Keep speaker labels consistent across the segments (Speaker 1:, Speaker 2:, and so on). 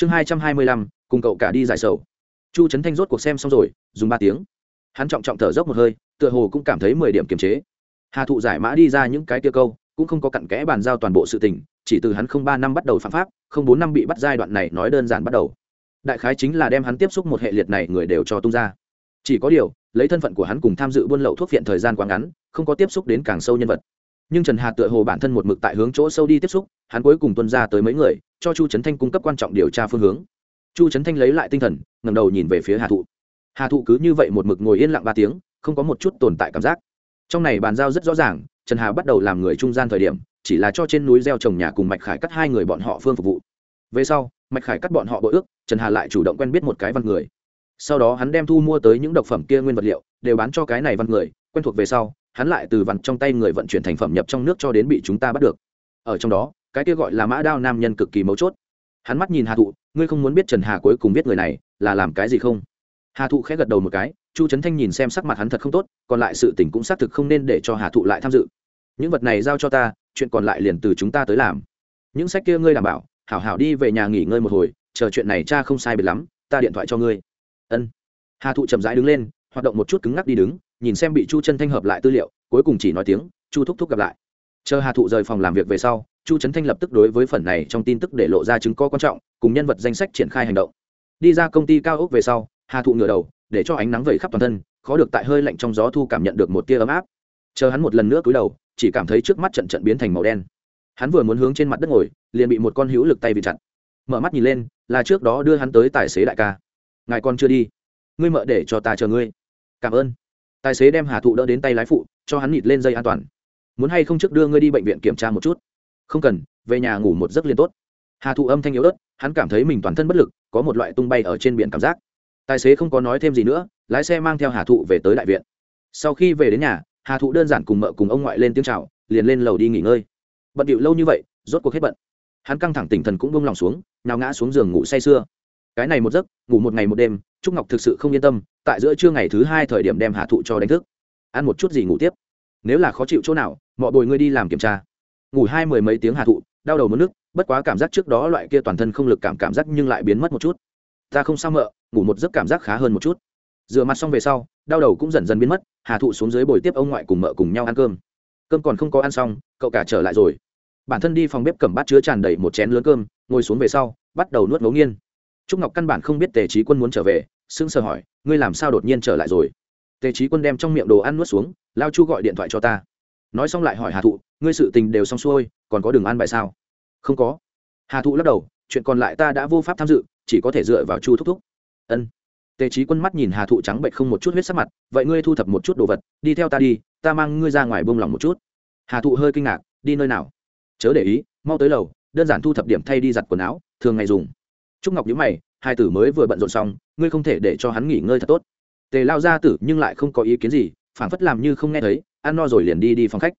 Speaker 1: chương hai trăm hai mươi lăm, cùng cậu cả đi giải sầu. Chu trấn thanh rốt cuộc xem xong rồi, dùng ba tiếng. Hắn trọng trọng thở dốc một hơi, tựa hồ cũng cảm thấy mười điểm kiềm chế. Hà thụ giải mã đi ra những cái kia câu, cũng không có cặn kẽ bàn giao toàn bộ sự tình, chỉ từ hắn không ba năm bắt đầu phạm pháp, không bốn năm bị bắt giai đoạn này nói đơn giản bắt đầu. Đại khái chính là đem hắn tiếp xúc một hệ liệt này người đều cho tung ra. Chỉ có điều, lấy thân phận của hắn cùng tham dự buôn lậu thuốc viện thời gian quá ngắn, không có tiếp xúc đến càng sâu nhân vật nhưng trần hà tựa hồ bản thân một mực tại hướng chỗ sâu đi tiếp xúc, hắn cuối cùng tuân ra tới mấy người, cho chu trấn thanh cung cấp quan trọng điều tra phương hướng. Chu trấn thanh lấy lại tinh thần ngầm đầu nhìn về phía hà thụ. Hà thụ cứ như vậy một mực ngồi yên lặng ba tiếng, không có một chút tồn tại cảm giác. Trong này bàn giao rất rõ ràng, trần hà bắt đầu làm người trung gian thời điểm, chỉ là cho trên núi gieo trồng nhà cùng mạch khải cắt hai người bọn họ phương phục vụ. Về sau, mạch khải cắt bọn họ bội ước, trần hà lại chủ động quen biết một cái văn người. Sau đó hắn đem thu mua tới những độc phẩm kia nguyên vật liệu, đều bán cho cái này văn người, quen thuộc về sau hắn lại từ vằn trong tay người vận chuyển thành phẩm nhập trong nước cho đến bị chúng ta bắt được. Ở trong đó, cái kia gọi là mã đao nam nhân cực kỳ mấu chốt. Hắn mắt nhìn hà thụ, ngươi không muốn biết trần hà cuối cùng biết người này là làm cái gì không? Hà thụ khẽ gật đầu một cái, chu trấn thanh nhìn xem sắc mặt hắn thật không tốt, còn lại sự tình cũng xác thực không nên để cho hà thụ lại tham dự. Những vật này giao cho ta, chuyện còn lại liền từ chúng ta tới làm. Những sách kia ngươi đảm bảo, hảo hảo đi về nhà nghỉ ngơi một hồi, chờ chuyện này cha không sai biệt lắm, ta điện thoại cho ngươi. Ân. Hà thụ chậm rãi đứng lên, hoạt động một chút cứng ngắc đi đứng nhìn xem bị chu chân thanh hợp lại tư liệu, cuối cùng chỉ nói tiếng, chu thúc thúc gặp lại. Chờ hà thụ rời phòng làm việc về sau, chu trấn thanh lập tức đối với phần này trong tin tức để lộ ra chứng có quan trọng, cùng nhân vật danh sách triển khai hành động. Đi ra công ty cao ốc về sau, hà thụ ngửa đầu, để cho ánh nắng vẩy khắp toàn thân, khó được tại hơi lạnh trong gió thu cảm nhận được một tia ấm áp. Chờ hắn một lần nữa cúi đầu, chỉ cảm thấy trước mắt trận trận biến thành màu đen. Hắn vừa muốn hướng trên mặt đất ngồi, liền bị một con hữu lực tay bị chặt. Mở mắt nhìn lên, là trước đó đưa hắn tới tài xế đại ca. Ngài con chưa đi? Ngươi mợ để cho ta chờ ngươi. Cảm ơn tài xế đem hà thụ đỡ đến tay lái phụ, cho hắn nhịt lên dây an toàn. Muốn hay không trước đưa ngươi đi bệnh viện kiểm tra một chút? Không cần, về nhà ngủ một giấc liền tốt. Hà thụ âm thanh yếu ớt, hắn cảm thấy mình toàn thân bất lực, có một loại tung bay ở trên biển cảm giác. Tài xế không có nói thêm gì nữa, lái xe mang theo hà thụ về tới đại viện. Sau khi về đến nhà, hà thụ đơn giản cùng mợ cùng ông ngoại lên tiếng c h à o liền lên lầu đi nghỉ ngơi. Bận điệu lâu như vậy, rốt cuộc hết bận. Hắn căng thẳng tinh thần cũng bông lòng xuống nào ngã xuống giường ngủ say sưa. Cái này một giấc, ngủ một ngày một đêm, trúc ngọc thực sự không yên tâm tại giữa trưa ngày thứ hai thời điểm đem hà thụ cho đánh thức. Ăn một chút gì ngủ tiếp. Nếu là khó chịu chỗ nào mọi bồi ngươi đi làm kiểm tra. Ngủ hai mười mấy tiếng hà thụ, đau đầu mất nước, bất quá cảm giác trước đó loại kia toàn thân không lực cảm cảm giác nhưng lại biến mất một chút. Ta không sao mợ, ngủ một giấc cảm giác khá hơn một chút. Rửa mặt xong về sau, đau đầu cũng dần dần biến mất, hà thụ xuống dưới bồi tiếp ông ngoại cùng mợ cùng nhau ăn cơm. Cơm còn không có ăn xong, cậu cả trở lại rồi. Bản thân đi phòng bếp cầm bát chứa tràn đầy một chén lớn cơm, ngồi xuống về sau, bắt đầu nuốt ngấu nghiên. Trúc ngọc căn bản không biết tề trí quân muốn trở về sững sờ hỏi, ngươi làm sao đột nhiên trở lại rồi? Tề trí quân đem trong miệng đồ ăn nuốt xuống, lao chu gọi điện thoại cho ta. Nói xong lại hỏi hà thụ, ngươi sự tình đều xong xuôi, còn có đường ăn bài sao? Không có. Hà thụ lắc đầu, chuyện còn lại ta đã vô pháp tham dự, chỉ có thể dựa vào chu thúc thúc. Ân. Tề trí quân mắt nhìn hà thụ trắng bệnh không một chút huyết sắc mặt, vậy ngươi thu thập một chút đồ vật, đi theo ta đi, ta mang ngươi ra ngoài bông lòng một chút. Hà thụ hơi kinh ngạc, đi nơi nào? Chớ để ý, mau tới lầu, đơn giản thu thập điểm thay đi giặt quần áo, thường ngày dùng. Trúc ngọc nhữ mày hai tử mới vừa bận rộn xong, ngươi không thể để cho hắn nghỉ ngơi thật tốt. Tề lao ra tử nhưng lại không có ý kiến gì, phảng phất làm như không nghe thấy, ăn no rồi liền đi đi phòng khách.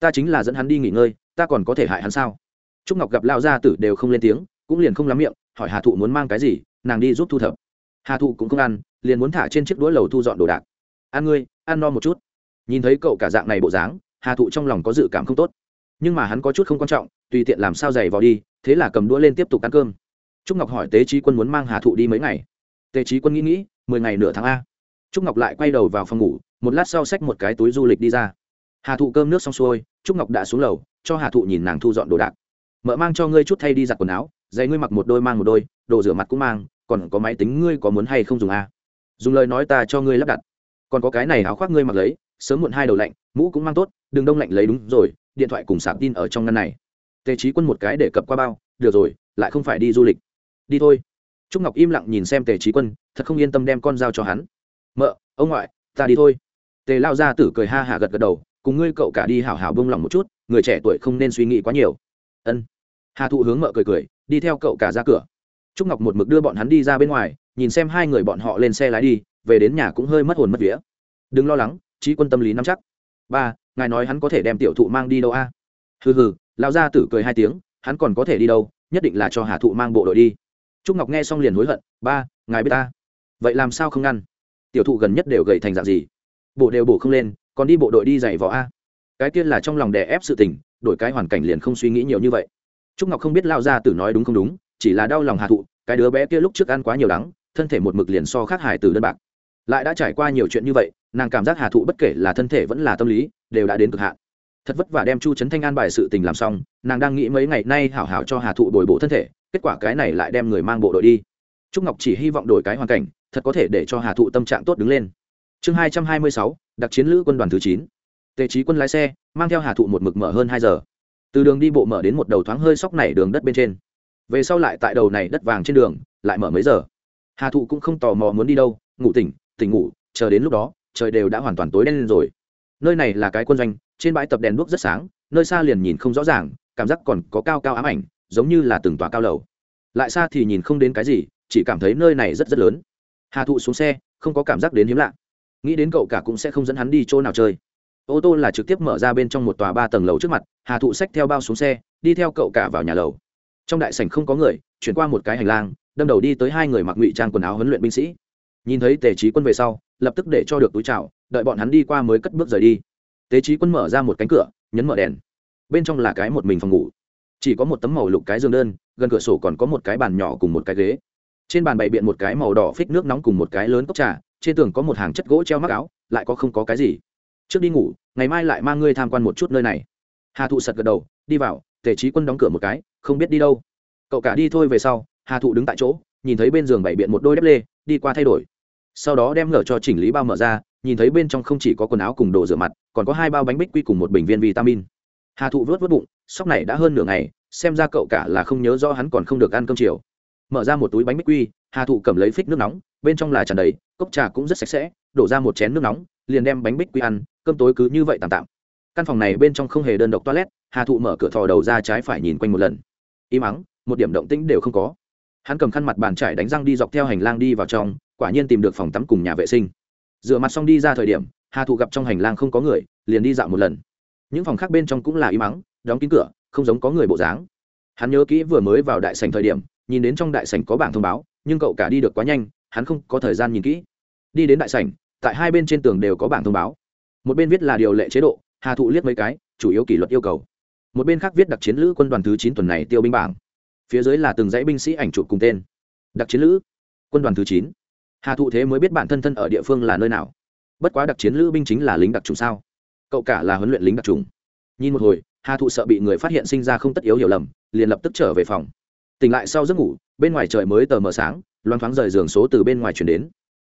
Speaker 1: Ta chính là dẫn hắn đi nghỉ ngơi, ta còn có thể hại hắn sao? Trúc ngọc gặp lao gia tử đều không lên tiếng, cũng liền không lắm miệng, hỏi hà thụ muốn mang cái gì, nàng đi giúp thu thập. Hà thụ cũng không ăn, liền muốn thả trên chiếc đũa lầu thu dọn đồ đạc. Ăn ngươi, ăn no một chút. Nhìn thấy cậu cả dạng này bộ dáng, hà thụ trong lòng có dự cảm không tốt. Nhưng mà hắn có chút không quan trọng, tùy tiện làm sao giày vào đi, thế là cầm đũa lên tiếp tục ăn cơm trúc ngọc hỏi tế trí quân muốn mang hà thụ đi mấy ngày. Tế trí quân nghĩ nghĩ, mười ngày nửa tháng a. Trúc ngọc lại quay đầu vào phòng ngủ, một lát sau xách một cái túi du lịch đi ra. Hà thụ cơm nước xong xuôi, trúc ngọc đã xuống lầu, cho hà thụ nhìn nàng thu dọn đồ đạc. Mợ mang cho ngươi chút thay đi giặt quần áo, giày ngươi mặc một đôi mang một đôi, đồ rửa mặt cũng mang, còn có máy tính ngươi có muốn hay không dùng a? Dùng lời nói ta cho ngươi lắp đặt. Còn có cái này áo khoác ngươi mặc lấy, sớm muộn hai đầu lạnh, mũ cũng mang tốt, đừng đông lạnh lấy đúng rồi, điện thoại cùng sạc tin ở trong ngăn này. Tề trí quân một cái để cập qua bao, được rồi, lại không phải đi du lịch đi thôi. Trúc ngọc im lặng nhìn xem tề trí quân, thật không yên tâm đem con dao cho hắn. Mợ, ông ngoại, ta đi thôi. Tề lao ra tử cười ha hả gật gật đầu, cùng ngươi cậu cả đi hảo hảo bông lòng một chút, người trẻ tuổi không nên suy nghĩ quá nhiều. Ân. Hà thụ hướng mợ cười cười, đi theo cậu cả ra cửa. Trúc ngọc một mực đưa bọn hắn đi ra bên ngoài, nhìn xem hai người bọn họ lên xe lái đi, về đến nhà cũng hơi mất hồn mất vía. Đừng lo lắng trí quân tâm lý nắm chắc. Ba, ngài nói hắn có thể đem tiểu thụ mang đi đâu a? Hừ hừ, lao ra tử cười hai tiếng, hắn còn có thể đi đâu, nhất định là cho hà thụ mang bộ đội đi trúc ngọc nghe xong liền hối hận, ba, ngài biết ta? Vậy làm sao không ngăn? Tiểu thụ gần nhất đều gầy thành dạng gì? Bộ đều bổ không lên, còn đi bộ đội đi giày võ a? Cái tiên là trong lòng đè ép sự tình, đổi cái hoàn cảnh liền không suy nghĩ nhiều như vậy. Trúc ngọc không biết lao ra tử nói đúng không đúng, chỉ là đau lòng hà thụ, cái đứa bé kia lúc trước ăn quá nhiều đắng, thân thể một mực liền so khác hải từ đơn bạc. Lại đã trải qua nhiều chuyện như vậy, nàng cảm giác hà thụ bất kể là thân thể vẫn là tâm lý, đều đã đến cực hạn. Thật vất vả đem chu trấn thanh an bài sự tình làm xong, nàng đang nghĩ mấy ngày nay hảo hảo cho hà thụ bồi bổ thân thể kết quả cái này lại đem người mang bộ đội đi. Trúc ngọc chỉ hy vọng đổi cái hoàn cảnh, thật có thể để cho hà thụ tâm trạng tốt đứng lên. Chương hai trăm hai mươi sáu, đặc chiến lữ quân đoàn thứ chín. Tề trí quân lái xe, mang theo hà thụ một mực mở hơn hai giờ. Từ đường đi bộ mở đến một đầu thoáng hơi sóc này đường đất bên trên. Về sau lại tại đầu này đất vàng trên đường, lại mở mấy giờ. Hà thụ cũng không tò mò muốn đi đâu, ngủ tỉnh tỉnh ngủ, chờ đến lúc đó, trời đều đã hoàn toàn tối đen lên rồi. Nơi này là cái quân doanh, trên bãi tập đèn đuốc rất sáng, nơi xa liền nhìn không rõ ràng, cảm giác còn có cao cao ám ảnh giống như là từng tòa cao lầu. Lại xa thì nhìn không đến cái gì, chỉ cảm thấy nơi này rất rất lớn. Hà thụ xuống xe, không có cảm giác đến hiếm lạ. Nghĩ đến cậu cả cũng sẽ không dẫn hắn đi chỗ nào chơi. Ô tô là trực tiếp mở ra bên trong một tòa ba tầng lầu trước mặt, hà thụ xách theo bao xuống xe, đi theo cậu cả vào nhà lầu. Trong đại sảnh không có người, chuyển qua một cái hành lang, đâm đầu đi tới hai người mặc ngụy trang quần áo huấn luyện binh sĩ. Nhìn thấy tề trí quân về sau, lập tức để cho được túi chào, đợi bọn hắn đi qua mới cất bước rời đi. Tề trí quân mở ra một cánh cửa, nhấn mở đèn. Bên trong là cái một mình phòng ngủ chỉ có một tấm màu lục cái giường đơn, gần cửa sổ còn có một cái bàn nhỏ cùng một cái ghế. Trên bàn bày biện một cái màu đỏ phích nước nóng cùng một cái lớn cốc trà, trên tường có một hàng chất gỗ treo mắc áo, lại có không có cái gì. Trước đi ngủ, ngày mai lại mang ngươi tham quan một chút nơi này. Hà thụ sật gật đầu, đi vào, tề trí quân đóng cửa một cái, không biết đi đâu. Cậu cả đi thôi về sau, hà thụ đứng tại chỗ, nhìn thấy bên giường bày biện một đôi dép lê, đi qua thay đổi. Sau đó đem ngờ cho chỉnh lý bao mở ra, nhìn thấy bên trong không chỉ có quần áo cùng đồ rửa mặt, còn có hai bao bánh bích quy cùng một bình viên vitamin. Hà thụ vớt vớt bụng sóc này đã hơn nửa ngày, xem ra cậu cả là không nhớ rõ hắn còn không được ăn cơm chiều. Mở ra một túi bánh bích quy, hà thụ cầm lấy phích nước nóng, bên trong là tràn đầy, cốc trà cũng rất sạch sẽ, đổ ra một chén nước nóng, liền đem bánh bích quy ăn, cơm tối cứ như vậy tạm tạm. Căn phòng này bên trong không hề đơn độc toilet, hà thụ mở cửa thò đầu ra trái phải nhìn quanh một lần. Im ắng, một điểm động tĩnh đều không có. Hắn cầm khăn mặt bàn trải đánh răng đi dọc theo hành lang đi vào trong, quả nhiên tìm được phòng tắm cùng nhà vệ sinh. Rửa mặt xong đi ra thời điểm, hà thụ gặp trong hành lang không có người, liền đi dạo một lần. Những phòng khác bên trong cũng là im ắng đóng kín cửa, không giống có người bộ dáng. Hắn nhớ kỹ vừa mới vào đại sành thời điểm, nhìn đến trong đại sành có bảng thông báo, nhưng cậu cả đi được quá nhanh, hắn không có thời gian nhìn kỹ. Đi đến đại sành tại hai bên trên tường đều có bảng thông báo. Một bên viết là điều lệ chế độ, hà thụ liếc mấy cái, chủ yếu kỷ luật yêu cầu. Một bên khác viết đặc chiến lữ quân đoàn thứ chín tuần này tiêu binh bảng. Phía dưới là từng dãy binh sĩ ảnh chụp cùng tên. Đặc chiến lữ, quân đoàn thứ chín. Hà thụ thế mới biết bản thân thân ở địa phương là nơi nào. Bất quá đặc chiến lữ binh chính là lính đặc trùng sao? Cậu cả là huấn luyện lính đặc trùng. Nhìn một hồi hà thụ sợ bị người phát hiện sinh ra không tất yếu hiểu lầm, liền lập tức trở về phòng. Tỉnh lại sau giấc ngủ, bên ngoài trời mới tờ mờ sáng loan thoáng rời giường số từ bên ngoài chuyển đến.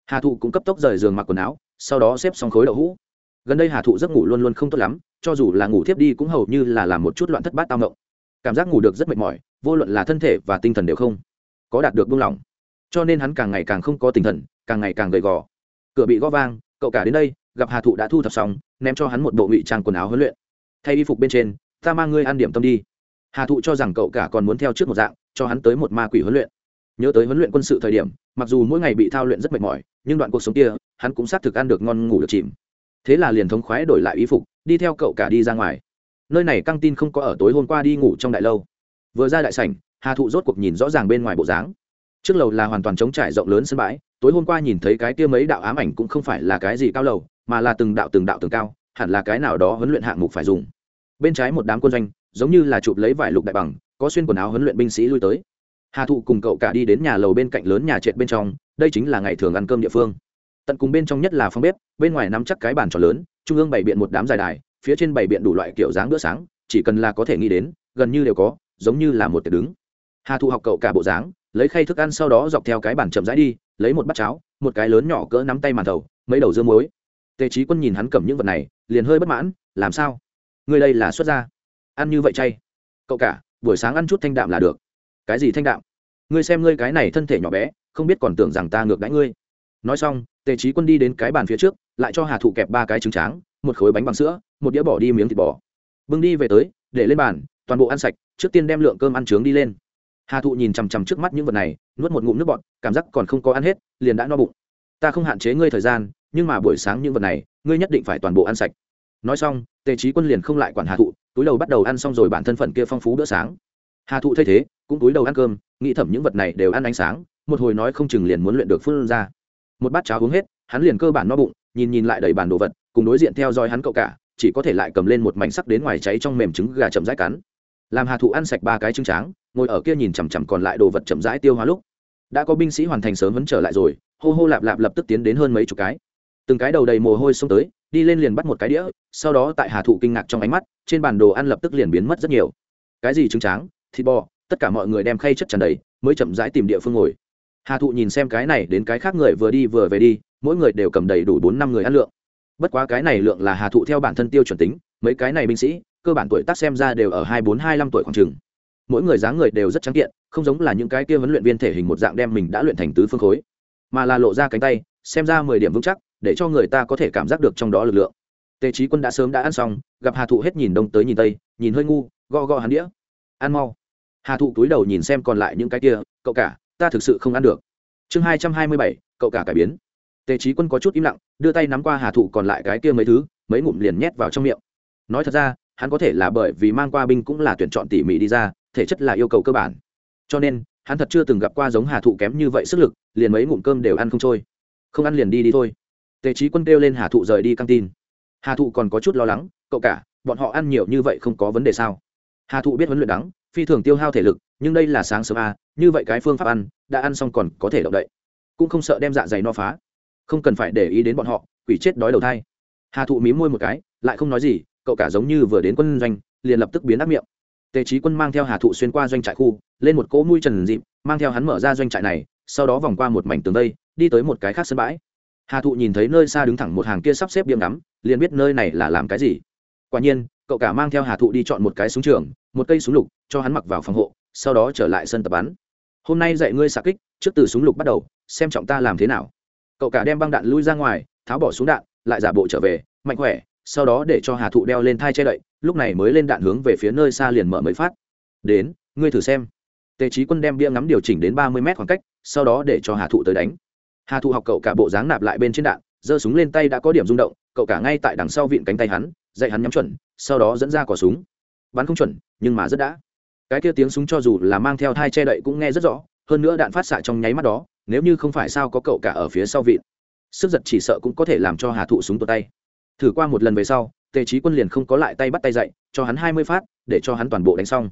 Speaker 1: Hà thụ cũng cấp tốc rời giường mặc quần áo, sau đó xếp xong khối đậu hũ. Gần đây hà thụ giấc ngủ luôn luôn không tốt lắm, cho dù là ngủ thiếp đi cũng hầu như là làm một chút loạn thất bát tao ngộng. Cảm giác ngủ được rất mệt mỏi, vô luận là thân thể và tinh thần đều không có đạt được buông lỏng. Cho nên hắn càng ngày càng không có tinh thần, càng ngày càng gầy gò. Cửa bị gõ vang, cậu cả đến đây, gặp hà thụ đã thu thập xong, ném cho hắn một bộ ngụy trang quần áo huấn luyện thay y phục bên trên, ta mang ngươi ăn điểm tâm đi. Hà thụ cho rằng cậu cả còn muốn theo trước một dạng, cho hắn tới một ma quỷ huấn luyện. Nhớ tới huấn luyện quân sự thời điểm, mặc dù mỗi ngày bị thao luyện rất mệt mỏi, nhưng đoạn cuộc sống kia, hắn cũng xác thực ăn được ngon ngủ được chìm. Thế là liền thống khoái đổi lại y phục, đi theo cậu cả đi ra ngoài. Nơi này căng tin không có ở tối hôm qua đi ngủ trong đại lâu. Vừa ra đại sảnh, hà thụ rốt cuộc nhìn rõ ràng bên ngoài bộ dáng. Trước lầu là hoàn toàn trống trải rộng lớn sân bãi, tối hôm qua nhìn thấy cái kia mấy đạo ám ảnh cũng không phải là cái gì cao lầu, mà là từng đạo từng đạo tường cao hẳn là cái nào đó huấn luyện hạng mục phải dùng. Bên trái một đám quân doanh, giống như là chụp lấy vải lục đại bằng, có xuyên quần áo huấn luyện binh sĩ lui tới. Hà thụ cùng cậu cả đi đến nhà lầu bên cạnh lớn nhà trệt bên trong, đây chính là ngày thường ăn cơm địa phương. Tận cùng bên trong nhất là phòng bếp, bên ngoài nắm chắc cái bàn tròn lớn, trung ương bày biện một đám dài đài, phía trên bày biện đủ loại kiểu dáng bữa sáng, chỉ cần là có thể nghĩ đến, gần như đều có, giống như là một tiệc đứng. Hà thụ học cậu cả bộ dáng, lấy khay thức ăn sau đó dọc theo cái bàn chậm rãi đi, lấy một bát cháo, một cái lớn nhỏ cỡ nắm tay màn thầu, mấy đầu dưa muối tề trí quân nhìn hắn cầm những vật này, liền hơi bất mãn, làm sao? Ngươi đây là xuất gia? Ăn như vậy chay. Cậu cả, buổi sáng ăn chút thanh đạm là được. Cái gì thanh đạm? Ngươi xem ngươi cái này thân thể nhỏ bé, không biết còn tưởng rằng ta ngược đãi ngươi. Nói xong, tề trí quân đi đến cái bàn phía trước, lại cho hà thụ kẹp ba cái trứng tráng, một khối bánh bằng sữa, một đĩa bỏ đi miếng thịt bò. Bưng đi về tới, để lên bàn, toàn bộ ăn sạch, trước tiên đem lượng cơm ăn trướng đi lên. Hà thụ nhìn chằm chằm trước mắt những vật này, nuốt một ngụm nước bọt, cảm giác còn không có ăn hết, liền đã no bụng. Ta không hạn chế ngươi thời gian nhưng mà buổi sáng những vật này, ngươi nhất định phải toàn bộ ăn sạch. Nói xong, tề trí quân liền không lại quản hà thụ, túi đầu bắt đầu ăn xong rồi bản thân phận kia phong phú bữa sáng. Hà thụ thay thế, cũng túi đầu ăn cơm, nghĩ thẩm những vật này đều ăn ánh sáng, một hồi nói không chừng liền muốn luyện được phương ra. Một bát cháo uống hết, hắn liền cơ bản no bụng, nhìn nhìn lại đầy bàn đồ vật, cùng đối diện theo dõi hắn cậu cả, chỉ có thể lại cầm lên một mảnh sắc đến ngoài cháy trong mềm trứng gà chậm rãi cắn. Làm hà thụ ăn sạch ba cái trứng tráng, ngồi ở kia nhìn chằm chằm còn lại đồ vật chậm rãi tiêu hóa lúc, đã có binh sĩ hoàn thành sớm vẫn trở lại rồi, hô hô lạp lạp lập tức tiến đến hơn mấy chục cái từng cái đầu đầy mồ hôi xông tới, đi lên liền bắt một cái đĩa, sau đó tại hà thụ kinh ngạc trong ánh mắt, trên bản đồ ăn lập tức liền biến mất rất nhiều. Cái gì trứng tráng, thịt bò, tất cả mọi người đem khay chất tràn đầy, mới chậm rãi tìm địa phương ngồi. Hà thụ nhìn xem cái này đến cái khác người vừa đi vừa về đi, mỗi người đều cầm đầy đủ bốn năm người ăn lượng. Bất quá cái này lượng là hà thụ theo bản thân tiêu chuẩn tính, mấy cái này binh sĩ, cơ bản tuổi tác xem ra đều ở hai bốn, hai năm tuổi khoảng chừng. Mỗi người dáng người đều rất trắng kiện, không giống là những cái kia huấn luyện viên thể hình một dạng đem mình đã luyện thành tứ phương khối. Mà là lộ ra cánh tay, xem ra mười điểm vững chắc để cho người ta có thể cảm giác được trong đó lực lượng. Tề trí quân đã sớm đã ăn xong, gặp hà thụ hết nhìn đông tới nhìn tây, nhìn hơi ngu go go hắn đĩa. Ăn mau. Hà thụ túi đầu nhìn xem còn lại những cái kia, cậu cả, ta thực sự không ăn được. Chương hai trăm hai mươi bảy, cậu cả cải biến. Tề trí quân có chút im lặng, đưa tay nắm qua hà thụ còn lại cái kia mấy thứ, mấy ngụm liền nhét vào trong miệng. Nói thật ra, hắn có thể là bởi vì mang qua binh cũng là tuyển chọn tỉ mỉ đi ra, thể chất là yêu cầu cơ bản. Cho nên, hắn thật chưa từng gặp qua giống hà thụ kém như vậy sức lực, liền mấy ngụm cơm đều ăn không trôi. Không ăn liền đi đi thôi tề trí quân kêu lên hà thụ rời đi căng tin. Hà thụ còn có chút lo lắng cậu cả bọn họ ăn nhiều như vậy không có vấn đề sao? Hà thụ biết huấn luyện đắng phi thường tiêu hao thể lực nhưng đây là sáng sớm a à, như vậy cái phương pháp ăn đã ăn xong còn có thể động đậy. Cũng không sợ đem dạ dày no phá. Không cần phải để ý đến bọn họ quỷ chết đói đầu thai. Hà thụ mí môi một cái lại không nói gì cậu cả giống như vừa đến quân doanh liền lập tức biến áp miệng. Tề trí quân mang theo hà thụ xuyên qua doanh trại khu lên một cỗ mũi trần dịp mang theo hắn mở ra doanh trại này sau đó vòng qua một mảnh tường tây đi tới một cái khác sân bãi hà thụ nhìn thấy nơi xa đứng thẳng một hàng kia sắp xếp điểm ngắm, liền biết nơi này là làm cái gì. Quả nhiên, cậu cả mang theo hà thụ đi chọn một cái súng trường, một cây súng lục, cho hắn mặc vào phòng hộ, sau đó trở lại sân tập bắn. Hôm nay dạy ngươi xạ kích, trước từ súng lục bắt đầu, xem trọng ta làm thế nào. Cậu cả đem băng đạn lui ra ngoài, tháo bỏ súng đạn, lại giả bộ trở về, mạnh khỏe, sau đó để cho hà thụ đeo lên thai che đậy, lúc này mới lên đạn hướng về phía nơi xa liền mở mới phát. Đến, ngươi thử xem. Tề trí quân đem bia ngắm điều chỉnh đến ba mươi mét khoảng cách, sau đó để cho hà thụ tới đánh hà thụ học cậu cả bộ dáng nạp lại bên trên đạn, giơ súng lên tay đã có điểm rung động, cậu cả ngay tại đằng sau vịn cánh tay hắn, dạy hắn nhắm chuẩn, sau đó dẫn ra cỏ súng. Bắn không chuẩn, nhưng mà rất đã. Cái kia tiếng súng cho dù là mang theo thai che đậy cũng nghe rất rõ, hơn nữa đạn phát xạ trong nháy mắt đó, nếu như không phải sao có cậu cả ở phía sau vịn. Sức giật chỉ sợ cũng có thể làm cho hà thụ súng tột tay. Thử qua một lần về sau, tề trí quân liền không có lại tay bắt tay dậy, cho hắn hai mươi phát, để cho hắn toàn bộ đánh xong.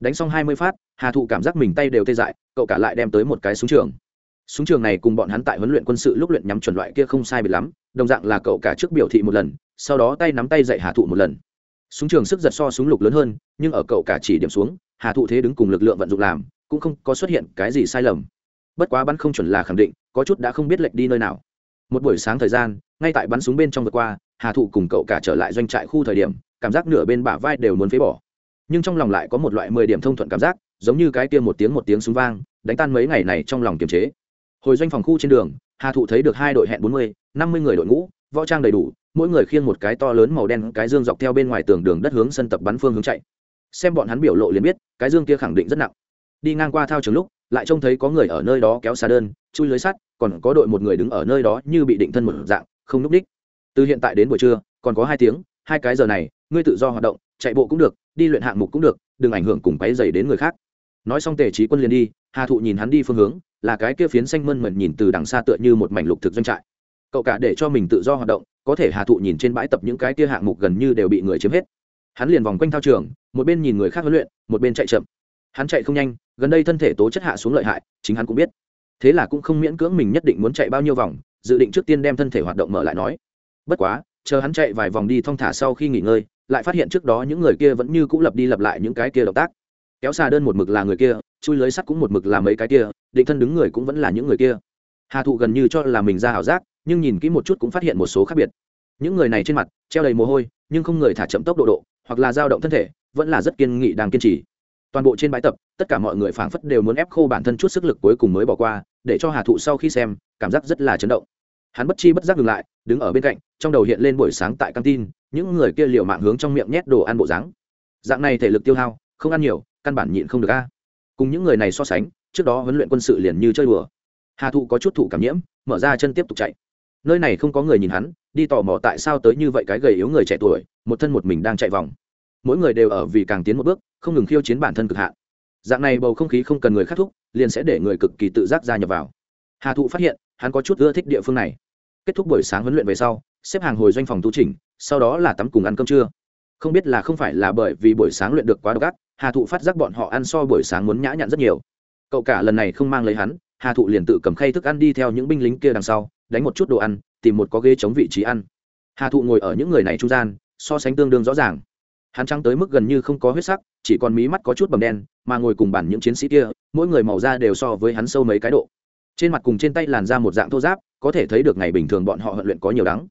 Speaker 1: Đánh xong hai mươi phát, hà thụ cảm giác mình tay đều tê dại, cậu cả lại đem tới một cái súng trường súng trường này cùng bọn hắn tại huấn luyện quân sự lúc luyện nhắm chuẩn loại kia không sai biệt lắm, đồng dạng là cậu cả trước biểu thị một lần, sau đó tay nắm tay dạy hà thụ một lần. Súng trường sức giật so súng lục lớn hơn, nhưng ở cậu cả chỉ điểm xuống, hà thụ thế đứng cùng lực lượng vận dụng làm, cũng không có xuất hiện cái gì sai lầm. Bất quá bắn không chuẩn là khẳng định, có chút đã không biết lệnh đi nơi nào. Một buổi sáng thời gian, ngay tại bắn súng bên trong vượt qua, hà thụ cùng cậu cả trở lại doanh trại khu thời điểm, cảm giác nửa bên bả vai đều muốn phế bỏ. Nhưng trong lòng lại có một loại mười điểm thông thuận cảm giác, giống như cái kia một tiếng một tiếng súng vang, đánh tan mấy ngày này trong lòng kiềm chế hồi doanh phòng khu trên đường, hà thụ thấy được hai đội hẹn bốn mươi, năm mươi người đội ngũ, võ trang đầy đủ, mỗi người khiêng một cái to lớn màu đen, cái dương dọc theo bên ngoài tường đường đất hướng sân tập bắn phương hướng chạy. Xem bọn hắn biểu lộ liền biết, cái dương kia khẳng định rất nặng. Đi ngang qua thao trường lúc, lại trông thấy có người ở nơi đó kéo xà đơn, chui lưới sắt, còn có đội một người đứng ở nơi đó như bị định thân một dạng, không núp đích. Từ hiện tại đến buổi trưa, còn có hai tiếng, hai cái giờ này, ngươi tự do hoạt động, chạy bộ cũng được, đi luyện hạng mục cũng được, đừng ảnh hưởng cùng quáy dày đến người khác. Nói xong tề trí quân liền đi hà thụ nhìn hắn đi phương hướng, là cái kia phiến xanh mơn mận nhìn từ đằng xa tựa như một mảnh lục thực doanh trại. Cậu cả để cho mình tự do hoạt động, có thể hà thụ nhìn trên bãi tập những cái kia hạng mục gần như đều bị người chiếm hết. Hắn liền vòng quanh thao trường, một bên nhìn người khác huấn luyện, một bên chạy chậm. Hắn chạy không nhanh, gần đây thân thể tố chất hạ xuống lợi hại, chính hắn cũng biết. Thế là cũng không miễn cưỡng mình nhất định muốn chạy bao nhiêu vòng, dự định trước tiên đem thân thể hoạt động mở lại nói. Bất quá, chờ hắn chạy vài vòng đi thong thả sau khi nghỉ ngơi, lại phát hiện trước đó những người kia vẫn như c ũ lập đi lập lại những cái kia động tác kéo xà đơn một mực là người kia, chui lưới sắt cũng một mực là mấy cái kia, định thân đứng người cũng vẫn là những người kia. Hà thụ gần như cho là mình ra ảo giác, nhưng nhìn kỹ một chút cũng phát hiện một số khác biệt. Những người này trên mặt, treo đầy mồ hôi, nhưng không người thả chậm tốc độ độ, hoặc là dao động thân thể, vẫn là rất kiên nghị đang kiên trì. Toàn bộ trên bãi tập, tất cả mọi người phảng phất đều muốn ép khô bản thân chút sức lực cuối cùng mới bỏ qua, để cho hà thụ sau khi xem, cảm giác rất là chấn động. Hắn bất chi bất giác ngừng lại, đứng ở bên cạnh, trong đầu hiện lên buổi sáng tại căng tin, những người kia liều mạng hướng trong miệng nhét đồ ăn bộ dáng. Dạng này thể lực tiêu hao, không ăn nhiều căn bản nhịn không được a. Cùng những người này so sánh, trước đó huấn luyện quân sự liền như chơi đùa. Hà thụ có chút thụ cảm nhiễm, mở ra chân tiếp tục chạy. Nơi này không có người nhìn hắn, đi tò mò tại sao tới như vậy cái gầy yếu người trẻ tuổi, một thân một mình đang chạy vòng. Mỗi người đều ở vì càng tiến một bước, không ngừng khiêu chiến bản thân cực hạn. Dạng này bầu không khí không cần người khắc thúc, liền sẽ để người cực kỳ tự giác gia nhập vào. Hà thụ phát hiện, hắn có chút ưa thích địa phương này. Kết thúc buổi sáng huấn luyện về sau, xếp hàng hồi doanh phòng tu trình sau đó là tắm cùng ăn cơm trưa. Không biết là không phải là bởi vì buổi sáng luyện được quá độc ác hà thụ phát giác bọn họ ăn so buổi sáng muốn nhã nhặn rất nhiều. Cậu cả lần này không mang lấy hắn, hà thụ liền tự cầm khay thức ăn đi theo những binh lính kia đằng sau, đánh một chút đồ ăn, tìm một có ghế chống vị trí ăn. Hà thụ ngồi ở những người này trung gian, so sánh tương đương rõ ràng. Hắn trắng tới mức gần như không có huyết sắc, chỉ còn mí mắt có chút bầm đen, mà ngồi cùng bản những chiến sĩ kia, mỗi người màu da đều so với hắn sâu mấy cái độ. Trên mặt cùng trên tay làn ra một dạng thô giáp có thể thấy được ngày bình thường bọn họ huấn luyện có nhiều đắng.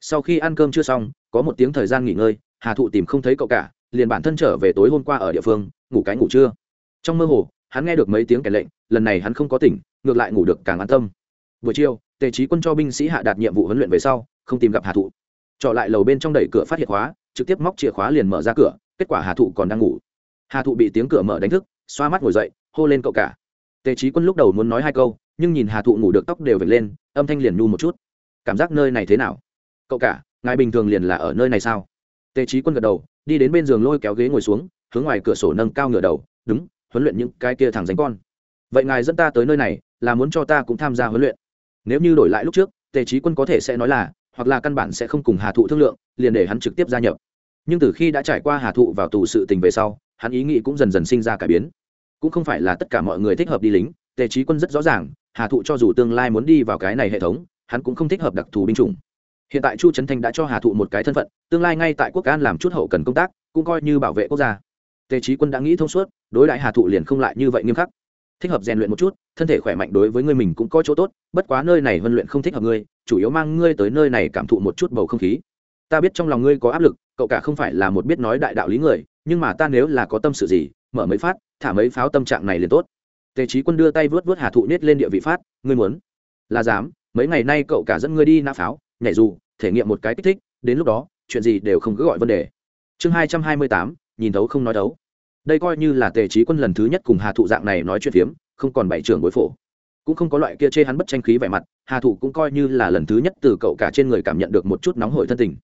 Speaker 1: Sau khi ăn cơm chưa xong, có một tiếng thời gian nghỉ ngơi, hà thụ tìm không thấy cậu cả liền bản thân trở về tối hôm qua ở địa phương, ngủ cái ngủ trưa. Trong mơ hồ, hắn nghe được mấy tiếng kẻ lệnh, lần này hắn không có tỉnh, ngược lại ngủ được càng an tâm. Buổi chiều, tề trí quân cho binh sĩ hạ đạt nhiệm vụ huấn luyện về sau, không tìm gặp hà thụ. Trọ lại lầu bên trong đẩy cửa phát hiện khóa, trực tiếp móc chìa khóa liền mở ra cửa, kết quả hà thụ còn đang ngủ. Hà thụ bị tiếng cửa mở đánh thức, xoa mắt ngồi dậy, hô lên cậu cả. Tề trí quân lúc đầu muốn nói hai câu, nhưng nhìn hà thụ ngủ được tóc đều vệt lên, âm thanh liền nhu một chút. Cảm giác nơi này thế nào? Cậu cả, ngài bình thường liền là ở nơi này sao? Tề trí quân gật đầu đi đến bên giường lôi kéo ghế ngồi xuống, hướng ngoài cửa sổ nâng cao ngửa đầu, đúng, huấn luyện những cái kia thằng dánh con. Vậy ngài dẫn ta tới nơi này, là muốn cho ta cũng tham gia huấn luyện. Nếu như đổi lại lúc trước, tề trí quân có thể sẽ nói là, hoặc là căn bản sẽ không cùng hà thụ thương lượng, liền để hắn trực tiếp gia nhập. Nhưng từ khi đã trải qua hà thụ vào tù sự tình về sau, hắn ý nghĩ cũng dần dần sinh ra cải biến. Cũng không phải là tất cả mọi người thích hợp đi lính, tề trí quân rất rõ ràng, hà thụ cho dù tương lai muốn đi vào cái này hệ thống, hắn cũng không thích hợp đặc thù binh chủng hiện tại chu trấn thanh đã cho hà thụ một cái thân phận, tương lai ngay tại quốc an làm chút hậu cần công tác, cũng coi như bảo vệ quốc gia. Tề trí quân đã nghĩ thông suốt, đối đại hà thụ liền không lại như vậy nghiêm khắc. Thích hợp rèn luyện một chút, thân thể khỏe mạnh đối với ngươi mình cũng có chỗ tốt, bất quá nơi này huân luyện không thích hợp ngươi, chủ yếu mang ngươi tới nơi này cảm thụ một chút bầu không khí. Ta biết trong lòng ngươi có áp lực, cậu cả không phải là một biết nói đại đạo lý người, nhưng mà ta nếu là có tâm sự gì, mở mấy phát, thả mấy pháo tâm trạng này liền tốt. Tề trí quân đưa tay vớt vớt hà thụ nết lên địa vị phát, ngươi muốn là dám, mấy ngày nay cậu cả dẫn ngươi đi nã pháo nhảy dù, thể nghiệm một cái kích thích, đến lúc đó, chuyện gì đều không cứ gọi vấn đề. Chương hai trăm hai mươi tám, nhìn thấu không nói thấu. Đây coi như là tề trí quân lần thứ nhất cùng hà thụ dạng này nói chuyện phiếm, không còn bảy trưởng bối phổ. Cũng không có loại kia chê hắn bất tranh khí vẻ mặt, hà thụ cũng coi như là lần thứ nhất từ cậu cả trên người cảm nhận được một chút nóng hổi thân tình.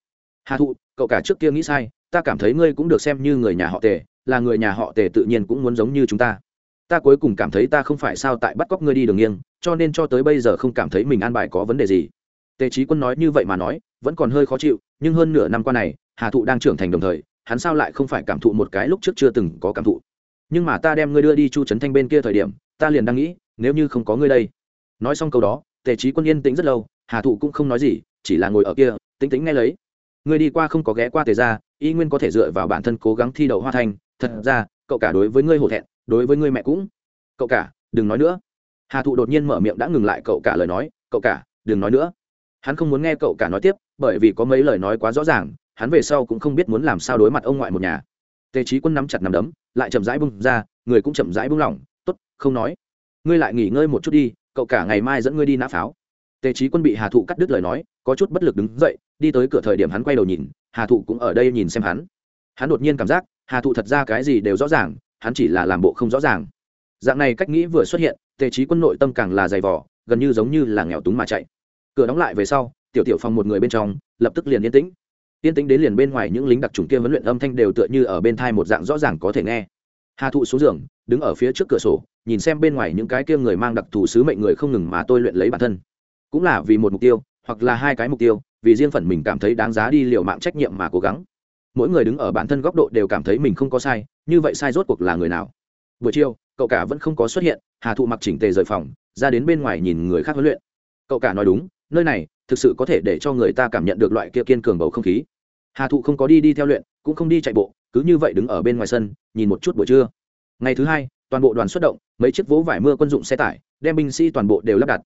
Speaker 1: Hà thụ, cậu cả trước kia nghĩ sai, ta cảm thấy ngươi cũng được xem như người nhà họ tề, là người nhà họ tề tự nhiên cũng muốn giống như chúng ta. Ta cuối cùng cảm thấy ta không phải sao tại bắt cóc ngươi đi đường nghiêng, cho nên cho tới bây giờ không cảm thấy mình an bài có vấn đề gì tề trí quân nói như vậy mà nói, vẫn còn hơi khó chịu, nhưng hơn nửa năm qua này, hà thụ đang trưởng thành đồng thời, hắn sao lại không phải cảm thụ một cái lúc trước chưa từng có cảm thụ. Nhưng mà ta đem ngươi đưa đi chu trấn thanh bên kia thời điểm, ta liền đang nghĩ, nếu như không có ngươi đây. Nói xong câu đó, tề trí quân yên tĩnh rất lâu, hà thụ cũng không nói gì, chỉ là ngồi ở kia tính tính nghe lấy. Ngươi đi qua không có ghé qua tề ra y nguyên có thể dựa vào bản thân cố gắng thi đậu hoa thanh thật ra, cậu cả đối với ngươi hổ thẹn, đối với ngươi mẹ cũng. Cậu cả, đừng nói nữa. Hà thụ đột nhiên mở miệng đã ngừng lại cậu cả lời nói, cậu cả, đừng nói nữa hắn không muốn nghe cậu cả nói tiếp, bởi vì có mấy lời nói quá rõ ràng, hắn về sau cũng không biết muốn làm sao đối mặt ông ngoại một nhà. Tề trí quân nắm chặt nắm đấm, lại chậm rãi bung ra, người cũng chậm rãi bung lỏng t ố t không nói. Ngươi lại nghỉ ngơi một chút đi, cậu cả ngày mai dẫn ngươi đi nã pháo. Tề trí quân bị hà thụ cắt đứt lời nói, có chút bất lực đứng dậy, đi tới cửa thời điểm hắn quay đầu nhìn, hà thụ cũng ở đây nhìn xem hắn. Hắn đột nhiên cảm giác, hà thụ thật ra cái gì đều rõ ràng, hắn chỉ là làm bộ không rõ ràng. Dạng này cách nghĩ vừa xuất hiện, tề trí quân nội tâm càng là dày vỏ gần như giống như là nghèo túng mà chạy cửa đóng lại về sau, tiểu tiểu phòng một người bên trong, lập tức liền yên tĩnh. Yên tĩnh đến liền bên ngoài những lính đặc trùng kia huấn luyện âm thanh đều tựa như ở bên thai một dạng rõ ràng có thể nghe. Hà thụ xuống giường, đứng ở phía trước cửa sổ, nhìn xem bên ngoài những cái kia người mang đặc thù sứ mệnh người không ngừng mà tôi luyện lấy bản thân. Cũng là vì một mục tiêu, hoặc là hai cái mục tiêu, vì riêng phần mình cảm thấy đáng giá đi liệu mạng trách nhiệm mà cố gắng. Mỗi người đứng ở bản thân góc độ đều cảm thấy mình không có sai, như vậy sai rốt cuộc là người nào? Buổi chiều, cậu cả vẫn không có xuất hiện, hà thụ mặc chỉnh tề rời phòng, ra đến bên ngoài nhìn người khác huấn luyện. Cậu cả nói đúng nơi này thực sự có thể để cho người ta cảm nhận được loại kia kiên cường bầu không khí. Hà thụ không có đi đi theo luyện, cũng không đi chạy bộ, cứ như vậy đứng ở bên ngoài sân, nhìn một chút buổi trưa. Ngày thứ hai, toàn bộ đoàn xuất động, mấy chiếc vỗ vải mưa quân dụng xe tải, đem binh sĩ toàn bộ đều lắp đặt.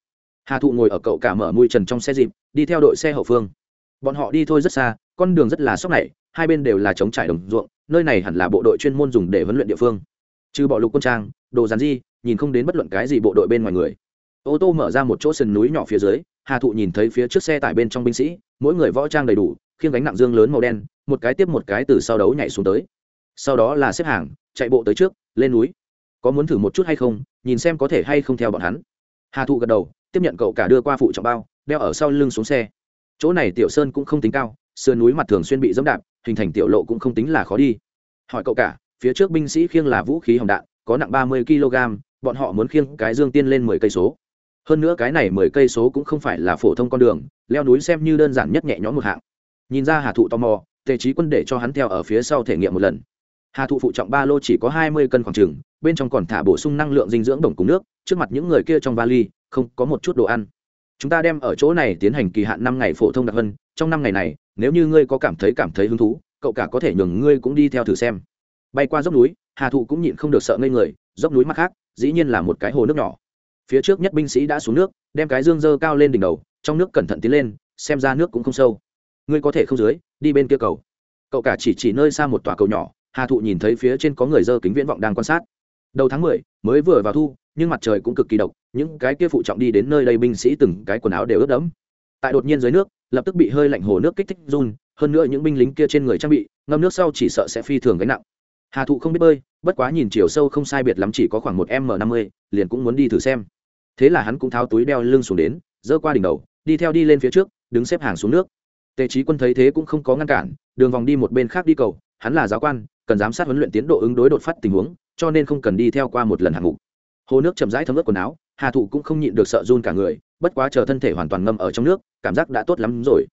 Speaker 1: Hà thụ ngồi ở cậu cả mở mùi trần trong xe dịp, đi theo đội xe hậu phương. Bọn họ đi thôi rất xa, con đường rất là sóc này, hai bên đều là chống trải đồng ruộng, nơi này hẳn là bộ đội chuyên môn dùng để huấn luyện địa phương. Trừ bọ lục quân trang, đồ gián di nhìn không đến bất luận cái gì bộ đội bên ngoài người. Ô tô mở ra một chỗ sườn núi nhỏ phía dưới hà thụ nhìn thấy phía trước xe tải bên trong binh sĩ, mỗi người võ trang đầy đủ, khiêng gánh nặng dương lớn màu đen, một cái tiếp một cái từ sau đấu nhảy xuống tới. Sau đó là xếp hàng, chạy bộ tới trước, lên núi. Có muốn thử một chút hay không, nhìn xem có thể hay không theo bọn hắn. Hà thụ gật đầu, tiếp nhận cậu cả đưa qua phụ trọng bao, đeo ở sau lưng xuống xe. Chỗ này tiểu sơn cũng không tính cao, sườn núi mặt thường xuyên bị dẫm đạp, hình thành tiểu lộ cũng không tính là khó đi. Hỏi cậu cả, phía trước binh sĩ khiêng là vũ khí hồng đạn, có nặng ba mươi kg bọn họ muốn khiêng cái dương tiên lên mười cây số hơn nữa cái này mười cây số cũng không phải là phổ thông con đường, leo núi xem như đơn giản nhất nhẹ nhõm một hạng. Nhìn ra hà thụ tò mò, tề trí quân để cho hắn theo ở phía sau thể nghiệm một lần. Hà thụ phụ trọng ba lô chỉ có hai mươi cân khoảng trừng bên trong còn thả bổ sung năng lượng dinh dưỡng đồng cùng nước, trước mặt những người kia trong vali, không có một chút đồ ăn. Chúng ta đem ở chỗ này tiến hành kỳ hạn năm ngày phổ thông đặc hơn, trong năm ngày này, nếu như ngươi có cảm thấy cảm thấy hứng thú, cậu cả có thể nhường ngươi cũng đi theo thử xem. Bay qua dốc núi, hà thụ cũng nhịn không được sợ ngây người, dốc núi mặt khác, dĩ nhiên là một cái hồ nước nhỏ phía trước nhất binh sĩ đã xuống nước, đem cái dương dơ cao lên đỉnh đầu, trong nước cẩn thận tiến lên, xem ra nước cũng không sâu. Ngươi có thể không dưới, đi bên kia cầu. Cậu cả chỉ chỉ nơi xa một tòa cầu nhỏ, hà thụ nhìn thấy phía trên có người dơ kính viễn vọng đang quan sát. Đầu tháng mười, mới vừa vào thu, nhưng mặt trời cũng cực kỳ độc, những cái kia phụ trọng đi đến nơi đây binh sĩ từng cái quần áo đều ướt đẫm. Tại đột nhiên dưới nước, lập tức bị hơi lạnh hồ nước kích thích run, hơn nữa những binh lính kia trên người trang bị, ngâm nước sau chỉ sợ sẽ phi thường gánh nặng. Hà thụ không biết bơi, bất quá nhìn chiều sâu không sai biệt lắm chỉ có khoảng một m năm mươi, liền cũng muốn đi thử xem thế là hắn cũng tháo túi đeo lưng xuống đến, giơ qua đỉnh đầu, đi theo đi lên phía trước, đứng xếp hàng xuống nước. Tề trí quân thấy thế cũng không có ngăn cản, đường vòng đi một bên khác đi cầu, hắn là giáo quan, cần giám sát huấn luyện tiến độ ứng đối đột phát tình huống, cho nên không cần đi theo qua một lần hạng mục. Hồ nước chậm rãi thấm ướt quần áo, hà thụ cũng không nhịn được sợ run cả người, bất quá chờ thân thể hoàn toàn ngâm ở trong nước, cảm giác đã tốt lắm rồi.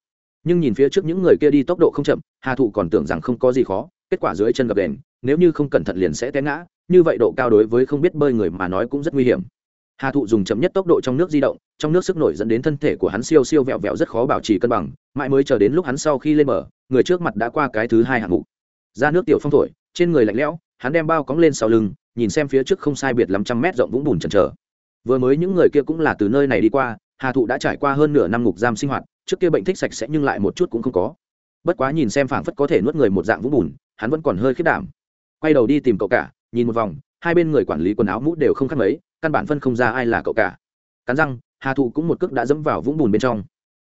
Speaker 1: Nhưng nhìn phía trước những người kia đi tốc độ không chậm, hà thụ còn tưởng rằng không có gì khó, kết quả dưới chân gập đèn nếu như không cẩn thận liền sẽ té ngã, như vậy độ cao đối với không biết bơi người mà nói cũng rất nguy hiểm hà thụ dùng chậm nhất tốc độ trong nước di động, trong nước sức nổi dẫn đến thân thể của hắn siêu siêu vẹo vẹo rất khó bảo trì cân bằng, mãi mới chờ đến lúc hắn sau khi lên bờ, người trước mặt đã qua cái thứ hai hạng mục. Ra nước tiểu phong thổi, trên người lạnh lẽo, hắn đem bao cóng lên sau lưng, nhìn xem phía trước không sai biệt lắm trăm mét rộng vũng bùn chần chờ. Vừa mới những người kia cũng là từ nơi này đi qua, hà thụ đã trải qua hơn nửa năm ngục giam sinh hoạt, trước kia bệnh thích sạch sẽ nhưng lại một chút cũng không có. Bất quá nhìn xem phảng phất có thể nuốt người một dạng vũng bùn, hắn vẫn còn hơi khiết đảm. Quay đầu đi tìm cậu cả, nhìn một vòng, hai bên người quản lý quần áo mũ đều không khác mấy căn bản phân không ra ai là cậu cả. Cắn răng, hà thụ cũng một cước đã dẫm vào vũng bùn bên trong.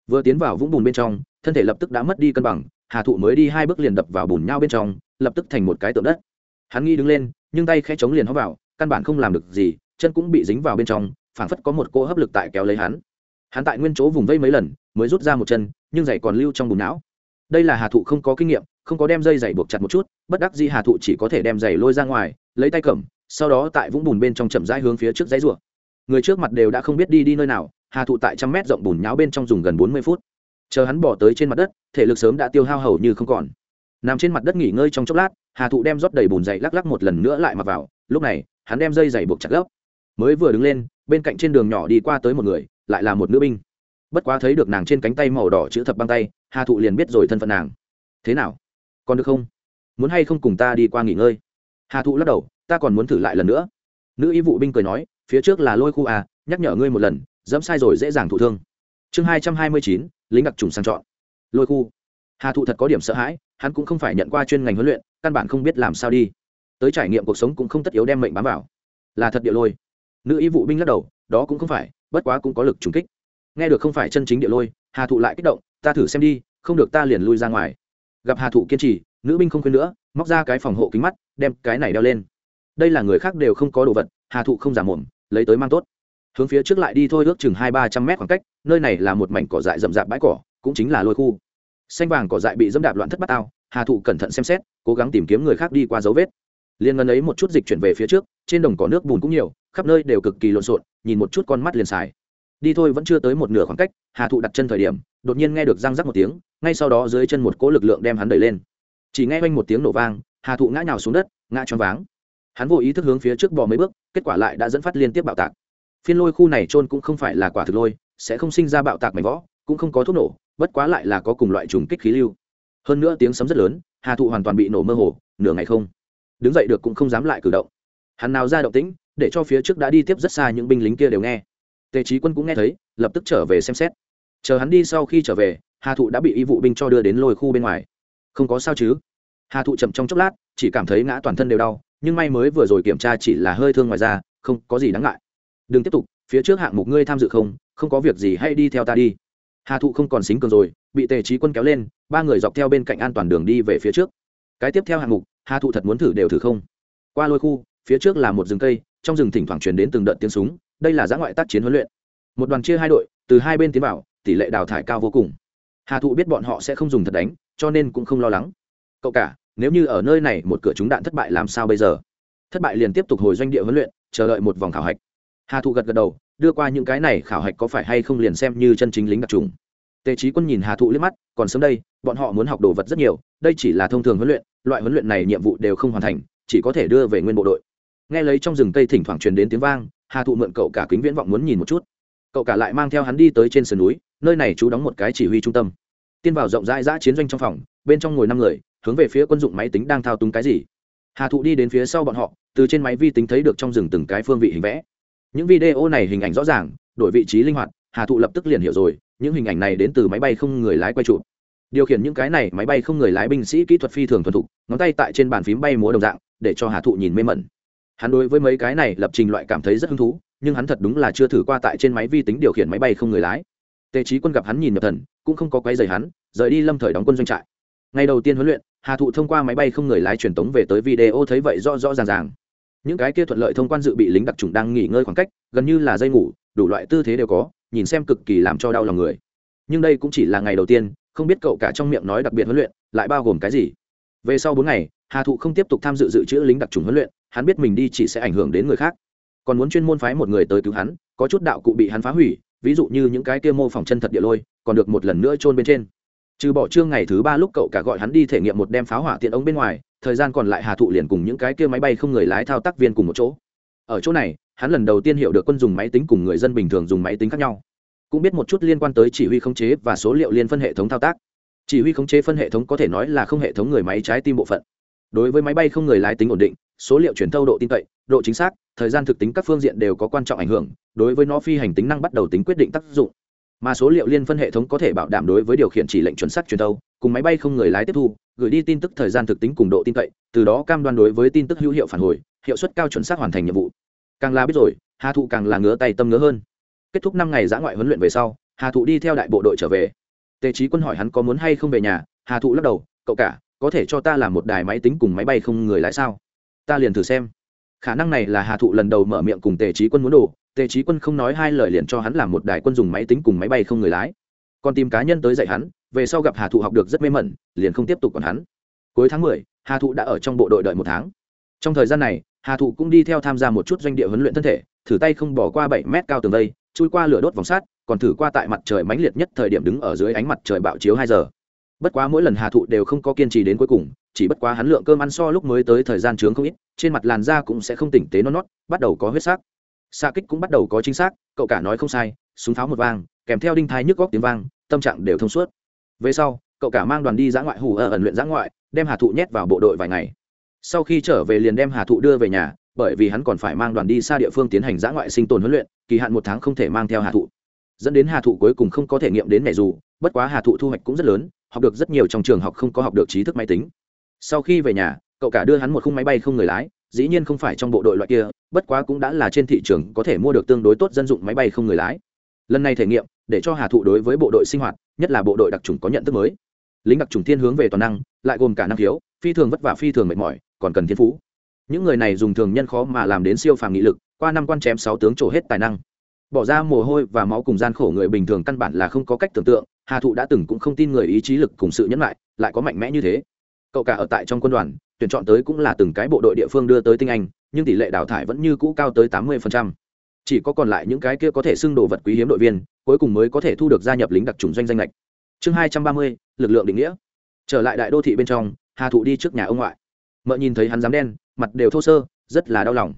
Speaker 1: Vừa tiến vào vũng bùn bên trong, thân thể lập tức đã mất đi cân bằng, hà thụ mới đi hai bước liền đập vào bùn nhau bên trong, lập tức thành một cái tượng đất. Hắn nghi đứng lên, nhưng tay khẽ chống liền hóa vào, căn bản không làm được gì, chân cũng bị dính vào bên trong, phảng phất có một cỗ hấp lực tại kéo lấy hắn. Hắn tại nguyên chỗ vùng vây mấy lần, mới rút ra một chân, nhưng giày còn lưu trong bùn não. Đây là hà thụ không có kinh nghiệm, không có đem dây giày buộc chặt một chút, bất đắc dĩ hà thụ chỉ có thể đem giày lôi ra ngoài, lấy tay cầm sau đó tại vũng bùn bên trong chậm rãi hướng phía trước dãy rùa người trước mặt đều đã không biết đi đi nơi nào, hà thụ tại trăm mét rộng bùn nháo bên trong dùng gần bốn mươi phút. Chờ hắn bỏ tới trên mặt đất, thể lực sớm đã tiêu hao hầu như không còn. Nằm trên mặt đất nghỉ ngơi trong chốc lát, hà thụ đem rót đầy bùn dày lắc lắc một lần nữa lại mặc vào. Lúc này, hắn đem dây dày buộc chặt gấp. Mới vừa đứng lên, bên cạnh trên đường nhỏ đi qua tới một người, lại là một nữ binh. Bất quá thấy được nàng trên cánh tay màu đỏ chữ thập băng tay, hà thụ liền biết rồi thân phận nàng. Thế nào? Còn được không? Muốn hay không cùng ta đi qua nghỉ ngơi? Hà thụ lắc đầu ta còn muốn thử lại lần nữa. Nữ y vụ binh cười nói, phía trước là lôi khu à nhắc nhở ngươi một lần, dẫm sai rồi dễ dàng thụ thương. Chương hai trăm hai mươi chín, lính đặc trùng sang chọn. Lôi khu. Hà thụ thật có điểm sợ hãi, hắn cũng không phải nhận qua chuyên ngành huấn luyện, căn bản không biết làm sao đi. Tới trải nghiệm cuộc sống cũng không tất yếu đem mệnh bám vào. Là thật địa lôi. Nữ y vụ binh lắc đầu, đó cũng không phải, bất quá cũng có lực trùng kích. Nghe được không phải chân chính địa lôi, hà thụ lại kích động, ta thử xem đi, không được ta liền lui ra ngoài. Gặp hà thụ kiên trì, nữ binh không khuyên nữa, móc ra cái phòng hộ kính mắt, đem cái này đeo lên đây là người khác đều không có đồ vật, hà thụ không giả mồm, lấy tới mang tốt. Hướng phía trước lại đi thôi ước chừng hai ba trăm mét khoảng cách, nơi này là một mảnh cỏ dại rậm rạp bãi cỏ, cũng chính là lôi khu. Xanh vàng cỏ dại bị dẫm đạp loạn thất bát ao, hà thụ cẩn thận xem xét, cố gắng tìm kiếm người khác đi qua dấu vết. Liên ngân ấy một chút dịch chuyển về phía trước, trên đồng cỏ nước bùn cũng nhiều, khắp nơi đều cực kỳ lộn xộn, nhìn một chút con mắt liền xài. Đi thôi vẫn chưa tới một nửa khoảng cách, hà thụ đặt chân thời điểm, đột nhiên nghe được răng rắc một tiếng, ngay sau đó dưới chân một cỗ lực lượng đem hắn đẩy lên. Chỉ nghe quanh một tiếng nổ vang, hà thụ ngã nhào xuống đất, ngã choáng váng hắn vô ý thức hướng phía trước bò mấy bước, kết quả lại đã dẫn phát liên tiếp bạo tạc. Phiên lôi khu này trôn cũng không phải là quả thực lôi, sẽ không sinh ra bạo tạc mảnh võ cũng không có thuốc nổ, bất quá lại là có cùng loại trùng kích khí lưu. Hơn nữa tiếng sấm rất lớn, hà thụ hoàn toàn bị nổ mơ hồ, nửa ngày không. Đứng dậy được cũng không dám lại cử động. Hắn nào ra động tĩnh, để cho phía trước đã đi tiếp rất xa những binh lính kia đều nghe. Tề trí quân cũng nghe thấy, lập tức trở về xem xét. Chờ hắn đi sau khi trở về, hà thụ đã bị y vụ binh cho đưa đến lôi khu bên ngoài. Không có sao chứ? Hà thụ chậm trong chốc lát, chỉ cảm thấy ngã toàn thân đều đau nhưng may mới vừa rồi kiểm tra chỉ là hơi thương ngoài da, không có gì đáng ngại. Đừng tiếp tục phía trước hạng mục ngươi tham dự không không có việc gì hay đi theo ta đi. Hà thụ không còn xính cường rồi bị tề trí quân kéo lên ba người dọc theo bên cạnh an toàn đường đi về phía trước. Cái tiếp theo hạng mục hà thụ thật muốn thử đều thử không. Qua lôi khu phía trước là một rừng cây trong rừng thỉnh thoảng truyền đến từng đợt tiếng súng đây là giã ngoại tác chiến huấn luyện. Một đoàn chia hai đội từ hai bên tiến vào tỷ lệ đào thải cao vô cùng. Hà thụ biết bọn họ sẽ không dùng thật đánh cho nên cũng không lo lắng. Cậu cả nếu như ở nơi này một cửa chúng đạn thất bại làm sao bây giờ? Thất bại liền tiếp tục hồi doanh địa huấn luyện, chờ đợi một vòng khảo hạch. Hà thụ gật gật đầu, đưa qua những cái này khảo hạch có phải hay không liền xem như chân chính lính đặc trùng. Tề trí quân nhìn hà thụ liếc mắt, còn sớm đây, bọn họ muốn học đồ vật rất nhiều, đây chỉ là thông thường huấn luyện, loại huấn luyện này nhiệm vụ đều không hoàn thành, chỉ có thể đưa về nguyên bộ đội. Nghe lấy trong rừng cây thỉnh thoảng truyền đến tiếng vang, hà thụ mượn cậu cả kính viễn vọng muốn nhìn một chút. Cậu cả lại mang theo hắn đi tới trên sườn núi, nơi này chú đóng một cái chỉ huy trung tâm. Tiên vào rộng rãi giã chiến doanh trong phòng, bên trong ngồi năm người hướng về phía quân dụng máy tính đang thao túng cái gì? Hà thụ đi đến phía sau bọn họ, từ trên máy vi tính thấy được trong rừng từng cái phương vị hình vẽ. Những video này hình ảnh rõ ràng, đổi vị trí linh hoạt, hà thụ lập tức liền hiểu rồi, những hình ảnh này đến từ máy bay không người lái quay trụ điều khiển những cái này, máy bay không người lái binh sĩ kỹ thuật phi thường thuần thục, ngón tay tại trên bàn phím bay múa đồng dạng, để cho hà thụ nhìn mê mẩn. Hắn đối với mấy cái này lập trình loại cảm thấy rất hứng thú, nhưng hắn thật đúng là chưa thử qua tại trên máy vi tính điều khiển máy bay không người lái. Tề trí quân gặp hắn nhìn nhập thần, cũng không có quấy rầy hắn, rời đi lâm thời đóng quân doanh trại. Ngày đầu tiên huấn luyện hà thụ thông qua máy bay không người lái truyền tống về tới video thấy vậy rõ rõ ràng ràng. Những cái kia thuận lợi thông quan dự bị lính đặc trùng đang nghỉ ngơi khoảng cách, gần như là dây ngủ, đủ loại tư thế đều có, nhìn xem cực kỳ làm cho đau lòng người. Nhưng đây cũng chỉ là ngày đầu tiên, không biết cậu cả trong miệng nói đặc biệt huấn luyện, lại bao gồm cái gì. Về sau bốn ngày, hà thụ không tiếp tục tham dự dự trữ lính đặc trùng huấn luyện, hắn biết mình đi chỉ sẽ ảnh hưởng đến người khác. Còn muốn chuyên môn phái một người tới cứu hắn, có chút đạo cụ bị hắn phá hủy, ví dụ như những cái kia mô phỏng chân thật địa lôi, còn được một lần nữa chôn bên trên trừ bỏ trương ngày thứ ba lúc cậu cả gọi hắn đi thể nghiệm một đem pháo hỏa tiện ống bên ngoài, thời gian còn lại hà thụ liền cùng những cái kia máy bay không người lái thao tác viên cùng một chỗ. Ở chỗ này, hắn lần đầu tiên hiểu được quân dùng máy tính cùng người dân bình thường dùng máy tính khác nhau. Cũng biết một chút liên quan tới chỉ huy khống chế và số liệu liên phân hệ thống thao tác. Chỉ huy khống chế phân hệ thống có thể nói là không hệ thống người máy trái tim bộ phận. Đối với máy bay không người lái tính ổn định, số liệu truyền thâu độ tin cậy, độ chính xác, thời gian thực tính các phương diện đều có quan trọng ảnh hưởng, đối với nó phi hành tính năng bắt đầu tính quyết định tác dụng mà số liệu liên phân hệ thống có thể bảo đảm đối với điều khiển chỉ lệnh chuẩn xác truyền tâu, cùng máy bay không người lái tiếp thu, gửi đi tin tức thời gian thực tính cùng độ tin cậy, từ đó cam đoan đối với tin tức hữu hiệu phản hồi, hiệu suất cao chuẩn xác hoàn thành nhiệm vụ. Càng là biết rồi, hà thụ càng là ngứa tay tâm ngứa hơn. Kết thúc năm ngày giã ngoại huấn luyện về sau, hà thụ đi theo đại bộ đội trở về. Tề trí quân hỏi hắn có muốn hay không về nhà, hà thụ lắc đầu, cậu cả, có thể cho ta làm một đài máy tính cùng máy bay không người lái sao? Ta liền thử xem. Khả năng này là hà thụ lần đầu mở miệng cùng tề trí quân muốn đồ tề trí quân không nói hai lời liền cho hắn làm một đài quân dùng máy tính cùng máy bay không người lái. Còn tìm cá nhân tới dạy hắn, về sau gặp hà thụ học được rất mê mẩn, liền không tiếp tục còn hắn. Cuối tháng mười, hà thụ đã ở trong bộ đội đợi một tháng. Trong thời gian này, hà thụ cũng đi theo tham gia một chút doanh địa huấn luyện thân thể, thử tay không bỏ qua bảy mét cao tường vây, chui qua lửa đốt vòng sát còn thử qua tại mặt trời mãnh liệt nhất thời điểm đứng ở dưới ánh mặt trời bạo chiếu hai giờ. Bất quá mỗi lần hà thụ đều không có kiên trì đến cuối cùng, chỉ bất quá hắn lượng cơm ăn so lúc mới tới thời gian trướng không ít, trên mặt làn da cũng sẽ không tỉnh tế non nót, bắt đầu có huyết sắc xa kích cũng bắt đầu có chính xác, cậu cả nói không sai, súng pháo một vang, kèm theo đinh thai nhức góc tiếng vang, tâm trạng đều thông suốt. Về sau, cậu cả mang đoàn đi giã ngoại hủ ở ẩn luyện giã ngoại, đem hà thụ nhét vào bộ đội vài ngày. Sau khi trở về liền đem hà thụ đưa về nhà, bởi vì hắn còn phải mang đoàn đi xa địa phương tiến hành giã ngoại sinh tồn huấn luyện, kỳ hạn một tháng không thể mang theo hà thụ. Dẫn đến hà thụ cuối cùng không có thể nghiệm đến mẹ dù, bất quá hà thụ thu hoạch cũng rất lớn, học được rất nhiều trong trường học không có học được trí thức máy tính. Sau khi về nhà, cậu cả đưa hắn một khung máy bay không người lái, dĩ nhiên không phải trong bộ đội loại kia bất quá cũng đã là trên thị trường có thể mua được tương đối tốt dân dụng máy bay không người lái. Lần này thể nghiệm, để cho hà thụ đối với bộ đội sinh hoạt, nhất là bộ đội đặc trùng có nhận thức mới. Lính đặc trùng thiên hướng về toàn năng, lại gồm cả năng khiếu, phi thường vất vả phi thường mệt mỏi, còn cần thiên phú. Những người này dùng thường nhân khó mà làm đến siêu phàm nghị lực, qua năm quan chém sáu tướng trổ hết tài năng. Bỏ ra mồ hôi và máu cùng gian khổ người bình thường căn bản là không có cách tưởng tượng, hà thụ đã từng cũng không tin người ý chí lực cùng sự nhẫn lại lại có mạnh mẽ như thế. Cậu cả ở tại trong quân đoàn, tuyển chọn tới cũng là từng cái bộ đội địa phương đưa tới tinh anh nhưng tỷ lệ đào thải vẫn như cũ cao tới tám mươi chỉ có còn lại những cái kia có thể xưng đồ vật quý hiếm đội viên, cuối cùng mới có thể thu được gia nhập lính đặc trùng doanh danh lệch. Chương hai trăm ba mươi, lực lượng định nghĩa. Trở lại đại đô thị bên trong, hà thụ đi trước nhà ông ngoại. Mợ nhìn thấy hắn dám đen, mặt đều thô sơ, rất là đau lòng.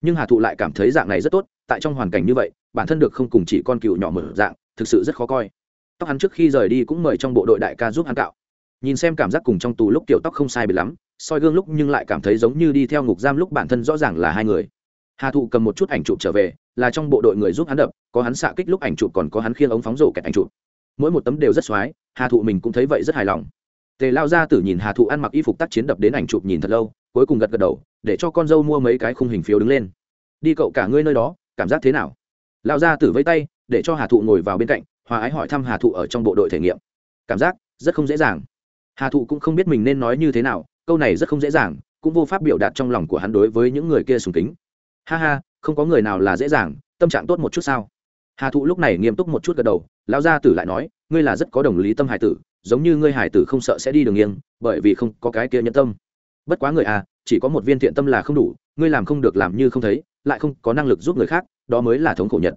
Speaker 1: Nhưng hà thụ lại cảm thấy dạng này rất tốt, tại trong hoàn cảnh như vậy, bản thân được không cùng chỉ con cựu nhỏ mở dạng, thực sự rất khó coi. Tóc hắn trước khi rời đi cũng mời trong bộ đội đại ca giúp hắn cạo. Nhìn xem cảm giác cùng trong tù lúc kiểu tóc không sai biệt lắm soi gương lúc nhưng lại cảm thấy giống như đi theo ngục giam lúc bản thân rõ ràng là hai người. Hà thụ cầm một chút ảnh chụp trở về, là trong bộ đội người giúp hắn đập, có hắn xạ kích lúc ảnh chụp còn có hắn khiêng ống phóng rổ kẹt ảnh chụp. Mỗi một tấm đều rất x hà thụ mình cũng thấy vậy rất hài lòng. Tề lao ra tử nhìn hà thụ ăn mặc y phục tác chiến đập đến ảnh chụp nhìn thật lâu, cuối cùng gật gật đầu, để cho con dâu mua mấy cái khung hình phiếu đứng lên. Đi cậu cả ngươi nơi đó, cảm giác thế nào? Lao ra tử vây tay, để cho hà thụ ngồi vào bên cạnh, hòa ái hỏi thăm hà thụ ở trong bộ đội thể nghiệm. Cảm giác rất không dễ dàng. Hà thụ cũng không biết mình nên nói như thế nào câu này rất không dễ dàng, cũng vô pháp biểu đạt trong lòng của hắn đối với những người kia sùng kính. Ha ha, không có người nào là dễ dàng, tâm trạng tốt một chút sao? Hà thụ lúc này nghiêm túc một chút gật đầu, lão gia tử lại nói, ngươi là rất có đồng lý tâm hải tử, giống như ngươi hải tử không sợ sẽ đi đường nghiêng, bởi vì không có cái kia nhân tâm. Bất quá người à chỉ có một viên thiện tâm là không đủ, ngươi làm không được làm như không thấy, lại không có năng lực giúp người khác, đó mới là thống khổ nhật.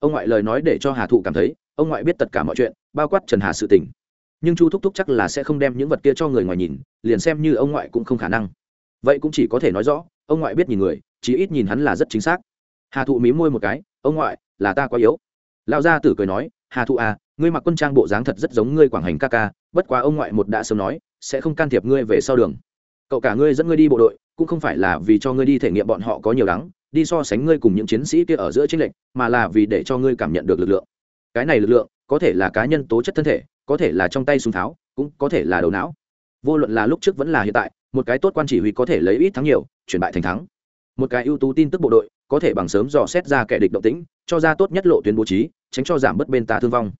Speaker 1: Ông ngoại lời nói để cho hà thụ cảm thấy, ông ngoại biết tất cả mọi chuyện, bao quát trần hà sự tình nhưng chu thúc thúc chắc là sẽ không đem những vật kia cho người ngoài nhìn, liền xem như ông ngoại cũng không khả năng. Vậy cũng chỉ có thể nói rõ, ông ngoại biết nhìn người chỉ ít nhìn hắn là rất chính xác. Hà thụ mí môi một cái, ông ngoại, là ta quá yếu. Lão gia tử cười nói, hà thụ à ngươi mặc quân trang bộ dáng thật rất giống ngươi quảng hành ca ca, bất quá ông ngoại một đã sớm nói, sẽ không can thiệp ngươi về sau đường. Cậu cả ngươi dẫn ngươi đi bộ đội, cũng không phải là vì cho ngươi đi thể nghiệm bọn họ có nhiều đắng, đi so sánh ngươi cùng những chiến sĩ kia ở giữa chính lệnh mà là vì để cho ngươi cảm nhận được lực lượng. Cái này lực lượng có thể là cá nhân tố chất thân thể có thể là trong tay súng tháo, cũng có thể là đầu não. Vô luận là lúc trước vẫn là hiện tại, một cái tốt quan chỉ huy có thể lấy ít thắng nhiều, chuyển bại thành thắng. Một cái ưu tú tin tức bộ đội, có thể bằng sớm dò xét ra kẻ địch động tĩnh, cho ra tốt nhất lộ tuyến bố trí, tránh cho giảm bớt bên ta thương vong.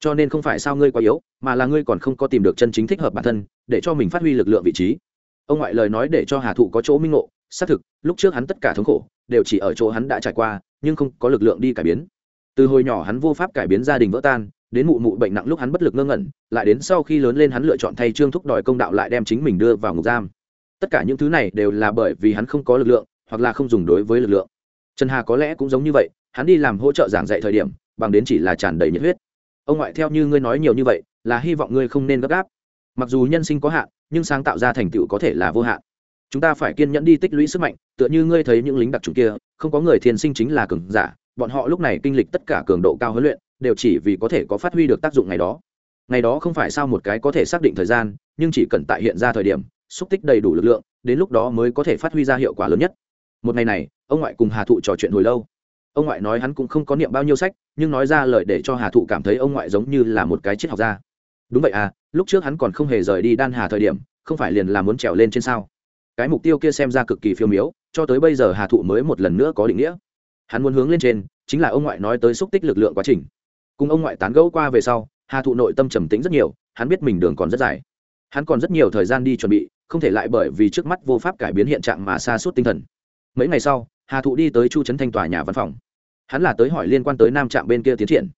Speaker 1: Cho nên không phải sao ngươi quá yếu, mà là ngươi còn không có tìm được chân chính thích hợp bản thân, để cho mình phát huy lực lượng vị trí. Ông ngoại lời nói để cho hà thụ có chỗ minh ngộ, xác thực, lúc trước hắn tất cả thống khổ, đều chỉ ở chỗ hắn đã trải qua, nhưng không có lực lượng đi cải biến. Từ hồi nhỏ hắn vô pháp cải biến gia đình vỡ tan đến mụ mụ bệnh nặng lúc hắn bất lực ngơ ngẩn, lại đến sau khi lớn lên hắn lựa chọn thay trương thúc đòi công đạo lại đem chính mình đưa vào ngục giam. Tất cả những thứ này đều là bởi vì hắn không có lực lượng, hoặc là không dùng đối với lực lượng. Trần hà có lẽ cũng giống như vậy, hắn đi làm hỗ trợ giảng dạy thời điểm, bằng đến chỉ là tràn đầy nhiệt huyết. Ông ngoại theo như ngươi nói nhiều như vậy, là hy vọng ngươi không nên gấp gáp. Mặc dù nhân sinh có hạn, nhưng sáng tạo ra thành tựu có thể là vô hạn. Chúng ta phải kiên nhẫn đi tích lũy sức mạnh, tựa như ngươi thấy những lính đặc trùng kia, không có người thiên sinh chính là cường giả, bọn họ lúc này kinh lịch tất cả cường độ cao huấn luyện đều chỉ vì có thể có phát huy được tác dụng ngày đó. Ngày đó không phải sao một cái có thể xác định thời gian, nhưng chỉ cần tại hiện ra thời điểm, xúc tích đầy đủ lực lượng, đến lúc đó mới có thể phát huy ra hiệu quả lớn nhất. Một ngày này, ông ngoại cùng hà thụ trò chuyện hồi lâu. Ông ngoại nói hắn cũng không có niệm bao nhiêu sách, nhưng nói ra lời để cho hà thụ cảm thấy ông ngoại giống như là một cái triết học gia. Đúng vậy à lúc trước hắn còn không hề rời đi đan hà thời điểm, không phải liền là muốn trèo lên trên sao. Cái mục tiêu kia xem ra cực kỳ phiêu miếu cho tới bây giờ hà thụ mới một lần nữa có định nghĩa. Hắn muốn hướng lên trên, chính là ông ngoại nói tới xúc tích lực lượng quá trình cùng ông ngoại tán gẫu qua về sau, hà thụ nội tâm trầm tính rất nhiều, hắn biết mình đường còn rất dài. Hắn còn rất nhiều thời gian đi chuẩn bị, không thể lại bởi vì trước mắt vô pháp cải biến hiện trạng mà xa suốt tinh thần. Mấy ngày sau, hà thụ đi tới chu trấn thanh tòa nhà văn phòng. Hắn là tới hỏi liên quan tới nam trạm bên kia tiến triển.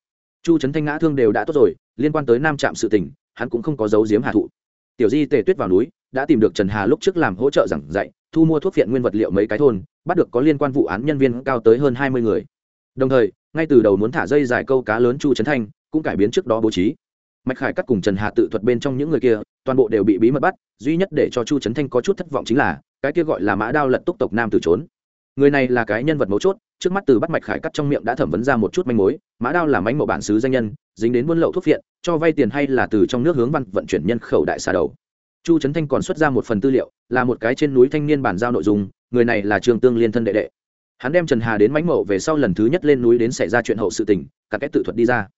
Speaker 1: Chu trấn thanh ngã thương đều đã tốt rồi, liên quan tới nam trạm sự tình, hắn cũng không có giấu giếm hà thụ. Tiểu di tề tuyết vào núi, đã tìm được trần hà lúc trước làm hỗ trợ giảng dạy, thu mua thuốc phiện nguyên vật liệu mấy cái thôn, bắt được có liên quan vụ án nhân viên cao tới hơn hai mươi người đồng thời, ngay từ đầu muốn thả dây dài câu cá lớn chu trấn thanh cũng cải biến trước đó bố trí. Mạch khải cắt cùng trần hà tự thuật bên trong những người kia, toàn bộ đều bị bí mật bắt, duy nhất để cho chu trấn thanh có chút thất vọng chính là, cái kia gọi là mã đao lật túc tộc nam từ trốn. Người này là cái nhân vật mấu chốt, trước mắt từ bắt mạch khải cắt trong miệng đã thẩm vấn ra một chút manh mối, mã đao là mánh mộ bản xứ danh nhân, dính đến buôn lậu thuốc viện cho vay tiền hay là từ trong nước hướng văn vận chuyển nhân khẩu đại xà đầu. Chu trấn thanh còn xuất ra một phần tư liệu, là một cái trên núi thanh niên bản giao nội dung, người này là trường tương liên thân đệ đệ hắn đem trần hà đến mánh mộ về sau lần thứ nhất lên núi đến xảy ra chuyện hậu sự tình, cả cách tự thuật đi ra.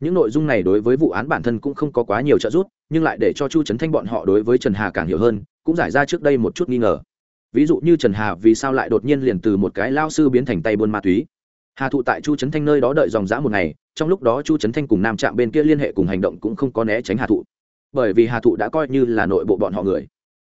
Speaker 1: Những nội dung này đối với vụ án bản thân cũng không có quá nhiều trợ giúp, nhưng lại để cho chu trấn thanh bọn họ đối với trần hà càng hiểu hơn, cũng giải ra trước đây một chút nghi ngờ. Ví dụ như trần hà vì sao lại đột nhiên liền từ một cái lao sư biến thành tay buôn ma túy. Hà thụ tại chu trấn thanh nơi đó đợi dòng dã một ngày, trong lúc đó chu trấn thanh cùng nam trạm bên kia liên hệ cùng hành động cũng không có né tránh hà thụ. Bởi vì hà thụ đã coi như là nội bộ bọn họ người.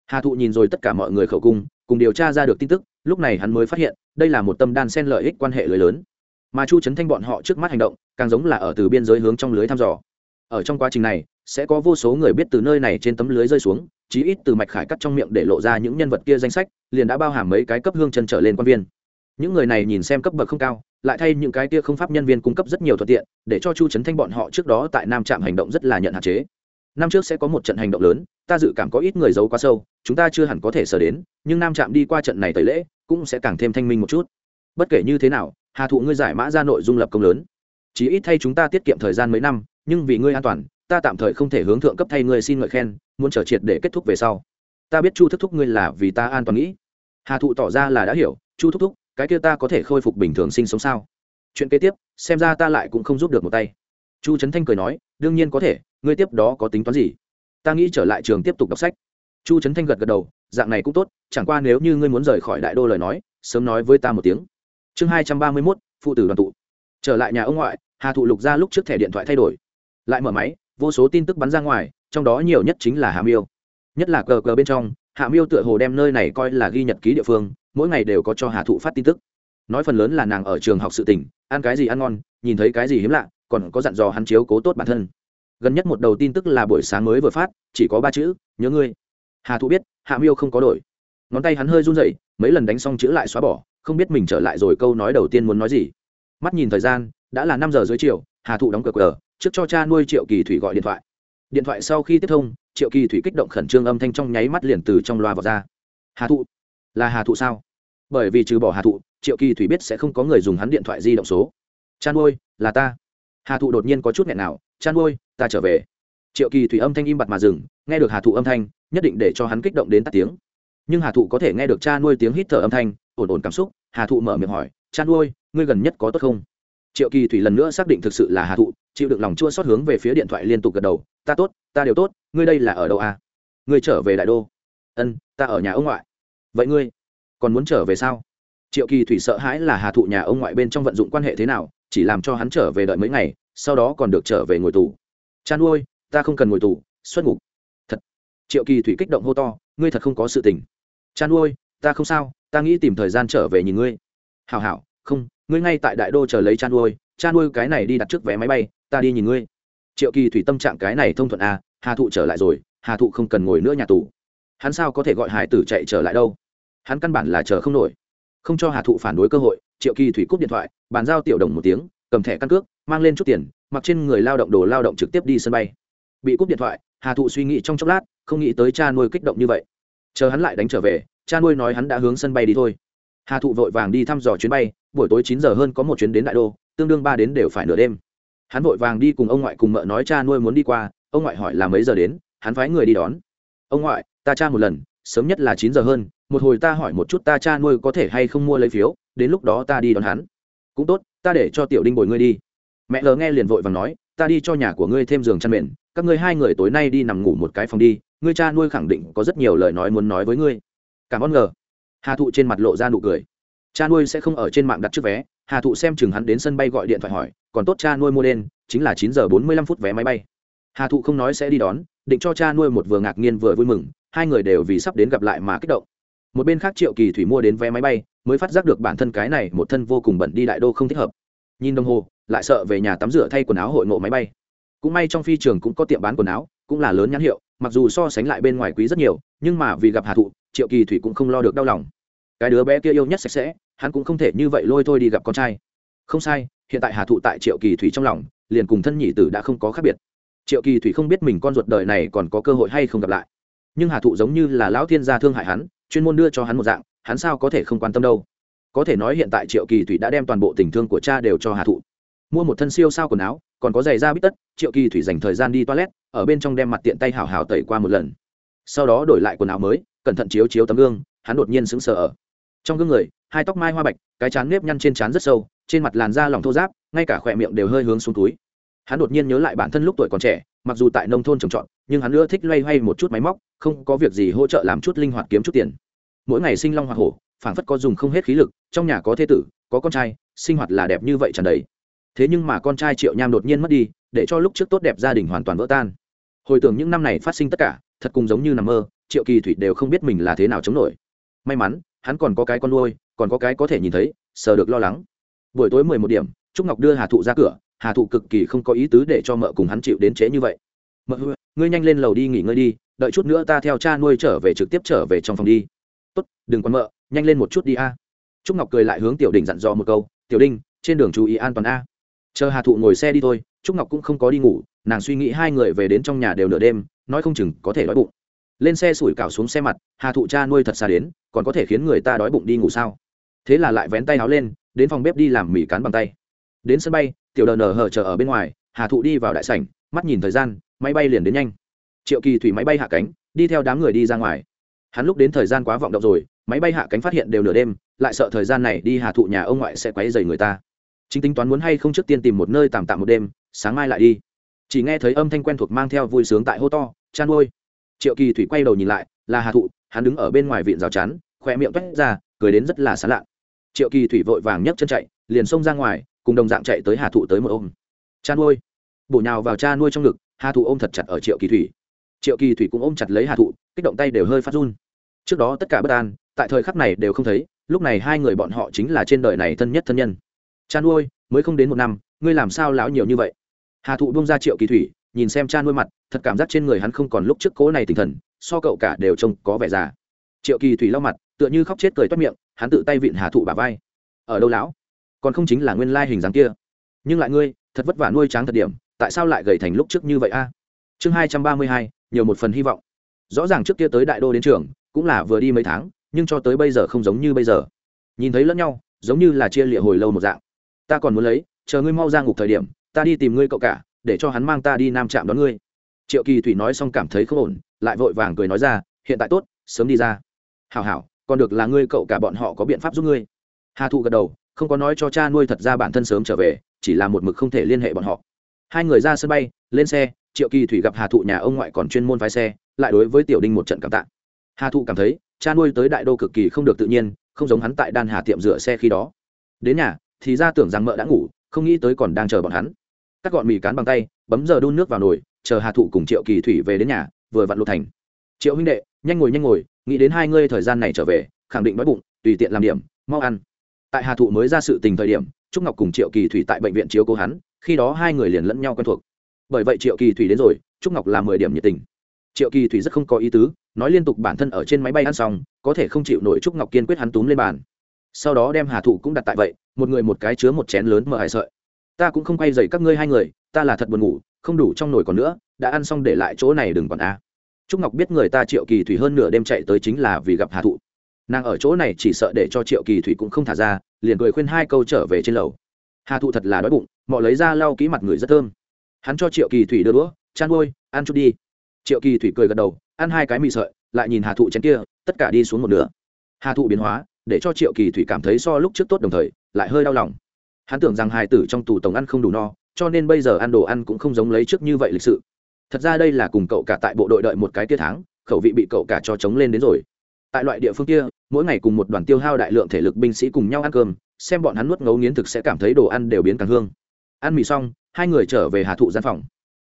Speaker 1: Hà thụ nhìn rồi tất cả mọi người khẩu cung, cùng điều tra ra được tin tức lúc này hắn mới phát hiện, đây là một tâm đan sen lợi ích quan hệ lưới lớn. Mà chu trấn thanh bọn họ trước mắt hành động, càng giống là ở từ biên giới hướng trong lưới thăm dò. Ở trong quá trình này, sẽ có vô số người biết từ nơi này trên tấm lưới rơi xuống, chí ít từ mạch khải cắt trong miệng để lộ ra những nhân vật kia danh sách, liền đã bao hàm mấy cái cấp hương chân trở lên quan viên. Những người này nhìn xem cấp bậc không cao, lại thay những cái kia không pháp nhân viên cung cấp rất nhiều thuận tiện, để cho chu trấn thanh bọn họ trước đó tại nam trạm hành động rất là nhận hạn chế năm trước sẽ có một trận hành động lớn, ta dự cảm có ít người giấu quá sâu, chúng ta chưa hẳn có thể sở đến, nhưng nam trạm đi qua trận này tới lễ, cũng sẽ càng thêm thanh minh một chút. Bất kể như thế nào, hà thụ ngươi giải mã ra nội dung lập công lớn. Chỉ ít thay chúng ta tiết kiệm thời gian mấy năm, nhưng vì ngươi an toàn, ta tạm thời không thể hướng thượng cấp thay ngươi xin ngợi khen, muốn trở triệt để kết thúc về sau. Ta biết chu thức thúc ngươi là vì ta an toàn nghĩ. Hà thụ tỏ ra là đã hiểu, chu thúc thúc, cái kia ta có thể khôi phục bình thường sinh sống sao? Chuyện kế tiếp, xem ra ta lại cũng không giúp được một tay. Chu trấn thanh cười nói, đương nhiên có thể ngươi tiếp đó có tính toán gì? Ta nghĩ trở lại trường tiếp tục đọc sách. Chu trấn thanh gật gật đầu, dạng này cũng tốt, chẳng qua nếu như ngươi muốn rời khỏi đại đô lời nói, sớm nói với ta một tiếng. Chương hai trăm ba mươi mốt, phụ tử đoàn tụ. Trở lại nhà ông ngoại, hà thụ lục ra lúc trước thẻ điện thoại thay đổi. Lại mở máy, vô số tin tức bắn ra ngoài, trong đó nhiều nhất chính là hạ miêu. Nhất là cờ cờ bên trong hạ miêu tựa hồ đem nơi này coi là ghi nhật ký địa phương, mỗi ngày đều có cho hà thụ phát tin tức. Nói phần lớn là nàng ở trường học sự tỉnh ăn cái gì ăn ngon, nhìn thấy cái gì hiếm lạ, còn có dặn dò hắn chiếu cố tốt bản thân gần nhất một đầu tin tức là buổi sáng mới vừa phát, chỉ có ba chữ, nhớ ngươi. Hà thụ biết, hạ miêu không có đổi. Ngón tay hắn hơi run rẩy, mấy lần đánh xong chữ lại xóa bỏ, không biết mình trở lại rồi câu nói đầu tiên muốn nói gì. Mắt nhìn thời gian, đã là năm giờ dưới chiều, hà thụ đóng cờ cờ trước cho cha nuôi triệu kỳ thủy gọi điện thoại. Điện thoại sau khi tiếp thông, triệu kỳ thủy kích động khẩn trương âm thanh trong nháy mắt liền từ trong loa vào ra. Hà thụ, là hà thụ sao? Bởi vì trừ bỏ hà thụ, triệu kỳ thủy biết sẽ không có người dùng hắn điện thoại di động số. Chan nuôi, là ta. Hà thụ đột nhiên có chút nghẹn nào chan nuôi ta trở về. Triệu kỳ thủy âm thanh im bặt mà dừng, nghe được hà thụ âm thanh, nhất định để cho hắn kích động đến tắt tiếng. Nhưng hà thụ có thể nghe được cha nuôi tiếng hít thở âm thanh, ổn ổn cảm xúc, hà thụ mở miệng hỏi, cha nuôi, ngươi gần nhất có tốt không? Triệu kỳ thủy lần nữa xác định thực sự là hà thụ, chịu được lòng chua xót hướng về phía điện thoại liên tục gật đầu, ta tốt, ta đều tốt, ngươi đây là ở đâu à? ngươi trở về đại đô. Ân, ta ở nhà ông ngoại. Vậy ngươi còn muốn trở về sao? Triệu kỳ thủy sợ hãi là hà thụ nhà ông ngoại bên trong vận dụng quan hệ thế nào, chỉ làm cho hắn trở về đợi mấy ngày, sau đó còn được trở về ngồi tù cha nuôi, ta không cần ngồi tù, xuất ngục. Thật. Triệu kỳ thủy kích động hô to, ngươi thật không có sự tình. Cha nuôi, ta không sao, ta nghĩ tìm thời gian trở về nhìn ngươi. Hảo hảo, không, ngươi ngay tại đại đô chờ lấy cha nuôi cha nuôi cái này đi đặt trước vé máy bay, ta đi nhìn ngươi. Triệu kỳ thủy tâm trạng cái này thông thuận à hà thụ trở lại rồi, hà thụ không cần ngồi nữa nhà tù. Hắn sao có thể gọi hải tử chạy trở lại đâu? Hắn căn bản là chờ không nổi. Không cho hà thụ phản đối cơ hội, triệu kỳ thủy cúp điện thoại, bàn giao tiểu đồng một tiếng, cầm thẻ căn cước, mang lên chút tiền mặc trên người lao động đồ lao động trực tiếp đi sân bay. Bị cúp điện thoại, hà thụ suy nghĩ trong chốc lát, không nghĩ tới cha nuôi kích động như vậy. Chờ hắn lại đánh trở về, cha nuôi nói hắn đã hướng sân bay đi thôi. Hà thụ vội vàng đi thăm dò chuyến bay, buổi tối chín giờ hơn có một chuyến đến đại đô, tương đương ba đến đều phải nửa đêm. Hắn vội vàng đi cùng ông ngoại cùng mợ nói cha nuôi muốn đi qua, ông ngoại hỏi là mấy giờ đến, hắn phái người đi đón. Ông ngoại, ta cha một lần, sớm nhất là chín giờ hơn, một hồi ta hỏi một chút ta cha nuôi có thể hay không mua lấy phiếu, đến lúc đó ta đi đón hắn. Cũng tốt, ta để cho tiểu đinh bồi ngươi đi mẹ lờ nghe liền vội vàng nói, ta đi cho nhà của ngươi thêm giường chăn mền, các ngươi hai người tối nay đi nằm ngủ một cái phòng đi, ngươi cha nuôi khẳng định có rất nhiều lời nói muốn nói với ngươi. Cảm ơn ngờ hà thụ trên mặt lộ ra nụ cười. Cha nuôi sẽ không ở trên mạng đặt trước vé. Hà thụ xem chừng hắn đến sân bay gọi điện thoại hỏi, còn tốt cha nuôi mua đen chính là chín giờ bốn mươi lăm phút vé máy bay. Hà thụ không nói sẽ đi đón, định cho cha nuôi một vừa ngạc nhiên vừa vui mừng, hai người đều vì sắp đến gặp lại mà kích động. Một bên khác triệu kỳ thủy mua đến vé máy bay, mới phát giác được bản thân cái này một thân vô cùng bẩn đi đại đô không thích hợp. Nhìn đồng hồ lại sợ về nhà tắm rửa thay quần áo hội ngộ máy bay. Cũng may trong phi trường cũng có tiệm bán quần áo, cũng là lớn nhãn hiệu, mặc dù so sánh lại bên ngoài quý rất nhiều, nhưng mà vì gặp hà thụ, triệu kỳ thủy cũng không lo được đau lòng. Cái đứa bé kia yêu nhất sạch sẽ, hắn cũng không thể như vậy lôi thôi đi gặp con trai. Không sai, hiện tại hà thụ tại triệu kỳ thủy trong lòng, liền cùng thân nhị tử đã không có khác biệt. Triệu kỳ thủy không biết mình con ruột đời này còn có cơ hội hay không gặp lại. Nhưng hà thụ giống như là lão thiên gia thương hại hắn, chuyên môn đưa cho hắn một dạng, hắn sao có thể không quan tâm đâu. Có thể nói hiện tại triệu kỳ thủy đã đem toàn bộ tình thương của cha đều cho hà thụ mua một thân siêu sao quần áo, còn có giày da bít tất, triệu kỳ thủy dành thời gian đi toilet, ở bên trong đem mặt tiện tay hào hào tẩy qua một lần. Sau đó đổi lại quần áo mới, cẩn thận chiếu chiếu tấm gương, hắn đột nhiên sững sờ ở. Trong gương người, hai tóc mai hoa bạch, cái chán nếp nhăn trên trán rất sâu, trên mặt làn da lòng thô giáp ngay cả khỏe miệng đều hơi hướng xuống túi. Hắn đột nhiên nhớ lại bản thân lúc tuổi còn trẻ, mặc dù tại nông thôn trồng trọt, nhưng hắn nữa thích loay hoay một chút máy móc, không có việc gì hỗ trợ làm chút linh hoạt kiếm chút tiền. Mỗi ngày sinh long hoa hổ, phảng phất có dùng không hết khí lực, trong nhà có thế tử, có con trai, sinh hoạt là đẹp như vậy tràn đầy thế nhưng mà con trai triệu nham đột nhiên mất đi, để cho lúc trước tốt đẹp gia đình hoàn toàn vỡ tan. Hồi tưởng những năm này phát sinh tất cả, thật cùng giống như nằm mơ, triệu kỳ thủy đều không biết mình là thế nào chống nổi. May mắn, hắn còn có cái con nuôi, còn có cái có thể nhìn thấy, sờ được lo lắng. Buổi tối mười một điểm, trúc ngọc đưa hà thụ ra cửa, hà thụ cực kỳ không có ý tứ để cho mợ cùng hắn chịu đến chế như vậy. Mợ, ngươi nhanh lên lầu đi nghỉ ngơi đi, đợi chút nữa ta theo cha nuôi trở về trực tiếp trở về trong phòng đi. Tốt, đừng còn mợ, nhanh lên một chút đi a. Trúc ngọc cười lại hướng tiểu đình dặn dò một câu, tiểu đinh trên đường chú ý an toàn a chờ hà thụ ngồi xe đi thôi, trúc ngọc cũng không có đi ngủ, nàng suy nghĩ hai người về đến trong nhà đều nửa đêm, nói không chừng có thể đói bụng. Lên xe sủi cảo xuống xe mặt, hà thụ cha nuôi thật xa đến, còn có thể khiến người ta đói bụng đi ngủ sao? Thế là lại vén tay áo lên, đến phòng bếp đi làm mì cán bằng tay. Đến sân bay, tiểu đờ nở hở chờ ở bên ngoài, hà thụ đi vào đại sảnh, mắt nhìn thời gian, máy bay liền đến nhanh. Triệu kỳ thủy máy bay hạ cánh, đi theo đám người đi ra ngoài. Hắn lúc đến thời gian quá vọng động rồi, máy bay hạ cánh phát hiện đều nửa đêm, lại sợ thời gian này đi hà thụ nhà ông ngoại sẽ quấy dày người ta chính tính toán muốn hay không trước tiên tìm một nơi tạm tạm một đêm, sáng mai lại đi. Chỉ nghe thấy âm thanh quen thuộc mang theo vui sướng tại hô to, chan ôi! Triệu kỳ thủy quay đầu nhìn lại, là hà thụ, hắn đứng ở bên ngoài viện rào chắn khỏe miệng toét ra, cười đến rất là sán lạ triệu kỳ thủy vội vàng nhấc chân chạy, liền xông ra ngoài, cùng đồng dạng chạy tới hà thụ tới một ôm. Cha nuôi bổ nhào vào cha nuôi trong ngực, hà thụ ôm thật chặt ở triệu kỳ thủy. Triệu kỳ thủy cũng ôm chặt lấy hà thụ, kích động tay đều hơi phát run. Trước đó tất cả bất an, tại thời khắc này đều không thấy, lúc này hai người bọn họ chính là trên đời này thân nhất thân nhân cha nuôi, mới không đến một năm, ngươi làm sao lão nhiều như vậy? Hà thụ bông ra triệu kỳ thủy, nhìn xem cha nuôi mặt, thật cảm giác trên người hắn không còn lúc trước cố này tinh thần, so cậu cả đều trông có vẻ già. Triệu kỳ thủy lau mặt, tựa như khóc chết cười toát miệng, hắn tự tay vịn hà thụ bà vai. Ở đâu lão? Còn không chính là nguyên lai hình dáng kia. Nhưng lại ngươi, thật vất vả nuôi tráng thật điểm, tại sao lại gầy thành lúc trước như vậy a? Chương hai trăm ba mươi hai, nhiều một phần hy vọng. Rõ ràng trước kia tới đại đô đến trường, cũng là vừa đi mấy tháng, nhưng cho tới bây giờ không giống như bây giờ. Nhìn thấy lẫn nhau, giống như là chia lịa hồi lâu một dạng ta còn muốn lấy, chờ ngươi mau ra ngục thời điểm, ta đi tìm ngươi cậu cả, để cho hắn mang ta đi nam trạm đón ngươi. Triệu kỳ thủy nói xong cảm thấy không ổn, lại vội vàng cười nói ra, hiện tại tốt, sớm đi ra. Hảo hảo, còn được là ngươi cậu cả bọn họ có biện pháp giúp ngươi. Hà thụ gật đầu, không có nói cho cha nuôi thật ra bản thân sớm trở về, chỉ là một mực không thể liên hệ bọn họ. Hai người ra sân bay, lên xe, triệu kỳ thủy gặp hà thụ nhà ông ngoại còn chuyên môn phái xe, lại đối với tiểu đinh một trận cảm tạ. Hà thụ cảm thấy, cha nuôi tới đại đô cực kỳ không được tự nhiên, không giống hắn tại đan hà tiệm rửa xe khi đó. Đến nhà thì ra tưởng rằng mợ đã ngủ, không nghĩ tới còn đang chờ bọn hắn. Cắt gọn mì cán bằng tay, bấm giờ đun nước vào nồi, chờ hà thụ cùng triệu kỳ thủy về đến nhà, vừa vặn lột thành. Triệu huynh đệ, nhanh ngồi nhanh ngồi, nghĩ đến hai ngươi thời gian này trở về, khẳng định đói bụng, tùy tiện làm điểm, mau ăn. Tại hà thụ mới ra sự tình thời điểm, trúc ngọc cùng triệu kỳ thủy tại bệnh viện chiếu cố hắn, khi đó hai người liền lẫn nhau quen thuộc. Bởi vậy triệu kỳ thủy đến rồi, trúc ngọc làm mười điểm nhiệt tình. Triệu kỳ thủy rất không có ý tứ, nói liên tục bản thân ở trên máy bay ăn xong, có thể không chịu nổi trúc ngọc kiên quyết hắn túm lên bàn sau đó đem hà thụ cũng đặt tại vậy, một người một cái chứa một chén lớn mở hải sợi. Ta cũng không quay dậy các ngươi hai người, ta là thật buồn ngủ, không đủ trong nồi còn nữa, đã ăn xong để lại chỗ này đừng còn a. Trúc ngọc biết người ta triệu kỳ thủy hơn nửa đêm chạy tới chính là vì gặp hà thụ. Nàng ở chỗ này chỉ sợ để cho triệu kỳ thủy cũng không thả ra, liền cười khuyên hai câu trở về trên lầu. Hà thụ thật là đói bụng, mọ lấy ra lau ký mặt người rất thơm. Hắn cho triệu kỳ thủy đưa đũa chăn ôi, ăn chút đi. Triệu kỳ thủy cười gật đầu, ăn hai cái mì sợi, lại nhìn hà thụ chén kia, tất cả đi xuống một nửa. Hà thụ biến hóa để cho triệu kỳ thủy cảm thấy so lúc trước tốt đồng thời, lại hơi đau lòng. Hắn tưởng rằng hài tử trong tù tổng ăn không đủ no, cho nên bây giờ ăn đồ ăn cũng không giống lấy trước như vậy lịch sự. Thật ra đây là cùng cậu cả tại bộ đội đợi một cái tiết tháng, khẩu vị bị cậu cả cho chống lên đến rồi. Tại loại địa phương kia, mỗi ngày cùng một đoàn tiêu hao đại lượng thể lực binh sĩ cùng nhau ăn cơm, xem bọn hắn nuốt ngấu nghiến thực sẽ cảm thấy đồ ăn đều biến càng hương. Ăn mì xong, hai người trở về hà thụ gian phòng.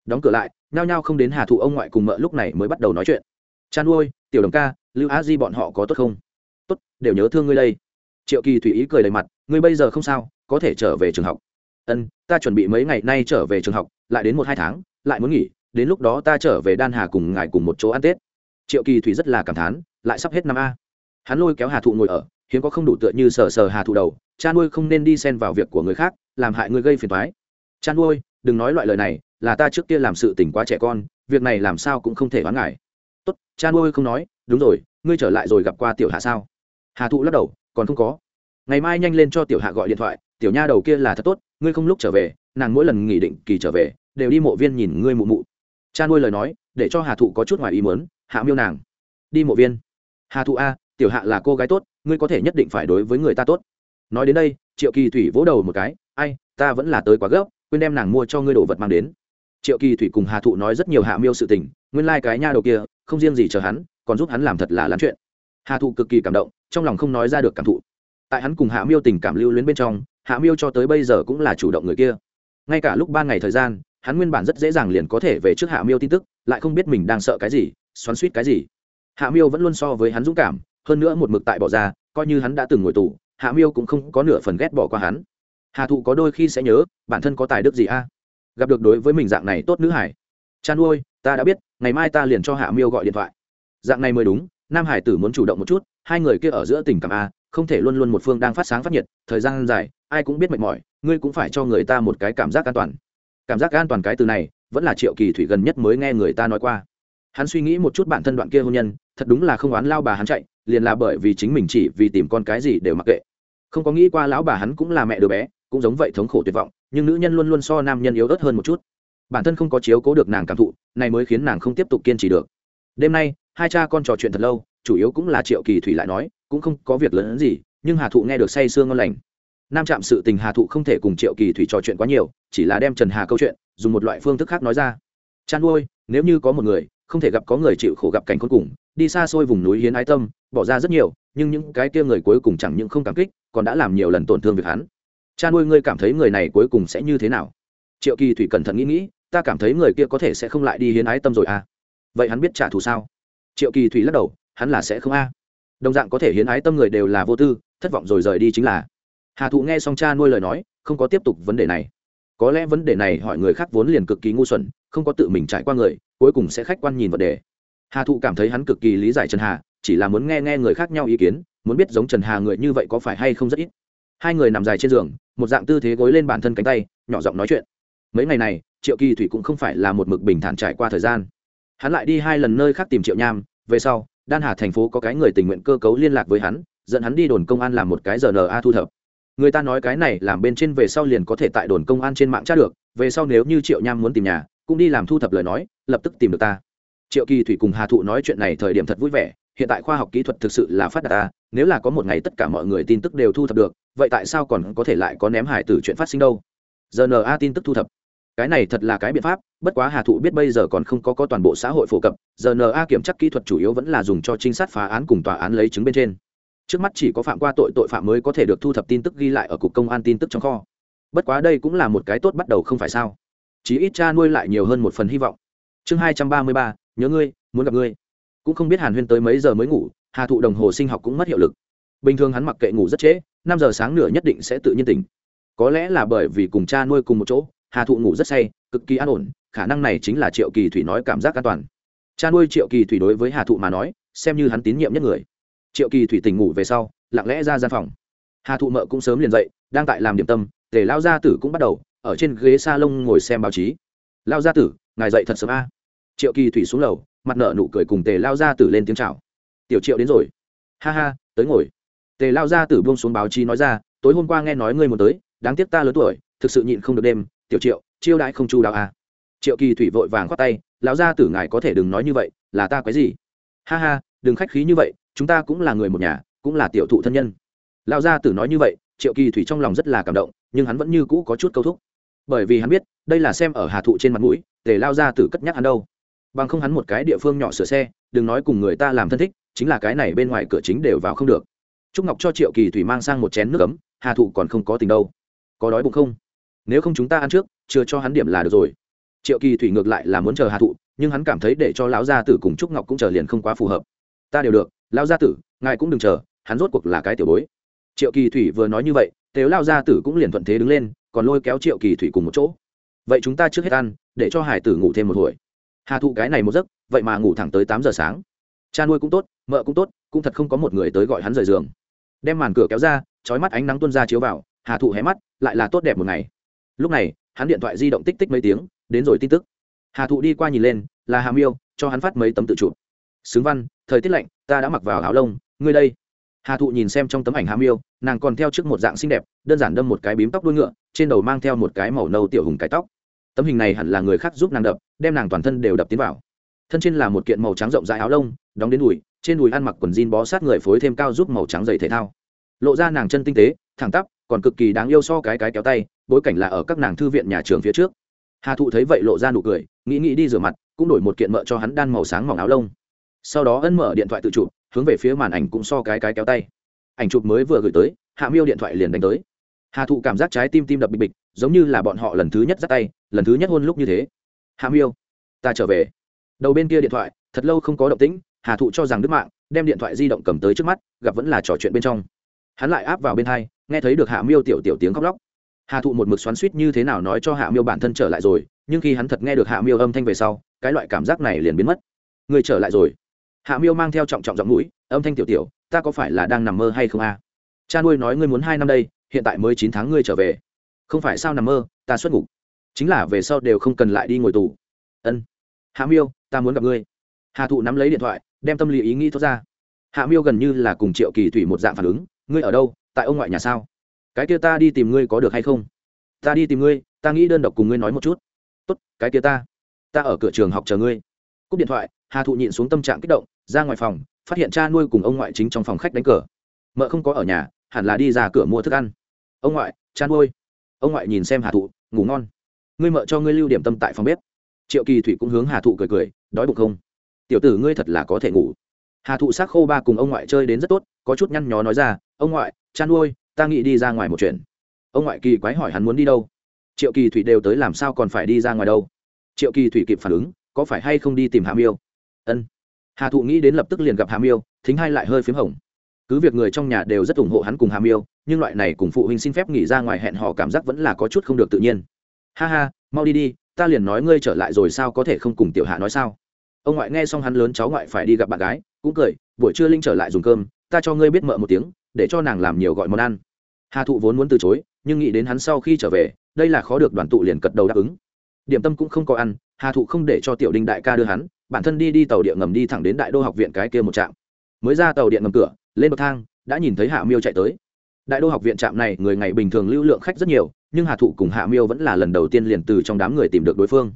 Speaker 1: Đóng cửa lại, nhao nhao không đến hà thụ ông ngoại cùng mợ lúc này mới bắt đầu nói chuyện. Chăn nuôi tiểu đồng ca, lưu á di bọn họ có tốt không? Tốt, đều nhớ thương ngươi đây. Triệu kỳ thủy ý cười đầy mặt, ngươi bây giờ không sao, có thể trở về trường học. Ân, ta chuẩn bị mấy ngày nay trở về trường học, lại đến một hai tháng, lại muốn nghỉ, đến lúc đó ta trở về đan hà cùng ngài cùng một chỗ ăn tết. Triệu kỳ thủy rất là cảm thán, lại sắp hết năm a. Hắn lôi kéo hà thụ ngồi ở, hiếm có không đủ tựa như sờ sờ hà thụ đầu, cha nuôi không nên đi xen vào việc của người khác, làm hại người gây phiền thoái cha nuôi, đừng nói loại lời này, là ta trước kia làm sự tỉnh quá trẻ con, việc này làm sao cũng không thể đoán ngại tốt, cha nuôi không nói, đúng rồi, ngươi trở lại rồi gặp qua tiểu hạ sao? Hà thụ lắc đầu, còn không có. Ngày mai nhanh lên cho tiểu hạ gọi điện thoại, tiểu nha đầu kia là thật tốt, ngươi không lúc trở về, nàng mỗi lần nghỉ định kỳ trở về, đều đi mộ viên nhìn ngươi mụ mụ. Cha nuôi lời nói, để cho hà thụ có chút ngoài ý mớn hạ miêu nàng, đi mộ viên. Hà thụ a, tiểu hạ là cô gái tốt, ngươi có thể nhất định phải đối với người ta tốt. Nói đến đây, triệu kỳ thủy vỗ đầu một cái, ai, ta vẫn là tới quá gấp, quên đem nàng mua cho ngươi đồ vật mang đến. Triệu kỳ thủy cùng hà thụ nói rất nhiều hạ miêu sự tình, nguyên lai、like、cái nha đầu kia, không riêng gì chờ hắn, còn giúp hắn làm thật là lán chuyện. Hà thụ cực kỳ cảm động trong lòng không nói ra được cảm thụ. Tại hắn cùng hạ miêu tình cảm lưu luyến bên trong, hạ miêu cho tới bây giờ cũng là chủ động người kia. Ngay cả lúc ban ngày thời gian, hắn nguyên bản rất dễ dàng liền có thể về trước hạ miêu tin tức, lại không biết mình đang sợ cái gì, xoắn suýt cái gì. Hạ miêu vẫn luôn so với hắn dũng cảm, hơn nữa một mực tại bỏ ra, coi như hắn đã từng ngồi tù, hạ miêu cũng không có nửa phần ghét bỏ qua hắn. Hà thụ có đôi khi sẽ nhớ, bản thân có tài đức gì a? Gặp được đối với mình dạng này tốt nữ hải. Chan ôi, ta đã biết, ngày mai ta liền cho hạ miêu gọi điện thoại. Dạng này mới đúng, nam hải tử muốn chủ động một chút hai người kia ở giữa tình cảm a, không thể luôn luôn một phương đang phát sáng phát nhiệt, thời gian dài, ai cũng biết mệt mỏi, ngươi cũng phải cho người ta một cái cảm giác an toàn. Cảm giác an toàn cái từ này, vẫn là triệu kỳ thủy gần nhất mới nghe người ta nói qua. Hắn suy nghĩ một chút bản thân đoạn kia hôn nhân, thật đúng là không oán lao bà hắn chạy, liền là bởi vì chính mình chỉ vì tìm con cái gì đều mặc kệ. Không có nghĩ qua lão bà hắn cũng là mẹ đứa bé, cũng giống vậy thống khổ tuyệt vọng, nhưng nữ nhân luôn luôn so nam nhân yếu ớt hơn một chút. Bản thân không có chiếu cố được nàng cảm thụ, này mới khiến nàng không tiếp tục kiên trì được. Đêm nay, hai cha con trò chuyện thật lâu chủ yếu cũng là triệu kỳ thủy lại nói, cũng không có việc lớn hơn gì, nhưng hà thụ nghe được say sương ngon lành. Nam trạm sự tình hà thụ không thể cùng triệu kỳ thủy trò chuyện quá nhiều, chỉ là đem trần hà câu chuyện, dùng một loại phương thức khác nói ra. Chăn nuôi nếu như có một người, không thể gặp có người chịu khổ gặp cảnh khốn cùng, đi xa xôi vùng núi hiến ái tâm, bỏ ra rất nhiều, nhưng những cái kia người cuối cùng chẳng những không cảm kích, còn đã làm nhiều lần tổn thương việc hắn. Cha nuôi ngươi cảm thấy người này cuối cùng sẽ như thế nào? Triệu kỳ thủy cẩn thận nghĩ nghĩ, ta cảm thấy người kia có thể sẽ không lại đi hiến ái tâm rồi à? Vậy hắn biết trả thù sao? Triệu kỳ thủy lắc đầu hắn là sẽ không a. Đồng dạng có thể hiến ái tâm người đều là vô tư, thất vọng rồi rời đi chính là. Hà thụ nghe xong cha nuôi lời nói, không có tiếp tục vấn đề này. Có lẽ vấn đề này hỏi người khác vốn liền cực kỳ ngu xuẩn, không có tự mình trải qua người, cuối cùng sẽ khách quan nhìn vấn đề. Hà thụ cảm thấy hắn cực kỳ lý giải trần hà, chỉ là muốn nghe nghe người khác nhau ý kiến, muốn biết giống trần hà người như vậy có phải hay không rất ít. Hai người nằm dài trên giường, một dạng tư thế gối lên bản thân cánh tay, nhỏ giọng nói chuyện. Mấy ngày này, triệu kỳ thủy cũng không phải là một mực bình thản trải qua thời gian. Hắn lại đi hai lần nơi khác tìm triệu nham, về sau đan hà thành phố có cái người tình nguyện cơ cấu liên lạc với hắn, dẫn hắn đi đồn công an làm một cái rna thu thập. Người ta nói cái này làm bên trên về sau liền có thể tại đồn công an trên mạng tra được, về sau nếu như triệu nham muốn tìm nhà, cũng đi làm thu thập lời nói, lập tức tìm được ta. Triệu kỳ thủy cùng hà thụ nói chuyện này thời điểm thật vui vẻ, hiện tại khoa học kỹ thuật thực sự là phát đạt ta, nếu là có một ngày tất cả mọi người tin tức đều thu thập được, vậy tại sao còn có thể lại có ném hải tử chuyện phát sinh đâu? Rna tin tức thu thập cái này thật là cái biện pháp, bất quá hà thụ biết bây giờ còn không có có toàn bộ xã hội phổ cập rna kiểm tra kỹ thuật chủ yếu vẫn là dùng cho trinh sát phá án cùng tòa án lấy chứng bên trên. Trước mắt chỉ có phạm qua tội tội phạm mới có thể được thu thập tin tức ghi lại ở cục công an tin tức trong kho. Bất quá đây cũng là một cái tốt bắt đầu không phải sao. Chí ít cha nuôi lại nhiều hơn một phần hy vọng. Chương hai trăm ba mươi ba, nhớ ngươi, muốn gặp ngươi. Cũng không biết hàn huyên tới mấy giờ mới ngủ, hà thụ đồng hồ sinh học cũng mất hiệu lực. Bình thường hắn mặc kệ ngủ rất trễ, năm giờ sáng nửa nhất định sẽ tự nhiên tỉnh. Có lẽ là bởi vì cùng cha nuôi cùng một chỗ hà thụ ngủ rất say, cực kỳ an ổn, khả năng này chính là triệu kỳ thủy nói cảm giác an toàn. Cha nuôi triệu kỳ thủy đối với hà thụ mà nói, xem như hắn tín nhiệm nhất người. Triệu kỳ thủy tỉnh ngủ về sau, lặng lẽ ra gian phòng. Hà thụ mợ cũng sớm liền dậy, đang tại làm điểm tâm, tề lao gia tử cũng bắt đầu, ở trên ghế s a lông ngồi xem báo chí. Lao gia tử, ngài dậy thật sớm a. Triệu kỳ thủy xuống lầu, mặt nợ nụ cười cùng tề lao gia tử lên tiếng c h à o tiểu triệu đến rồi. Ha ha, tới ngồi. Tề lao gia tử buông xuống báo chí nói ra, tối hôm qua nghe nói ngươi muốn tới, đáng tiếc ta lớn tuổi, thực sự nhịn không được đêm tiểu triệu, chiêu đãi không chu đạo à. triệu kỳ thủy vội vàng khoát tay, lão gia tử ngài có thể đừng nói như vậy, là ta quái gì ha ha, đừng khách khí như vậy, chúng ta cũng là người một nhà, cũng là tiểu thụ thân nhân. Lão gia tử nói như vậy, triệu kỳ thủy trong lòng rất là cảm động, nhưng hắn vẫn như cũ có chút câu thúc. Bởi vì hắn biết, đây là xem ở hà thụ trên mặt mũi, để lao gia tử cất nhắc hắn đâu. Bằng không hắn một cái địa phương nhỏ sửa xe, đừng nói cùng người ta làm thân thích, chính là cái này bên ngoài cửa chính đều vào không được. Trúc ngọc cho triệu kỳ thủy mang sang một chén nước ấm, hà thụ còn không có tình đâu. Có đói bụng không? Nếu không chúng ta ăn trước, chưa cho hắn điểm là được rồi. Triệu kỳ thủy ngược lại là muốn chờ hà thụ, nhưng hắn cảm thấy để cho lão gia tử cùng trúc ngọc cũng chờ liền không quá phù hợp. Ta đều được, lão gia tử, ngài cũng đừng chờ, hắn rốt cuộc là cái tiểu bối. Triệu kỳ thủy vừa nói như vậy nếu lao gia tử cũng liền thuận thế đứng lên, còn lôi kéo triệu kỳ thủy cùng một chỗ. Vậy chúng ta trước hết ăn, để cho hải tử ngủ thêm một hồi. Hà thụ cái này một giấc, vậy mà ngủ thẳng tới tám giờ sáng. Cha nuôi cũng tốt, mợ cũng tốt, cũng thật không có một người tới gọi hắn rời giường. Đem màn cửa kéo ra trói mắt ánh nắng tuôn ra chiếu vào, hà thụ hé mắt, lại là tốt đẹp một ngày lúc này, hắn điện thoại di động tích tích mấy tiếng, đến rồi tin tức. Hà thụ đi qua nhìn lên, là hà miêu, cho hắn phát mấy tấm tự chụp. Xứng văn, thời tiết lạnh, ta đã mặc vào áo lông, ngươi đây. Hà thụ nhìn xem trong tấm ảnh hà miêu, nàng còn theo trước một dạng xinh đẹp, đơn giản đâm một cái bím tóc đuôi ngựa, trên đầu mang theo một cái màu nâu tiểu hùng cái tóc. Tấm hình này hẳn là người khác giúp nàng đập, đem nàng toàn thân đều đập tiến vào. Thân trên là một kiện màu trắng rộng rãi áo lông, đóng đến đùi, trên đùi ăn mặc quần jean bó sát người phối thêm cao giúp màu trắng dày thể thao. Lộ ra nàng chân tinh tế, thẳng tắp còn cực kỳ đáng yêu so cái cái kéo tay, bối cảnh là ở các nàng thư viện nhà trường phía trước. Hà thụ thấy vậy lộ ra nụ cười, nghĩ nghĩ đi rửa mặt, cũng đổi một kiện mợ cho hắn đan màu sáng mỏng áo lông. Sau đó ân mở điện thoại tự chụp, hướng về phía màn ảnh cũng so cái cái kéo tay. Ảnh chụp mới vừa gửi tới, hạ miêu điện thoại liền đánh tới. Hà thụ cảm giác trái tim tim đập bịch bịch, giống như là bọn họ lần thứ nhất dắt tay, lần thứ nhất hôn lúc như thế. Hạ miêu, ta trở về. Đầu bên kia điện thoại, thật lâu không có động tĩnh, hà thụ cho rằng đức mạng, đem điện thoại di động cầm tới trước mắt, gặp vẫn là trò chuyện bên trong. Hắn lại áp vào bên hai nghe thấy được hạ miêu tiểu tiểu tiếng khóc lóc. Hà thụ một mực xoắn suýt như thế nào nói cho hạ miêu bản thân trở lại rồi, nhưng khi hắn thật nghe được hạ miêu âm thanh về sau, cái loại cảm giác này liền biến mất. Người trở lại rồi. Hạ miêu mang theo trọng trọng giọng mũi, âm thanh tiểu tiểu, ta có phải là đang nằm mơ hay không a? Cha nuôi nói ngươi muốn hai năm đây, hiện tại mới chín tháng ngươi trở về. Không phải sao nằm mơ, ta xuất ngục. Chính là về sau đều không cần lại đi ngồi tù. Ân. Hạ miêu, ta muốn gặp ngươi. Hà thụ nắm lấy điện thoại, đem tâm lý ý nghĩ thoát ra. Hạ miêu gần như là cùng triệu kỳ thủy một dạng phản ứng, ngươi ở đâu? Tại ông ngoại nhà sao? Cái kia ta đi tìm ngươi có được hay không? Ta đi tìm ngươi, ta nghĩ đơn độc cùng ngươi nói một chút. Tốt, cái kia ta. Ta ở cửa trường học chờ ngươi. Cúp điện thoại, hà thụ nhịn xuống tâm trạng kích động, ra ngoài phòng, phát hiện cha nuôi cùng ông ngoại chính trong phòng khách đánh cờ. Mợ không có ở nhà, hẳn là đi ra cửa mua thức ăn. Ông ngoại, cha nuôi. Ông ngoại nhìn xem hà thụ, ngủ ngon. Ngươi mợ cho ngươi lưu điểm tâm tại phòng bếp. Triệu kỳ thủy cũng hướng hà thụ cười cười, đói bụng không? Tiểu tử ngươi thật là có thể ngủ. Hà thụ xác khô ba cùng ông ngoại chơi đến rất tốt, có chút nhăn nhó nói ra, ông ngoại cha nuôi, ta nghĩ đi ra ngoài một chuyện. Ông ngoại kỳ quái hỏi hắn muốn đi đâu? Triệu kỳ thủy đều tới làm sao còn phải đi ra ngoài đâu? Triệu kỳ thủy kịp phản ứng, có phải hay không đi tìm hà miêu? Ân. Hà thụ nghĩ đến lập tức liền gặp hà miêu, thính hai lại hơi p h í m hồng. Cứ việc người trong nhà đều rất ủng hộ hắn cùng hà miêu, nhưng loại này cùng phụ huynh xin phép nghỉ ra ngoài hẹn hò cảm giác vẫn là có chút không được tự nhiên. Ha ha, mau đi đi, ta liền nói ngươi trở lại rồi sao có thể không cùng tiểu hạ nói sao? Ông ngoại nghe xong hắn lớn cháu ngoại phải đi gặp bạn gái, cũng cười, buổi trưa linh trở lại dùng cơm, ta cho ngươi biết mợ một tiếng để cho nàng làm nhiều gọi món ăn. Hà thụ vốn muốn từ chối, nhưng nghĩ đến hắn sau khi trở về, đây là khó được đoàn tụ liền cật đầu đáp ứng. Điểm tâm cũng không có ăn, hà thụ không để cho tiểu đinh đại ca đưa hắn, bản thân đi đi tàu điện ngầm đi thẳng đến đại đô học viện cái kia một trạm. Mới ra tàu điện ngầm cửa, lên bậc thang, đã nhìn thấy hạ miêu chạy tới. Đại đô học viện trạm này, người ngày bình thường lưu lượng khách rất nhiều, nhưng hà thụ cùng hạ miêu vẫn là lần đầu tiên liền từ trong đám người tìm được đối phương.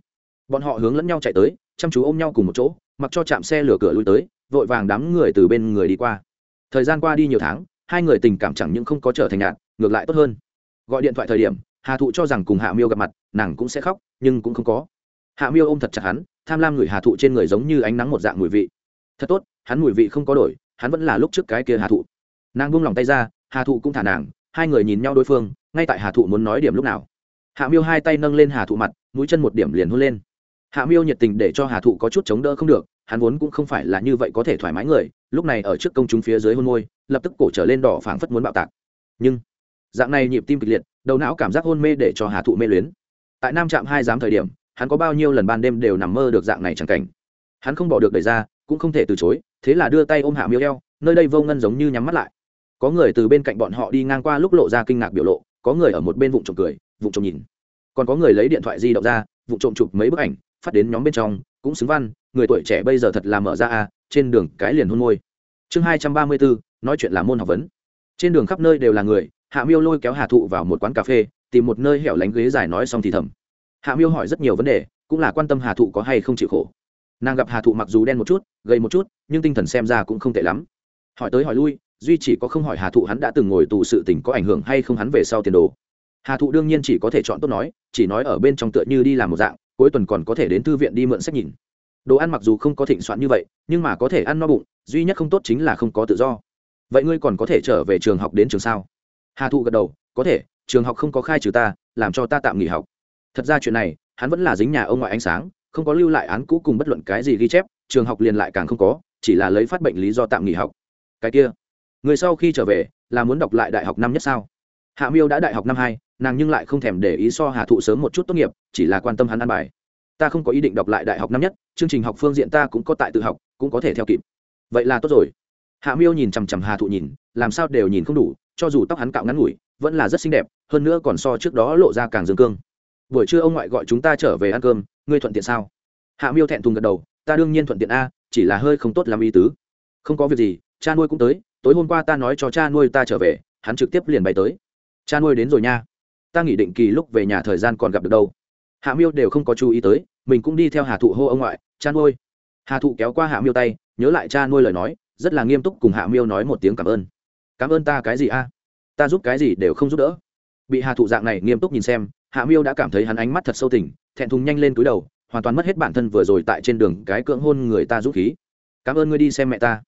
Speaker 1: Bọn họ hướng lẫn nhau chạy tới, chăm chú ôm nhau cùng một chỗ, mặc cho chạm xe lửa cửa lui tới, vội vàng đám người từ bên người đi qua. Thời gian qua đi nhiều tháng hai người tình cảm chẳng những không có trở thành nhạt, ngược lại tốt hơn. Gọi điện thoại thời điểm, hà thụ cho rằng cùng hạ miêu gặp mặt, nàng cũng sẽ khóc, nhưng cũng không có. Hạ miêu ôm thật chặt hắn, tham lam người hà thụ trên người giống như ánh nắng một dạng mùi vị. Thật tốt, hắn mùi vị không có đổi, hắn vẫn là lúc trước cái kia hà thụ. Nàng buông lòng tay ra, hà thụ cũng thả nàng, hai người nhìn nhau đối phương, ngay tại hà thụ muốn nói điểm lúc nào. Hạ miêu hai tay nâng lên hà thụ mặt, mũi chân một điểm liền hôn lên. Hạ miêu nhiệt tình để cho hà thụ có chút chống đỡ không được, hắn vốn cũng không phải là như vậy có thể thoải mái người lúc này ở trước công chúng phía dưới hôn môi, lập tức cổ trở lên đỏ phảng phất muốn bạo tạc. Nhưng, dạng này nhịp tim kịch liệt, đầu não cảm giác hôn mê để cho hà thụ mê luyến. Tại nam trạm hai giám thời điểm, hắn có bao nhiêu lần ban đêm đều nằm mơ được dạng này chẳng cảnh. Hắn không bỏ được đẩy ra, cũng không thể từ chối, thế là đưa tay ôm hạ miêu eo, nơi đây vô ngân giống như nhắm mắt lại. Có người từ bên cạnh bọn họ đi ngang qua lúc lộ ra kinh ngạc biểu lộ, có người ở một bên vụ trộm cười vụ trộm nhìn. Còn có người lấy điện thoại di động ra vụ trộm chụp mấy bức ảnh, phát đến nhóm bên trong, cũng xứng văn, người tuổi trẻ bây giờ thật là mở ra à trên đường cái liền hôn môi. Chương hai trăm ba mươi bốn nói chuyện là môn học vấn. Trên đường khắp nơi đều là người, hạ miêu lôi kéo hà thụ vào một quán cà phê, tìm một nơi hẻo lánh ghế dài nói xong thì thầm. Hạ miêu hỏi rất nhiều vấn đề, cũng là quan tâm hà thụ có hay không chịu khổ. Nàng gặp hà thụ mặc dù đen một chút, gầy một chút, nhưng tinh thần xem ra cũng không tệ lắm. Hỏi tới hỏi lui, duy chỉ có không hỏi hà thụ hắn đã từng ngồi tù sự tình có ảnh hưởng hay không hắn về sau tiền đồ. Hà thụ đương nhiên chỉ có thể chọn tốt nói, chỉ nói ở bên trong tựa như đi làm một dạng, cuối tuần còn có thể đến thư viện đi mượn sách nhìn đồ ăn mặc dù không có thịnh soạn như vậy, nhưng mà có thể ăn no bụng, duy nhất không tốt chính là không có tự do. Vậy ngươi còn có thể trở về trường học đến trường sao? Hà thụ gật đầu, có thể, trường học không có khai trừ ta, làm cho ta tạm nghỉ học. Thật ra chuyện này, hắn vẫn là dính nhà ông ngoại ánh sáng, không có lưu lại án cũ cùng bất luận cái gì ghi chép, trường học liền lại càng không có, chỉ là lấy phát bệnh lý do tạm nghỉ học. Cái kia, người sau khi trở về, là muốn đọc lại đại học năm nhất sao? Hạ miêu đã đại học năm hai, nàng nhưng lại không thèm để ý so hà thụ sớm một chút tốt nghiệp, chỉ là quan tâm hắn ăn bài ta không có ý định đọc lại đại học năm nhất, chương trình học phương diện ta cũng có tại tự học, cũng có thể theo kịp. Vậy là tốt rồi. Hạ miêu nhìn chằm chằm hà thụ nhìn, làm sao đều nhìn không đủ, cho dù tóc hắn cạo ngắn ngủi, vẫn là rất xinh đẹp, hơn nữa còn so trước đó lộ ra càng dương cương. Buổi trưa ông ngoại gọi chúng ta trở về ăn cơm, ngươi thuận tiện sao? Hạ miêu thẹn thùng gật đầu, ta đương nhiên thuận tiện a, chỉ là hơi không tốt làm ý tứ. Không có việc gì, cha nuôi cũng tới, tối hôm qua ta nói cho cha nuôi ta trở về, hắn trực tiếp liền bay tới. Cha nuôi đến rồi nha. Ta nghỉ định kỳ lúc về nhà thời gian còn gặp được đâu. Hạ miêu đều không có chú ý tới mình cũng đi theo hà thụ hô ông ngoại, cha nuôi. Hà thụ kéo qua hạ miêu tay, nhớ lại cha nuôi lời nói, rất là nghiêm túc cùng hạ miêu nói một tiếng cảm ơn. Cảm ơn ta cái gì a? Ta giúp cái gì đều không giúp đỡ. Bị hà thụ dạng này nghiêm túc nhìn xem, hạ miêu đã cảm thấy hắn ánh mắt thật sâu tình, thẹn thùng nhanh lên túi đầu, hoàn toàn mất hết bản thân vừa rồi tại trên đường cái cưỡng hôn người ta giúp khí. Cảm ơn ngươi đi xem mẹ ta.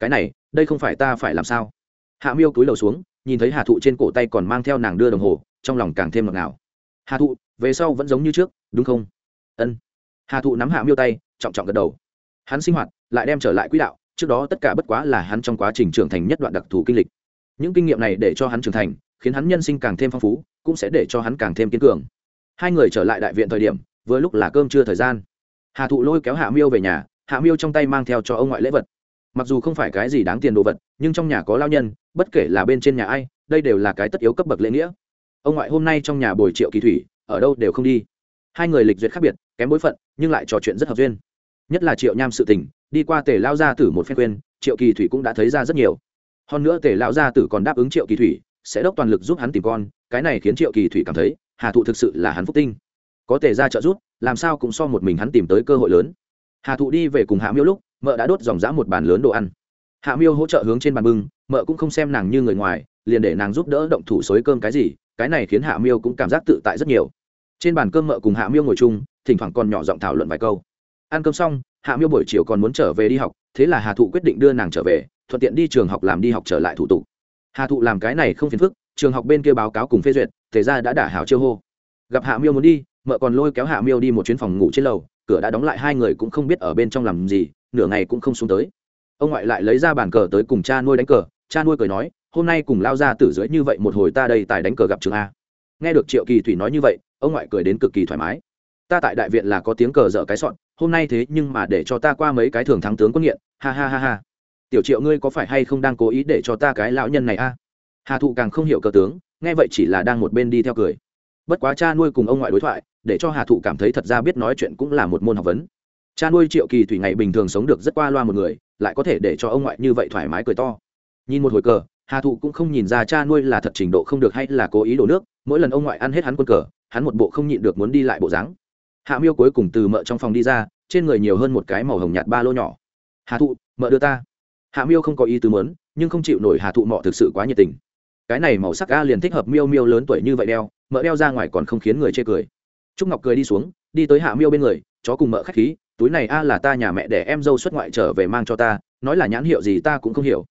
Speaker 1: Cái này, đây không phải ta phải làm sao? Hạ miêu túi đầu xuống, nhìn thấy hà thụ trên cổ tay còn mang theo nàng đưa đồng hồ, trong lòng càng thêm ngọt ngào. Hà thụ, về sau vẫn giống như trước, đúng không? Ân. Hà thụ nắm hạ miêu tay, trọng trọng gật đầu. Hắn sinh hoạt, lại đem trở lại quỹ đạo, trước đó tất cả bất quá là hắn trong quá trình trưởng thành nhất đoạn đặc thù kinh lịch. Những kinh nghiệm này để cho hắn trưởng thành, khiến hắn nhân sinh càng thêm phong phú, cũng sẽ để cho hắn càng thêm kiên cường. Hai người trở lại đại viện thời điểm, vừa lúc là cơm trưa thời gian. Hà thụ lôi kéo hạ miêu về nhà, hạ miêu trong tay mang theo cho ông ngoại lễ vật. Mặc dù không phải cái gì đáng tiền đồ vật, nhưng trong nhà có lao nhân, bất kể là bên trên nhà ai, đây đều là cái tất yếu cấp bậc lễ nghĩa. Ông ngoại hôm nay trong nhà bồi triệu kỳ thủy, ở đâu đều không đi. Hai người lịch duyệt khác biệt kém bối phận, nhưng lại trò chuyện rất hợp duyên. Nhất là triệu nham sự tình, đi qua tề lao gia tử một phen khuyên, triệu kỳ thủy cũng đã thấy ra rất nhiều. Hơn nữa tề lao gia tử còn đáp ứng triệu kỳ thủy, sẽ đốc toàn lực giúp hắn tìm con, cái này khiến triệu kỳ thủy cảm thấy, hà thụ thực sự là hắn phúc tinh. Có tề ra trợ giúp, làm sao cũng so một mình hắn tìm tới cơ hội lớn. Hà thụ đi về cùng hạ miêu lúc, mợ đã đốt dòng dã một bàn lớn đồ ăn. Hạ miêu hỗ trợ hướng trên bàn bưng, mợ cũng không xem nàng như người ngoài, liền để nàng giúp đỡ động thủ xối cơm cái gì, cái này khiến hạ miêu cũng cảm giác tự tại rất nhiều. Trên bàn cơm mợ cùng hạ miêu ngồi chung thỉnh thoảng còn nhỏ giọng thảo luận vài câu. Ăn cơm xong, hạ miêu buổi chiều còn muốn trở về đi học, thế là hà thụ quyết định đưa nàng trở về, thuận tiện đi trường học làm đi học trở lại thủ tục. Hà thụ làm cái này không phiền phức, trường học bên kia báo cáo cùng phê duyệt thế ra đã đả hảo chiêu hô. Gặp hạ miêu muốn đi, mợ còn lôi kéo hạ miêu đi một chuyến phòng ngủ trên lầu, cửa đã đóng lại hai người cũng không biết ở bên trong làm gì, nửa ngày cũng không xuống tới. Ông ngoại lại lấy ra bàn cờ tới cùng cha nuôi đánh cờ, cha nuôi cười nói, hôm nay cùng lao ra tử dưới như vậy một hồi ta đây tài đánh cờ gặp trường a. Nghe được triệu kỳ thủy nói như vậy, ông ngoại cười đến cực kỳ thoải mái ta tại đại viện là có tiếng cờ dở cái sọn, hôm nay thế nhưng mà để cho ta qua mấy cái thường thắng tướng quân nghiện, ha ha ha ha. Tiểu triệu ngươi có phải hay không đang cố ý để cho ta cái lão nhân này a? Hà thụ càng không hiểu cờ tướng, nghe vậy chỉ là đang một bên đi theo cười. Bất quá cha nuôi cùng ông ngoại đối thoại, để cho hà thụ cảm thấy thật ra biết nói chuyện cũng là một môn học vấn. Cha nuôi triệu kỳ thủy ngày bình thường sống được rất qua loa một người, lại có thể để cho ông ngoại như vậy thoải mái cười to. Nhìn một hồi cờ, hà thụ cũng không nhìn ra cha nuôi là thật trình độ không được hay là cố ý đổ nước, mỗi lần ông ngoại ăn hết hắn quân cờ, hắn một bộ không nhịn được muốn đi lại bộ dáng hạ miêu cuối cùng từ mợ trong phòng đi ra, trên người nhiều hơn một cái màu hồng nhạt ba lô nhỏ. Hà thụ, mợ đưa ta. Hạ miêu không có ý tứ mớn nhưng không chịu nổi hà thụ mọ thực sự quá nhiệt tình. Cái này màu sắc ga liền thích hợp miêu miêu lớn tuổi như vậy đeo, mợ đeo ra ngoài còn không khiến người chê cười. Trúc ngọc cười đi xuống, đi tới hạ miêu bên người, chó cùng mợ khách khí, túi này a là ta nhà mẹ để em dâu xuất ngoại trở về mang cho ta, nói là nhãn hiệu gì ta cũng không hiểu.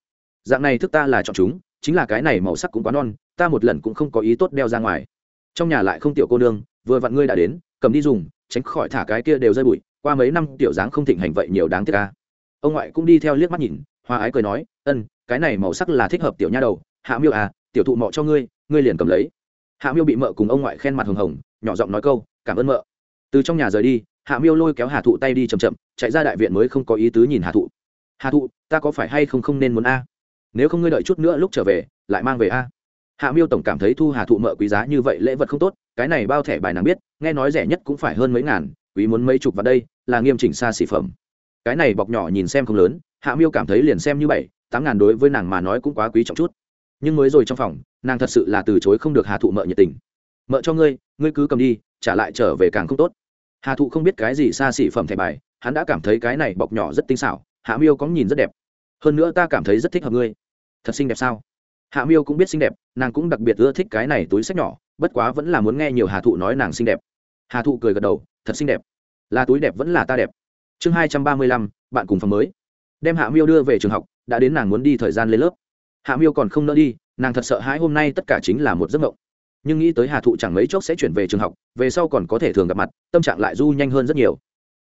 Speaker 1: Dạng này thức ta là chọn chúng, chính là cái này màu sắc cũng quá non, ta một lần cũng không có ý tốt đeo ra ngoài. Trong nhà lại không tiểu cô nương, vừa vặn ngươi đã đến, cầm đi dùng tránh khỏi thả cái kia đều rơi bụi, qua mấy năm tiểu dáng không thịnh hành vậy nhiều đáng tiếc ca ông ngoại cũng đi theo liếc mắt nhìn, hoa ái cười nói, ân, cái này màu sắc là thích hợp tiểu nha đầu, hạ miêu à tiểu thụ mọ cho ngươi ngươi liền cầm lấy. Hạ miêu bị mợ cùng ông ngoại khen mặt hồng hồng, nhỏ giọng nói câu, cảm ơn mợ. Từ trong nhà rời đi, hạ miêu lôi kéo hà thụ tay đi chầm chậm, chạy ra đại viện mới không có ý tứ nhìn hà thụ. Hà thụ, ta có phải hay không không nên muốn a? Nếu không ngươi đợi chút nữa lúc trở về, lại mang về a hạ miêu tổng cảm thấy thu hà thụ mợ quý giá như vậy lễ vật không tốt, cái này bao thẻ bài nàng biết, nghe nói rẻ nhất cũng phải hơn mấy ngàn, quý muốn mấy chục vào đây, là nghiêm chỉnh xa xỉ phẩm. Cái này bọc nhỏ nhìn xem không lớn, hạ miêu cảm thấy liền xem như bảy, tám ngàn đối với nàng mà nói cũng quá quý trọng chút. Nhưng mới rồi trong phòng, nàng thật sự là từ chối không được hà thụ mợ nhiệt tình. Mợ cho ngươi ngươi cứ cầm đi, trả lại trở về càng không tốt. Hà thụ không biết cái gì xa xỉ phẩm thẻ bài, hắn đã cảm thấy cái này bọc nhỏ rất tinh xảo, hạ miêu có nhìn rất đẹp. Hơn nữa ta cảm thấy rất thích hợp ngươi. Thật xinh đẹp sao? Hạ miêu cũng biết xinh đẹp, nàng cũng đặc biệt ưa thích cái này túi sách nhỏ, bất quá vẫn là muốn nghe nhiều hà thụ nói nàng xinh đẹp. Hà thụ cười gật đầu, thật xinh đẹp. Là túi đẹp vẫn là ta đẹp. Chương hai trăm ba mươi lăm, bạn cùng phòng mới. Đem hạ miêu đưa về trường học, đã đến nàng muốn đi thời gian lên lớp. Hạ miêu còn không nỡ đi, nàng thật sợ hãi hôm nay tất cả chính là một giấc mộng. Nhưng nghĩ tới hà thụ chẳng mấy chốc sẽ chuyển về trường học, về sau còn có thể thường gặp mặt, tâm trạng lại du nhanh hơn rất nhiều.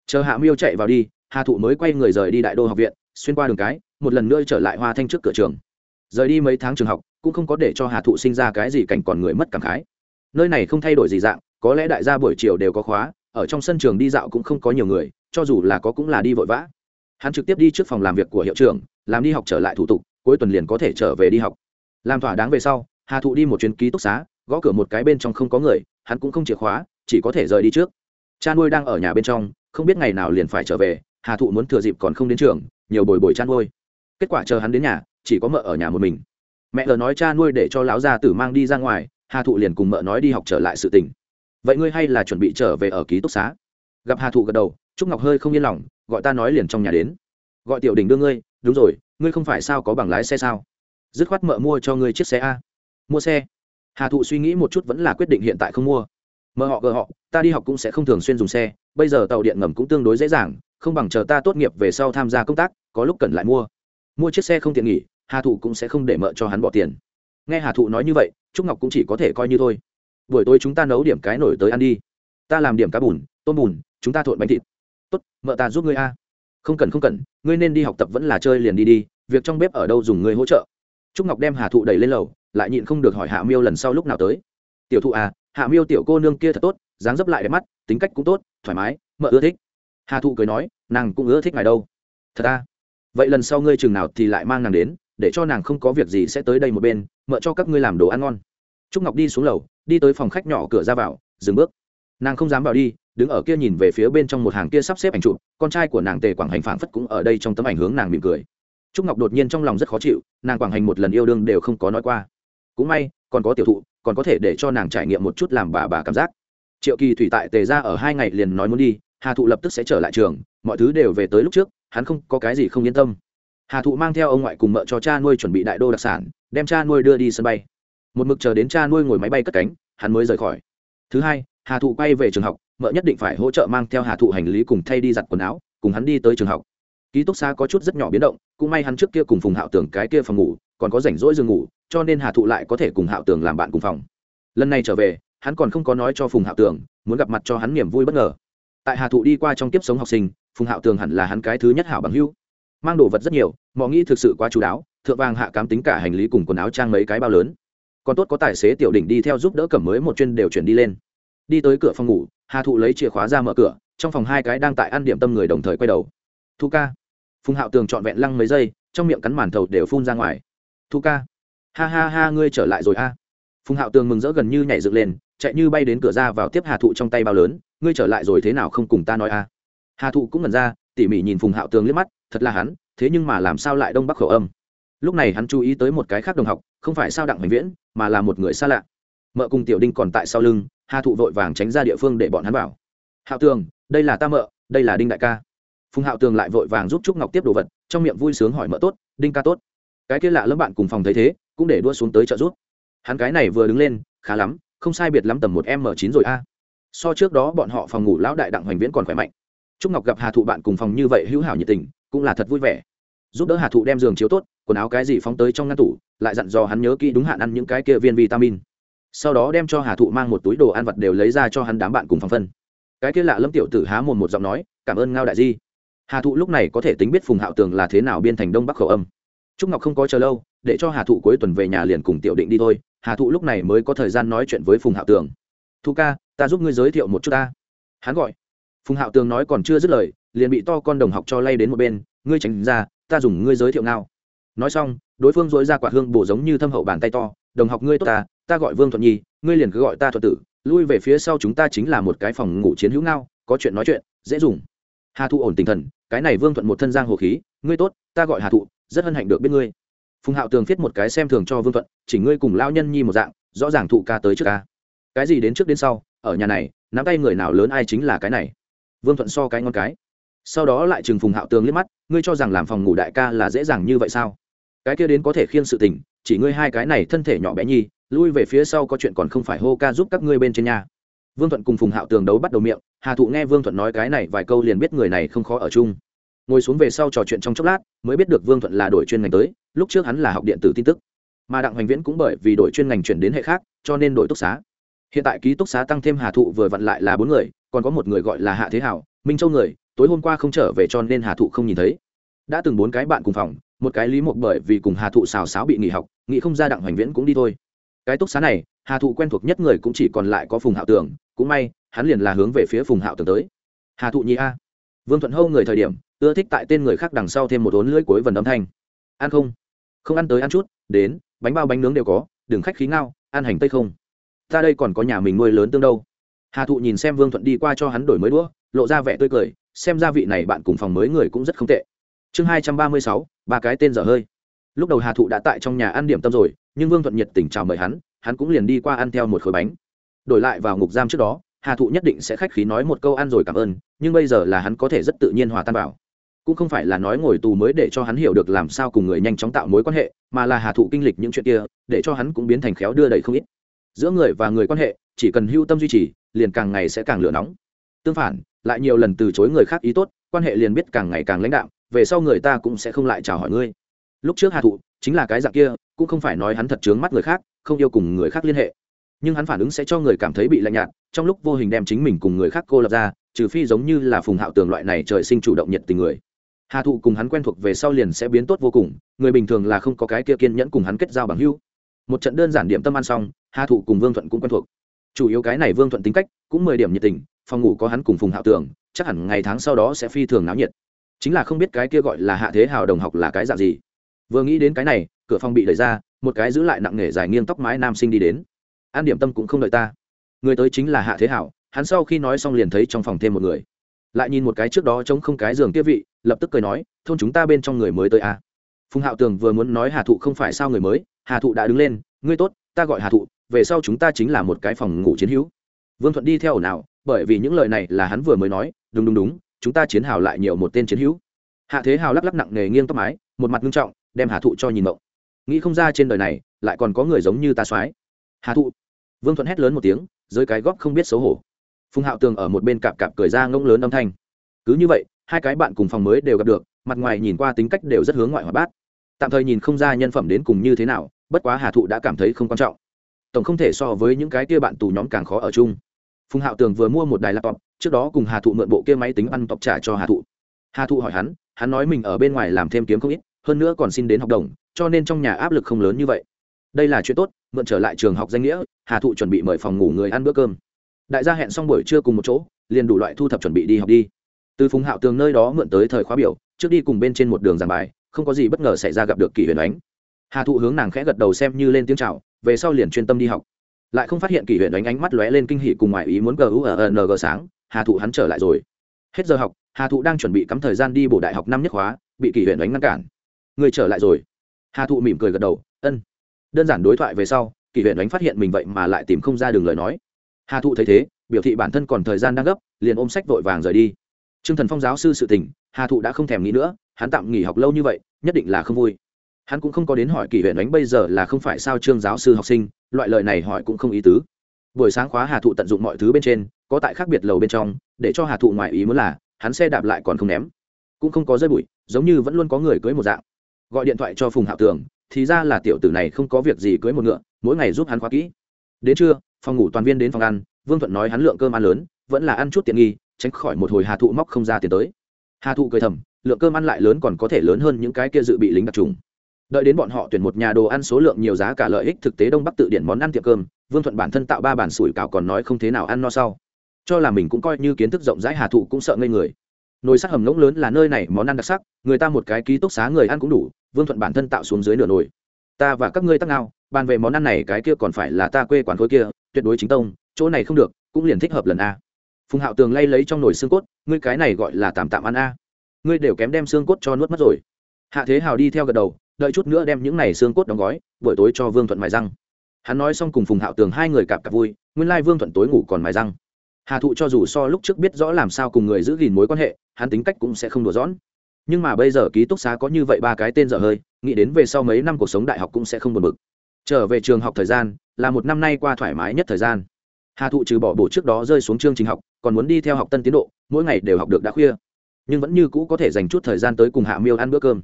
Speaker 1: Chờ hạ miêu chạy vào đi, hà thụ mới quay người rời đi đại đô học viện, xuyên qua đường cái, một lần nữa trở lại hoa thanh trước cửa trường rời đi mấy tháng trường học, cũng không có để cho hà thụ sinh ra cái gì cảnh còn người mất cảm khái. Nơi này không thay đổi gì dạng, có lẽ đại gia buổi chiều đều có khóa, ở trong sân trường đi dạo cũng không có nhiều người, cho dù là có cũng là đi vội vã. Hắn trực tiếp đi trước phòng làm việc của hiệu trưởng, làm đi học trở lại thủ tục, cuối tuần liền có thể trở về đi học. Làm thỏa đáng về sau, hà thụ đi một chuyến ký túc xá, gõ cửa một cái bên trong không có người, hắn cũng không chìa khóa, chỉ có thể rời đi trước. Cha nuôi đang ở nhà bên trong, không biết ngày nào liền phải trở về, hà thụ muốn thừa dịp còn không đến trường, nhiều bồi bồi cha nuôi. Kết quả chờ hắn đến nhà chỉ có mợ ở nhà một mình. Mẹ lờ nói cha nuôi để cho lão gia tử mang đi ra ngoài, hà thụ liền cùng mợ nói đi học trở lại sự tình. Vậy ngươi hay là chuẩn bị trở về ở ký túc xá? Gặp hà thụ gật đầu, trúc ngọc hơi không yên lòng, gọi ta nói liền trong nhà đến. Gọi tiểu đình đưa ngươi, đúng rồi, ngươi không phải sao có bằng lái xe sao? Dứt khoát mợ mua cho ngươi chiếc xe a. Mua xe. Hà thụ suy nghĩ một chút vẫn là quyết định hiện tại không mua. Mợ họ gờ họ, ta đi học cũng sẽ không thường xuyên dùng xe, bây giờ tàu điện ngầm cũng tương đối dễ dàng, không bằng chờ ta tốt nghiệp về sau tham gia công tác, có lúc cần lại mua. Mua chiếc xe không tiện nghỉ hà thụ cũng sẽ không để mợ cho hắn bỏ tiền. Nghe hà thụ nói như vậy, trúc ngọc cũng chỉ có thể coi như thôi. Buổi tối chúng ta nấu điểm cái nổi tới ăn đi. Ta làm điểm cá bùn, tôm bùn, chúng ta thộn bánh thịt. Tốt, mợ ta giúp ngươi a. Không cần không cần, ngươi nên đi học tập vẫn là chơi liền đi đi, việc trong bếp ở đâu dùng ngươi hỗ trợ. Trúc ngọc đem hà thụ đẩy lên lầu, lại nhịn không được hỏi hạ miêu lần sau lúc nào tới. Tiểu thụ à hạ miêu tiểu cô nương kia thật tốt, dáng dấp lại đẹp mắt, tính cách cũng tốt, thoải mái, mợ ưa thích. Hà thụ cười nói, nàng cũng ưa thích ngài đâu. Thật à? Vậy lần sau ngươi chừng nào thì lại mang nàng đến? Để cho nàng không có việc gì sẽ tới đây một bên, mợ cho các ngươi làm đồ ăn ngon. Trúc ngọc đi xuống lầu, đi tới phòng khách nhỏ cửa ra vào, dừng bước. Nàng không dám vào đi, đứng ở kia nhìn về phía bên trong một hàng kia sắp xếp ảnh chụp, con trai của nàng tề quảng hành phảng phất cũng ở đây trong tấm ảnh hướng nàng mỉm cười. Trúc ngọc đột nhiên trong lòng rất khó chịu, nàng quảng hành một lần yêu đương đều không có nói qua. Cũng may, còn có tiểu thụ, còn có thể để cho nàng trải nghiệm một chút làm bà bà cảm giác. Triệu kỳ thủy tại tề ra ở hai ngày liền nói muốn đi, hà thụ lập tức sẽ trở lại trường, mọi thứ đều về tới lúc trước, hắn không có cái gì không yên tâm hà thụ mang theo ông ngoại cùng mợ cho cha nuôi chuẩn bị đại đô đặc sản, đem cha nuôi đưa đi sân bay. Một mực chờ đến cha nuôi ngồi máy bay cất cánh, hắn mới rời khỏi. Thứ hai, hà thụ quay về trường học, mợ nhất định phải hỗ trợ mang theo hà thụ hành lý cùng thay đi giặt quần áo, cùng hắn đi tới trường học. Ký túc xá có chút rất nhỏ biến động, cũng may hắn trước kia cùng phùng hạo tường cái kia phòng ngủ, còn có rảnh rỗi giường ngủ, cho nên hà thụ lại có thể cùng hạo tường làm bạn cùng phòng. Lần này trở về, hắn còn không có nói cho phùng hạo tường, muốn gặp mặt cho hắn niềm vui bất ngờ. Tại hà thụ đi qua trong kiếp sống học sinh, phùng hạo tường hẳn là hắn cái thứ nhất hảo bằng hữu mang đồ vật rất nhiều mò nghĩ thực sự quá chú đáo, thượng vàng hạ cám tính cả hành lý cùng quần áo trang mấy cái bao lớn. Còn tốt có tài xế tiểu đỉnh đi theo giúp đỡ cẩm mới một chuyên đều chuyển đi lên. Đi tới cửa phòng ngủ, hà thụ lấy chìa khóa ra mở cửa, trong phòng hai cái đang tại ăn điểm tâm người đồng thời quay đầu. Thu ca. Phùng hạo tường trọn vẹn lăng mấy giây, trong miệng cắn màn thầu đều phun ra ngoài. Thu ca. Ha ha ha, ngươi trở lại rồi a. Phùng hạo tường mừng rỡ gần như nhảy dựng lên, chạy như bay đến cửa ra vào tiếp hà thụ trong tay bao lớn, ngươi trở lại rồi thế nào không cùng ta nói a? Hà thụ cũng ngẩn ra, tỉ mỉ nhìn phùng hạo tường liếc mắt thật là hắn, thế nhưng mà làm sao lại đông bắc khẩu âm? Lúc này hắn chú ý tới một cái khác đồng học, không phải sao đặng hành viễn, mà là một người xa lạ. Mợ cùng tiểu đinh còn tại sau lưng, hà thụ vội vàng tránh ra địa phương để bọn hắn vào. Hạo tường, đây là ta mợ, đây là đinh đại ca. Phùng hạo tường lại vội vàng giúp trúc ngọc tiếp đồ vật, trong miệng vui sướng hỏi mợ, tốt, đinh ca tốt. Cái kia lạ lẫm bạn cùng phòng thấy thế, cũng để đua xuống tới trợ giúp. Hắn cái này vừa đứng lên, khá lắm, không sai biệt lắm tầm một m chín rồi a. So trước đó bọn họ phòng ngủ lão đại đặng hoành viễn còn khỏe mạnh. Trúc ngọc gặp hà thụ bạn cùng phòng như vậy hữu hảo nhiệt tình cũng là thật vui vẻ. Giúp đỡ hà thụ đem giường chiếu tốt, quần áo cái gì phóng tới trong ngăn tủ, lại dặn dò hắn nhớ kỹ đúng hạn ăn những cái kia viên vitamin. Sau đó đem cho hà thụ mang một túi đồ ăn vật đều lấy ra cho hắn đám bạn cùng phòng phân. Cái kia lạ lâm tiểu tử há mồm một giọng nói, cảm ơn ngao đại di. Hà thụ lúc này có thể tính biết phùng hạo tường là thế nào biên thành đông bắc khẩu âm. Trúc ngọc không có chờ lâu, để cho hà thụ cuối tuần về nhà liền cùng tiểu định đi thôi. Hà thụ lúc này mới có thời gian nói chuyện với phùng hạo tường. Thu ca, ta giúp ngươi giới thiệu một chút ta. Hắn gọi. Phùng hạo tường nói còn chưa dứt lời liền bị to con đồng học cho lay đến một bên, ngươi tránh ra, ta dùng ngươi giới thiệu nào nói xong, đối phương dối ra quả hương bổ giống như thâm hậu bàn tay to, đồng học ngươi tốt ta ta gọi vương thuận nhi, ngươi liền cứ gọi ta thuận tử, lui về phía sau chúng ta chính là một cái phòng ngủ chiến hữu ngao, có chuyện nói chuyện, dễ dùng. Hà thụ ổn tinh thần, cái này vương thuận một thân giang hồ khí, ngươi tốt, ta gọi hà thụ, rất hân hạnh được biết ngươi. Phùng hạo tường viết một cái xem thường cho vương thuận, chỉ ngươi cùng lao nhân nhi một dạng, rõ ràng thụ ca tới trước ca. Cái gì đến trước đến sau, ở nhà này, nắm tay người nào lớn ai chính là cái này. Vương thuận so cái ngon cái sau đó lại trừng phùng hạo tường liếc mắt, ngươi cho rằng làm phòng ngủ đại ca là dễ dàng như vậy sao? Cái kia đến có thể khiêng sự tình, chỉ ngươi hai cái này thân thể nhỏ bé nhi, lui về phía sau có chuyện còn không phải hô ca giúp các ngươi bên trên nhà. Vương thuận cùng phùng hạo tường đấu bắt đầu miệng, hà thụ nghe vương thuận nói cái này vài câu liền biết người này không khó ở chung. Ngồi xuống về sau trò chuyện trong chốc lát, mới biết được vương thuận là đổi chuyên ngành tới, lúc trước hắn là học điện tử tin tức. Mà đặng hoành viễn cũng bởi vì đổi chuyên ngành chuyển đến hệ khác, cho nên đổi túc xá. Hiện tại ký túc xá tăng thêm hà thụ vừa vặn lại là bốn người, còn có một người gọi là hạ thế hảo minh châu người tối hôm qua không trở về cho nên hà thụ không nhìn thấy. Đã từng bốn cái bạn cùng phòng một cái lý một bởi vì cùng hà thụ xào xáo bị nghỉ học nghĩ không ra đặng hoành viễn cũng đi thôi. Cái túc xá này hà thụ quen thuộc nhất người cũng chỉ còn lại có phùng hạo Tưởng, cũng may hắn liền là hướng về phía phùng hạo Tưởng tới. Hà thụ nhi a. Vương thuận hâu người thời điểm ưa thích tại tên người khác đằng sau thêm một ốn lưỡi cuối vần âm thanh. Ăn không? Không ăn tới ăn chút đến bánh bao bánh nướng đều có đừng khách khí ngao ăn hành tây không. Ta đây còn có nhà mình nuôi lớn tương đâu. Hà thụ nhìn xem vương thuận đi qua cho hắn đổi mới đũa lộ ra vẻ tươi cười, xem ra vị này bạn cùng phòng mới người cũng rất không tệ. Chương hai trăm ba mươi sáu, ba cái tên dở hơi. Lúc đầu hà thụ đã tại trong nhà ăn điểm tâm rồi, nhưng vương thuận nhiệt tình chào mời hắn hắn cũng liền đi qua ăn theo một khối bánh. Đổi lại vào ngục giam trước đó, hà thụ nhất định sẽ khách khí nói một câu ăn rồi cảm ơn, nhưng bây giờ là hắn có thể rất tự nhiên hòa tan vào. Cũng không phải là nói ngồi tù mới để cho hắn hiểu được làm sao cùng người nhanh chóng tạo mối quan hệ, mà là hà thụ kinh lịch những chuyện kia, để cho hắn cũng biến thành khéo đưa đẩy không ít. Giữa người và người quan hệ, chỉ cần hưu tâm duy trì, liền càng ngày sẽ càng lửa nóng. Tương phản lại nhiều lần từ chối người khác ý tốt, quan hệ liền biết càng ngày càng lãnh đạo về sau người ta cũng sẽ không lại chào hỏi ngươi. Lúc trước hà thụ chính là cái dạng kia, cũng không phải nói hắn thật chướng mắt người khác, không yêu cùng người khác liên hệ. Nhưng hắn phản ứng sẽ cho người cảm thấy bị lạnh nhạt, trong lúc vô hình đem chính mình cùng người khác cô lập ra, trừ phi giống như là phùng hạo tường loại này trời sinh chủ động nhiệt tình người. Hà thụ cùng hắn quen thuộc về sau liền sẽ biến tốt vô cùng, người bình thường là không có cái kia kiên nhẫn cùng hắn kết giao bằng hữu. Một trận đơn giản điểm tâm ăn xong, hà thụ cùng vương thuận cũng quen thuộc. Chủ yếu cái này vương thuận tính cách, cũng mười điểm nhiệt tình phòng ngủ có hắn cùng phùng hạo Tưởng, chắc hẳn ngày tháng sau đó sẽ phi thường náo nhiệt. Chính là không biết cái kia gọi là hạ thế hào đồng học là cái dạng gì. Vừa nghĩ đến cái này cửa phòng bị đẩy ra một cái giữ lại nặng nề dài nghiêng tóc mái nam sinh đi đến. An điểm tâm cũng không đợi ta. Người tới chính là hạ thế hảo hắn sau khi nói xong liền thấy trong phòng thêm một người. Lại nhìn một cái trước đó trông không cái giường kia vị lập tức cười nói thôn chúng ta bên trong người mới tới à. phùng hạo tường vừa muốn nói hà thụ không phải sao người mới hà thụ đã đứng lên ngươi tốt ta gọi hà thụ về sau chúng ta chính là một cái phòng ngủ chiến hữu. Vương thuận đi theo ổn nào bởi vì những lời này là hắn vừa mới nói, đúng đúng đúng, chúng ta chiến hào lại nhiều một tên chiến hữu. Hạ thế hào lắc lắc nặng nề nghiêng tóc mái, một mặt nghiêm trọng, đem hà thụ cho nhìn mộng nghĩ không ra trên đời này lại còn có người giống như ta soái. Hà thụ. Vương thuận hét lớn một tiếng, dưới cái góp không biết xấu hổ. Phùng hạo tường ở một bên cạp cạp cười ra ngông lớn âm thanh. Cứ như vậy, hai cái bạn cùng phòng mới đều gặp được, mặt ngoài nhìn qua tính cách đều rất hướng ngoại hoạt bát. Tạm thời nhìn không ra nhân phẩm đến cùng như thế nào, bất quá hà thụ đã cảm thấy không quan trọng. Tổng không thể so với những cái kia bạn tù nhóm càng khó ở chung phùng hạo tường vừa mua một đài laptop, trước đó cùng hà thụ mượn bộ kia máy tính ăn tộc trả cho hà thụ. Hà thụ hỏi hắn hắn nói mình ở bên ngoài làm thêm kiếm không ít, hơn nữa còn xin đến học đồng, cho nên trong nhà áp lực không lớn như vậy. Đây là chuyện tốt, mượn trở lại trường học danh nghĩa, hà thụ chuẩn bị mời phòng ngủ người ăn bữa cơm. Đại gia hẹn xong buổi trưa cùng một chỗ, liền đủ loại thu thập chuẩn bị đi học đi. Từ phùng hạo tường nơi đó mượn tới thời khóa biểu, trước đi cùng bên trên một đường giảng bài, không có gì bất ngờ xảy ra gặp được kỷ huyền ánh. Hà thụ hướng nàng khẽ gật đầu xem như lên tiếng c h à o về sau liền chuyên tâm đi học lại không phát hiện kỷ huyện đánh ánh mắt lóe lên kinh hỉ cùng ngoại ý muốn gu ở ng sáng, hà thụ hắn trở lại rồi. Hết giờ học, hà thụ đang chuẩn bị cắm thời gian đi bổ đại học năm nhất khóa, bị kỷ huyện đánh ngăn cản. Người trở lại rồi. Hà thụ mỉm cười gật đầu, ân. Đơn giản đối thoại về sau, kỷ huyện đánh phát hiện mình vậy mà lại tìm không ra đường lời nói. Hà thụ thấy thế, biểu thị bản thân còn thời gian đang gấp, liền ôm sách vội vàng rời đi. T r ư ơ n g thần phong giáo sư sự tình, hà thụ đã không thèm nghĩ nữa, hắn tạm nghỉ học lâu như vậy, nhất định là không vui hắn cũng không có đến hỏi kỷ huyện đánh bây giờ là không phải sao trương giáo sư học sinh, loại lời này hỏi cũng không ý tứ. Buổi sáng khóa hà thụ tận dụng mọi thứ bên trên, có tại khác biệt lầu bên trong, để cho hà thụ ngoại ý muốn là, hắn xe đạp lại còn không ném. Cũng không có rơi bụi, giống như vẫn luôn có người cưới một dạng. Gọi điện thoại cho phùng hạo tường, thì ra là tiểu tử này không có việc gì cưới một ngựa, mỗi ngày giúp hắn khóa kỹ. Đến trưa, phòng ngủ toàn viên đến phòng ăn, vương thuận nói hắn lượng cơm ăn lớn, vẫn là ăn chút tiện nghi, tránh khỏi một hồi hà thụ móc không ra tiền tới. Hà thụ cười thầm, lượng cơm ăn lại lớn còn có thể lớn hơn những cái kia dự bị lính đặc trùng đợi đến bọn họ tuyển một nhà đồ ăn số lượng nhiều giá cả lợi ích thực tế đông bắc tự điển món ăn tiệm cơm, vương thuận bản thân tạo ba bản sủi cảo còn nói không thế nào ăn no sau. Cho là mình cũng coi như kiến thức rộng rãi hà thụ cũng sợ ngây người. Nồi sắt hầm ngỗng lớn là nơi này món ăn đặc sắc, người ta một cái ký túc xá người ăn cũng đủ, vương thuận bản thân tạo xuống dưới nửa nồi. Ta và các ngươi tắc ngao, bàn về món ăn này cái kia còn phải là ta quê quán khối kia, tuyệt đối chính tông, chỗ này không được, cũng liền thích hợp lần a. Phùng hạo tường lay lấy trong nồi xương cốt, ngươi cái này gọi là tạm tạm ăn a. Ngươi đều kém đem xương cốt cho nuốt mất rồi. Hạ thế hào đi theo gật đầu đợi chút nữa đem những này xương cốt đóng gói, buổi tối cho vương thuận mài răng. Hắn nói xong cùng phùng hạo tường hai người cạp cạp vui, nguyên lai vương thuận tối ngủ còn mài răng. Hà thụ cho dù so lúc trước biết rõ làm sao cùng người giữ gìn mối quan hệ, hắn tính cách cũng sẽ không đùa dõn nhưng mà bây giờ ký túc xá có như vậy ba cái tên dở hơi, nghĩ đến về sau mấy năm cuộc sống đại học cũng sẽ không buồn bực. Trở về trường học thời gian, là một năm nay qua thoải mái nhất thời gian. Hà thụ trừ bỏ bổ trước đó rơi xuống chương trình học, còn muốn đi theo học tân tiến độ, mỗi ngày đều học được đã khuya. Nhưng vẫn như cũ có thể dành chút thời gian tới cùng hạ miêu ăn bữa cơm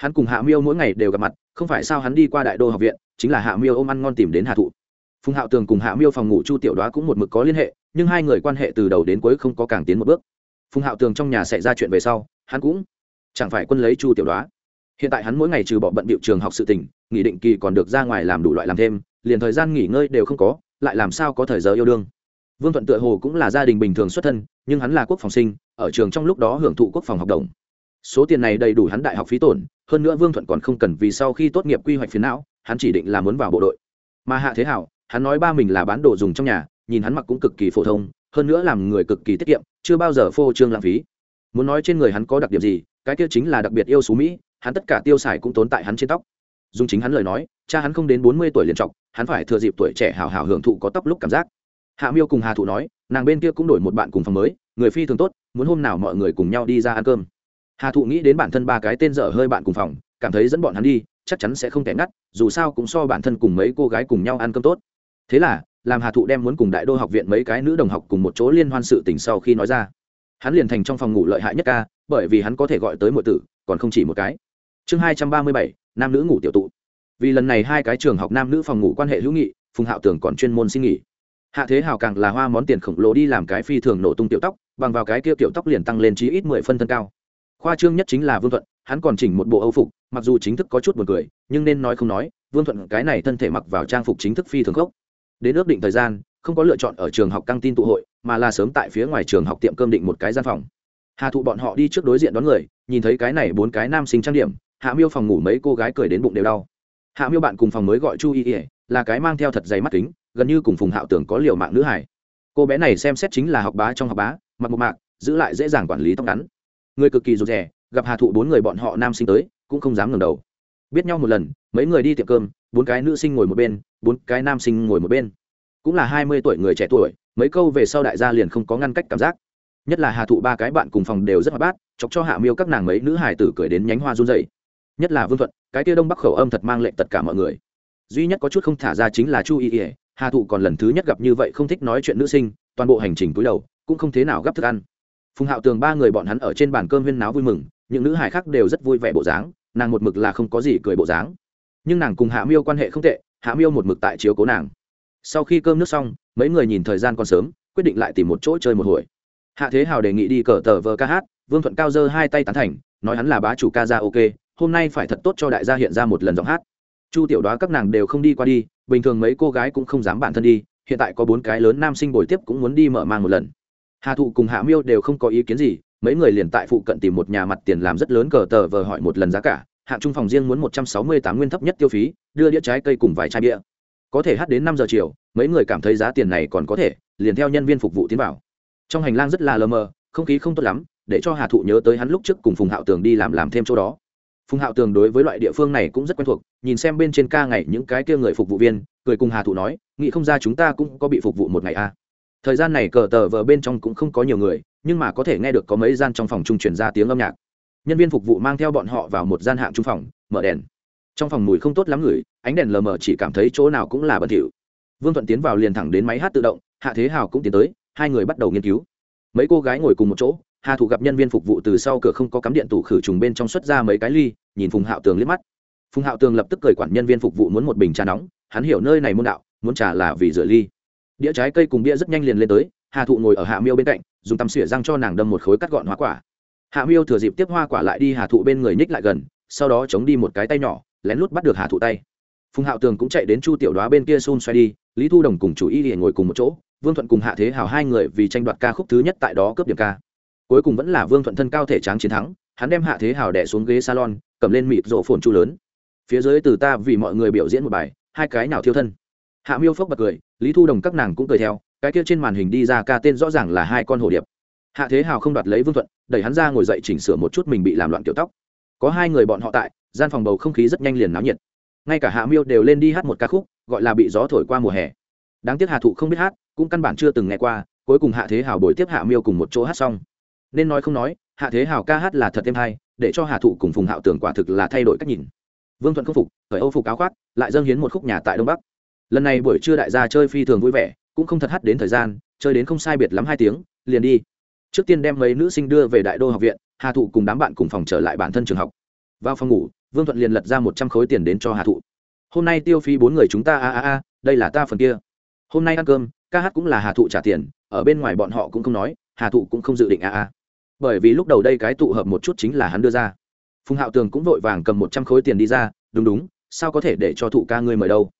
Speaker 1: hắn cùng hạ miêu mỗi ngày đều gặp mặt không phải sao hắn đi qua đại đô học viện chính là hạ miêu ôm ăn ngon tìm đến hà thụ. Phùng hạo tường cùng hạ miêu phòng ngủ chu tiểu đoá cũng một mực có liên hệ nhưng hai người quan hệ từ đầu đến cuối không có càng tiến một bước. Phùng hạo tường trong nhà xảy ra chuyện về sau hắn cũng chẳng phải quân lấy chu tiểu đoá. Hiện tại hắn mỗi ngày trừ bỏ bận bịu trường học sự tỉnh, nghỉ định kỳ còn được ra ngoài làm đủ loại làm thêm liền thời gian nghỉ ngơi đều không có lại làm sao có thời giờ yêu đương. Vương thuận tựa hồ cũng là gia đình bình thường xuất thân nhưng hắn là quốc phòng sinh ở trường trong lúc đó hưởng thụ quốc phòng học đồng số tiền này đầy đủ hắn đại học phí tổn, hơn nữa vương thuận còn không cần vì sau khi tốt nghiệp quy hoạch phiến não, hắn chỉ định là muốn vào bộ đội. Mà hạ thế hảo, hắn nói ba mình là bán đồ dùng trong nhà, nhìn hắn mặc cũng cực kỳ phổ thông, hơn nữa làm người cực kỳ tiết kiệm, chưa bao giờ phô trương lãng phí. Muốn nói trên người hắn có đặc điểm gì, cái kia chính là đặc biệt yêu xú mỹ, hắn tất cả tiêu xài cũng tốn tại hắn trên tóc. Dùng chính hắn lời nói, cha hắn không đến bốn mươi tuổi liền trọc hắn phải thừa dịp tuổi trẻ hào hào hưởng thụ có tóc lúc cảm giác. Hạ miêu cùng hà thụ nói, nàng bên kia cũng đổi một bạn cùng phòng mới, người phi thường tốt, muốn hôm nào mọi người cùng nhau đi ra ăn cơm hà thụ nghĩ đến bản thân ba cái tên dở hơi bạn cùng phòng, cảm thấy dẫn bọn hắn đi, chắc chắn sẽ không kẻ ngắt, dù sao cũng so bản thân cùng mấy cô gái cùng nhau ăn cơm tốt. Thế là, làm hà thụ đem muốn cùng đại đô học viện mấy cái nữ đồng học cùng một chỗ liên hoan sự tình sau khi nói ra. Hắn liền thành trong phòng ngủ lợi hại nhất ca, bởi vì hắn có thể gọi tới một tử, còn không chỉ một cái. Chương hai trăm ba mươi bảy, nam nữ ngủ tiểu tụ. Vì lần này hai cái trường học nam nữ phòng ngủ quan hệ hữu nghị, phùng hạo tưởng còn chuyên môn xin nghỉ. Hạ thế hào càng là hoa món tiền khổng lồ đi làm cái phi thường nổ tung tiểu tóc, bằng vào cái kia tiểu tóc liền tăng lên chí ít mười phân thân cao khoa trương nhất chính là vương thuận, hắn còn chỉnh một bộ âu phục, mặc dù chính thức có chút b u ồ n cười, nhưng nên nói không nói, vương thuận cái này thân thể mặc vào trang phục chính thức phi thường khốc. Đến ước định thời gian, không có lựa chọn ở trường học căng tin tụ hội, mà là sớm tại phía ngoài trường học tiệm cơm định một cái gian phòng. Hà thụ bọn họ đi trước đối diện đón người, nhìn thấy cái này bốn cái nam sinh trang điểm, hạ miêu phòng ngủ mấy cô gái cười đến bụng đều đau. Hạ miêu bạn cùng phòng mới gọi chu y ỉa là cái mang theo thật dày mắt kính, gần như cùng phùng hạo tưởng có liều mạng nữ hải cô bé này xem xét chính là học bá trong học bá, mặc một mạc, giữ lại dễ dàng quản lý tóc ngắn người cực kỳ rụt rè, gặp hà thụ bốn người bọn họ nam sinh tới, cũng không dám ngẩng đầu. Biết nhau một lần, mấy người đi tiệm cơm, bốn cái nữ sinh ngồi một bên, bốn cái nam sinh ngồi một bên. Cũng là hai mươi tuổi người trẻ tuổi, mấy câu về sau đại gia liền không có ngăn cách cảm giác. Nhất là hà thụ ba cái bạn cùng phòng đều rất hoạt bát, chọc cho hạ miêu các nàng mấy nữ hải tử cười đến nhánh hoa run dày nhất là vương thuận, cái tia đông bắc khẩu âm thật mang lệnh tất cả mọi người. Duy nhất có chút không thả ra chính là chu y ỉa hà thụ còn lần thứ nhất gặp như vậy không thích nói chuyện nữ sinh, toàn bộ hành trình cúi đầu, cũng không thế nào gấp thức ăn phùng hạo tường ba người bọn hắn ở trên bàn cơm huyên náo vui mừng, những nữ hải khác đều rất vui vẻ bộ dáng, nàng một mực là không có gì cười bộ dáng. Nhưng nàng cùng hạ miêu quan hệ không tệ, hạ miêu một mực tại chiếu cố nàng. Sau khi cơm nước xong, mấy người nhìn thời gian còn sớm, quyết định lại tìm một chỗ chơi một hồi. Hạ thế hào đề nghị đi cờ tờ vờ ca hát, vương thuận cao dơ hai tay tán thành, nói hắn là bá chủ ca ra ok, hôm nay phải thật tốt cho đại gia hiện ra một lần giọng hát. Chu tiểu đoá các nàng đều không đi qua đi, bình thường mấy cô gái cũng không dám bản thân đi, hiện tại có bốn cái lớn nam sinh bồi tiếp cũng muốn đi mở mang một lần hà thụ cùng hạ miêu đều không có ý kiến gì, mấy người liền tại phụ cận tìm một nhà mặt tiền làm rất lớn cờ tờ vờ hỏi một lần giá cả hạng trung phòng riêng muốn một trăm sáu mươi tám nguyên thấp nhất tiêu phí, đưa đĩa trái cây cùng vài chai bia. Có thể hát đến năm giờ chiều, mấy người cảm thấy giá tiền này còn có thể, liền theo nhân viên phục vụ tiến vào. Trong hành lang rất là lờ mờ, không khí không tốt lắm, để cho hà thụ nhớ tới hắn lúc trước cùng phùng hạo tường đi làm làm thêm chỗ đó. Phùng hạo tường đối với loại địa phương này cũng rất quen thuộc, nhìn xem bên trên ca ngày những cái kia người phục vụ viên, cười cùng hà thụ nói nghĩ không ra chúng ta cũng có bị phục vụ một ngày a à thời gian này cờ tờ vờ bên trong cũng không có nhiều người, nhưng mà có thể nghe được có mấy gian trong phòng trung chuyển ra tiếng âm nhạc. Nhân viên phục vụ mang theo bọn họ vào một gian hạng trung phòng, mở đèn. Trong phòng mùi không tốt lắm ngửi ánh đèn lờ mờ chỉ cảm thấy chỗ nào cũng là bẩn thỉu. Vương thuận tiến vào liền thẳng đến máy hát tự động, hạ thế hào cũng tiến tới, hai người bắt đầu nghiên cứu. Mấy cô gái ngồi cùng một chỗ, hà thủ gặp nhân viên phục vụ từ sau cửa không có cắm điện tủ khử trùng bên trong xuất ra mấy cái ly, nhìn phùng hạo tường liếc mắt. Phùng hạo tường lập tức cười quản nhân viên phục vụ muốn một bình trà nóng, hắn hiểu nơi này môn đạo, muốn trà là vì rửa ly đĩa trái cây cùng bia rất nhanh liền lên tới, hà thụ ngồi ở hạ miêu bên cạnh, dùng tăm xỉa răng cho nàng đâm một khối cắt gọn hoa quả. Hạ miêu thừa dịp tiếp hoa quả lại đi hà thụ bên người nhích lại gần, sau đó chống đi một cái tay nhỏ, lén lút bắt được hà thụ tay. Phùng hạo tường cũng chạy đến chu tiểu đoá bên kia xôn xoay đi, lý thu đồng cùng chủ y liền ngồi cùng một chỗ, vương thuận cùng hạ thế hào hai người vì tranh đoạt ca khúc thứ nhất tại đó cướp điểm ca. Cuối cùng vẫn là vương thuận thân cao thể tráng chiến thắng, hắn đem hạ thế hào đẻ xuống ghế salon, cầm lên mịt rộ phồn chu lớn. Phía dưới từ ta vì mọi người biểu diễn một bài, hai cái nào thiêu thân hạ miêu phốc bật cười, lý thu đồng các nàng cũng cười theo, cái kia trên màn hình đi ra ca tên rõ ràng là hai con hồ điệp. Hạ thế hào không đoạt lấy vương thuận, đẩy hắn ra ngồi dậy chỉnh sửa một chút mình bị làm loạn kiểu tóc. Có hai người bọn họ tại, gian phòng bầu không khí rất nhanh liền náo nhiệt. Ngay cả hạ miêu đều lên đi hát một ca khúc, gọi là bị gió thổi qua mùa hè. Đáng tiếc hạ thụ không biết hát, cũng căn bản chưa từng nghe qua, cuối cùng hạ thế hào bồi tiếp hạ miêu cùng một chỗ hát xong. Nên nói không nói, hạ thế hào ca hát là thật thêm hay, để cho hạ thụ cùng phùng hạo tưởng quả thực là thay đổi cách nhìn. Vương thuận không phục khởi âu phục áo khoác, lại dâng hiến một khúc nhà tại đông bắc lần này buổi trưa đại gia chơi phi thường vui vẻ, cũng không thật hắt đến thời gian, chơi đến không sai biệt lắm hai tiếng, liền đi. Trước tiên đem mấy nữ sinh đưa về đại đô học viện, hà thụ cùng đám bạn cùng phòng trở lại bản thân trường học. Vào phòng ngủ, vương thuận liền lật ra một trăm khối tiền đến cho hà thụ. Hôm nay tiêu phí bốn người chúng ta, a a a, đây là ta phần kia. Hôm nay ăn cơm, ca hát cũng là hà thụ trả tiền, ở bên ngoài bọn họ cũng không nói, hà thụ cũng không dự định, a a. Bởi vì lúc đầu đây cái tụ hợp một chút chính là hắn đưa ra. Phùng hạo tường cũng vội vàng cầm một trăm khối tiền đi ra, đúng đúng, sao có thể để cho thụ ca ngươi mời đâu?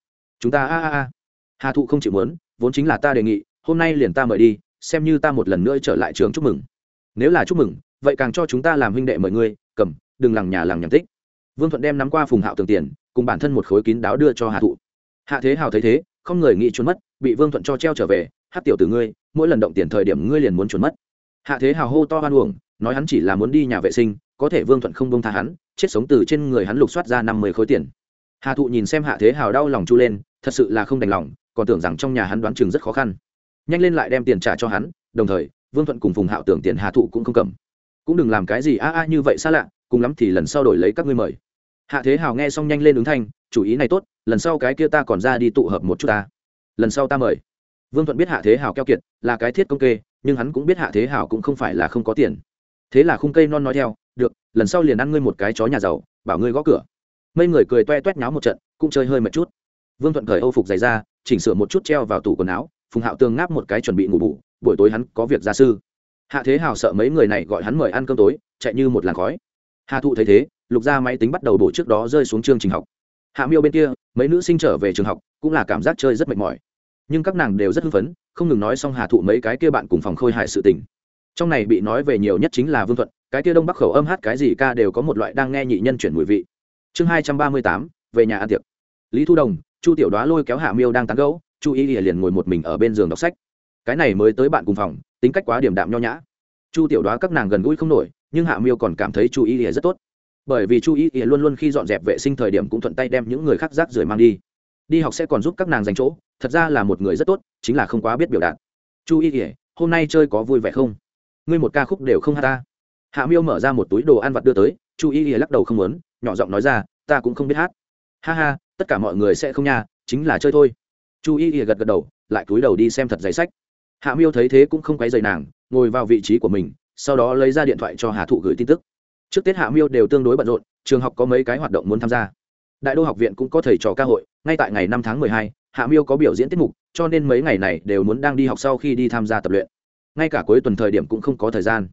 Speaker 1: Chúng ta a a a. Hà thụ không chịu muốn, vốn chính là ta đề nghị, hôm nay liền ta mời đi, xem như ta một lần nữa trở lại trường chúc mừng. Nếu là chúc mừng, vậy càng cho chúng ta làm huynh đệ mời ngươi, cầm, đừng lằng nhà lằng nhằm tích. Vương thuận đem nắm qua phùng hạo tường tiền, cùng bản thân một khối kín đáo đưa cho hà thụ. Hạ thế hào thấy thế, không người nghĩ trốn mất, bị vương thuận cho treo trở về, hát tiểu từ ngươi, mỗi lần động tiền thời điểm ngươi liền muốn trốn mất. Hạ thế hào hô to hoan uổng, nói hắn chỉ là muốn đi nhà vệ sinh, có thể vương thuận không bông tha hắn, chết sống từ trên người hắn lục soát ra năm mươi khối tiền. Hà thụ nhìn xem hạ thế hào đau lòng chu lên thật sự là không đành lòng, còn tưởng rằng trong nhà hắn đoán chừng rất khó khăn. Nhanh lên lại đem tiền trả cho hắn, đồng thời, vương thuận cùng phùng hạo tưởng tiền hà thụ cũng không cầm. Cũng đừng làm cái gì a a như vậy xa lạ, cùng lắm thì lần sau đổi lấy các ngươi mời. Hạ thế hào nghe xong nhanh lên ứng thanh, chủ ý này tốt, lần sau cái kia ta còn ra đi tụ hợp một chút ta. Lần sau ta mời. Vương thuận biết hạ thế hào keo kiệt, là cái thiết công kê, nhưng hắn cũng biết hạ thế hào cũng không phải là không có tiền. Thế là khung cây non nói theo, được, lần sau liền ăn ngươi một cái chó nhà giàu, bảo ngươi gõ cửa. Mấy người cười toe toét nháo một trận, cũng chơi hơi một chút vương thuận cởi âu phục giày ra chỉnh sửa một chút treo vào tủ quần áo, phùng hạo tương ngáp một cái chuẩn bị ngủ bủ buổi tối hắn có việc gia sư. Hạ thế hào sợ mấy người này gọi hắn mời ăn cơm tối, chạy như một làn khói. Hà thụ thấy thế, lục ra máy tính bắt đầu đổ trước đó rơi xuống chương trình học. Hạ miêu bên kia, mấy nữ sinh trở về trường học, cũng là cảm giác chơi rất mệt mỏi. Nhưng các nàng đều rất hưng phấn, không ngừng nói xong hà thụ mấy cái kia bạn cùng phòng khôi hại sự tình. Trong này bị nói về nhiều nhất chính là vương thuận, cái kia đông bắc khẩu âm hát cái gì ca đều có một loại đang nghe nhị nhân chuyển mùi vị. Chương hai trăm ba mươi tám, về nhà ăn tiệc. Lý thu đồng chu tiểu đoá lôi kéo hạ miêu đang tán gẫu, chu y liền ngồi một mình ở bên giường đọc sách. Cái này mới tới bạn cùng phòng tính cách quá điểm đạm nho nhã. Chu tiểu đoá các nàng gần gũi không nổi nhưng hạ miêu còn cảm thấy chu y rất tốt. Bởi vì chu y luôn luôn khi dọn dẹp vệ sinh thời điểm cũng thuận tay đem những người khác rác rưởi mang đi. Đi học sẽ còn giúp các nàng dành chỗ thật ra là một người rất tốt chính là không quá biết biểu đạt. Chu y kỉa hôm nay chơi có vui vẻ không? Ngươi một ca khúc đều không hát ta. Hạ miêu mở ra một túi đồ ăn vặt đưa tới chu y kỉa lắc đầu không muốn nhỏ giọng nói ra ta cũng không biết hát. Ha ha tất cả mọi người sẽ không nha, chính là chơi thôi. Chu y ỉa gật gật đầu, lại cúi đầu đi xem thật giấy sách. Hạ miêu thấy thế cũng không quấy dày nàng, ngồi vào vị trí của mình, sau đó lấy ra điện thoại cho hà thụ gửi tin tức. Trước tết hạ miêu đều tương đối bận rộn, trường học có mấy cái hoạt động muốn tham gia. Đại đô học viện cũng có thầy trò ca hội, ngay tại ngày năm tháng mười hai, hạ miêu có biểu diễn tiết mục, cho nên mấy ngày này đều muốn đang đi học sau khi đi tham gia tập luyện. Ngay cả cuối tuần thời điểm cũng không có thời gian.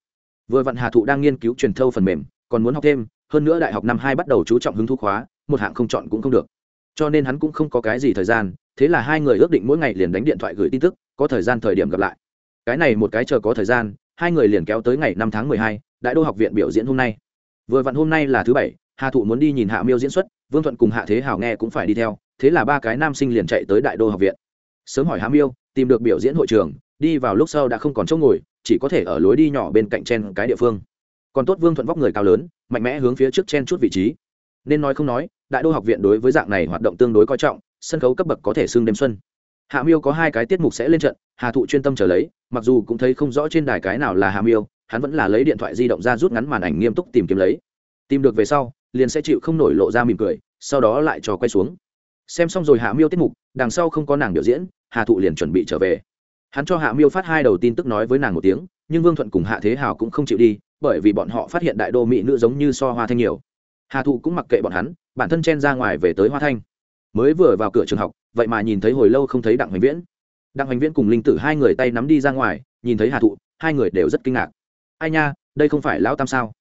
Speaker 1: Vừa vặn hà thụ đang nghiên cứu truyền thâu phần mềm, còn muốn học thêm, hơn nữa đại học năm hai bắt đầu chú trọng hứng thú khóa, một hạng không chọn cũng không được cho nên hắn cũng không có cái gì thời gian, thế là hai người ước định mỗi ngày liền đánh điện thoại gửi tin tức, có thời gian thời điểm gặp lại. Cái này một cái chờ có thời gian, hai người liền kéo tới ngày năm tháng mười hai, đại đô học viện biểu diễn hôm nay. Vừa vặn hôm nay là thứ bảy, hà thụ muốn đi nhìn hạ miêu diễn xuất, vương thuận cùng hạ thế Hảo nghe cũng phải đi theo, thế là ba cái nam sinh liền chạy tới đại đô học viện. Sớm hỏi hạ yêu tìm được biểu diễn hội trường, đi vào lúc sau đã không còn chỗ ngồi, chỉ có thể ở lối đi nhỏ bên cạnh chen cái địa phương. Còn tốt vương thuận vóc người cao lớn, mạnh mẽ hướng phía trước chen chút vị trí. Nên nói không nói đại đô học viện đối với dạng này hoạt động tương đối coi trọng, sân khấu cấp bậc có thể xưng đêm xuân. Hạ miêu có hai cái tiết mục sẽ lên trận, hà thụ chuyên tâm trở lấy, mặc dù cũng thấy không rõ trên đài cái nào là hạ miêu, hắn vẫn là lấy điện thoại di động ra rút ngắn màn ảnh nghiêm túc tìm kiếm lấy. Tìm được về sau, liền sẽ chịu không nổi lộ ra mỉm cười, sau đó lại cho quay xuống. Xem xong rồi hạ miêu tiết mục, đằng sau không có nàng biểu diễn, hà thụ liền chuẩn bị trở về. Hắn cho hạ miêu phát hai đầu tin tức nói với nàng một tiếng, nhưng vương thuận cùng hạ thế hào cũng không chịu đi, bởi vì bọn họ phát hiện đại đô mỹ nữ giống như so hoa thanh nhiều hà thụ cũng mặc kệ bọn hắn, bản thân chen ra ngoài về tới hoa thanh. Mới vừa vào cửa trường học, vậy mà nhìn thấy hồi lâu không thấy đặng hoành viễn. Đặng hoành viễn cùng linh tử hai người tay nắm đi ra ngoài, nhìn thấy hà thụ, hai người đều rất kinh ngạc. Ai nha, đây không phải lão tam sao?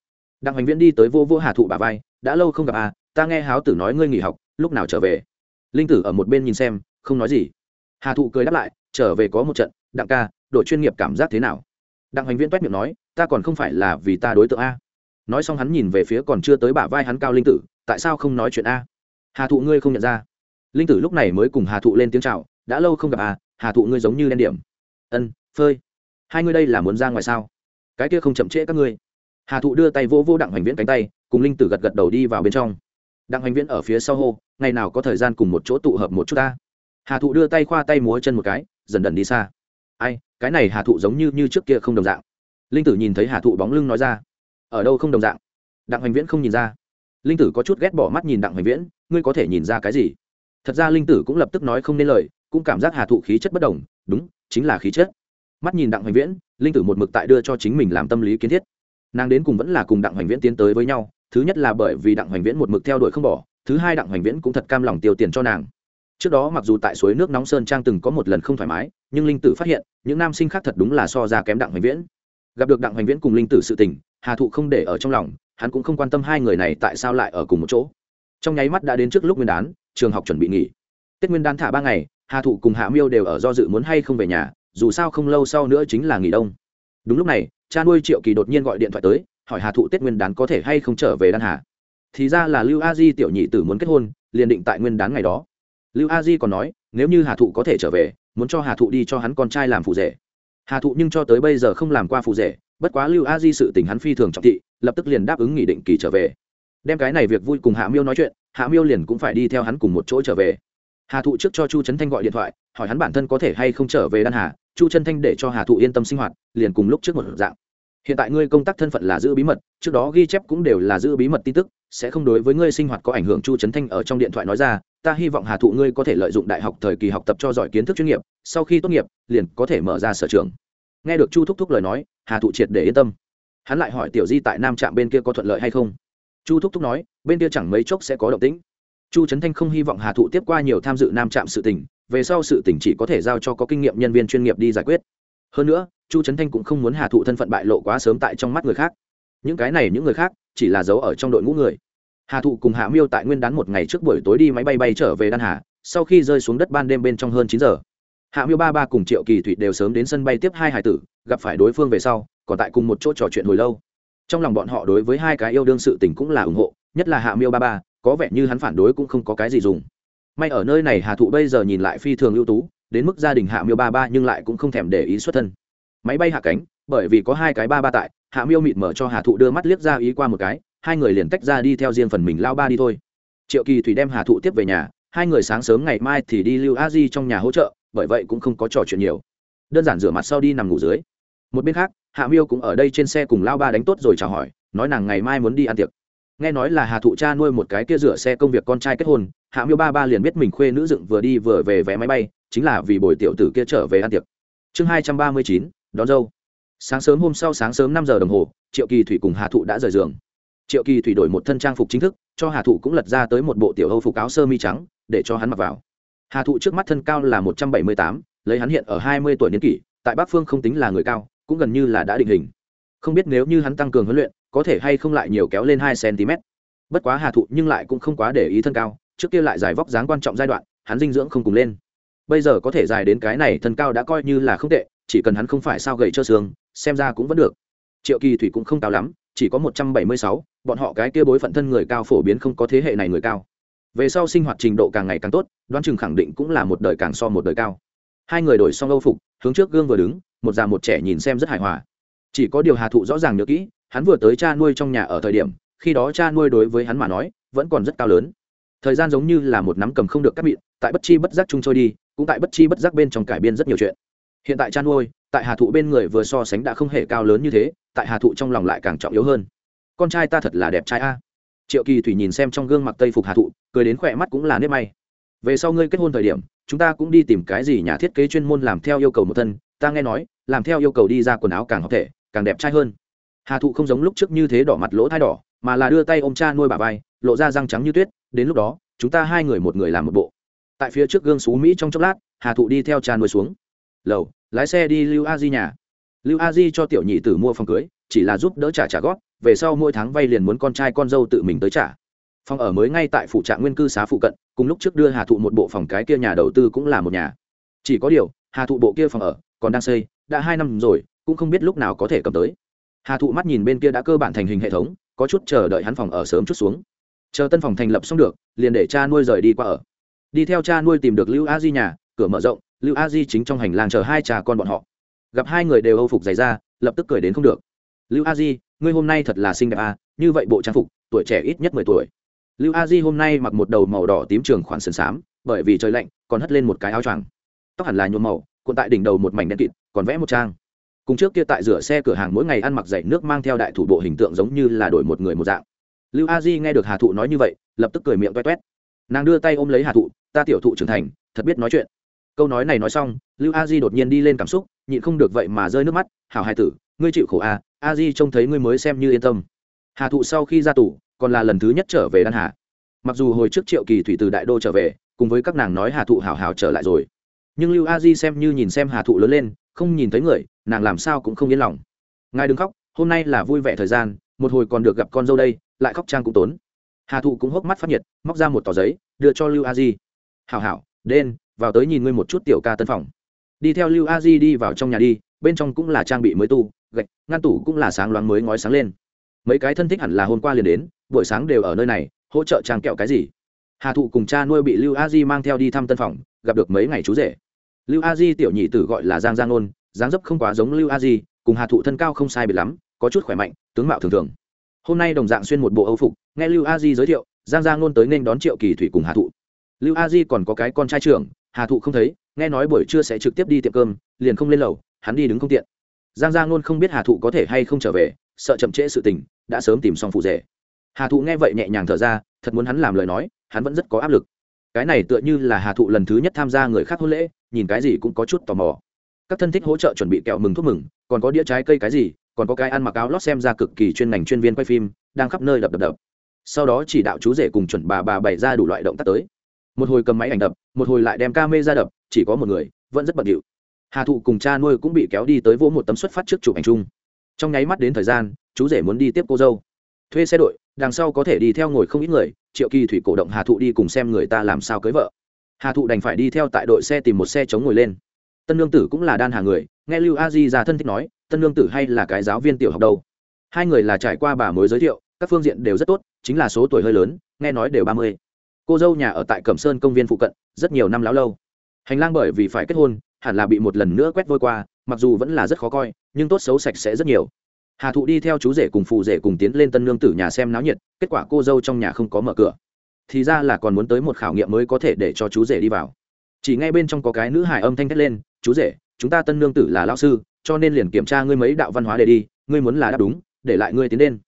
Speaker 1: Đặng hoành viễn đi tới vô vô hà thụ bà vai, đã lâu không gặp à ta nghe háo tử nói ngươi nghỉ học, lúc nào trở về? Linh tử ở một bên nhìn xem, không nói gì. Hà thụ cười đáp lại, trở về có một trận, đặng ca, đội chuyên nghiệp cảm giác thế nào? Đặng hoành viễn t miệng nói, ta còn không phải là vì ta đối tượng a nói xong hắn nhìn về phía còn chưa tới bả vai hắn cao linh tử, tại sao không nói chuyện a? Hà thụ ngươi không nhận ra. Linh tử lúc này mới cùng hà thụ lên tiếng c h à o đã lâu không gặp à hà thụ ngươi giống như đen điểm. Ân, phơi. Hai ngươi đây là muốn ra ngoài sao? Cái kia không chậm trễ các ngươi. Hà thụ đưa tay vỗ vô đặng hoành viễn cánh tay, cùng linh tử gật gật đầu đi vào bên trong. Đặng hoành viễn ở phía sau hô, ngày nào có thời gian cùng một chỗ tụ hợp một chút ta hà thụ đưa tay khoa tay múa chân một cái, dần dần đi xa. Ai, cái này hà thụ giống như như trước kia không đồng dạng. Linh tử nhìn thấy hà thụ bóng lưng nói ra ở đâu không đồng dạng. Đặng hoành viễn không nhìn ra. Linh tử có chút ghét bỏ mắt nhìn đặng hoành viễn, ngươi có thể nhìn ra cái gì? Thật ra linh tử cũng lập tức nói không nên lời, cũng cảm giác hà thụ khí chất bất đồng, đúng, chính là khí chất. Mắt nhìn đặng hoành viễn, linh tử một mực tại đưa cho chính mình làm tâm lý kiến thiết. Nàng đến cùng vẫn là cùng đặng hoành viễn tiến tới với nhau, thứ nhất là bởi vì đặng hoành viễn một mực theo đuổi không bỏ, thứ hai đặng hoành viễn cũng thật cam lòng tiêu tiền cho nàng. Trước đó mặc dù tại suối nước nóng sơn trang từng có một lần không thoải mái, nhưng linh tử phát hiện, những nam sinh khác thật đúng là so ra kém đặng hoành viễn. Gặp được đặng hoành viễn cùng linh tử sự tình hà thụ không để ở trong lòng, hắn cũng không quan tâm hai người này tại sao lại ở cùng một chỗ. Trong nháy mắt đã đến trước lúc nguyên đán, trường học chuẩn bị nghỉ. Tết nguyên đán thả ba ngày, hà thụ cùng hạ miêu đều ở do dự muốn hay không về nhà, dù sao không lâu sau nữa chính là nghỉ đông. Đúng lúc này, cha nuôi triệu kỳ đột nhiên gọi điện thoại tới, hỏi hà thụ tết nguyên đán có thể hay không trở về đan hà. Thì ra là lưu a di tiểu nhị tử muốn kết hôn, liền định tại nguyên đán ngày đó. Lưu a di còn nói, nếu như hà thụ có thể trở về, muốn cho hà thụ đi cho hắn con trai làm phụ rể. Hà thụ nhưng cho tới bây giờ không làm qua phụ rể bất quá lưu a di sự tình hắn phi thường trọng thị, lập tức liền đáp ứng nghỉ định kỳ trở về. Đem cái này việc vui cùng hạ miêu nói chuyện, hạ miêu liền cũng phải đi theo hắn cùng một chỗ trở về. Hà thụ trước cho chu trấn thanh gọi điện thoại, hỏi hắn bản thân có thể hay không trở về đan hà. Chu trấn thanh để cho hà thụ yên tâm sinh hoạt, liền cùng lúc trước một dạng. Hiện tại ngươi công tác thân phận là giữ bí mật, trước đó ghi chép cũng đều là giữ bí mật tin tức, sẽ không đối với ngươi sinh hoạt có ảnh hưởng, chu trấn thanh ở trong điện thoại nói ra, ta hy vọng hà thụ ngươi có thể lợi dụng đại học thời kỳ học tập cho giỏi kiến thức chuyên nghiệp, sau khi tốt nghiệp, liền có thể mở ra sở trường. Nghe được chu thúc thúc lời nói hà thụ triệt để yên tâm. Hắn lại hỏi tiểu di tại nam trạm bên kia có thuận lợi hay không? Chu thúc thúc nói, bên kia chẳng mấy chốc sẽ có động tĩnh. Chu trấn thanh không hy vọng hà thụ tiếp qua nhiều tham dự nam trạm sự tỉnh về sau sự tỉnh chỉ có thể giao cho có kinh nghiệm nhân viên chuyên nghiệp đi giải quyết. Hơn nữa, chu trấn thanh cũng không muốn hà thụ thân phận bại lộ quá sớm tại trong mắt người khác. Những cái này những người khác, chỉ là giấu ở trong đội ngũ người. Hà thụ cùng hạ miêu tại nguyên đán một ngày trước buổi tối đi máy bay bay trở về đan hà, sau khi rơi xuống đất ban đêm bên trong hơn chín giờ hạ miêu ba ba cùng triệu kỳ thụy đều sớm đến sân bay tiếp hai hải tử, gặp phải đối phương về sau, còn tại cùng một chỗ trò chuyện hồi lâu. Trong lòng bọn họ đối với hai cái yêu đương sự tình cũng là ủng hộ, nhất là hạ miêu ba ba, có vẻ như hắn phản đối cũng không có cái gì dùng. May ở nơi này hà thụ bây giờ nhìn lại phi thường ưu tú, đến mức gia đình hạ miêu ba ba nhưng lại cũng không thèm để ý xuất thân. Máy bay hạ cánh, bởi vì có hai cái ba ba tại, hạ miêu mịt mở cho hà thụ đưa mắt liếc ra ý qua một cái, hai người liền tách ra đi theo riêng phần mình lao ba đi thôi. Triệu kỳ thủy đem hà thụ tiếp về nhà, hai người sáng sớm ngày mai thì đi lưu a di trong nhà hỗ trợ bởi vậy cũng không có trò chuyện nhiều. Đơn giản rửa mặt sau đi nằm ngủ dưới. Một bên khác, hạ miêu cũng ở đây trên xe cùng lao ba đánh tốt rồi chào hỏi, nói nàng ngày mai muốn đi ăn tiệc. Nghe nói là hà thụ cha nuôi một cái kia rửa xe công việc con trai kết hôn, hạ miêu ba ba liền biết mình khuê nữ dựng vừa đi vừa về vé máy bay, chính là vì bồi tiểu tử kia trở về ăn tiệc. Chương hai trăm ba mươi chín, đón dâu. Sáng sớm hôm sau sáng sớm năm giờ đồng hồ, triệu kỳ thủy cùng hà thụ đã rời giường. Triệu kỳ thủy đổi một thân trang phục chính thức, cho hà thụ cũng lật ra tới một bộ tiểu hâu phục áo sơ mi trắng, để cho hắn mặc vào hà thụ trước mắt thân cao là một trăm bảy mươi tám, lấy hắn hiện ở hai mươi tuổi niên kỷ, tại bắc phương không tính là người cao, cũng gần như là đã định hình. Không biết nếu như hắn tăng cường huấn luyện, có thể hay không lại nhiều kéo lên hai cm bất quá hà thụ nhưng lại cũng không quá để ý thân cao, trước kia lại giải vóc dáng quan trọng giai đoạn, hắn dinh dưỡng không cùng lên. Bây giờ có thể dài đến cái này thân cao đã coi như là không tệ, chỉ cần hắn không phải sao gầy cho xương, xem ra cũng vẫn được. Triệu kỳ thủy cũng không cao lắm, chỉ có một trăm bảy mươi sáu, bọn họ cái kia bối phận thân người cao phổ biến không có thế hệ này người cao về sau sinh hoạt trình độ càng ngày càng tốt, đoán chừng khẳng định cũng là một đời càng so một đời cao. Hai người đổi xong âu phục, hướng trước gương vừa đứng, một già một trẻ nhìn xem rất hài hòa. Chỉ có điều hà thụ rõ ràng nhớ kỹ, hắn vừa tới cha nuôi trong nhà ở thời điểm, khi đó cha nuôi đối với hắn mà nói, vẫn còn rất cao lớn. Thời gian giống như là một nắm cầm không được cắt mịn, tại bất chi bất giác chung trôi đi, cũng tại bất chi bất giác bên trong cải biên rất nhiều chuyện. Hiện tại cha nuôi, tại hà thụ bên người vừa so sánh đã không hề cao lớn như thế, tại hà thụ trong lòng lại càng trọng yếu hơn. Con trai ta thật là đẹp trai a triệu kỳ thủy nhìn xem trong gương mặt tây phục hà thụ, cười đến khỏe mắt cũng là nếp may. Về sau ngươi kết hôn thời điểm, chúng ta cũng đi tìm cái gì nhà thiết kế chuyên môn làm theo yêu cầu một thân, ta nghe nói, làm theo yêu cầu đi ra quần áo càng hợp thể, càng đẹp trai hơn. Hà thụ không giống lúc trước như thế đỏ mặt lỗ thai đỏ, mà là đưa tay ôm cha nuôi bà vai, lộ ra răng trắng như tuyết, đến lúc đó, chúng ta hai người một người làm một bộ. Tại phía trước gương xú mỹ trong chốc lát, hà thụ đi theo cha nuôi xuống. Lầu, lái xe đi lưu a di nhà. Lưu a di cho tiểu nhị tử mua phòng cưới, chỉ là giúp đỡ trả trả gót về sau mỗi tháng vay liền muốn con trai con dâu tự mình tới trả. Phòng ở mới ngay tại phủ trạng nguyên cư xá phụ cận, cùng lúc trước đưa hà thụ một bộ phòng cái kia nhà đầu tư cũng là một nhà. Chỉ có điều, hà thụ bộ kia phòng ở còn đang xây, đã hai năm rồi, cũng không biết lúc nào có thể cầm tới. Hà thụ mắt nhìn bên kia đã cơ bản thành hình hệ thống, có chút chờ đợi hắn phòng ở sớm chút xuống. Chờ tân phòng thành lập xong được, liền để cha nuôi rời đi qua ở. Đi theo cha nuôi tìm được lưu a di nhà, cửa mở rộng, lưu a di chính trong hành lang chờ hai cha con bọn họ. Gặp hai người đều âu phục dày ra lập tức cười đến không được lưu a di, ngươi hôm nay thật là xinh đẹp à như vậy bộ trang phục, tuổi trẻ ít nhất mười tuổi. Lưu a di hôm nay mặc một đầu màu đỏ tím trường khoản sườn xám, bởi vì trời lạnh, còn hất lên một cái áo choàng. Tóc hẳn là nhuộm màu, cuộn tại đỉnh đầu một mảnh đen kịt, còn vẽ một trang. Cùng trước kia tại rửa xe cửa hàng mỗi ngày ăn mặc dậy nước mang theo đại thủ bộ hình tượng giống như là đổi một người một dạng. Lưu a di nghe được hà thụ nói như vậy, lập tức cười miệng toét toét. Nàng đưa tay ôm lấy hà thụ, ta tiểu thụ trưởng thành, thật biết nói chuyện. Câu nói này nói xong, lưu a di đột nhiên đi lên cảm xúc, nhịn không được vậy mà rơi nước mắt, hảo hai tử, ngươi chịu khổ à a di trông thấy ngươi mới xem như yên tâm. Hà thụ sau khi ra tù, còn là lần thứ nhất trở về đan hà. Mặc dù hồi trước triệu kỳ thủy từ đại đô trở về, cùng với các nàng nói hà thụ hảo hảo trở lại rồi. Nhưng lưu a di xem như nhìn xem hà thụ lớn lên, không nhìn thấy người, nàng làm sao cũng không yên lòng. Ngài đừng khóc, hôm nay là vui vẻ thời gian, một hồi còn được gặp con dâu đây, lại khóc trang cũng tốn. Hà thụ cũng hốc mắt phát nhiệt, móc ra một tờ giấy, đưa cho lưu a di. Hảo hảo đen vào tới nhìn ngươi một chút tiểu ca tân phòng. Đi theo lưu a di đi vào trong nhà đi, bên trong cũng là trang bị mới tu gạch, ngăn tủ cũng là sáng loáng mới ngói sáng lên. Mấy cái thân thích hẳn là hôm qua liền đến, buổi sáng đều ở nơi này, hỗ trợ trang kẹo cái gì. Hà thụ cùng cha nuôi bị lưu a di mang theo đi thăm tân phòng, gặp được mấy ngày chú rể. Lưu a di tiểu nhị tử gọi là giang giang nôn, dáng dấp không quá giống lưu a di, cùng hà thụ thân cao không sai biệt lắm, có chút khỏe mạnh, tướng mạo thường thường. Hôm nay đồng dạng xuyên một bộ âu phục, nghe lưu a di giới thiệu, giang giang nôn tới nên đón triệu kỳ thủy cùng hà thụ. Lưu a di còn có cái con trai trưởng, hà thụ không thấy, nghe nói buổi trưa sẽ trực tiếp đi tiệm cơm, liền không lên lầu, hắn đi đứng không tiện giang giang ngôn không biết hà thụ có thể hay không trở về, sợ chậm trễ sự tình, đã sớm tìm xong phụ rể. Hà thụ nghe vậy nhẹ nhàng thở ra, thật muốn hắn làm lời nói, hắn vẫn rất có áp lực. Cái này tựa như là hà thụ lần thứ nhất tham gia người khác hôn lễ, nhìn cái gì cũng có chút tò mò. Các thân thích hỗ trợ chuẩn bị kẹo mừng thuốc mừng, còn có đĩa trái cây cái gì, còn có cái ăn mặc áo lót xem ra cực kỳ chuyên ngành chuyên viên quay phim, đang khắp nơi đập đập đập. Sau đó chỉ đạo chú rể cùng chuẩn bà bà bày ra đủ loại động tác tới. Một hồi cầm máy ảnh đập, một hồi lại đem ca mê ra đập, chỉ có một người, vẫn rất bận điệu hà thụ cùng cha nuôi cũng bị kéo đi tới vỗ một tấm xuất phát trước chụp ảnh chung. Trong nháy mắt đến thời gian, chú rể muốn đi tiếp cô dâu. Thuê xe đội, đằng sau có thể đi theo ngồi không ít người, triệu kỳ thủy cổ động hà thụ đi cùng xem người ta làm sao cưới vợ. Hà thụ đành phải đi theo tại đội xe tìm một xe chống ngồi lên. Tân lương tử cũng là đan hà người, nghe lưu a di ra thân thích nói, tân lương tử hay là cái giáo viên tiểu học đâu? Hai người là trải qua bà mối giới thiệu, các phương diện đều rất tốt, chính là số tuổi hơi lớn, nghe nói đều ba mươi. Cô dâu nhà ở tại cẩm sơn công viên phụ cận, rất nhiều năm láo lâu. Hành lang bởi vì phải kết hôn hẳn là bị một lần nữa quét vôi qua, mặc dù vẫn là rất khó coi, nhưng tốt xấu sạch sẽ rất nhiều. Hà thụ đi theo chú rể cùng phụ rể cùng tiến lên tân nương tử nhà xem náo nhiệt, kết quả cô dâu trong nhà không có mở cửa. Thì ra là còn muốn tới một khảo nghiệm mới có thể để cho chú rể đi vào. Chỉ ngay bên trong có cái nữ hải âm thanh thét lên, chú rể, chúng ta tân nương tử là lao sư, cho nên liền kiểm tra ngươi mấy đạo văn hóa để đi, ngươi muốn là đáp đúng, để lại ngươi tiến lên.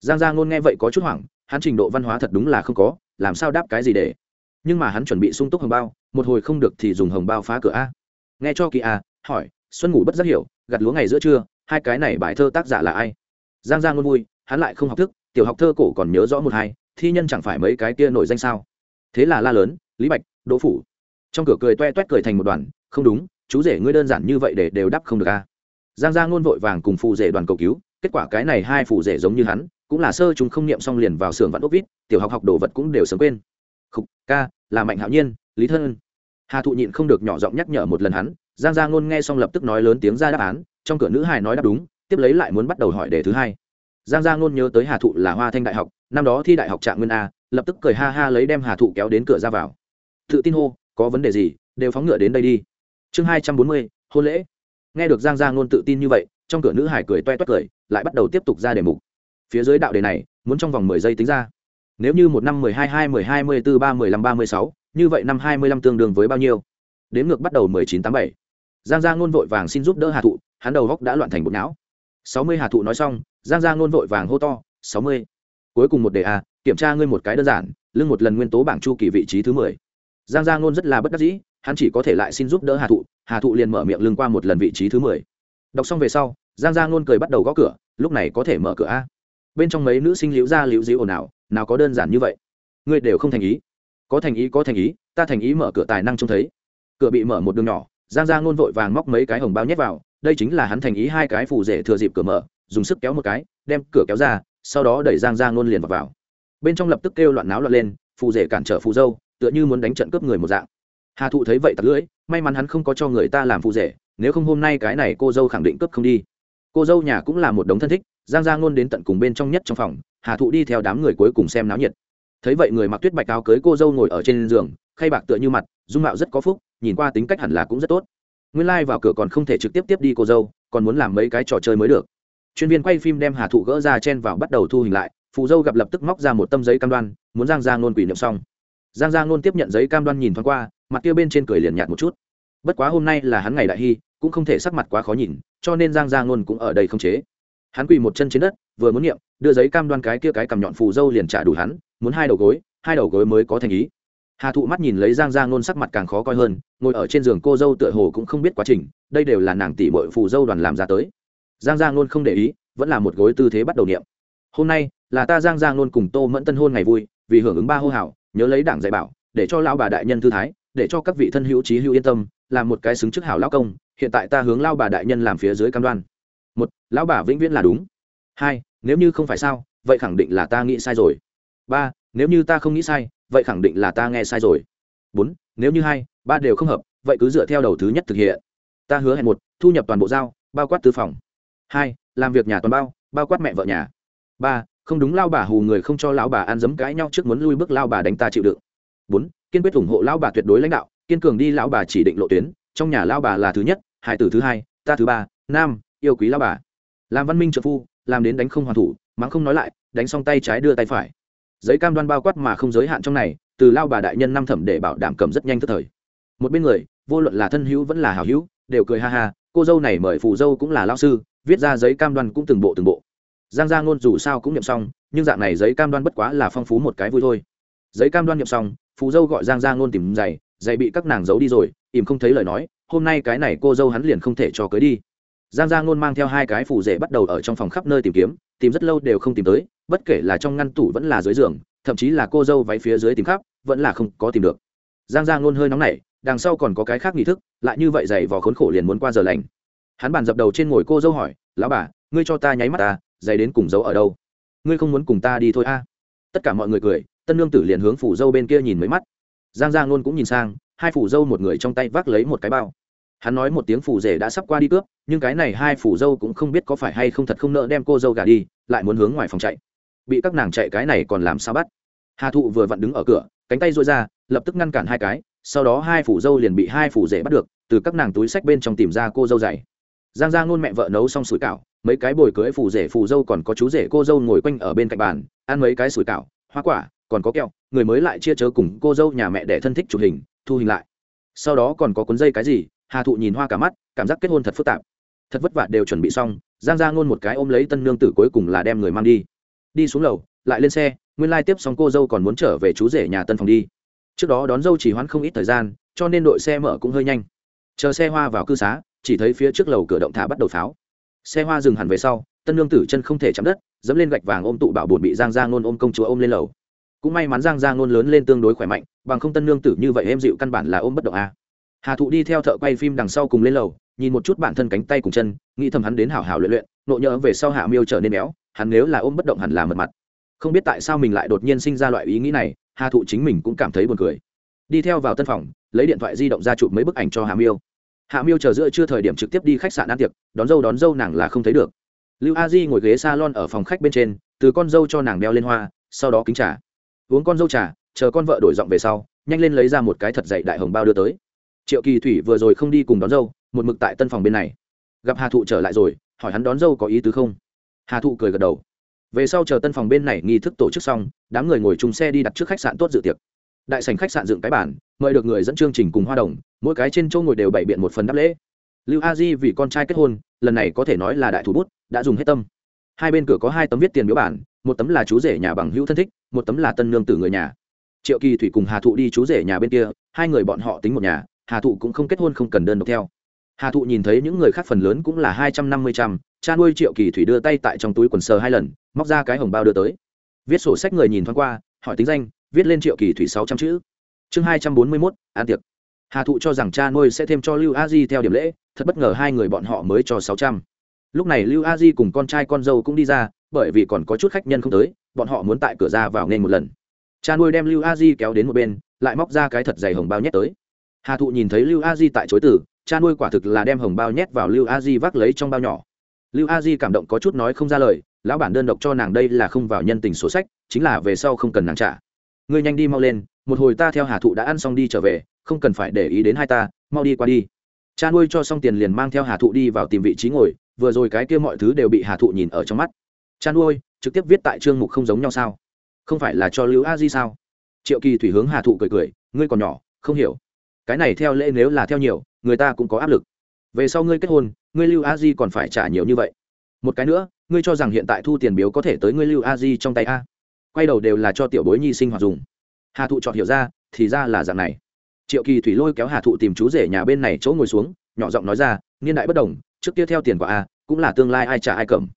Speaker 1: Giang gia ngôn nghe vậy có chút hoảng, hắn trình độ văn hóa thật đúng là không có, làm sao đáp cái gì để? Nhưng mà hắn chuẩn bị sung túc hồng bao, một hồi không được thì dùng hồng bao phá cửa a nghe cho kỳ a hỏi, xuân ngủ bất giác hiểu gặt lúa ngày giữa trưa, hai cái này bài thơ tác giả là ai? Giang giang luôn vui, hắn lại không học thức, tiểu học thơ cổ còn nhớ rõ một hai, thi nhân chẳng phải mấy cái kia nổi danh sao? Thế là la lớn, lý bạch, đỗ phủ. Trong cửa cười toe toét cười thành một đoàn, không đúng, chú rể ngươi đơn giản như vậy để đều đắp không được a giang giang luôn vội vàng cùng phụ rể đoàn cầu cứu, kết quả cái này hai phụ rể giống như hắn, cũng là sơ chúng không niệm xong liền vào xưởng vạn ốc vít, tiểu học học đồ vật cũng đều sớm quên. Khục, ca, là mạnh hạo nhiên, lý thân hà thụ nhịn không được nhỏ giọng nhắc nhở một lần hắn giang giang ngôn nghe xong lập tức nói lớn tiếng ra đáp án trong cửa nữ hài nói đáp đúng tiếp lấy lại muốn bắt đầu hỏi đề thứ hai giang giang ngôn nhớ tới hà thụ là hoa thanh đại học năm đó thi đại học trạng nguyên a lập tức cười ha ha lấy đem hà thụ kéo đến cửa ra vào tự tin hô có vấn đề gì đều phóng ngựa đến đây đi chương hai trăm bốn mươi hôn lễ nghe được giang gia ngôn tự tin như vậy trong cửa nữ hải cười toe toét cười lại bắt đầu tiếp tục ra đề mục phía dưới đạo đề này muốn trong vòng mười giây tính ra nếu như một năm mười hai hai mười hai mươi bốn ba mười lăm, ba mươi sáu, như vậy năm hai mươi lăm tương đương với bao nhiêu? Đến ngược bắt đầu mười chín tám bảy. Giang gia ngôn vội vàng xin giúp đỡ hà thụ, hắn đầu góc đã loạn thành bột não. Sáu mươi hà thụ nói xong, giang gia ngôn vội vàng hô to, sáu mươi. Cuối cùng một đề a, kiểm tra ngươi một cái đơn giản, lưng một lần nguyên tố bảng chu kỳ vị trí thứ mười. Giang gia ngôn rất là bất đắc dĩ, hắn chỉ có thể lại xin giúp đỡ hà thụ hà thụ liền mở miệng lưng qua một lần vị trí thứ mười. Đọc xong về sau, giang gia ngôn cười bắt đầu gõ cửa, lúc này có thể mở cửa a bên trong mấy nữ sinh liễu ra liễu dĩu ồn ào nào có đơn giản như vậy. Ngươi đều không thành ý. Có thành ý có thành ý ta thành ý mở cửa tài năng trông thấy. Cửa bị mở một đường nhỏ giang ra ngôn vội vàng móc mấy cái hồng bao nhét vào đây chính là hắn thành ý hai cái phù rể thừa dịp cửa mở dùng sức kéo một cái đem cửa kéo ra sau đó đẩy giang ra ngôn liền vào, vào. bên trong lập tức kêu loạn náo loạn lên phù rể cản trở phù dâu tựa như muốn đánh trận cướp người một dạng. Hà thụ thấy vậy tặc lưỡi may mắn hắn không có cho người ta làm phù rể nếu không hôm nay cái này cô dâu khẳng định cướp không đi. Cô dâu nhà cũng là một đống thân thích giang gia ngôn đến tận cùng bên trong nhất trong phòng, hà thụ đi theo đám người cuối cùng xem náo nhiệt. Thấy vậy người mặc tuyết bạch áo cưới cô dâu ngồi ở trên giường, khay bạc tựa như mặt, dung mạo rất có phúc, nhìn qua tính cách hẳn là cũng rất tốt. Nguyên lai、like、vào cửa còn không thể trực tiếp tiếp đi cô dâu, còn muốn làm mấy cái trò chơi mới được. Chuyên viên quay phim đem hà thụ gỡ ra chen vào bắt đầu thu hình lại phù dâu gặp lập tức móc ra một tâm giấy cam đoan, muốn giang gia ngôn quỷ niệm xong. Giang gia ngôn tiếp nhận giấy cam đoan nhìn thoáng qua, mặt kia bên trên cười liền nhạt một chút. Bất quá hôm nay là hắn ngày đại hy, cũng không thể sắc mặt quá khó nhìn, cho nên giang gia ngôn cũng ở đây không chế hắn quỳ một chân trên đất, vừa muốn niệm, đưa giấy cam đoan cái kia cái cầm nhọn phù dâu liền trả đủ hắn, muốn hai đầu gối, hai đầu gối mới có thành ý. Hà thụ mắt nhìn lấy giang ra ngôn sắc mặt càng khó coi hơn, ngồi ở trên giường cô dâu tựa hồ cũng không biết quá trình, đây đều là nàng tỷ bội phù dâu đoàn làm ra tới. Giang ra ngôn không để ý, vẫn là một gối tư thế bắt đầu niệm. Hôm nay, là ta giang ra ngôn cùng tô mẫn tân hôn ngày vui, vì hưởng ứng ba hô hào, nhớ lấy đảng dạy bảo, để cho lão bà đại nhân thư thái, để cho các vị thân hữu trí hữu yên tâm, làm một cái xứng chức hảo lão công, hiện tại ta hướng lao bà đại nhân làm phía dưới cam đoan một, lão bà vĩnh viễn là đúng. Hai, nếu như không phải sao, vậy khẳng định là ta nghĩ sai rồi. Ba, nếu như ta không nghĩ sai, vậy khẳng định là ta nghe sai rồi. Bốn, nếu như hai, ba đều không hợp, vậy cứ dựa theo đầu thứ nhất thực hiện. Ta hứa hẹn một, thu nhập toàn bộ giao, bao quát tư phòng. Hai, làm việc nhà toàn bao bao quát mẹ vợ nhà. Ba, không đúng lao bà hù người không cho lão bà ăn dấm cãi nhau trước muốn lui bước lao bà đánh ta chịu đựng. Bốn, kiên quyết ủng hộ lao bà tuyệt đối lãnh đạo, kiên cường đi lão bà chỉ định lộ tuyến, trong nhà lao bà là thứ nhất, hải tử thứ hai, ta thứ ba, nam yêu quý lão bà. Làm văn minh trợ phu, làm đến đánh không hoàn thủ, mắng không nói lại, đánh xong tay trái đưa tay phải. Giấy cam đoan bao quát mà không giới hạn trong này, từ lao bà đại nhân năm thẩm để bảo đảm cầm rất nhanh tức thời. Một bên người, vô luận là thân hữu vẫn là hảo hữu, đều cười ha ha, cô dâu này mời phù dâu cũng là lao sư, viết ra giấy cam đoan cũng từng bộ từng bộ. Giang gia ngôn dù sao cũng nhậm xong, nhưng dạng này giấy cam đoan bất quá là phong phú một cái vui thôi. Giấy cam đoan nhậm xong, phù dâu gọi giang gia ngôn tìm giày giày bị các nàng giấu đi rồi, ìm không thấy lời nói, hôm nay cái này cô dâu hắn liền không thể cho cưới đi giang gia ngôn mang theo hai cái phù rể bắt đầu ở trong phòng khắp nơi tìm kiếm, tìm rất lâu đều không tìm tới, bất kể là trong ngăn tủ vẫn là dưới giường, thậm chí là cô dâu váy phía dưới tìm khắp, vẫn là không có tìm được. Giang gia ngôn hơi nóng nảy, đằng sau còn có cái khác nghi thức, lại như vậy giày vò khốn khổ liền muốn qua giờ lành. Hắn bàn dập đầu trên ngồi cô dâu hỏi, lão bà, ngươi cho ta nháy mắt à, ta giày đến cùng giấu ở đâu? Ngươi không muốn cùng ta đi thôi a tất cả mọi người cười, tân lương tử liền hướng phủ dâu bên kia nhìn mấy mắt. Giang giang ngôn cũng nhìn sang, hai phủ dâu một người trong tay vác lấy một cái bao hắn nói một tiếng phủ rể đã sắp qua đi cướp, nhưng cái này hai phủ dâu cũng không biết có phải hay không thật không nỡ đem cô dâu gà đi, lại muốn hướng ngoài phòng chạy. Bị các nàng chạy cái này còn làm sao bắt? Hà thụ vừa vặn đứng ở cửa, cánh tay dội ra, lập tức ngăn cản hai cái, sau đó hai phủ dâu liền bị hai phủ rể bắt được, từ các nàng túi sách bên trong tìm ra cô dâu dày giang giang ngôn mẹ vợ nấu xong sủi cảo, mấy cái bồi cưới phủ rể phủ dâu còn có chú rể cô dâu ngồi quanh ở bên cạnh bàn, ăn mấy cái sủi cảo, hoa quả, còn có kẹo, người mới lại chia chớ cùng cô dâu nhà mẹ để thân thích chụp hình, thu hình lại. Sau đó còn có cuốn dây cái gì hà thụ nhìn hoa cả mắt, cảm giác kết hôn thật phức tạp. Thật vất vả đều chuẩn bị xong, giang ra ngôn một cái ôm lấy tân nương tử cuối cùng là đem người mang đi. Đi xuống lầu, lại lên xe, nguyên lai tiếp xong cô dâu còn muốn trở về chú rể nhà tân phòng đi. Trước đó đón dâu chỉ hoãn không ít thời gian, cho nên đội xe mở cũng hơi nhanh. Chờ xe hoa vào cư xá, chỉ thấy phía trước lầu cửa động thả bắt đầu pháo. Xe hoa dừng hẳn về sau, tân lương tử chân không thể chạm đất, dẫm lên gạch vàng ôm tụ bảo bồn bị giang ra ngôn ôm công chúa ôm lên lầu. Cũng may mắn giang ra ngôn lớn lên tương đối khỏe mạnh, bằng không tân lương tử như vậy em dịu căn bản là ôm bất động a hà thụ đi theo thợ quay phim đằng sau cùng lên lầu, nhìn một chút bản thân cánh tay cùng chân, nghĩ thầm hắn đến hảo hảo luyện luyện nộ nhỡ về sau hạ miêu trở nên béo, hắn nếu là ôm bất động hẳn là mật mặt. Không biết tại sao mình lại đột nhiên sinh ra loại ý nghĩ này, hà thụ chính mình cũng cảm thấy buồn cười. Đi theo vào tân phòng, lấy điện thoại di động ra chụp mấy bức ảnh cho hạ miêu. Hạ miêu chờ giữa chưa thời điểm trực tiếp đi khách sạn ăn tiệc, đón dâu đón dâu nàng là không thấy được. Lưu a di ngồi ghế s a lon ở phòng khách bên trên, từ con dâu cho nàng đeo lên hoa, sau đó kính trà. Uống con dâu trà, chờ con vợ đổi giọng về sau, nhanh lên lấy ra một cái thật dậy đại hồng bao đưa tới triệu kỳ thủy vừa rồi không đi cùng đón dâu, một mực tại tân phòng bên này. Gặp hà thụ trở lại rồi, hỏi hắn đón dâu có ý tứ không? Hà thụ cười gật đầu. Về sau chờ tân phòng bên này nghi thức tổ chức xong, đám người ngồi chung xe đi đặt trước khách sạn tốt dự tiệc. Đại sành khách sạn dựng cái bản mời được người dẫn chương trình cùng hoa đồng, mỗi cái trên chỗ ngồi đều bày biện một phần đáp lễ. Lưu a di vì con trai kết hôn, lần này có thể nói là đại thủ bút, đã dùng hết tâm. Hai bên cửa có hai tấm viết tiền biếu bản, một tấm là chú rể nhà bằng hữu thân thích, một tấm là tân nương tử người nhà. Triệu kỳ thủy cùng hà thụ đi chú rể nhà bên kia, hai người bọn họ tính một nhà hà thụ cũng không kết hôn không cần đơn độc theo. Hà thụ nhìn thấy những người khác phần lớn cũng là hai trăm năm mươi trăm cha nuôi triệu kỳ thủy đưa tay tại trong túi quần sờ hai lần, móc ra cái hồng bao đưa tới. Viết sổ sách người nhìn thoáng qua, hỏi tính danh, viết lên triệu kỳ thủy sáu trăm chữ. Chương hai trăm bốn mươi mốt an tiệc. Hà thụ cho rằng cha nuôi sẽ thêm cho lưu a di theo điểm lễ, thật bất ngờ hai người bọn họ mới cho sáu trăm. Lúc này lưu a di cùng con trai con dâu cũng đi ra, bởi vì còn có chút khách nhân không tới, bọn họ muốn tại cửa ra vào nên một lần. Cha nuôi đem lưu a di kéo đến một bên, lại móc ra cái thật dày hồng bao nhét tới hà thụ nhìn thấy lưu a di tại chối tử cha nuôi quả thực là đem hồng bao nhét vào lưu a di vác lấy trong bao nhỏ. Lưu a di cảm động có chút nói không ra lời, lão bản đơn độc cho nàng đây là không vào nhân tình sổ sách, chính là về sau không cần nàng trả. Ngươi nhanh đi mau lên, một hồi ta theo hà thụ đã ăn xong đi trở về, không cần phải để ý đến hai ta, mau đi qua đi. Cha nuôi cho xong tiền liền mang theo hà thụ đi vào tìm vị trí ngồi, vừa rồi cái kia mọi thứ đều bị hà thụ nhìn ở trong mắt. Cha nuôi, trực tiếp viết tại chương mục không giống nhau sao? Không phải là cho lưu a di sao? Triệu kỳ thủy hướng hà thụ cười cười, ngươi còn nhỏ, không hiểu cái này theo lễ nếu là theo nhiều, người ta cũng có áp lực. Về sau ngươi kết hôn, ngươi lưu a di còn phải trả nhiều như vậy. Một cái nữa, ngươi cho rằng hiện tại thu tiền biếu có thể tới ngươi lưu a di trong tay a? Quay đầu đều là cho tiểu bối nhi sinh hoạt dùng. Hà thụ chọn hiểu ra, thì ra là dạng này. Triệu kỳ thủy lôi kéo hà thụ tìm chú rể nhà bên này chỗ ngồi xuống, nhỏ giọng nói ra, niên đại bất đồng, trước kia theo tiền của a, cũng là tương lai ai trả ai cầm.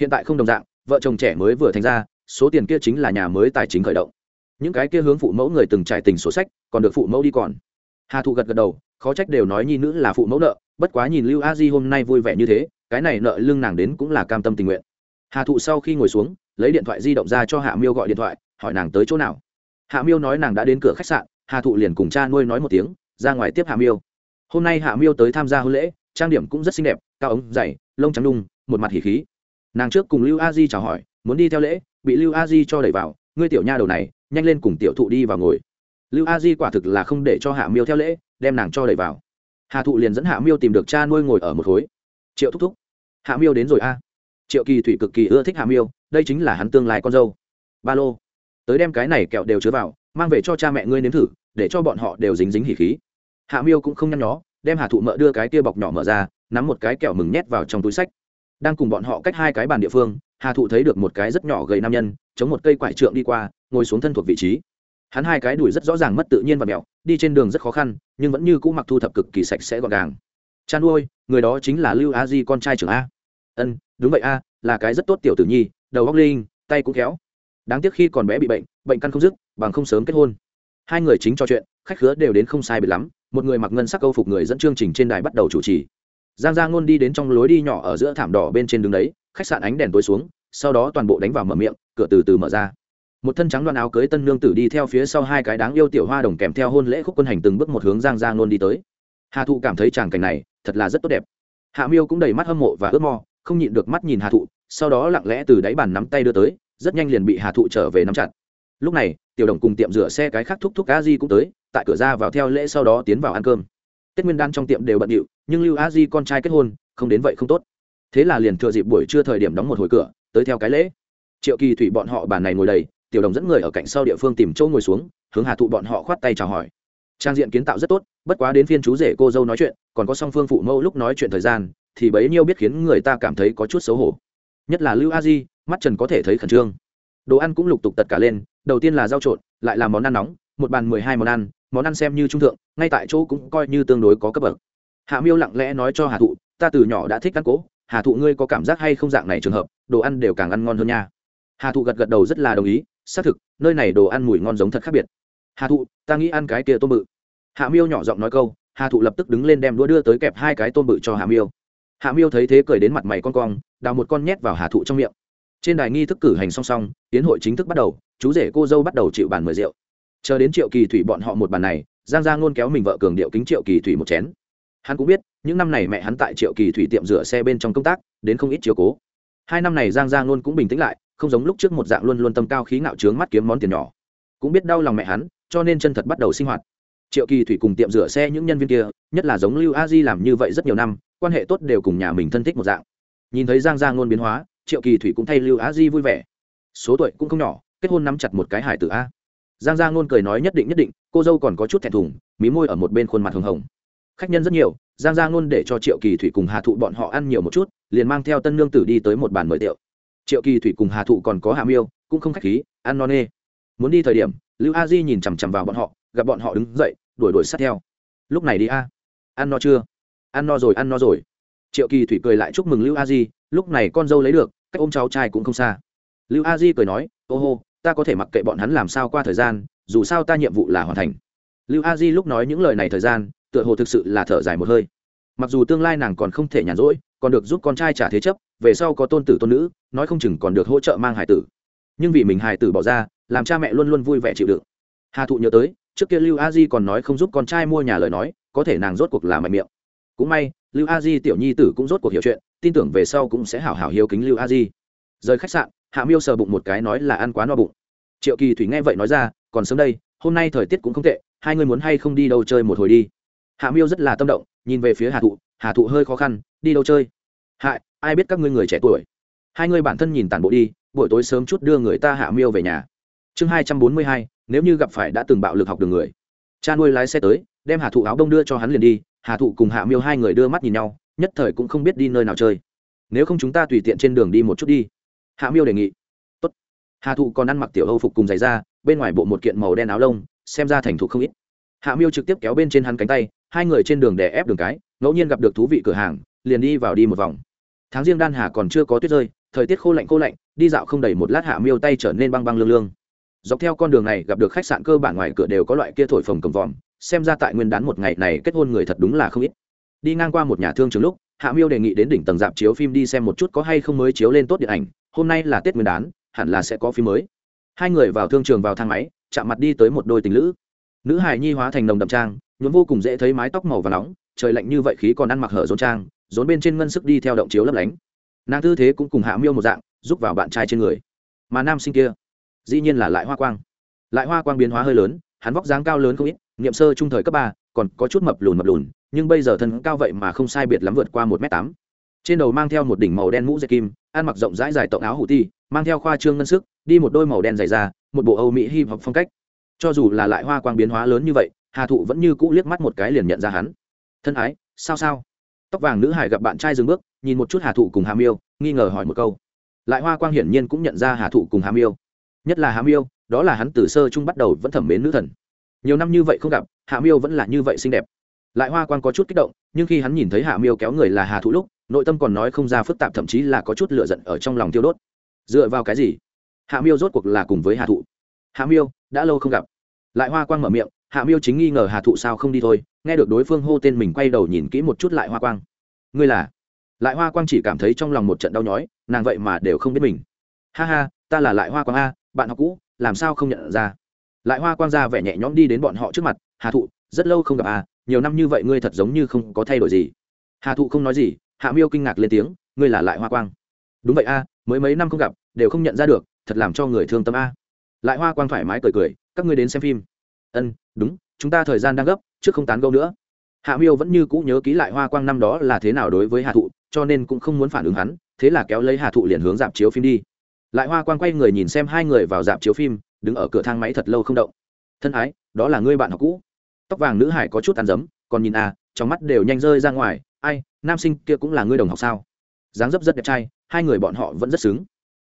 Speaker 1: Hiện tại không đồng dạng, vợ chồng trẻ mới vừa thành ra, số tiền kia chính là nhà mới tài chính khởi động. Những cái kia hướng phụ mẫu người từng trải tình sổ sách, còn được phụ mẫu đi còn hà thụ gật gật đầu, khó trách đều nói nhi nữ là phụ mẫu nợ, bất quá nhìn lưu a di hôm nay vui vẻ như thế, cái này nợ lương nàng đến cũng là cam tâm tình nguyện. Hà thụ sau khi ngồi xuống, lấy điện thoại di động ra cho hạ miêu gọi điện thoại, hỏi nàng tới chỗ nào. Hạ miêu nói nàng đã đến cửa khách sạn, hà thụ liền cùng cha nuôi nói một tiếng, ra ngoài tiếp hạ miêu. Hôm nay hạ miêu tới tham gia hôn lễ, trang điểm cũng rất xinh đẹp, cao ống, dày, lông trắng đung, một mặt hỉ khí. Nàng trước cùng lưu a di chào hỏi, muốn đi theo lễ, bị lưu a di cho đẩy vào, ngươi tiểu nha đầu này, nhanh lên cùng tiểu thụ đi vào ngồi lưu a di quả thực là không để cho hạ miêu theo lễ, đem nàng cho đẩy vào. Hà thụ liền dẫn hạ miêu tìm được cha nuôi ngồi ở một khối. Triệu thúc thúc. Hạ miêu đến rồi a. Triệu kỳ thủy cực kỳ ưa thích hạ miêu, đây chính là hắn tương lai con dâu. Ba lô. Tới đem cái này kẹo đều chứa vào, mang về cho cha mẹ ngươi nếm thử, để cho bọn họ đều dính dính hỉ khí. Hạ miêu cũng không nhăn nhó, đem hà thụ mợ đưa cái kia bọc nhỏ mở ra, nắm một cái kẹo mừng nhét vào trong túi sách. Đang cùng bọn họ cách hai cái bàn địa phương, hà thụ thấy được một cái rất nhỏ gầy nam nhân, chống một cây quải trượng đi qua, ngồi xuống thân thuộc vị trí hắn hai cái đùi rất rõ ràng mất tự nhiên và mẹo, đi trên đường rất khó khăn, nhưng vẫn như cũ mặc thu thập cực kỳ sạch sẽ gọn gàng. Chăn nuôi người đó chính là lưu a di con trai trưởng a. Ân, đúng vậy a, là cái rất tốt tiểu tử nhi, đầu góc linh, tay cũng khéo. Đáng tiếc khi còn bé bị bệnh bệnh căn không dứt, bằng không sớm kết hôn. Hai người chính trò chuyện, khách khứa đều đến không sai biệt lắm, một người mặc ngân sắc câu phục người dẫn chương trình trên đài bắt đầu chủ trì. Giang gia ngôn đi đến trong lối đi nhỏ ở giữa thảm đỏ bên trên đường đấy, khách sạn ánh đèn tối xuống, sau đó toàn bộ đánh vào mở miệng, cửa từ từ mở ra một thân trắng đoàn áo cưới tân nương tử đi theo phía sau hai cái đáng yêu tiểu hoa đồng kèm theo hôn lễ khúc quân hành từng bước một hướng giang giang nôn đi tới. Hà thụ cảm thấy tràng cảnh này thật là rất tốt đẹp. Hạ miêu cũng đầy mắt hâm mộ và ước mò không nhịn được mắt nhìn hà thụ, sau đó lặng lẽ từ đáy bàn nắm tay đưa tới, rất nhanh liền bị hà thụ trở về nắm chặt. Lúc này, tiểu đồng cùng tiệm rửa xe cái khác thúc thúc a di cũng tới, tại cửa ra vào theo lễ sau đó tiến vào ăn cơm. Tết nguyên đan trong tiệm đều bận điệu, nhưng lưu a di con trai kết hôn, không đến vậy không tốt. Thế là liền thừa dịp buổi trưa thời điểm đóng một hồi cửa, tới theo cái lễ. Triệu kỳ thủy bọn họ bàn này ngồi đầy tiểu đồng dẫn người ở cạnh sau địa phương tìm chỗ ngồi xuống, hướng hà thụ bọn họ khoát tay chào hỏi. Trang diện kiến tạo rất tốt, bất quá đến phiên chú rể cô dâu nói chuyện, còn có song phương phụ mẫu lúc nói chuyện thời gian, thì bấy nhiêu biết khiến người ta cảm thấy có chút xấu hổ. Nhất là lưu a di, mắt trần có thể thấy khẩn trương. Đồ ăn cũng lục tục tất cả lên, đầu tiên là rau trộn, lại là món ăn nóng, một bàn mười hai món ăn món ăn xem như trung thượng, ngay tại chỗ cũng coi như tương đối có cấp bậc. Hạ miêu lặng lẽ nói cho hà thụ, ta từ nhỏ đã thích ăn cỗ, hà thụ ngươi có cảm giác hay không dạng này trường hợp, đồ ăn đều càng ăn ngon hơn nha. Hà thụ gật gật đầu rất là đồng ý xác thực, nơi này đồ ăn mùi ngon giống thật khác biệt. Hà thụ, ta nghĩ ăn cái kia tôm bự. Hạ miêu nhỏ giọng nói câu, hà thụ lập tức đứng lên đem đũa đưa tới kẹp hai cái tôm bự cho hạ miêu. Hạ miêu thấy thế cười đến mặt mày con cong, đào một con nhét vào hà thụ trong miệng. Trên đài nghi thức cử hành song song, tiến hội chính thức bắt đầu, chú rể cô dâu bắt đầu chịu bàn mời rượu. Chờ đến triệu kỳ thủy bọn họ một bàn này, giang ra ngôn kéo mình vợ cường điệu kính triệu kỳ thủy một chén. Hắn cũng biết, những năm này mẹ hắn tại triệu kỳ thủy tiệm rửa xe bên trong công tác, đến không ít chiều cố. Hai năm này giang ra ngôn cũng bình tĩnh lại không giống lúc trước một dạng luôn luôn tâm cao khí ngạo trướng mắt kiếm món tiền nhỏ. Cũng biết đau lòng mẹ hắn, cho nên chân thật bắt đầu sinh hoạt. Triệu kỳ thủy cùng tiệm rửa xe những nhân viên kia, nhất là giống lưu a di làm như vậy rất nhiều năm, quan hệ tốt đều cùng nhà mình thân thích một dạng. Nhìn thấy giang gia ngôn biến hóa, triệu kỳ thủy cũng thay lưu a di vui vẻ. Số tuổi cũng không nhỏ, kết hôn nắm chặt một cái hải tử a. Giang gia ngôn cười nói nhất định nhất định, cô dâu còn có chút thẹn thùng, mí môi ở một bên khuôn mặt hồng hồng. Khách nhân rất nhiều, giang gia ngôn để cho triệu kỳ thủy cùng hà thụ bọn họ ăn nhiều một chút, liền mang theo tân nương tử đi tới một bàn mời tiệu triệu kỳ thủy cùng hà thụ còn có hạ miêu, cũng không khách khí, ăn no nê. Muốn đi thời điểm, lưu a di nhìn chằm chằm vào bọn họ, gặp bọn họ đứng dậy, đuổi đuổi sát theo. Lúc này đi a. Ăn no chưa? Ăn no rồi, ăn no rồi. Triệu kỳ thủy cười lại chúc mừng lưu a di, lúc này con dâu lấy được, cách ôm cháu trai cũng không xa. Lưu a di cười nói, ô hô, ta có thể mặc kệ bọn hắn làm sao qua thời gian, dù sao ta nhiệm vụ là hoàn thành. Lưu a di lúc nói những lời này thời gian, tựa hồ thực sự là thở dài một hơi. Mặc dù tương lai nàng còn không thể nhàn rỗi, còn được giúp con trai trả thế chấp về sau có tôn tử tôn nữ, nói không chừng còn được hỗ trợ mang hải tử. Nhưng vì mình hải tử bỏ ra, làm cha mẹ luôn luôn vui vẻ chịu đựng. Hà thụ nhớ tới, trước kia lưu a di còn nói không giúp con trai mua nhà lời nói, có thể nàng rốt cuộc là mạnh miệng. Cũng may, lưu a di tiểu nhi tử cũng rốt cuộc hiểu chuyện, tin tưởng về sau cũng sẽ hảo hảo hiếu kính lưu a di. Rời khách sạn, hạ miêu sờ bụng một cái nói là ăn quá no bụng. Triệu kỳ thủy nghe vậy nói ra, còn sớm đây, hôm nay thời tiết cũng không tệ, hai người muốn hay không đi đâu chơi một hồi đi? Hạ miêu rất là tâm động, nhìn về phía hà thụ hà thụ hơi khó khăn, đi đâu chơi? Hại ai biết các ngươi người trẻ tuổi. Hai người bản thân nhìn tàn bộ đi, buổi tối sớm chút đưa người ta hạ miêu về nhà. Chương hai trăm bốn mươi hai, nếu như gặp phải đã từng bạo lực học đường người. Cha nuôi lái xe tới, đem hà thụ áo đông đưa cho hắn liền đi, hà thụ cùng hạ miêu hai người đưa mắt nhìn nhau, nhất thời cũng không biết đi nơi nào chơi. Nếu không chúng ta tùy tiện trên đường đi một chút đi. Hạ miêu đề nghị. Tốt. hà thụ còn ăn mặc tiểu âu phục cùng giày da, bên ngoài bộ một kiện màu đen áo lông, xem ra thành thụ không ít. Hạ miêu trực tiếp kéo bên trên hắn cánh tay, hai người trên đường đè ép đường cái, ngẫu nhiên gặp được thú vị cửa hàng, liền đi vào đi một vòng tháng riêng đan hà còn chưa có tuyết rơi, thời tiết khô lạnh khô lạnh, đi dạo không đầy một lát hạ miêu tay trở nên băng băng lương lương. Dọc theo con đường này gặp được khách sạn cơ bản ngoài cửa đều có loại kia thổi phồng cầm vòm, xem ra tại nguyên đán một ngày này kết hôn người thật đúng là không ít. Đi ngang qua một nhà thương trường lúc, hạ miêu đề nghị đến đỉnh tầng dạp chiếu phim đi xem một chút có hay không mới chiếu lên tốt điện ảnh, hôm nay là tết nguyên đán, hẳn là sẽ có phim mới. Hai người vào thương trường vào thang máy, chạm mặt đi tới một đôi tình lữ. Nữ hài nhi hóa thành nồng đậm trang, nhuốm vô cùng dễ thấy mái tóc màu và nóng, trời lạnh như vậy khí còn ăn mặc hở rốn trang rốn bên trên ngân sức đi theo động chiếu lấp lánh. Nàng tư thế cũng cùng hạ miêu một dạng giúp vào bạn trai trên người. Mà nam sinh kia, dĩ nhiên là lại hoa quang. Lại hoa quang biến hóa hơi lớn, hắn vóc dáng cao lớn không ít, nghiệm sơ trung thời cấp ba, còn có chút mập lùn mập lùn, nhưng bây giờ thân cao vậy mà không sai biệt lắm vượt qua một m tám. Trên đầu mang theo một đỉnh màu đen mũ dây kim, ăn mặc rộng rãi dài tộng áo hủ ti, mang theo khoa trương ngân sức, đi một đôi màu đen dày da, một bộ âu mỹ hip hop phong cách. Cho dù là lại hoa quang biến hóa lớn như vậy, hà thụ vẫn như cũ liếc mắt một cái liền nhận ra hắn. Thân ái, sao sao? Tóc vàng nữ hải gặp bạn trai dừng bước, nhìn một chút hà thụ cùng hà miêu, nghi ngờ hỏi một câu. Lại hoa quang hiển nhiên cũng nhận ra hà thụ cùng hà miêu. Nhất là hà miêu, đó là hắn từ sơ chung bắt đầu vẫn thẩm mến nữ thần. Nhiều năm như vậy không gặp hạ miêu vẫn là như vậy xinh đẹp. Lại hoa quang có chút kích động, nhưng khi hắn nhìn thấy hạ miêu kéo người là hà thụ lúc, nội tâm còn nói không ra phức tạp, thậm chí là có chút lựa giận ở trong lòng tiêu đốt. Dựa vào cái gì? Hạ miêu rốt cuộc là cùng với hà thụ. Hạ miêu, đã lâu không gặp. Lại hoa quang mở miệng hạ miêu chính nghi ngờ hà thụ sao không đi thôi, nghe được đối phương hô tên mình quay đầu nhìn kỹ một chút lại hoa quang. Ngươi là? Lại hoa quang chỉ cảm thấy trong lòng một trận đau nhói, nàng vậy mà đều không biết mình. Ha ha, ta là lại hoa quang a, bạn học cũ, làm sao không nhận ra? Lại hoa quang ra vẻ nhẹ nhõm đi đến bọn họ trước mặt, hà thụ, rất lâu không gặp à nhiều năm như vậy ngươi thật giống như không có thay đổi gì. Hà thụ không nói gì, hạ miêu kinh ngạc lên tiếng, ngươi là lại hoa quang. Đúng vậy a, mới mấy năm không gặp, đều không nhận ra được, thật làm cho người thương tâm a. Lại hoa quang thoải mái cười cười, các ngươi đến xem phim ân, đúng, chúng ta thời gian đang gấp, trước không tán gẫu nữa. Hạ miêu vẫn như cũ nhớ ký lại hoa quang năm đó là thế nào đối với Hạ thụ, cho nên cũng không muốn phản ứng hắn, thế là kéo lấy Hạ thụ liền hướng dạp chiếu phim đi. Lại hoa quang quay người nhìn xem hai người vào dạp chiếu phim, đứng ở cửa thang máy thật lâu không động. Thân ái, đó là ngươi bạn học cũ. Tóc vàng nữ hải có chút tàn dấm, còn nhìn à trong mắt đều nhanh rơi ra ngoài, ai, nam sinh kia cũng là ngươi đồng học sao? Dáng dấp rất đẹp trai, hai người bọn họ vẫn rất xứng.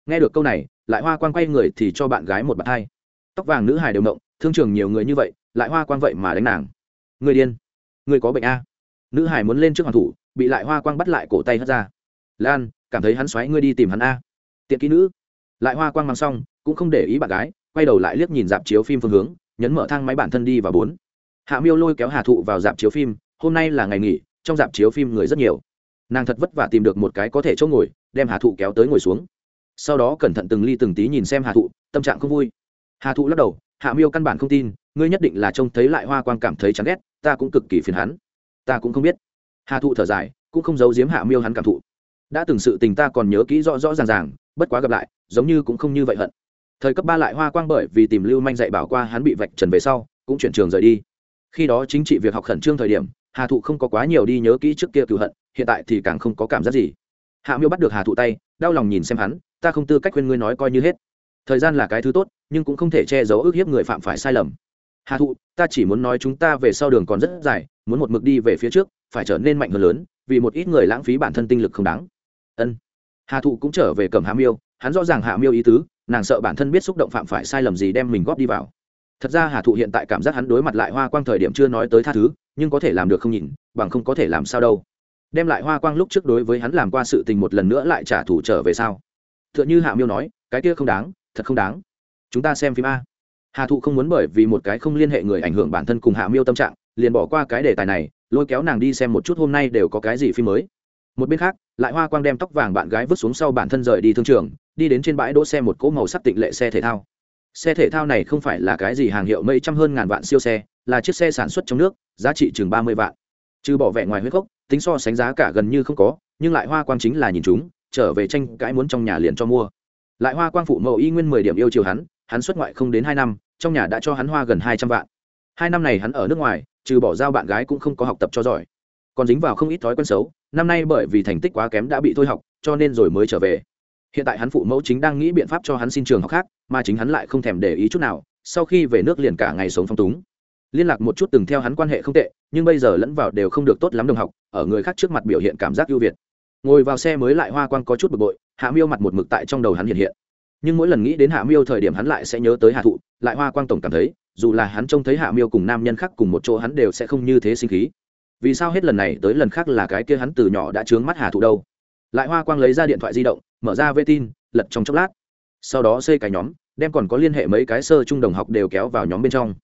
Speaker 1: Nghe được câu này, lại hoa quang quay người thì cho bạn gái một bạn hai. Tóc vàng nữ hải đều động thương trường nhiều người như vậy, lại hoa quang vậy mà đánh nàng. Người điên. Người có bệnh a. Nữ hải muốn lên trước hoàng thủ, bị lại hoa quang bắt lại cổ tay hất ra. Lan, cảm thấy hắn xoáy ngươi đi tìm hắn a. Tiện kỹ nữ. Lại hoa quang mang xong, cũng không để ý bạn gái, quay đầu lại liếc nhìn dạp chiếu phim phương hướng, nhấn mở thang máy bản thân đi và bốn. Hạ miêu lôi kéo hà thụ vào dạp chiếu phim, hôm nay là ngày nghỉ, trong dạp chiếu phim người rất nhiều. Nàng thật vất vả tìm được một cái có thể chỗ ngồi, đem hà thụ kéo tới ngồi xuống. Sau đó cẩn thận từng ly từng tí nhìn xem hà thụ, tâm trạng không vui. Hà thụ lắc đầu hạ miêu căn bản không tin, ngươi nhất định là trông thấy lại hoa quang cảm thấy chán ghét, ta cũng cực kỳ phiền hắn. Ta cũng không biết. Hà thụ thở dài, cũng không giấu giếm hạ miêu hắn cảm thụ. Đã từng sự tình ta còn nhớ kỹ rõ rõ ràng ràng, bất quá gặp lại, giống như cũng không như vậy hận. Thời cấp ba lại hoa quang bởi vì tìm lưu manh dạy bảo qua hắn bị vạch trần về sau, cũng chuyển trường rời đi. Khi đó chính trị việc học khẩn trương thời điểm, hà thụ không có quá nhiều đi nhớ kỹ trước kia cựu hận, hiện tại thì càng không có cảm giác gì. Hạ miêu bắt được hà thụ tay, đau lòng nhìn xem hắn, ta không tư cách khuyên ngươi nói coi như hết thời gian là cái thứ tốt, nhưng cũng không thể che giấu ức hiếp người phạm phải sai lầm. Hà thụ, ta chỉ muốn nói chúng ta về sau đường còn rất dài, muốn một mực đi về phía trước, phải trở nên mạnh hơn lớn, vì một ít người lãng phí bản thân tinh lực không đáng. Ân. Hà thụ cũng trở về cầm hà miêu, hắn rõ ràng hạ miêu ý tứ, nàng sợ bản thân biết xúc động phạm phải sai lầm gì đem mình góp đi vào. Thật ra hà thụ hiện tại cảm giác hắn đối mặt lại hoa quang thời điểm chưa nói tới tha thứ, nhưng có thể làm được không nhìn, bằng không có thể làm sao đâu. Đem lại hoa quang lúc trước đối với hắn làm qua sự tình một lần nữa lại trả thù trở về sau t h ư ợ n h ư hạ miêu nói, cái kia không đáng thật không đáng. Chúng ta xem phim a. Hà thụ không muốn bởi vì một cái không liên hệ người ảnh hưởng bản thân cùng hạ miêu tâm trạng, liền bỏ qua cái đề tài này, lôi kéo nàng đi xem một chút hôm nay đều có cái gì phim mới. Một bên khác, lại hoa quang đem tóc vàng bạn gái vứt xuống sau bản thân rời đi thương trường, đi đến trên bãi đỗ xe một cỗ màu sắc tịnh lệ xe thể thao. Xe thể thao này không phải là cái gì hàng hiệu mấy trăm hơn ngàn vạn siêu xe, là chiếc xe sản xuất trong nước, giá trị chừng ba mươi vạn. Trừ bỏ vẻ ngoài huyết gốc, tính so sánh giá cả gần như không có, nhưng lại hoa quang chính là nhìn chúng, trở về tranh cãi muốn trong nhà liền cho mua lại hoa quang phụ mẫu y nguyên mười điểm yêu chiều hắn hắn xuất ngoại không đến hai năm, trong nhà đã cho hắn hoa gần hai trăm vạn. Hai năm này hắn ở nước ngoài, trừ bỏ giao bạn gái cũng không có học tập cho giỏi. Còn dính vào không ít thói quen xấu, năm nay bởi vì thành tích quá kém đã bị thôi học, cho nên rồi mới trở về. Hiện tại hắn phụ mẫu chính đang nghĩ biện pháp cho hắn xin trường học khác, mà chính hắn lại không thèm để ý chút nào, sau khi về nước liền cả ngày sống phong túng. Liên lạc một chút từng theo hắn quan hệ không tệ, nhưng bây giờ lẫn vào đều không được tốt lắm đồng học, ở người khác trước mặt biểu hiện cảm giác ưu việt ngồi vào xe mới lại hoa quang có chút bực bội, hạ miêu mặt một mực tại trong đầu hắn hiện hiện. Nhưng mỗi lần nghĩ đến hạ miêu thời điểm hắn lại sẽ nhớ tới hạ thụ, lại hoa quang tổng cảm thấy, dù là hắn trông thấy hạ miêu cùng nam nhân khác cùng một chỗ hắn đều sẽ không như thế sinh khí. Vì sao hết lần này tới lần khác là cái kia hắn từ nhỏ đã trướng mắt hạ thụ đâu? Lại hoa quang lấy ra điện thoại di động, mở ra vệ tin, lật trong chốc lát. Sau đó xây cái nhóm, đem còn có liên hệ mấy cái sơ trung đồng học đều kéo vào nhóm bên trong.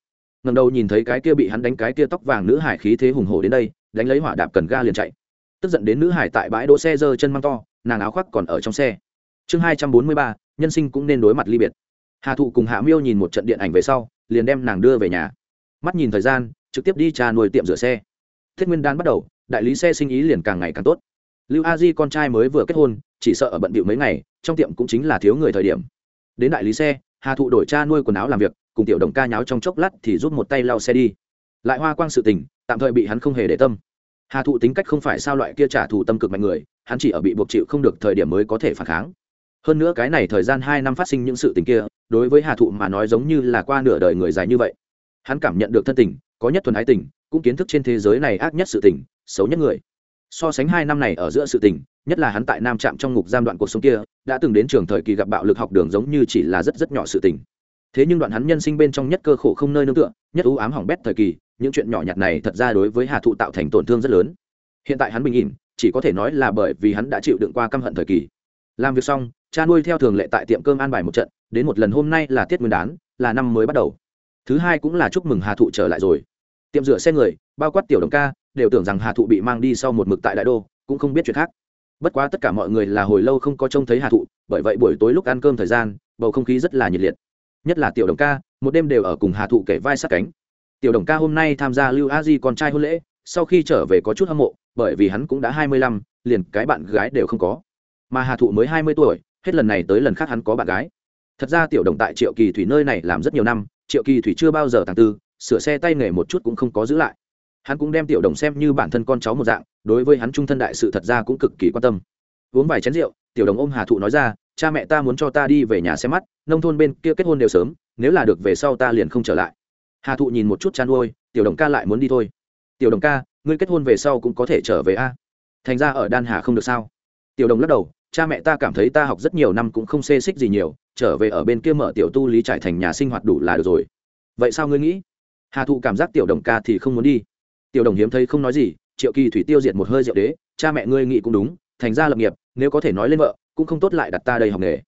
Speaker 1: Ngầm đầu nhìn thấy cái kia bị hắn đánh cái kia tóc vàng nữ hải khí thế hùng hổ đến đây, đánh lấy hỏa đạp cần ga liền chạy tức giận đến nữ hải tại bãi đỗ xe giơ chân mang to, nàng áo khoác còn ở trong xe. Chương hai trăm bốn mươi ba, nhân sinh cũng nên đối mặt ly biệt. Hà thụ cùng hạ miêu nhìn một trận điện ảnh về sau, liền đem nàng đưa về nhà. Mắt nhìn thời gian, trực tiếp đi trà nuôi tiệm rửa xe. Thiết nguyên đan bắt đầu, đại lý xe sinh ý liền càng ngày càng tốt. Lưu a di con trai mới vừa kết hôn, chỉ sợ ở bận bịu mấy ngày, trong tiệm cũng chính là thiếu người thời điểm. Đến đại lý xe, hà thụ đổi cha nuôi quần áo làm việc, cùng tiểu đồng ca nháo trong chốc lát thì rút một tay lau xe đi. Lại hoa quang sự tình, tạm thời bị hắn không hề để tâm hà thụ tính cách không phải sao loại kia trả thù tâm cực mạnh người, hắn chỉ ở bị buộc chịu không được thời điểm mới có thể phản kháng. Hơn nữa cái này thời gian hai năm phát sinh những sự tình kia, đối với hà thụ mà nói giống như là qua nửa đời người dài như vậy. Hắn cảm nhận được thân tình, có nhất thuần ái tình, cũng kiến thức trên thế giới này ác nhất sự tình, xấu nhất người. So sánh hai năm này ở giữa sự tình, nhất là hắn tại nam trạm trong ngục giam đoạn cuộc sống kia, đã từng đến trường thời kỳ gặp bạo lực học đường giống như chỉ là rất rất nhỏ sự tình thế nhưng đoạn hắn nhân sinh bên trong nhất cơ khổ không nơi nương tựa, nhất ưu ám hỏng bét thời kỳ, những chuyện nhỏ nhặt này thật ra đối với hà thụ tạo thành tổn thương rất lớn. Hiện tại hắn bình ỉn, chỉ có thể nói là bởi vì hắn đã chịu đựng qua căm hận thời kỳ. Làm việc xong, cha nuôi theo thường lệ tại tiệm cơm an bài một trận, đến một lần hôm nay là tiết nguyên đán, là năm mới bắt đầu. Thứ hai cũng là chúc mừng hà thụ trở lại rồi. Tiệm rửa xe người, bao quát tiểu đồng ca, đều tưởng rằng hà thụ bị mang đi sau một mực tại đại đô, cũng không biết chuyện khác. Bất quá tất cả mọi người là hồi lâu không có trông thấy hà thụ, bởi vậy buổi tối lúc ăn cơm thời gian, bầu không khí rất là nhiệt liệt nhất là tiểu đồng ca, một đêm đều ở cùng hà thụ kể vai sát cánh. Tiểu đồng ca hôm nay tham gia lưu a di con trai hôn lễ, sau khi trở về có chút hâm mộ, bởi vì hắn cũng đã hai mươi lăm, liền cái bạn gái đều không có. Mà hà thụ mới hai mươi tuổi, hết lần này tới lần khác hắn có bạn gái. Thật ra tiểu đồng tại triệu kỳ thủy nơi này làm rất nhiều năm, triệu kỳ thủy chưa bao giờ tàng tư, sửa xe tay nghề một chút cũng không có giữ lại. Hắn cũng đem tiểu đồng xem như bản thân con cháu một dạng, đối với hắn trung thân đại sự thật ra cũng cực kỳ quan tâm. Uống vài chén rượu, tiểu đồng ôm hà thụ nói ra cha mẹ ta muốn cho ta đi về nhà xem mắt, nông thôn bên kia kết hôn đều sớm, nếu là được về sau ta liền không trở lại. Hà thụ nhìn một chút chăn nuôi, tiểu đồng ca lại muốn đi thôi. Tiểu đồng ca, ngươi kết hôn về sau cũng có thể trở về a. Thành ra ở đan hà không được sao? Tiểu đồng lắc đầu, cha mẹ ta cảm thấy ta học rất nhiều năm cũng không xê xích gì nhiều, trở về ở bên kia mở tiểu tu lý trải thành nhà sinh hoạt đủ là được rồi. Vậy sao ngươi nghĩ? Hà thụ cảm giác tiểu đồng ca thì không muốn đi. Tiểu đồng hiếm thấy không nói gì, triệu kỳ thủy tiêu diệt một hơi rượu đế, cha mẹ ngươi nghĩ cũng đúng, thành ra lập nghiệp, nếu có thể nói lên vợ cũng không tốt lại đặt ta đây học nghề.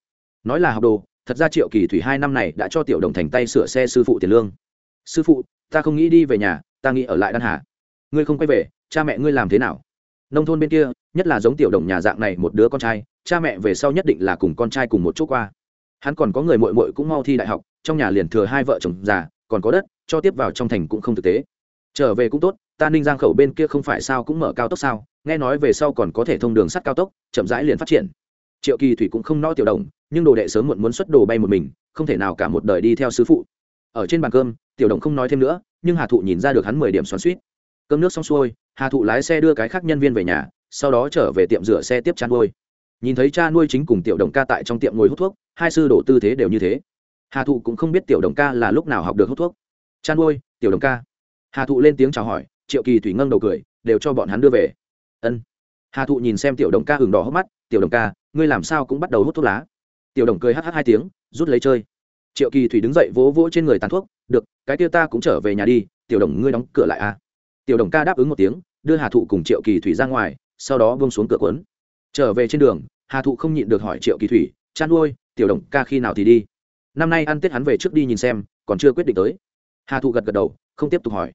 Speaker 1: Nói là học đồ, thật ra triệu kỳ thủy hai năm này đã cho tiểu đồng thành tay sửa xe sư phụ tiền lương. Sư phụ, ta không nghĩ đi về nhà, ta nghĩ ở lại đan hà. Ngươi không quay về, cha mẹ ngươi làm thế nào? Nông thôn bên kia, nhất là giống tiểu đồng nhà dạng này một đứa con trai, cha mẹ về sau nhất định là cùng con trai cùng một chỗ qua. Hắn còn có người mội mội cũng mau thi đại học, trong nhà liền thừa hai vợ chồng già, còn có đất, cho tiếp vào trong thành cũng không thực tế. Trở về cũng tốt, ta ninh giang khẩu bên kia không phải sao cũng mở cao tốc sao, nghe nói về sau còn có thể thông đường sắt cao tốc, chậm rãi liền phát triển triệu kỳ thủy cũng không no tiểu đồng, nhưng đồ đệ sớm muộn muốn xuất đồ bay một mình, không thể nào cả một đời đi theo sứ phụ. Ở trên bàn cơm, tiểu đồng không nói thêm nữa, nhưng hà thụ nhìn ra được hắn mười điểm xoắn suýt cơm nước xong xuôi, hà thụ lái xe đưa cái khác nhân viên về nhà, sau đó trở về tiệm rửa xe tiếp chăn nuôi. Nhìn thấy cha nuôi chính cùng tiểu đồng ca tại trong tiệm ngồi hút thuốc, hai sư đổ tư thế đều như thế. Hà thụ cũng không biết tiểu đồng ca là lúc nào học được hút thuốc. Chăn nuôi, tiểu đồng ca. Hà thụ lên tiếng chào hỏi, triệu kỳ thủy ngâng đầu cười, đều cho bọn hắn đưa về. Ân. Hà thụ nhìn xem tiểu đồng ca hừng đỏ hốc mắt tiểu đồng ca, ngươi làm sao cũng bắt đầu hút thuốc lá. Tiểu đồng cười hh hai tiếng, rút lấy chơi. Triệu kỳ thủy đứng dậy vỗ vỗ trên người tàn thuốc, được, cái kia ta cũng trở về nhà đi, tiểu đồng ngươi đóng cửa lại a. À? tiểu đồng ca đáp ứng một tiếng, đưa hà thụ cùng triệu kỳ thủy ra ngoài, sau đó buông xuống cửa quấn trở về trên đường, hà thụ không nhịn được hỏi triệu kỳ thủy chăn nuôi, tiểu đồng ca khi nào thì đi? Năm nay ăn tết hắn về trước đi nhìn xem, còn chưa quyết định tới. Hà thụ gật gật đầu, không tiếp tục hỏi.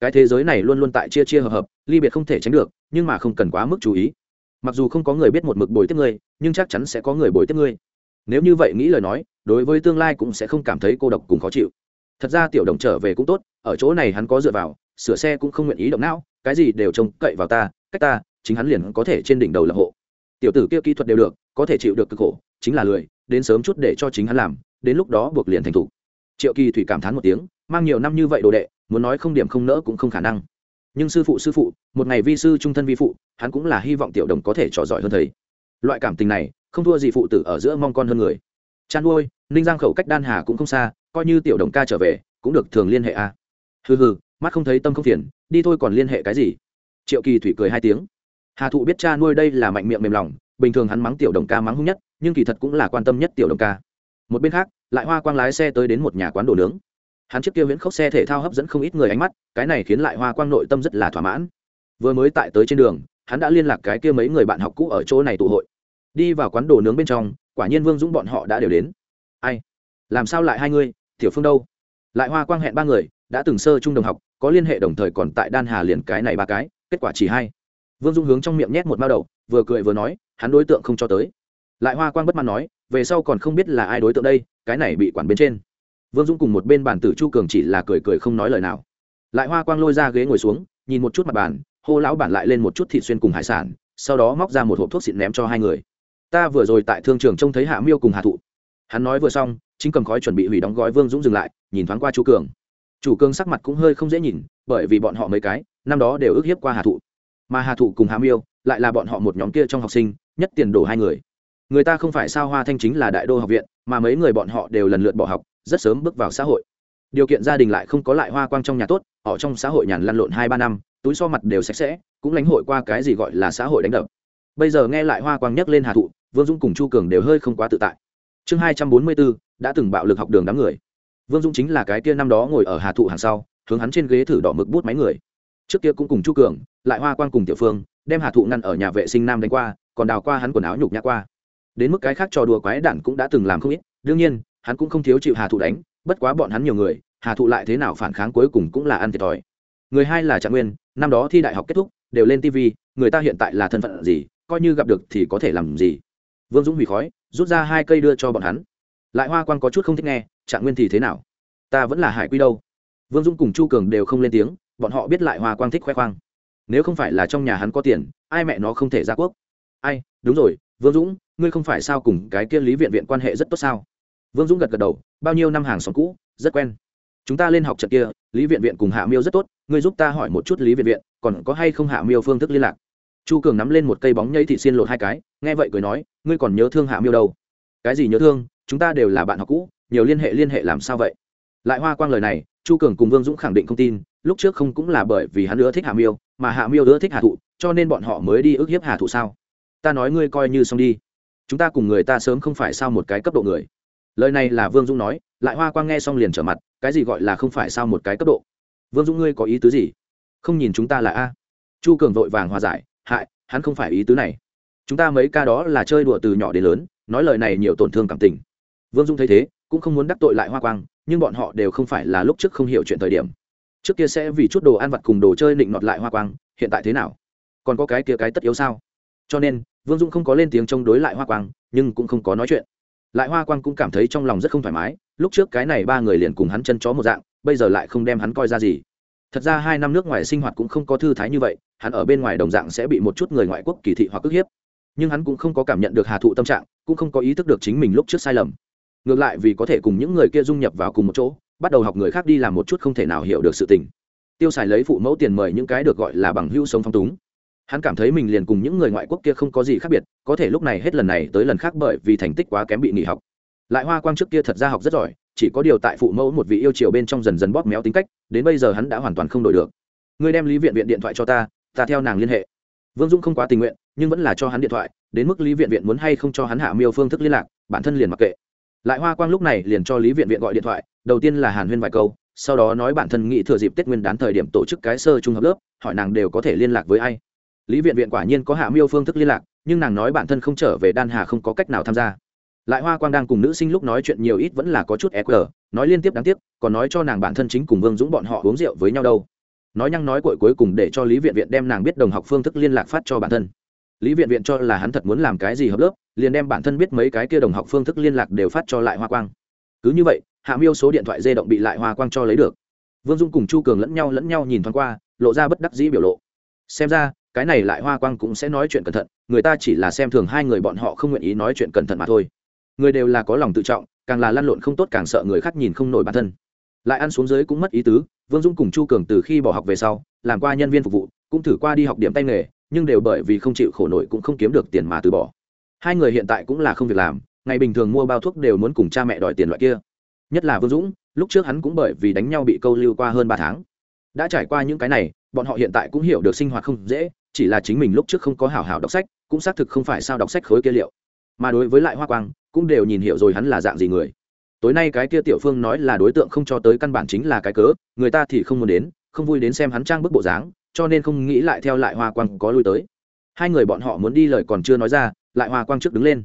Speaker 1: Cái thế giới này luôn luôn tại chia chia hợp hợp, ly biệt không thể tránh được, nhưng mà không cần quá mức chú ý mặc dù không có người biết một mực bồi tiếp ngươi, nhưng chắc chắn sẽ có người bồi tiếp ngươi. Nếu như vậy nghĩ lời nói, đối với tương lai cũng sẽ không cảm thấy cô độc cùng khó chịu. Thật ra tiểu đồng trở về cũng tốt, ở chỗ này hắn có dựa vào, sửa xe cũng không nguyện ý động não, cái gì đều trông cậy vào ta, cách ta, chính hắn liền có thể trên đỉnh đầu lập hộ. Tiểu tử kia kỹ thuật đều được, có thể chịu được cực khổ, chính là lười, đến sớm chút để cho chính hắn làm, đến lúc đó buộc liền thành thủ. Triệu kỳ thủy cảm thán một tiếng, mang nhiều năm như vậy đồ đệ, muốn nói không điểm không nỡ cũng không khả năng nhưng sư phụ sư phụ, một ngày vi sư trung thân vi phụ, hắn cũng là hy vọng tiểu đồng có thể trò giỏi hơn thầy. Loại cảm tình này, không thua gì phụ tử ở giữa mong con hơn người. Chăn nuôi ninh giang khẩu cách đan hà cũng không xa, coi như tiểu đồng ca trở về, cũng được thường liên hệ a. À. hừ hừ, mắt không thấy tâm không phiền, đi thôi còn liên hệ cái gì? Triệu kỳ thủy cười hai tiếng. Hà thụ biết cha nuôi đây là mạnh miệng mềm lòng, bình thường hắn mắng tiểu đồng ca mắng hung nhất, nhưng kỳ thật cũng là quan tâm nhất tiểu đồng ca. Một bên khác, lại hoa quang lái xe tới đến một nhà quán đồ nướng hắn chiếc kia viễn khốc xe thể thao hấp dẫn không ít người ánh mắt, cái này khiến lại hoa quang nội tâm rất là thỏa mãn. Vừa mới tại tới trên đường, hắn đã liên lạc cái kia mấy người bạn học cũ ở chỗ này tụ hội. Đi vào quán đồ nướng bên trong, quả nhiên vương dũng bọn họ đã đều đến. Ai? Làm sao lại hai người? Tiểu phương đâu? Lại hoa quang hẹn ba người, đã từng sơ chung đồng học, có liên hệ đồng thời còn tại đan hà liền cái này ba cái, kết quả chỉ hai. Vương dung hướng trong miệng nhét một bao đầu, vừa cười vừa nói, hắn đối tượng không cho tới. Lại hoa quang bất mãn nói, về sau còn không biết là ai đối tượng đây, cái này bị quản bên trên vương dung cùng một bên bản tử chu cường chỉ là cười cười không nói lời nào. Lại hoa quang lôi ra ghế ngồi xuống, nhìn một chút mặt bàn, hô lão bản lại lên một chút thịt xuyên cùng hải sản, sau đó móc ra một hộp thuốc xịn ném cho hai người. Ta vừa rồi tại thương trường trông thấy hạ miêu cùng hạ thụ. Hắn nói vừa xong, chính cầm khói chuẩn bị hủy đóng gói vương dũng dừng lại, nhìn thoáng qua chu cường. Chủ cương sắc mặt cũng hơi không dễ nhìn, bởi vì bọn họ mấy cái, năm đó đều ức hiếp qua hà thụ. Mà hà thụ cùng hà miêu, lại là bọn họ một nhóm kia trong học sinh, nhất tiền đổ hai người. Người ta không phải sao hoa thanh chính là đại đô học viện, mà mấy người bọn họ đều lần lượt bỏ học rất sớm bước vào xã hội. Điều kiện gia đình lại không có lại hoa quang trong nhà tốt họ trong xã hội nhàn lăn lộn hai ba năm, túi so mặt đều sạch sẽ, cũng lãnh hội qua cái gì gọi là xã hội đánh đập. Bây giờ nghe lại hoa quang nhắc lên hà thụ, vương dũng cùng chu cường đều hơi không quá tự tại. Chương hai trăm bốn mươi bốn, đã từng bạo lực học đường đám người. Vương dũng chính là cái kia năm đó ngồi ở hà thụ hàng sau, hướng hắn trên ghế thử đỏ mực bút máy người. Trước kia cũng cùng chu cường, lại hoa quang cùng tiểu phương, đem hà thụ ngăn ở nhà vệ sinh nam đánh qua, còn đào qua hắn quần áo nhục nhã qua. Đến mức cái khác trò đùa quái đản cũng đã từng làm không ít, đương nhiên hắn cũng không thiếu chịu hà thụ đánh, bất quá bọn hắn nhiều người, hà thụ lại thế nào phản kháng cuối cùng cũng là ăn thiệt thòi. Người hai là trạng nguyên, năm đó thi đại học kết thúc, đều lên tv người ta hiện tại là thân phận gì, coi như gặp được thì có thể làm gì. Vương dũng hủy khói, rút ra hai cây đưa cho bọn hắn. Lại hoa quan có chút không thích nghe, trạng nguyên thì thế nào? Ta vẫn là hải quy đâu? Vương dũng cùng chu cường đều không lên tiếng, bọn họ biết lại hoa quang thích khoe khoang. Nếu không phải là trong nhà hắn có tiền, ai mẹ nó không thể ra quốc? Ai, đúng rồi, vương dũng, ngươi không phải sao cùng cái kia lý viện viện quan hệ rất tốt sao? Vương dũng gật gật đầu, bao nhiêu năm hàng xóm cũ, rất quen. Chúng ta lên học trận kia, lý viện viện cùng hạ miêu rất tốt, ngươi giúp ta hỏi một chút lý viện viện, còn có hay không hạ miêu phương thức liên lạc? Chu cường nắm lên một cây bóng nhây thị xiên lột hai cái, nghe vậy cười nói, ngươi còn nhớ thương hạ miêu đâu? Cái gì nhớ thương? Chúng ta đều là bạn học cũ, nhiều liên hệ liên hệ làm sao vậy? Lại hoa quang lời này, chu cường cùng vương dũng khẳng định không tin, lúc trước không cũng là bởi vì hắn ưa thích hạ miêu, mà hạ miêu ưa thích hạ thụ, cho nên bọn họ mới đi ức hiếp hạ thụ sao? Ta nói ngươi coi như xong đi. Chúng ta cùng người ta sớm không phải sao một cái cấp độ người lời này là vương dũng nói, lại hoa quang nghe xong liền trở mặt, cái gì gọi là không phải sao một cái cấp độ. Vương dũng ngươi có ý tứ gì? Không nhìn chúng ta là a. Chu cường vội vàng hòa giải, hại, hắn không phải ý tứ này. Chúng ta mấy ca đó là chơi đùa từ nhỏ đến lớn, nói lời này nhiều tổn thương cảm tình. Vương dung thấy thế, cũng không muốn đắc tội lại hoa quang, nhưng bọn họ đều không phải là lúc trước không hiểu chuyện thời điểm. Trước kia sẽ vì chút đồ ăn vặt cùng đồ chơi định nọt lại hoa quang, hiện tại thế nào? Còn có cái kia cái tất yếu sao? Cho nên, vương dung không có lên tiếng chống đối lại hoa quang, nhưng cũng không có nói chuyện lại hoa quang cũng cảm thấy trong lòng rất không thoải mái, lúc trước cái này ba người liền cùng hắn chân chó một dạng, bây giờ lại không đem hắn coi ra gì. Thật ra hai năm nước ngoài sinh hoạt cũng không có thư thái như vậy, hắn ở bên ngoài đồng dạng sẽ bị một chút người ngoại quốc kỳ thị hoặc ức hiếp. Nhưng hắn cũng không có cảm nhận được hà thụ tâm trạng, cũng không có ý thức được chính mình lúc trước sai lầm. Ngược lại vì có thể cùng những người kia dung nhập vào cùng một chỗ, bắt đầu học người khác đi làm một chút không thể nào hiểu được sự tình. Tiêu xài lấy phụ mẫu tiền mời những cái được gọi là bằng hữu sống phong túng hắn cảm thấy mình liền cùng những người ngoại quốc kia không có gì khác biệt, có thể lúc này hết lần này tới lần khác bởi vì thành tích quá kém bị nghỉ học. Lại hoa quang trước kia thật ra học rất giỏi, chỉ có điều tại phụ mẫu một vị yêu chiều bên trong dần dần bóp méo tính cách, đến bây giờ hắn đã hoàn toàn không đổi được. Ngươi đem lý viện viện điện thoại cho ta ta theo nàng liên hệ. Vương dung không quá tình nguyện, nhưng vẫn là cho hắn điện thoại, đến mức lý viện viện muốn hay không cho hắn hạ miêu phương thức liên lạc, bản thân liền mặc kệ. Lại hoa quang lúc này liền cho lý viện viện gọi điện thoại, đầu tiên là hàn huyên vài câu, sau đó nói bản thân nghĩ thừa dịp tết nguyên đán thời điểm tổ chức cái sơ trung học lớp, hỏi nàng đều có thể liên lạc với ai lý viện viện quả nhiên có hạ miêu phương thức liên lạc, nhưng nàng nói bản thân không trở về đan hà không có cách nào tham gia. Lại hoa quang đang cùng nữ sinh lúc nói chuyện nhiều ít vẫn là có chút e qr nói liên tiếp đáng tiếc, còn nói cho nàng bản thân chính cùng vương dũng bọn họ uống rượu với nhau đâu. Nói nhăng nói cội cuối cùng để cho lý viện viện đem nàng biết đồng học phương thức liên lạc phát cho bản thân. Lý viện viện cho là hắn thật muốn làm cái gì hợp lớp, liền đem bản thân biết mấy cái kia đồng học phương thức liên lạc đều phát cho lại hoa quang. Cứ như vậy, hạ miêu số điện thoại di động bị lại hoa quang cho lấy được. Vương dung cùng chu cường lẫn nhau lẫn nhau nhìn thoáng qua, lộ ra bất đắc dĩ biểu lộ. Xem ra cái này lại hoa quang cũng sẽ nói chuyện cẩn thận, người ta chỉ là xem thường hai người bọn họ không nguyện ý nói chuyện cẩn thận mà thôi. Người đều là có lòng tự trọng, càng là lăn lộn không tốt càng sợ người khác nhìn không nổi bản thân. Lại ăn xuống dưới cũng mất ý tứ, vương dung cùng chu cường từ khi bỏ học về sau, làm qua nhân viên phục vụ, cũng thử qua đi học điểm tay nghề, nhưng đều bởi vì không chịu khổ nổi cũng không kiếm được tiền mà từ bỏ. Hai người hiện tại cũng là không việc làm, ngày bình thường mua bao thuốc đều muốn cùng cha mẹ đòi tiền loại kia. Nhất là vương dũng, lúc trước hắn cũng bởi vì đánh nhau bị câu lưu qua hơn ba tháng. Đã trải qua những cái này, bọn họ hiện tại cũng hiểu được sinh hoạt không dễ chỉ là chính mình lúc trước không có hảo hảo đọc sách, cũng xác thực không phải sao đọc sách khối kia liệu. Mà đối với lại hoa quang, cũng đều nhìn hiểu rồi hắn là dạng gì người. Tối nay cái kia tiểu phương nói là đối tượng không cho tới căn bản chính là cái cớ, người ta thì không muốn đến, không vui đến xem hắn trang bức bộ dáng, cho nên không nghĩ lại theo lại hoa quang có lui tới. Hai người bọn họ muốn đi lời còn chưa nói ra, lại hoa quang trước đứng lên.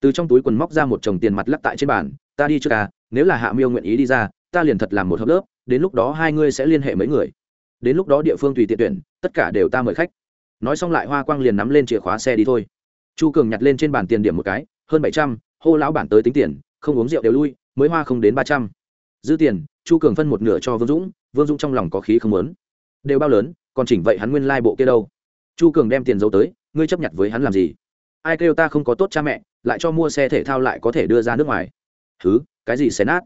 Speaker 1: Từ trong túi quần móc ra một chồng tiền mặt lắc tại trên bàn, ta đi trước à nếu là hạ miêu nguyện ý đi ra, ta liền thật làm một hợp lớp, đến lúc đó hai ngươi sẽ liên hệ mấy người. Đến lúc đó địa phương tùy tiện tuyển, tất cả đều ta mời khách nói xong lại hoa quang liền nắm lên chìa khóa xe đi thôi. Chu cường nhặt lên trên bàn tiền điểm một cái, hơn bảy trăm, hô lão bản tới tính tiền, không uống rượu đều lui, mới hoa không đến ba trăm. Dư tiền, chu cường phân một nửa cho vương dũng vương dũng trong lòng có khí không lớn đều bao lớn, còn chỉnh vậy hắn nguyên lai、like、bộ kia đâu? Chu cường đem tiền giấu tới, ngươi chấp nhận với hắn làm gì? Ai kêu ta không có tốt cha mẹ, lại cho mua xe thể thao lại có thể đưa ra nước ngoài. Thứ cái gì xe nát?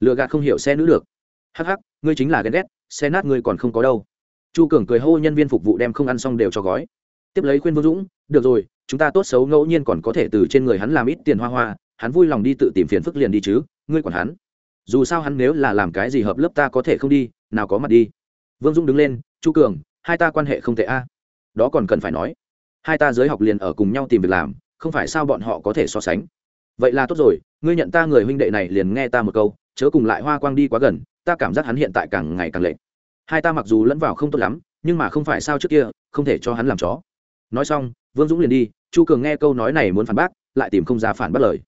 Speaker 1: Lựa gạt không hiểu xe nữ được. Hắc hắc, ngươi chính là ghen ghét, xe nát ngươi còn không có đâu chu cường cười hô nhân viên phục vụ đem không ăn xong đều cho gói tiếp lấy khuyên vương dũng được rồi chúng ta tốt xấu ngẫu nhiên còn có thể từ trên người hắn làm ít tiền hoa hoa hắn vui lòng đi tự tìm phiền phức liền đi chứ ngươi còn hắn dù sao hắn nếu là làm cái gì hợp lớp ta có thể không đi nào có mặt đi vương dũng đứng lên chu cường hai ta quan hệ không tệ a đó còn cần phải nói hai ta giới học liền ở cùng nhau tìm việc làm không phải sao bọn họ có thể so sánh vậy là tốt rồi ngươi nhận ta người huynh đệ này liền nghe ta một câu chớ cùng lại hoa quang đi quá gần ta cảm giác hắn hiện tại càng ngày càng lệch hai ta mặc dù lẫn vào không tốt lắm, nhưng mà không phải sao trước kia, không thể cho hắn làm chó. Nói xong, vương dũng liền đi, chu cường nghe câu nói này muốn phản bác, lại tìm không ra phản bác lời.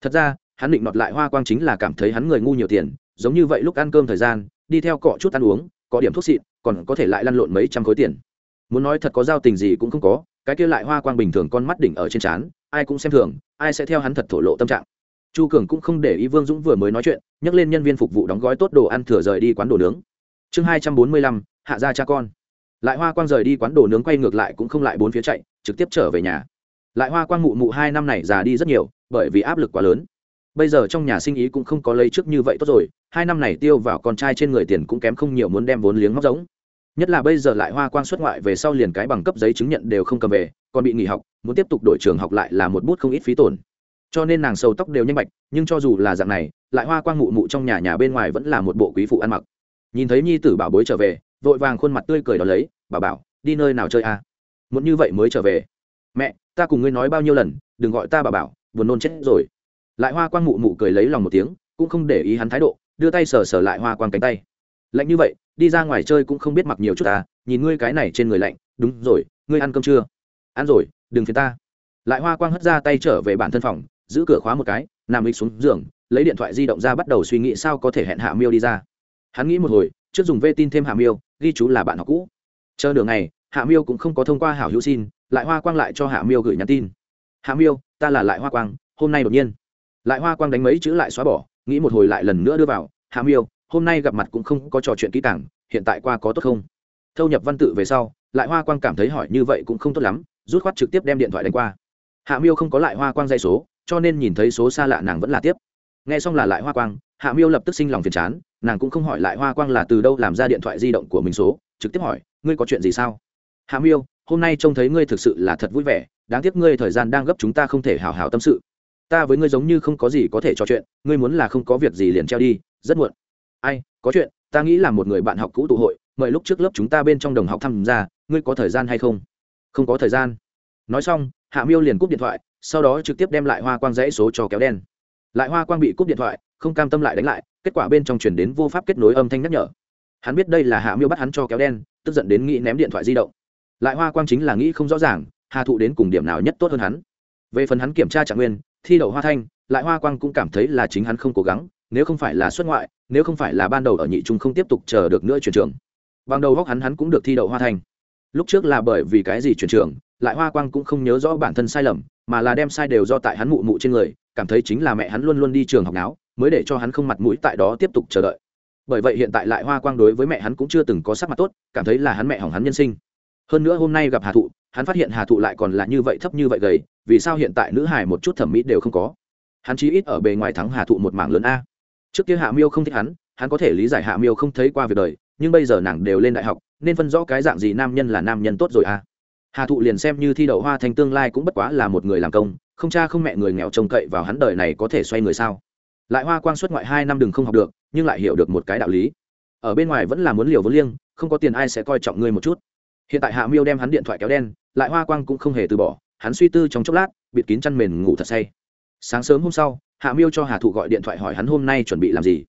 Speaker 1: Thật ra, hắn định nọt lại hoa quang chính là cảm thấy hắn người ngu nhiều tiền, giống như vậy lúc ăn cơm thời gian, đi theo cọ chút ăn uống, có điểm thuốc xịn còn có thể lại lăn lộn mấy trăm khối tiền. Muốn nói thật có giao tình gì cũng không có, cái kia lại hoa quang bình thường con mắt đỉnh ở trên trán, ai cũng xem thường, ai sẽ theo hắn thật thổ lộ tâm trạng. Chu cường cũng không để ý vương dũng vừa mới nói chuyện nhắc lên nhân viên phục vụ đóng gói tốt đồ ăn thừa rời đi quán đồ nướng chương hai trăm bốn mươi lăm, hạ ra cha con. Lại hoa quang rời đi quán đồ nướng quay ngược lại cũng không lại bốn phía chạy, trực tiếp trở về nhà. Lại hoa quang mụ mụ hai năm này già đi rất nhiều, bởi vì áp lực quá lớn. Bây giờ trong nhà sinh ý cũng không có lấy trước như vậy tốt rồi, hai năm này tiêu vào con trai trên người tiền cũng kém không nhiều muốn đem vốn liếng móc giống. Nhất là bây giờ lại hoa quang xuất ngoại về sau liền cái bằng cấp giấy chứng nhận đều không cầm về, còn bị nghỉ học, muốn tiếp tục đổi trường học lại là một bút không ít phí tổn. Cho nên nàng sầu tóc đều nhanh bạch, nhưng cho dù là dạng này, lại hoa quang mụ mụ trong nhà nhà bên ngoài vẫn là một bộ quý phụ ăn mặc nhìn thấy nhi tử bảo bối trở về, vội vàng khuôn mặt tươi cười đó lấy, bảo bảo, đi nơi nào chơi à? Muốn như vậy mới trở về. Mẹ, ta cùng ngươi nói bao nhiêu lần, đừng gọi ta bảo bảo, buồn nôn chết rồi. Lại hoa quang mụ mụ cười lấy lòng một tiếng, cũng không để ý hắn thái độ, đưa tay sờ sờ lại hoa quang cánh tay. Lạnh như vậy, đi ra ngoài chơi cũng không biết mặc nhiều chút à nhìn ngươi cái này trên người lạnh, đúng rồi, ngươi ăn cơm chưa? Ăn rồi, đừng phiền ta. Lại hoa quang hất ra tay trở về bản thân phòng, giữ cửa khóa một cái, nằm lịch xuống giường, lấy điện thoại di động ra bắt đầu suy nghĩ sao có thể hẹn hạ miêu đi ra hắn nghĩ một hồi trước dùng vê tin thêm hạ miêu ghi chú là bạn học cũ. Chờ nửa ngày, hạ miêu cũng không có thông qua hảo hữu xin lại hoa quang lại cho hạ miêu gửi nhắn tin. Hạ miêu ta là lại hoa quang hôm nay đột nhiên. Lại hoa quang đánh mấy chữ lại xóa bỏ nghĩ một hồi lại lần nữa đưa vào. Hạ miêu hôm nay gặp mặt cũng không có trò chuyện kỹ càng hiện tại qua có tốt không? Thâu nhập văn tự về sau lại hoa quang cảm thấy hỏi như vậy cũng không tốt lắm rút khoát trực tiếp đem điện thoại đánh qua. Hạ miêu không có lại hoa quang dây số cho nên nhìn thấy số xa lạ nàng vẫn là tiếp. Nghe xong là lại hoa quang hạ miêu lập tức sinh lòng phiền chán nàng cũng không hỏi lại hoa quang là từ đâu làm ra điện thoại di động của mình số, trực tiếp hỏi, ngươi có chuyện gì sao? Hạ miêu, hôm nay trông thấy ngươi thực sự là thật vui vẻ, đáng tiếc ngươi thời gian đang gấp chúng ta không thể hào hào tâm sự. Ta với ngươi giống như không có gì có thể trò chuyện, ngươi muốn là không có việc gì liền treo đi, rất muộn. Ai, có chuyện, ta nghĩ là một người bạn học cũ tụ hội, mời lúc trước lớp chúng ta bên trong đồng học tham gia ngươi có thời gian hay không? Không có thời gian. Nói xong, hạ miêu liền cúp điện thoại, sau đó trực tiếp đem lại hoa quang dãy số cho kéo đen. Lại hoa quang bị cúp điện thoại, không cam tâm lại đánh lại kết quả bên trong chuyển đến vô pháp kết nối âm thanh nhắc nhở. Hắn biết đây là hạ miêu bắt hắn cho kéo đen, tức giận đến nghĩ ném điện thoại di động. Lại hoa quang chính là nghĩ không rõ ràng, hà thụ đến cùng điểm nào nhất tốt hơn hắn. Về phần hắn kiểm tra trạng nguyên, thi đậu hoa thanh, lại hoa quang cũng cảm thấy là chính hắn không cố gắng, nếu không phải là xuất ngoại, nếu không phải là ban đầu ở nhị trung không tiếp tục chờ được nữa chuyển trường. Bằng đầu góc hắn hắn cũng được thi đậu hoa thanh. Lúc trước là bởi vì cái gì chuyển trường, lại hoa quang cũng không nhớ rõ bản thân sai lầm, mà là đem sai đều do tại hắn mụ mụ trên người, cảm thấy chính là mẹ hắn luôn luôn đi trường học náo mới để cho hắn không mặt mũi tại đó tiếp tục chờ đợi. Bởi vậy hiện tại lại hoa quang đối với mẹ hắn cũng chưa từng có sắc mặt tốt, cảm thấy là hắn mẹ hỏng hắn nhân sinh. Hơn nữa hôm nay gặp hà thụ, hắn phát hiện hà thụ lại còn là như vậy thấp như vậy gầy, vì sao hiện tại nữ hải một chút thẩm mỹ đều không có? Hắn chí ít ở bề ngoài thắng hà thụ một mảng lớn a. Trước kia hạ miêu không thích hắn hắn có thể lý giải hạ miêu không thấy qua việc đời, nhưng bây giờ nàng đều lên đại học, nên phân rõ cái dạng gì nam nhân là nam nhân tốt rồi a. Hà thụ liền xem như thi đậu hoa thành tương lai cũng bất quá là một người làm công, không cha không mẹ người nghèo trông cậy vào hắn đời này có thể xoay người sao? Lại hoa quang xuất ngoại hai năm đừng không học được, nhưng lại hiểu được một cái đạo lý. Ở bên ngoài vẫn là muốn liều vốn liêng, không có tiền ai sẽ coi trọng ngươi một chút. Hiện tại hạ miêu đem hắn điện thoại kéo đen, lại hoa quang cũng không hề từ bỏ, hắn suy tư trong chốc lát, bịt kín chăn mền ngủ thật say. Sáng sớm hôm sau, hạ miêu cho hà thụ gọi điện thoại hỏi hắn hôm nay chuẩn bị làm gì.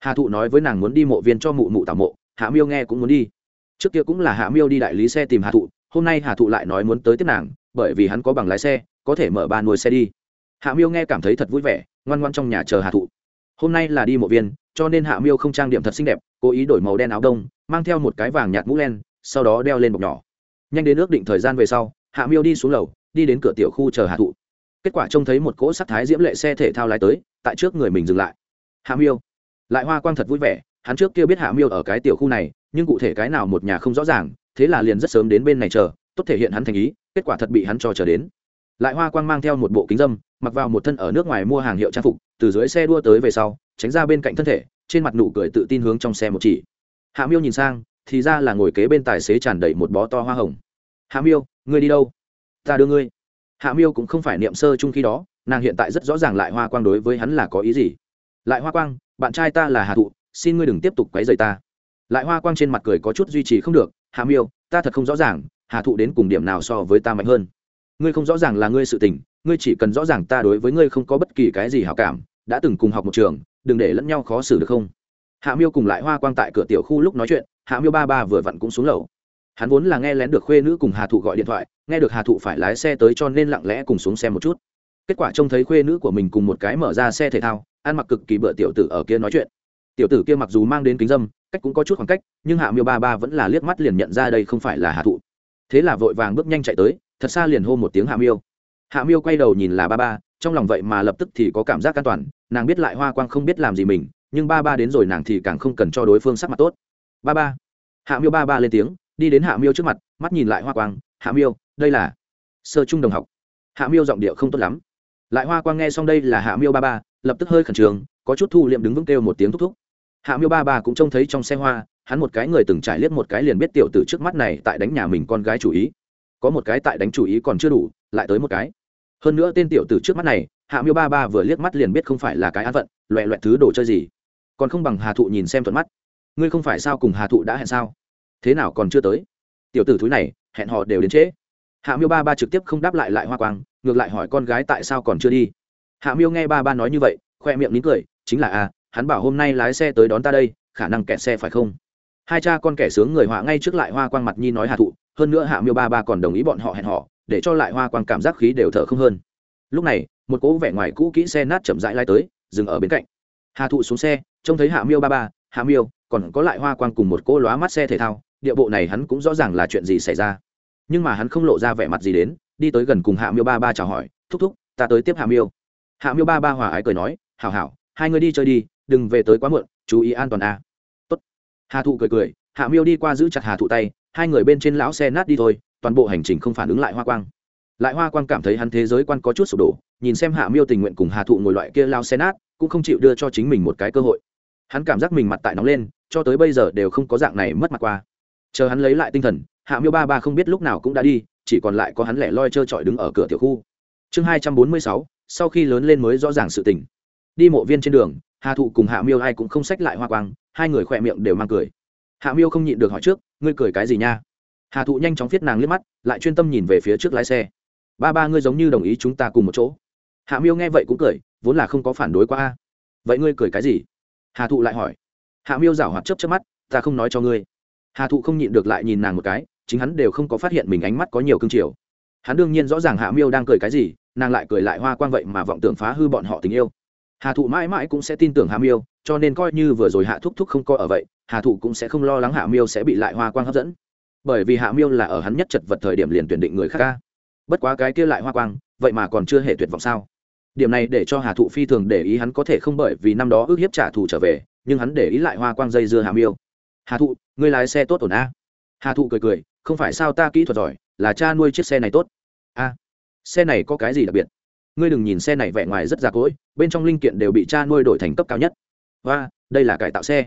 Speaker 1: Hà thụ nói với nàng muốn đi mộ viên cho mụ mụ tảo mộ, hạ miêu nghe cũng muốn đi. Trước kia cũng là hạ miêu đi đại lý xe tìm hà thụ, hôm nay hà thụ lại nói muốn tới tiếp nàng, bởi vì hắn có bằng lái xe, có thể mở ba nuôi xe đi. Hạ miêu nghe cảm thấy thật vui vẻ ngoan ngoan trong nhà chờ hạ thụ. Hôm nay là đi mộ viên, cho nên hạ miêu không trang điểm thật xinh đẹp, cố ý đổi màu đen áo đông, mang theo một cái vàng nhạt mũ len, sau đó đeo lên bọc nhỏ. Nhanh đến ước định thời gian về sau, hạ miêu đi xuống lầu, đi đến cửa tiểu khu chờ hạ thụ. Kết quả trông thấy một cỗ sắc thái diễm lệ xe thể thao lái tới, tại trước người mình dừng lại. Hạ miêu, lại hoa quang thật vui vẻ, hắn trước kia biết hạ miêu ở cái tiểu khu này, nhưng cụ thể cái nào một nhà không rõ ràng, thế là liền rất sớm đến bên này chờ, tốt thể hiện hắn thành ý, kết quả thật bị hắn cho chờ đến. Lại hoa quang mang theo một bộ kính dâm mặc vào một thân ở nước ngoài mua hàng hiệu trang phục, từ dưới xe đua tới về sau, tránh ra bên cạnh thân thể, trên mặt nụ cười tự tin hướng trong xe một chỉ. Hạ miêu nhìn sang, thì ra là ngồi kế bên tài xế tràn đầy một bó to hoa hồng. Hạ miêu, ngươi đi đâu? Ta đưa ngươi. Hạ miêu cũng không phải niệm sơ chung khi đó, nàng hiện tại rất rõ ràng lại hoa quang đối với hắn là có ý gì. Lại hoa quang, bạn trai ta là hà thụ, xin ngươi đừng tiếp tục quấy rầy ta. Lại hoa quang trên mặt cười có chút duy trì không được, hạ miêu, ta thật không rõ ràng, hà thụ đến cùng điểm nào so với ta mạnh hơn. Ngươi không rõ ràng là ngươi sự tình ngươi chỉ cần rõ ràng ta đối với ngươi không có bất kỳ cái gì hảo cảm, đã từng cùng học một trường, đừng để lẫn nhau khó xử được không? Hạ miêu cùng lại hoa quang tại cửa tiểu khu lúc nói chuyện, hạ miêu ba ba vừa vặn cũng xuống lầu. Hắn vốn là nghe lén được khuê nữ cùng hà thụ gọi điện thoại, nghe được hà thụ phải lái xe tới cho nên lặng lẽ cùng xuống xe một chút. Kết quả trông thấy khuê nữ của mình cùng một cái mở ra xe thể thao, ăn mặc cực kỳ bựa tiểu tử ở kia nói chuyện. Tiểu tử kia mặc dù mang đến kính dâm, cách cũng có chút khoảng cách, nhưng hạ miêu ba ba vẫn là liếc mắt liền nhận ra đây không phải là hà thụ. Thế là vội vàng bước nhanh chạy tới, thật xa liền hô một tiếng hạ miêu hạ miêu quay đầu nhìn là ba ba, trong lòng vậy mà lập tức thì có cảm giác an toàn, nàng biết lại hoa quang không biết làm gì mình, nhưng ba ba đến rồi nàng thì càng không cần cho đối phương sắc mặt tốt. Ba ba. Hạ miêu ba ba lên tiếng, đi đến hạ miêu trước mặt, mắt nhìn lại hoa quang, hạ miêu, đây là sơ trung đồng học. Hạ miêu giọng điệu không tốt lắm. Lại hoa quang nghe xong đây là hạ miêu ba ba, lập tức hơi khẩn trương, có chút thu liệm đứng vững kêu một tiếng thúc thúc. Hạ miêu ba ba cũng trông thấy trong xe hoa, hắn một cái người từng trải liếc một cái liền biết tiểu tử trước mắt này tại đánh nhà mình con gái chủ ý. Có một cái tại đánh chủ ý còn chưa đủ, lại tới một cái hơn nữa tên tiểu tử trước mắt này hạ miêu ba ba vừa liếc mắt liền biết không phải là cái an vận loẹ loẹt thứ đồ chơi gì. Còn không bằng hà thụ nhìn xem thuận mắt. Ngươi không phải sao cùng hà thụ đã hẹn sao? Thế nào còn chưa tới? Tiểu tử thúi này hẹn họ đều đến trễ. Hạ miêu ba ba trực tiếp không đáp lại lại hoa quang ngược lại hỏi con gái tại sao còn chưa đi. Hạ miêu nghe ba ba nói như vậy khoe miệng nín cười chính là a à, hắn bảo hôm nay lái xe tới đón ta đây khả năng kẹt xe phải không? Hai cha con kẻ sướng người họa ngay trước lại hoa quang mặt nhi nói hạ thụ hơn nữa hạ miêu ba ba còn đồng ý bọn họ hẹn họ để cho lại hoa quang cảm giác khí đều thở không hơn. Lúc này, một cỗ vẻ ngoài cũ kỹ xe nát chậm rãi lai tới, dừng ở bên cạnh. Hà thụ xuống xe, trông thấy hạ miêu ba ba, hạ miêu, còn có lại hoa quang cùng một cỗ lóa mắt xe thể thao, địa bộ này hắn cũng rõ ràng là chuyện gì xảy ra. Nhưng mà hắn không lộ ra vẻ mặt gì đến, đi tới gần cùng hạ miêu ba ba chào hỏi, thúc thúc, ta tới tiếp hạ miêu. Hạ miêu ba ba hòa ái cười nói, hảo hảo, hai người đi chơi đi, đừng về tới quá muộn, chú ý an toàn a à. tốt. Hà thụ cười cười, hạ miêu đi qua giữ chặt hà thụ tay, hai người bên trên lão xe nát đi thôi toàn bộ hành trình không phản ứng lại hoa quang. Lại hoa quang cảm thấy hắn thế giới quan có chút sụp đổ, nhìn xem hạ miêu tình nguyện cùng hà thụ ngồi loại kia lao xe nát, cũng không chịu đưa cho chính mình một cái cơ hội. Hắn cảm giác mình mặt tại nóng lên, cho tới bây giờ đều không có dạng này mất mặt qua. Chờ hắn lấy lại tinh thần, hạ miêu ba ba không biết lúc nào cũng đã đi, chỉ còn lại có hắn lẻ loi trơ trọi đứng ở cửa tiểu khu. Chương hai trăm bốn mươi sáu, sau khi lớn lên mới rõ ràng sự tình. Đi mộ viên trên đường, hà thụ cùng hạ miêu ai cũng không xách lại hoa quang, hai người khỏe miệng đều mang cười. Hạ miêu không nhịn được hỏi trước, ngươi cười cái gì nha? Hà thụ nhanh chóng viết nàng liếc mắt, lại chuyên tâm nhìn về phía trước lái xe. Ba ba ngươi giống như đồng ý chúng ta cùng một chỗ. Hạ miêu nghe vậy cũng cười, vốn là không có phản đối qua vậy ngươi cười cái gì? Hà thụ lại hỏi. Hạ miêu giảo hoạt chấp chấp mắt, ta không nói cho ngươi. Hà thụ không nhịn được lại nhìn nàng một cái, chính hắn đều không có phát hiện mình ánh mắt có nhiều cương triều hắn đương nhiên rõ ràng hạ miêu đang cười cái gì, nàng lại cười lại hoa quang vậy mà vọng tưởng phá hư bọn họ tình yêu. Hà thụ mãi mãi cũng sẽ tin tưởng hạ miêu, cho nên coi như vừa rồi hạ thúc thúc không coi ở vậy, hà thụ cũng sẽ không lo lắng hạ miêu sẽ bị lại hoa quang hấp dẫn bởi vì hạ miêu là ở hắn nhất chật vật thời điểm liền tuyển định người khác ca. Bất quá cái kia lại hoa quang, vậy mà còn chưa hề tuyệt vọng sao? Điểm này để cho hà thụ phi thường để ý hắn có thể không bởi vì năm đó ước hiếp trả thù trở về, nhưng hắn để ý lại hoa quang dây dưa hạ miêu. Hà thụ, ngươi lái xe tốt ổn a? Hà thụ cười cười, không phải sao ta kỹ thuật giỏi, là cha nuôi chiếc xe này tốt. A, xe này có cái gì đặc biệt? Ngươi đừng nhìn xe này vẻ ngoài rất già cỗi, bên trong linh kiện đều bị cha nuôi đổi thành cấp cao nhất. Và đây là cải tạo xe.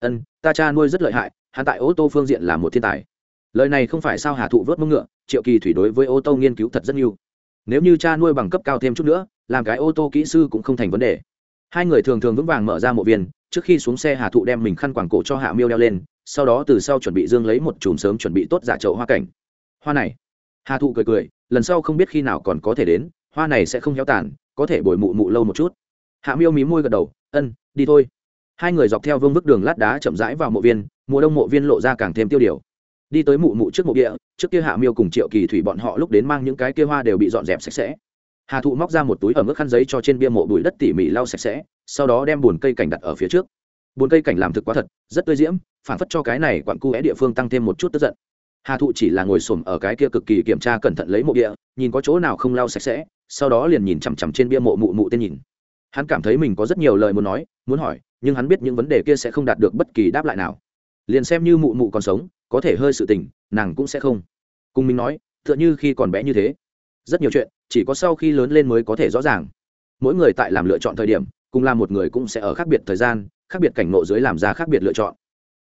Speaker 1: Ân, ta cha nuôi rất lợi hại, hắn tại ô tô phương diện là một thiên tài lời này không phải sao hà thụ vớt mông ngựa, triệu kỳ thủy đối với ô tô nghiên cứu thật rất nhiều. Nếu như cha nuôi bằng cấp cao thêm chút nữa, làm cái ô tô kỹ sư cũng không thành vấn đề. Hai người thường thường vững vàng mở ra mộ viên, trước khi xuống xe hà thụ đem mình khăn quàng cổ cho hạ miêu đeo lên, sau đó từ sau chuẩn bị dương lấy một chùm sớm chuẩn bị tốt giả trậu hoa cảnh. Hoa này. Hà thụ cười cười, lần sau không biết khi nào còn có thể đến, hoa này sẽ không héo tàn, có thể bồi mụ mụ lâu một chút. Hạ miêu mí môi gật đầu, ân, đi thôi. Hai người dọc theo vương bức đường lát đá chậm rãi vào mộ viên, mùa đông mộ viên lộ ra càng thêm tiêu điều đi tới mụ mụ trước mộ địa, trước kia hạ miêu cùng triệu kỳ thủy bọn họ lúc đến mang những cái kia hoa đều bị dọn dẹp sạch sẽ. Hà thụ móc ra một túi ở mức khăn giấy cho trên bia mộ bụi đất tỉ mỉ lau sạch sẽ, sau đó đem bùn cây cảnh đặt ở phía trước. Bùn cây cảnh làm thực quá thật, rất tươi diễm phản phất cho cái này quặn cu é địa phương tăng thêm một chút tức giận. Hà thụ chỉ là ngồi xổm ở cái kia cực kỳ kiểm tra cẩn thận lấy mộ địa, nhìn có chỗ nào không lau sạch sẽ, sau đó liền nhìn chằm chằm trên bia mộ mụ mụ tên nhìn. Hắn cảm thấy mình có rất nhiều lời muốn nói, muốn hỏi, nhưng hắn biết những vấn đề kia sẽ không đạt được bất kỳ đáp lại nào liền xem như mụ mụ còn sống, có thể hơi sự tình, nàng cũng sẽ không. Cùng mình nói, tựa như khi còn bé như thế. Rất nhiều chuyện, chỉ có sau khi lớn lên mới có thể rõ ràng. Mỗi người tại làm lựa chọn thời điểm, cùng làm một người cũng sẽ ở khác biệt thời gian, khác biệt cảnh ngộ dưới làm ra khác biệt lựa chọn.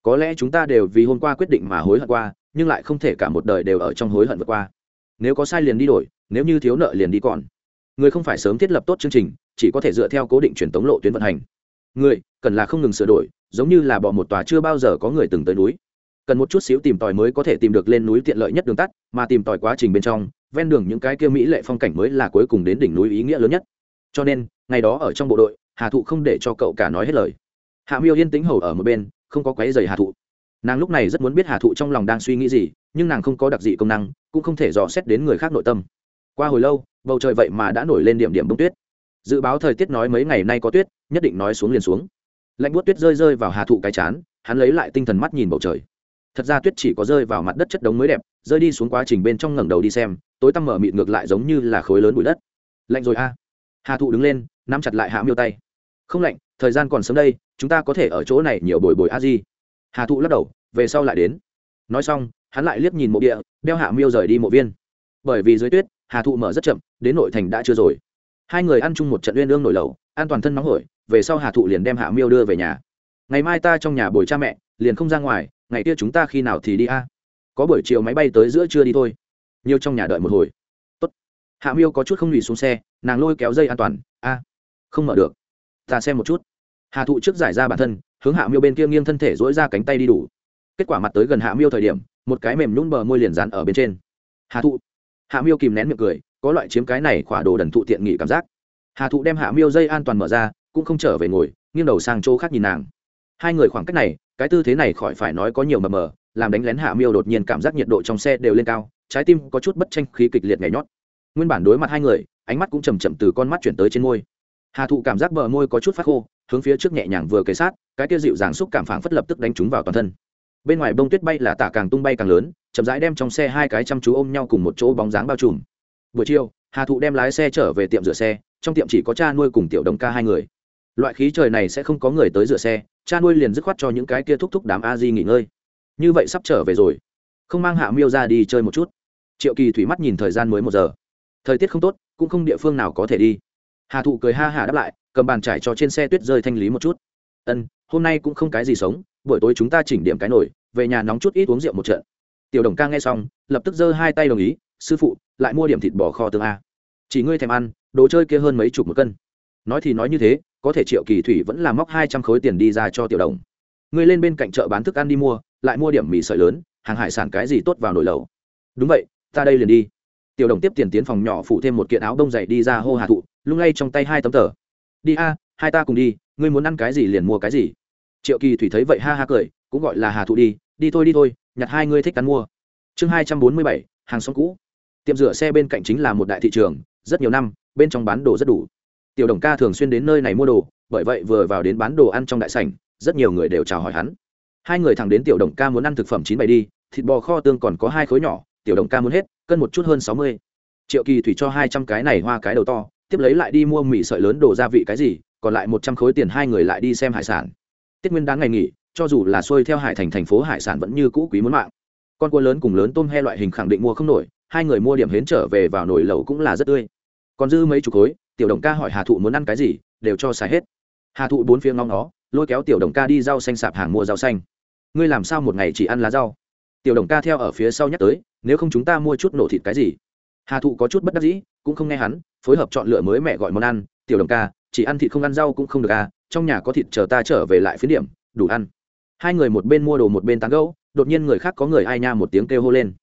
Speaker 1: Có lẽ chúng ta đều vì hôm qua quyết định mà hối hận qua, nhưng lại không thể cả một đời đều ở trong hối hận vượt qua. Nếu có sai liền đi đổi, nếu như thiếu nợ liền đi còn. Người không phải sớm thiết lập tốt chương trình, chỉ có thể dựa theo cố định truyền tống lộ tuyến vận hành người cần là không ngừng sửa đổi, giống như là bỏ một tòa chưa bao giờ có người từng tới núi. Cần một chút xíu tìm tòi mới có thể tìm được lên núi tiện lợi nhất đường tắt, mà tìm tòi quá trình bên trong, ven đường những cái kia mỹ lệ phong cảnh mới là cuối cùng đến đỉnh núi ý nghĩa lớn nhất. Cho nên, ngày đó ở trong bộ đội, hà thụ không để cho cậu cả nói hết lời. Hạ miêu yên tĩnh hầu ở một bên, không có quấy dày hà thụ. Nàng lúc này rất muốn biết hà thụ trong lòng đang suy nghĩ gì, nhưng nàng không có đặc dị công năng, cũng không thể dò xét đến người khác nội tâm. Qua hồi lâu, bầu trời vậy mà đã nổi lên điểm điểm bông tuyết dự báo thời tiết nói mấy ngày nay có tuyết, nhất định nói xuống liền xuống. Lạnh buốt tuyết rơi rơi vào hà thụ cái chán, hắn lấy lại tinh thần mắt nhìn bầu trời. Thật ra tuyết chỉ có rơi vào mặt đất chất đống mới đẹp, rơi đi xuống quá trình bên trong ngẩng đầu đi xem, tối tăm mở mịt ngược lại giống như là khối lớn bụi đất. Lạnh rồi a. Hà thụ đứng lên, nắm chặt lại hạ miêu tay. Không lạnh, thời gian còn sớm đây, chúng ta có thể ở chỗ này nhiều bồi bồi a di. Hà thụ lắc đầu, về sau lại đến. Nói xong, hắn lại liếc nhìn mộ địa, đeo hạ miêu rời đi mộ viên. Bởi vì dưới tuyết, hà thụ mở rất chậm, đến nội thành đã chưa rồi hai người ăn chung một trận uyên ương nổi lầu, an toàn thân nóng hổi, về sau hà thụ liền đem hạ miêu đưa về nhà. Ngày mai ta trong nhà bồi cha mẹ, liền không ra ngoài, ngày kia chúng ta khi nào thì đi a? Có buổi chiều máy bay tới giữa trưa đi thôi. Nhiều trong nhà đợi một hồi. Tốt. hạ miêu có chút không lùi xuống xe, nàng lôi kéo dây an toàn, a, không mở được. Ta xem một chút. Hà thụ trước giải ra bản thân, hướng hạ miêu bên kia nghiêng thân thể dỗi ra cánh tay đi đủ. Kết quả mặt tới gần hạ miêu thời điểm, một cái mềm nhún bờ môi liền dán ở bên trên. Hà thụ. Hạ miêu kìm nén miệng cười có loại chiếm cái này khỏa đồ đần thụ tiện nghị cảm giác. Hà thụ đem hạ miêu dây an toàn mở ra, cũng không trở về ngồi, nghiêng đầu sang chỗ khác nhìn nàng. Hai người khoảng cách này, cái tư thế này khỏi phải nói có nhiều mờ mờ, làm đánh lén hạ miêu đột nhiên cảm giác nhiệt độ trong xe đều lên cao, trái tim có chút bất tranh khí kịch liệt nhảy nhót. Nguyên bản đối mặt hai người, ánh mắt cũng chầm chậm từ con mắt chuyển tới trên môi. Hà thụ cảm giác bờ môi có chút phát khô, hướng phía trước nhẹ nhàng vừa kề sát, cái kia dịu dàng xúc cảm phảng phất lập tức đánh trúng vào toàn thân. Bên ngoài bông tuyết bay là tả càng tung bay càng lớn, chậm rãi đem trong xe hai cái chăm chú ôm nhau cùng một chỗ bóng dáng bao trùm buổi chiều hà thụ đem lái xe trở về tiệm rửa xe trong tiệm chỉ có cha nuôi cùng tiểu đồng ca hai người. Loại khí trời này sẽ không có người tới rửa xe cha nuôi liền dứt khoát cho những cái kia thúc thúc đám a di nghỉ ngơi. Như vậy sắp trở về rồi. Không mang hạ miêu ra đi chơi một chút. Triệu kỳ thủy mắt nhìn thời gian mới một giờ. Thời tiết không tốt cũng không địa phương nào có thể đi. Hà thụ cười ha hả đáp lại cầm bàn trải cho trên xe tuyết rơi thanh lý một chút. Ân hôm nay cũng không cái gì sống buổi tối chúng ta chỉnh điểm cái nổi, về nhà nóng chút ít uống rượu một trận. Tiểu đồng ca nghe xong lập tức giơ hai tay đồng ý sư phụ lại mua điểm thịt bò kho tương a. Chỉ ngươi thèm ăn, đồ chơi kia hơn mấy chục một cân. Nói thì nói như thế, có thể triệu kỳ thủy vẫn là móc hai trăm khối tiền đi ra cho tiểu đồng. Ngươi lên bên cạnh chợ bán thức ăn đi mua, lại mua điểm mì sợi lớn, hàng hải sản cái gì tốt vào nồi lầu đúng vậy, ta đây liền đi. Tiểu đồng tiếp tiền tiến phòng nhỏ phủ thêm một kiện áo đông dày đi ra hô hà thụ, lung lay trong tay hai tấm tờ. Đi a, hai ta cùng đi, ngươi muốn ăn cái gì liền mua cái gì. Triệu kỳ thủy thấy vậy ha ha cười, cũng gọi là hà thụ đi đi thôi đi thôi, nhặt hai ngươi thích cắn mua. Chương hai trăm bốn mươi bảy, hàng xóm cũ tiệm rửa xe bên cạnh chính là một đại thị trường, rất nhiều năm, bên trong bán đồ rất đủ. Tiểu đồng ca thường xuyên đến nơi này mua đồ, bởi vậy vừa vào đến bán đồ ăn trong đại sảnh, rất nhiều người đều chào hỏi hắn. Hai người thẳng đến tiểu đồng ca muốn ăn thực phẩm chín bày đi, thịt bò kho tương còn có hai khối nhỏ, tiểu đồng ca muốn hết, cân một chút hơn sáu mươi. Triệu kỳ thủy cho hai trăm cái này hoa cái đầu to, tiếp lấy lại đi mua mì sợi lớn đồ gia vị cái gì, còn lại một trăm khối tiền hai người lại đi xem hải sản. Tiết nguyên đáng ngày nghỉ, cho dù là xuôi theo hải thành thành phố hải sản vẫn như cũ quý muốn mạng. Con cua lớn cùng lớn tôm he loại hình khẳng định mua không nổi hai người mua điểm hến trở về vào nồi lẩu cũng là rất tươi. Còn dư mấy chục khối, tiểu đồng ca hỏi hà thụ muốn ăn cái gì, đều cho xài hết. Hà thụ bốn phía ngóng nó lôi kéo tiểu đồng ca đi rau xanh sạp hàng mua rau xanh. Ngươi làm sao một ngày chỉ ăn lá rau? Tiểu đồng ca theo ở phía sau nhắc tới, nếu không chúng ta mua chút nổ thịt cái gì? Hà thụ có chút bất đắc dĩ, cũng không nghe hắn, phối hợp chọn lựa mới mẹ gọi món ăn. Tiểu đồng ca, chỉ ăn thịt không ăn rau cũng không được à trong nhà có thịt chờ ta trở về lại phiến điểm, đủ ăn. Hai người một bên mua đồ một bên tán gẫu, đột nhiên người khác có người ai nha một tiếng kêu hô lên.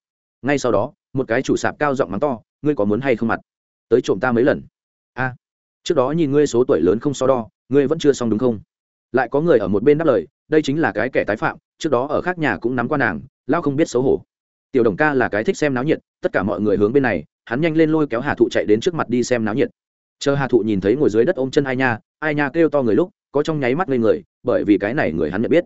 Speaker 1: Ngay sau đó một cái chủ sạp cao giọng mắng to, ngươi có muốn hay không mặt? Tới trộm ta mấy lần? A, trước đó nhìn ngươi số tuổi lớn không so đo, ngươi vẫn chưa xong đúng không? Lại có người ở một bên đáp lời, đây chính là cái kẻ tái phạm, trước đó ở khác nhà cũng nắm qua nàng lao không biết xấu hổ. Tiểu đồng ca là cái thích xem náo nhiệt, tất cả mọi người hướng bên này, hắn nhanh lên lôi kéo hà thụ chạy đến trước mặt đi xem náo nhiệt. Chờ hà thụ nhìn thấy ngồi dưới đất ôm chân ai nha ai nha kêu to người lúc, có trong nháy mắt lên người, bởi vì cái này người hắn nhận biết.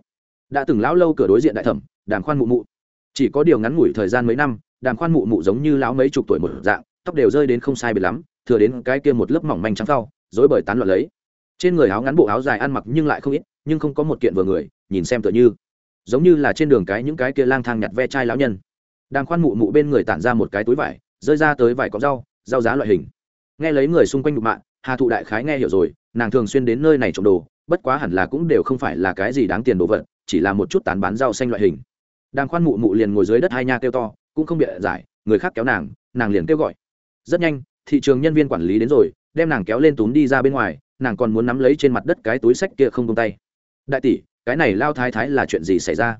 Speaker 1: Đã từng lão lâu cửa đối diện đại thẩm, đàm khoan mụ mụ. Chỉ có điều ngắn ngủi thời gian mấy năm đàm khoan mụ mụ giống như lão mấy chục tuổi một dạng, tóc đều rơi đến không sai biệt lắm, thừa đến cái kia một lớp mỏng manh trắng sau dối bởi tán loạn lấy. Trên người áo ngắn bộ áo dài ăn mặc nhưng lại không ít, nhưng không có một kiện vừa người, nhìn xem tựa như, giống như là trên đường cái những cái kia lang thang nhặt ve chai lão nhân. Đàm khoan mụ mụ bên người tản ra một cái túi vải, rơi ra tới vải cọng rau rau giá loại hình. Nghe lấy người xung quanh đục mạng hà thụ đại khái nghe hiểu rồi, nàng thường xuyên đến nơi này trộm đồ, bất quá hẳn là cũng đều không phải là cái gì đáng tiền đồ vật, chỉ là một chút tán bán rau xanh loại hình. Đàm khoan mụ mụ liền ngồi dưới đất hai nha kêu to cũng không biện giải, người khác kéo nàng nàng liền kêu gọi. Rất nhanh, thị trường nhân viên quản lý đến rồi, đem nàng kéo lên túm đi ra bên ngoài, nàng còn muốn nắm lấy trên mặt đất cái túi sách kia không tung tay. Đại tỷ, cái này lao thái thái là chuyện gì xảy ra?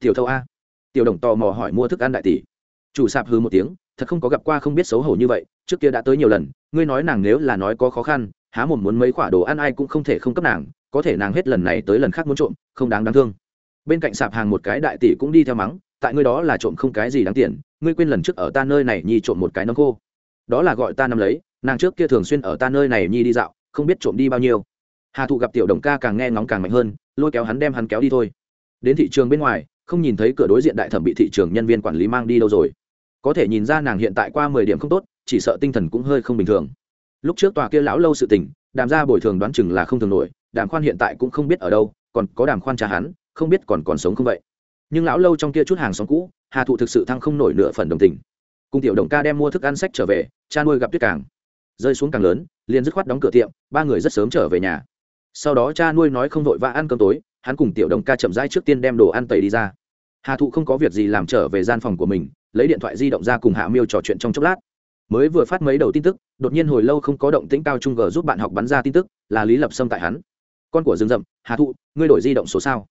Speaker 1: Tiểu thâu a. Tiểu đồng tò mò hỏi mua thức ăn đại tỷ. Chủ sạp hư một tiếng, thật không có gặp qua không biết xấu hổ như vậy, trước kia đã tới nhiều lần, ngươi nói nàng nếu là nói có khó khăn, há một muốn mấy quả đồ ăn ai cũng không thể không cấp nàng, có thể nàng hết lần này tới lần khác muốn trộm, không đáng đáng thương. Bên cạnh sạp hàng một cái đại tỷ cũng đi theo mắng tại ngươi đó là trộm không cái gì đáng tiền, ngươi quên lần trước ở ta nơi này nhi trộm một cái nấm khô. Đó là gọi ta nắm lấy, nàng trước kia thường xuyên ở ta nơi này nhi đi dạo, không biết trộm đi bao nhiêu. Hà thụ gặp tiểu đồng ca càng nghe ngóng càng mạnh hơn, lôi kéo hắn đem hắn kéo đi thôi. Đến thị trường bên ngoài, không nhìn thấy cửa đối diện đại thẩm bị thị trường nhân viên quản lý mang đi đâu rồi. Có thể nhìn ra nàng hiện tại qua mười điểm không tốt, chỉ sợ tinh thần cũng hơi không bình thường. Lúc trước tòa kia lão lâu sự tình, đàm ra bồi thường đoán chừng là không thường nổi, đàm khoan hiện tại cũng không biết ở đâu, còn có đàm khoan cha hắn, không biết còn còn sống không vậy nhưng lão lâu trong kia chút hàng xóm cũ, hà thụ thực sự thăng không nổi nửa phần đồng tình. Cùng tiểu đồng ca đem mua thức ăn sách trở về, cha nuôi gặp tuyết càng. Rơi xuống càng lớn, liền dứt khoát đóng cửa tiệm, ba người rất sớm trở về nhà. Sau đó cha nuôi nói không vội và ăn cơm tối, hắn cùng tiểu đồng ca chậm rãi trước tiên đem đồ ăn tẩy đi ra. Hà thụ không có việc gì làm trở về gian phòng của mình, lấy điện thoại di động ra cùng hạ miêu trò chuyện trong chốc lát. Mới vừa phát mấy đầu tin tức, đột nhiên hồi lâu không có động tĩnh cao trung g giúp bạn học bắn ra tin tức, là lý lập sâm tại hắn. Con của rừng rậm hà thụ, ngươi đổi di động số sao?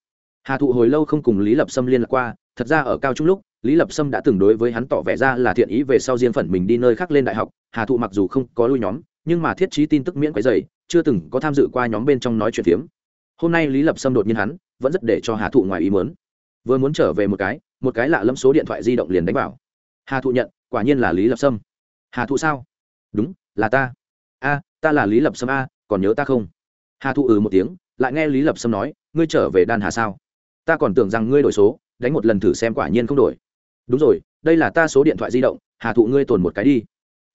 Speaker 1: Hà thụ hồi lâu không cùng lý lập sâm liên lạc qua, thật ra ở cao trung lúc, lý lập sâm đã từng đối với hắn tỏ vẻ ra là thiện ý về sau riêng phần mình đi nơi khác lên đại học. Hà thụ mặc dù không có lui nhóm, nhưng mà thiết trí tin tức miễn quấy dày chưa từng có tham dự qua nhóm bên trong nói chuyện phiếm. Hôm nay lý lập sâm đột nhiên hắn, vẫn rất để cho hà thụ ngoài ý mớn vừa muốn trở về một cái một cái lạ lẫm số điện thoại di động liền đánh vào. Hà thụ nhận, quả nhiên là lý lập sâm. Hà thụ sao? Đúng, là ta. A, ta là lý lập sâm a, còn nhớ ta không? Hà thụ ừ một tiếng, lại nghe lý lập sâm nói, ngươi trở về đan hà sao? Ta còn tưởng rằng ngươi đổi số, đánh một lần thử xem quả nhiên không đổi. Đúng rồi, đây là ta số điện thoại di động, hà thụ ngươi tồn một cái đi.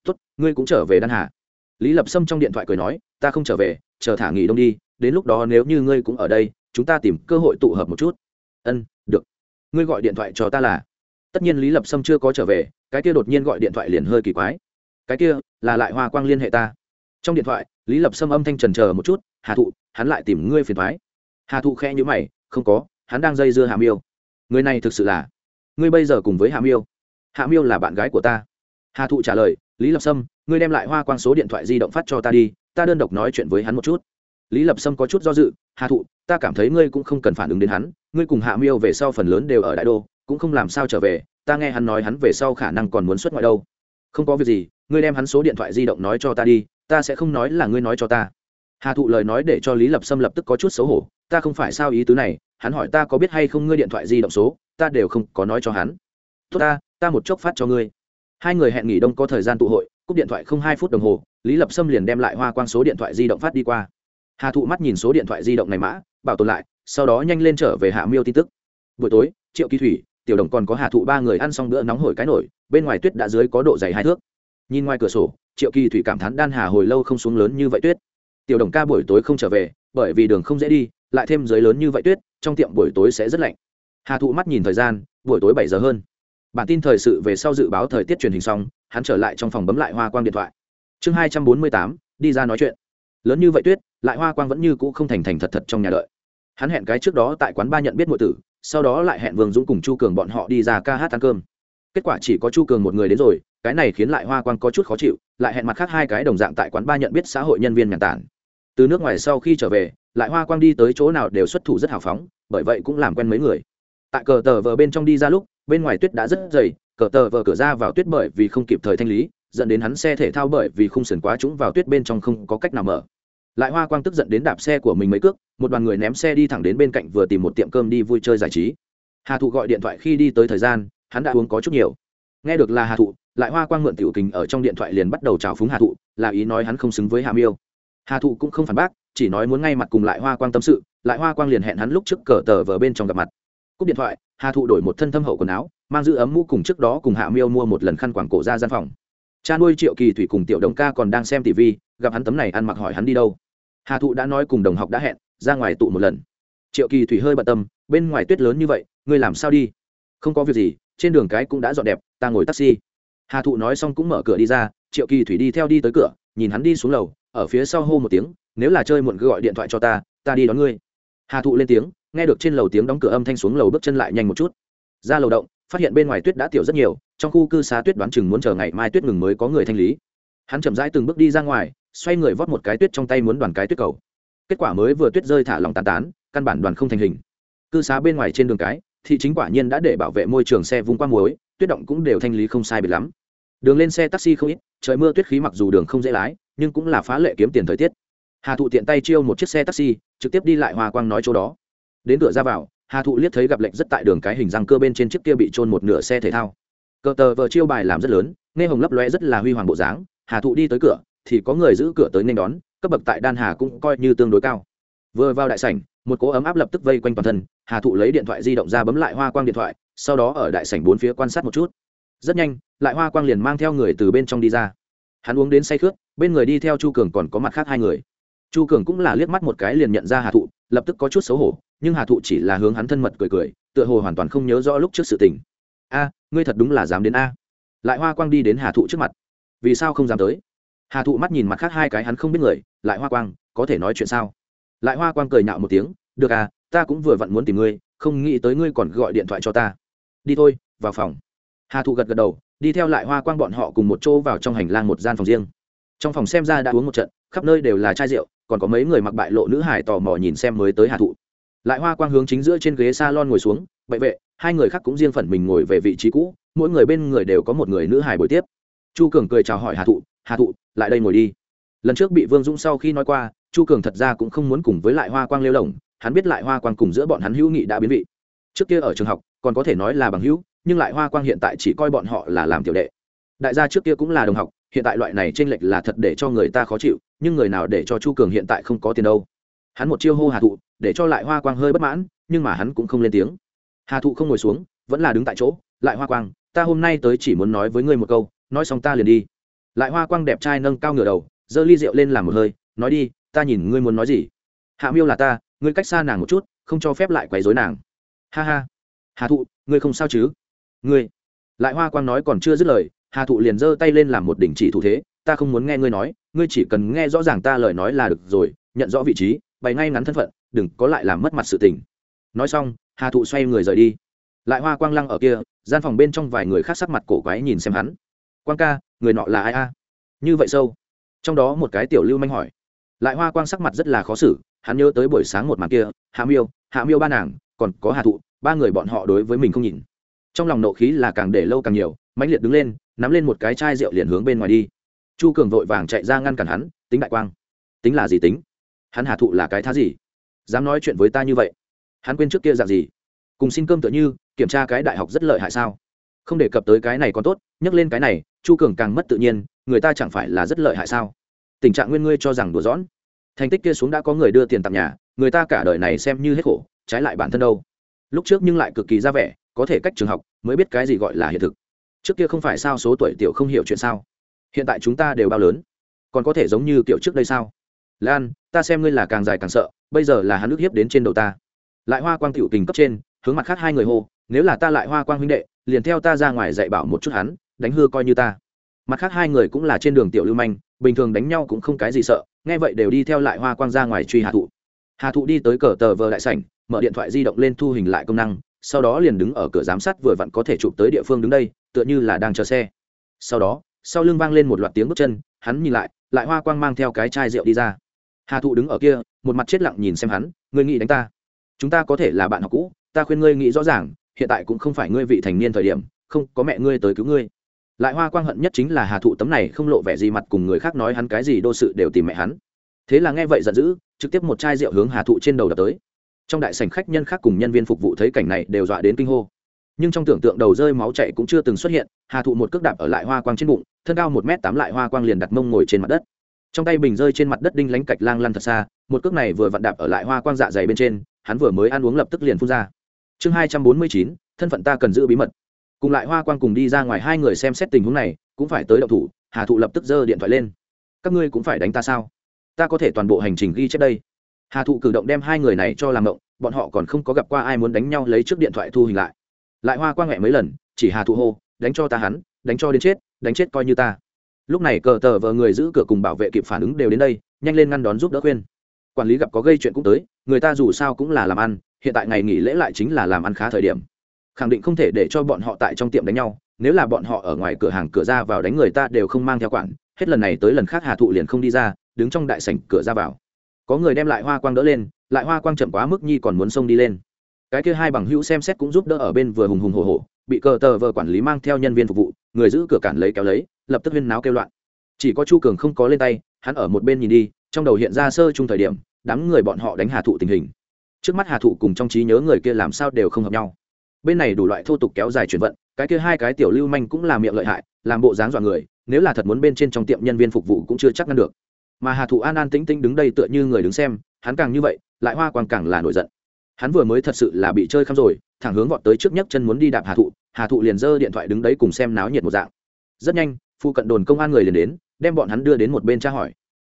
Speaker 1: Tốt, ngươi cũng trở về đan hà. Lý lập sâm trong điện thoại cười nói, ta không trở về, chờ thả nghỉ đông đi, đến lúc đó nếu như ngươi cũng ở đây, chúng ta tìm cơ hội tụ hợp một chút. Ân, được. Ngươi gọi điện thoại cho ta là. Tất nhiên lý lập sâm chưa có trở về, cái kia đột nhiên gọi điện thoại liền hơi kỳ quái. Cái kia, là lại hoa quang liên hệ ta. Trong điện thoại, lý lập sâm âm thanh trần chờ một chút, hà thụ, hắn lại tìm ngươi phiền thoái hà thụ khẽ nhữ mày, không có hắn đang dây dưa hạ miêu. Người này thực sự là, ngươi bây giờ cùng với hạ miêu. Hạ miêu là bạn gái của ta. Hà thụ trả lời, lý lập sâm, ngươi đem lại hoa quang số điện thoại di động phát cho ta đi, ta đơn độc nói chuyện với hắn một chút. Lý lập sâm có chút do dự, hà thụ, ta cảm thấy ngươi cũng không cần phản ứng đến hắn, ngươi cùng hạ miêu về sau phần lớn đều ở đại đô, cũng không làm sao trở về, ta nghe hắn nói hắn về sau khả năng còn muốn xuất ngoại đâu. Không có việc gì, ngươi đem hắn số điện thoại di động nói cho ta đi, ta sẽ không nói là ngươi nói cho ta. Hà thụ lời nói để cho lý lập sâm lập tức có chút xấu hổ, ta không phải sao ý tứ này hắn hỏi ta có biết hay không ngươi điện thoại di động số, ta đều không có nói cho hắn. Tốt ta ta một chốc phát cho ngươi. Hai người hẹn nghỉ đông có thời gian tụ hội, cúp điện thoại không hai phút đồng hồ, lý lập sâm liền đem lại hoa quang số điện thoại di động phát đi qua. Hà thụ mắt nhìn số điện thoại di động này mã, bảo tồn lại, sau đó nhanh lên trở về hạ miêu tin tức. Buổi tối, triệu kỳ thủy, tiểu đồng còn có hà thụ ba người ăn xong bữa nóng hổi cái nổi, bên ngoài tuyết đã dưới có độ dày hai thước. Nhìn ngoài cửa sổ, triệu kỳ thủy cảm thán đan hà hồi lâu không xuống lớn như vậy tuyết. Tiểu đồng ca buổi tối không trở về, bởi vì đường không dễ đi, lại thêm dưới lớn như vậy tuyết trong tiệm buổi tối sẽ rất lạnh. Hà thụ mắt nhìn thời gian, buổi tối bảy giờ hơn. Bản tin thời sự về sau dự báo thời tiết truyền hình xong, hắn trở lại trong phòng bấm lại hoa quang điện thoại. Chương hai trăm bốn mươi tám, đi ra nói chuyện. Lớn như vậy tuyết, lại hoa quang vẫn như cũ không thành thành thật thật trong nhà đợi. Hắn hẹn cái trước đó tại quán ba nhận biết ngụ tử, sau đó lại hẹn vương dũng cùng chu cường bọn họ đi ra ca hát ăn cơm. Kết quả chỉ có chu cường một người đến rồi, cái này khiến lại hoa quang có chút khó chịu, lại hẹn mặt khác hai cái đồng dạng tại quán ba nhận biết xã hội nhân viên nhàn tản từ nước ngoài sau khi trở về, lại hoa quang đi tới chỗ nào đều xuất thủ rất hào phóng, bởi vậy cũng làm quen mấy người. Tại cờ tờ vờ bên trong đi ra lúc, bên ngoài tuyết đã rất dày, cờ tờ vờ cửa ra vào tuyết bởi vì không kịp thời thanh lý, dẫn đến hắn xe thể thao bởi vì không sườn quá trúng vào tuyết bên trong không có cách nào mở. Lại hoa quang tức giận đến đạp xe của mình mấy cước, một đoàn người ném xe đi thẳng đến bên cạnh vừa tìm một tiệm cơm đi vui chơi giải trí. Hà thụ gọi điện thoại khi đi tới thời gian, hắn đã uống có chút nhiều. Nghe được là hà thụ, lại hoa quang mượn tiểu kình ở trong điện thoại liền bắt đầu trào phúng hà thụ, là ý nói hắn không xứng với hà miêu hà thụ cũng không phản bác, chỉ nói muốn ngay mặt cùng lại hoa quang tâm sự, lại hoa quang liền hẹn hắn lúc trước cờ tờ vờ bên trong gặp mặt. Cúp điện thoại, hà thụ đổi một thân thâm hậu quần áo, mang giữ ấm mũ cùng trước đó cùng hạ miêu mua một lần khăn quảng cổ ra gian phòng. Cha nuôi triệu kỳ thủy cùng tiểu đồng ca còn đang xem tv gặp hắn tấm này ăn mặc hỏi hắn đi đâu. Hà thụ đã nói cùng đồng học đã hẹn, ra ngoài tụ một lần. Triệu kỳ thủy hơi bận tâm, bên ngoài tuyết lớn như vậy, ngươi làm sao đi? Không có việc gì, trên đường cái cũng đã dọn đẹp, ta ngồi taxi. Hà thụ nói xong cũng mở cửa đi ra, triệu kỳ thủy đi theo đi tới cửa nhìn hắn đi xuống lầu, ở phía sau hô một tiếng, nếu là chơi muộn cứ gọi điện thoại cho ta ta đi đón ngươi. Hà thụ lên tiếng, nghe được trên lầu tiếng đóng cửa âm thanh xuống lầu bước chân lại nhanh một chút. Ra lầu động, phát hiện bên ngoài tuyết đã tiểu rất nhiều, trong khu cư xá tuyết đoán chừng muốn chờ ngày mai tuyết ngừng mới có người thanh lý. Hắn chậm rãi từng bước đi ra ngoài, xoay người vót một cái tuyết trong tay muốn đoàn cái tuyết cầu. Kết quả mới vừa tuyết rơi thả lòng tàn tán, căn bản đoàn không thành hình. Cư xá bên ngoài trên đường cái thì chính quả nhiên đã để bảo vệ môi trường xe vung qua muối, tuyết động cũng đều thanh lý không sai biệt lắm. Đường lên xe taxi không ít trời mưa tuyết khí mặc dù đường không dễ lái, nhưng cũng là phá lệ kiếm tiền thời tiết. Hà thụ tiện tay chiêu một chiếc xe taxi, trực tiếp đi lại hoa quang nói chỗ đó. Đến cửa ra vào, hà thụ liếc thấy gặp lệnh rất tại đường cái hình răng cơ bên trên chiếc kia bị trôn một nửa xe thể thao. Cờ tờ vờ chiêu bài làm rất lớn, nghe hồng lấp loe rất là huy hoàng bộ dáng, hà thụ đi tới cửa, thì có người giữ cửa tới nên đón, cấp bậc tại đan hà cũng coi như tương đối cao. Vừa vào đại sảnh, một cỗ ấm áp lập tức vây quanh toàn thân, hà thụ lấy điện thoại di động ra bấm lại hoa quang điện thoại, sau đó ở đại sảnh bốn phía quan sát một chút rất nhanh, lại hoa quang liền mang theo người từ bên trong đi ra. Hắn uống đến say khướt, bên người đi theo chu cường còn có mặt khác hai người. Chu cường cũng là liếc mắt một cái liền nhận ra hà thụ, lập tức có chút xấu hổ, nhưng hà thụ chỉ là hướng hắn thân mật cười cười, tựa hồ hoàn toàn không nhớ rõ lúc trước sự tình. A, ngươi thật đúng là dám đến a. Lại hoa quang đi đến hà thụ trước mặt. Vì sao không dám tới? Hà thụ mắt nhìn mặt khác hai cái hắn không biết người, lại hoa quang, có thể nói chuyện sao? Lại hoa quang cười nhạo một tiếng, được à ta cũng vừa vặn muốn tìm ngươi, không nghĩ tới ngươi còn gọi điện thoại cho ta. Đi thôi, vào phòng hà thụ gật gật đầu, đi theo lại hoa quang bọn họ cùng một chỗ vào trong hành lang một gian phòng riêng. Trong phòng xem ra đã uống một trận, khắp nơi đều là chai rượu, còn có mấy người mặc bại lộ nữ hải tò mò nhìn xem mới tới hà thụ. Lại hoa quang hướng chính giữa trên ghế s a lon ngồi xuống bậy vệ, hai người khác cũng riêng phần mình ngồi về vị trí cũ, mỗi người bên người đều có một người nữ hải buổi tiếp. Chu cường cười chào hỏi hà thụ hà thụ, lại đây ngồi đi. Lần trước bị vương dũng sau khi nói qua, chu cường thật ra cũng không muốn cùng với lại hoa quang lêu lồng, hắn biết lại hoa quang cùng giữa bọn hắn hữu nghị đã biến vị. Trước kia ở trường học, còn có thể nói là bằng hữu nhưng lại hoa quang hiện tại chỉ coi bọn họ là làm tiểu đệ. Đại gia trước kia cũng là đồng học, hiện tại loại này t r ê n lệch là thật để cho người ta khó chịu, nhưng người nào để cho chu cường hiện tại không có tiền đâu. Hắn một chiêu hô hà thụ, để cho lại hoa quang hơi bất mãn, nhưng mà hắn cũng không lên tiếng. Hà thụ không ngồi xuống, vẫn là đứng tại chỗ, lại hoa quang, ta hôm nay tới chỉ muốn nói với ngươi một câu, nói xong ta liền đi. Lại hoa quang đẹp trai nâng cao ngửa đầu, giơ ly rượu lên làm một hơi, nói đi, ta nhìn ngươi muốn nói gì? Hạ miêu là ta, ngươi cách xa nàng một chút, không cho phép lại quấy dối nàng. Ha ha. Hà thụ, ngươi không sao chứ? Ngươi. Lại hoa quang nói còn chưa dứt lời, hà thụ liền giơ tay lên làm một đỉnh chỉ thủ thế, ta không muốn nghe ngươi nói, ngươi chỉ cần nghe rõ ràng ta lời nói là được rồi, nhận rõ vị trí, bày ngay ngắn thân phận, đừng có lại làm mất mặt sự tình. Nói xong, hà thụ xoay người rời đi. Lại hoa quang lăng ở kia, gian phòng bên trong vài người khác sắc mặt cổ quái nhìn xem hắn. Quang ca, người nọ là ai a? Như vậy sâu. Trong đó một cái tiểu lưu manh hỏi. Lại hoa quang sắc mặt rất là khó xử, hắn nhớ tới buổi sáng một màn kia, hạ miêu hạ miêu ba nàng, còn có hà thụ, ba người bọn họ đối với mình không nhìn trong lòng nộ khí là càng để lâu càng nhiều, mãnh liệt đứng lên, nắm lên một cái chai rượu liền hướng bên ngoài đi. Chu cường vội vàng chạy ra ngăn cản hắn, tính đại quang. Tính là gì tính? Hắn hà thụ là cái thá gì? Dám nói chuyện với ta như vậy? Hắn quên trước kia dạng gì? Cùng xin cơm tựa như, kiểm tra cái đại học rất lợi hại sao? Không đề cập tới cái này còn tốt, nhắc lên cái này, chu cường càng mất tự nhiên, người ta chẳng phải là rất lợi hại sao? Tình trạng nguyên ngươi cho rằng đùa dõn thành tích kia xuống đã có người đưa tiền tặng nhà, người ta cả đời này xem như hết khổ, trái lại bản thân đâu? Lúc trước nhưng lại cực kỳ ra vẻ có thể cách trường học mới biết cái gì gọi là hiện thực. Trước kia không phải sao số tuổi tiểu không hiểu chuyện sao? Hiện tại chúng ta đều bao lớn. Còn có thể giống như kiểu trước đây sao? Lan, ta xem ngươi là càng dài càng sợ, bây giờ là hắn ức hiếp đến trên đầu ta. Lại hoa quang tiểu tình cấp trên, hướng mặt khác hai người hô, nếu là ta lại hoa quang huynh đệ, liền theo ta ra ngoài dạy bảo một chút hắn, đánh hư coi như ta. Mặt khác hai người cũng là trên đường tiểu lưu manh, bình thường đánh nhau cũng không cái gì sợ, nghe vậy đều đi theo lại hoa quang ra ngoài truy hà thụ. Hà thụ đi tới cờ tờ vờ đại sảnh, mở điện thoại di động lên thu hình lại công năng sau đó liền đứng ở cửa giám sát vừa vặn có thể chụp tới địa phương đứng đây, tựa như là đang chờ xe. Sau đó, sau lưng vang lên một loạt tiếng bước chân, hắn nhìn lại lại hoa quang mang theo cái chai rượu đi ra. Hà thụ đứng ở kia, một mặt chết lặng nhìn xem hắn, ngươi nghĩ đánh ta? Chúng ta có thể là bạn học cũ, ta khuyên ngươi nghĩ rõ ràng, hiện tại cũng không phải ngươi vị thành niên thời điểm, không, có mẹ ngươi tới cứu ngươi. Lại hoa quang hận nhất chính là hà thụ tấm này không lộ vẻ gì mặt cùng người khác nói hắn cái gì đô sự đều tìm mẹ hắn. Thế là nghe vậy giận dữ, trực tiếp một chai rượu hướng hà thụ trên đầu đập tới trong đại sảnh khách nhân khác cùng nhân viên phục vụ thấy cảnh này đều dọa đến kinh hô. Nhưng trong tưởng tượng đầu rơi máu chảy cũng chưa từng xuất hiện, hà thụ một cước đạp ở lại hoa quang trên bụng, thân cao một m tám lại hoa quang liền đặt mông ngồi trên mặt đất. Trong tay bình rơi trên mặt đất đinh lánh cạch lang lăn thật xa, một cước này vừa vặn đạp ở lại hoa quang dạ dày bên trên, hắn vừa mới ăn uống lập tức liền phun ra. Chương hai trăm bốn mươi chín, thân phận ta cần giữ bí mật. Cùng lại hoa quang cùng đi ra ngoài hai người xem xét tình huống này, cũng phải tới động thủ, hà thụ lập tức giơ điện thoại lên. Các ngươi cũng phải đánh ta sao? Ta có thể toàn bộ hành trình ghi chép đây hà thụ cử động đem hai người này cho làm động bọn họ còn không có gặp qua ai muốn đánh nhau lấy trước điện thoại thu hình lại. Lại hoa quang nghệ mấy lần, chỉ hà thụ hô, đánh cho ta hắn, đánh cho đến chết, đánh chết coi như ta. Lúc này cờ tờ vờ người giữ cửa cùng bảo vệ kịp phản ứng đều đến đây, nhanh lên ngăn đón giúp đỡ khuyên. Quản lý gặp có gây chuyện cũng tới, người ta dù sao cũng là làm ăn, hiện tại ngày nghỉ lễ lại chính là làm ăn khá thời điểm. Khẳng định không thể để cho bọn họ tại trong tiệm đánh nhau, nếu là bọn họ ở ngoài cửa hàng cửa ra vào đánh người ta đều không mang theo quản, hết lần này tới lần khác hà thụ liền không đi ra, đứng trong đại sảnh cửa ra vào có người đem lại hoa quang đỡ lên, lại hoa quang chậm quá mức nhi còn muốn xông đi lên. Cái kia hai bằng hữu xem xét cũng giúp đỡ ở bên vừa hùng hùng hồ hồ bị cờ tờ vờ quản lý mang theo nhân viên phục vụ, người giữ cửa cản lấy kéo lấy, lập tức huyên náo kêu loạn. Chỉ có chu cường không có lên tay, hắn ở một bên nhìn đi, trong đầu hiện ra sơ chung thời điểm, đám người bọn họ đánh hà thụ tình hình. Trước mắt hà thụ cùng trong trí nhớ người kia làm sao đều không hợp nhau. Bên này đủ loại thô tục kéo dài chuyển vận, cái kia hai cái tiểu lưu manh cũng là miệng lợi hại, làm bộ dáng dọa người, nếu là thật muốn bên trên trong tiệm nhân viên phục vụ cũng chưa chắc ngăn được mà hà thụ an an tĩnh tĩnh đứng đây tựa như người đứng xem, hắn càng như vậy, lại hoa quang càng là nổi giận. Hắn vừa mới thật sự là bị chơi khăm rồi, thẳng hướng vọt tới trước nhấc chân muốn đi đạp hà thụ hà thụ liền giơ điện thoại đứng đấy cùng xem náo nhiệt một dạng. Rất nhanh phụ cận đồn công an người liền đến, đem bọn hắn đưa đến một bên tra hỏi.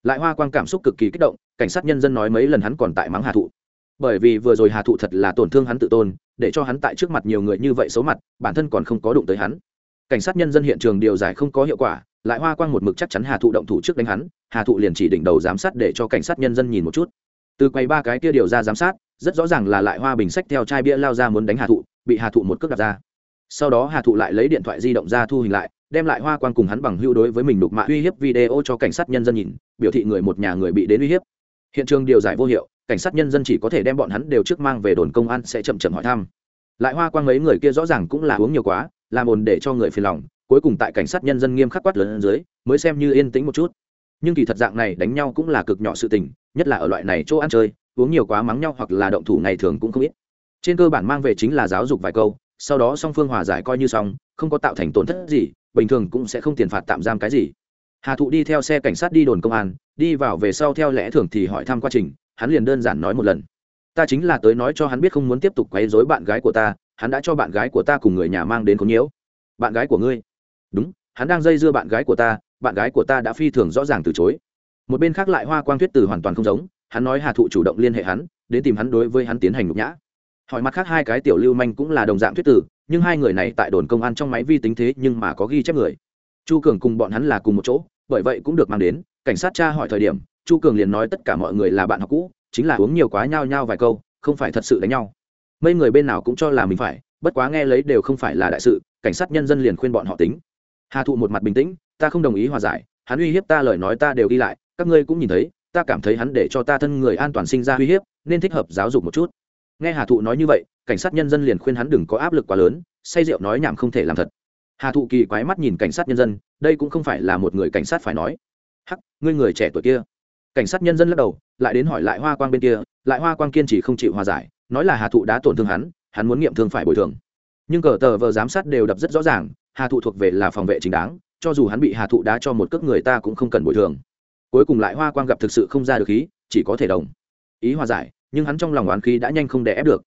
Speaker 1: Lại hoa quang cảm xúc cực kỳ kích động, cảnh sát nhân dân nói mấy lần hắn còn tại mắng hà thụ. Bởi vì vừa rồi hà thụ thật là tổn thương hắn tự tôn, để cho hắn tại trước mặt nhiều người như vậy xấu mặt, bản thân còn không có đụng tới hắn. Cảnh sát nhân dân hiện trường điều giải không có hiệu quả, lại hoa quang một mực chắc chắn hà thụ động thủ trước đánh hắn hà thụ liền chỉ đỉnh đầu giám sát để cho cảnh sát nhân dân nhìn một chút. Từ quầy ba cái kia điều ra giám sát, rất rõ ràng là lại hoa bình sách theo chai bia lao ra muốn đánh hà thụ, bị hà thụ một cước đặt ra. Sau đó hà thụ lại lấy điện thoại di động ra thu hình lại, đem lại hoa quang cùng hắn bằng hữu đối với mình đục mạ uy hiếp video cho cảnh sát nhân dân nhìn, biểu thị người một nhà người bị đến uy hiếp. Hiện trường điều giải vô hiệu, cảnh sát nhân dân chỉ có thể đem bọn hắn đều trước mang về đồn công an sẽ chậm chậm hỏi thăm. Lại hoa quang mấy người kia rõ ràng cũng là uống nhiều quá, làm ồn để cho người phiền lòng, cuối cùng tại cảnh sát nhân dân nghiêm khắc quát lớn dưới, mới xem như yên tĩnh một chút nhưng kỳ thật dạng này đánh nhau cũng là cực nhỏ sự tình, nhất là ở loại này chỗ ăn chơi, uống nhiều quá mắng nhau hoặc là động thủ ngày thường cũng không ít. Trên cơ bản mang về chính là giáo dục vài câu, sau đó song phương hòa giải coi như xong, không có tạo thành tổn thất gì, bình thường cũng sẽ không tiền phạt tạm giam cái gì. Hà thụ đi theo xe cảnh sát đi đồn công an, đi vào về sau theo lẽ thường thì hỏi thăm quá trình, hắn liền đơn giản nói một lần. Ta chính là tới nói cho hắn biết không muốn tiếp tục quấy rối bạn gái của ta, hắn đã cho bạn gái của ta cùng người nhà mang đến có nhiễu. Bạn gái của ngươi? Đúng, hắn đang dây dưa bạn gái của ta bạn gái của ta đã phi thường rõ ràng từ chối. Một bên khác lại hoa quang tuyết từ hoàn toàn không giống, hắn nói hà thụ chủ động liên hệ hắn, đến tìm hắn đối với hắn tiến hành nhục nhã. Hỏi mặt khác hai cái tiểu lưu manh cũng là đồng dạng thuyết tử nhưng hai người này tại đồn công an trong máy vi tính thế nhưng mà có ghi chép người. Chu cường cùng bọn hắn là cùng một chỗ, bởi vậy cũng được mang đến, cảnh sát tra hỏi thời điểm, chu cường liền nói tất cả mọi người là bạn học cũ, chính là uống nhiều quá nhao nhao vài câu, không phải thật sự đánh nhau. Mấy người bên nào cũng cho là mình phải, bất quá nghe lấy đều không phải là đại sự, cảnh sát nhân dân liền khuyên bọn họ tính. Hà thụ một mặt bình tĩnh ta không đồng ý hòa giải, hắn uy hiếp ta lời nói ta đều đi lại, các ngươi cũng nhìn thấy, ta cảm thấy hắn để cho ta thân người an toàn sinh ra uy hiếp, nên thích hợp giáo dục một chút. Nghe hà thụ nói như vậy, cảnh sát nhân dân liền khuyên hắn đừng có áp lực quá lớn, say rượu nói nhảm không thể làm thật. Hà thụ kỳ quái mắt nhìn cảnh sát nhân dân, đây cũng không phải là một người cảnh sát phải nói. Hắc, ngươi người trẻ tuổi kia. Cảnh sát nhân dân lắc đầu, lại đến hỏi lại hoa quang bên kia, lại hoa quang kiên trì không chịu hòa giải, nói là hà thụ đã tổn thương hắn hắn muốn nghiệm thương phải bồi thường. Nhưng cờ tờ vờ giám sát đều đập rất rõ ràng, hà thụ thuộc về là phòng vệ chính đáng cho dù hắn bị hà thụ đá cho một cước người ta cũng không cần bồi thường. Cuối cùng lại hoa quang gặp thực sự không ra được khí, chỉ có thể đồng. Ý hòa giải, nhưng hắn trong lòng oán khí đã nhanh không đè ép được.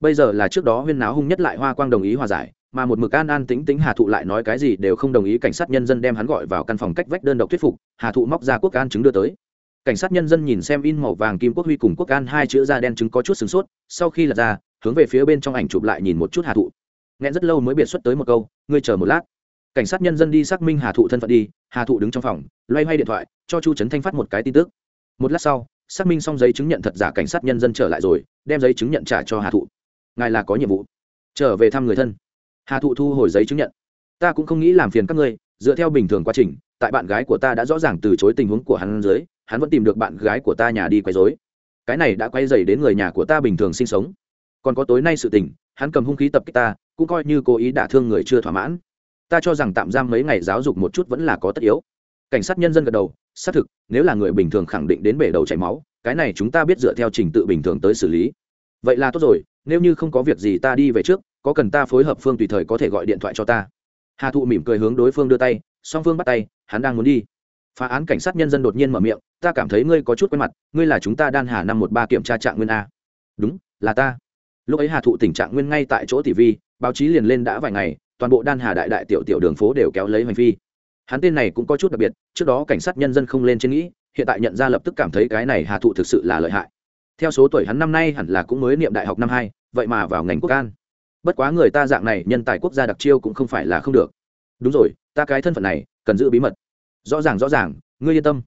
Speaker 1: Bây giờ là trước đó huyên náo hung nhất lại hoa quang đồng ý hòa giải, mà một mực an an tính tính hà thụ lại nói cái gì đều không đồng ý cảnh sát nhân dân đem hắn gọi vào căn phòng cách vách đơn độc thuyết phục, hà thụ móc ra quốc an chứng đưa tới. Cảnh sát nhân dân nhìn xem in màu vàng kim quốc huy cùng quốc an hai chữ da đen chứng có chút sửng sốt, sau khi lật ra, hướng về phía bên trong ảnh chụp lại nhìn một chút hà thụ. Nghe rất lâu mới biệt xuất tới một câu, ngươi chờ một lát cảnh sát nhân dân đi xác minh hà thụ thân phận đi, hà thụ đứng trong phòng, loay hoay điện thoại, cho chu trấn thanh phát một cái tin tức. Một lát sau, xác minh xong giấy chứng nhận thật giả cảnh sát nhân dân trở lại rồi, đem giấy chứng nhận trả cho hà thụ. Ngài là có nhiệm vụ. Trở về thăm người thân. Hà thụ thu hồi giấy chứng nhận. Ta cũng không nghĩ làm phiền các ngươi, dựa theo bình thường quá trình, tại bạn gái của ta đã rõ ràng từ chối tình huống của hắn dưới, hắn vẫn tìm được bạn gái của ta nhà đi quấy dối cái này đã quay dày đến người nhà của ta bình thường sinh sống. Còn có tối nay sự tình, hắn cầm hung khí tập kích ta, cũng coi như cố ý đả thương người chưa thỏa mãn ta cho rằng tạm giam mấy ngày giáo dục một chút vẫn là có tất yếu. Cảnh sát nhân dân gật đầu xác thực nếu là người bình thường khẳng định đến bể đầu chảy máu cái này chúng ta biết dựa theo trình tự bình thường tới xử lý. Vậy là tốt rồi nếu như không có việc gì ta đi về trước có cần ta phối hợp phương tùy thời có thể gọi điện thoại cho ta. Hà thụ mỉm cười hướng đối phương đưa tay song phương bắt tay hắn đang muốn đi. Phá án cảnh sát nhân dân đột nhiên mở miệng ta cảm thấy ngươi có chút quen mặt ngươi là chúng ta đan hà năm một ba kiểm tra trạng nguyên a. Đúng là ta. Lúc ấy hà thụ tình trạng nguyên ngay tại chỗ tỷ vi, báo chí liền lên đã vài ngày toàn bộ đan hà đại đại tiểu tiểu đường phố đều kéo lấy hành vi hắn tên này cũng có chút đặc biệt, trước đó cảnh sát nhân dân không lên trên nghĩ, hiện tại nhận ra lập tức cảm thấy cái này hà thụ thực sự là lợi hại. Theo số tuổi hắn năm nay hẳn là cũng mới niệm đại học năm hai, vậy mà vào ngành quốc an. Bất quá người ta dạng này, nhân tài quốc gia đặc chiêu cũng không phải là không được. Đúng rồi, ta cái thân phận này, cần giữ bí mật. Rõ ràng rõ ràng, ngươi yên tâm.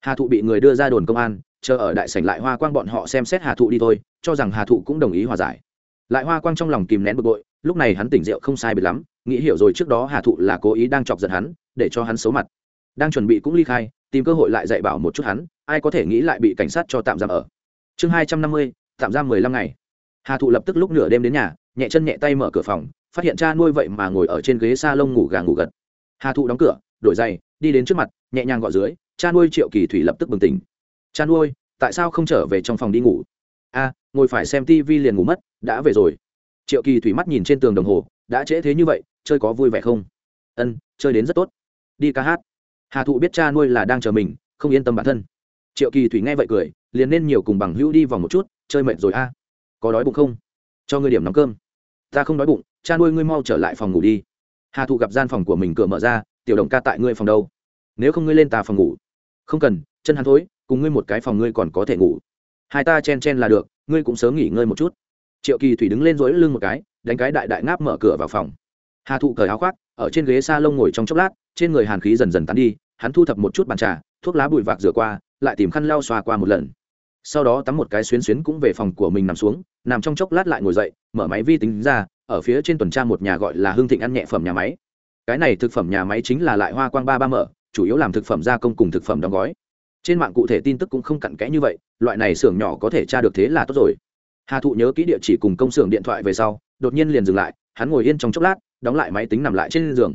Speaker 1: Hà thụ bị người đưa ra đồn công an, chờ ở đại sảnh lại hoa quang bọn họ xem xét hà thụ đi thôi, cho rằng hà thụ cũng đồng ý hòa giải. Lại hoa quang trong lòng kìm nén bực bội, lúc này hắn tỉnh rượu không sai biệt lắm nghĩ hiểu rồi trước đó hà thụ là cố ý đang chọc giận hắn, để cho hắn xấu mặt. Đang chuẩn bị cũng ly khai, tìm cơ hội lại dạy bảo một chút hắn, ai có thể nghĩ lại bị cảnh sát cho tạm giam ở. Chương hai trăm năm mươi, tạm giam mười lăm ngày. Hà thụ lập tức lúc nửa đêm đến nhà, nhẹ chân nhẹ tay mở cửa phòng, phát hiện cha nuôi vậy mà ngồi ở trên ghế s a lông ngủ gà ngủ gật. Hà thụ đóng cửa, đổi giày, đi đến trước mặt, nhẹ nhàng gọi dưới, cha nuôi triệu kỳ thủy lập tức bừng tỉnh. Cha nuôi, tại sao không trở về trong phòng đi ngủ? A, ngồi phải xem tv liền ngủ mất, đã về rồi. Triệu kỳ thủy mắt nhìn trên tường đồng hồ, đã trễ thế như vậy chơi có vui vẻ không? Ân, chơi đến rất tốt. Đi ca hát. Hà thụ biết cha nuôi là đang chờ mình, không yên tâm bản thân. Triệu kỳ thủy nghe vậy cười, liền nên nhiều cùng bằng hữu đi vòng một chút, chơi mệt rồi a. Có đói bụng không? Cho ngươi điểm nóng cơm. Ta không đói bụng, cha nuôi ngươi mau trở lại phòng ngủ đi. Hà thụ gặp gian phòng của mình cửa mở ra, tiểu đồng ca tại ngươi phòng đâu? Nếu không ngươi lên tà phòng ngủ. Không cần, chân hắn thối, cùng ngươi một cái phòng ngươi còn có thể ngủ. Hai ta chen chen là được, ngươi cũng sớm nghỉ ngơi một chút. Triệu kỳ thủy đứng lên dối lưng một cái, đánh cái đại đại ngáp mở cửa vào phòng hà thụ cởi áo khoác, ở trên ghế s a lông ngồi trong chốc lát, trên người hàn khí dần dần tán đi, hắn thu thập một chút bàn trà, thuốc lá bụi vạc rửa qua, lại tìm khăn lau xoa qua một lần. Sau đó tắm một cái xuyến xuyến cũng về phòng của mình nằm xuống, nằm trong chốc lát lại ngồi dậy, mở máy vi tính ra, ở phía trên tuần tra một nhà gọi là hương thịnh ăn nhẹ phẩm nhà máy. Cái này thực phẩm nhà máy chính là lại hoa quang ba ba mở, chủ yếu làm thực phẩm gia công cùng thực phẩm đóng gói. Trên mạng cụ thể tin tức cũng không cặn kẽ như vậy, loại này xưởng nhỏ có thể tra được thế là tốt rồi. Hà thụ nhớ kỹ địa chỉ cùng công xưởng điện thoại về sau, đột nhiên liền dừng lại, hắn ngồi yên trong chốc lát đóng lại máy tính nằm lại trên giường.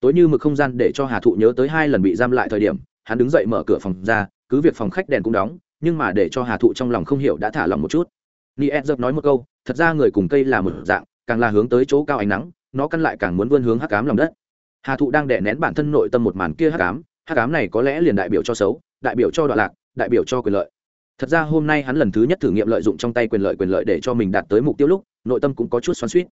Speaker 1: Tối như mực không gian để cho hà thụ nhớ tới hai lần bị giam lại thời điểm, hắn đứng dậy mở cửa phòng ra, cứ việc phòng khách đèn cũng đóng, nhưng mà để cho hà thụ trong lòng không hiểu đã thả lòng một chút. Ni ed dập nói một câu, thật ra người cùng cây là một dạng, càng là hướng tới chỗ cao ánh nắng, nó căn lại càng muốn vươn hướng hắc cám lòng đất. Hà thụ đang đè nén bản thân nội tâm một màn kia hắc cám hắc cám này có lẽ liền đại biểu cho xấu, đại biểu cho đoạn lạc, đại biểu cho quyền lợi. Thật ra hôm nay hắn lần thứ nhất thử nghiệm lợi dụng trong tay quyền lợi quyền lợi để cho mình đạt tới mục tiêu lúc, nội tâm cũng có chút xoắn suýt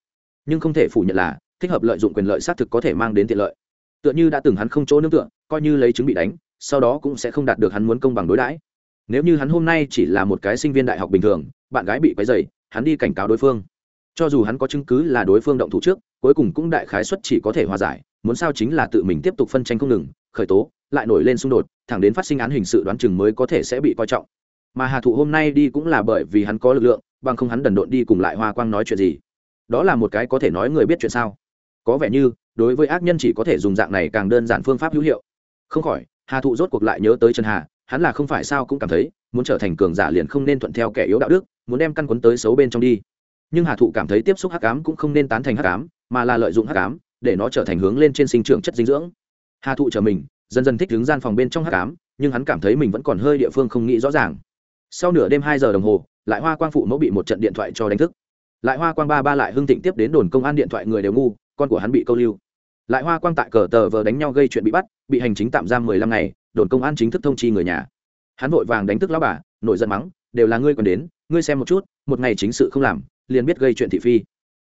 Speaker 1: nhưng không thể phủ nhận là thích hợp lợi dụng quyền lợi xác thực có thể mang đến tiện lợi. Tựa như đã từng hắn không chỗ nương tựa, coi như lấy chứng bị đánh, sau đó cũng sẽ không đạt được hắn muốn công bằng đối đãi. Nếu như hắn hôm nay chỉ là một cái sinh viên đại học bình thường, bạn gái bị quấy dày hắn đi cảnh cáo đối phương. Cho dù hắn có chứng cứ là đối phương động thủ trước, cuối cùng cũng đại khái xuất chỉ có thể hòa giải, muốn sao chính là tự mình tiếp tục phân tranh không ngừng, khởi tố, lại nổi lên xung đột, thẳng đến phát sinh án hình sự đoán chừng mới có thể sẽ bị coi trọng. Mà hà thụ hôm nay đi cũng là bởi vì hắn có lực lượng, bằng không hắn đần độn đi cùng lại hoa quang nói chuyện gì. Đó là một cái có thể nói người biết chuyện sao có vẻ như, đối với ác nhân chỉ có thể dùng dạng này càng đơn giản phương pháp hữu hiệu. Không khỏi, hà thụ rốt cuộc lại nhớ tới trần hà, hắn là không phải sao cũng cảm thấy, muốn trở thành cường giả liền không nên thuận theo kẻ yếu đạo đức, muốn đem căn quấn tới xấu bên trong đi. Nhưng hà thụ cảm thấy tiếp xúc hắc ám cũng không nên tán thành hắc ám, mà là lợi dụng hắc ám, để nó trở thành hướng lên trên sinh trưởng chất dinh dưỡng. Hà thụ trở mình, dần dần thích đứng gian phòng bên trong hắc ám, nhưng hắn cảm thấy mình vẫn còn hơi địa phương không nghĩ rõ ràng. Sau nửa đêm hai giờ đồng hồ, lại hoa quang phụ mẫu bị một trận điện thoại cho đánh thức. Lại hoa quang ba ba lại hưng thịnh tiếp đến đồn công an điện thoại người đều ngu con của hắn bị câu lưu. Lại hoa quang tại cờ tờ vờ đánh nhau gây chuyện bị bắt, bị hành chính tạm giam mười lăm ngày, đồn công an chính thức thông chi người nhà. Hắn vội vàng đánh thức lão bà nội giận mắng, đều là ngươi còn đến, ngươi xem một chút, một ngày chính sự không làm, liền biết gây chuyện thị phi.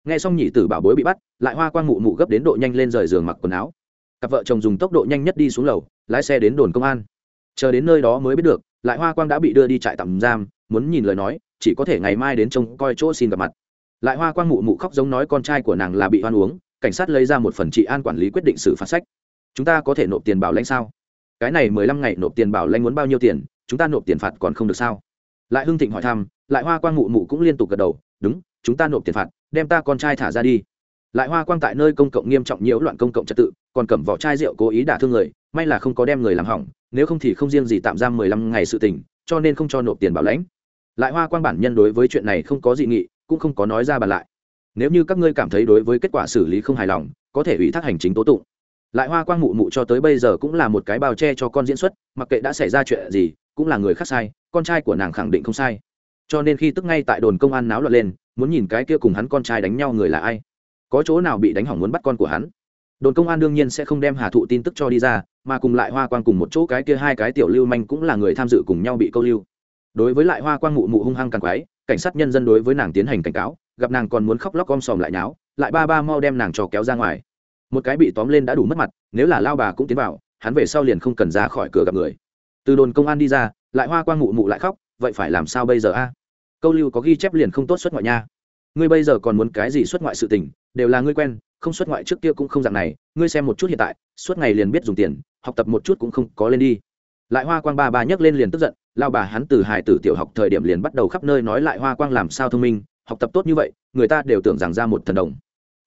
Speaker 1: Nghe xong nhị tử bảo bối bị bắt, lại hoa quang mụ mụ gấp đến độ nhanh lên rời giường mặc quần áo. Cặp vợ chồng dùng tốc độ nhanh nhất đi xuống lầu, lái xe đến đồn công an. Chờ đến nơi đó mới biết được, lại hoa quang đã bị đưa đi trại tạm giam, muốn nhìn lời nói, chỉ có thể ngày mai đến trông coi chỗ xin gặp mặt. Lại hoa quang mụ mụ khóc giống nói con trai của nàng là bị hoan uống cảnh sát lấy ra một phần trị an quản lý quyết định xử phạt sách. Chúng ta có thể nộp tiền bảo lãnh sao? Cái này mười lăm ngày nộp tiền bảo lãnh muốn bao nhiêu tiền? Chúng ta nộp tiền phạt còn không được sao? Lại hưng thịnh hỏi thăm, lại hoa quang mụ mụ cũng liên tục gật đầu, đúng, chúng ta nộp tiền phạt, đem ta con trai thả ra đi. Lại hoa quang tại nơi công cộng nghiêm trọng nhiễu loạn công cộng trật tự, còn cầm vỏ chai rượu cố ý đả thương người, may là không có đem người làm hỏng, nếu không thì không riêng gì tạm giam mười lăm ngày sự tình, cho nên không cho nộp tiền bảo lãnh. Lại hoa quang bản nhân đối với chuyện này không có dị nghị, cũng không có nói ra bàn lại nếu như các ngươi cảm thấy đối với kết quả xử lý không hài lòng, có thể ủy thác hành chính tố tụng. Lại hoa quang mụ mụ cho tới bây giờ cũng là một cái bao che cho con diễn xuất, mặc kệ đã xảy ra chuyện gì, cũng là người khác sai, con trai của nàng khẳng định không sai. Cho nên khi tức ngay tại đồn công an náo loạn lên, muốn nhìn cái kia cùng hắn con trai đánh nhau người là ai, có chỗ nào bị đánh hỏng muốn bắt con của hắn, đồn công an đương nhiên sẽ không đem hà thụ tin tức cho đi ra, mà cùng lại hoa quang cùng một chỗ cái kia hai cái tiểu lưu manh cũng là người tham dự cùng nhau bị câu lưu. Đối với lại hoa quang mụ mụ hung hăng càng quái cảnh sát nhân dân đối với nàng tiến hành cảnh cáo gặp nàng còn muốn khóc lóc om sòm lại nháo, lại ba ba mau đem nàng cho kéo ra ngoài. Một cái bị tóm lên đã đủ mất mặt, nếu là lao bà cũng tiến vào, hắn về sau liền không cần ra khỏi cửa gặp người. Từ đồn công an đi ra, lại hoa quang mụ mụ lại khóc, vậy phải làm sao bây giờ a? Câu lưu có ghi chép liền không tốt xuất ngoại nha. Ngươi bây giờ còn muốn cái gì xuất ngoại sự tình, đều là ngươi quen, không xuất ngoại trước kia cũng không dạng này, ngươi xem một chút hiện tại, suốt ngày liền biết dùng tiền, học tập một chút cũng không có lên đi. Lại hoa quang ba ba nhấc lên liền tức giận, lao bà hắn từ hải tử tiểu học thời điểm liền bắt đầu khắp nơi nói lại hoa quang làm sao thông minh học tập tốt như vậy, người ta đều tưởng rằng ra một thần đồng.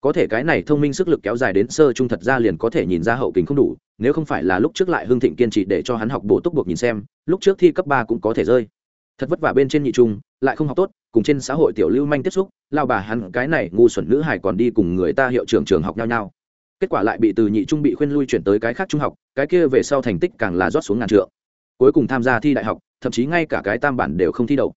Speaker 1: Có thể cái này thông minh sức lực kéo dài đến sơ trung thật ra liền có thể nhìn ra hậu kính không đủ, nếu không phải là lúc trước lại hưng thịnh kiên trì để cho hắn học bổ túc buộc nhìn xem, lúc trước thi cấp ba cũng có thể rơi. Thật vất vả bên trên nhị trung, lại không học tốt, cùng trên xã hội tiểu lưu manh tiếp xúc, lao bà hắn cái này ngu xuẩn nữ hải còn đi cùng người ta hiệu trưởng trường học nhau nhau. Kết quả lại bị từ nhị trung bị khuyên lui chuyển tới cái khác trung học, cái kia về sau thành tích càng là rót xuống ngàn trượng. Cuối cùng tham gia thi đại học, thậm chí ngay cả cái tam bản đều không thi đậu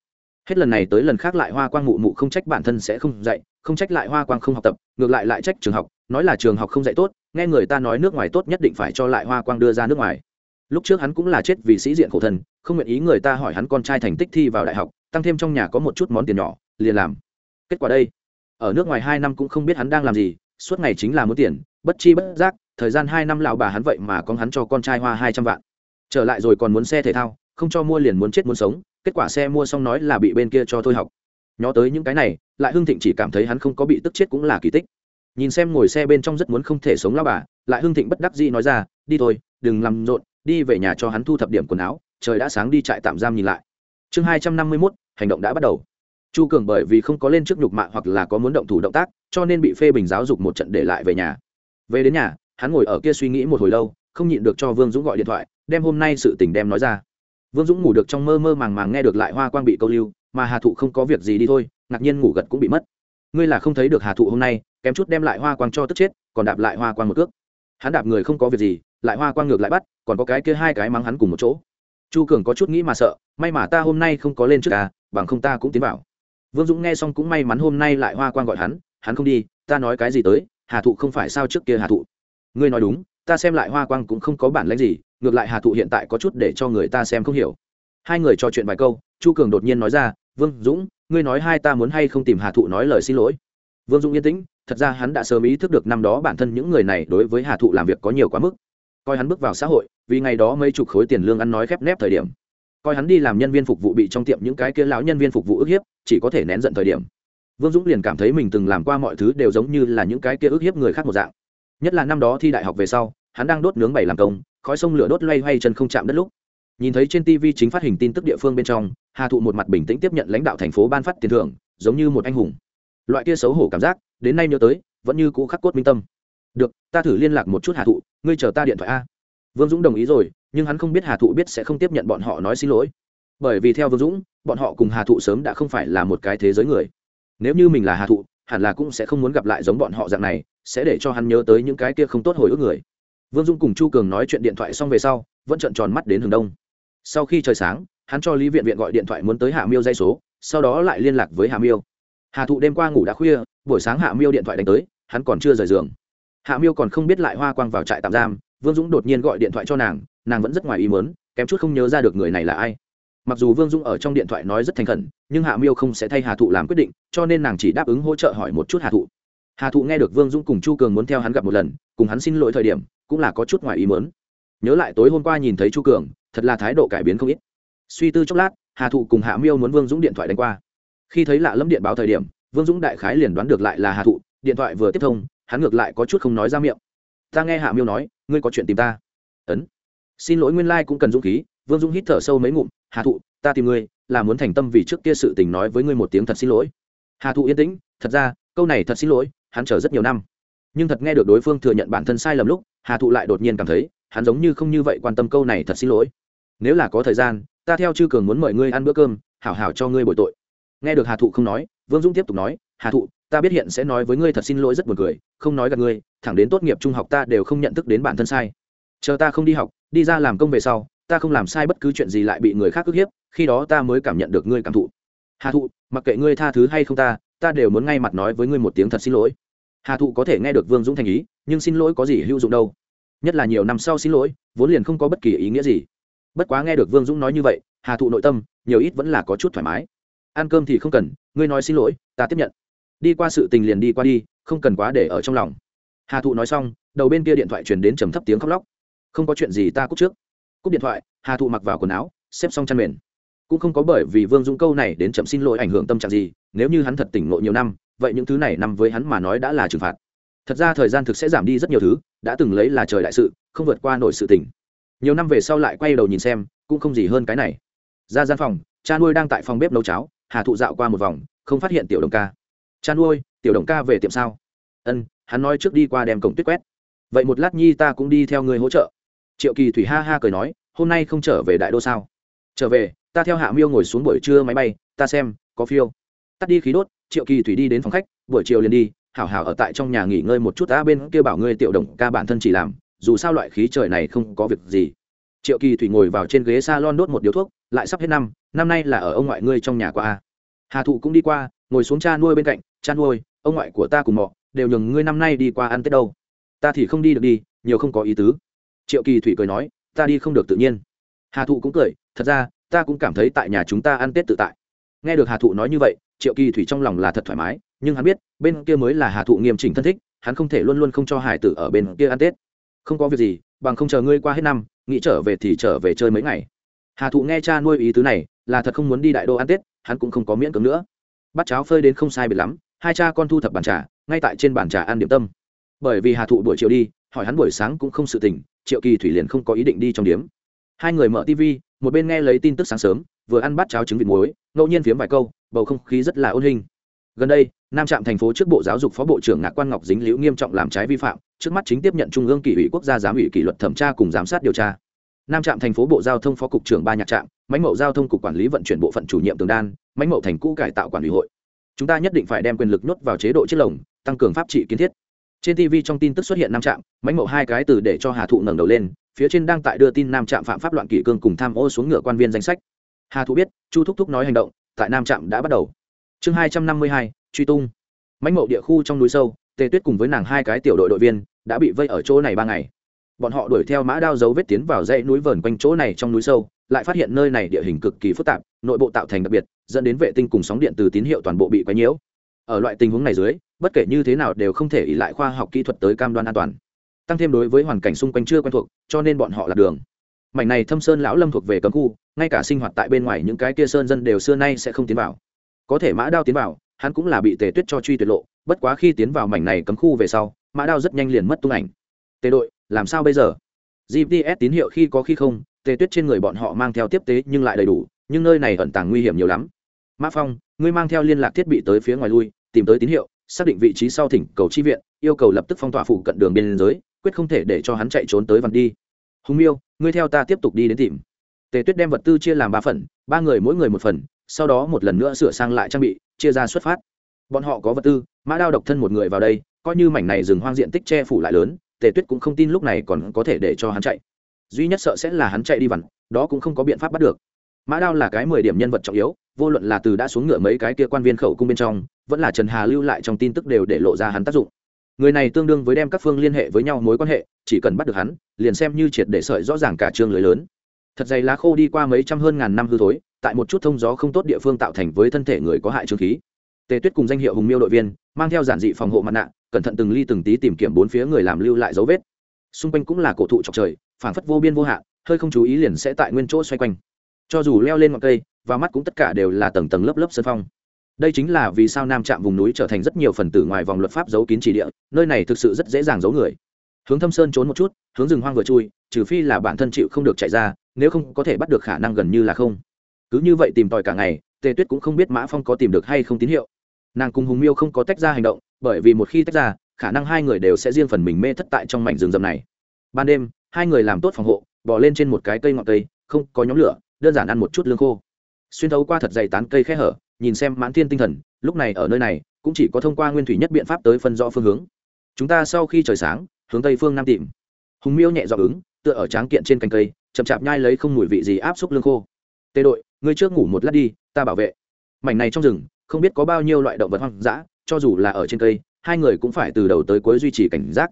Speaker 1: hết lần này tới lần khác lại hoa quang mụ mụ không trách bản thân sẽ không dạy, không trách lại hoa quang không học tập, ngược lại lại trách trường học, nói là trường học không dạy tốt, nghe người ta nói nước ngoài tốt nhất định phải cho lại hoa quang đưa ra nước ngoài. Lúc trước hắn cũng là chết vì sĩ diện khổ thân, không nguyện ý người ta hỏi hắn con trai thành tích thi vào đại học, tăng thêm trong nhà có một chút món tiền nhỏ, liền làm. Kết quả đây, ở nước ngoài hai năm cũng không biết hắn đang làm gì, suốt ngày chính là muốn tiền, bất chi bất giác, thời gian hai năm lão bà hắn vậy mà con hắn cho con trai hoa hai trăm vạn. Trở lại rồi còn muốn xe thể thao, không cho mua liền muốn chết muốn sống kết quả xe mua xong nói là bị bên kia cho thôi học. Nhó tới những cái này, lại hưng thịnh chỉ cảm thấy hắn không có bị tức chết cũng là kỳ tích. Nhìn xem ngồi xe bên trong rất muốn không thể sống lao bà, lại hưng thịnh bất đắc dĩ nói ra, đi thôi, đừng làm rộn, đi về nhà cho hắn thu thập điểm quần áo, trời đã sáng đi trại tạm giam nhìn lại. Chương hai trăm năm mươi mốt, hành động đã bắt đầu. Chu cường bởi vì không có lên trước nhục mạ hoặc là có muốn động thủ động tác, cho nên bị phê bình giáo dục một trận để lại về nhà. Về đến nhà, hắn ngồi ở kia suy nghĩ một hồi lâu, không nhịn được cho vương dũng gọi điện thoại, đem hôm nay sự tình đem nói ra vương dũng ngủ được trong mơ mơ màng màng nghe được lại hoa quang bị câu lưu, mà hà thụ không có việc gì đi thôi, ngạc nhiên ngủ gật cũng bị mất. Ngươi là không thấy được hà thụ hôm nay, kém chút đem lại hoa quang cho tức chết, còn đạp lại hoa quang một cước. Hắn đạp người không có việc gì, lại hoa quang ngược lại bắt, còn có cái kia hai cái mắng hắn cùng một chỗ. Chu cường có chút nghĩ mà sợ, may mà ta hôm nay không có lên trước à bằng không ta cũng tiến vào. Vương dũng nghe xong cũng may mắn hôm nay lại hoa quang gọi hắn hắn không đi, ta nói cái gì tới, hà thụ không phải sao trước kia hà thụ. Ngươi nói đúng ta xem lại hoa quang cũng không có bản lãnh gì, ngược lại hà thụ hiện tại có chút để cho người ta xem không hiểu. Hai người trò chuyện vài câu, chu cường đột nhiên nói ra, vương dũng, ngươi nói hai ta muốn hay không tìm hà thụ nói lời xin lỗi? Vương dũng yên tĩnh, thật ra hắn đã sớm ý thức được năm đó bản thân những người này đối với hà thụ làm việc có nhiều quá mức. Coi hắn bước vào xã hội, vì ngày đó mấy chục khối tiền lương ăn nói khép nép thời điểm. Coi hắn đi làm nhân viên phục vụ bị trong tiệm những cái kia lão nhân viên phục vụ ức hiếp, chỉ có thể nén giận thời điểm. Vương dũng liền cảm thấy mình từng làm qua mọi thứ đều giống như là những cái kia ức hiếp người khác một dạng nhất là năm đó thi đại học về sau, hắn đang đốt nướng bày làm công, khói sông lửa đốt loay hoay chân không chạm đất lúc. Nhìn thấy trên tv chính phát hình tin tức địa phương bên trong, hà thụ một mặt bình tĩnh tiếp nhận lãnh đạo thành phố ban phát tiền thưởng, giống như một anh hùng. Loại kia xấu hổ cảm giác, đến nay nhớ tới, vẫn như cũ khắc cốt minh tâm. Được, ta thử liên lạc một chút hà thụ, ngươi chờ ta điện thoại a. Vương dũng đồng ý rồi, nhưng hắn không biết hà thụ biết sẽ không tiếp nhận bọn họ nói xin lỗi. Bởi vì theo vương dũng, bọn họ cùng hà thụ sớm đã không phải là một cái thế giới người. Nếu như mình là hà thụ, hẳn là cũng sẽ không muốn gặp lại giống bọn họ dạng này sẽ để cho hắn nhớ tới những cái kia không tốt hồi ức người. Vương Dung cùng chu cường nói chuyện điện thoại xong về sau, vẫn trợn tròn mắt đến hướng đông. Sau khi trời sáng, hắn cho lý viện viện gọi điện thoại muốn tới hạ miêu dây số, sau đó lại liên lạc với hạ miêu. Hà thụ đêm qua ngủ đã khuya, buổi sáng hạ miêu điện thoại đánh tới, hắn còn chưa rời giường. Hạ miêu còn không biết lại hoa quang vào trại tạm giam, vương dũng đột nhiên gọi điện thoại cho nàng nàng vẫn rất ngoài ý mớn kém chút không nhớ ra được người này là ai. Mặc dù vương dũng ở trong điện thoại nói rất thành khẩn, nhưng hạ miêu không sẽ thay hà thụ làm quyết định, cho nên nàng chỉ đáp ứng hỗ trợ hỏi một chút hà thụ hà thụ nghe được vương dũng cùng chu cường muốn theo hắn gặp một lần, cùng hắn xin lỗi thời điểm, cũng là có chút ngoài ý mớn nhớ lại tối hôm qua nhìn thấy chu cường, thật là thái độ cải biến không ít. Suy tư chốc lát, hà thụ cùng hạ miêu muốn vương dũng điện thoại đánh qua. Khi thấy lạ lẫm điện báo thời điểm, vương dũng đại khái liền đoán được lại là hà thụ, điện thoại vừa tiếp thông, hắn ngược lại có chút không nói ra miệng. Ta nghe hạ miêu nói, ngươi có chuyện tìm ta. Ấn. Xin lỗi nguyên lai、like、cũng cần dũng khí. Vương dũng hít thở sâu mấy ngụm, hà thụ, ta tìm ngươi, là muốn thành tâm vì trước kia sự tình nói với ngươi một tiếng thật xin lỗi. Hà thụ yên tĩnh, thật ra, câu này thật xin lỗi hắn chờ rất nhiều năm. Nhưng thật nghe được đối phương thừa nhận bản thân sai lầm lúc, hà thụ lại đột nhiên cảm thấy, hắn giống như không như vậy quan tâm câu này thật xin lỗi. Nếu là có thời gian, ta theo chư cường muốn mời ngươi ăn bữa cơm, hảo hảo cho ngươi bồi tội. Nghe được hà thụ không nói, vương dũng tiếp tục nói, hà thụ, ta biết hiện sẽ nói với ngươi thật xin lỗi rất buồn cười, không nói gặp ngươi, thẳng đến tốt nghiệp trung học ta đều không nhận thức đến bản thân sai. Chờ ta không đi học, đi ra làm công về sau, ta không làm sai bất cứ chuyện gì lại bị người khác ức hiếp, khi đó ta mới cảm nhận được ngươi cảm thụ. Hà thụ, mặc kệ ngươi tha thứ hay không ta ta đều muốn ngay mặt nói với ngươi một tiếng thật xin lỗi hà thụ có thể nghe được vương dũng thành ý, nhưng xin lỗi có gì hữu dụng đâu. Nhất là nhiều năm sau xin lỗi, vốn liền không có bất kỳ ý nghĩa gì. Bất quá nghe được vương dũng nói như vậy, hà thụ nội tâm nhiều ít vẫn là có chút thoải mái. Ăn cơm thì không cần, ngươi nói xin lỗi, ta tiếp nhận. Đi qua sự tình liền đi qua đi, không cần quá để ở trong lòng. Hà thụ nói xong, đầu bên kia điện thoại truyền đến trầm thấp tiếng khóc lóc. Không có chuyện gì ta cúp trước. Cúp điện thoại, hà thụ mặc vào quần áo, xếp xong chăn mền. Cũng không có bởi vì vương dũng câu này đến chậm xin lỗi ảnh hưởng tâm trạng gì, nếu như hắn thật tỉnh ngộ nhiều năm vậy những thứ này nằm với hắn mà nói đã là trừng phạt. Thật ra thời gian thực sẽ giảm đi rất nhiều thứ, đã từng lấy là trời đại sự, không vượt qua nổi sự tình. Nhiều năm về sau lại quay đầu nhìn xem, cũng không gì hơn cái này. Ra gian phòng, cha nuôi đang tại phòng bếp nấu cháo, hà thụ dạo qua một vòng, không phát hiện tiểu đồng ca. Cha nuôi, tiểu đồng ca về tiệm sao? Ân, hắn nói trước đi qua đem cổng tuyết quét. Vậy một lát nhi ta cũng đi theo người hỗ trợ. Triệu kỳ thủy ha ha cười nói, hôm nay không trở về đại đô sao? Trở về, ta theo hạ miêu ngồi xuống buổi trưa máy bay, ta xem, có phiêu tắt đi khí đốt, triệu kỳ thủy đi đến phòng khách, buổi chiều liền đi, hảo hảo ở tại trong nhà nghỉ ngơi một chút đã bên kia bảo ngươi tiểu đồng ca bản thân chỉ làm, dù sao loại khí trời này không có việc gì. Triệu kỳ thủy ngồi vào trên ghế s a lon đốt một điếu thuốc, lại sắp hết năm năm nay là ở ông ngoại ngươi trong nhà qua a hà thụ cũng đi qua, ngồi xuống cha nuôi bên cạnh, cha nuôi, ông ngoại của ta cùng mọ, đều nhường ngươi năm nay đi qua ăn tết đâu. Ta thì không đi được đi, nhiều không có ý tứ. Triệu kỳ thủy cười nói, ta đi không được tự nhiên. Hà thụ cũng cười, thật ra, ta cũng cảm thấy tại nhà chúng ta ăn tết tự tại. Nghe được hà thụ nói như vậy triệu kỳ thủy trong lòng là thật thoải mái, nhưng hắn biết, bên kia mới là hà thụ nghiêm chỉnh thân thích, hắn không thể luôn luôn không cho hải tử ở bên kia ăn tết. Không có việc gì, bằng không chờ ngươi qua hết năm, nghĩ trở về thì trở về chơi mấy ngày. Hà thụ nghe cha nuôi ý tứ này, là thật không muốn đi đại đô ăn tết, hắn cũng không có miễn cưỡng nữa. Bắt cháo phơi đến không sai biệt lắm, hai cha con thu thập bàn trà, ngay tại trên bàn trà ăn điểm tâm. Bởi vì hà thụ buổi chiều đi, hỏi hắn buổi sáng cũng không sự tình, triệu kỳ thủy liền không có ý định đi trong điếm. Hai người mở tv một bên nghe lấy tin tức sáng sớm, vừa ăn bát cháo trứng vịt muối, ngẫu nhiên phiếm vài câu bầu không khí rất là ôn hình. Gần đây, nam trạm thành phố trước bộ giáo dục phó bộ trưởng ngạc quan ngọc dính liễu nghiêm trọng làm trái vi phạm, trước mắt chính tiếp nhận trung ương kỷ ủy quốc gia giám ủy kỷ luật thẩm tra cùng giám sát điều tra. Nam trạm thành phố bộ giao thông phó cục trưởng ba nhạc trạm mãnh mậu giao thông cục quản lý vận chuyển bộ phận chủ nhiệm tường đan mãnh mậu thành cũ cải tạo quản ủy hội. Chúng ta nhất định phải đem quyền lực nhốt vào chế độ chiếc lồng, tăng cường pháp trị kiến thiết. Trên tv trong tin tức xuất hiện nam trạm mãnh mậu hai cái từ để cho hà thụ ngẩng đầu lên, phía trên đang tại đưa tin nam trạm phạm pháp loạn kỷ cương cùng tham ô xuống ngựa quan viên danh sách. Hà thụ biết, chu thúc thúc nói hành động tại nam trạm đã bắt đầu. Chương hai trăm năm mươi hai, truy tung. Mãnh mậu địa khu trong núi sâu, tề tuyết cùng với nàng hai cái tiểu đội đội viên đã bị vây ở chỗ này ba ngày. Bọn họ đuổi theo mã đao dấu vết tiến vào dãy núi vờn quanh chỗ này trong núi sâu, lại phát hiện nơi này địa hình cực kỳ phức tạp, nội bộ tạo thành đặc biệt, dẫn đến vệ tinh cùng sóng điện từ tín hiệu toàn bộ bị quấy nhiễu. Ở loại tình huống này dưới, bất kể như thế nào đều không thể ỉ lại khoa học kỹ thuật tới cam đoan an toàn. Tăng thêm đối với hoàn cảnh xung quanh chưa quen thuộc, cho nên bọn họ lạc đường. Mảnh này thâm sơn lão lâm thuộc về cấm khu ngay cả sinh hoạt tại bên ngoài những cái kia sơn dân đều xưa nay sẽ không tiến vào. Có thể mã đao tiến vào, hắn cũng là bị tề tuyết cho truy tuyệt lộ, bất quá khi tiến vào mảnh này cấm khu về sau, mã đao rất nhanh liền mất tung ảnh. Tề đội, làm sao bây giờ? Gps tín hiệu khi có khi không, tề tuyết trên người bọn họ mang theo tiếp tế nhưng lại đầy đủ, nhưng nơi này ẩn tàng nguy hiểm nhiều lắm. Mã phong, ngươi mang theo liên lạc thiết bị tới phía ngoài lui, tìm tới tín hiệu, xác định vị trí sau thỉnh cầu chi viện, yêu cầu lập tức phong tỏa phụ cận đường biên giới, quyết không thể để cho hắn chạy trốn tới vằn đi. Hùng miêu, ngươi theo ta tiếp tục đi đến tìm tề tuyết đem vật tư chia làm ba phần, ba người mỗi người một phần, sau đó một lần nữa sửa sang lại trang bị, chia ra xuất phát. Bọn họ có vật tư, mã đao độc thân một người vào đây, coi như mảnh này rừng hoang diện tích che phủ lại lớn, tề tuyết cũng không tin lúc này còn có thể để cho hắn chạy. Duy nhất sợ sẽ là hắn chạy đi vằn đó cũng không có biện pháp bắt được. Mã đao là cái mười điểm nhân vật trọng yếu, vô luận là từ đã xuống ngựa mấy cái kia quan viên khẩu cung bên trong, vẫn là trần hà lưu lại trong tin tức đều để lộ ra hắn tác dụng. Người này tương đương với đem các phương liên hệ với nhau mối quan hệ, chỉ cần bắt được hắn, liền xem như triệt để sợi rõ ràng cả chương lưới lớn thật dày lá khô đi qua mấy trăm hơn ngàn năm hư thối, tại một chút thông gió không tốt địa phương tạo thành với thân thể người có hại trương khí. Tề tuyết cùng danh hiệu hùng miêu đội viên, mang theo giản dị phòng hộ mặt nạ, cẩn thận từng ly từng tí tìm kiếm bốn phía người làm lưu lại dấu vết. Xung quanh cũng là cổ thụ trọc trời, phảng phất vô biên vô hạn, hơi không chú ý liền sẽ tại nguyên chỗ xoay quanh. Cho dù leo lên ngọn cây, và mắt cũng tất cả đều là tầng tầng lớp lớp sơn phong. Đây chính là vì sao nam trạm vùng núi trở thành rất nhiều phần tử ngoài vòng luật pháp giấu kín chỉ địa, nơi này thực sự rất dễ dàng giấu người. Hướng thâm sơn trốn một chút, hướng rừng hoang vừa chui, trừ phi là bản thân chịu không được chạy ra nếu không có thể bắt được khả năng gần như là không. Cứ như vậy tìm tòi cả ngày, tề tuyết cũng không biết mã phong có tìm được hay không tín hiệu. Nàng cùng hùng miêu không có tách ra hành động, bởi vì một khi tách ra, khả năng hai người đều sẽ riêng phần mình mê thất tại trong mảnh rừng rậm này. Ban đêm, hai người làm tốt phòng hộ bỏ lên trên một cái cây ngọn cây, không có nhóm lửa, đơn giản ăn một chút lương khô. Xuyên thấu qua thật dày tán cây khe hở, nhìn xem mãn thiên tinh thần, lúc này ở nơi này, cũng chỉ có thông qua nguyên thủy nhất biện pháp tới phân rõ phương hướng. Chúng ta sau khi trời sáng, hướng tây phương nam tìm. Hùng miêu nhẹ dọ ứng, tựa ở tráng kiện trên cành cây chậm chạp nhai lấy không mùi vị gì áp xúc lương khô. Tê đội, ngươi trước ngủ một lát đi, ta bảo vệ. Mảnh này trong rừng, không biết có bao nhiêu loại động vật hoang dã, cho dù là ở trên cây, hai người cũng phải từ đầu tới cuối duy trì cảnh giác.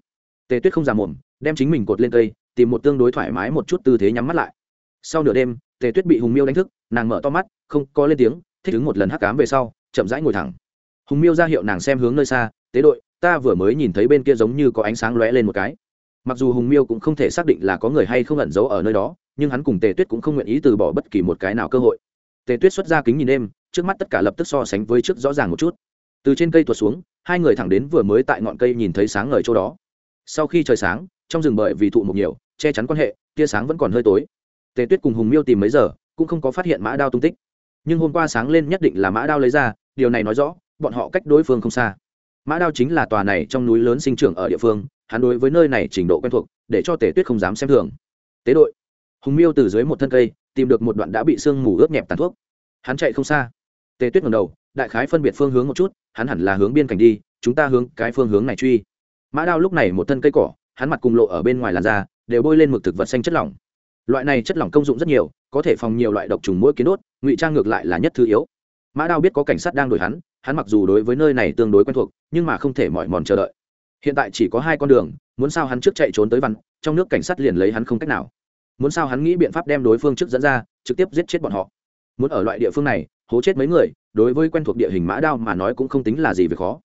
Speaker 1: Tề tuyết không già mồm đem chính mình cột lên cây, tìm một tương đối thoải mái một chút tư thế nhắm mắt lại. Sau nửa đêm, tề tuyết bị hùng miêu đánh thức, nàng mở to mắt, không có lên tiếng, thích ứng một lần hắc cám về sau, chậm rãi ngồi thẳng. Hùng miêu ra hiệu nàng xem hướng nơi xa tế đội, ta vừa mới nhìn thấy bên kia giống như có ánh sáng lóe lên một cái mặc dù hùng miêu cũng không thể xác định là có người hay không ẩn giấu ở nơi đó, nhưng hắn cùng tề tuyết cũng không nguyện ý từ bỏ bất kỳ một cái nào cơ hội. Tề tuyết xuất ra kính nhìn đêm, trước mắt tất cả lập tức so sánh với trước rõ ràng một chút. Từ trên cây tuột xuống, hai người thẳng đến vừa mới tại ngọn cây nhìn thấy sáng ngời chỗ đó. Sau khi trời sáng, trong rừng bởi vì thụ một nhiều, che chắn quan hệ, tia sáng vẫn còn hơi tối. Tề tuyết cùng hùng miêu tìm mấy giờ, cũng không có phát hiện mã đao tung tích. Nhưng hôm qua sáng lên nhất định là mã đao lấy ra, điều này nói rõ, bọn họ cách đối phương không xa. Mã đao chính là tòa này trong núi lớn sinh trưởng ở địa phương hắn đối với nơi này trình độ quen thuộc, để cho tề tuyết không dám xem thường. Tế đội, hùng miêu từ dưới một thân cây, tìm được một đoạn đã bị sương mù ướt nhẹp tàn thuốc. Hắn chạy không xa. Tề tuyết ngầm đầu, đại khái phân biệt phương hướng một chút, hắn hẳn là hướng biên cảnh đi, chúng ta hướng cái phương hướng này truy. Mã đao lúc này một thân cây cỏ, hắn mặt cùng lộ ở bên ngoài làn da, đều bôi lên mực thực vật xanh chất lỏng. Loại này chất lỏng công dụng rất nhiều, có thể phòng nhiều loại độc trùng mũi kiến đốt, ngụy trang ngược lại là nhất thứ yếu. Mã đao biết có cảnh sát đang đuổi hắn hắn mặc dù đối với nơi này tương đối quen thuộc, nhưng mà không thể mỏi mòn chờ đợi hiện tại chỉ có hai con đường, muốn sao hắn trước chạy trốn tới văn trong nước cảnh sát liền lấy hắn không cách nào. Muốn sao hắn nghĩ biện pháp đem đối phương trước dẫn ra, trực tiếp giết chết bọn họ. Muốn ở loại địa phương này, hố chết mấy người, đối với quen thuộc địa hình mã đao mà nói cũng không tính là gì về khó.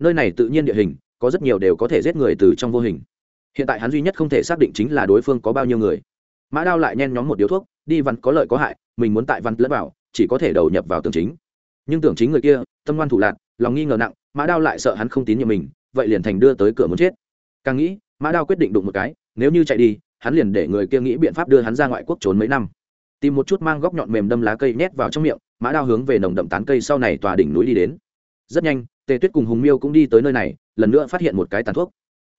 Speaker 1: Nơi này tự nhiên địa hình, có rất nhiều đều có thể giết người từ trong vô hình. Hiện tại hắn duy nhất không thể xác định chính là đối phương có bao nhiêu người. Mã đao lại nhen nhóm một điếu thuốc, đi văn có lợi có hại, mình muốn tại văn lẫn vào, chỉ có thể đầu nhập vào tưởng chính. Nhưng tưởng chính người kia, tâm ngoan thủ lạc lòng nghi ngờ nặng, mã đao lại sợ hắn không tín nhiệm mình vậy liền thành đưa tới cửa muốn chết. Càng nghĩ, mã đao quyết định đụng một cái, nếu như chạy đi, hắn liền để người kia nghĩ biện pháp đưa hắn ra ngoại quốc trốn mấy năm. Tìm một chút mang góc nhọn mềm đâm lá cây nhét vào trong miệng, mã đao hướng về nồng đậm tán cây sau này tòa đỉnh núi đi đến. Rất nhanh, tề tuyết cùng hùng miêu cũng đi tới nơi này, lần nữa phát hiện một cái tàn thuốc.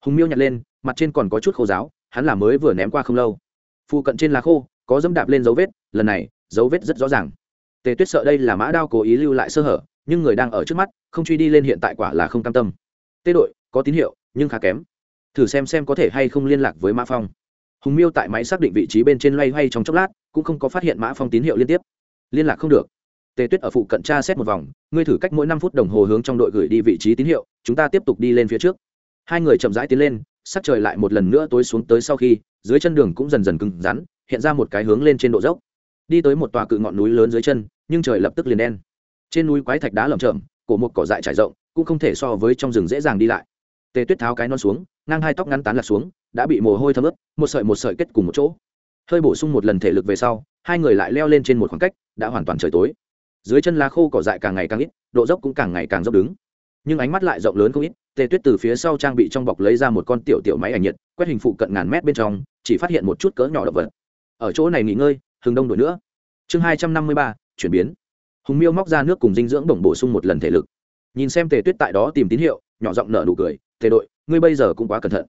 Speaker 1: Hùng miêu nhặt lên, mặt trên còn có chút khô giáo hắn là mới vừa ném qua không lâu. Phụ cận trên lá khô, có dẫm đạp lên dấu vết, lần này, dấu vết rất rõ ràng. Tề tuyết sợ đây là mã đao cố ý lưu lại sơ hở, nhưng người đang ở trước mắt, không truy đi lên hiện tại quả là không cam tâm tê đội, có tín hiệu, nhưng khá kém. Thử xem xem có thể hay không liên lạc với mã phong. Hùng miêu tại máy xác định vị trí bên trên loay hoay trong chốc lát, cũng không có phát hiện mã phong tín hiệu liên tiếp. Liên lạc không được. Tề tuyết ở phụ cận tra xét một vòng, ngươi thử cách mỗi năm phút đồng hồ hướng trong đội gửi đi vị trí tín hiệu, chúng ta tiếp tục đi lên phía trước. Hai người chậm rãi tiến lên, sắc trời lại một lần nữa tối xuống tới sau khi, dưới chân đường cũng dần dần cứng rắn, hiện ra một cái hướng lên trên độ dốc. Đi tới một tòa cự ngọn núi lớn dưới chân, nhưng trời lập tức liền đen. Trên núi quái thạch đá lởm chởm, cổ một cỏ dại trải rộng cũng không thể so với trong rừng dễ dàng đi lại. Tề tuyết tháo cái non xuống, ngang hai tóc ngắn tán lạc xuống, đã bị mồ hôi thấm ướt, một sợi một sợi kết cùng một chỗ. Hơi bổ sung một lần thể lực về sau, hai người lại leo lên trên một khoảng cách, đã hoàn toàn trời tối. Dưới chân lá khô cỏ dại càng ngày càng ít, độ dốc cũng càng ngày càng dốc đứng. Nhưng ánh mắt lại rộng lớn không ít, tề tuyết từ phía sau trang bị trong bọc lấy ra một con tiểu tiểu máy ảnh nhiệt, quét hình phụ cận ngàn mét bên trong, chỉ phát hiện một chút cỡ nhỏ động vật. Ở chỗ này nghỉ ngơi, hừng đông đổi nữa. Chương hai trăm năm mươi ba, chuyển biến. Hùng miêu móc ra nước cùng dinh dưỡng bổng bổ sung một lần thể lực nhìn xem tề tuyết tại đó tìm tín hiệu, nhỏ giọng nở nụ cười, tề đội, ngươi bây giờ cũng quá cẩn thận.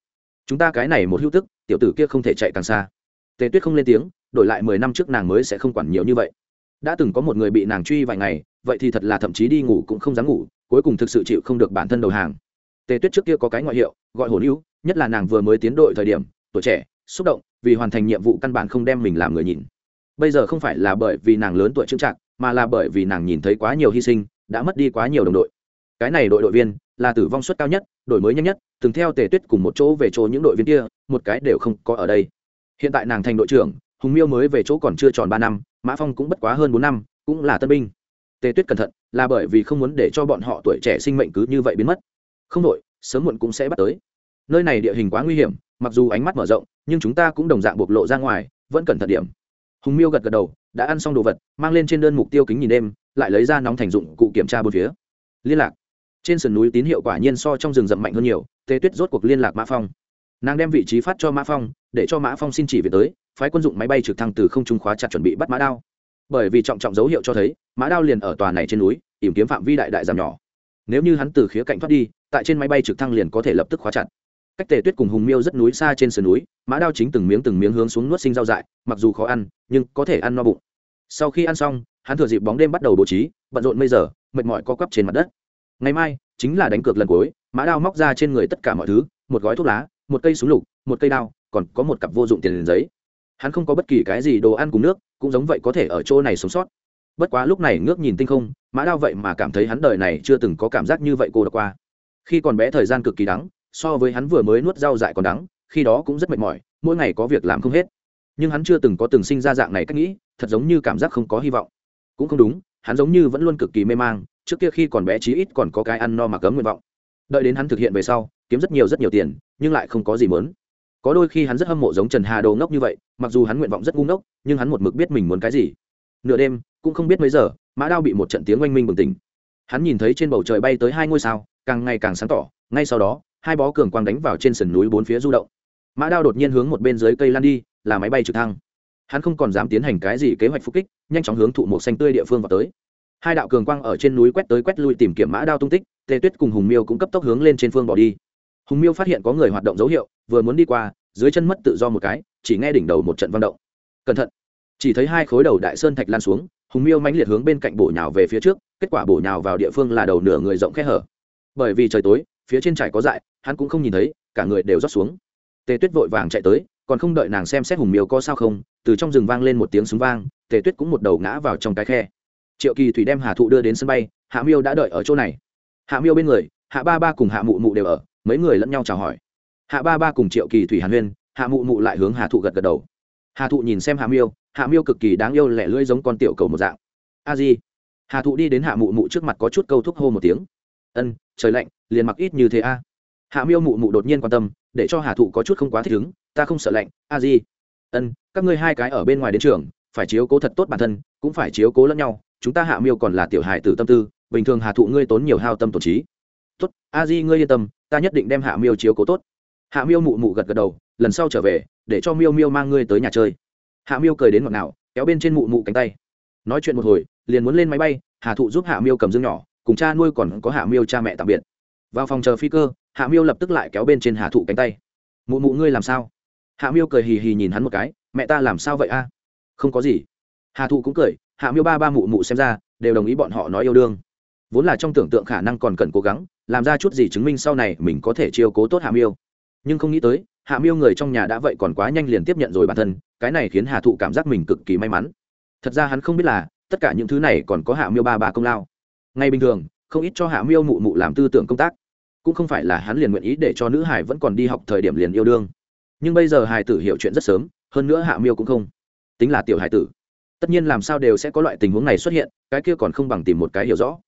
Speaker 1: Chúng ta cái này một hữu tức, tiểu tử kia không thể chạy càng xa. Tề tuyết không lên tiếng, đổi lại mười năm trước nàng mới sẽ không quản nhiều như vậy. Đã từng có một người bị nàng truy vài ngày, vậy thì thật là thậm chí đi ngủ cũng không dám ngủ, cuối cùng thực sự chịu không được bản thân đầu hàng. Tề tuyết trước kia có cái ngoại hiệu, gọi hồn hữu nhất là nàng vừa mới tiến đội thời điểm, tuổi trẻ, xúc động, vì hoàn thành nhiệm vụ căn bản không đem mình làm người nhìn. Bây giờ không phải là bởi vì nàng lớn tuổi trưng trạng mà là bởi vì nàng nhìn thấy quá nhiều hy sinh, đã mất đi quá nhiều đồng đội cái này đội đội viên là tử vong suất cao nhất, đổi mới nhanh nhất, từng theo tề tuyết cùng một chỗ về chỗ những đội viên kia, một cái đều không có ở đây. Hiện tại nàng thành đội trưởng, hùng miêu mới về chỗ còn chưa tròn ba năm, mã phong cũng bất quá hơn bốn năm, cũng là tân binh. Tề tuyết cẩn thận, là bởi vì không muốn để cho bọn họ tuổi trẻ sinh mệnh cứ như vậy biến mất. Không đội sớm muộn cũng sẽ bắt tới. Nơi này địa hình quá nguy hiểm, mặc dù ánh mắt mở rộng, nhưng chúng ta cũng đồng dạng bộc lộ ra ngoài, vẫn cẩn thận điểm. Hùng miêu gật gật đầu, đã ăn xong đồ vật, mang lên trên đơn mục tiêu kính nhìn đêm, lại lấy ra nóng thành dụng cụ kiểm tra bốn phía. Liên lạc trên sườn núi tín hiệu quả nhiên so trong rừng rậm mạnh hơn nhiều tề tuyết rốt cuộc liên lạc mã phong. Nàng đem vị trí phát cho mã phong, để cho mã phong xin chỉ về tới, phái quân dụng máy bay trực thăng từ không trung khóa chặt chuẩn bị bắt mã đao. Bởi vì trọng trọng dấu hiệu cho thấy, mã đao liền ở tòa này trên núi, tìm kiếm phạm vi đại đại giảm nhỏ. Nếu như hắn từ khía cạnh thoát đi, tại trên máy bay trực thăng liền có thể lập tức khóa chặt. Cách tề tuyết cùng hùng miêu rất núi xa trên sườn núi, mã đao chính từng miếng từng miếng hướng xuống nuốt sinh rau dại, mặc dù khó ăn, nhưng có thể ăn no bụng. Sau khi ăn xong, hắn thừa dịp bóng đêm bắt đầu bố trí, bận rộn bây giờ, mệt mỏi co quắp trên mặt đất ngày mai, chính là đánh cược lần cuối, mã đao móc ra trên người tất cả mọi thứ, một gói thuốc lá, một cây súng lục, một cây đao, còn có một cặp vô dụng tiền liền giấy. Hắn không có bất kỳ cái gì đồ ăn cùng nước, cũng giống vậy có thể ở chỗ này sống sót. Bất quá lúc này ngước nhìn tinh không, mã đao vậy mà cảm thấy hắn đời này chưa từng có cảm giác như vậy cô đã qua. Khi còn bé thời gian cực kỳ đắng, so với hắn vừa mới nuốt rau dại còn đắng, khi đó cũng rất mệt mỏi, mỗi ngày có việc làm không hết. Nhưng hắn chưa từng có từng sinh ra dạng này cách nghĩ, thật giống như cảm giác không có hy vọng. Cũng không đúng, hắn giống như vẫn luôn cực kỳ mê mang trước kia khi còn bé chí ít còn có cái ăn no mà cấm nguyện vọng. Đợi đến hắn thực hiện về sau, kiếm rất nhiều rất nhiều tiền, nhưng lại không có gì mớn có đôi khi hắn rất hâm mộ giống trần hà đồ ngốc như vậy, mặc dù hắn nguyện vọng rất ngu ngốc, nhưng hắn một mực biết mình muốn cái gì. Nửa đêm, cũng không biết mấy giờ, mã đao bị một trận tiếng oanh minh bừng tỉnh. Hắn nhìn thấy trên bầu trời bay tới hai ngôi sao, càng ngày càng sáng tỏ, ngay sau đó, hai bó cường quang đánh vào trên sườn núi bốn phía du động. Mã đao đột nhiên hướng một bên dưới cây lan đi, là máy bay trực thăng. Hắn không còn dám tiến hành cái gì kế hoạch phục kích, nhanh chóng hướng thụ một xanh tươi địa phương vào tới hai đạo cường quang ở trên núi quét tới quét lui tìm kiếm mã đao tung tích, tề tuyết cùng hùng miêu cũng cấp tốc hướng lên trên phương bỏ đi. Hùng miêu phát hiện có người hoạt động dấu hiệu, vừa muốn đi qua, dưới chân mất tự do một cái, chỉ nghe đỉnh đầu một trận văn động. Cẩn thận! Chỉ thấy hai khối đầu đại sơn thạch lan xuống, hùng miêu mãnh liệt hướng bên cạnh bổ nhào về phía trước, kết quả bổ nhào vào địa phương là đầu nửa người rộng khe hở. Bởi vì trời tối, phía trên trải có dại, hắn cũng không nhìn thấy, cả người đều rót xuống. Tề tuyết vội vàng chạy tới, còn không đợi nàng xem xét hùng miêu có sao không, từ trong rừng vang lên một tiếng súng vang, tề tuyết cũng một đầu ngã vào trong cái khe triệu kỳ thủy đem hà thụ đưa đến sân bay, hạ miêu đã đợi ở chỗ này. Hạ miêu bên người, hạ ba ba cùng hạ mụ mụ đều ở, mấy người lẫn nhau chào hỏi. Hạ ba ba cùng triệu kỳ thủy hàn huyên, hạ mụ mụ lại hướng hà thụ gật gật đầu. Hà thụ nhìn xem hạ miêu hạ miêu cực kỳ đáng yêu lẻ lưỡi giống con tiểu cầu một dạng. A di. Hà thụ đi đến hạ mụ mụ trước mặt có chút câu thúc hô một tiếng. Ân, trời lạnh, liền mặc ít như thế a. Hạ miêu mụ mụ đột nhiên quan tâm, để cho hà thụ có chút không quá thích ứng, ta không sợ lạnh, a di. Ân, các ngươi hai cái ở bên ngoài đến trường, phải chiếu cố thật tốt bản thân, cũng phải chiếu cố lẫn nhau chúng ta hạ miêu còn là tiểu hài tử tâm tư, bình thường hà thụ ngươi tốn nhiều hao tâm tổn trí. Tốt, a di ngươi yên tâm, ta nhất định đem hạ miêu chiếu cố tốt. Hạ miêu mụ mụ gật gật đầu, lần sau trở về, để cho miêu miêu mang ngươi tới nhà chơi. Hạ miêu cười đến ngọt ngào, kéo bên trên mụ mụ cánh tay. Nói chuyện một hồi, liền muốn lên máy bay, hà thụ giúp hạ miêu cầm dương nhỏ, cùng cha nuôi còn có hạ miêu cha mẹ tạm biệt. Vào phòng chờ phi cơ, hạ miêu lập tức lại kéo bên trên hà thụ cánh tay. Mụ mụ ngươi làm sao? Hạ miêu cười hì hì nhìn hắn một cái, mẹ ta làm sao vậy a? Không có gì. Hà thụ cũng cười hạ miêu ba ba mụ mụ xem ra, đều đồng ý bọn họ nói yêu đương. Vốn là trong tưởng tượng khả năng còn cần cố gắng, làm ra chút gì chứng minh sau này mình có thể chiêu cố tốt hạ miêu. Nhưng không nghĩ tới, hạ miêu người trong nhà đã vậy còn quá nhanh liền tiếp nhận rồi bản thân, cái này khiến hà thụ cảm giác mình cực kỳ may mắn. Thật ra hắn không biết là, tất cả những thứ này còn có hạ miêu ba ba công lao. Ngay bình thường, không ít cho hạ miêu mụ mụ làm tư tưởng công tác. Cũng không phải là hắn liền nguyện ý để cho nữ hải vẫn còn đi học thời điểm liền yêu đương. Nhưng bây giờ hải tử hiểu chuyện rất sớm, hơn nữa hạ miêu cũng không. Tính là tiểu hải tử tất nhiên làm sao đều sẽ có loại tình huống này xuất hiện, cái kia còn không bằng tìm một cái hiểu rõ.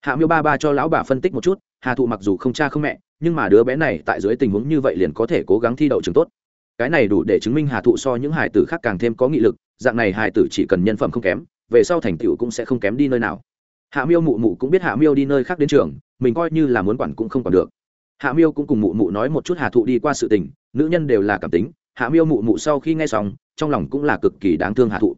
Speaker 1: Hạ miêu ba ba cho lão bà phân tích một chút, hà thụ mặc dù không cha không mẹ, nhưng mà đứa bé này tại dưới tình huống như vậy liền có thể cố gắng thi đậu trường tốt. Cái này đủ để chứng minh hà thụ so những hải tử khác càng thêm có nghị lực, dạng này hải tử chỉ cần nhân phẩm không kém, về sau thành tựu cũng sẽ không kém đi nơi nào. Hạ miêu mụ mụ cũng biết hạ miêu đi nơi khác đến trường, mình coi như là muốn quản cũng không quản được. Hạ miêu cũng cùng mụ mụ nói một chút hà thụ đi qua sự tình, nữ nhân đều là cảm tính, hạ miêu mụ mụ sau khi nghe xong, trong lòng cũng là cực kỳ đáng thương hà thụ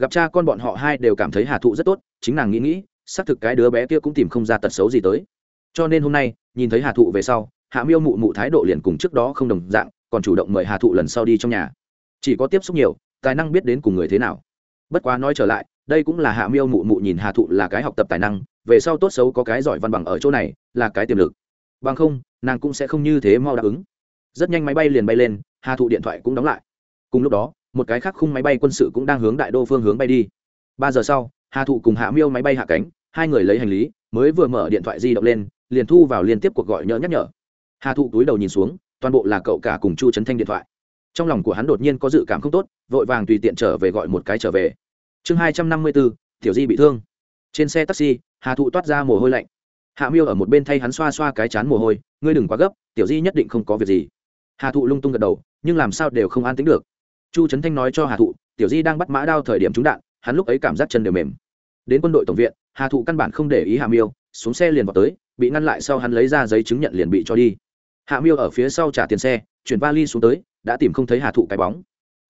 Speaker 1: gặp cha con bọn họ hai đều cảm thấy hà thụ rất tốt, chính nàng nghĩ nghĩ, xác thực cái đứa bé kia cũng tìm không ra tật xấu gì tới. Cho nên hôm nay, nhìn thấy hà thụ về sau, hạ miêu mụ mụ thái độ liền cùng trước đó không đồng dạng, còn chủ động mời hà thụ lần sau đi trong nhà. Chỉ có tiếp xúc nhiều, tài năng biết đến cùng người thế nào. Bất quá nói trở lại, đây cũng là hạ miêu mụ mụ nhìn hà thụ là cái học tập tài năng, về sau tốt xấu có cái giỏi văn bằng ở chỗ này, là cái tiềm lực. Bằng không, nàng cũng sẽ không như thế mau đáp ứng. Rất nhanh máy bay liền bay lên, hà thụ điện thoại cũng đóng lại. Cùng lúc đó một cái khác khung máy bay quân sự cũng đang hướng đại đô phương hướng bay đi. Ba giờ sau, hà thụ cùng hạ miêu máy bay hạ cánh, hai người lấy hành lý, mới vừa mở điện thoại di động lên, liền thu vào liên tiếp cuộc gọi nhỡ nhắc nhở. Hà thụ túi đầu nhìn xuống, toàn bộ là cậu cả cùng chu trấn thanh điện thoại. Trong lòng của hắn đột nhiên có dự cảm không tốt, vội vàng tùy tiện trở về gọi một cái trở về. Chương hai trăm năm mươi bốn tiểu di bị thương. Trên xe taxi, hà thụ toát ra mồ hôi lạnh. Hạ miêu ở một bên thay hắn xoa xoa cái chán mồ hôi, ngươi đừng quá gấp, tiểu di nhất định không có việc gì. Hà thụ lung tung gật đầu, nhưng làm sao đều không an tính được chu trấn thanh nói cho hà thụ, tiểu di đang bắt mã đao thời điểm trúng đạn, hắn lúc ấy cảm giác chân đều mềm. Đến quân đội tổng viện, hà thụ căn bản không để ý hà miêu, xuống xe liền vào tới, bị ngăn lại sau hắn lấy ra giấy chứng nhận liền bị cho đi. Hạ miêu ở phía sau trả tiền xe, chuyển vali xuống tới, đã tìm không thấy hà thụ cái bóng.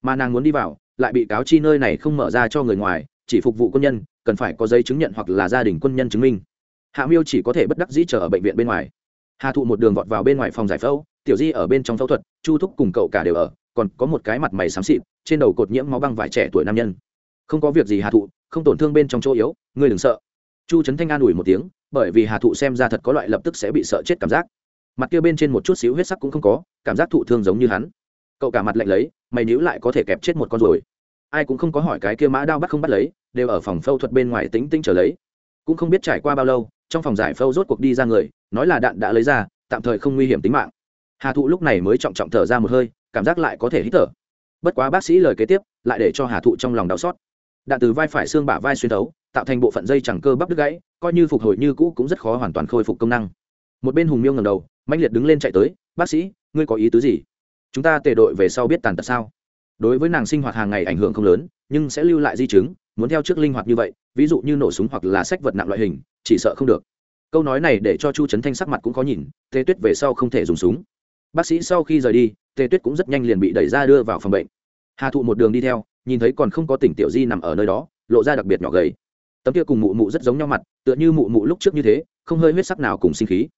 Speaker 1: Mà nàng muốn đi vào, lại bị cáo chi nơi này không mở ra cho người ngoài, chỉ phục vụ quân nhân, cần phải có giấy chứng nhận hoặc là gia đình quân nhân chứng minh. Hạ miêu chỉ có thể bất đắc dĩ chờ ở bệnh viện bên ngoài. Hà thụ một đường vọt vào bên ngoài phòng giải phẫu, tiểu di ở bên trong phẫu thuật, chu thúc cùng cậu cả đều ở còn có một cái mặt mày xám xịt, trên đầu cột nhiễm máu băng vải trẻ tuổi nam nhân. Không có việc gì hà thụ, không tổn thương bên trong chỗ yếu, ngươi đừng sợ. Chu trấn thanh an ủi một tiếng, bởi vì hà thụ xem ra thật có loại lập tức sẽ bị sợ chết cảm giác. Mặt kia bên trên một chút xíu huyết sắc cũng không có, cảm giác thụ thương giống như hắn. Cậu cả mặt lạnh lấy, mày níu lại có thể kẹp chết một con rồi ai cũng không có hỏi cái kia mã đao bắt không bắt lấy, đều ở phòng phẫu thuật bên ngoài tính tĩnh trở lấy. Cũng không biết trải qua bao lâu, trong phòng giải phẫu rốt cuộc đi ra người, nói là đạn đã lấy ra, tạm thời không nguy hiểm tính mạng. Hà thụ lúc này mới trọng trọng thở ra một hơi cảm giác lại có thể hít thở. Bất quá bác sĩ lời kế tiếp lại để cho hà thụ trong lòng đau xót. Đạn từ vai phải xương bả vai xuyên thấu, tạo thành bộ phận dây chẳng cơ bắp đứt gãy, coi như phục hồi như cũ cũng rất khó hoàn toàn khôi phục công năng. Một bên hùng miêu ngầm đầu mạnh liệt đứng lên chạy tới, bác sĩ, ngươi có ý tứ gì? Chúng ta tề đội về sau biết tàn tật sao? Đối với nàng sinh hoạt hàng ngày ảnh hưởng không lớn, nhưng sẽ lưu lại di chứng, muốn theo trước linh hoạt như vậy, ví dụ như nổ súng hoặc là sách vật nặng loại hình, chỉ sợ không được. Câu nói này để cho chu trấn thanh sắc mặt cũng khó nhìn tê tuyết về sau không thể dùng súng. Bác sĩ sau khi rời đi Tề tuyết cũng rất nhanh liền bị đẩy ra đưa vào phòng bệnh. Hà thụ một đường đi theo, nhìn thấy còn không có tỉnh tiểu di nằm ở nơi đó, lộ ra đặc biệt nhỏ gầy. Tấm kia cùng mụ mụ rất giống nhau mặt, tựa như mụ mụ lúc trước như thế, không hơi huyết sắc nào cùng sinh khí.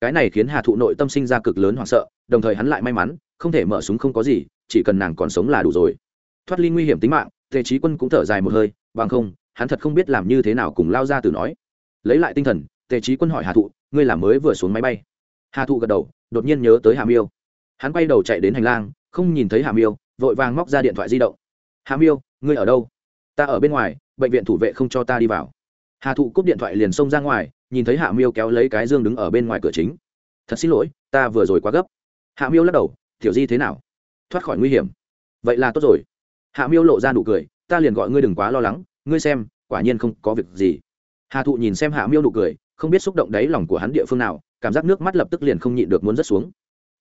Speaker 1: Cái này khiến hà thụ nội tâm sinh ra cực lớn hoảng sợ, đồng thời hắn lại may mắn, không thể mở súng không có gì, chỉ cần nàng còn sống là đủ rồi. Thoát ly nguy hiểm tính mạng, tề trí quân cũng thở dài một hơi, bằng không, hắn thật không biết làm như thế nào cùng lao ra từ nói. Lấy lại tinh thần, tề trí quân hỏi hà thụ, ngươi làm mới vừa xuống máy bay? Hà thụ gật đầu, đột nhiên nhớ tới hà miêu hắn quay đầu chạy đến hành lang, không nhìn thấy hà miêu, vội vàng móc ra điện thoại di động. Hà miêu, ngươi ở đâu? Ta ở bên ngoài, bệnh viện thủ vệ không cho ta đi vào. Hà thụ cúp điện thoại liền xông ra ngoài, nhìn thấy hạ miêu kéo lấy cái dương đứng ở bên ngoài cửa chính. Thật xin lỗi, ta vừa rồi quá gấp. Hạ miêu lắc đầu, tiểu di thế nào? Thoát khỏi nguy hiểm. Vậy là tốt rồi. Hạ miêu lộ ra nụ cười, ta liền gọi ngươi đừng quá lo lắng, ngươi xem, quả nhiên không có việc gì. Hà thụ nhìn xem hạ miêu nụ cười, không biết xúc động đáy lòng của hắn địa phương nào, cảm giác nước mắt lập tức liền không nhịn được muốn rớt xuống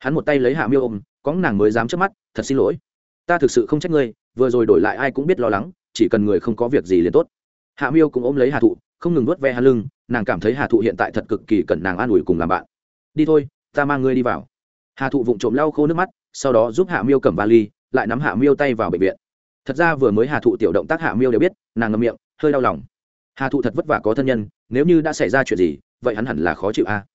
Speaker 1: hắn một tay lấy hạ miêu ôm, có nàng mới dám trước mắt, thật xin lỗi, ta thực sự không trách ngươi, vừa rồi đổi lại ai cũng biết lo lắng, chỉ cần người không có việc gì liền tốt. Hạ miêu cũng ôm lấy hà thụ, không ngừng nuốt ve hà lưng, nàng cảm thấy hà thụ hiện tại thật cực kỳ cần nàng an ủi cùng làm bạn. Đi thôi, ta mang ngươi đi vào. Hà thụ vụng trộm lau khô nước mắt, sau đó giúp hạ miêu cầm vali, lại nắm hạ miêu tay vào bệnh viện. Thật ra vừa mới hà thụ tiểu động tác hạ miêu đều biết, nàng ngâm miệng, hơi đau lòng. Hà thụ thật vất vả có thân nhân, nếu như đã xảy ra chuyện gì, vậy hắn hẳn là khó chịu a.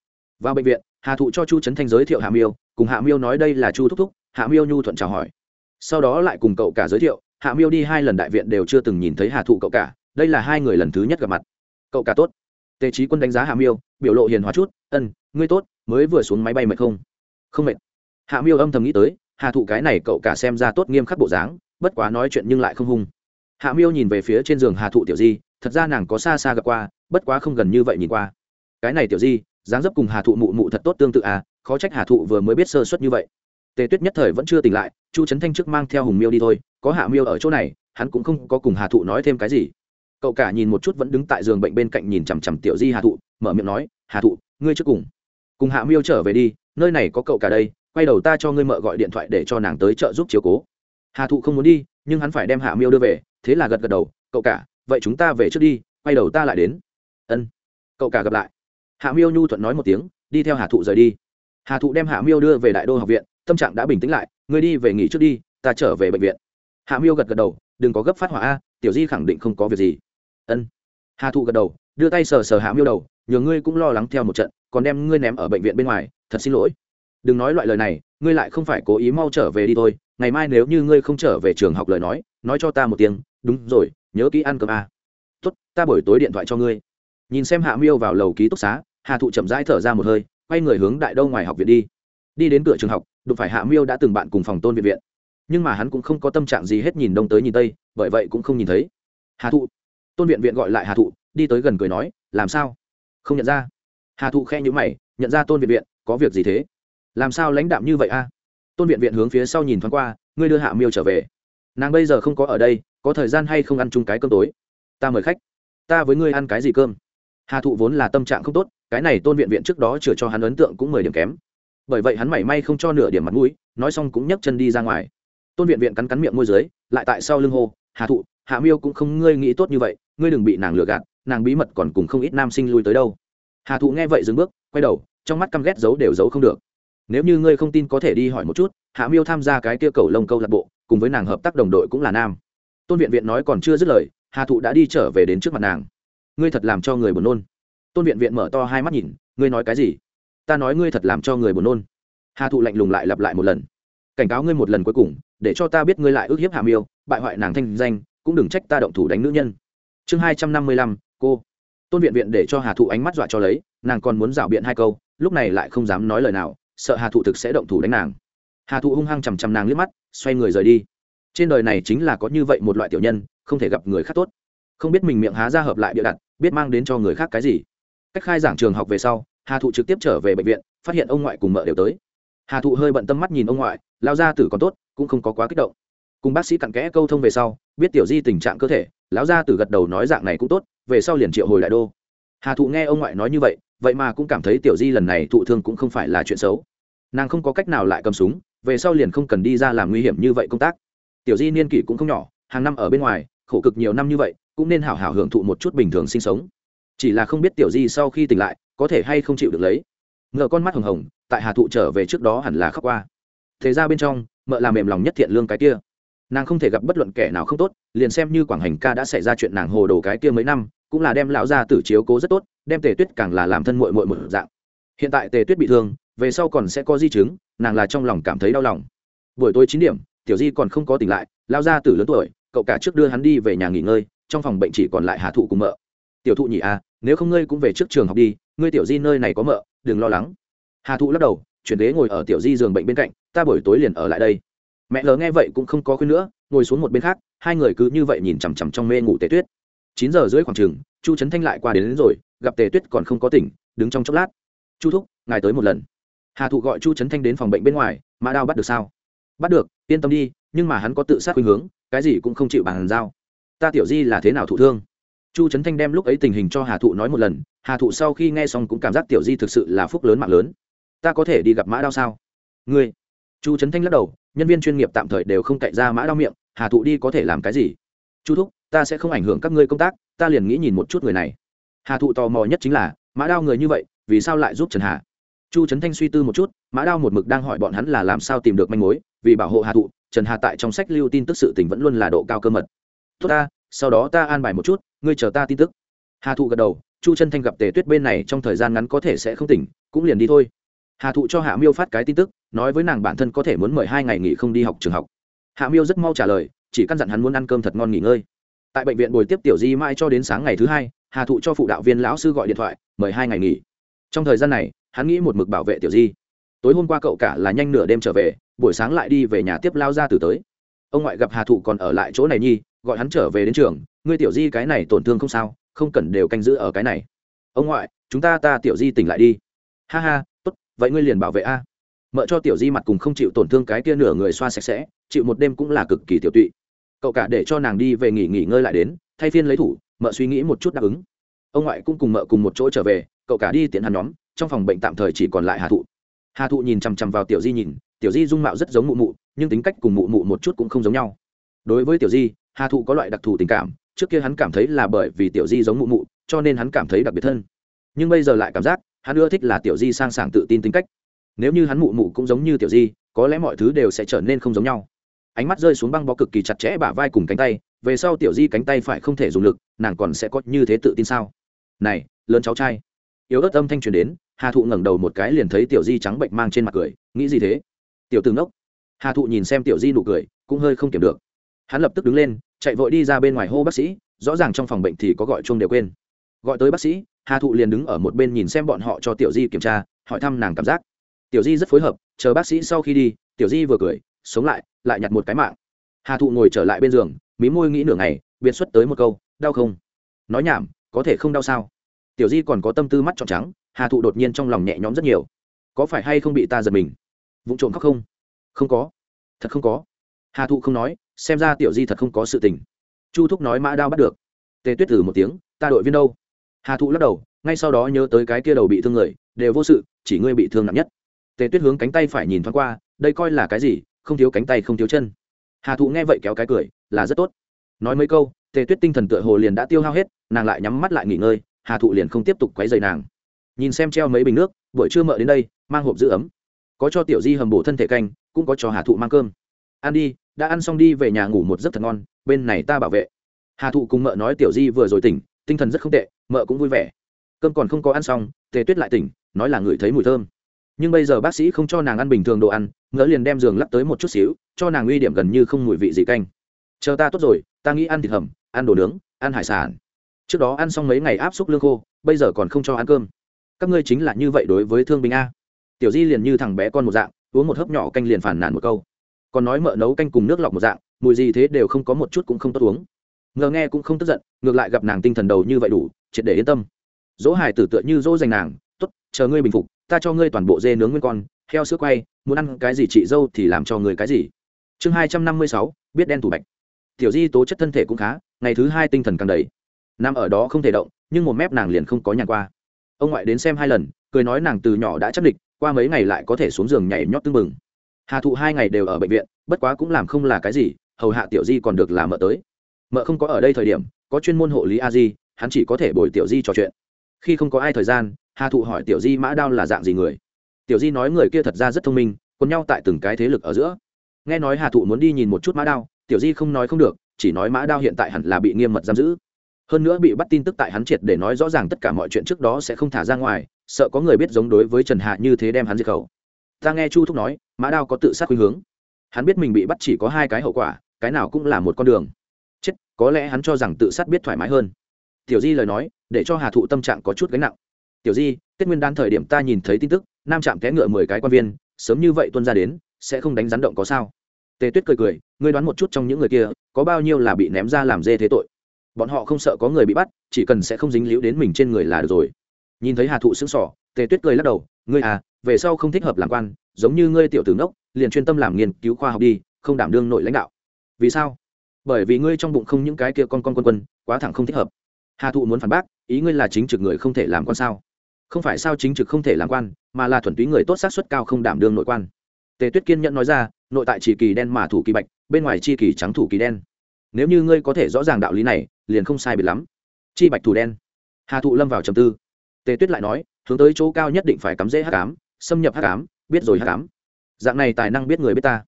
Speaker 1: Vào bệnh viện, hà thụ cho chu trấn thanh giới thiệu hạ miêu cùng hạ miêu nói đây là chu thúc thúc, hạ miêu nhu thuận chào hỏi. Sau đó lại cùng cậu cả giới thiệu, hạ miêu đi hai lần đại viện đều chưa từng nhìn thấy hà thụ cậu cả, đây là hai người lần thứ nhất gặp mặt. Cậu cả tốt. Tề trí quân đánh giá hạ miêu, biểu lộ hiền hóa chút, ân, ngươi tốt, mới vừa xuống máy bay mệt không? Không mệt. Hạ miêu âm thầm nghĩ tới, hà thụ cái này cậu cả xem ra tốt nghiêm khắc bộ dáng, bất quá nói chuyện nhưng lại không hung. Hạ miêu nhìn về phía trên giường hà thụ tiểu di, thật ra nàng có xa xa gặp qua, bất quá không gần như vậy nhìn qua. Cái này tiểu di, dáng dấp cùng hà thụ mụ mụ thật tốt tương tự à khó trách hà thụ vừa mới biết sơ suất như vậy. Tề tuyết nhất thời vẫn chưa tỉnh lại, chu trấn thanh trước mang theo hùng miêu đi thôi, có hạ miêu ở chỗ này, hắn cũng không có cùng hà thụ nói thêm cái gì. Cậu cả nhìn một chút vẫn đứng tại giường bệnh bên cạnh nhìn chằm chằm tiểu di hà thụ, mở miệng nói, hà thụ, ngươi trước cùng. Cùng hạ miêu trở về đi, nơi này có cậu cả đây, quay đầu ta cho ngươi mợ gọi điện thoại để cho nàng tới chợ giúp chiếu cố. Hà thụ không muốn đi, nhưng hắn phải đem hạ miêu đưa về, thế là gật gật đầu, cậu cả, vậy chúng ta về trước đi, quay đầu ta lại đến. Ân. Cậu cả gặp lại. Hạ miêu nhu thuận nói một tiếng, đi theo hà thụ rời đi hà thụ đem hạ miêu đưa về đại đô học viện, tâm trạng đã bình tĩnh lại, ngươi đi về nghỉ trước đi, ta trở về bệnh viện. Hạ miêu gật gật đầu, đừng có gấp phát hỏa a, tiểu di khẳng định không có việc gì. Ân. Hà thụ gật đầu, đưa tay sờ sờ hạ miêu đầu, nhờ ngươi cũng lo lắng theo một trận, còn đem ngươi ném ở bệnh viện bên ngoài, thật xin lỗi. Đừng nói loại lời này, ngươi lại không phải cố ý mau trở về đi thôi, ngày mai nếu như ngươi không trở về trường học lời nói nói cho ta một tiếng, đúng rồi, nhớ kỹ ăn cơm a. Tốt, ta buổi tối điện thoại cho ngươi. Nhìn xem hạ miêu vào lầu ký túc xá, hà thụ chậm rãi thở ra một hơi quay người hướng đại đâu ngoài học viện đi. Đi đến cửa trường học, đụng phải hạ miêu đã từng bạn cùng phòng tôn viện viện. Nhưng mà hắn cũng không có tâm trạng gì hết nhìn đông tới nhìn tây, bởi vậy cũng không nhìn thấy. Hà thụ. Tôn viện viện gọi lại hà thụ, đi tới gần cười nói, làm sao? Không nhận ra. Hà thụ khe nhữ mày, nhận ra tôn viện viện, có việc gì thế? Làm sao lãnh đạm như vậy a? Tôn viện viện hướng phía sau nhìn thoáng qua, ngươi đưa hạ miêu trở về. Nàng bây giờ không có ở đây, có thời gian hay không ăn chung cái cơm tối? Ta mời khách. Ta với ngươi ăn cái gì cơm? Hà thụ vốn là tâm trạng không tốt, cái này tôn viện viện trước đó chừa cho hắn ấn tượng cũng mười điểm kém. Bởi vậy hắn mảy may không cho nửa điểm mặt mũi, nói xong cũng nhấc chân đi ra ngoài. Tôn viện viện cắn cắn miệng môi dưới, lại tại sau lưng hô, hà thụ, hạ miêu cũng không ngươi nghĩ tốt như vậy, ngươi đừng bị nàng lừa gạt, nàng bí mật còn cùng không ít nam sinh lui tới đâu. Hà thụ nghe vậy dừng bước, quay đầu, trong mắt căm ghét giấu đều giấu không được. Nếu như ngươi không tin có thể đi hỏi một chút, hạ miêu tham gia cái kia cầu lông câu lạc bộ, cùng với nàng hợp tác đồng đội cũng là nam. Tôn viện viện nói còn chưa dứt lời, hà thụ đã đi trở về đến trước mặt nàng ngươi thật làm cho người buồn nôn. Tôn viện viện mở to hai mắt nhìn, ngươi nói cái gì? Ta nói ngươi thật làm cho người buồn nôn. Hà thụ lạnh lùng lại lặp lại một lần. Cảnh cáo ngươi một lần cuối cùng, để cho ta biết ngươi lại ước hiếp hà miêu, bại hoại nàng thanh danh, cũng đừng trách ta động thủ đánh nữ nhân. Chương hai trăm năm mươi lăm, cô. Tôn viện viện để cho hà thụ ánh mắt dọa cho lấy, nàng còn muốn rảo biện hai câu, lúc này lại không dám nói lời nào, sợ hà thụ thực sẽ động thủ đánh nàng. Hà thụ hung hăng chằm chằm nàng liếc mắt, xoay người rời đi. Trên đời này chính là có như vậy một loại tiểu nhân, không thể gặp người khác tốt. Không biết mình miệng há ra hợp lại bịa đặt biết mang đến cho người khác cái gì. Cách khai giảng trường học về sau, hà thụ trực tiếp trở về bệnh viện, phát hiện ông ngoại cùng mợ đều tới. Hà thụ hơi bận tâm mắt nhìn ông ngoại, lao ra tử còn tốt, cũng không có quá kích động. Cùng bác sĩ cặn kẽ câu thông về sau, biết tiểu di tình trạng cơ thể, lão gia tử gật đầu nói dạng này cũng tốt, về sau liền triệu hồi đại đô. Hà thụ nghe ông ngoại nói như vậy vậy mà cũng cảm thấy tiểu di lần này thụ thương cũng không phải là chuyện xấu. Nàng không có cách nào lại cầm súng, về sau liền không cần đi ra làm nguy hiểm như vậy công tác. Tiểu di niên kỷ cũng không nhỏ, hàng năm ở bên ngoài khổ cực nhiều năm như vậy, cũng nên hảo hảo hưởng thụ một chút bình thường sinh sống. Chỉ là không biết tiểu di sau khi tỉnh lại, có thể hay không chịu được lấy. Ngờ con mắt hồng hồng, tại hà thụ trở về trước đó hẳn là khóc qua. Thế ra bên trong, mợ làm mềm lòng nhất thiện lương cái kia. Nàng không thể gặp bất luận kẻ nào không tốt, liền xem như quảng hành ca đã xảy ra chuyện nàng hồ đồ cái kia mấy năm, cũng là đem lão ra tử chiếu cố rất tốt, đem tề tuyết càng là làm thân mội mội một dạng. Hiện tại tề tuyết bị thương, về sau còn sẽ có di chứng, nàng là trong lòng cảm thấy đau lòng. Buổi tối chín điểm, tiểu di còn không có tỉnh lại lao ra tử lớn tuổi cậu cả trước đưa hắn đi về nhà nghỉ ngơi trong phòng bệnh chỉ còn lại hà thụ cùng mợ. Tiểu thụ nhỉ à nếu không ngươi cũng về trước trường học đi ngươi tiểu di nơi này có mợ đừng lo lắng. Hà thụ lắc đầu chuyển ghế ngồi ở tiểu di giường bệnh bên cạnh ta buổi tối liền ở lại đây. Mẹ lờ nghe vậy cũng không có khuyên nữa ngồi xuống một bên khác hai người cứ như vậy nhìn chằm chằm trong mê ngủ tề tuyết. Chín giờ rưỡi khoảng chừng chu trấn thanh lại qua đến, đến rồi gặp tề tuyết còn không có tỉnh đứng trong chốc lát. Chu thúc ngài tới một lần. Hà thụ gọi chu trấn thanh đến phòng bệnh bên ngoài mã đao bắt được sao? Bắt được yên tâm đi nhưng mà hắn có tự sát khuynh hướng, cái gì cũng không chịu bàn giao. Ta tiểu di là thế nào thụ thương? Chu trấn thanh đem lúc ấy tình hình cho hà thụ nói một lần, hà thụ sau khi nghe xong cũng cảm giác tiểu di thực sự là phúc lớn mạng lớn. Ta có thể đi gặp mã đao sao? Ngươi. Chu trấn thanh lắc đầu, nhân viên chuyên nghiệp tạm thời đều không cậy ra mã đao miệng, hà thụ đi có thể làm cái gì? Chu thúc, ta sẽ không ảnh hưởng các ngươi công tác, ta liền nghĩ nhìn một chút người này. Hà thụ tò mò nhất chính là, mã đao người như vậy, vì sao lại giúp trần hà? Chu trấn thanh suy tư một chút, mã đao một mực đang hỏi bọn hắn là làm sao tìm được manh mối, vì bảo hộ hà thụ trần hà tại trong sách lưu tin tức sự tình vẫn luôn là độ cao cơ mật. Tốt ta, sau đó ta an bài một chút, ngươi chờ ta tin tức. Hà thụ gật đầu, chu chân thanh gặp tề tuyết bên này trong thời gian ngắn có thể sẽ không tỉnh, cũng liền đi thôi. Hà thụ cho hạ miêu phát cái tin tức, nói với nàng bản thân có thể muốn mời hai ngày nghỉ không đi học trường học. Hạ miêu rất mau trả lời, chỉ căn dặn hắn muốn ăn cơm thật ngon nghỉ ngơi. Tại bệnh viện bồi tiếp tiểu di mãi cho đến sáng ngày thứ hai, hà thụ cho phụ đạo viên lão sư gọi điện thoại, mời hai ngày nghỉ. Trong thời gian này, hắn nghĩ một mực bảo vệ tiểu di tối hôm qua cậu cả là nhanh nửa đêm trở về, buổi sáng lại đi về nhà tiếp lao ra từ tới. Ông ngoại gặp hà thụ còn ở lại chỗ này nhi, gọi hắn trở về đến trường, ngươi tiểu di cái này tổn thương không sao, không cần đều canh giữ ở cái này. Ông ngoại, chúng ta ta tiểu di tỉnh lại đi. Ha ha, tốt, vậy ngươi liền bảo vệ a. Mợ cho tiểu di mặt cùng không chịu tổn thương cái kia nửa người xoa sạch sẽ, chịu một đêm cũng là cực kỳ tiểu tụy. Cậu cả để cho nàng đi về nghỉ nghỉ ngơi lại đến, thay phiên lấy thủ, mợ suy nghĩ một chút đáp ứng. Ông ngoại cũng cùng mợ cùng một chỗ trở về, cậu cả đi tiện hắn nhóm, trong phòng bệnh tạm thời chỉ còn lại hà thụ hà thụ nhìn chằm chằm vào tiểu di nhìn, tiểu di dung mạo rất giống mụ mụ, nhưng tính cách cùng mụ mụ một chút cũng không giống nhau. Đối với tiểu di, hà thụ có loại đặc thù tình cảm, trước kia hắn cảm thấy là bởi vì tiểu di giống mụ mụ, cho nên hắn cảm thấy đặc biệt thân. Nhưng bây giờ lại cảm giác, hắn ưa thích là tiểu di sang sảng tự tin tính cách. Nếu như hắn mụ mụ cũng giống như tiểu di, có lẽ mọi thứ đều sẽ trở nên không giống nhau. Ánh mắt rơi xuống băng bó cực kỳ chặt chẽ bả vai cùng cánh tay, về sau tiểu di cánh tay phải không thể dùng lực, nàng còn sẽ có như thế tự tin sao? Này, lớn cháu trai. Yếu ớt âm thanh truyền đến hà thụ ngẩng đầu một cái liền thấy tiểu di trắng bệnh mang trên mặt cười, nghĩ gì thế? Tiểu từ ngốc. Hà thụ nhìn xem tiểu di nụ cười, cũng hơi không kiểm được. Hắn lập tức đứng lên, chạy vội đi ra bên ngoài hô bác sĩ, rõ ràng trong phòng bệnh thì có gọi chung đều quên. Gọi tới bác sĩ, hà thụ liền đứng ở một bên nhìn xem bọn họ cho tiểu di kiểm tra, hỏi thăm nàng cảm giác. Tiểu di rất phối hợp, chờ bác sĩ sau khi đi, tiểu di vừa cười, sống lại lại nhặt một cái mạng. Hà thụ ngồi trở lại bên giường, mí môi nghĩ nửa ngày, biệt xuất tới một câu, đau không? Nói nhảm, có thể không đau sao? Tiểu di còn có tâm tư mắt trọn trắng hà thụ đột nhiên trong lòng nhẹ nhõm rất nhiều. Có phải hay không bị ta giật mình? Vụ trộm khóc không? Không có. Thật không có. Hà thụ không nói, xem ra tiểu di thật không có sự tình. Chu thúc nói mã đao bắt được. Tề tuyết tử một tiếng, ta đội viên đâu? Hà thụ lắc đầu, ngay sau đó nhớ tới cái kia đầu bị thương người, đều vô sự, chỉ ngươi bị thương nặng nhất. Tề tuyết hướng cánh tay phải nhìn thoáng qua, đây coi là cái gì? Không thiếu cánh tay, không thiếu chân. Hà thụ nghe vậy kéo cái cười, là rất tốt. Nói mấy câu, tề tuyết tinh thần tựa hồ liền đã tiêu hao hết, nàng lại nhắm mắt lại nghỉ ngơi, hà thụ liền không tiếp tục quấy dày nàng nhìn xem treo mấy bình nước, buổi trưa mợ đến đây, mang hộp giữ ấm. Có cho tiểu di hầm bổ thân thể canh, cũng có cho hà thụ mang cơm. Ăn đi, đã ăn xong đi về nhà ngủ một giấc thật ngon, bên này ta bảo vệ. Hà thụ cùng mợ nói tiểu di vừa rồi tỉnh, tinh thần rất không tệ, mợ cũng vui vẻ. Cơm còn không có ăn xong, tề tuyết lại tỉnh, nói là ngửi thấy mùi thơm. Nhưng bây giờ bác sĩ không cho nàng ăn bình thường đồ ăn, ngỡ liền đem giường lắp tới một chút xíu, cho nàng uy điểm gần như không mùi vị gì canh. Chờ ta tốt rồi, ta nghĩ ăn thịt hầm, ăn đồ nướng, ăn hải sản. Trước đó ăn xong mấy ngày áp xúc lương khô, bây giờ còn không cho ăn cơm các ngươi chính là như vậy đối với thương binh a. Tiểu di liền như thằng bé con một dạng, uống một hớp nhỏ canh liền phản nản một câu. Còn nói mợ nấu canh cùng nước lọc một dạng, mùi gì thế đều không có một chút cũng không tốt uống. Ngờ nghe cũng không tức giận, ngược lại gặp nàng tinh thần đầu như vậy đủ, triệt để yên tâm. Dỗ hải tử tựa như dỗ dành nàng t ố t chờ ngươi bình phục, ta cho ngươi toàn bộ dê nướng nguyên con, heo sữa quay, muốn ăn cái gì chị dâu thì làm cho người cái gì. Chương hai trăm năm mươi sáu, biết đen thủ bạch. Tiểu di tố chất thân thể cũng khá, ngày thứ hai tinh thần càng đầy. Nằm ở đó không thể động, nhưng một mép nàng liền không có nhàn qua ông ngoại đến xem hai lần, cười nói nàng từ nhỏ đã chắc địch, qua mấy ngày lại có thể xuống giường nhảy nhót tưng bừng. Hà thụ hai ngày đều ở bệnh viện, bất quá cũng làm không là cái gì, hầu hạ tiểu di còn được làm mợ tới. Mợ không có ở đây thời điểm, có chuyên môn hộ lý a di, hắn chỉ có thể bồi tiểu di trò chuyện. Khi không có ai thời gian, hà thụ hỏi tiểu di mã đao là dạng gì người. Tiểu di nói người kia thật ra rất thông minh còn nhau tại từng cái thế lực ở giữa. Nghe nói hà thụ muốn đi nhìn một chút mã đao, tiểu di không nói không được, chỉ nói mã đao hiện tại hẳn là bị nghiêm mật giam giữ hơn nữa bị bắt tin tức tại hắn triệt để nói rõ ràng tất cả mọi chuyện trước đó sẽ không thả ra ngoài, sợ có người biết giống đối với trần hạ như thế đem hắn diệt khẩu. Ta nghe chu thúc nói, mã đao có tự sát khuynh hướng. Hắn biết mình bị bắt chỉ có hai cái hậu quả, cái nào cũng là một con đường. Chết, có lẽ hắn cho rằng tự sát biết thoải mái hơn. Tiểu di lời nói, để cho hà thụ tâm trạng có chút gánh nặng. Tiểu di, tết nguyên đan thời điểm ta nhìn thấy tin tức, nam trạm té ngựa mười cái quan viên, sớm như vậy tuân ra đến, sẽ không đánh rắn động có sao. Tề tuyết cười cười, ngươi đoán một chút trong những người kia, có bao nhiêu là bị ném ra làm dê thế tội? Bọn họ không sợ có người bị bắt, chỉ cần sẽ không dính líu đến mình trên người là được rồi. Nhìn thấy hà thụ xứng sỏ tề tuyết cười lắc đầu, ngươi à về sau không thích hợp làm quan, giống như ngươi tiểu tử ngốc, liền chuyên tâm làm nghiên cứu khoa học đi, không đảm đương nội lãnh đạo. Vì sao? Bởi vì ngươi trong bụng không những cái kia con con quân quân, quá thẳng không thích hợp. Hà thụ muốn phản bác, ý ngươi là chính trực người không thể làm quan sao? Không phải sao chính trực không thể làm quan, mà là thuần túy người tốt xác suất cao không đảm đương nội quan. Tề tuyết kiên nhận nói ra, nội tại chỉ kỳ đen mà thủ kỳ bạch, bên ngoài chi kỳ trắng thủ kỳ đen nếu như ngươi có thể rõ ràng đạo lý này, liền không sai biệt lắm. Chi bạch thủ đen. Hà thụ lâm vào trầm tư. Tề tuyết lại nói, hướng tới chỗ cao nhất định phải cắm rễ hát cám xâm nhập hát cám biết rồi hát cám dạng này tài năng biết người biết ta.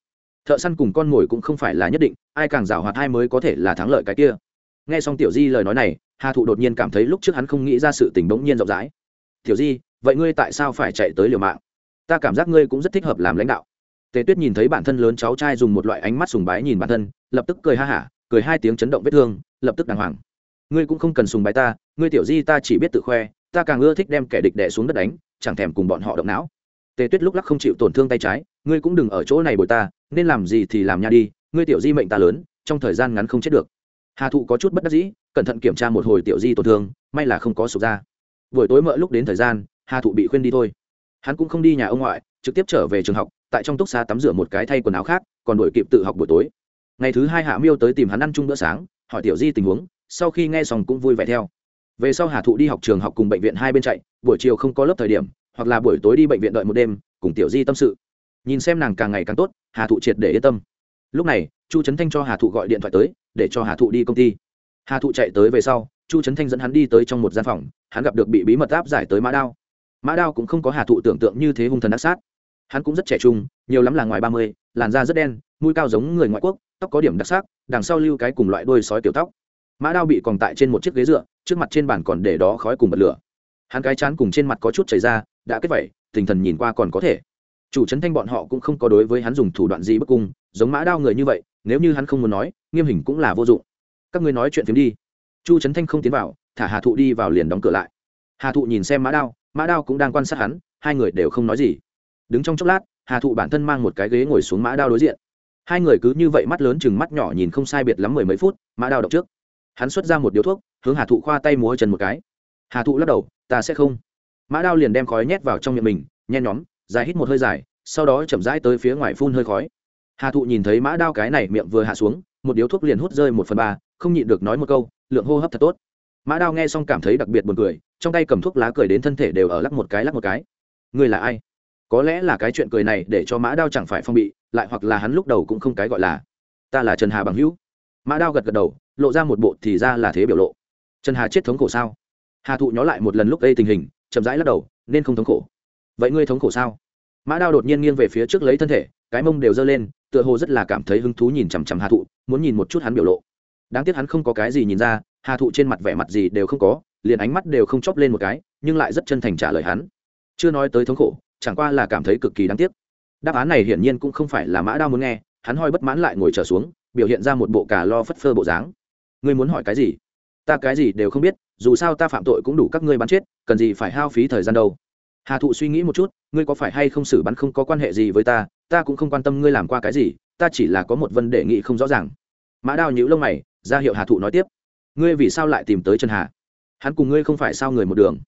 Speaker 1: Thợ săn cùng con mồi cũng không phải là nhất định, ai càng giảo hoạt hai mới có thể là thắng lợi cái kia. Nghe xong tiểu di lời nói này, hà thụ đột nhiên cảm thấy lúc trước hắn không nghĩ ra sự tình bỗng nhiên rộng rãi. Tiểu di, vậy ngươi tại sao phải chạy tới liều mạng? Ta cảm giác ngươi cũng rất thích hợp làm lãnh đạo. Tề tuyết nhìn thấy bản thân lớn cháu trai dùng một loại ánh mắt sùng bái nhìn bản thân, lập tức cười ha hả cười hai tiếng chấn động vết thương, lập tức đàng hoàng. Ngươi cũng không cần sùng bái ta, ngươi tiểu di ta chỉ biết tự khoe, ta càng ưa thích đem kẻ địch đẻ xuống đất đánh, chẳng thèm cùng bọn họ động não. Tề tuyết lúc lắc không chịu tổn thương tay trái, ngươi cũng đừng ở chỗ này bồi ta, nên làm gì thì làm nha đi, ngươi tiểu di mệnh ta lớn, trong thời gian ngắn không chết được. Hà thụ có chút bất đắc dĩ, cẩn thận kiểm tra một hồi tiểu di tổn thương, may là không có sụp ra. Buổi tối mợ lúc đến thời gian, hà thụ bị khuyên đi thôi. Hắn cũng không đi nhà ông ngoại, trực tiếp trở về trường học, tại trong túc xá tắm rửa một cái thay quần áo khác, còn đuổi kịp tự học buổi tối ngày thứ hai hạ miêu tới tìm hắn ăn chung bữa sáng, hỏi tiểu di tình huống, sau khi nghe xong cũng vui vẻ theo. Về sau hà thụ đi học trường học cùng bệnh viện hai bên chạy, buổi chiều không có lớp thời điểm, hoặc là buổi tối đi bệnh viện đợi một đêm, cùng tiểu di tâm sự. Nhìn xem nàng càng ngày càng tốt, hà thụ triệt để yên tâm. Lúc này, chu trấn thanh cho hà thụ gọi điện thoại tới, để cho hà thụ đi công ty. Hà thụ chạy tới về sau, chu trấn thanh dẫn hắn đi tới trong một gian phòng, hắn gặp được bị bí mật áp giải tới mã đao. Mã đao cũng không có hà thụ tưởng tượng như thế hung thần ác sát. Hắn cũng rất trẻ trung, nhiều lắm là ngoài ba mươi, làn da rất đen, mũi cao giống người ngoại quốc tóc có điểm đặc sắc, đằng sau lưu cái cùng loại đôi sói tiểu tóc. Mã đao bị còn tại trên một chiếc ghế dựa, trước mặt trên bàn còn để đó khói cùng bật lửa. Hắn cái chán cùng trên mặt có chút chảy ra, đã kết vậy, tinh thần nhìn qua còn có thể. Chủ trấn thanh bọn họ cũng không có đối với hắn dùng thủ đoạn gì bức cung, giống mã đao người như vậy, nếu như hắn không muốn nói, nghiêm hình cũng là vô dụng. Các ngươi nói chuyện phiếm đi. Chu trấn thanh không tiến vào, thả hà thụ đi vào liền đóng cửa lại. Hà thụ nhìn xem mã đao mã đao cũng đang quan sát hắn, hai người đều không nói gì. Đứng trong chốc lát, hà thụ bản thân mang một cái ghế ngồi xuống mã đao đối diện hai người cứ như vậy mắt lớn chừng mắt nhỏ nhìn không sai biệt lắm mười mấy phút, mã đao đọc trước. Hắn xuất ra một điếu thuốc, hướng hà thụ khoa tay múa chân một cái. Hà thụ lắc đầu, ta sẽ không. Mã đao liền đem khói nhét vào trong miệng mình, nhen nhóm, dài hít một hơi dài, sau đó chậm rãi tới phía ngoài phun hơi khói. Hà thụ nhìn thấy mã đao cái này miệng vừa hạ xuống, một điếu thuốc liền hút rơi một phần ba, không nhịn được nói một câu, lượng hô hấp thật tốt. Mã đao nghe xong cảm thấy đặc biệt buồn cười, trong tay cầm thuốc lá cười đến thân thể đều ở lắc một cái lắc một cái. Người là ai? Có lẽ là cái chuyện cười này để cho mã đao chẳng phải phong bị lại hoặc là hắn lúc đầu cũng không cái gọi là, ta là trần hà bằng hữu. Mã đao gật gật đầu, lộ ra một bộ thì ra là thế biểu lộ. Trần hà chết thống khổ sao? Hà thụ nhó lại một lần lúc đây tình hình, chậm rãi lắc đầu, nên không thống khổ. Vậy ngươi thống khổ sao? Mã đao đột nhiên nghiêng về phía trước lấy thân thể, cái mông đều giơ lên, tựa hồ rất là cảm thấy hứng thú nhìn chằm chằm hà thụ, muốn nhìn một chút hắn biểu lộ. Đáng tiếc hắn không có cái gì nhìn ra, hà thụ trên mặt vẻ mặt gì đều không có, liền ánh mắt đều không chóp lên một cái, nhưng lại rất chân thành trả lời hắn. Chưa nói tới thống khổ, chẳng qua là cảm thấy cực kỳ đáng tiếc đáp án này hiển nhiên cũng không phải là mã đao muốn nghe, hắn hoi bất mãn lại ngồi trở xuống, biểu hiện ra một bộ cà lo phất phơ bộ dáng. Ngươi muốn hỏi cái gì? Ta cái gì đều không biết, dù sao ta phạm tội cũng đủ các ngươi bắn chết, cần gì phải hao phí thời gian đâu. Hà thụ suy nghĩ một chút, ngươi có phải hay không xử bắn không có quan hệ gì với ta ta cũng không quan tâm ngươi làm qua cái gì, ta chỉ là có một vấn đề nghị không rõ ràng. Mã đao nhữ lông mày, ra hiệu hà thụ nói tiếp. Ngươi vì sao lại tìm tới trần hà? Hắn cùng ngươi không phải sao người một đường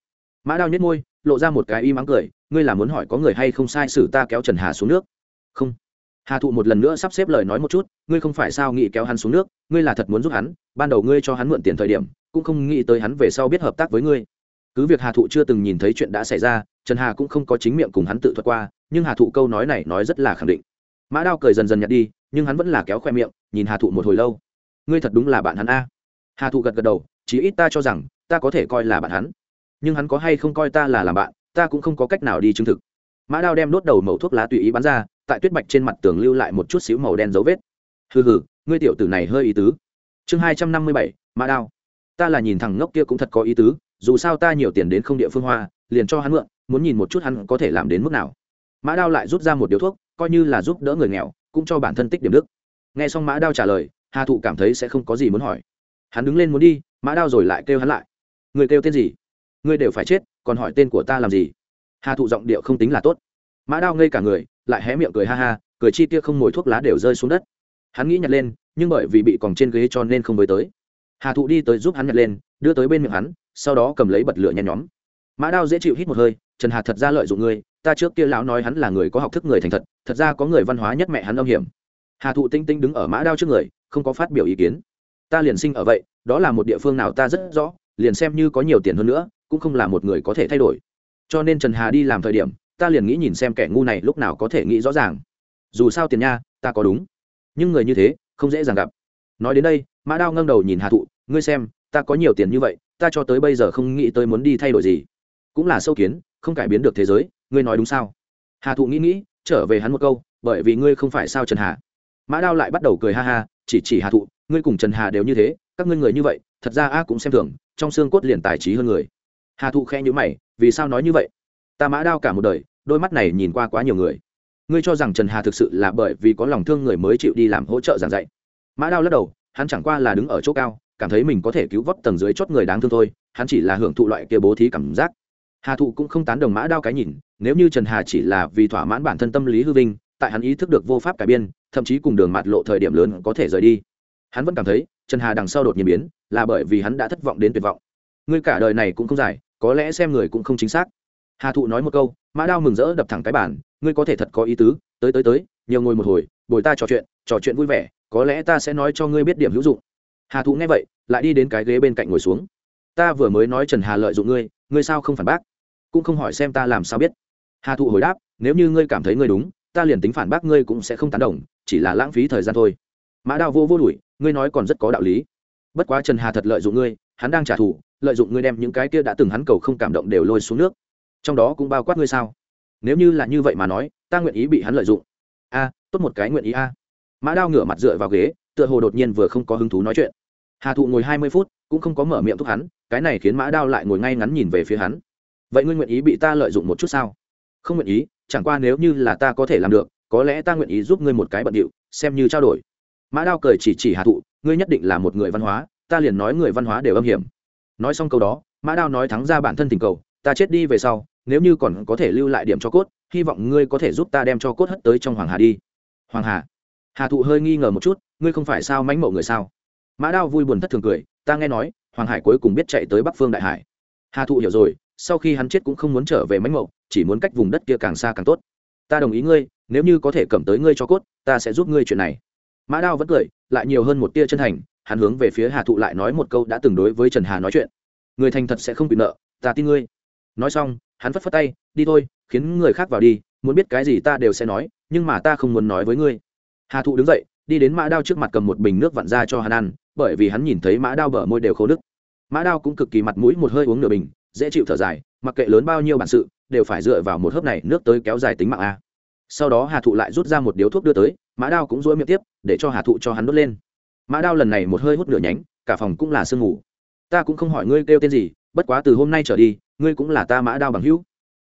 Speaker 1: mã đao nhếch môi, lộ ra một cái y mắng cười, ngươi là muốn hỏi có người hay không sai xử ta kéo trần hà xuống nước? Không. Hà thụ một lần nữa sắp xếp lời nói một chút, ngươi không phải sao nghĩ kéo hắn xuống nước, ngươi là thật muốn giúp hắn, ban đầu ngươi cho hắn mượn tiền thời điểm, cũng không nghĩ tới hắn về sau biết hợp tác với ngươi. Cứ việc hà thụ chưa từng nhìn thấy chuyện đã xảy ra, trần hà cũng không có chính miệng cùng hắn tự thuật qua, nhưng hà thụ câu nói này nói rất là khẳng định. Mã đao cười dần dần nhặt đi, nhưng hắn vẫn là kéo khoe miệng, nhìn hà thụ một hồi lâu. Ngươi thật đúng là bạn hắn a. Hà thụ gật gật đầu, chí ít ta cho rằng, ta có thể coi là bạn hắn nhưng hắn có hay không coi ta là làm bạn, ta cũng không có cách nào đi chứng thực. Mã đao đem đốt đầu mẩu thuốc lá tùy ý bắn ra, tại tuyết bạch trên mặt tường lưu lại một chút xíu màu đen dấu vết. Hừ hừ, ngươi tiểu tử này hơi ý tứ. Chương hai trăm năm mươi bảy, mã đao. Ta là nhìn thằng ngốc kia cũng thật có ý tứ, dù sao ta nhiều tiền đến không địa phương hoa, liền cho hắn mượn, muốn nhìn một chút hắn có thể làm đến mức nào. Mã đao lại rút ra một điếu thuốc, coi như là giúp đỡ người nghèo, cũng cho bản thân tích điểm đức. Nghe xong mã đao trả lời, hà thụ cảm thấy sẽ không có gì muốn hỏi. Hắn đứng lên muốn đi, mã đao rồi lại kêu hắn lại. Người kêu tên gì? Ngươi đều phải chết, còn hỏi tên của ta làm gì? Hà thụ giọng điệu không tính là tốt. Mã đao ngây cả người, lại hé miệng cười ha ha, cười chi tia không mồi thuốc lá đều rơi xuống đất. Hắn nghĩ nhặt lên, nhưng bởi vì bị còng trên ghế cho nên không mới tới. Hà thụ đi tới giúp hắn nhặt lên, đưa tới bên miệng hắn, sau đó cầm lấy bật lửa nhen nhóm. Mã đao dễ chịu hít một hơi, trần hà thật ra lợi dụng ngươi, ta trước kia lão nói hắn là người có học thức người thành thật thật ra có người văn hóa nhất mẹ hắn âm hiểm. Hà thụ tinh tinh đứng ở mã đao trước người, không có phát biểu ý kiến. Ta liền sinh ở vậy, đó là một địa phương nào ta rất rõ, liền xem như có nhiều tiền hơn nữa cũng không là một người có thể thay đổi. Cho nên trần hà đi làm thời điểm, ta liền nghĩ nhìn xem kẻ ngu này lúc nào có thể nghĩ rõ ràng. Dù sao tiền nha, ta có đúng. Nhưng người như thế, không dễ dàng gặp. Nói đến đây, mã đao ngâm đầu nhìn hà thụ, ngươi xem, ta có nhiều tiền như vậy, ta cho tới bây giờ không nghĩ tới muốn đi thay đổi gì. Cũng là sâu kiến, không cải biến được thế giới, ngươi nói đúng sao? Hà thụ nghĩ nghĩ, trở về hắn một câu, bởi vì ngươi không phải sao trần hà. Mã đao lại bắt đầu cười ha ha, chỉ chỉ hà thụ, ngươi cùng trần hà đều như thế, các ngươi người như vậy, thật ra a cũng xem thường, trong xương cốt liền tài trí hơn người hà thụ khẽ nhữ mày, vì sao nói như vậy? Ta mã đao cả một đời, đôi mắt này nhìn qua quá nhiều người. Ngươi cho rằng trần hà thực sự là bởi vì có lòng thương người mới chịu đi làm hỗ trợ giảng dạy? Mã đao lắc đầu, hắn chẳng qua là đứng ở chỗ cao, cảm thấy mình có thể cứu vớt tầng dưới chót người đáng thương thôi, hắn chỉ là hưởng thụ loại kia bố thí cảm giác. Hà thụ cũng không tán đồng mã đao cái nhìn, nếu như trần hà chỉ là vì thỏa mãn bản thân tâm lý hư vinh, tại hắn ý thức được vô pháp cải biên, thậm chí cùng đường mạt lộ thời điểm lớn có thể rời đi. Hắn vẫn cảm thấy, trần hà đằng sau đột nhiên biến, là bởi vì hắn đã thất vọng đến tuyệt vọng. Ngươi cả đời này cũng không dài có lẽ xem người cũng không chính xác. Hà thụ nói một câu, mã đao mừng rỡ đập thẳng cái bản ngươi có thể thật có ý tứ, tới tới tới, nhiều ngồi một hồi, bồi ta trò chuyện trò chuyện vui vẻ, có lẽ ta sẽ nói cho ngươi biết điểm hữu dụng. Hà thụ nghe vậy, lại đi đến cái ghế bên cạnh ngồi xuống. Ta vừa mới nói trần hà lợi dụng ngươi ngươi sao không phản bác? Cũng không hỏi xem ta làm sao biết. Hà thụ hồi đáp, nếu như ngươi cảm thấy ngươi đúng, ta liền tính phản bác ngươi cũng sẽ không tán đồng, chỉ là lãng phí thời gian thôi. Mã đao vô vô đuổi, ngươi nói còn rất có đạo lý. Bất quá trần hà thật lợi dụng ngươi hắn đang trả thù, lợi dụng ngươi đem những cái kia đã từng hắn cầu không cảm động đều lôi xuống nước. Trong đó cũng bao quát ngươi sao? Nếu như là như vậy mà nói, ta nguyện ý bị hắn lợi dụng. A, tốt một cái nguyện ý a. Mã đao ngửa mặt dựa vào ghế, tựa hồ đột nhiên vừa không có hứng thú nói chuyện. Hà thụ ngồi hai mươi phút, cũng không có mở miệng thúc hắn, cái này khiến mã đao lại ngồi ngay ngắn nhìn về phía hắn. Vậy ngươi nguyện ý bị ta lợi dụng một chút sao? Không nguyện ý, chẳng qua nếu như là ta có thể làm được, có lẽ ta nguyện ý giúp ngươi một cái bận điệu, xem như trao đổi. Mã đao cười chỉ chỉ hà thụ, ngươi nhất định là một người văn hóa ta liền nói người văn hóa đều âm hiểm. Nói xong câu đó, mã đao nói thắng ra bản thân tình cầu, ta chết đi về sau, nếu như còn có thể lưu lại điểm cho cốt, hy vọng ngươi có thể giúp ta đem cho cốt hất tới trong hoàng hà đi. Hoàng hà? Hà thụ hơi nghi ngờ một chút, ngươi không phải sao mánh mộ người sao? Mã đao vui buồn thất thường cười, ta nghe nói, hoàng hải cuối cùng biết chạy tới bắc phương đại hải. Hà thụ hiểu rồi, sau khi hắn chết cũng không muốn trở về mánh mộ, chỉ muốn cách vùng đất kia càng xa càng tốt. Ta đồng ý ngươi, nếu như có thể cầm tới ngươi cho cốt, ta sẽ giúp ngươi chuyện này. Mã đao vẫn cười, lại nhiều hơn một tia chân thành hắn hướng về phía hà thụ lại nói một câu đã từng đối với trần hà nói chuyện. Người thành thật sẽ không bị nợ, ta tin ngươi. Nói xong, hắn phất phất tay, đi thôi, khiến người khác vào đi, muốn biết cái gì ta đều sẽ nói, nhưng mà ta không muốn nói với ngươi. Hà thụ đứng dậy, đi đến mã đao trước mặt cầm một bình nước vặn ra cho hắn ăn, bởi vì hắn nhìn thấy mã đao bở môi đều khô nức mã đao cũng cực kỳ mặt mũi, một hơi uống nửa bình, dễ chịu thở dài, mặc kệ lớn bao nhiêu bản sự, đều phải dựa vào một hớp này nước tới kéo dài tính mạng a. Sau đó hà thụ lại rút ra một điếu thuốc đưa tới, mã đao cũng dỗi miệng tiếp, để cho hà thụ cho hắn đốt lên mã đao lần này một hơi hút nửa nhánh, cả phòng cũng là sương ngủ ta cũng không hỏi ngươi kêu tên gì, bất quá từ hôm nay trở đi, ngươi cũng là ta mã đao bằng hữu.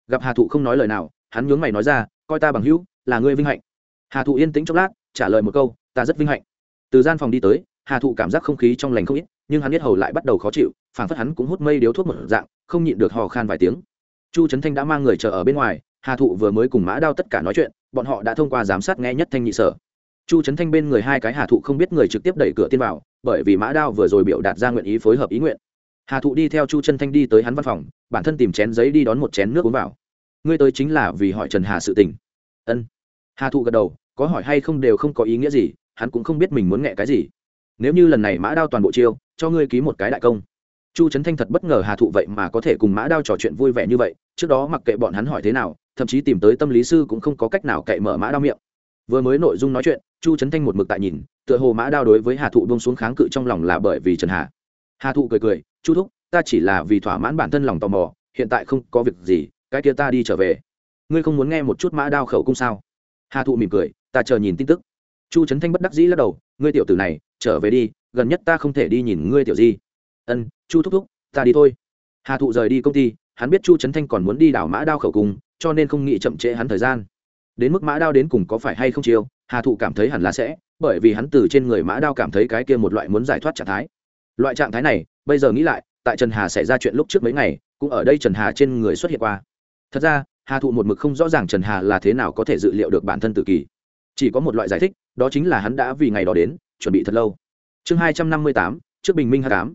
Speaker 1: Gặp hà thụ không nói lời nào, hắn nhướng mày nói ra, coi ta bằng hữu, là ngươi vinh hạnh. Hà thụ yên tĩnh chốc lát, trả lời một câu, ta rất vinh hạnh. Từ gian phòng đi tới, hà thụ cảm giác không khí trong lành không ít, nhưng hắn biết hầu lại bắt đầu khó chịu, phảng phất hắn cũng hút mây điếu thuốc một dạng, không nhịn được hò khan vài tiếng. Chu trấn thanh đã mang người chờ ở bên ngoài, hà thụ vừa mới cùng mã đao tất cả nói chuyện, bọn họ đã thông qua giám sát nghe nhất thanh nhị sở chu trấn thanh bên người hai cái hà thụ không biết người trực tiếp đẩy cửa tiên vào, bởi vì mã đao vừa rồi biểu đạt ra nguyện ý phối hợp ý nguyện. Hà thụ đi theo chu trấn thanh đi tới hắn văn phòng, bản thân tìm chén giấy đi đón một chén nước uống vào. Ngươi tới chính là vì hỏi trần hà sự tình. Ân. Hà thụ gật đầu, có hỏi hay không đều không có ý nghĩa gì, hắn cũng không biết mình muốn nghe cái gì. Nếu như lần này mã đao toàn bộ chiêu, cho ngươi ký một cái đại công. Chu trấn thanh thật bất ngờ hà thụ vậy mà có thể cùng mã đao trò chuyện vui vẻ như vậy, trước đó mặc kệ bọn hắn hỏi thế nào, thậm chí tìm tới tâm lý sư cũng không có cách nào cậy mở mã đao miệng. Vừa mới nội dung nói chuyện chu trấn thanh một mực tại nhìn, tựa hồ mã đao đối với hà thụ bông xuống kháng cự trong lòng là bởi vì trần hà. Hà thụ cười cười, chu thúc, ta chỉ là vì thỏa mãn bản thân lòng tò mò, hiện tại không có việc gì, cái kia ta đi trở về. Ngươi không muốn nghe một chút mã đao khẩu cung sao? Hà thụ mỉm cười, ta chờ nhìn tin tức. Chu trấn thanh bất đắc dĩ lắc đầu, ngươi tiểu tử này, trở về đi, gần nhất ta không thể đi nhìn ngươi tiểu di. Ân, chu thúc thúc, ta đi thôi. Hà thụ rời đi công ty, hắn biết chu trấn thanh còn muốn đi đảo mã đao khẩu cung, cho nên không nghĩ chậm trễ hắn thời gian đến mức mã đao đến cùng có phải hay không chiêu, hà thụ cảm thấy hẳn là sẽ, bởi vì hắn từ trên người mã đao cảm thấy cái kia một loại muốn giải thoát trạng thái. Loại trạng thái này, bây giờ nghĩ lại, tại trần hà xảy ra chuyện lúc trước mấy ngày, cũng ở đây trần hà trên người xuất hiện qua. Thật ra, hà thụ một mực không rõ ràng trần hà là thế nào có thể dự liệu được bản thân tự kỳ. Chỉ có một loại giải thích, đó chính là hắn đã vì ngày đó đến, chuẩn bị thật lâu. Chương hai trăm năm mươi tám, trước bình minh hai tám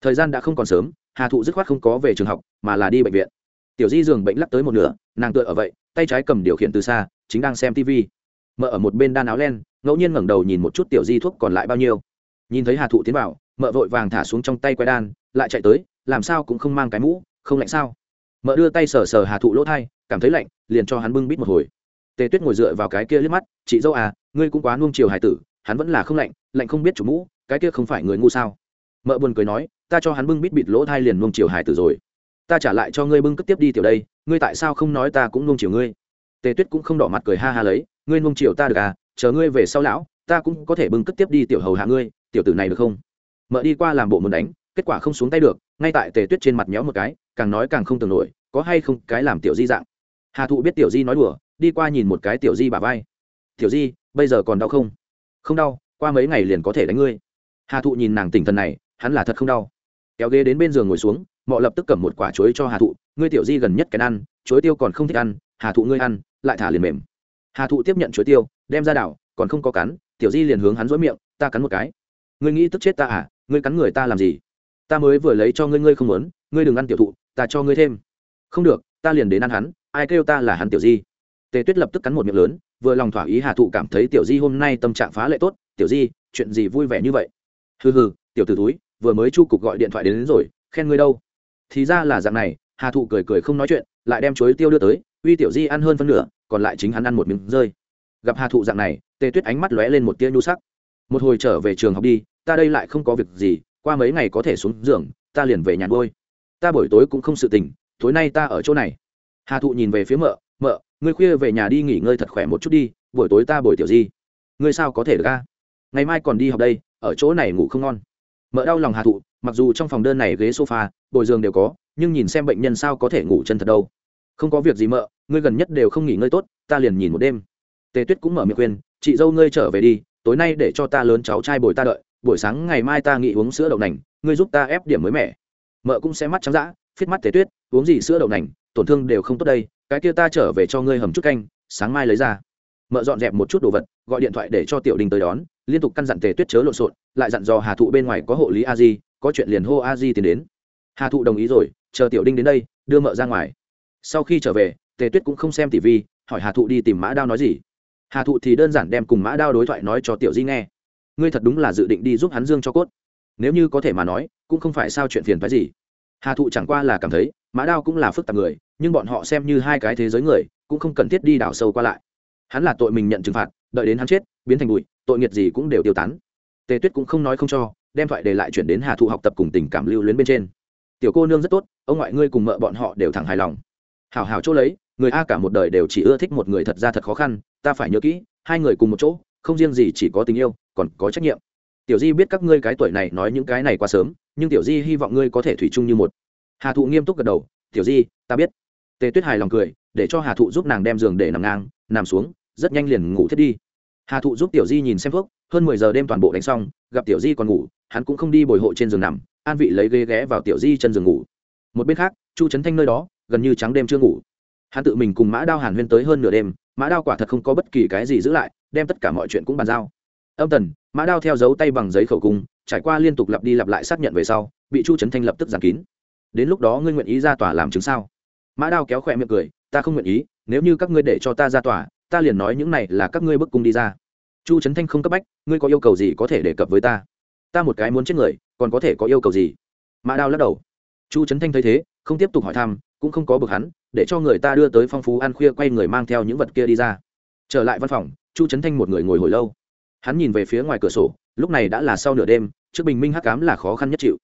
Speaker 1: thời gian đã không còn sớm, hà thụ dứt khoát không có về trường học, mà là đi bệnh viện. Tiểu di giường bệnh lắc tới một nửa, nàng tựa ở vậy tay trái cầm điều khiển từ xa, chính đang xem tv mợ ở một bên đan áo len, ngẫu nhiên ngẩng đầu nhìn một chút tiểu di thuốc còn lại bao nhiêu. Nhìn thấy hà thụ tiến vào, mợ vội vàng thả xuống trong tay quay đan, lại chạy tới, làm sao cũng không mang cái mũ, không lạnh sao? Mợ đưa tay sờ sờ hà thụ lỗ thai, cảm thấy lạnh, liền cho hắn bưng bít một hồi. Tề tuyết ngồi dựa vào cái kia liếc mắt, chị dâu à ngươi cũng quá nuông chiều hải tử, hắn vẫn là không lạnh lạnh không biết chủ mũ, cái kia không phải người ngu sao? Mợ buồn cười nói, ta cho hắn bưng bít bịt lỗ thai liền nuông chiều hải tử rồi ta trả lại cho ngươi bưng cất tiếp đi tiểu đây, ngươi tại sao không nói ta cũng nuông chiều ngươi? Tề tuyết cũng không đỏ mặt cười ha ha lấy, ngươi nuông chiều ta được à chờ ngươi về sau lão, ta cũng có thể bưng cất tiếp đi tiểu hầu hạ ngươi, tiểu tử này được không? Mợ đi qua làm bộ muốn đánh, kết quả không xuống tay được, ngay tại tề tuyết trên mặt méo một cái, càng nói càng không tưởng nổi, có hay không cái làm tiểu di dạng? Hà thụ biết tiểu di nói đùa, đi qua nhìn một cái tiểu di bà vai. Tiểu di, bây giờ còn đau không? Không đau, qua mấy ngày liền có thể đánh ngươi. Hà thụ nhìn nàng tỉnh thần này, hắn là thật không đau. Kéo ghế đến bên giường ngồi xuống mọ lập tức cầm một quả chuối cho hà thụ ngươi tiểu di gần nhất cái ăn chuối tiêu còn không thích ăn hà thụ ngươi ăn lại thả liền mềm. Hà thụ tiếp nhận chuối tiêu đem ra đảo còn không có cắn tiểu di liền hướng hắn dối miệng ta cắn một cái. Ngươi nghĩ tức chết ta à? Ngươi cắn người ta làm gì? Ta mới vừa lấy cho ngươi ngươi không muốn ngươi đừng ăn tiểu thụ ta cho ngươi thêm. Không được ta liền đến ăn hắn ai kêu ta là hắn tiểu di? Tề tuyết lập tức cắn một miệng lớn vừa lòng thỏa ý hà thụ cảm thấy tiểu di hôm nay tâm trạng phá lệ tốt tiểu di chuyện gì vui vẻ như vậy? Hừ hừ tiểu t ử túi vừa mới chu cục gọi điện thoại đến, đến rồi khen ngươi đâu? Thì ra là dạng này, hà thụ cười cười không nói chuyện, lại đem chuối tiêu đưa tới, uy tiểu di ăn hơn phân nửa, còn lại chính hắn ăn một miếng rơi. Gặp hà thụ dạng này, tề tuyết ánh mắt lóe lên một tia nhu sắc. Một hồi trở về trường học đi, ta đây lại không có việc gì, qua mấy ngày có thể xuống giường, ta liền về nhà ngôi ta buổi tối cũng không sự tình, tối nay ta ở chỗ này. Hà thụ nhìn về phía mợ mợ, ngươi khuya về nhà đi nghỉ ngơi thật khỏe một chút đi, buổi tối ta buổi tiểu di. Ngươi sao có thể được ngày mai còn đi học đây, ở chỗ này ngủ không ngon. Mợ đau lòng hà thụ mặc dù trong phòng đơn này ghế sofa, bồi giường đều có, nhưng nhìn xem bệnh nhân sao có thể ngủ chân thật đâu. Không có việc gì mợ, ngươi gần nhất đều không nghỉ ngơi tốt, ta liền nhìn một đêm. Tề tuyết cũng mở miệng khuyên, chị dâu ngươi trở về đi, tối nay để cho ta lớn cháu trai bồi ta đợi, buổi sáng ngày mai ta nghĩ uống sữa đậu nành, ngươi giúp ta ép điểm mới mẻ. Mợ cũng sẽ mắt trắng dã phiết mắt tề tuyết, uống gì sữa đậu nành, tổn thương đều không tốt đây, cái kia ta trở về cho ngươi hầm chút canh, sáng mai lấy ra. Mợ dọn dẹp một chút đồ vật, gọi điện thoại để cho tiểu đình tới đón, liên tục căn dặn tề tuyết chớ lộn xộn, lại dặn dò hà thụ bên ngoài có hộ lý a di có chuyện liền hô a di tiến đến. Hà thụ đồng ý rồi, chờ tiểu đinh đến đây, đưa mợ ra ngoài. Sau khi trở về, tề tuyết cũng không xem tv hỏi hà thụ đi tìm mã đao nói gì. Hà thụ thì đơn giản đem cùng mã đao đối thoại nói cho tiểu di nghe. Ngươi thật đúng là dự định đi giúp hắn dương cho cốt. Nếu như có thể mà nói, cũng không phải sao chuyện phiền phái gì. Hà thụ chẳng qua là cảm thấy, mã đao cũng là phức tạp người, nhưng bọn họ xem như hai cái thế giới người, cũng không cần thiết đi đảo sâu qua lại. Hắn là tội mình nhận trừng phạt, đợi đến hắn chết, biến thành bụi, tội nghiệt gì cũng đều tiêu tán. Tề tuyết cũng không nói không cho đem thoại để lại chuyển đến hà thụ học tập cùng tình cảm lưu luyến bên trên. Tiểu cô nương rất tốt, ông ngoại ngươi cùng mợ bọn họ đều thẳng hài lòng. Hảo hảo chỗ lấy, người a cả một đời đều chỉ ưa thích một người thật ra thật khó khăn, ta phải nhớ kỹ, hai người cùng một chỗ, không riêng gì chỉ có tình yêu, còn có trách nhiệm. Tiểu di biết các ngươi cái tuổi này nói những cái này quá sớm, nhưng tiểu di hy vọng ngươi có thể thủy chung như một. Hà thụ nghiêm túc gật đầu, tiểu di, ta biết. Tề tuyết hài lòng cười, để cho hà thụ giúp nàng đem giường để nằm ngang, nằm xuống, rất nhanh liền ngủ thiết đi. Hà thụ giúp tiểu di nhìn xem thuốc, hơn mười giờ đêm toàn bộ đánh xong, gặp tiểu di còn ngủ hắn cũng không đi bồi hộ trên giường nằm, an vị lấy ghế ghé vào tiểu di chân giường ngủ. Một bên khác, chu trấn thanh nơi đó, gần như trắng đêm chưa ngủ. Hắn tự mình cùng mã đao hàn huyên tới hơn nửa đêm, mã đao quả thật không có bất kỳ cái gì giữ lại, đem tất cả mọi chuyện cũng bàn giao. Âm tần, mã đao theo dấu tay bằng giấy khẩu cung, trải qua liên tục lặp đi lặp lại xác nhận về sau, bị chu trấn thanh lập tức giàn kín. Đến lúc đó ngươi nguyện ý ra tòa làm chứng sao? Mã đao kéo khỏe miệng cười, ta không nguyện ý, nếu như các ngươi để cho ta ra tòa, ta liền nói những này là các ngươi bức cung đi ra. Chu trấn thanh không cấp bách, ngươi có yêu cầu gì có thể đề cập với ta? Ta một cái muốn chết người, còn có thể có yêu cầu gì? Mã đao lắc đầu. Chu trấn thanh thấy thế, không tiếp tục hỏi thăm, cũng không có bực hắn, để cho người ta đưa tới phong phú ăn khuya quay người mang theo những vật kia đi ra. Trở lại văn phòng, chu trấn thanh một người ngồi hồi lâu. Hắn nhìn về phía ngoài cửa sổ, lúc này đã là sau nửa đêm, trước bình minh hắc cám là khó khăn nhất chịu.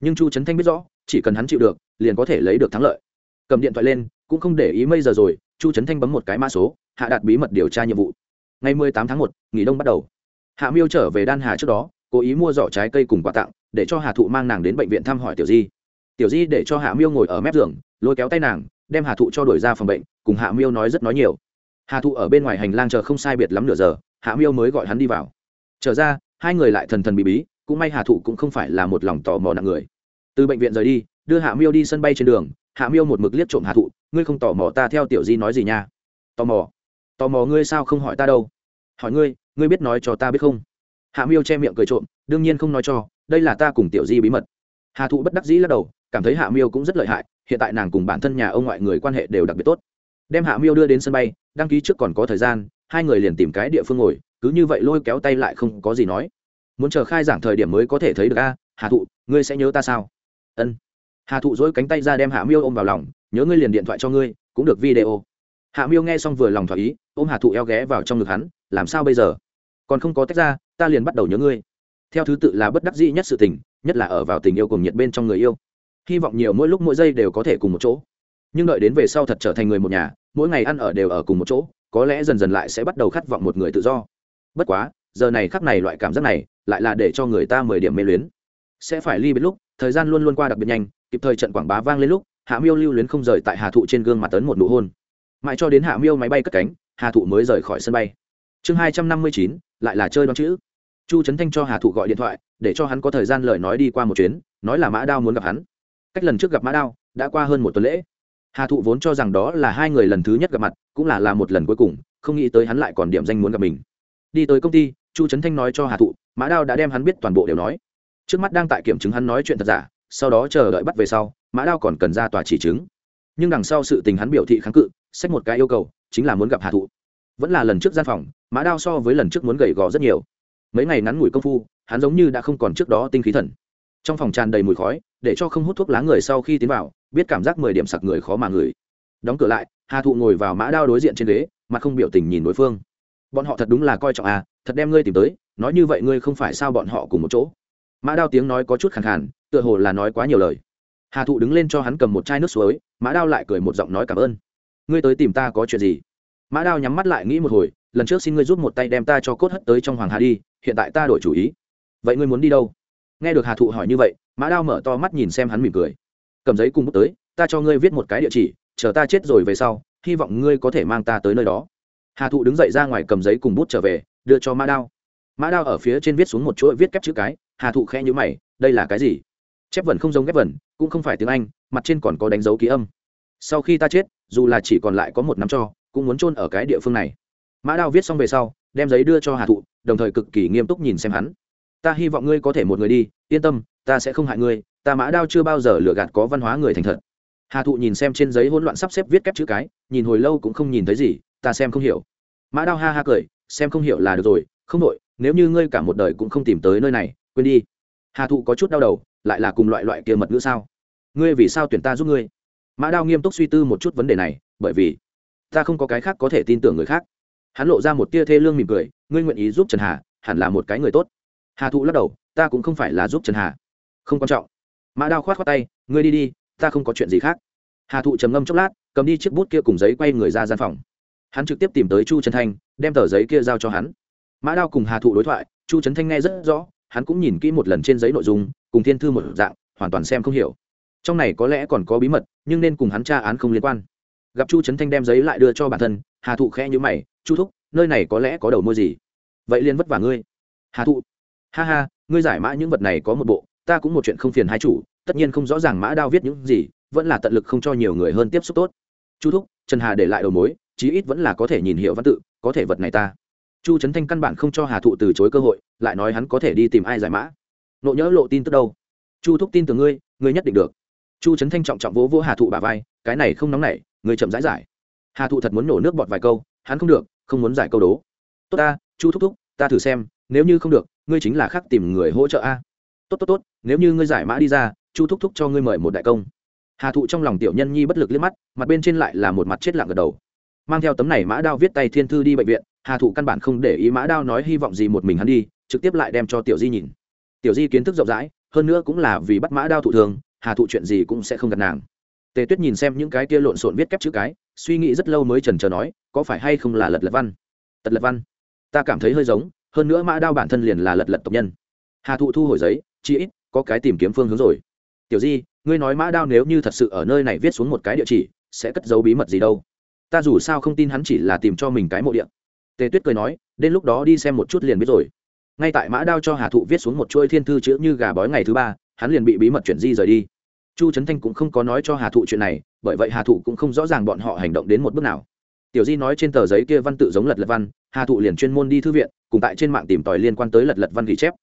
Speaker 1: Nhưng chu trấn thanh biết rõ, chỉ cần hắn chịu được, liền có thể lấy được thắng lợi. Cầm điện thoại lên, cũng không để ý mây giờ rồi, chu trấn thanh bấm một cái mã số, hạ đạt bí mật điều tra nhiệm vụ. Ngày mười tám tháng một, nghỉ đông bắt đầu. Hạ miêu trở về đan hà trước đó cố ý mua giỏ trái cây cùng quà tặng, để cho hà thụ mang nàng đến bệnh viện thăm hỏi tiểu di. Tiểu di để cho hạ miêu ngồi ở mép giường, lôi kéo tay nàng, đem hà thụ cho đổi ra phòng bệnh, cùng hạ miêu nói rất nói nhiều. Hà thụ ở bên ngoài hành lang chờ không sai biệt lắm nửa giờ, hạ miêu mới gọi hắn đi vào. Trở ra, hai người lại thần thần bí bí, cũng may hà thụ cũng không phải là một lòng tò mò nặng người. Từ bệnh viện rời đi, đưa hạ miêu đi sân bay trên đường, hạ miêu một mực liếc trộm hà thụ, ngươi không tò mò ta theo tiểu di nói gì nha? Tò mò? Tò mò ngươi sao không hỏi ta đâu? Hỏi ngươi ngươi biết nói cho ta biết không? Hạ miêu che miệng cười trộm, đương nhiên không nói cho, đây là ta cùng tiểu di bí mật. Hà thụ bất đắc dĩ lắc đầu, cảm thấy hạ miêu cũng rất lợi hại, hiện tại nàng cùng bản thân nhà ông ngoại người quan hệ đều đặc biệt tốt. Đem hạ miêu đưa đến sân bay, đăng ký trước còn có thời gian, hai người liền tìm cái địa phương ngồi, cứ như vậy lôi kéo tay lại không có gì nói. Muốn chờ khai giảng thời điểm mới có thể thấy được a hà thụ, ngươi sẽ nhớ ta sao? Ân. Hà thụ dỗi cánh tay ra đem hạ miêu ôm vào lòng, nhớ ngươi liền điện thoại cho ngươi, cũng được video. Hạ miêu nghe xong vừa lòng thỏa ý, ôm hà thụ eo ghé vào trong ngực hắn, làm sao bây giờ? Còn không có tách ra ta liền bắt đầu nhớ ngươi. Theo thứ tự là bất đắc dĩ nhất sự tình, nhất là ở vào tình yêu cùng nhiệt bên trong người yêu. Hy vọng nhiều mỗi lúc mỗi giây đều có thể cùng một chỗ. Nhưng đợi đến về sau thật trở thành người một nhà, mỗi ngày ăn ở đều ở cùng một chỗ, có lẽ dần dần lại sẽ bắt đầu khát vọng một người tự do. Bất quá, giờ này khắc này loại cảm giác này, lại là để cho người ta mười điểm mê luyến. Sẽ phải ly biệt lúc, thời gian luôn luôn qua đặc biệt nhanh, kịp thời trận quảng bá vang lên lúc, hạ miêu lưu luyến không rời tại hà thụ trên gương mặt tấn một nụ hôn. Mãi cho đến hạ miêu máy bay cất cánh, hà thụ mới rời khỏi sân bay. Chương hai trăm năm mươi chín lại là chơi đoán chữ. Chu trấn thanh cho hà thụ gọi điện thoại, để cho hắn có thời gian lời nói đi qua một chuyến, nói là mã đao muốn gặp hắn. Cách lần trước gặp mã đao, đã qua hơn một tuần lễ. Hà thụ vốn cho rằng đó là hai người lần thứ nhất gặp mặt, cũng là là một lần cuối cùng, không nghĩ tới hắn lại còn điểm danh muốn gặp mình. Đi tới công ty, chu trấn thanh nói cho hà thụ, mã đao đã đem hắn biết toàn bộ đều nói. Trước mắt đang tại kiểm chứng hắn nói chuyện thật giả, sau đó chờ đợi bắt về sau, mã đao còn cần ra tòa chỉ chứng. Nhưng đằng sau sự tình hắn biểu thị kháng cự xét một cái yêu cầu, chính là muốn gặp hà thụ. Vẫn là lần trước gian phòng mã đao so với lần trước muốn gầy gò rất nhiều. Mấy ngày ngắn ngủi công phu, hắn giống như đã không còn trước đó tinh khí thần. Trong phòng tràn đầy mùi khói, để cho không hút thuốc lá người sau khi tiến vào, biết cảm giác mười điểm sặc người khó mà ngửi. Đóng cửa lại, hà thụ ngồi vào mã đao đối diện trên ghế mà không biểu tình nhìn đối phương. Bọn họ thật đúng là coi trọng à thật đem ngươi tìm tới, nói như vậy ngươi không phải sao bọn họ cùng một chỗ? Mã đao tiếng nói có chút khẳng khàn, tựa hồ là nói quá nhiều lời. Hà thụ đứng lên cho hắn cầm một chai nước suối, mã đao lại cười một giọng nói cảm ơn. Ngươi tới tìm ta có chuyện gì? Mã đao nhắm mắt lại nghĩ một hồi lần trước xin ngươi giúp một tay đem ta cho cốt hất tới trong hoàng hà đi, hiện tại ta đổi chủ ý. Vậy ngươi muốn đi đâu? Nghe được hà thụ hỏi như vậy, mã đao mở to mắt nhìn xem hắn mỉm cười. Cầm giấy cùng bút tới, ta cho ngươi viết một cái địa chỉ, chờ ta chết rồi về sau, hy vọng ngươi có thể mang ta tới nơi đó. Hà thụ đứng dậy ra ngoài cầm giấy cùng bút trở về, đưa cho mã đao. Mã đao ở phía trên viết xuống một chuỗi viết kép chữ cái, hà thụ khẽ nhữ mày, đây là cái gì? Chép vần không giống ghép vần, cũng không phải tiếng anh, mặt trên còn có đánh dấu ký âm. Sau khi ta chết, dù là chỉ còn lại có một năm cho, cũng muốn chôn ở cái địa phương này mã đao viết xong về sau, đem giấy đưa cho hà thụ, đồng thời cực kỳ nghiêm túc nhìn xem hắn. Ta hy vọng ngươi có thể một người đi, yên tâm, ta sẽ không hại ngươi, ta mã đao chưa bao giờ lừa gạt có văn hóa người thành thật. Hà thụ nhìn xem trên giấy hỗn loạn sắp xếp viết kép chữ cái, nhìn hồi lâu cũng không nhìn thấy gì, ta xem không hiểu. Mã đao ha ha cười, xem không hiểu là được rồi, không đội nếu như ngươi cả một đời cũng không tìm tới nơi này, quên đi. Hà thụ có chút đau đầu, lại là cùng loại loại kia mật ngữ sao? Ngươi vì sao tuyển ta giúp ngươi? Mã đao nghiêm túc suy tư một chút vấn đề này, bởi vì ta không có cái khác có thể tin tưởng người khác hắn lộ ra một tia thê lương mỉm cười, ngươi nguyện ý giúp trần hà, hẳn là một cái người tốt. Hà thụ lắc đầu, ta cũng không phải là giúp trần hà. Không quan trọng. Mã đao khoát khoát tay, ngươi đi đi, ta không có chuyện gì khác. Hà thụ trầm ngâm chốc lát, cầm đi chiếc bút kia cùng giấy quay người ra gian phòng. Hắn trực tiếp tìm tới chu trần thanh, đem tờ giấy kia giao cho hắn. Mã đao cùng hà thụ đối thoại, chu trấn thanh nghe rất rõ, hắn cũng nhìn kỹ một lần trên giấy nội dung, cùng thiên thư một dạng, hoàn toàn xem không hiểu. Trong này có lẽ còn có bí mật, nhưng nên cùng hắn tra án không liên quan gặp chu trấn thanh đem giấy lại đưa cho bản thân, hà thụ khẽ nhữ mày, chu thúc, nơi này có lẽ có đầu môi gì? Vậy liền vất vả ngươi. Hà thụ, ha ha, ngươi giải mã những vật này có một bộ, ta cũng một chuyện không phiền hai chủ, tất nhiên không rõ ràng mã đao viết những gì, vẫn là tận lực không cho nhiều người hơn tiếp xúc tốt. Chu thúc, trần hà để lại đầu mối, chí ít vẫn là có thể nhìn hiểu văn tự, có thể vật này ta. Chu trấn thanh căn bản không cho hà thụ từ chối cơ hội, lại nói hắn có thể đi tìm ai giải mã. Nộ nhỡ lộ tin tức đâu? Chu thúc tin từ ngươi ngươi nhất định được chu trấn thanh trọng trọng vỗ vỗ hà thụ bà vai, cái này không nóng nảy ngươi chậm rãi giải. Hà thụ thật muốn nổ nước bọt vài câu, hắn không được, không muốn giải câu đố. Tốt ta, chu thúc thúc, ta thử xem, nếu như không được, ngươi chính là khác tìm người hỗ trợ a. Tốt tốt tốt, nếu như ngươi giải mã đi ra, chu thúc thúc cho ngươi mời một đại công. Hà thụ trong lòng tiểu nhân nhi bất lực liếc mắt, mặt bên trên lại là một mặt chết lặng gật đầu. Mang theo tấm này mã đao viết tay thiên thư đi bệnh viện, hà thụ căn bản không để ý mã đao nói hy vọng gì một mình hắn đi, trực tiếp lại đem cho tiểu di nhìn. Tiểu di kiến thức rộng rãi, hơn nữa cũng là vì bắt mã đao thụ thường hà thụ chuyện gì cũng sẽ không gặp nàng. Tề tuyết nhìn xem những cái kia lộn xộn viết kép chữ cái, suy nghĩ rất lâu mới trần trờ nói, có phải hay không là lật lật văn? Tật lật văn. Ta cảm thấy hơi giống, hơn nữa mã đao bản thân liền là lật lật tộc nhân. Hà thụ thu hồi giấy chỉ ít, có cái tìm kiếm phương hướng rồi. Tiểu di, ngươi nói mã đao nếu như thật sự ở nơi này viết xuống một cái địa chỉ, sẽ cất giấu bí mật gì đâu? Ta dù sao không tin hắn chỉ là tìm cho mình cái mộ điện tề tuyết cười nói, đến lúc đó đi xem một chút liền biết rồi. Ngay tại mã đao cho hà thụ viết xuống một chuỗi thiên thư chữ như gà bói ngày thứ ba hắn liền bị bí mật chuyển di rời đi. Chu trấn thanh cũng không có nói cho hà thụ chuyện này, bởi vậy hà thụ cũng không rõ ràng bọn họ hành động đến một bước nào. Tiểu di nói trên tờ giấy kia văn tự giống lật lật văn, hà thụ liền chuyên môn đi thư viện, cùng tại trên mạng tìm tòi liên quan tới lật lật văn ghi chép.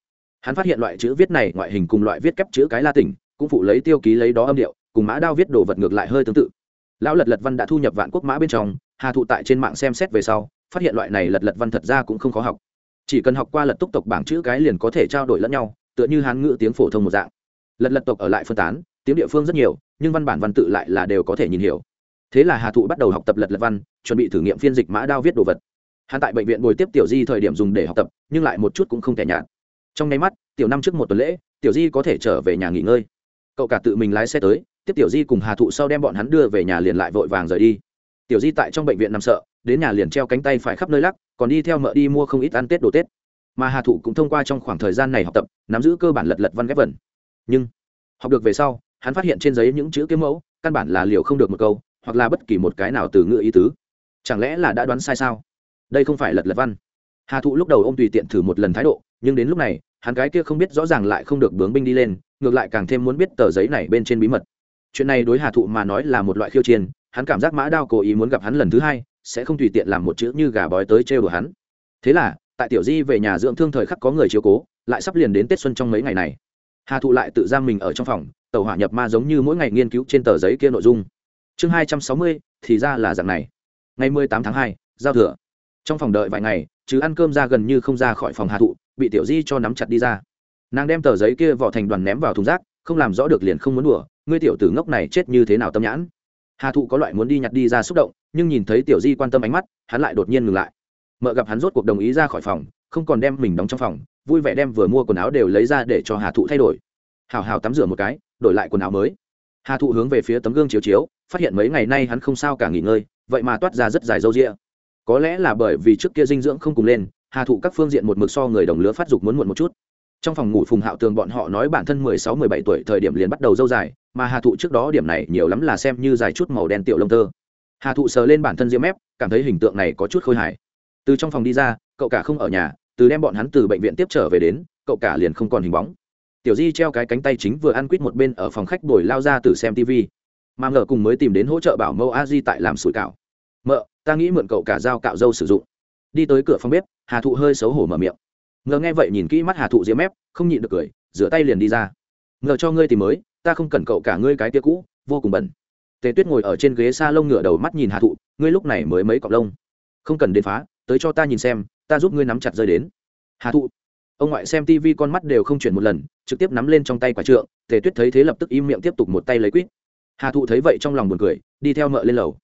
Speaker 1: Hắn phát hiện loại chữ viết này ngoại hình cùng loại viết kép chữ cái la tỉnh, cũng phụ lấy tiêu ký lấy đó âm điệu, cùng mã đao viết đồ vật ngược lại hơi tương tự. Lão lật lật văn đã thu nhập vạn quốc mã bên trong, hà thụ tại trên mạng xem xét về sau, phát hiện loại này lật lật văn thật ra cũng không khó học. Chỉ cần học qua lật túc tộc bảng chữ cái liền có thể trao đổi lẫn nhau, tựa như hán ngữ tiếng phổ thông một dạng lật lật tộc ở lại phân tán, tiếng địa phương rất nhiều, nhưng văn bản văn tự lại là đều có thể nhìn hiểu. Thế là hà thụ bắt đầu học tập lật lật văn, chuẩn bị thử nghiệm phiên dịch mã đao viết đồ vật. Hắn tại bệnh viện bồi tiếp tiểu di thời điểm dùng để học tập, nhưng lại một chút cũng không thể nhạt. Trong nháy mắt, tiểu năm trước một tuần lễ, tiểu di có thể trở về nhà nghỉ ngơi. Cậu cả tự mình lái xe tới, tiếp tiểu di cùng hà thụ sau đem bọn hắn đưa về nhà liền lại vội vàng rời đi. Tiểu di tại trong bệnh viện nằm sợ, đến nhà liền treo cánh tay phải khắp nơi lắc, còn đi theo mợ đi mua không ít ăn tết đồ tết. Mà hà thụ cũng thông qua trong khoảng thời gian này học tập, nắm giữ cơ bản lật lật văn ghép vần nhưng, học được về sau, hắn phát hiện trên giấy những chữ kiếm mẫu, căn bản là liều không được một câu, hoặc là bất kỳ một cái nào từ ngữ ý tứ. Chẳng lẽ là đã đoán sai sao? Đây không phải lật lật văn. Hà thụ lúc đầu ô m tùy tiện thử một lần thái độ, nhưng đến lúc này, hắn cái kia không biết rõ ràng lại không được bướng binh đi lên, ngược lại càng thêm muốn biết tờ giấy này bên trên bí mật. Chuyện này đối hà thụ mà nói là một loại khiêu chiến, hắn cảm giác mã đao cố ý muốn gặp hắn lần thứ hai, sẽ không tùy tiện làm một chữ như gà bói tới trêu đùa hắn. Thế là, tại tiểu di về nhà dưỡng thương thời khắc có người chiếu cố, lại sắp liền đến tết xuân trong mấy ngày này hà thụ lại tự giam mình ở trong phòng, tàu hỏa nhập ma giống như mỗi ngày nghiên cứu trên tờ giấy kia nội dung. Chương hai trăm sáu mươi, thì ra là dạng này. Ngày mười tám tháng hai, giao thừa. Trong phòng đợi vài ngày chứ ăn cơm ra gần như không ra khỏi phòng hà thụ, bị tiểu di cho nắm chặt đi ra. Nàng đem tờ giấy kia vỏ thành đoàn ném vào thùng rác, không làm rõ được liền không muốn đùa, ngươi tiểu tử ngốc này chết như thế nào tâm nhãn? Hà thụ có loại muốn đi nhặt đi ra xúc động, nhưng nhìn thấy tiểu di quan tâm ánh mắt, hắn lại đột nhiên ngừng lại. Mợ gặp hắn rốt cuộc đồng ý ra khỏi phòng, không còn đem mình đóng trong phòng vui vẻ đem vừa mua quần áo đều lấy ra để cho hà thụ thay đổi. Hào hào tắm rửa một cái đổi lại quần áo mới. Hà thụ hướng về phía tấm gương chiếu chiếu phát hiện mấy ngày nay hắn không sao cả nghỉ ngơi vậy mà toát ra rất dài râu rịa có lẽ là bởi vì trước kia dinh dưỡng không cùng lên hà thụ các phương diện một mực so người đồng lứa phát dục muốn muộn một chút. Trong phòng ngủ phùng hạo tường bọn họ nói bản thân mười sáu mười bảy tuổi thời điểm liền bắt đầu dâu dài mà hà thụ trước đó điểm này nhiều lắm là xem như dài chút màu đen tiểu lông tơ. Hà thụ sờ lên bản thân diễm mép, cảm thấy hình tượng này có chút khôi hài. Từ trong phòng đi ra cậu cả không ở nhà từ đem bọn hắn từ bệnh viện tiếp trở về đến, cậu cả liền không còn hình bóng. Tiểu di treo cái cánh tay chính vừa ăn quýt một bên ở phòng khách bồi lao ra từ xem tv mà ngờ cùng mới tìm đến hỗ trợ bảo mẫu a di tại làm sủi cảo. Mợ, ta nghĩ mượn cậu cả dao cạo dâu sử dụng. Đi tới cửa phòng bếp, hà thụ hơi xấu hổ mở miệng. Ngờ nghe vậy nhìn kỹ mắt hà thụ diễm ép không nhịn được cười, rửa tay liền đi ra. Ngờ cho ngươi tìm mới, ta không cần cậu cả ngươi cái tia cũ, vô cùng bẩn. Tề tuyết ngồi ở trên ghế s a lông ngửa đầu mắt nhìn hà thụ, ngươi lúc này mới mấy cọc lông? Không cần đến phá, tới cho ta nhìn xem ta giúp ngươi nắm chặt rơi đến. Hà thụ. Ông ngoại xem tv con mắt đều không chuyển một lần, trực tiếp nắm lên trong tay quả trượng, tề tuyết thấy thế lập tức im miệng tiếp tục một tay lấy quýt. Hà thụ thấy vậy trong lòng buồn cười, đi theo mợ lên lầu.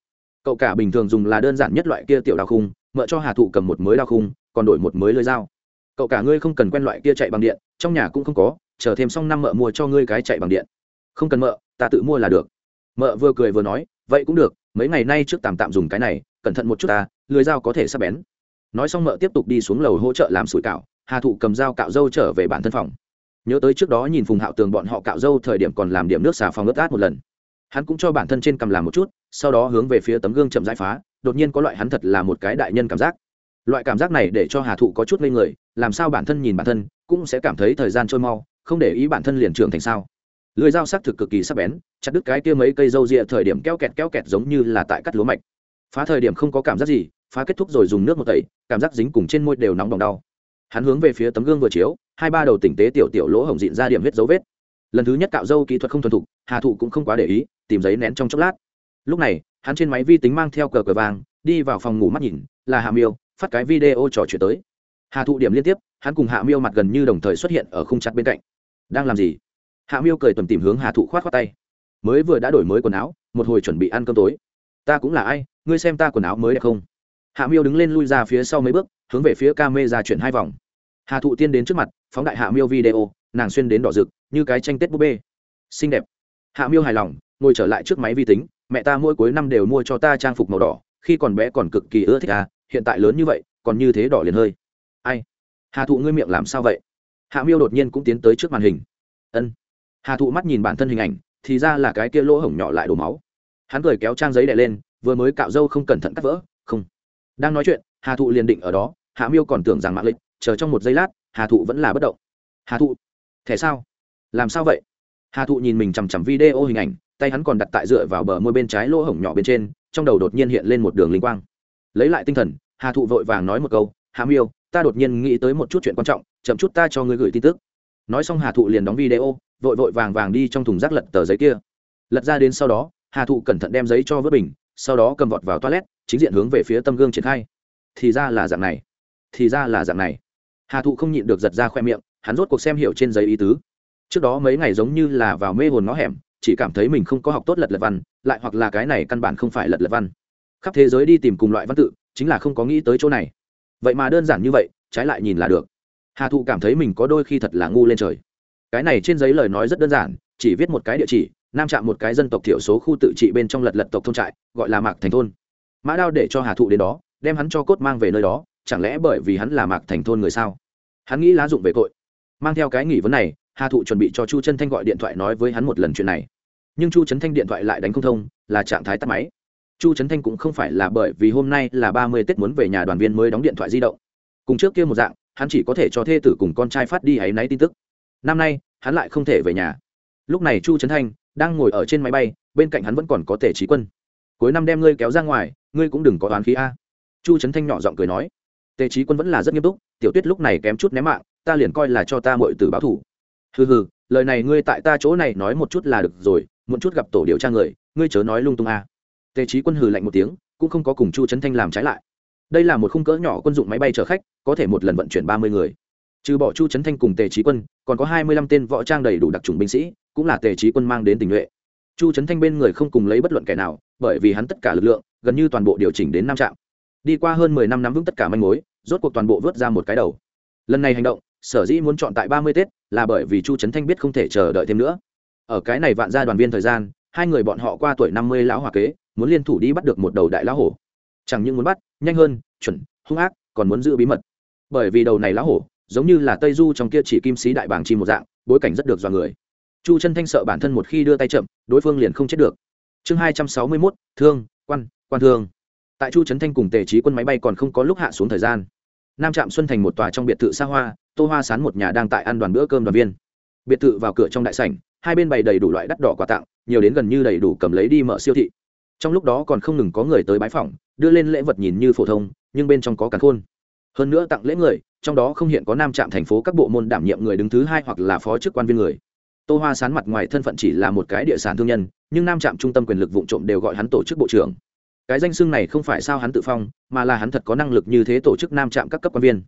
Speaker 1: Cậu cả bình thường dùng là đơn giản nhất loại kia tiểu đao khung, mợ cho hà thụ cầm một mới đao khung, còn đổi một mới lưới dao. Cậu cả ngươi không cần quen loại kia chạy bằng điện, trong nhà cũng không có, chờ thêm xong năm mợ mua cho ngươi cái chạy bằng điện. Không cần mợ, ta tự mua là được. Mợ vừa cười vừa nói, vậy cũng được, mấy ngày nay trước tạm tạm dùng cái này, cẩn thận một chút ta, lưới dao có thể sắp bén nói xong mợ tiếp tục đi xuống lầu hỗ trợ làm sủi cạo hà thụ cầm dao cạo dâu trở về bản thân phòng. Nhớ tới trước đó nhìn phùng hạo tường bọn họ cạo dâu thời điểm còn làm điểm nước xà phòng ướt át một lần. Hắn cũng cho bản thân trên cầm làm một chút, sau đó hướng về phía tấm gương chậm rãi phá, đột nhiên có loại hắn thật là một cái đại nhân cảm giác. Loại cảm giác này để cho hà thụ có chút ngây người, làm sao bản thân nhìn bản thân cũng sẽ cảm thấy thời gian trôi mau, không để ý bản thân liền trưởng thành sao. Lưới dao sắc thực cực kỳ sắc bén, chặt đứt cái kia mấy cây râu rịa thời điểm keo kẹt keo kẹt giống như là tại cắt lúa mạch. Phá thời điểm không có cảm giác gì phá kết thúc rồi dùng nước một tẩy, cảm giác dính cùng trên môi đều nóng bỏng đau. Hắn hướng về phía tấm gương vừa chiếu, hai ba đầu tỉnh tế tiểu tiểu lỗ hổng dịn ra điểm huyết dấu vết. Lần thứ nhất cạo dâu kỹ thuật không thuần thục, hà thụ cũng không quá để ý, tìm giấy nén trong chốc lát. Lúc này, hắn trên máy vi tính mang theo cờ cờ vàng, đi vào phòng ngủ mắt nhìn, là hạ miêu, phát cái video trò chuyện tới. Hà thụ điểm liên tiếp, hắn cùng hạ miêu mặt gần như đồng thời xuất hiện ở khung chặt bên cạnh. Đang làm gì? Hạ miêu cười tuần tìm hướng hà thụ khoát khoát tay. Mới vừa đã đổi mới quần áo, một hồi chuẩn bị ăn cơm tối. Ta cũng là ai? Ngươi xem ta quần áo mới đẹp không? Hạ miêu đứng lên lui ra phía sau mấy bước, hướng về phía ca mê ra chuyển hai vòng. Hà thụ tiên đến trước mặt, phóng đại hạ miêu video, nàng xuyên đến đỏ rực, như cái tranh tết búp bê. Xinh đẹp. Hạ miêu hài lòng, ngồi trở lại trước máy vi tính, mẹ ta mỗi cuối năm đều mua cho ta trang phục màu đỏ, khi còn bé còn cực kỳ ưa thích à hiện tại lớn như vậy, còn như thế đỏ liền hơi. Ai? Hà thụ ngươi miệng làm sao vậy? Hạ miêu đột nhiên cũng tiến tới trước màn hình. Ân. Hà thụ mắt nhìn bản thân hình ảnh, thì ra là cái kia lỗ hổng nhỏ lại đổ máu. Hắn cười kéo trang giấy đè lên, vừa mới cạo râu không cẩn thận cắt vỡ, không đang nói chuyện, hà thụ liền định ở đó, hạ miêu còn tưởng rằng mạng lịch, chờ trong một giây lát, hà thụ vẫn là bất động. Hà thụ, thẻ sao? Làm sao vậy? Hà thụ nhìn mình chằm chằm video hình ảnh, tay hắn còn đặt tại dựa vào bờ môi bên trái lỗ hổng nhỏ bên trên, trong đầu đột nhiên hiện lên một đường linh quang. Lấy lại tinh thần, hà thụ vội vàng nói một câu hà miêu, ta đột nhiên nghĩ tới một chút chuyện quan trọng, chậm chút ta cho ngươi gửi tin tức. Nói xong hà thụ liền đóng video, vội vội vàng vàng đi trong thùng rác lật tờ giấy kia. Lật ra đến sau đó, hà thụ cẩn thận đem giấy cho vớt bình, sau đó cầm vọt vào toilet chính diện hướng về phía tâm gương triển khai. Thì ra là dạng này. Thì ra là dạng này. Hà thụ không nhịn được giật ra khoe miệng, hắn rốt cuộc xem hiểu trên giấy ý tứ. Trước đó mấy ngày giống như là vào mê hồn ngõ hẻm, chỉ cảm thấy mình không có học tốt lật lật văn, lại hoặc là cái này căn bản không phải lật lật văn. Khắp thế giới đi tìm cùng loại văn tự, chính là không có nghĩ tới chỗ này. Vậy mà đơn giản như vậy, trái lại nhìn là được. Hà thụ cảm thấy mình có đôi khi thật là ngu lên trời. Cái này trên giấy lời nói rất đơn giản, chỉ viết một cái địa chỉ, nam trạm một cái dân tộc thiểu số khu tự trị bên trong lật lật tộc thôn trại, gọi là mạc thành thôn mã đao để cho hà thụ đến đó, đem hắn cho cốt mang về nơi đó, chẳng lẽ bởi vì hắn là mạc thành thôn người sao? Hắn nghĩ lá dụng về tội. Mang theo cái nghỉ vấn này, hà thụ chuẩn bị cho chu chân thanh gọi điện thoại nói với hắn một lần chuyện này. Nhưng chu trấn thanh điện thoại lại đánh không thông, là trạng thái tắt máy. Chu trấn thanh cũng không phải là bởi vì hôm nay là ba mươi tết muốn về nhà đoàn viên mới đóng điện thoại di động. Cùng trước kia một dạng, hắn chỉ có thể cho thê tử cùng con trai phát đi áy náy tin tức. Năm nay, hắn lại không thể về nhà. Lúc này chu trấn thanh đang ngồi ở trên máy bay, bên cạnh hắn vẫn còn có tể trí quân cuối năm đem ngươi kéo ra ngoài, ngươi cũng đừng có đoán khí a. Chu trấn thanh nhỏ giọng cười nói. Tề trí quân vẫn là rất nghiêm túc, tiểu tuyết lúc này kém chút ném mạng, ta liền coi là cho ta mọi từ báo thủ hừ hừ, lời này ngươi tại ta chỗ này nói một chút là được rồi muốn chút gặp tổ điều tra người, ngươi chớ nói lung tung a. Tề trí quân hừ lạnh một tiếng, cũng không có cùng chu trấn thanh làm trái lại. Đây là một khung cỡ nhỏ quân dụng máy bay chở khách, có thể một lần vận chuyển ba mươi người. Trừ bỏ chu trấn thanh cùng tề trí quân, còn có hai mươi lăm tên võ trang đầy đủ đặc trùng binh sĩ, cũng là tề trí quân mang đến tình nhuệ. Chu trấn thanh bên người không cùng lấy bất luận kẻ nào bởi vì hắn tất cả lực lượng, gần như toàn bộ điều chỉnh đến năm trạm. Đi qua hơn mười năm nắm vững tất cả manh mối, rốt cuộc toàn bộ vớt ra một cái đầu. Lần này hành động, sở dĩ muốn chọn tại ba mươi tết, là bởi vì chu trấn thanh biết không thể chờ đợi thêm nữa. Ở cái này vạn gia đoàn viên thời gian, hai người bọn họ qua tuổi năm mươi lão hòa kế, muốn liên thủ đi bắt được một đầu đại lão hổ. Chẳng những muốn bắt, nhanh hơn, chuẩn, hung ác, còn muốn giữ bí mật. Bởi vì đầu này lão hổ, giống như là tây du trong kia chỉ kim sĩ đại bảng chi một dạng, bối cảnh rất được dọa người. Chu chân thanh sợ bản thân một khi đưa tay chậm, đối phương liền không chết được chương hai trăm sáu mươi mốt, thương, quan quan thương. Tại chu trấn thanh cùng tề trí quân máy bay còn không có lúc hạ xuống thời gian. Nam trạm xuân thành một tòa trong biệt thự xa hoa, tô hoa sán một nhà đang tại ăn đoàn bữa cơm đoàn viên. Biệt thự vào cửa trong đại sảnh, hai bên bày đầy đủ loại đắt đỏ quà tặng, nhiều đến gần như đầy đủ cầm lấy đi mở siêu thị. Trong lúc đó còn không ngừng có người tới bái phỏng, đưa lên lễ vật nhìn như phổ thông, nhưng bên trong có cả khôn. Hơn nữa tặng lễ người, trong đó không hiện có nam trạm thành phố các bộ môn đảm nhiệm người đứng thứ hai hoặc là phó chức quan viên người. Tô hoa sán mặt ngoài thân phận chỉ là một cái địa sản thương nhân nhưng nam trạm trung tâm quyền lực vụ trộm đều gọi hắn tổ chức bộ trưởng. Cái danh xưng này không phải sao hắn tự phong, mà là hắn thật có năng lực như thế tổ chức nam trạm các cấp quan viên.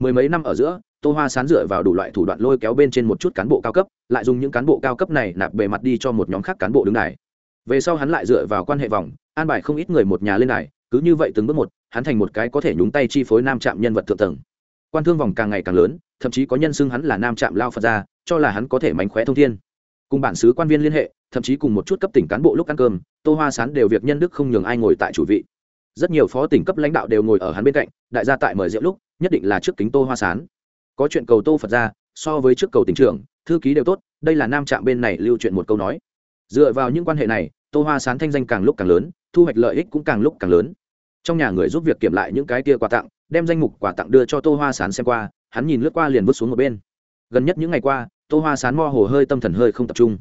Speaker 1: Mười mấy năm ở giữa, tô hoa sán dựa vào đủ loại thủ đoạn lôi kéo bên trên một chút cán bộ cao cấp, lại dùng những cán bộ cao cấp này nạp bề mặt đi cho một nhóm khác cán bộ đứng này về sau hắn lại dựa vào quan hệ vòng, an bài không ít người một nhà lên này cứ như vậy từng bước một, hắn thành một cái có thể nhúng tay chi phối nam trạm nhân vật thượng tầng. Quan thương vòng càng ngày càng lớn, thậm chí có nhân xưng hắn là nam trạm lao phật ra cho là hắn có thể mánh khóe thông thiên cùng bản xứ quan viên liên hệ, thậm chí cùng một chút cấp tỉnh cán bộ lúc ăn cơm, tô hoa sán đều việc nhân đức không nhường ai ngồi tại chủ vị. Rất nhiều phó tỉnh cấp lãnh đạo đều ngồi ở hắn bên cạnh, đại gia tại mời rượu lúc, nhất định là trước kính tô hoa sán. Có chuyện cầu tô phật ra, so với trước cầu tỉnh trưởng, thư ký đều tốt, đây là nam trạm bên này lưu chuyện một câu nói. Dựa vào những quan hệ này, tô hoa sán thanh danh càng lúc càng lớn, thu hoạch lợi ích cũng càng lúc càng lớn. Trong nhà người giúp việc kiểm lại những cái kia quà tặng, đem danh mục quà tặng đưa cho tô hoa sán xem qua, hắn nhìn lướt qua liền vứt xuống một bên. Gần nhất những ngày qua tô hoa sán mo hồ hơi tâm thần hơi không tập trung.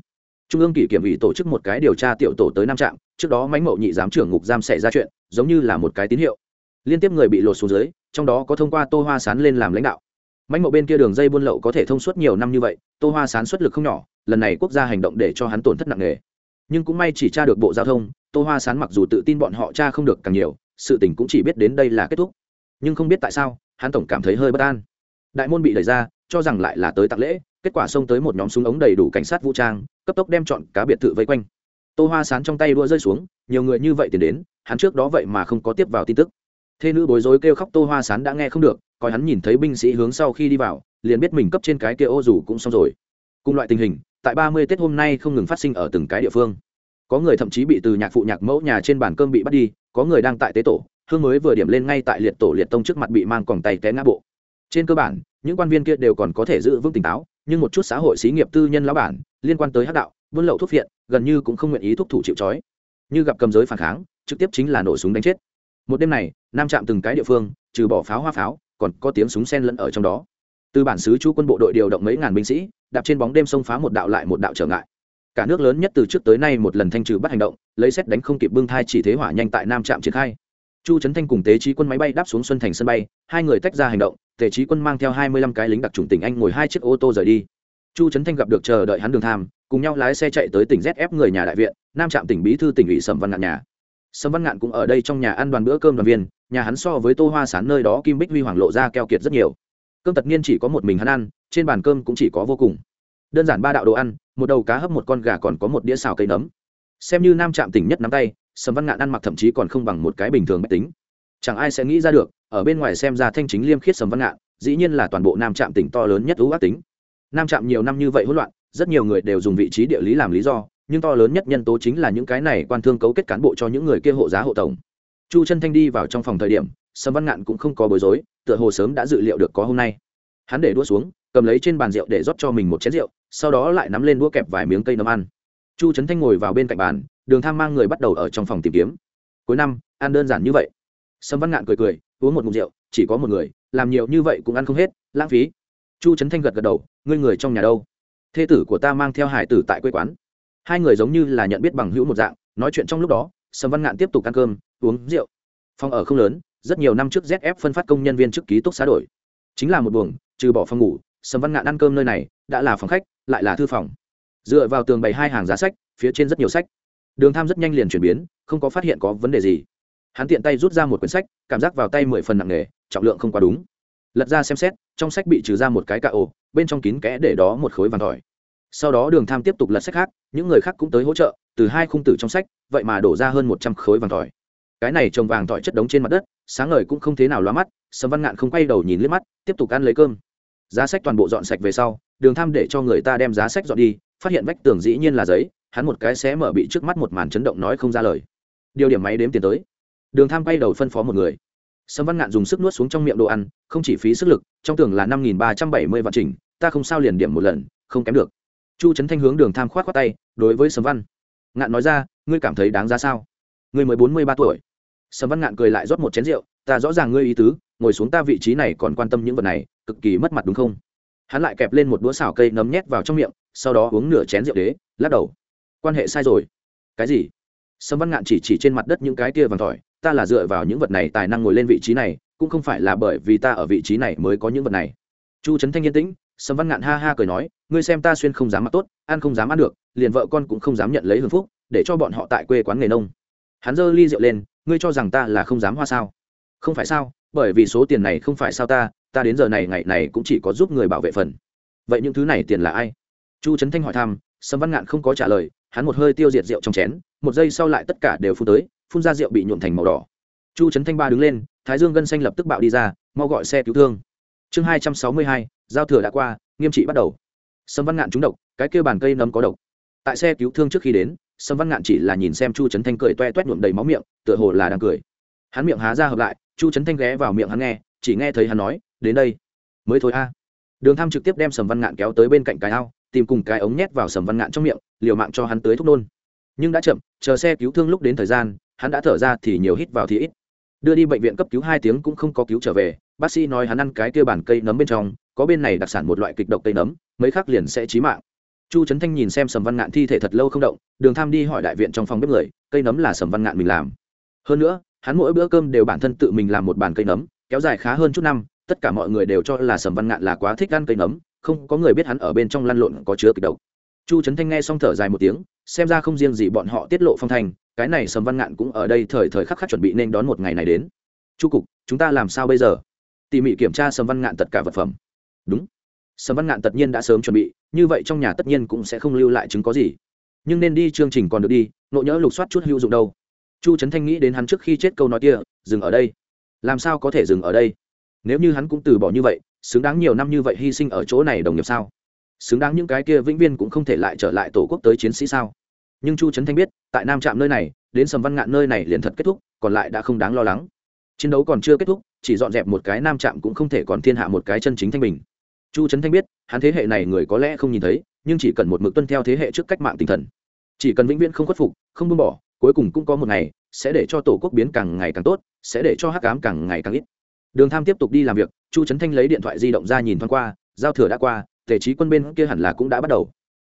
Speaker 1: Trung ương kỷ kiểm ủy tổ chức một cái điều tra tiểu tổ tới nam trạm, trước đó mánh mậu nhị giám trưởng ngục giam xảy ra chuyện, giống như là một cái tín hiệu. Liên tiếp người bị lột xuống dưới, trong đó có thông qua tô hoa sán lên làm lãnh đạo. Mánh mậu bên kia đường dây buôn lậu có thể thông suốt nhiều năm như vậy, tô hoa sán xuất lực không nhỏ, lần này quốc gia hành động để cho hắn tổn thất nặng nề. Nhưng cũng may chỉ tra được bộ giao thông, tô hoa sán mặc dù tự tin bọn họ tra không được càng nhiều, sự tình cũng chỉ biết đến đây là kết thúc. Nhưng không biết tại sao, hắn tổng cảm thấy hơi bất an. Đại môn bị đẩy ra, cho rằng lại là tới tạc lễ kết quả xông tới một nhóm súng ống đầy đủ cảnh sát vũ trang, cấp tốc đem chọn cá biệt thự vây quanh. Tô hoa sán trong tay đua rơi xuống, nhiều người như vậy tìm đến, hắn trước đó vậy mà không có tiếp vào tin tức. Thế nữ bối rối kêu khóc tô hoa sán đã nghe không được, coi hắn nhìn thấy binh sĩ hướng sau khi đi vào, liền biết mình cấp trên cái kia ô dù cũng xong rồi. Cùng loại tình hình, tại ba mươi tết hôm nay không ngừng phát sinh ở từng cái địa phương. Có người thậm chí bị từ nhạc phụ nhạc mẫu nhà trên bàn cơm bị bắt đi, có người đang tại tế tổ, hương mới vừa điểm lên ngay tại liệt tổ liệt tông trước mặt bị mang còng tay té ngã bộ. Trên cơ bản, những quan viên kia đều còn có thể giữ vững tỉnh táo nhưng một chút xã hội xí nghiệp tư nhân lão bản liên quan tới hắc đạo, buôn lậu thuốc viện gần như cũng không nguyện ý thúc thủ chịu trói. Như gặp cầm giới phản kháng, trực tiếp chính là nổ súng đánh chết. Một đêm này, nam chạm từng cái địa phương, trừ bỏ pháo hoa pháo, còn có tiếng súng sen lẫn ở trong đó. Từ bản xứ chú quân bộ đội điều động mấy ngàn binh sĩ, đạp trên bóng đêm xông phá một đạo lại một đạo trở ngại. Cả nước lớn nhất từ trước tới nay một lần thanh trừ bắt hành động, lấy xét đánh không kịp bưng thai chỉ thế hỏa nhanh tại nam trạm triển khai. Chu trấn thanh cùng tế trí quân máy bay đáp xuống xuân thành sân bay, hai người tách ra hành động tề trí quân mang theo hai mươi lăm cái lính đặc trùng tỉnh anh ngồi hai chiếc ô tô rời đi. Chu trấn thanh gặp được chờ đợi hắn đường tham, cùng nhau lái xe chạy tới tỉnh zf người nhà đại viện, nam trạm tỉnh bí thư tỉnh ủy sầm văn ngạn nhà. Sầm văn ngạn cũng ở đây trong nhà ăn đoàn bữa cơm đoàn viên, nhà hắn so với tô hoa sán nơi đó kim bích huy hoàng lộ ra keo kiệt rất nhiều. Cơm tất nhiên chỉ có một mình hắn ăn, trên bàn cơm cũng chỉ có vô cùng. Đơn giản ba đạo đồ ăn, một đầu cá hấp một con gà còn có một đĩa xào cây nấm. Xem như nam trạm tỉnh nhất nắm tay, sầm văn ngạn ăn mặc thậm chí còn không bằng một cái bình thường máy tính chẳng ai sẽ nghĩ ra được, ở bên ngoài xem ra thanh chính liêm khiết sầm văn ngạn, dĩ nhiên là toàn bộ nam trạm tỉnh to lớn nhất ưu ác tính. Nam trạm nhiều năm như vậy hỗn loạn, rất nhiều người đều dùng vị trí địa lý làm lý do, nhưng to lớn nhất nhân tố chính là những cái này quan thương cấu kết cán bộ cho những người kia hộ giá hộ tổng. Chu chân thanh đi vào trong phòng thời điểm, sầm văn ngạn cũng không có bối rối, tựa hồ sớm đã dự liệu được có hôm nay. Hắn để đua xuống, cầm lấy trên bàn rượu để rót cho mình một chén rượu, sau đó lại nắm lên đũa kẹp vài miếng cây nấm ăn. Chu trấn thanh ngồi vào bên cạnh bàn, đường tham mang người bắt đầu ở trong phòng tìm kiếm. Cuối năm, ăn đơn giản như vậy sâm văn ngạn cười cười, uống một mục rượu, chỉ có một người, làm nhiều như vậy cũng ăn không hết, lãng phí. Chu trấn thanh gật gật đầu, ngươi người trong nhà đâu? Thê tử của ta mang theo hải tử tại quê quán. Hai người giống như là nhận biết bằng hữu một dạng, nói chuyện trong lúc đó, sâm văn ngạn tiếp tục ăn cơm, uống rượu. Phòng ở không lớn, rất nhiều năm trước zf phân phát công nhân viên chức ký túc xá đổi. Chính là một buồng, trừ bỏ phòng ngủ, sâm văn ngạn ăn cơm nơi này, đã là phòng khách, lại là thư phòng. Dựa vào tường bày hai hàng giá sách, phía trên rất nhiều sách. Đường tham rất nhanh liền chuyển biến, không có phát hiện có vấn đề gì hắn tiện tay rút ra một quyển sách, cảm giác vào tay mười phần nặng nề, trọng lượng không quá đúng. Lật ra xem xét, trong sách bị trừ ra một cái cà ổ, bên trong kín kẽ để đó một khối vàng tỏi. Sau đó đường tham tiếp tục lật sách khác, những người khác cũng tới hỗ trợ, từ hai khung tử trong sách, vậy mà đổ ra hơn một trăm khối vàng tỏi. Cái này trồng vàng tỏi chất đống trên mặt đất, sáng ngời cũng không thế nào loa mắt sầm văn ngạn không quay đầu nhìn liếc mắt, tiếp tục ăn lấy cơm. Giá sách toàn bộ dọn sạch về sau, đường tham để cho người ta đem giá sách dọn đi, phát hiện vách tường dĩ nhiên là giấy, hắn một cái xé mở bị trước mắt một màn chấn động nói không ra lời. Điều điểm máy đếm tiền tới đường tham quay đầu phân phó một người. Sâm văn ngạn dùng sức nuốt xuống trong miệng đồ ăn, không chỉ phí sức lực, trong tường là năm nghìn ba trăm bảy mươi vạn trình ta không sao liền điểm một lần, không kém được. Chu trấn thanh hướng đường tham khoát khoát tay, đối với sâm văn. Ngạn nói ra, ngươi cảm thấy đáng ra sao? Ngươi mới bốn mươi ba tuổi. Sâm văn ngạn cười lại rót một chén rượu, ta rõ ràng ngươi ý tứ, ngồi xuống ta vị trí này còn quan tâm những vật này, cực kỳ mất mặt đúng không? Hắn lại kẹp lên một đũa xào cây nấm nhét vào trong miệng, sau đó uống nửa chén rượu đế, lắc đầu. Quan hệ sai rồi. Cái gì? Sâm văn ngạn chỉ chỉ trên mặt đất những cái kia vàng tỏi ta là dựa vào những vật này tài năng ngồi lên vị trí này, cũng không phải là bởi vì ta ở vị trí này mới có những vật này. Chu trấn thanh yên tĩnh sâm văn ngạn ha ha cười nói, ngươi xem ta xuyên không dám mặc tốt, ăn không dám ăn được, liền vợ con cũng không dám nhận lấy hưởng phúc, để cho bọn họ tại quê quán nghề nông. Hắn giơ ly rượu lên, ngươi cho rằng ta là không dám hoa sao? Không phải sao, bởi vì số tiền này không phải sao ta ta đến giờ này ngày này cũng chỉ có giúp người bảo vệ phần. Vậy những thứ này tiền là ai? Chu trấn thanh hỏi thăm sâm văn ngạn không có trả lời, hắn một hơi tiêu diệt rượu trong chén, một giây sau lại tất cả đều phun tới phun ra rượu bị nhuộm thành màu đỏ. Chu trấn thanh ba đứng lên, thái dương gân xanh lập tức bạo đi ra, mau gọi xe cứu thương. Chương hai trăm sáu mươi hai, giao thừa đã qua, nghiêm trị bắt đầu. Sâm văn ngạn trúng độc, cái kêu bàn cây nấm có độc. Tại xe cứu thương trước khi đến, sâm văn ngạn chỉ là nhìn xem chu trấn thanh cười toe toét nhuộm đầy máu miệng, tựa hồ là đang cười. Hắn miệng há ra hợp lại, chu trấn thanh ghé vào miệng hắn nghe, chỉ nghe thấy hắn nói, đến đây. Mới thôi a. Đường tham trực tiếp đem sầm văn ngạn kéo tới bên cạnh cái ao, tìm cùng cái ống nhét vào sầm văn ngạn trong miệng, liều mạng cho hắn tới thuốc nôn. Nhưng đã chậm, chờ xe cứu thương lúc đến thời gian hắn đã thở ra thì nhiều hít vào thì ít. Đưa đi bệnh viện cấp cứu hai tiếng cũng không có cứu trở về, bác sĩ nói hắn ăn cái kia bản cây nấm bên trong, có bên này đặc sản một loại kịch độc cây nấm, mấy khắc liền sẽ chí mạng. Chu trấn thanh nhìn xem sầm văn ngạn thi thể thật lâu không động, đường tham đi hỏi đại viện trong phòng bếp người, cây nấm là sầm văn ngạn mình làm. Hơn nữa, hắn mỗi bữa cơm đều bản thân tự mình làm một bàn cây nấm, kéo dài khá hơn chút năm, tất cả mọi người đều cho là sầm văn ngạn là quá thích ăn cây nấm, không có người biết hắn ở bên trong lăn lộn có chứa kịch độc chu trấn thanh nghe xong thở dài một tiếng, xem ra không riêng gì bọn họ tiết lộ phong thành cái này sầm văn ngạn cũng ở đây thời thời khắc khắc chuẩn bị nên đón một ngày này đến. Chu cục, chúng ta làm sao bây giờ? Tỉ mỉ kiểm tra sầm văn ngạn tất cả vật phẩm. Đúng. Sầm văn ngạn tất nhiên đã sớm chuẩn bị, như vậy trong nhà tất nhiên cũng sẽ không lưu lại chứng có gì. Nhưng nên đi chương trình còn được đi, nộ nhỡ lục soát chút hữu dụng đâu. Chu trấn thanh nghĩ đến hắn trước khi chết câu nói kia, dừng ở đây. Làm sao có thể dừng ở đây? Nếu như hắn cũng từ bỏ như vậy, xứng đáng nhiều năm như vậy hy sinh ở chỗ này đồng nghiệp sao? Xứng đáng những cái kia vĩnh viên cũng không thể lại trở lại tổ quốc tới chiến sĩ sao? Nhưng chu trấn thanh biết, tại nam trạm nơi này, đến sầm văn ngạn nơi này liền thật kết thúc, còn lại đã không đáng lo lắng. Chiến đấu còn chưa kết thúc, chỉ dọn dẹp một cái nam trạm cũng không thể còn thiên hạ một cái chân chính thanh bình. Chu trấn thanh biết, hắn thế hệ này người có lẽ không nhìn thấy, nhưng chỉ cần một mực tuân theo thế hệ trước cách mạng tinh thần. Chỉ cần vĩnh viễn không khuất phục, không buông bỏ, cuối cùng cũng có một ngày, sẽ để cho tổ quốc biến càng ngày càng tốt, sẽ để cho hắc ám càng ngày càng ít. Đường tham tiếp tục đi làm việc, chu trấn thanh lấy điện thoại di động ra nhìn thoáng qua, giao thừa đã qua tề trí quân bên kia hẳn là cũng đã bắt đầu.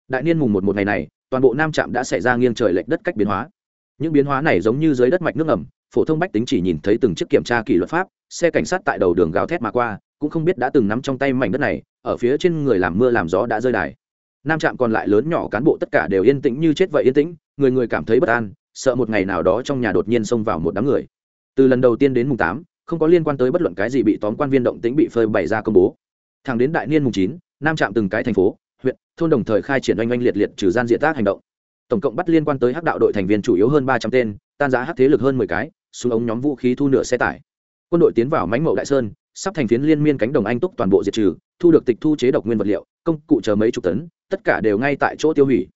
Speaker 1: Đại niên mùng một một ngày này, toàn bộ nam trạm đã xảy ra nghiêng trời lệch đất cách biến hóa. Những biến hóa này giống như dưới đất mạch nước ngầm, phổ thông bách tính chỉ nhìn thấy từng chiếc kiểm tra kỷ luật pháp, xe cảnh sát tại đầu đường gào thét mà qua, cũng không biết đã từng nắm trong tay mảnh đất này, ở phía trên người làm mưa làm gió đã rơi đài. Nam trạm còn lại lớn nhỏ cán bộ tất cả đều yên tĩnh như chết vậy yên tĩnh, người người cảm thấy bất an, sợ một ngày nào đó trong nhà đột nhiên xông vào một đám người. Từ lần đầu tiên đến mùng tám, không có liên quan tới bất luận cái gì bị tóm quan viên động tĩnh bị phơi bày ra công bố. Thẳng đến đại niên mùng chín nam trạm từng cái thành phố, huyện, thôn đồng thời khai triển oanh oanh liệt liệt trừ gian diện tác hành động. Tổng cộng bắt liên quan tới hắc đạo đội thành viên chủ yếu hơn ba trăm tên, tan giá hắc thế lực hơn mười cái xuống ống nhóm vũ khí thu nửa xe tải. Quân đội tiến vào mánh mậu đại sơn, sắp thành phiến liên miên cánh đồng anh túc toàn bộ diệt trừ, thu được tịch thu chế độc nguyên vật liệu, công cụ chờ mấy chục tấn, tất cả đều ngay tại chỗ tiêu hủy.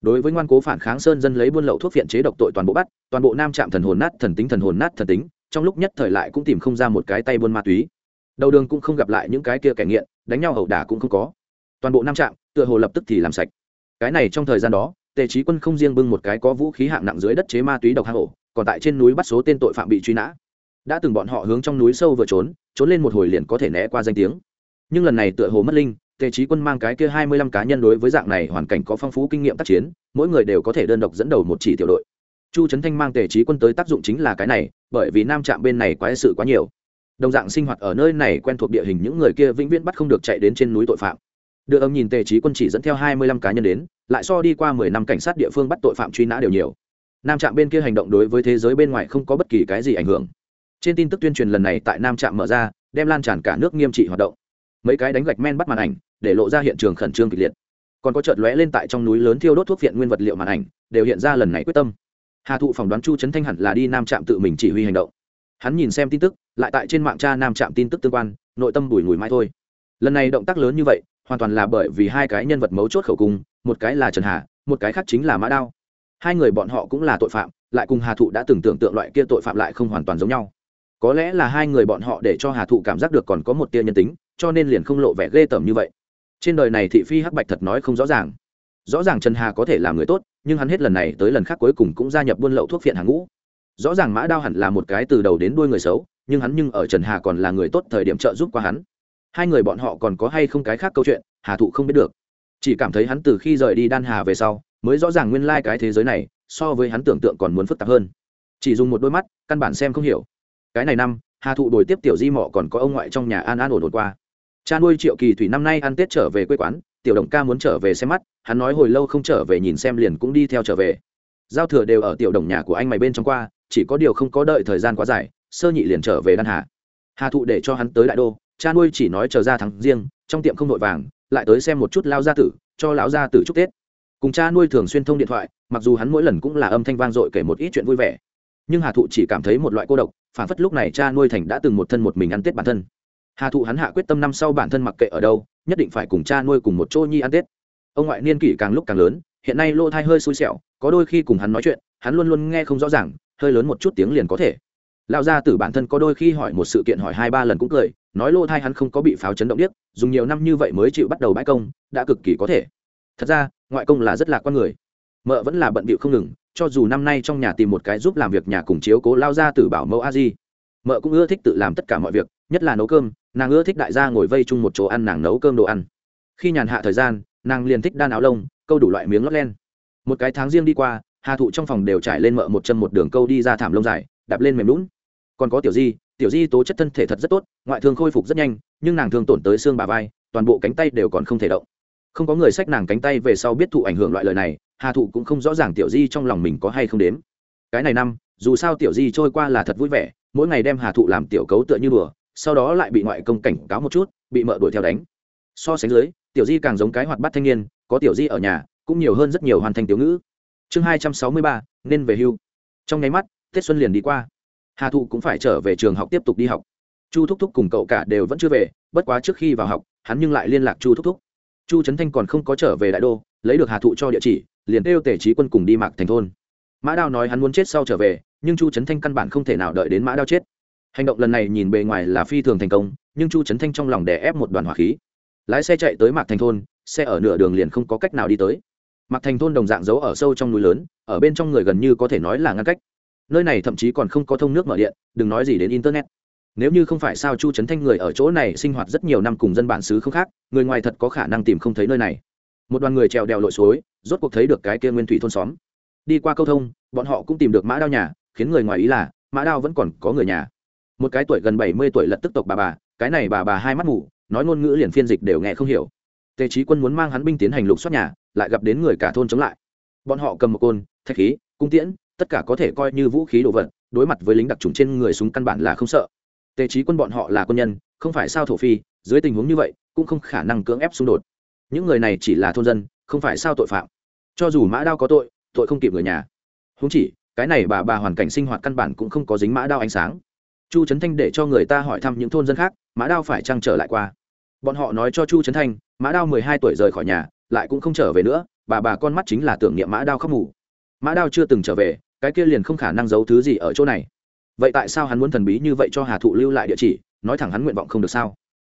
Speaker 1: Đối với ngoan cố phản kháng sơn dân lấy buôn lậu thuốc viện chế độc tội toàn bộ bắt, toàn bộ nam trạm thần hồn nát, thần tính thần hồn nát, thần tính, trong lúc nhất thời lại cũng tìm không ra một cái tay buôn ma túy. Đầu đường cũng không gặp lại những cái kia kẻ nghiện đánh nhau ẩu đả cũng không có. Toàn bộ nam trạm, tựa hồ lập tức thì làm sạch. Cái này trong thời gian đó, tề trí quân không riêng bưng một cái có vũ khí hạng nặng dưới đất chế ma túy độc hang ổ, còn tại trên núi bắt số tên tội phạm bị truy nã. Đã từng bọn họ hướng trong núi sâu vừa trốn trốn lên một hồi liền có thể né qua danh tiếng. Nhưng lần này tựa hồ mất linh, tề trí quân mang cái kia hai mươi lăm cá nhân đối với dạng này hoàn cảnh có phong phú kinh nghiệm tác chiến, mỗi người đều có thể đơn độc dẫn đầu một chỉ tiểu đội. Chu trấn thanh mang tề trí quân tới tác dụng chính là cái này, bởi vì nam trạm bên này quái sự quá nhiều đồng dạng sinh hoạt ở nơi này quen thuộc địa hình những người kia vĩnh viễn bắt không được chạy đến trên núi tội phạm. Đưa ông nhìn tề trí quân chỉ dẫn theo hai mươi lăm cá nhân đến, lại so đi qua mười năm cảnh sát địa phương bắt tội phạm truy nã đều nhiều. Nam trạm bên kia hành động đối với thế giới bên ngoài không có bất kỳ cái gì ảnh hưởng. Trên tin tức tuyên truyền lần này tại nam trạm mở ra, đem lan tràn cả nước nghiêm trị hoạt động. Mấy cái đánh gạch men bắt màn ảnh, để lộ ra hiện trường khẩn trương kịch liệt. Còn có chợt lóe lên tại trong núi lớn thiêu đốt thuốc viện nguyên vật liệu màn ảnh, đều hiện ra lần này quyết tâm. Hà thụ phỏng đoán chu trấn thanh hẳn là đi nam trạm tự mình chỉ huy hành động hắn nhìn xem tin tức, lại tại trên mạng tra nam trạm tin tức tương quan, nội tâm bùi ngùi mai thôi. Lần này động tác lớn như vậy, hoàn toàn là bởi vì hai cái nhân vật mấu chốt khẩu cung, một cái là trần hà, một cái khác chính là mã đao. Hai người bọn họ cũng là tội phạm, lại cùng hà thụ đã từng tưởng tượng loại kia tội phạm lại không hoàn toàn giống nhau. Có lẽ là hai người bọn họ để cho hà thụ cảm giác được còn có một tia nhân tính, cho nên liền không lộ vẻ ghê tởm như vậy. Trên đời này thị phi hắc bạch thật nói không rõ ràng. Rõ ràng trần hà có thể là người tốt, nhưng hắn hết lần này tới lần khác cuối cùng cũng gia nhập buôn lậu thuốc phiện hàng ngũ rõ ràng mã đao hẳn là một cái từ đầu đến đuôi người xấu, nhưng hắn nhưng ở trần hà còn là người tốt thời điểm trợ giúp qua hắn. Hai người bọn họ còn có hay không cái khác câu chuyện, hà thụ không biết được. Chỉ cảm thấy hắn từ khi rời đi đan hà về sau, mới rõ ràng nguyên lai、like、cái thế giới này so với hắn tưởng tượng còn muốn phức tạp hơn. Chỉ dùng một đôi mắt, căn bản xem không hiểu. Cái này năm, hà thụ đổi tiếp tiểu di mọ còn có ông ngoại trong nhà an an ổn ổn qua. Cha nuôi triệu kỳ thủy năm nay ăn tết trở về quê quán, tiểu đồng ca muốn trở về xem mắt, hắn nói hồi lâu không trở về nhìn xem liền cũng đi theo trở về. Giao thừa đều ở tiểu đồng nhà của anh mày bên trong qua chỉ có điều không có đợi thời gian quá dài, sơ nhị liền trở về đan hà. Hà thụ để cho hắn tới đại đô, cha nuôi chỉ nói chờ ra tháng riêng, trong tiệm không nội vàng, lại tới xem một chút lao gia tử, cho lão gia tử chúc tết. Cùng cha nuôi thường xuyên thông điện thoại, mặc dù hắn mỗi lần cũng là âm thanh vang dội kể một ít chuyện vui vẻ. Nhưng hà thụ chỉ cảm thấy một loại cô độc, phản phất lúc này cha nuôi thành đã từng một thân một mình ăn tết bản thân. Hà thụ hắn hạ quyết tâm năm sau bản thân mặc kệ ở đâu, nhất định phải cùng cha nuôi cùng một chỗ nhi ăn tết. Ông ngoại niên kỷ càng lúc càng lớn, hiện nay lô thai hơi xui xẻo, có đôi khi cùng hắn nói chuyện, hắn luôn luôn nghe không rõ ràng hơi lớn một chút tiếng liền có thể. Lão gia tử bản thân có đôi khi hỏi một sự kiện hỏi hai ba lần cũng cười, nói lô thai hắn không có bị pháo chấn động điếc, dùng nhiều năm như vậy mới chịu bắt đầu bãi công, đã cực kỳ có thể. Thật ra, ngoại công là rất lạc con người. Mợ vẫn là bận bịu không ngừng, cho dù năm nay trong nhà tìm một cái giúp làm việc nhà cùng chiếu cố lao ra từ bảo mẫu a di. Mợ cũng ưa thích tự làm tất cả mọi việc, nhất là nấu cơm, nàng ưa thích đại gia ngồi vây chung một chỗ ăn nàng nấu cơm đồ ăn. Khi nhàn hạ thời gian, nàng liền thích đan áo lông, câu đủ loại miếng lót len. Một cái tháng riêng đi qua hà thụ trong phòng đều trải lên mợ một chân một đường câu đi ra thảm lông dài, đạp lên mềm lún còn có tiểu di tiểu di tố chất thân thể thật rất tốt, ngoại thương khôi phục rất nhanh, nhưng nàng thường tổn tới xương bà vai, toàn bộ cánh tay đều còn không thể động. không có người sách nàng cánh tay về sau biết thụ ảnh hưởng loại lời này, hà thụ cũng không rõ ràng tiểu di trong lòng mình có hay không đếm. cái này năm, dù sao tiểu di trôi qua là thật vui vẻ, mỗi ngày đem hà thụ làm tiểu cấu tựa như đùa, sau đó lại bị ngoại công cảnh cáo một chút, bị mợ đuổi theo đánh. so sánh dưới, tiểu di càng giống cái hoạt bát thanh niên, có tiểu di ở nhà, cũng nhiều hơn rất nhiều hoàn thành tiểu ngữ chương hai trăm sáu mươi ba, nên về hưu. Trong nháy mắt, tết xuân liền đi qua. Hà thụ cũng phải trở về trường học tiếp tục đi học. Chu thúc thúc cùng cậu cả đều vẫn chưa về, bất quá trước khi vào học, hắn nhưng lại liên lạc chu thúc thúc. Chu trấn thanh còn không có trở về đại đô, lấy được hà thụ cho địa chỉ, liền kêu tể trí quân cùng đi mạc thành thôn. Mã đao nói hắn muốn chết sau trở về, nhưng chu trấn thanh căn bản không thể nào đợi đến mã đao chết. Hành động lần này nhìn bề ngoài là phi thường thành công, nhưng chu trấn thanh trong lòng đè ép một đoàn hỏa khí. Lái xe chạy tới mạc thành thôn, xe ở nửa đường liền không có cách nào đi tới mặc thành thôn đồng dạng giấu ở sâu trong núi lớn, ở bên trong người gần như có thể nói là ngăn cách. Nơi này thậm chí còn không có thông nước mở điện, đừng nói gì đến internet. Nếu như không phải sao chu trấn thanh người ở chỗ này sinh hoạt rất nhiều năm cùng dân bản xứ không khác, người ngoài thật có khả năng tìm không thấy nơi này. Một đoàn người trèo đèo lội suối, rốt cuộc thấy được cái kia nguyên thủy thôn xóm. Đi qua câu thông, bọn họ cũng tìm được mã đao nhà, khiến người ngoài ý là, mã đao vẫn còn có người nhà. Một cái tuổi gần bảy mươi tuổi lật tức tộc bà bà, cái này bà bà hai mắt mù, nói ngôn ngữ liền phiên dịch đều nghe không hiểu. Tề trí quân muốn mang hắn binh tiến hành lục xoát nhà lại gặp đến người cả thôn chống lại. Bọn họ cầm một côn, thạch khí, cung tiễn, tất cả có thể coi như vũ khí đồ vật, đối mặt với lính đặc trùng trên người súng căn bản là không sợ. Tề trí quân bọn họ là quân nhân, không phải sao thổ phi, dưới tình huống như vậy, cũng không khả năng cưỡng ép xung đột. Những người này chỉ là thôn dân, không phải sao tội phạm. Cho dù mã đao có tội tội không kịp người nhà. Húng chỉ, cái này bà bà hoàn cảnh sinh hoạt căn bản cũng không có dính mã đao ánh sáng. Chu trấn thanh để cho người ta hỏi thăm những thôn dân khác, mã đao phải trăng trở lại qua? Bọn họ nói cho chu trấn thanh, mã đao mười hai tuổi rời khỏi nhà lại cũng không trở về nữa, bà bà con mắt chính là tưởng niệm mã đao khóc mù. Mã đao chưa từng trở về, cái kia liền không khả năng giấu thứ gì ở chỗ này. Vậy tại sao hắn muốn thần bí như vậy cho hà thụ lưu lại địa chỉ, nói thẳng hắn nguyện vọng không được sao?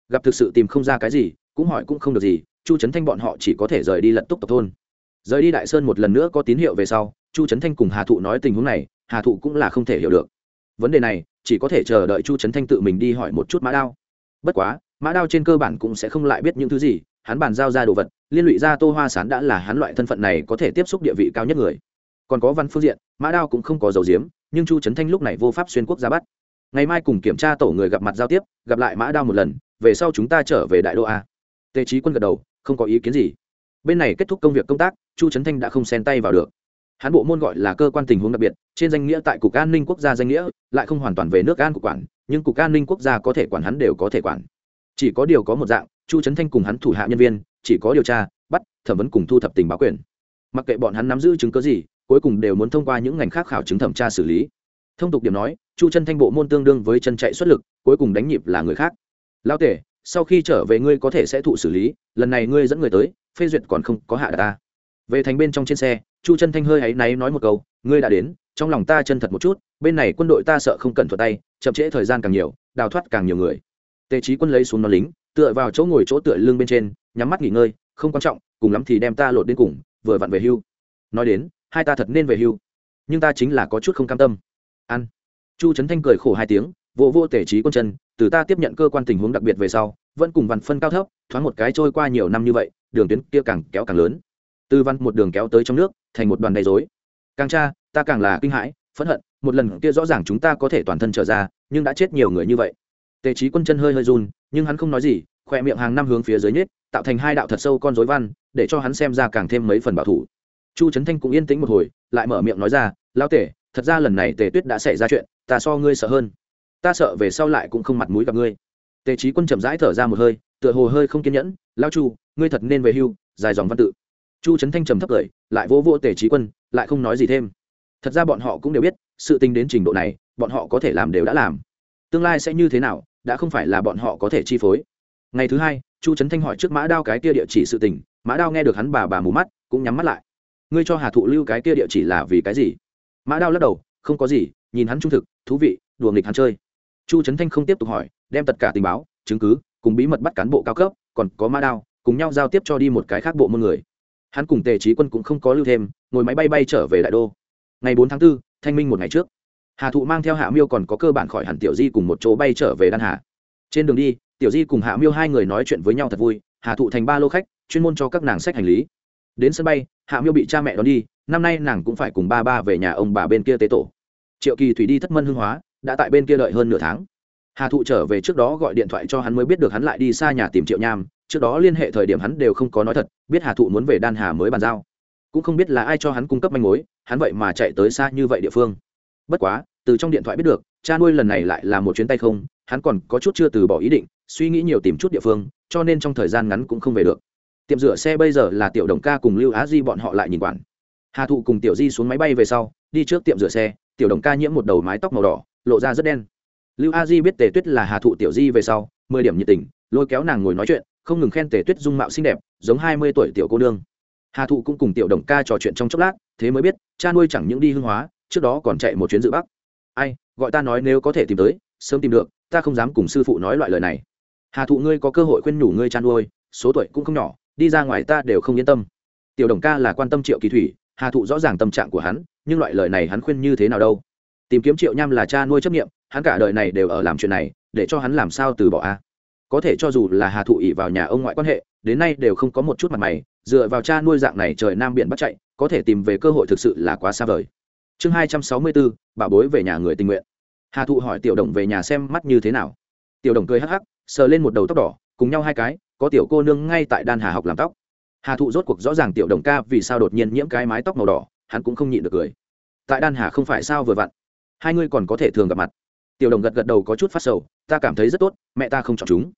Speaker 1: Gặp thực sự tìm không ra cái gì, cũng hỏi cũng không được gì, chu trấn thanh bọn họ chỉ có thể rời đi lận túc tộc thôn. Rời đi đại sơn một lần nữa có tín hiệu về sau, chu trấn thanh cùng hà thụ nói tình huống này, hà thụ cũng là không thể hiểu được. Vấn đề này, chỉ có thể chờ đợi chu trấn thanh tự mình đi hỏi một chút mã đao. Bất quá, mã đao trên cơ bản cũng sẽ không lại biết những thứ gì hắn bàn giao ra đồ vật, liên lụy ra tô hoa sán đã là hắn loại thân phận này có thể tiếp xúc địa vị cao nhất người. Còn có văn phương diện, mã đao cũng không có dầu diếm nhưng chu trấn thanh lúc này vô pháp xuyên quốc gia bắt. Ngày mai cùng kiểm tra tổ người gặp mặt giao tiếp, gặp lại mã đao một lần, về sau chúng ta trở về đại đô a. Tề trí quân gật đầu, không có ý kiến gì. Bên này kết thúc công việc công tác, chu trấn thanh đã không xen tay vào được. Hắn bộ môn gọi là cơ quan tình huống đặc biệt, trên danh nghĩa tại cục an ninh quốc gia danh nghĩa, lại không hoàn toàn về nước an cục quản, nhưng cục an ninh quốc gia có thể quản hắn đều có thể quản chỉ có điều có một dạng, chu trấn thanh cùng hắn thủ hạ nhân viên, chỉ có điều tra, bắt, thẩm vấn cùng thu thập tình báo quyền. Mặc kệ bọn hắn nắm giữ chứng cứ gì, cuối cùng đều muốn thông qua những ngành khác khảo chứng thẩm tra xử lý. Thông tục điểm nói, chu chân thanh bộ môn tương đương với chân chạy xuất lực, cuối cùng đánh nhịp là người khác. Lao tể, sau khi trở về ngươi có thể sẽ thụ xử lý, lần này ngươi dẫn người tới, phê duyệt còn không có hạ ta. Về thành bên trong trên xe, chu chân thanh hơi áy náy nói một câu, ngươi đã đến, trong lòng ta chân thật một chút, bên này quân đội ta sợ không cần thuật tay, chậm trễ thời gian càng nhiều, đào thoát càng nhiều người tề trí quân lấy xuống nó lính, tựa vào chỗ ngồi chỗ tựa lưng bên trên, nhắm mắt nghỉ ngơi, không quan trọng, cùng lắm thì đem ta lột đến cùng, vừa vặn về hưu. Nói đến, hai ta thật nên về hưu. Nhưng ta chính là có chút không cam tâm. Ăn. Chu trấn thanh cười khổ hai tiếng vô vô tể trí quân chân, từ ta tiếp nhận cơ quan tình huống đặc biệt về sau, vẫn cùng văn phân cao thấp, thoáng một cái trôi qua nhiều năm như vậy, đường tuyến kia càng kéo càng lớn. Tư văn một đường kéo tới trong nước, thành một đoàn đầy dối càng cha ta càng là kinh hãi, phẫn hận, một lần kia rõ ràng chúng ta có thể toàn thân trở ra, nhưng đã chết nhiều người như vậy tề trí quân chân hơi hơi run, nhưng hắn không nói gì, khoe miệng hàng năm hướng phía dưới nhết tạo thành hai đạo thật sâu con dối văn, để cho hắn xem ra càng thêm mấy phần bảo thủ. Chu trấn thanh cũng yên tĩnh một hồi, lại mở miệng nói ra lao tể thật ra lần này tề tuyết đã xảy ra chuyện, ta so ngươi sợ hơn. Ta sợ về sau lại cũng không mặt mũi gặp ngươi. Tề trí quân chậm rãi thở ra một hơi, tựa hồ hơi không kiên nhẫn lao chu, ngươi thật nên về hưu, dài dòng văn tự. Chu trấn thanh trầm thấp cười, lại vỗ vỗ tề trí quân, lại không nói gì thêm. Thật ra bọn họ cũng đều biết, sự tình đến trình độ này, bọn họ có thể làm đều đã làm. Tương lai sẽ như thế nào đã không phải là bọn họ có thể chi phối. Ngày thứ hai chu trấn thanh hỏi trước mã đao cái kia địa chỉ sự tình mã đao nghe được hắn bà bà mù mắt cũng nhắm mắt lại. Ngươi cho hà thụ lưu cái kia địa chỉ là vì cái gì? Mã đao lắc đầu không có gì nhìn hắn trung thực thú vị đùa nghịch hắn chơi. Chu trấn thanh không tiếp tục hỏi đem tất cả tình báo chứng cứ cùng bí mật bắt cán bộ cao cấp còn có mã đao cùng nhau giao tiếp cho đi một cái khác bộ môn người. Hắn cùng tề trí quân cũng không có lưu thêm ngồi máy bay bay trở về đại đô. Ngày bốn tháng 4, thanh minh một ngày trước hà thụ mang theo hạ miêu còn có cơ bản khỏi hẳn tiểu di cùng một chỗ bay trở về đan hà. trên đường đi, tiểu di cùng hạ miêu hai người nói chuyện với nhau thật vui, hà thụ thành ba lô khách, chuyên môn cho các nàng sách hành lý. đến sân bay, hạ miêu bị cha mẹ đón đi, năm nay nàng cũng phải cùng ba ba về nhà ông bà bên kia tế tổ. triệu kỳ thủy đi thất mân hương hóa, đã tại bên kia đợi hơn nửa tháng. hà thụ trở về trước đó gọi điện thoại cho hắn mới biết được hắn lại đi xa nhà tìm triệu nham, trước đó liên hệ thời điểm hắn đều không có nói thật, biết hà thụ muốn về đan hà mới bàn giao. cũng không biết là ai cho hắn cung cấp manh mối, hắn vậy mà chạy tới xa như vậy địa phương. bất quá từ trong điện thoại biết được, cha nuôi lần này lại là một chuyến tay không, hắn còn có chút chưa từ bỏ ý định, suy nghĩ nhiều tìm chút địa phương, cho nên trong thời gian ngắn cũng không về được. Tiệm rửa xe bây giờ là tiểu đồng ca cùng lưu á di bọn họ lại nhìn quản hà thụ cùng tiểu di xuống máy bay về sau, đi trước tiệm rửa xe, tiểu đồng ca nhiễm một đầu mái tóc màu đỏ, lộ ra rất đen. Lưu a di biết tề tuyết là hà thụ tiểu di về sau, mười điểm nhiệt tình, lôi kéo nàng ngồi nói chuyện, không ngừng khen tề tuyết dung mạo xinh đẹp, giống hai mươi tuổi tiểu cô nương. Hà thụ cũng cùng tiểu đồng ca trò chuyện trong chốc lát, thế mới biết, cha nuôi chẳng những đi hương hóa, trước đó còn chạy một chuyến dự bắc ai, gọi ta nói nếu có thể tìm tới, sớm tìm được, ta không dám cùng sư phụ nói loại lời này. Hà thụ ngươi có cơ hội khuyên nhủ ngươi chăn nuôi, số tuổi cũng không nhỏ, đi ra ngoài ta đều không yên tâm. Tiểu đồng ca là quan tâm triệu kỳ thủy, hà thụ rõ ràng tâm trạng của hắn, nhưng loại lời này hắn khuyên như thế nào đâu? Tìm kiếm triệu nham là cha nuôi chấp nghiệm hắn cả đời này đều ở làm chuyện này, để cho hắn làm sao từ bỏ a? Có thể cho dù là hà thụ ỉ vào nhà ông ngoại quan hệ, đến nay đều không có một chút mặt mày, dựa vào cha nuôi dạng này trời nam biển bắt chạy, có thể tìm về cơ hội thực sự là quá xa vời chương hai trăm sáu mươi bốn bà bối về nhà người tình nguyện. Hà thụ hỏi tiểu đồng về nhà xem mắt như thế nào. Tiểu đồng cười hắc hắc, sờ lên một đầu tóc đỏ, cùng nhau hai cái, có tiểu cô nương ngay tại đan hà học làm tóc. Hà thụ rốt cuộc rõ ràng tiểu đồng ca vì sao đột nhiên nhiễm cái mái tóc màu đỏ, hắn cũng không nhịn được cười. Tại đan hà không phải sao vừa vặn. Hai ngươi còn có thể thường gặp mặt. Tiểu đồng gật gật đầu có chút phát sầu, ta cảm thấy rất tốt, mẹ ta không chọn chúng.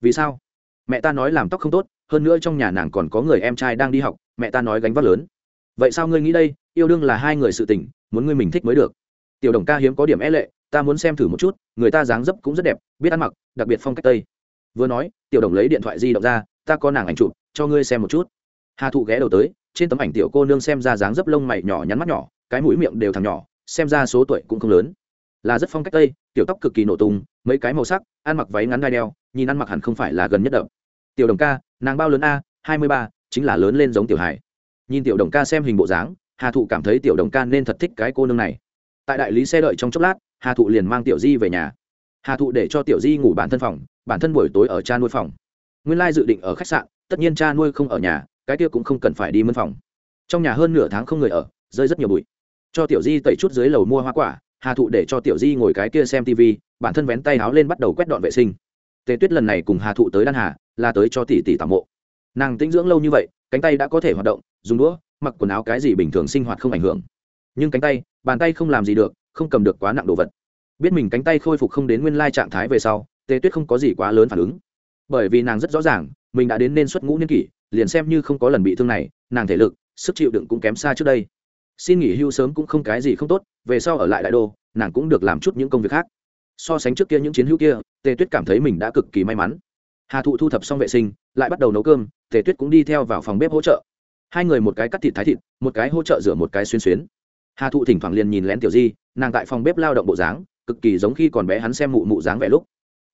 Speaker 1: Vì sao? Mẹ ta nói làm tóc không tốt, hơn nữa trong nhà nàng còn có người em trai đang đi học, mẹ ta nói gánh vác lớn. Vậy sao ngươi nghĩ đây? Yêu đương là hai người sự tình, muốn ngươi mình thích mới được. Tiểu đồng ca hiếm có điểm e lệ, ta muốn xem thử một chút, người ta dáng dấp cũng rất đẹp, biết ăn mặc, đặc biệt phong cách tây. Vừa nói, tiểu đồng lấy điện thoại di động ra, ta có nàng ảnh chụp, cho ngươi xem một chút. Hà thụ ghé đầu tới, trên tấm ảnh tiểu cô nương xem ra dáng dấp lông mày nhỏ nhắn mắt nhỏ, cái mũi miệng đều thằng nhỏ, xem ra số tuổi cũng không lớn. Là rất phong cách tây, tiểu tóc cực kỳ nổ tung, mấy cái màu sắc, ăn mặc váy ngắn đai đeo, nhìn ăn mặc hẳn không phải là gần nhất đậm. Tiểu đồng ca, nàng bao lớn a, hai mươi ba, chính là lớn lên giống tiểu hải. Nhìn tiểu đồng ca xem hình bộ dáng hà thụ cảm thấy tiểu đồng ca nên thật thích cái cô nương này tại đại lý xe đợi trong chốc lát hà thụ liền mang tiểu di về nhà hà thụ để cho tiểu di ngủ bản thân phòng bản thân buổi tối ở cha nuôi phòng nguyên lai dự định ở khách sạn tất nhiên cha nuôi không ở nhà cái kia cũng không cần phải đi mân phòng trong nhà hơn nửa tháng không người ở rơi rất nhiều bụi cho tiểu di tẩy chút dưới lầu mua hoa quả hà thụ để cho tiểu di ngồi cái kia xem tv bản thân vén tay áo lên bắt đầu quét dọn vệ sinh tề tuyết lần này cùng hà thụ tới đan hà là tới cho tỷ tỷ tạm mộ nàng tĩnh dưỡng lâu như vậy cánh tay đã có thể hoạt động dùng đũa, mặc quần áo cái gì bình thường sinh hoạt không ảnh hưởng. Nhưng cánh tay, bàn tay không làm gì được, không cầm được quá nặng đồ vật. Biết mình cánh tay khôi phục không đến nguyên lai trạng thái về sau, tề tuyết không có gì quá lớn phản ứng. Bởi vì nàng rất rõ ràng, mình đã đến nên xuất ngũ niên kỷ, liền xem như không có lần bị thương này, nàng thể lực, sức chịu đựng cũng kém xa trước đây. Xin nghỉ hưu sớm cũng không cái gì không tốt, về sau ở lại đại đô, nàng cũng được làm chút những công việc khác. So sánh trước kia những chiến hữu kia, tề tuyết cảm thấy mình đã cực kỳ may mắn. Hà thụ thu thập xong vệ sinh, lại bắt đầu nấu cơm, tề tuyết cũng đi theo vào phòng bếp hỗ trợ hai người một cái cắt thịt thái thịt, một cái hỗ trợ rửa một cái xuyên xuyến. Hà thụ thỉnh thoảng liền nhìn lén tiểu di, nàng tại phòng bếp lao động bộ dáng, cực kỳ giống khi còn bé hắn xem mụ mụ dáng vẻ lúc.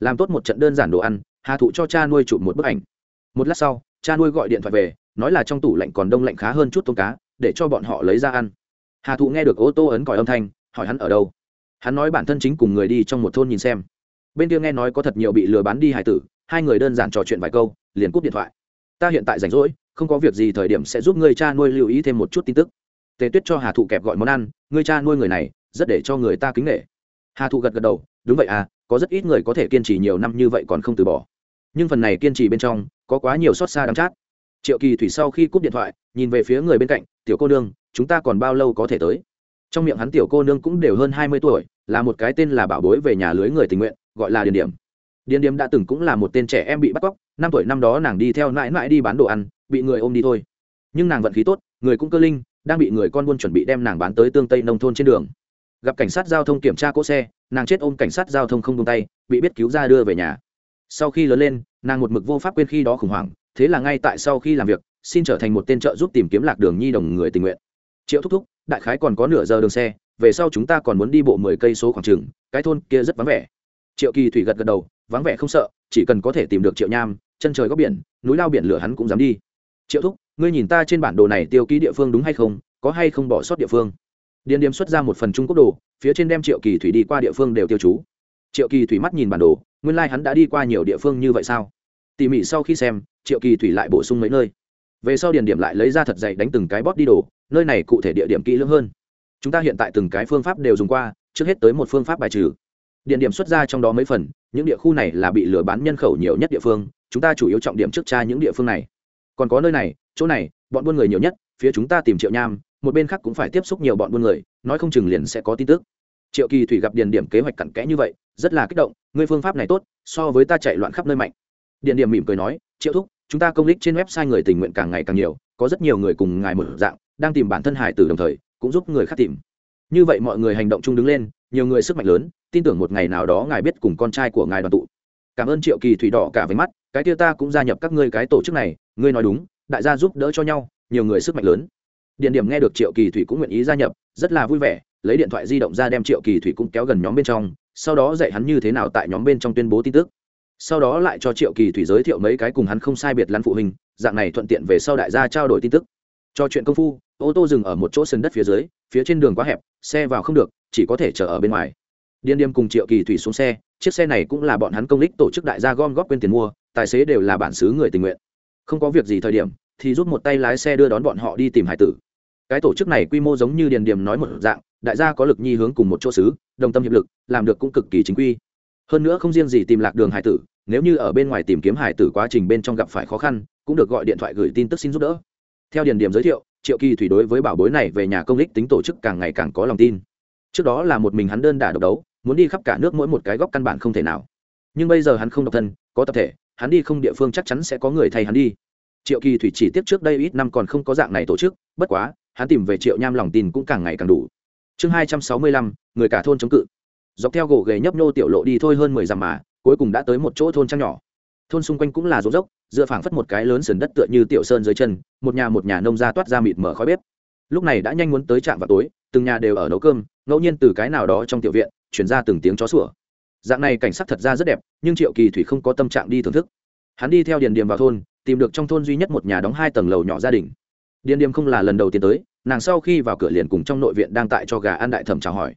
Speaker 1: Làm tốt một trận đơn giản đồ ăn, hà thụ cho cha nuôi chụp một bức ảnh. Một lát sau, cha nuôi gọi điện thoại về, nói là trong tủ lạnh còn đông lạnh khá hơn chút tôm cá, để cho bọn họ lấy ra ăn. Hà thụ nghe được ô tô ấn còi âm thanh, hỏi hắn ở đâu. Hắn nói bản thân chính cùng người đi trong một thôn nhìn xem. Bên kia nghe nói có thật nhiều bị lừa bán đi hải tử, hai người đơn giản trò chuyện vài câu, liền cúp điện thoại. Ta hiện tại rảnh rỗi không có việc gì thời điểm sẽ giúp ngươi cha nuôi lưu ý thêm một chút tin tức. Tề tuyết cho hà thụ kẹp gọi món ăn, ngươi cha nuôi người này, rất để cho người ta kính nghệ hà thụ gật gật đầu, đúng vậy à có rất ít người có thể kiên trì nhiều năm như vậy còn không từ bỏ. Nhưng phần này kiên trì bên trong, có quá nhiều xót xa đắm chát. Triệu kỳ thủy sau khi cúp điện thoại, nhìn về phía người bên cạnh, tiểu cô nương, chúng ta còn bao lâu có thể tới? Trong miệng hắn tiểu cô nương cũng đều hơn hai mươi tuổi, là một cái tên là bảo bối về nhà lưới người tình nguyện, gọi là điền điểm. Điền điểm đã từng cũng là một tên trẻ em bị bắt cóc, năm tuổi năm đó nàng đi theo mãi mãi đi bán đồ ăn bị người ôm đi thôi. Nhưng nàng vận khí tốt, người cũng cơ linh, đang bị người con buôn chuẩn bị đem nàng bán tới tương tây nông thôn trên đường. Gặp cảnh sát giao thông kiểm tra cỗ xe, nàng chết ôm cảnh sát giao thông không tung tay, bị biết cứu ra đưa về nhà. Sau khi lớn lên, nàng một mực vô pháp quên khi đó khủng hoảng, thế là ngay tại sau khi làm việc, xin trở thành một tên trợ giúp tìm kiếm lạc đường nhi đồng người tình nguyện. Triệu thúc thúc, đại khái còn có nửa giờ đường xe, về sau chúng ta còn muốn đi bộ mười cây số khoảng trừng cái thôn kia rất vắng vẻ. Triệu kỳ thủy gật gật đầu, vắng vẻ không sợ, chỉ cần có thể tìm được triệu nham, chân trời góc biển, núi lao biển lửa hắn cũng dám đi triệu thúc, ngươi nhìn ta trên bản đồ này tiêu ký địa phương đúng hay không, có hay không bỏ sót địa phương? Điền điếm xuất ra một phần trung quốc đồ, phía trên đem triệu kỳ thủy đi qua địa phương đều tiêu chú. Triệu kỳ thủy mắt nhìn bản đồ, nguyên lai、like、hắn đã đi qua nhiều địa phương như vậy sao? Tỉ mỉ sau khi xem, triệu kỳ thủy lại bổ sung mấy nơi. Về sau điền điểm lại lấy ra thật dày đánh từng cái bóp đi đồ, nơi này cụ thể địa điểm kỹ lưỡng hơn. Chúng ta hiện tại từng cái phương pháp đều dùng qua, trước hết tới một phương pháp bài trừ. Điện điểm xuất ra trong đó mấy phần, những địa khu này là bị lừa bán nhân khẩu nhiều nhất địa phương, chúng ta chủ yếu trọng điểm trước tra những địa phương này còn có nơi này, chỗ này, bọn buôn người nhiều nhất, phía chúng ta tìm triệu nham, một bên khác cũng phải tiếp xúc nhiều bọn buôn người, nói không chừng liền sẽ có tin tức. Triệu kỳ thủy gặp điền điểm kế hoạch cặn kẽ như vậy, rất là kích động, ngươi phương pháp này tốt, so với ta chạy loạn khắp nơi mạnh. Điện điểm mỉm cười nói, triệu thúc, chúng ta công lích trên website người tình nguyện càng ngày càng nhiều, có rất nhiều người cùng ngài một dạng, đang tìm bản thân hải tử đồng thời, cũng giúp người khác tìm. Như vậy mọi người hành động chung đứng lên, nhiều người sức mạnh lớn, tin tưởng một ngày nào đó ngài biết cùng con trai của ngài đoàn tụ. Cảm ơn triệu kỳ thủy đỏ cả với mắt, cái kia ta cũng gia nhập các ngươi cái tổ chức này ngươi nói đúng, đại gia giúp đỡ cho nhau, nhiều người sức mạnh lớn. Điện điểm nghe được triệu kỳ thủy cũng nguyện ý gia nhập, rất là vui vẻ, lấy điện thoại di động ra đem triệu kỳ thủy cũng kéo gần nhóm bên trong, sau đó dạy hắn như thế nào tại nhóm bên trong tuyên bố tin tức. Sau đó lại cho triệu kỳ thủy giới thiệu mấy cái cùng hắn không sai biệt lắn phụ huynh, dạng này thuận tiện về sau đại gia trao đổi tin tức. Cho chuyện công phu, ô tô dừng ở một chỗ sân đất phía dưới, phía trên đường quá hẹp, xe vào không được, chỉ có thể chở ở bên ngoài. Điên điềm cùng triệu kỳ thủy xuống xe, chiếc xe này cũng là bọn hắn công lích tổ chức đại gia gom góp quên tiền mua, tài xế đều là bản xứ người tình nguyện không có việc gì thời điểm, thì giúp một tay lái xe đưa đón bọn họ đi tìm hải tử. Cái tổ chức này quy mô giống như điền điểm nói một dạng, đại gia có lực nhi hướng cùng một chỗ xứ, đồng tâm hiệp lực, làm được cũng cực kỳ chính quy. Hơn nữa không riêng gì tìm lạc đường hải tử, nếu như ở bên ngoài tìm kiếm hải tử quá trình bên trong gặp phải khó khăn, cũng được gọi điện thoại gửi tin tức xin giúp đỡ. Theo điền điểm giới thiệu, triệu kỳ thủy đối với bảo bối này về nhà công lích tính tổ chức càng ngày càng có lòng tin. Trước đó là một mình hắn đơn đả độc đấu, muốn đi khắp cả nước mỗi một cái góc căn bản không thể nào. Nhưng bây giờ hắn không độc thân, có tập thể hắn đi không địa phương chắc chắn sẽ có người thay hắn đi. Triệu kỳ thủy chỉ tiếp trước đây ít năm còn không có dạng này tổ chức, bất quá, hắn tìm về triệu nham lòng tin cũng càng ngày càng đủ. Chương hai trăm sáu mươi lăm, người cả thôn chống cự. Dọc theo gỗ ghề nhấp nô tiểu lộ đi thôi hơn mười dặm mà, cuối cùng đã tới một chỗ thôn trang nhỏ. Thôn xung quanh cũng là rốn dốc dựa phảng phất một cái lớn sườn đất tựa như tiểu sơn dưới chân, một nhà một nhà nông ra toát ra mịt mở khói bếp. Lúc này đã nhanh muốn tới trạm vào tối, từng nhà đều ở nấu cơm, ngẫu nhiên từ cái nào đó trong tiểu viện, chuyển ra từng tiếng chó sủa dạng này cảnh sắc thật ra rất đẹp, nhưng triệu kỳ thủy không có tâm trạng đi thưởng thức. Hắn đi theo điền điềm vào thôn, tìm được trong thôn duy nhất một nhà đóng hai tầng lầu nhỏ gia đình. Điền điềm không là lần đầu tiên tới, nàng sau khi vào cửa liền cùng trong nội viện đang tại cho gà ăn đại thẩm chào hỏi.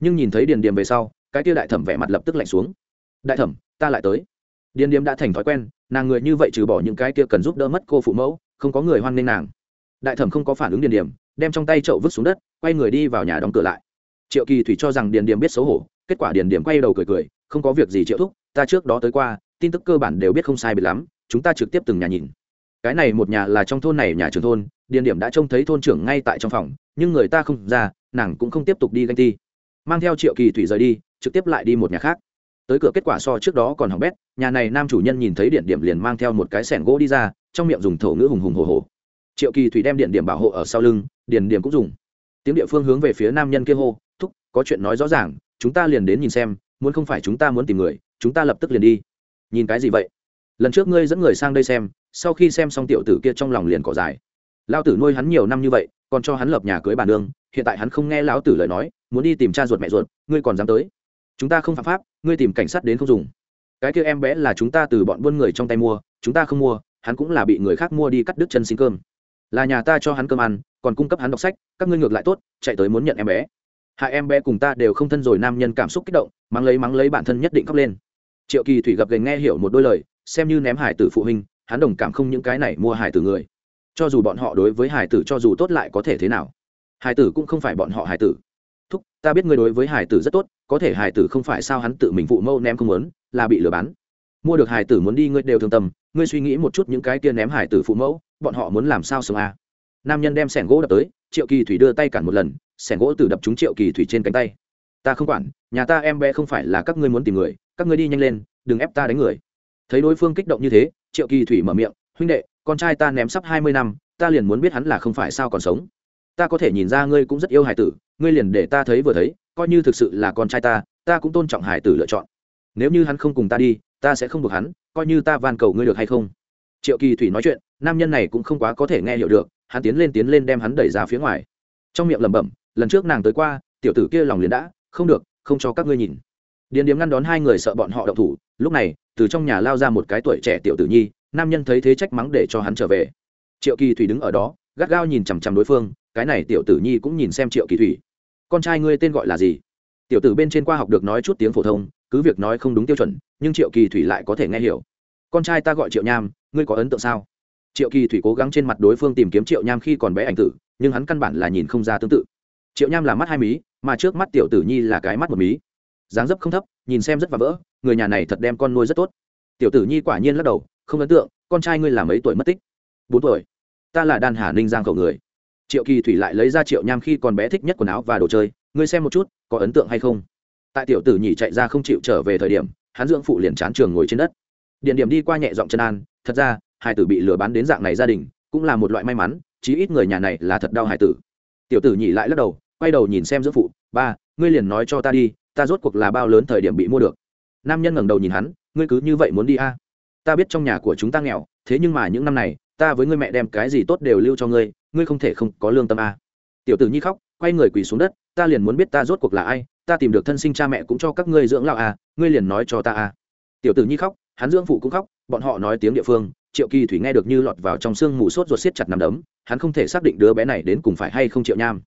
Speaker 1: Nhưng nhìn thấy điền điềm về sau, cái kia đại thẩm vẻ mặt lập tức lạnh xuống. Đại thẩm, ta lại tới. Điền điềm đã thành thói quen, nàng người như vậy trừ bỏ những cái kia cần giúp đỡ mất cô phụ mẫu, không có người hoan nghênh nàng. Đại thẩm không có phản ứng điền điềm, đem trong tay chậu vứt xuống đất, quay người đi vào nhà đóng cửa lại. Triệu kỳ thủy cho rằng điền điềm biết xấu hổ kết quả điền điểm quay đầu cười cười, không có việc gì triệu thúc, ta trước đó tới qua, tin tức cơ bản đều biết không sai biệt lắm, chúng ta trực tiếp từng nhà nhìn. Cái này một nhà là trong thôn này nhà trường thôn, điền điểm đã trông thấy thôn trưởng ngay tại trong phòng, nhưng người ta không ra, nàng cũng không tiếp tục đi ganh ti mang theo triệu kỳ thủy rời đi, trực tiếp lại đi một nhà khác. Tới cửa kết quả so trước đó còn hỏng bét, nhà này nam chủ nhân nhìn thấy điện điểm liền mang theo một cái sẻng gỗ đi ra, trong miệng dùng thổ ngữ hùng hùng hồ hồ triệu kỳ thủy đem điện điểm bảo hộ ở sau lưng, điền điểm cũng dùng. Tiếng địa phương hướng về phía nam nhân kia hô, thúc, có chuyện nói rõ ràng chúng ta liền đến nhìn xem, muốn không phải chúng ta muốn tìm người, chúng ta lập tức liền đi. Nhìn cái gì vậy? Lần trước ngươi dẫn người sang đây xem, sau khi xem xong tiểu tử kia trong lòng liền cỏ dài. Lão tử nuôi hắn nhiều năm như vậy, còn cho hắn lập nhà cưới bản nương, hiện tại hắn không nghe lão tử lời nói, muốn đi tìm cha ruột mẹ ruột, ngươi còn dám tới? Chúng ta không phạm pháp, ngươi tìm cảnh sát đến không dùng. Cái kia em bé là chúng ta từ bọn buôn người trong tay mua, chúng ta không mua, hắn cũng là bị người khác mua đi cắt đứt chân xin cơm. Là nhà ta cho hắn cơm ăn, còn cung cấp hắn đọc sách, các ngươi ngược lại tốt, chạy tới muốn nhận em bé hai em bé cùng ta đều không thân rồi, nam nhân cảm xúc kích động, mắng lấy mắng lấy bản thân nhất định khóc lên. Triệu kỳ thủy gặp gành nghe hiểu một đôi lời, xem như ném hải tử phụ huynh, hắn đồng cảm không những cái này mua hải tử người. Cho dù bọn họ đối với hải tử cho dù tốt lại có thể thế nào. Hải tử cũng không phải bọn họ hải tử. Thúc, ta biết ngươi đối với hải tử rất tốt, có thể hải tử không phải sao hắn tự mình phụ mâu ném không muốn, là bị lừa bán. Mua được hải tử muốn đi ngươi đều thương tâm, ngươi suy nghĩ một chút những cái kia ném hải tử phụ mẫu, bọn họ muốn làm sao sống à? nam nhân đem sẻng gỗ đập tới triệu kỳ thủy đưa tay cản một lần sẻn gỗ tử đập trúng triệu kỳ thủy trên cánh tay. Ta không quản, nhà ta em bé không phải là các ngươi muốn tìm người, các ngươi đi nhanh lên, đừng ép ta đánh người. Thấy đối phương kích động như thế, triệu kỳ thủy mở miệng, huynh đệ, con trai ta ném sắp hai mươi năm, ta liền muốn biết hắn là không phải sao còn sống. Ta có thể nhìn ra ngươi cũng rất yêu hải tử, ngươi liền để ta thấy vừa thấy, coi như thực sự là con trai ta ta cũng tôn trọng hải tử lựa chọn. Nếu như hắn không cùng ta đi, ta sẽ không buộc hắn, coi như ta van cầu ngươi được hay không. Triệu kỳ thủy nói chuyện, nam nhân này cũng không quá có thể nghe hiểu được hắn tiến lên tiến lên đem hắn đẩy ra phía ngoài. Trong miệng lẩm bẩm, lần trước nàng tới qua, tiểu tử kia lòng liền đã, không được, không cho các ngươi nhìn. Điền điếm ngăn đón hai người sợ bọn họ động thủ, lúc này, từ trong nhà lao ra một cái tuổi trẻ tiểu tử nhi, nam nhân thấy thế trách mắng để cho hắn trở về. Triệu kỳ thủy đứng ở đó, gắt gao nhìn chằm chằm đối phương, cái này tiểu tử nhi cũng nhìn xem triệu kỳ thủy. Con trai ngươi tên gọi là gì? Tiểu tử bên trên qua học được nói chút tiếng phổ thông, cứ việc nói không đúng tiêu chuẩn, nhưng triệu kỳ thủy lại có thể nghe hiểu. Con trai ta gọi triệu nham, ngươi có ấn tượng sao? Triệu kỳ thủy cố gắng trên mặt đối phương tìm kiếm triệu nham khi còn bé ảnh tử, nhưng hắn căn bản là nhìn không ra tương tự. Triệu nham là mắt hai mí, mà trước mắt tiểu tử nhi là cái mắt một mí. Dáng dấp không thấp, nhìn xem rất và vỡ, người nhà này thật đem con nuôi rất tốt. Tiểu tử nhi quả nhiên lắc đầu, không ấn tượng, con trai ngươi là mấy tuổi mất tích? Bốn tuổi. Ta là đan hà ninh giang cậu người. Triệu kỳ thủy lại lấy ra triệu nham khi còn bé thích nhất quần áo và đồ chơi, ngươi xem một chút, có ấn tượng hay không? Tại tiểu tử nhỉ chạy ra không chịu trở về thời điểm, hắn dưỡng phụ liền chán trường ngồi trên đất. Điện điểm đi qua nhẹ giọng chân an, thật ra hai tử bị lừa bán đến dạng này gia đình cũng là một loại may mắn, chí ít người nhà này là thật đau hải tử tiểu tử nhỉ lại lắc đầu, quay đầu nhìn xem dưỡng phụ, ba, ngươi liền nói cho ta đi, ta rốt cuộc là bao lớn thời điểm bị mua được nam nhân ngẩng đầu nhìn hắn, ngươi cứ như vậy muốn đi a à? ta biết trong nhà của chúng ta nghèo, thế nhưng mà những năm này, ta với ngươi mẹ đem cái gì tốt đều lưu cho ngươi ngươi không thể không có lương tâm a à. tiểu tử nhi khóc, quay người quỳ xuống đất, ta liền muốn biết ta rốt cuộc là ai, ta tìm được thân sinh cha mẹ cũng cho các ngươi dưỡng lão à ngươi liền nói cho ta à tiểu tử nhi khóc, hắn dưỡng phụ cũng khóc, bọn họ nói tiếng địa phương triệu kỳ thủy nghe được như lọt vào trong xương mù sốt ruột siết chặt nằm đấm, hắn không thể xác định đứa bé này đến cùng phải hay không triệu nham.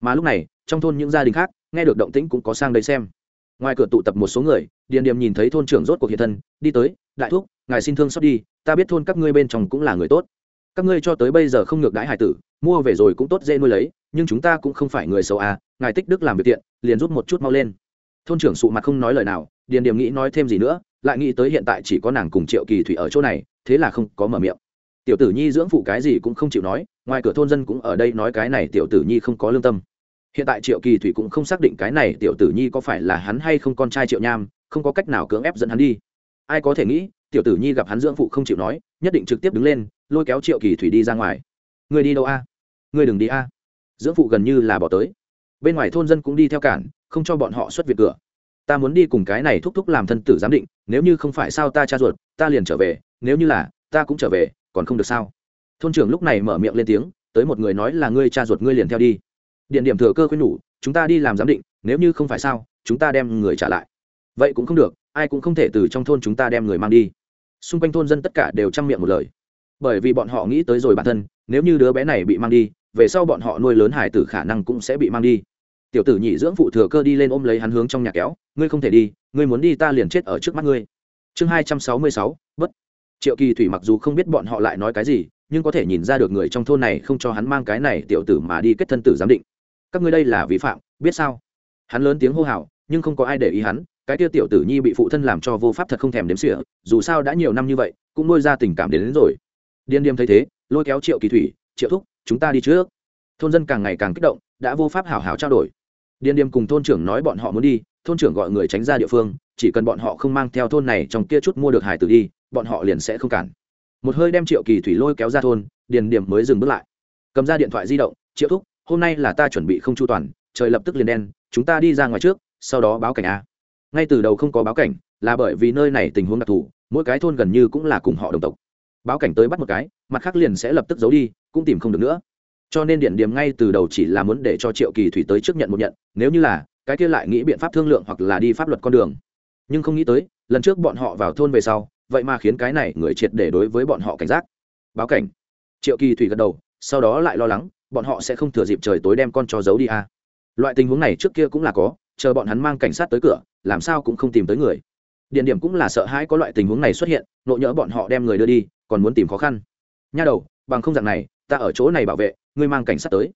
Speaker 1: Mà lúc này, trong thôn những gia đình khác, nghe được động tĩnh cũng có sang đây xem. Ngoài cửa tụ tập một số người, điền điềm nhìn thấy thôn trưởng rốt cuộc hiện thân, đi tới, đại thúc, ngài xin thương xót đi, ta biết thôn các ngươi bên trong cũng là người tốt. Các ngươi cho tới bây giờ không ngược đãi hải tử, mua về rồi cũng tốt dễ nuôi lấy, nhưng chúng ta cũng không phải người xấu à ngài tích đức làm việc tiện, liền rút một chút mau lên. Thôn trưởng sụ mặt không nói lời nào, điền điểm nghĩ nói thêm gì nữa, lại nghĩ tới hiện tại chỉ có nàng cùng triệu kỳ thủy ở chỗ này thế là không có mở miệng. Tiểu tử nhi dưỡng phụ cái gì cũng không chịu nói, ngoài cửa thôn dân cũng ở đây nói cái này tiểu tử nhi không có lương tâm. Hiện tại triệu kỳ thủy cũng không xác định cái này tiểu tử nhi có phải là hắn hay không con trai triệu nham, không có cách nào cưỡng ép dẫn hắn đi. Ai có thể nghĩ, tiểu tử nhi gặp hắn dưỡng phụ không chịu nói, nhất định trực tiếp đứng lên, lôi kéo triệu kỳ thủy đi ra ngoài. Người đi đâu a? Người đừng đi a. Dưỡng phụ gần như là bỏ tới. Bên ngoài thôn dân cũng đi theo cản, không cho bọn họ xuất việc cửa ta muốn đi cùng cái này thúc thúc làm thân tử giám định, nếu như không phải sao ta cha ruột, ta liền trở về, nếu như là, ta cũng trở về, còn không được sao? Thôn trưởng lúc này mở miệng lên tiếng, tới một người nói là ngươi cha ruột ngươi liền theo đi. Điện điểm thừa cơ khuyên nhủ, chúng ta đi làm giám định, nếu như không phải sao, chúng ta đem người trả lại. Vậy cũng không được, ai cũng không thể từ trong thôn chúng ta đem người mang đi. Xung quanh thôn dân tất cả đều chăm miệng một lời. Bởi vì bọn họ nghĩ tới rồi bản thân, nếu như đứa bé này bị mang đi, về sau bọn họ nuôi lớn hải tử khả năng cũng sẽ bị mang đi tiểu tử nhị dưỡng phụ thừa cơ đi lên ôm lấy hắn hướng trong nhà kéo ngươi không thể đi ngươi muốn đi ta liền chết ở trước mắt ngươi. Chương hai trăm sáu mươi sáu bất. Triệu kỳ thủy mặc dù không biết bọn họ lại nói cái gì nhưng có thể nhìn ra được người trong thôn này không cho hắn mang cái này tiểu tử mà đi kết thân tử giám định. Các ngươi đây là vi phạm biết sao? Hắn lớn tiếng hô hào nhưng không có ai để ý hắn cái kia tiểu tử nhi bị phụ thân làm cho vô pháp thật không thèm đếm xỉa dù sao đã nhiều năm như vậy cũng nuôi ra tình cảm đến, đến rồi. Điên điềm thấy thế lôi kéo triệu kỳ thủy triệu thúc chúng ta đi trước. Thôn dân càng ngày càng kích động đã vô pháp hảo hảo trao đổi. Điền điềm cùng thôn trưởng nói bọn họ muốn đi, thôn trưởng gọi người tránh ra địa phương, chỉ cần bọn họ không mang theo thôn này trong kia chút mua được hải tử đi, bọn họ liền sẽ không cản. Một hơi đem triệu kỳ thủy lôi kéo ra thôn, điền điểm mới dừng bước lại. Cầm ra điện thoại di động, triệu thúc, hôm nay là ta chuẩn bị không chu toàn, trời lập tức liền đen, chúng ta đi ra ngoài trước, sau đó báo cảnh a. Ngay từ đầu không có báo cảnh, là bởi vì nơi này tình huống đặc thù, mỗi cái thôn gần như cũng là cùng họ đồng tộc. Báo cảnh tới bắt một cái, mặt khác liền sẽ lập tức giấu đi, cũng tìm không được nữa cho nên điện điểm ngay từ đầu chỉ là muốn để cho triệu kỳ thủy tới trước nhận một nhận, nếu như là, cái kia lại nghĩ biện pháp thương lượng hoặc là đi pháp luật con đường. Nhưng không nghĩ tới, lần trước bọn họ vào thôn về sau, vậy mà khiến cái này người triệt để đối với bọn họ cảnh giác. Báo cảnh. Triệu kỳ thủy gật đầu, sau đó lại lo lắng, bọn họ sẽ không thừa dịp trời tối đem con cho giấu đi à. loại tình huống này trước kia cũng là có, chờ bọn hắn mang cảnh sát tới cửa, làm sao cũng không tìm tới người. Điện điểm cũng là sợ hãi có loại tình huống này xuất hiện, nộ nhỡ bọn họ đem người đưa đi, còn muốn tìm khó khăn. Nha đầu, bằng không dạng này ta ở chỗ này bảo vệ, ngươi mang cảnh sát tới.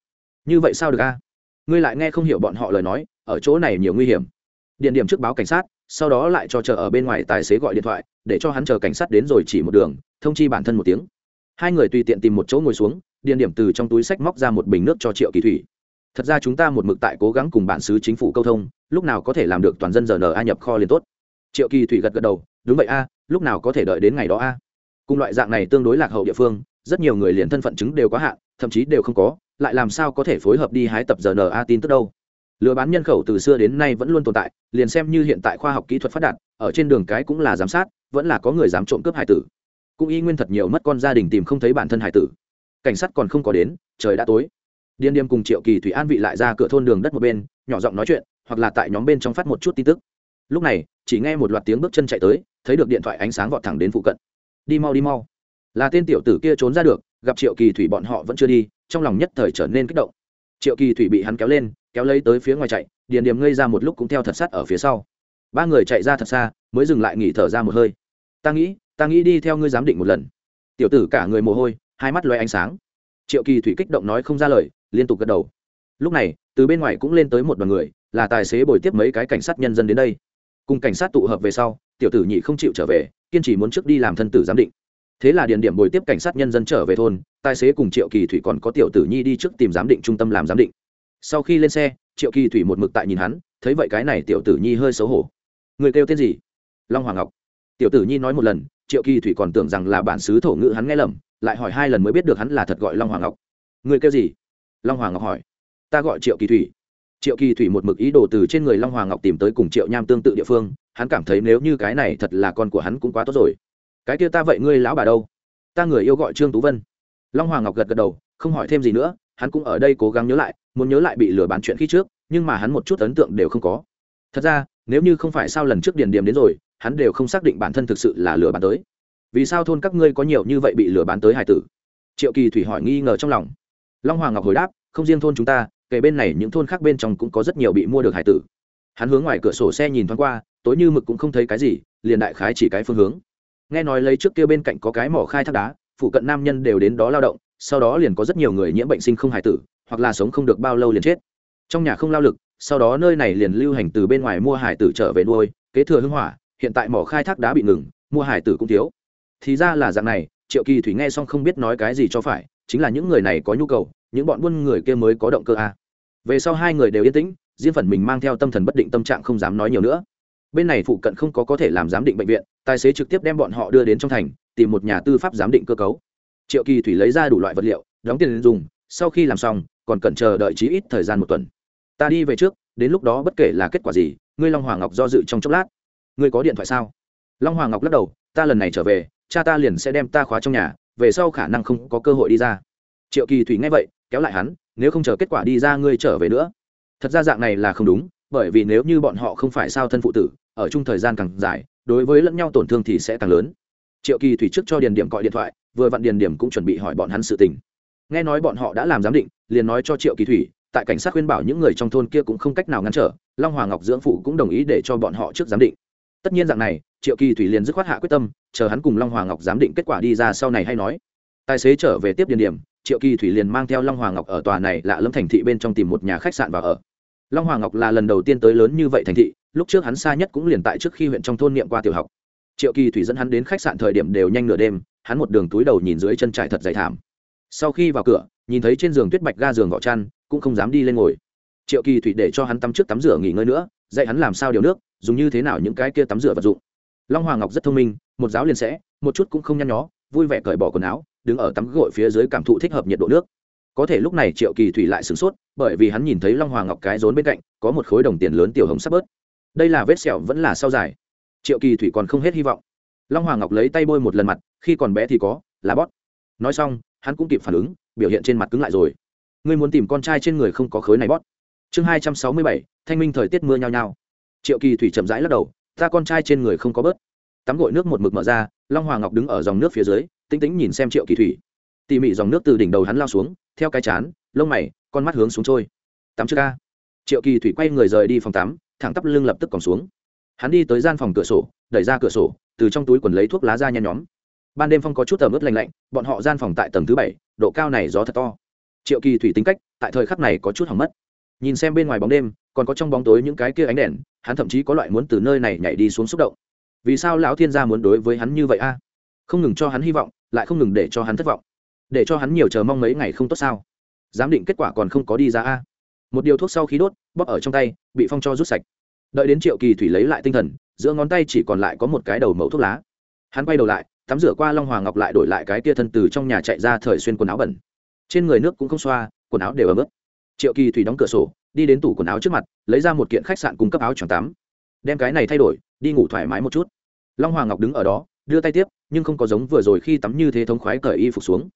Speaker 1: Như vậy sao được a? Ngươi lại nghe không hiểu bọn họ lời nói, ở chỗ này nhiều nguy hiểm. Điện điểm trước báo cảnh sát, sau đó lại cho chờ ở bên ngoài tài xế gọi điện thoại, để cho hắn chờ cảnh sát đến rồi chỉ một đường, thông chi bản thân một tiếng. Hai người tùy tiện tìm một chỗ ngồi xuống, điện điểm từ trong túi sách móc ra một bình nước cho triệu kỳ thủy. Thật ra chúng ta một mực tại cố gắng cùng bản xứ chính phủ câu thông, lúc nào có thể làm được toàn dân giờ n a nhập kho liền tốt. Triệu kỳ thủy gật gật đầu, đúng vậy a, lúc nào có thể đợi đến ngày đó a? Cùng loại dạng này tương đối lạc hậu địa phương rất nhiều người liền thân phận chứng đều quá hạn, thậm chí đều không có, lại làm sao có thể phối hợp đi hái tập giờ rna tin tức đâu? Lừa bán nhân khẩu từ xưa đến nay vẫn luôn tồn tại, liền xem như hiện tại khoa học kỹ thuật phát đạt, ở trên đường cái cũng là giám sát, vẫn là có người dám trộm cướp hải tử. Cũng y nguyên thật nhiều mất con gia đình tìm không thấy bản thân hải tử. Cảnh sát còn không có đến, trời đã tối. Điên điềm cùng triệu kỳ thủy an vị lại ra cửa thôn đường đất một bên, nhỏ giọng nói chuyện, hoặc là tại nhóm bên trong phát một chút tin tức. Lúc này, chỉ nghe một loạt tiếng bước chân chạy tới, thấy được điện thoại ánh sáng vọt thẳng đến phụ cận. Đi mau đi mau là tên tiểu tử kia trốn ra được, gặp triệu kỳ thủy bọn họ vẫn chưa đi, trong lòng nhất thời trở nên kích động. Triệu kỳ thủy bị hắn kéo lên, kéo lấy tới phía ngoài chạy, điền điềm ngây ra một lúc cũng theo thật sát ở phía sau. Ba người chạy ra thật xa, mới dừng lại nghỉ thở ra một hơi. Ta nghĩ ta nghĩ đi theo ngươi giám định một lần. Tiểu tử cả người mồ hôi, hai mắt loay ánh sáng. Triệu kỳ thủy kích động nói không ra lời, liên tục gật đầu. Lúc này, từ bên ngoài cũng lên tới một đoàn người, là tài xế bồi tiếp mấy cái cảnh sát nhân dân đến đây. Cùng cảnh sát tụ hợp về sau, tiểu tử nhị không chịu trở về, kiên trì muốn trước đi làm thân tử giám định thế là điền điểm bồi tiếp cảnh sát nhân dân trở về thôn, tài xế cùng triệu kỳ thủy còn có tiểu tử nhi đi trước tìm giám định trung tâm làm giám định. Sau khi lên xe, triệu kỳ thủy một mực tại nhìn hắn, thấy vậy cái này tiểu tử nhi hơi xấu hổ. Người kêu tên gì? Long hoàng ngọc. Tiểu tử nhi nói một lần, triệu kỳ thủy còn tưởng rằng là bản xứ thổ ngữ hắn nghe lầm, lại hỏi hai lần mới biết được hắn là thật gọi long hoàng ngọc. Người kêu gì? Long hoàng ngọc hỏi. Ta gọi triệu kỳ thủy. Triệu kỳ thủy một mực ý đồ từ trên người long hoàng ngọc tìm tới cùng triệu nham tương tự địa phương, hắn cảm thấy nếu như cái này thật là con của hắn cũng quá tốt rồi cái kia ta vậy ngươi lão bà đâu? Ta người yêu gọi trương tú vân. Long hoàng ngọc gật gật đầu, không hỏi thêm gì nữa, hắn cũng ở đây cố gắng nhớ lại, muốn nhớ lại bị lừa bán chuyện khi trước, nhưng mà hắn một chút ấn tượng đều không có. Thật ra, nếu như không phải sao lần trước điền điểm đến rồi, hắn đều không xác định bản thân thực sự là lừa bán tới. Vì sao thôn các ngươi có nhiều như vậy bị lừa bán tới hải tử? Triệu kỳ thủy hỏi nghi ngờ trong lòng. Long hoàng ngọc hồi đáp, không riêng thôn chúng ta, kể bên này những thôn khác bên trong cũng có rất nhiều bị mua được hải tử. Hắn hướng ngoài cửa sổ xe nhìn thoáng qua, tối như mực cũng không thấy cái gì, liền đại khái chỉ cái phương hướng nghe nói lấy trước kia bên cạnh có cái mỏ khai thác đá, phụ cận nam nhân đều đến đó lao động, sau đó liền có rất nhiều người nhiễm bệnh sinh không hài tử, hoặc là sống không được bao lâu liền chết. Trong nhà không lao lực, sau đó nơi này liền lưu hành từ bên ngoài mua hải tử trở về nuôi, kế thừa hưng hỏa, hiện tại mỏ khai thác đá bị ngừng, mua hải tử cũng thiếu. Thì ra là dạng này, triệu kỳ thủy nghe xong không biết nói cái gì cho phải, chính là những người này có nhu cầu, những bọn buôn người kia mới có động cơ a. Về sau hai người đều yên tĩnh, riêng phần mình mang theo tâm thần bất định tâm trạng không dám nói nhiều nữa bên này phụ cận không có có thể làm giám định bệnh viện, tài xế trực tiếp đem bọn họ đưa đến trong thành, tìm một nhà tư pháp giám định cơ cấu. Triệu kỳ thủy lấy ra đủ loại vật liệu, đóng tiền dùng, sau khi làm xong, còn cần chờ đợi chí ít thời gian một tuần. Ta đi về trước, đến lúc đó bất kể là kết quả gì, ngươi long hoàng ngọc do dự trong chốc lát. Ngươi có điện thoại sao? Long hoàng ngọc lắc đầu, ta lần này trở về, cha ta liền sẽ đem ta khóa trong nhà, về sau khả năng không có cơ hội đi ra. Triệu kỳ thủy nghe vậy, kéo lại hắn, nếu không chờ kết quả đi ra ngươi trở về nữa. Thật ra dạng này là không đúng, bởi vì nếu như bọn họ không phải sao thân phụ tử ở chung thời gian càng dài, đối với lẫn nhau tổn thương thì sẽ càng lớn. Triệu kỳ thủy trước cho điền điểm gọi điện thoại, vừa vặn điền điểm cũng chuẩn bị hỏi bọn hắn sự tình. Nghe nói bọn họ đã làm giám định, liền nói cho triệu kỳ thủy, tại cảnh sát khuyên bảo những người trong thôn kia cũng không cách nào ngăn trở, long hoàng ngọc dưỡng phụ cũng đồng ý để cho bọn họ trước giám định. Tất nhiên dạng này, triệu kỳ thủy liền dứt khoát hạ quyết tâm, chờ hắn cùng long hoàng ngọc giám định kết quả đi ra sau này hay nói. Tài xế trở về tiếp điền điểm, triệu kỳ thủy liền mang theo long hoàng ngọc ở tòa này lạ lâm thành thị bên trong tìm một nhà khách sạn và ở. Long hoàng ngọc là lần đầu tiên tới lớn như vậy thành thị lúc trước hắn xa nhất cũng liền tại trước khi huyện trong thôn niệm qua tiểu học. Triệu kỳ thủy dẫn hắn đến khách sạn thời điểm đều nhanh nửa đêm, hắn một đường túi đầu nhìn dưới chân trải thật dày thảm. Sau khi vào cửa, nhìn thấy trên giường tuyết bạch ga giường vỏ chăn, cũng không dám đi lên ngồi. Triệu kỳ thủy để cho hắn tắm trước tắm rửa nghỉ ngơi nữa, dạy hắn làm sao điều nước, dùng như thế nào những cái kia tắm rửa vật dụng. Long hoàng ngọc rất thông minh, một giáo liền sẽ, một chút cũng không nhăn nhó, vui vẻ cởi bỏ quần áo, đứng ở tắm gội phía dưới cảm thụ thích hợp nhiệt độ nước. Có thể lúc này triệu kỳ thủy lại sửng sốt, bởi vì hắn nhìn thấy long hoàng ngọc cái rốn bên cạnh, có một khối đồng tiền lớn tiểu hồng sắp bớt đây là vết sẹo vẫn là sau dài. Triệu kỳ thủy còn không hết hy vọng. Long hoàng ngọc lấy tay bôi một lần mặt, khi còn bé thì có, là bót. Nói xong, hắn cũng kịp phản ứng, biểu hiện trên mặt cứng lại rồi. Ngươi muốn tìm con trai trên người không có khối này bót. Chương hai trăm sáu mươi bảy, thanh minh thời tiết mưa nhao nhao. Triệu kỳ thủy chậm rãi lắc đầu, ta con trai trên người không có bớt. Tắm gội nước một mực mở ra, long hoàng ngọc đứng ở dòng nước phía dưới, tĩnh tĩnh nhìn xem triệu kỳ thủy. Tỉ mỉ dòng nước từ đỉnh đầu hắn lao xuống, theo cái chán, lông mày, con mắt hướng xuống trôi. Tắm chưa ca. Triệu kỳ thủy quay người rời đi phòng tắm thẳng tắp lưng lập tức còn xuống. Hắn đi tới gian phòng cửa sổ, đẩy ra cửa sổ, từ trong túi quần lấy thuốc lá ra nhen nhóm. Ban đêm phong có chút tầm ướt lạnh lạnh, bọn họ gian phòng tại tầng thứ bảy, độ cao này gió thật to. Triệu kỳ thủy tính cách, tại thời khắc này có chút hỏng mất. Nhìn xem bên ngoài bóng đêm, còn có trong bóng tối những cái kia ánh đèn, hắn thậm chí có loại muốn từ nơi này nhảy đi xuống xúc động. Vì sao lão thiên gia muốn đối với hắn như vậy a? Không ngừng cho hắn hy vọng, lại không ngừng để cho hắn thất vọng. Để cho hắn nhiều chờ mong mấy ngày không tốt sao? Giám định kết quả còn không có đi ra a một điều thuốc sau khi đốt, bóp ở trong tay, bị phong cho rút sạch. Đợi đến triệu kỳ thủy lấy lại tinh thần, giữa ngón tay chỉ còn lại có một cái đầu mẫu thuốc lá. Hắn quay đầu lại, tắm rửa qua long hòa ngọc lại đổi lại cái tia thân từ trong nhà chạy ra thời xuyên quần áo bẩn. Trên người nước cũng không xoa, quần áo đều ấm ướt. Triệu kỳ thủy đóng cửa sổ, đi đến tủ quần áo trước mặt, lấy ra một kiện khách sạn cung cấp áo choàng tắm. Đem cái này thay đổi, đi ngủ thoải mái một chút. Long hoàng ngọc đứng ở đó, đưa tay tiếp, nhưng không có giống vừa rồi khi tắm như thế thống khoái cởi y phục xuống.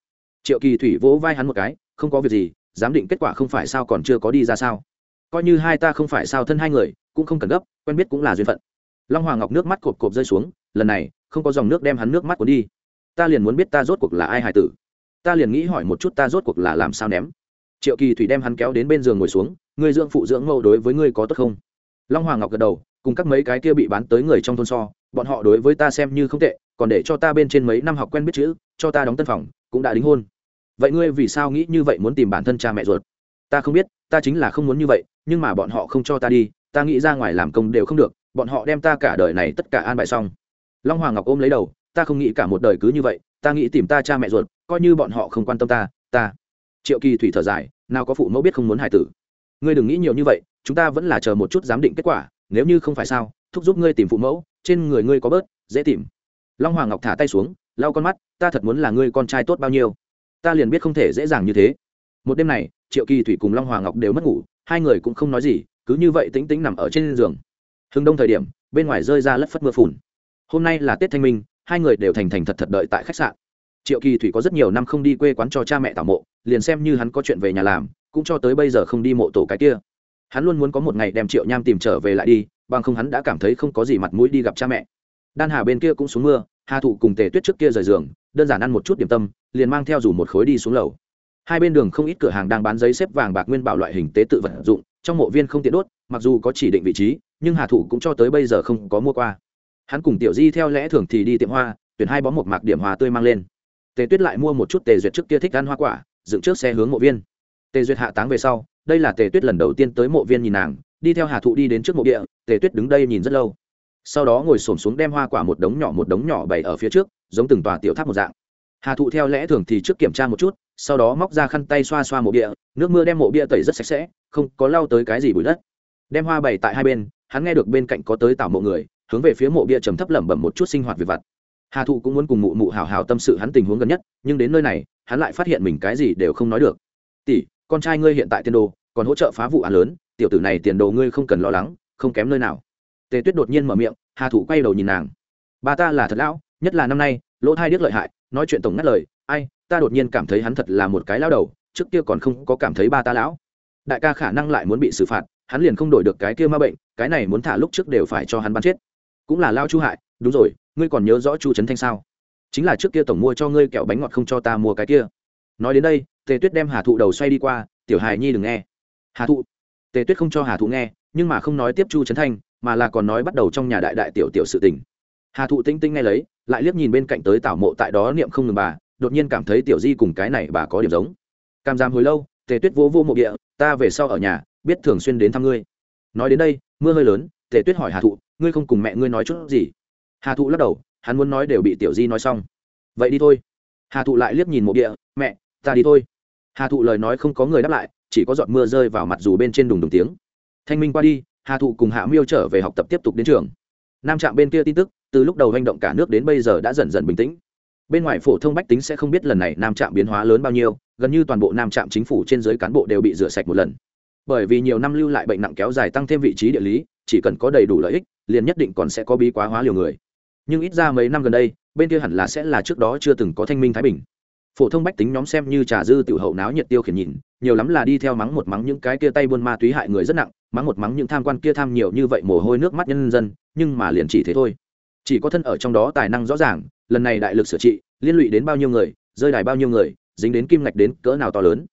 Speaker 1: Triệu kỳ thủy vỗ vai hắn một cái, không có việc gì giám định kết quả không phải sao còn chưa có đi ra sao? Coi như hai ta không phải sao thân hai người, cũng không cần gấp, quen biết cũng là duyên phận. Long hoàng ngọc nước mắt cộp cộp rơi xuống, lần này, không có dòng nước đem hắn nước mắt cuốn đi. Ta liền muốn biết ta rốt cuộc là ai hài tử. Ta liền nghĩ hỏi một chút ta rốt cuộc là làm sao ném. Triệu kỳ thủy đem hắn kéo đến bên giường ngồi xuống, ngươi dưỡng phụ dưỡng mẫu đối với ngươi có tốt không? Long hoàng ngọc gật đầu, cùng các mấy cái kia bị bán tới người trong thôn so, bọn họ đối với ta xem như không tệ, còn để cho ta bên trên mấy năm học quen biết chữ, cho ta đóng tân phòng, cũng đã đính hôn vậy ngươi vì sao nghĩ như vậy muốn tìm bản thân cha mẹ ruột? Ta không biết, ta chính là không muốn như vậy, nhưng mà bọn họ không cho ta đi, ta nghĩ ra ngoài làm công đều không được, bọn họ đem ta cả đời này tất cả an bài xong. Long hoàng ngọc ôm lấy đầu, ta không nghĩ cả một đời cứ như vậy, ta nghĩ tìm ta cha mẹ ruột, coi như bọn họ không quan tâm ta ta. Triệu kỳ thủy thở dài, nào có phụ mẫu biết không muốn hài tử. Ngươi đừng nghĩ nhiều như vậy, chúng ta vẫn là chờ một chút giám định kết quả, nếu như không phải sao, thúc giúp ngươi tìm phụ mẫu, trên người ngươi có bớt, dễ tìm. Long hoàng ngọc thả tay xuống, lau con mắt, ta thật muốn là ngươi con trai tốt bao nhiêu ta liền biết không thể dễ dàng như thế. Một đêm này, triệu kỳ thủy cùng long hoàng ngọc đều mất ngủ, hai người cũng không nói gì, cứ như vậy tĩnh tĩnh nằm ở trên giường. Hừng đông thời điểm, bên ngoài rơi ra lất phất mưa phùn. Hôm nay là tết thanh minh, hai người đều thành thành thật thật đợi tại khách sạn. Triệu kỳ thủy có rất nhiều năm không đi quê quán cho cha mẹ tảo mộ, liền xem như hắn có chuyện về nhà làm, cũng cho tới bây giờ không đi mộ tổ cái kia. Hắn luôn muốn có một ngày đem triệu nham tìm trở về lại đi, bằng không hắn đã cảm thấy không có gì mặt mũi đi gặp cha mẹ. Đan hà bên kia cũng xuống mưa hà thụ cùng tề tuyết trước kia rời giường, đơn giản ăn một chút điểm tâm, liền mang theo dù một khối đi xuống lầu. Hai bên đường không ít cửa hàng đang bán giấy xếp vàng bạc nguyên bảo loại hình tế tự vật dụng, trong mộ viên không tiện đốt, mặc dù có chỉ định vị trí, nhưng hà thụ cũng cho tới bây giờ không có mua qua. Hắn cùng tiểu di theo lẽ thường thì đi tiệm hoa, tuyển hai bó một mạc điểm hoa tươi mang lên. Tề tuyết lại mua một chút tề duyệt trước kia thích ăn hoa quả, dựng trước xe hướng mộ viên. Tề duyệt hạ táng về sau, đây là tề tuyết lần đầu tiên tới mộ viên nhìn nàng, đi theo hà thụ đi đến trước mộ địa, tề tuyết đứng đây nhìn rất lâu sau đó ngồi xổm xuống đem hoa quả một đống nhỏ một đống nhỏ bày ở phía trước, giống từng tòa tiểu tháp một dạng. Hà thụ theo lẽ thường thì trước kiểm tra một chút, sau đó móc ra khăn tay xoa xoa mộ bia, nước mưa đem mộ bia tẩy rất sạch sẽ, không có lau tới cái gì bụi đất. Đem hoa bày tại hai bên, hắn nghe được bên cạnh có tới tảo mộ người, hướng về phía mộ bia trầm thấp lẩm bẩm một chút sinh hoạt việc vặt. Hà thụ cũng muốn cùng mụ mụ hào hào tâm sự hắn tình huống gần nhất, nhưng đến nơi này, hắn lại phát hiện mình cái gì đều không nói được. Tỷ, con trai ngươi hiện tại tiền đồ, còn hỗ trợ phá vụ án lớn, tiểu tử này tiền đồ ngươi không cần lo lắng, không kém nơi nào tề tuyết đột nhiên mở miệng, hà thụ quay đầu nhìn nàng. Ba ta là thật lão, nhất là năm nay, lỗ thai điếc lợi hại, nói chuyện tổng ngắt lời, ai, ta đột nhiên cảm thấy hắn thật là một cái lao đầu, trước kia còn không có cảm thấy ba ta lão. Đại ca khả năng lại muốn bị xử phạt, hắn liền không đổi được cái kia ma bệnh, cái này muốn thả lúc trước đều phải cho hắn bắn chết. Cũng là lao chu hại, đúng rồi, ngươi còn nhớ rõ chu trấn thanh sao? Chính là trước kia tổng mua cho ngươi kẹo bánh ngọt không cho ta mua cái kia. Nói đến đây, tề tuyết đem hà thụ đầu xoay đi qua, tiểu hài nhi đừng nghe. Hà thụ? Tề tuyết không cho hà thụ nghe, nhưng mà không nói tiếp chu trấn thanh mà là còn nói bắt đầu trong nhà đại đại tiểu tiểu sự tình. Hà thụ tinh tinh nghe lấy, lại liếc nhìn bên cạnh tới tảo mộ tại đó niệm không ngừng bà, đột nhiên cảm thấy tiểu di cùng cái này bà có điểm giống. Cam giam hồi lâu, tề tuyết vô vô mộ địa, ta về sau ở nhà, biết thường xuyên đến thăm ngươi. Nói đến đây, mưa hơi lớn, tề tuyết hỏi hà thụ, ngươi không cùng mẹ ngươi nói chút gì? Hà thụ lắc đầu, hắn muốn nói đều bị tiểu di nói xong. Vậy đi thôi. Hà thụ lại liếc nhìn mộ địa, mẹ, ta đi thôi. Hà thụ lời nói không có người đáp lại, chỉ có giọt mưa rơi vào mặt dù bên trên đùng đùng tiếng. Thanh minh qua đi hà thụ cùng hạ miêu trở về học tập tiếp tục đến trường. Nam trạm bên kia tin tức, từ lúc đầu hành động cả nước đến bây giờ đã dần dần bình tĩnh. Bên ngoài phổ thông bách tính sẽ không biết lần này nam trạm biến hóa lớn bao nhiêu, gần như toàn bộ nam trạm chính phủ trên giới cán bộ đều bị rửa sạch một lần. Bởi vì nhiều năm lưu lại bệnh nặng kéo dài tăng thêm vị trí địa lý, chỉ cần có đầy đủ lợi ích, liền nhất định còn sẽ có bí quá hóa liều người. Nhưng ít ra mấy năm gần đây, bên kia hẳn là sẽ là trước đó chưa từng có thanh minh thái bình. Phổ thông bách tính nhóm xem như trà dư tiểu hậu náo nhiệt tiêu khiển nhìn nhiều lắm là đi theo mắng một mắng những cái kia tay buôn ma túy hại người rất nặng, mắng một mắng những tham quan kia tham nhiều như vậy mồ hôi nước mắt nhân dân, nhưng mà liền chỉ thế thôi. Chỉ có thân ở trong đó tài năng rõ ràng, lần này đại lực sửa trị, liên lụy đến bao nhiêu người, rơi đài bao nhiêu người, dính đến kim ngạch đến cỡ nào to lớn.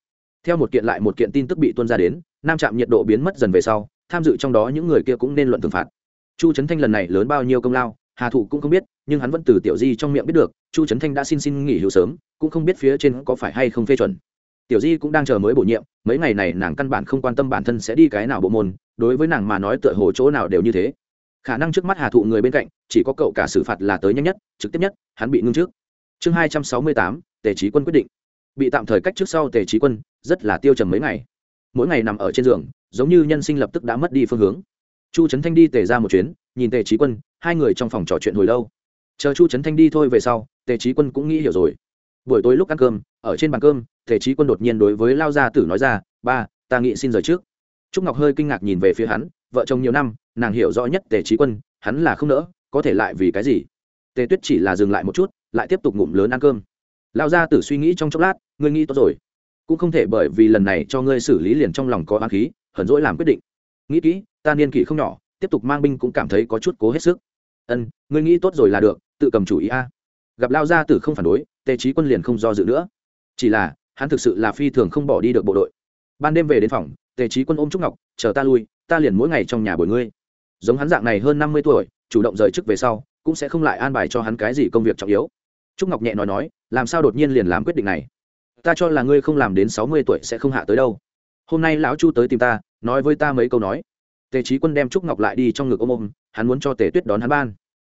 Speaker 1: Theo một kiện lại một kiện tin tức bị tuân ra đến, nam trạm nhiệt độ biến mất dần về sau, tham dự trong đó những người kia cũng nên luận thường phạt. Chu trấn thanh lần này lớn bao nhiêu công lao, hà thụ cũng không biết, nhưng hắn vẫn từ tiểu di trong miệng biết được, chu trấn thanh đã xin xin nghỉ hưu sớm, cũng không biết phía trên có phải hay không phê chuẩn tiểu di cũng đang chờ mới bổ nhiệm, mấy ngày này nàng căn bản không quan tâm bản thân sẽ đi cái nào bộ môn, đối với nàng mà nói tựa hồ chỗ nào đều như thế. Khả năng trước mắt hà thụ người bên cạnh, chỉ có cậu cả xử phạt là tới nhanh nhất, trực tiếp nhất, hắn bị ngưng trước. Chương hai trăm sáu mươi tám, tề trí quân quyết định. Bị tạm thời cách trước sau tề trí quân, rất là tiêu trầm mấy ngày. Mỗi ngày nằm ở trên giường, giống như nhân sinh lập tức đã mất đi phương hướng. Chu trấn thanh đi tề ra một chuyến, nhìn tề trí quân, hai người trong phòng trò chuyện hồi lâu. Chờ chu trấn thanh đi thôi về sau, tề trí quân cũng nghĩ hiểu rồi buổi tối lúc ăn cơm, ở trên bàn cơm tề trí quân đột nhiên đối với lao gia tử nói ra, ba, ta nghĩ xin rời trước. Trúc ngọc hơi kinh ngạc nhìn về phía hắn, vợ chồng nhiều năm, nàng hiểu rõ nhất tề trí quân, hắn là không nỡ, có thể lại vì cái gì? Tề tuyết chỉ là dừng lại một chút, lại tiếp tục ngụm lớn ăn cơm. Lao gia tử suy nghĩ trong chốc lát, ngươi nghĩ tốt rồi. Cũng không thể bởi vì lần này cho ngươi xử lý liền trong lòng có ác khí, hờn dỗi làm quyết định. Nghĩ kỹ, ta niên kỷ không nhỏ, tiếp tục mang binh cũng cảm thấy có chút cố hết sức. Ân, ngươi nghĩ tốt rồi là được, tự cầm chủ ý a. Gặp lao gia tử không phản đối tề trí quân liền không do dự nữa. Chỉ là, hắn thực sự là phi thường không bỏ đi được bộ đội. Ban đêm về đến phòng, tề trí quân ôm trúc ngọc, chờ ta lui, ta liền mỗi ngày trong nhà bồi ngươi. Giống hắn dạng này hơn năm mươi tuổi, chủ động rời chức về sau, cũng sẽ không lại an bài cho hắn cái gì công việc trọng yếu. Trúc ngọc nhẹ nói nói, làm sao đột nhiên liền làm quyết định này? Ta cho là ngươi không làm đến sáu mươi tuổi sẽ không hạ tới đâu. Hôm nay lão chu tới tìm ta, nói với ta mấy câu nói. Tề trí quân đem trúc ngọc lại đi trong ngực ôm ôm, hắn muốn cho tề tuyết đón hắn ban.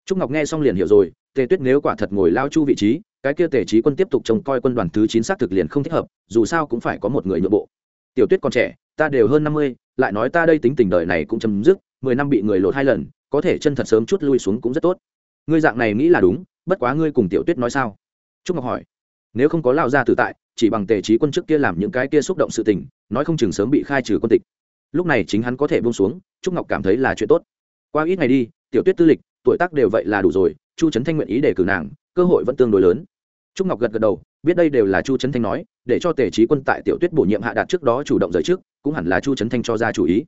Speaker 1: Trúc ngọc nghe xong liền hiểu rồi, tề tuyết nếu quả thật ngồi lao chu vị trí cái kia tề trí quân tiếp tục trông coi quân đoàn thứ chín xác thực liền không thích hợp, dù sao cũng phải có một người nhượng bộ. Tiểu tuyết còn trẻ, ta đều hơn năm mươi, lại nói ta đây tính tình đời này cũng chấm dứt, mười năm bị người lột hai lần, có thể chân thật sớm chút lui xuống cũng rất tốt. Ngươi dạng này nghĩ là đúng, bất quá ngươi cùng tiểu tuyết nói sao? Trúc ngọc hỏi. Nếu không có lao ra tử tại, chỉ bằng tề trí quân trước kia làm những cái kia xúc động sự tình, nói không chừng sớm bị khai trừ quân tịch. Lúc này chính hắn có thể buông xuống, trúc ngọc cảm thấy là chuyện tốt. Qua ít ngày đi, tiểu tuyết tư lịch, tuổi tác đều vậy là đủ rồi, chu trấn thanh nguyện ý để cử nàng, cơ hội vẫn tương đối lớn trúc ngọc gật gật đầu, biết đây đều là chu trấn thanh nói, để cho tề trí quân tại tiểu tuyết bổ nhiệm hạ đạt trước đó chủ động rời trước, cũng hẳn là chu trấn thanh cho ra chủ ý.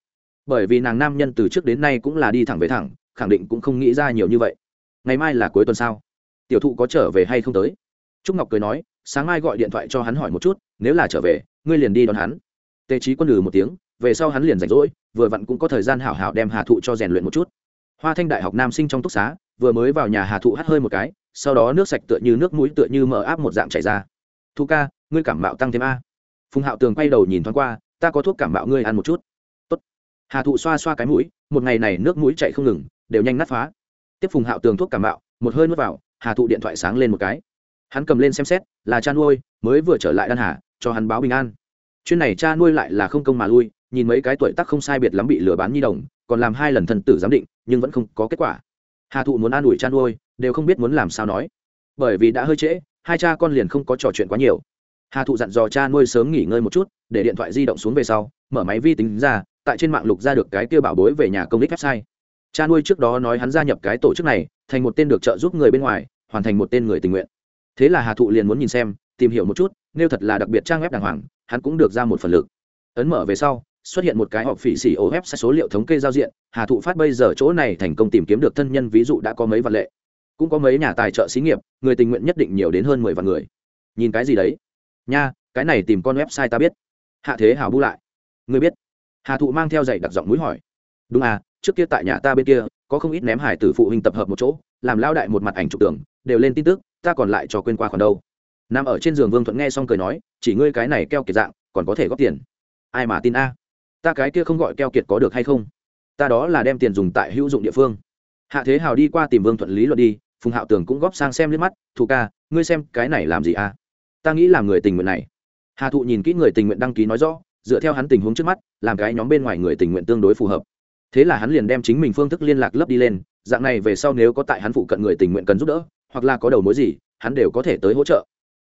Speaker 1: Bởi vì nàng nam nhân từ trước đến nay cũng là đi thẳng về thẳng, khẳng định cũng không nghĩ ra nhiều như vậy. Ngày mai là cuối tuần sao? Tiểu thụ có trở về hay không tới? Trúc ngọc cười nói, sáng mai gọi điện thoại cho hắn hỏi một chút, nếu là trở về, ngươi liền đi đón hắn. Tề trí quân lừ một tiếng, về sau hắn liền rảnh rỗi, vừa vặn cũng có thời gian hảo hảo đem hà thụ cho rèn luyện một chút hoa thanh đại học nam sinh trong túc xá, vừa mới vào nhà hà thụ hắt hơi một cái, sau đó nước sạch tựa như nước mũi tựa như mở áp một dạng chảy ra. Thu ca, ngươi cảm mạo tăng thêm a. Phùng hạo tường quay đầu nhìn thoáng qua, ta có thuốc cảm mạo ngươi ăn một chút. Tốt. hà thụ xoa xoa cái mũi, một ngày này nước mũi chạy không ngừng, đều nhanh nát phá. Tiếp phùng hạo tường thuốc cảm mạo, một hơi nuốt vào, hà thụ điện thoại sáng lên một cái. Hắn cầm lên xem xét, là cha nuôi, mới vừa trở lại đan hà, cho hắn báo bình an. Chuyên này cha nuôi lại là không công mà lui, nhìn mấy cái tuổi tác không sai biệt lắm bị lừa bán nhi đồng còn làm hai lần thân tử giám định, nhưng vẫn không có kết quả. Hà thụ muốn an ủi chăn nuôi, đều không biết muốn làm sao nói. Bởi vì đã hơi trễ, hai cha con liền không có trò chuyện quá nhiều. Hà thụ dặn dò cha nuôi sớm nghỉ ngơi một chút, để điện thoại di động xuống về sau, mở máy vi tính ra, tại trên mạng lục ra được cái tiêu bảo bối về nhà công đích website. Cha nuôi trước đó nói hắn gia nhập cái tổ chức này, thành một tên được trợ giúp người bên ngoài, hoàn thành một tên người tình nguyện. Thế là hà thụ liền muốn nhìn xem, tìm hiểu một chút, nếu thật là đặc biệt trang web đàng hoàng, hắn cũng được ra một phần lực. Ấn mở về sau xuất hiện một cái họp phỉ xỉ ô web số liệu thống kê giao diện, hà thụ phát bây giờ chỗ này thành công tìm kiếm được thân nhân, ví dụ đã có mấy vạn lệ. Cũng có mấy nhà tài trợ xí nghiệp, người tình nguyện nhất định nhiều đến hơn mười vạn người. Nhìn cái gì đấy? Nha, cái này tìm con website ta biết. Hạ thế hào bu lại. Người biết? Hà thụ mang theo giày đặc giọng mũi hỏi. Đúng à trước kia tại nhà ta bên kia, có không ít ném hải tử phụ huynh tập hợp một chỗ, làm lao đại một mặt ảnh chụp tưởng đều lên tin tức, ta còn lại cho quên qua khoản đâu. Nằm ở trên giường vương thuận nghe xong cười nói, chỉ ngươi cái này keo kiệt dạng, còn có thể góp tiền. Ai mà tin a? Ta cái kia không gọi keo kiệt có được hay không? Ta đó là đem tiền dùng tại hữu dụng địa phương. Hạ thế hào đi qua tìm vương thuận lý luận đi, phùng hạo tường cũng góp sang xem liếc mắt thụ ca, ngươi xem cái này làm gì à? ta nghĩ làm người tình nguyện này. Hà thụ nhìn kỹ người tình nguyện đăng ký nói rõ, dựa theo hắn tình huống trước mắt, làm cái nhóm bên ngoài người tình nguyện tương đối phù hợp. Thế là hắn liền đem chính mình phương thức liên lạc lấp đi lên, dạng này về sau nếu có tại hắn phụ cận người tình nguyện cần giúp đỡ, hoặc là có đầu mối gì, hắn đều có thể tới hỗ trợ.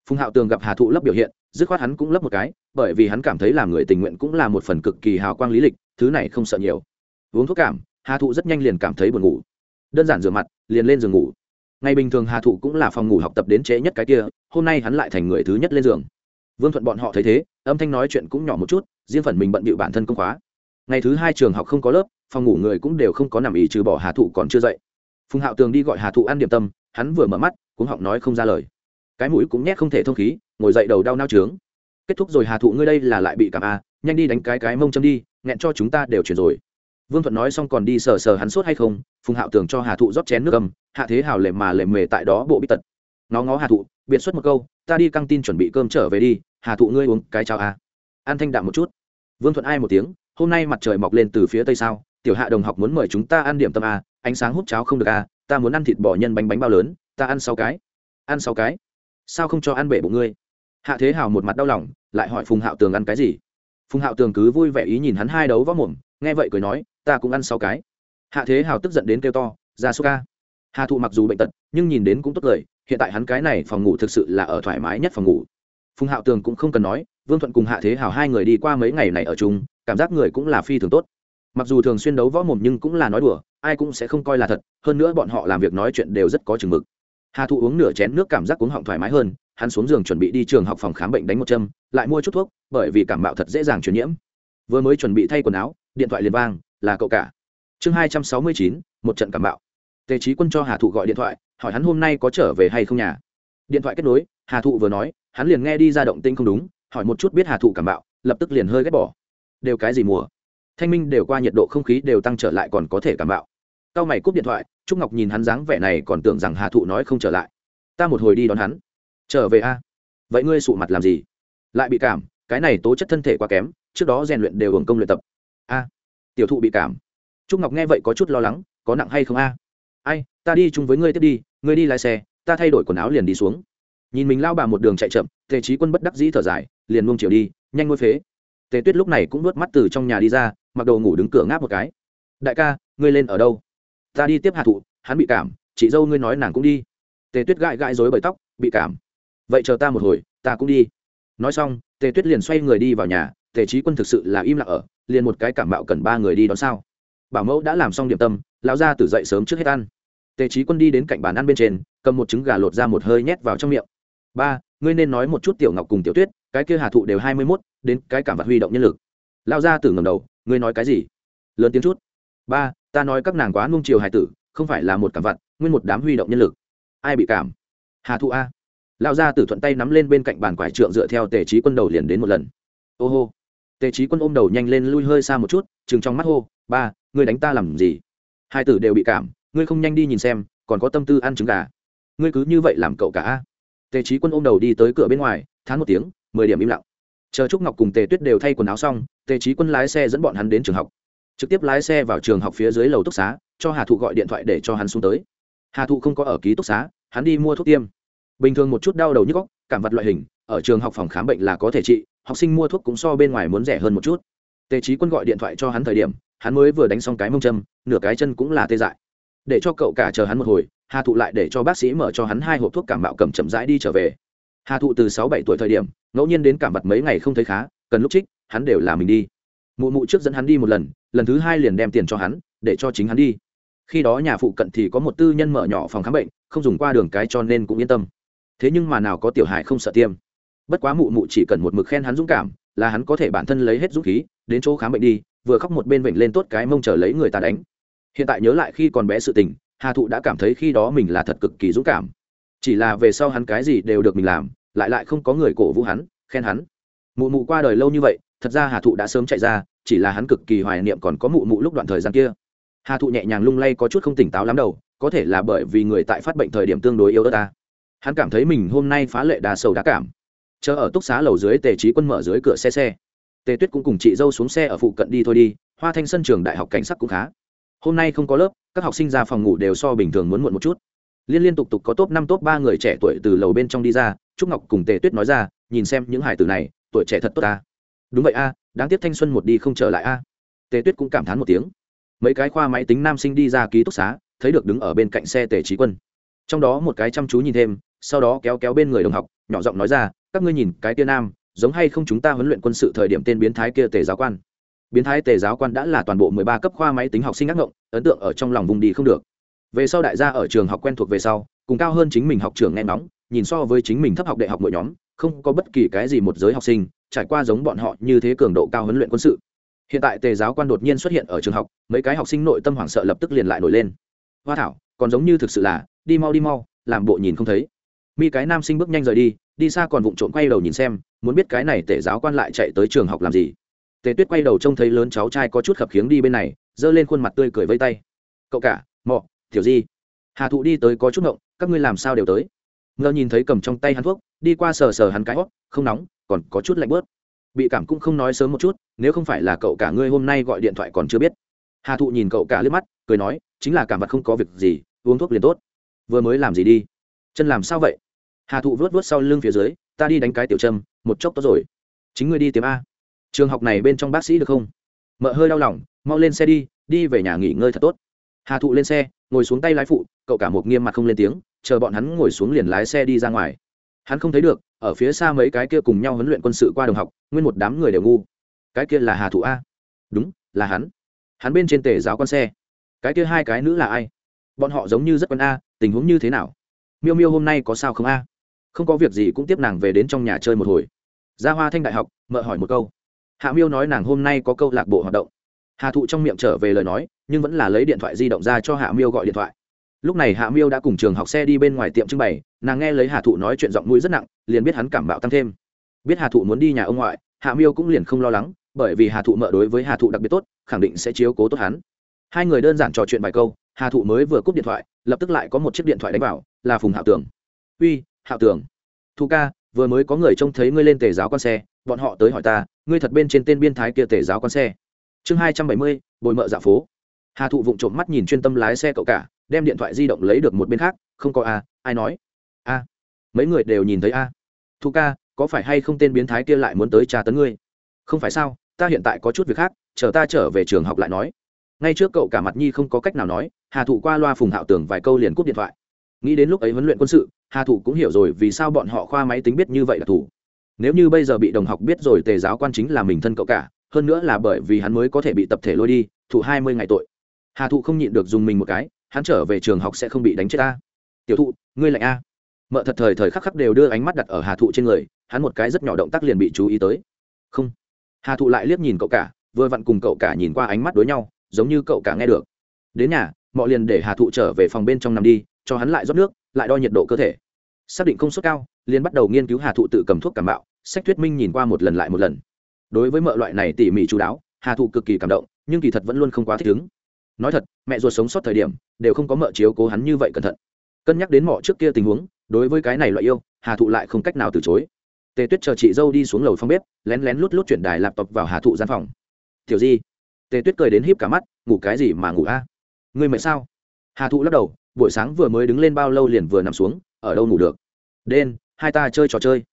Speaker 1: Phùng hạo tường gặp hà thụ lấp biểu hiện, dứt khoát hắn cũng lấp một cái bởi vì hắn cảm thấy làm người tình nguyện cũng là một phần cực kỳ hào quang lý lịch, thứ này không sợ nhiều. Uống thuốc cảm, hà thụ rất nhanh liền cảm thấy buồn ngủ. Đơn giản rửa mặt, liền lên giường ngủ. Ngày bình thường hà thụ cũng là phòng ngủ học tập đến trễ nhất cái kia, hôm nay hắn lại thành người thứ nhất lên giường. Vương thuận bọn họ thấy thế, âm thanh nói chuyện cũng nhỏ một chút, riêng phần mình bận bịu bản thân công khóa. Ngày thứ hai trường học không có lớp, phòng ngủ người cũng đều không có nằm ý trừ bỏ hà thụ còn chưa dậy. Phùng hạo tường đi gọi hà thụ ăn điểm tâm, hắn vừa mở mắt cũng họng nói không ra lời. Cái mũi cũng nhét không thể thông khí, ngồi dậy đầu đau nao trướng kết thúc rồi hà thụ ngươi đây là lại bị cảm a nhanh đi đánh cái cái mông châm đi, nghẹn cho chúng ta đều chuyển rồi. Vương thuận nói xong còn đi sờ sờ hắn sốt hay không, phùng hạo tưởng cho hà thụ rót chén nước cầm hạ thế hào lệ mà lệ mề tại đó bộ bít tật. Nó ngó hà thụ biện xuất một câu, ta đi căng tin chuẩn bị cơm trở về đi, hà thụ ngươi uống cái cháo a An thanh đạm một chút. Vương thuận ai một tiếng, hôm nay mặt trời mọc lên từ phía tây sao, tiểu hạ đồng học muốn mời chúng ta ăn điểm tâm a ánh sáng hút cháo không được a ta muốn ăn thịt bò nhân bánh bánh bao lớn, ta ăn sáu cái. Ăn sáu cái? Sao không cho ăn bể bụng ngươi? Hạ thế hào một mặt đau lòng, lại hỏi phùng hạo tường ăn cái gì? Phùng hạo tường cứ vui vẻ ý nhìn hắn hai đấu võ mồm, nghe vậy cười nói, ta cũng ăn sáu cái. Hạ thế hào tức giận đến kêu to, ra số ca. Hà thụ mặc dù bệnh tật, nhưng nhìn đến cũng tốt cười, hiện tại hắn cái này phòng ngủ thực sự là ở thoải mái nhất phòng ngủ. Phùng hạo tường cũng không cần nói, vương thuận cùng hạ thế hào hai người đi qua mấy ngày này ở chung, cảm giác người cũng là phi thường tốt. Mặc dù thường xuyên đấu võ mồm nhưng cũng là nói đùa, ai cũng sẽ không coi là thật, hơn nữa bọn họ làm việc nói chuyện đều rất có chừng mực. Hà thụ uống nửa chén nước cảm giác uống họng thoải mái hơn hắn xuống giường chuẩn bị đi trường học phòng khám bệnh đánh một châm, lại mua chút thuốc, bởi vì cảm mạo thật dễ dàng truyền nhiễm. Vừa mới chuẩn bị thay quần áo, điện thoại liền vang, là cậu cả. Chương hai trăm sáu mươi chín, một trận cảm mạo. Tề trí quân cho hà thụ gọi điện thoại, hỏi hắn hôm nay có trở về hay không nhà. Điện thoại kết nối, hà thụ vừa nói, hắn liền nghe đi ra động tinh không đúng, hỏi một chút biết hà thụ cảm bạo lập tức liền hơi ghét bỏ. Đều cái gì mùa? Thanh minh đều qua nhiệt độ không khí đều tăng trở lại còn có thể cảm bạo cao mày cúp điện thoại, trúc ngọc nhìn hắn dáng vẻ này còn tưởng rằng hà thụ nói không trở lại. Ta một hồi đi đón hắn trở về a. Vậy ngươi sụ mặt làm gì? Lại bị cảm, cái này tố chất thân thể quá kém, trước đó rèn luyện đều hưởng công luyện tập. A. Tiểu thụ bị cảm. Trúc ngọc nghe vậy có chút lo lắng, có nặng hay không a? Ai, ta đi chung với ngươi tiếp đi, ngươi đi lái xe, ta thay đổi quần áo liền đi xuống. Nhìn mình lao bà một đường chạy chậm, tề trí quân bất đắc dĩ thở dài, liền nuông chiều đi, nhanh ngôi phế. Tề tuyết lúc này cũng nuốt mắt từ trong nhà đi ra, mặc đồ ngủ đứng cửa ngáp một cái. Đại ca, ngươi lên ở đâu? Ta đi tiếp hạ thụ, hắn bị cảm, chị dâu ngươi nói nàng cũng đi. Tề tuyết gãi gãi rối bởi tóc, bị cảm vậy chờ ta một hồi ta cũng đi. Nói xong tề tuyết liền xoay người đi vào nhà tề trí quân thực sự là im lặng ở liền một cái cảm bạo cần ba người đi đón sao. Bảo mẫu đã làm xong điểm tâm lão ra tử dậy sớm trước hết ăn. Tề trí quân đi đến cạnh bàn ăn bên trên cầm một trứng gà lột ra một hơi nhét vào trong miệng. Ba ngươi nên nói một chút tiểu ngọc cùng tiểu tuyết cái kia hà thụ đều hai mươi mốt đến cái cảm vật huy động nhân lực. Lao ra từ ngầm đầu ngươi nói cái gì? Lớn tiếng chút. Ba ta nói các nàng quá nung chiều hài tử không phải là một cảm vật, nguyên một đám huy động nhân lực. Ai bị cảm? Hà thụ a. Lão gia tử thuận tay nắm lên bên cạnh bàn quải trượng dựa theo tề trí quân đầu liền đến một lần. Ô hô. Tề trí quân ôm đầu nhanh lên lui hơi xa một chút chừng trong mắt hô, ba, ngươi đánh ta làm gì? Hai tử đều bị cảm, ngươi không nhanh đi nhìn xem, còn có tâm tư ăn trứng gà. Ngươi cứ như vậy làm cậu cả tề trí quân ôm đầu đi tới cửa bên ngoài, thán một tiếng, mười điểm im lặng. Chờ trúc ngọc cùng tề tuyết đều thay quần áo xong, tề trí quân lái xe dẫn bọn hắn đến trường học. Trực tiếp lái xe vào trường học phía dưới lầu túc xá, cho hà thụ gọi điện thoại để cho hắn xuống tới. Hà thụ không có ở ký túc xá, hắn đi mua thuốc tiêm bình thường một chút đau đầu nhức góc cảm vật loại hình, ở trường học phòng khám bệnh là có thể trị, học sinh mua thuốc cũng so bên ngoài muốn rẻ hơn một chút. Tề trí quân gọi điện thoại cho hắn thời điểm, hắn mới vừa đánh xong cái mông châm, nửa cái chân cũng là tê dại. Để cho cậu cả chờ hắn một hồi, hà thụ lại để cho bác sĩ mở cho hắn hai hộp thuốc cảm bạo cầm chậm rãi đi trở về. Hà thụ từ sáu bảy tuổi thời điểm, ngẫu nhiên đến cảm vật mấy ngày không thấy khá, cần lúc trích, hắn đều là mình đi. Mụ mụ trước dẫn hắn đi một lần lần thứ hai liền đem tiền cho hắn, để cho chính hắn đi. Khi đó nhà phụ cận thì có một tư nhân mở nhỏ phòng khám bệnh, không dùng qua đường cái cho nên cũng yên tâm thế nhưng mà nào có tiểu hải không sợ tiêm. Bất quá mụ mụ chỉ cần một mực khen hắn dũng cảm, là hắn có thể bản thân lấy hết dũng khí, đến chỗ khám bệnh đi, vừa khóc một bên vểnh lên tốt cái mông chờ lấy người ta đánh. Hiện tại nhớ lại khi còn bé sự tình, hà thụ đã cảm thấy khi đó mình là thật cực kỳ dũng cảm. Chỉ là về sau hắn cái gì đều được mình làm, lại lại không có người cổ vũ hắn, khen hắn. Mụ mụ qua đời lâu như vậy, thật ra hà thụ đã sớm chạy ra, chỉ là hắn cực kỳ hoài niệm còn có mụ mụ lúc đoạn thời gian kia. Hà thụ nhẹ nhàng lung lay có chút không tỉnh táo lắm đầu, có thể là bởi vì người tại phát bệnh thời điểm tương đối yêu đất ta hắn cảm thấy mình hôm nay phá lệ đà sầu đá cảm. Chờ ở túc xá lầu dưới tề trí quân mở dưới cửa xe xe. Tề tuyết cũng cùng chị dâu xuống xe ở phụ cận đi thôi đi, hoa thanh sân trường đại học cảnh sắc cũng khá. Hôm nay không có lớp, các học sinh ra phòng ngủ đều so bình thường muốn muộn một chút. Liên liên tục tục có top năm, top ba người trẻ tuổi từ lầu bên trong đi ra, trúc ngọc cùng tề tuyết nói ra, nhìn xem những hải tử này, tuổi trẻ thật tốt ta. Đúng vậy a, đáng tiếc thanh xuân một đi không trở lại a. Tề tuyết cũng cảm thán một tiếng. Mấy cái khoa máy tính nam sinh đi ra ký túc xá, thấy được đứng ở bên cạnh xe tề trí quân. Trong đó một cái chăm chú nhìn thêm sau đó kéo kéo bên người đồng học, nhỏ giọng nói ra, các ngươi nhìn, cái tia nam, giống hay không chúng ta huấn luyện quân sự thời điểm tên biến thái kia tề giáo quan? Biến thái tề giáo quan đã là toàn bộ mười ba cấp khoa máy tính học sinh ác ngộng, ấn tượng ở trong lòng vùng đi không được. Về sau đại gia ở trường học quen thuộc về sau, cùng cao hơn chính mình học trường nghe nóng nhìn so với chính mình thấp học đại học mỗi nhóm, không có bất kỳ cái gì một giới học sinh, trải qua giống bọn họ như thế cường độ cao huấn luyện quân sự. Hiện tại tề giáo quan đột nhiên xuất hiện ở trường học, mấy cái học sinh nội tâm hoảng sợ lập tức liền lại nổi lên. Hoa thảo, còn giống như thực sự là, đi mau đi mau, làm bộ nhìn không thấy mi cái nam sinh bước nhanh rời đi đi xa còn vụng trộm quay đầu nhìn xem, muốn biết cái này tể giáo quan lại chạy tới trường học làm gì. Tề tuyết quay đầu trông thấy lớn cháu trai có chút khập khiếng đi bên này, giơ lên khuôn mặt tươi cười vây tay. Cậu cả, mọ, tiểu di. Hà thụ đi tới có chút ngộng, các ngươi làm sao đều tới? Ngờ nhìn thấy cầm trong tay hắn thuốc, đi qua sờ sờ hắn cái hót không nóng, còn có chút lạnh bớt. Bị cảm cũng không nói sớm một chút, nếu không phải là cậu cả ngươi hôm nay gọi điện thoại còn chưa biết. Hà thụ nhìn cậu cả liếc mắt, cười nói, chính là cảm vật không có việc gì, uống thuốc liền tốt. Vừa mới làm gì đi? Chân làm sao vậy? Hà thụ vớt vớt sau lưng phía dưới, ta đi đánh cái tiểu trâm, một chốc tốt rồi. Chính ngươi đi tìm a. Trường học này bên trong bác sĩ được không? Mợ hơi đau lòng, mau lên xe đi đi về nhà nghỉ ngơi thật tốt. Hà thụ lên xe, ngồi xuống tay lái phụ, cậu cả một nghiêm mặt không lên tiếng, chờ bọn hắn ngồi xuống liền lái xe đi ra ngoài. Hắn không thấy được, ở phía xa mấy cái kia cùng nhau huấn luyện quân sự qua đồng học, nguyên một đám người đều ngu. Cái kia là hà thụ a. Đúng, là hắn. Hắn bên trên tề giáo con xe. Cái kia hai cái nữ là ai? Bọn họ giống như rất quân a, tình huống như thế nào? Miêu miêu hôm nay có sao không a? Không có việc gì cũng tiếp nàng về đến trong nhà chơi một hồi. Ra hoa thanh đại học mợ hỏi một câu. Hạ miêu nói nàng hôm nay có câu lạc bộ hoạt động. Hà thụ trong miệng trở về lời nói, nhưng vẫn là lấy điện thoại di động ra cho hạ miêu gọi điện thoại. Lúc này hạ miêu đã cùng trường học xe đi bên ngoài tiệm trưng bày, nàng nghe lấy hà thụ nói chuyện giọng mũi rất nặng, liền biết hắn cảm bạo tăng thêm. Biết hà thụ muốn đi nhà ông ngoại, hạ miêu cũng liền không lo lắng, bởi vì hà thụ mợ đối với hà thụ đặc biệt tốt, khẳng định sẽ chiếu cố tốt hắn. Hai người đơn giản trò chuyện vài câu, hà thụ mới vừa cúp điện thoại, lập tức lại có một chiếc điện thoại đánh vào, là phùng hạo tường. Uy hạo tưởng, thu ca vừa mới có người trông thấy ngươi lên tề giáo con xe bọn họ tới hỏi ta ngươi thật bên trên tên biên thái kia tề giáo con xe. Chương hai trăm bảy mươi bồi mợ dạ phố. Hà thụ vụng trộm mắt nhìn chuyên tâm lái xe cậu cả đem điện thoại di động lấy được một bên khác không có a ai nói? A. Mấy người đều nhìn thấy a. Thu ca có phải hay không tên biến thái kia lại muốn tới tra tấn ngươi? Không phải sao ta hiện tại có chút việc khác chờ ta trở về trường học lại nói. Ngay trước cậu cả mặt nhi không có cách nào nói hà thụ qua loa phùng hạo tưởng vài câu liền cúp điện thoại. Nghĩ đến lúc ấy huấn luyện quân sự hà thụ cũng hiểu rồi vì sao bọn họ khoa máy tính biết như vậy là thủ. Nếu như bây giờ bị đồng học biết rồi, tề giáo quan chính là mình thân cậu cả, hơn nữa là bởi vì hắn mới có thể bị tập thể lôi đi thụ hai mươi ngày tội. Hà thụ không nhịn được dùng mình một cái, hắn trở về trường học sẽ không bị đánh chết ta. Tiểu thụ, ngươi lạnh a. Mợ thật thời thời khắc khắc đều đưa ánh mắt đặt ở hà thụ trên người, hắn một cái rất nhỏ động tác liền bị chú ý tới. Không. Hà thụ lại liếc nhìn cậu cả, vừa vặn cùng cậu cả nhìn qua ánh mắt đối nhau, giống như cậu cả nghe được. Đến nhà mọi liền để hà thụ trở về phòng bên trong nằm đi, cho hắn lại rót nước lại đo nhiệt độ cơ thể. Xác định không suất cao, liền bắt đầu nghiên cứu hà thụ tự cầm thuốc cảm bạo sách thuyết minh nhìn qua một lần lại một lần. Đối với mợ loại này tỉ mỉ chú đáo, hà thụ cực kỳ cảm động, nhưng kỳ thật vẫn luôn không quá thích ứng. Nói thật, mẹ ruột sống sót thời điểm, đều không có mợ chiếu cố hắn như vậy cẩn thận. Cân nhắc đến mỏ trước kia tình huống, đối với cái này loại yêu, hà thụ lại không cách nào từ chối. Tề tuyết chờ chị dâu đi xuống lầu phòng bếp, lén lén lút lút chuyển đài lạp tập vào hà thụ gian phòng. Tiểu di. Tề tuyết cười đến híp cả mắt, ngủ cái gì mà ngủ a? À? ngươi mệt sao? Hà thụ lắc đầu buổi sáng vừa mới đứng lên bao lâu liền vừa nằm xuống, ở đâu ngủ được? Đen, hai ta chơi trò chơi.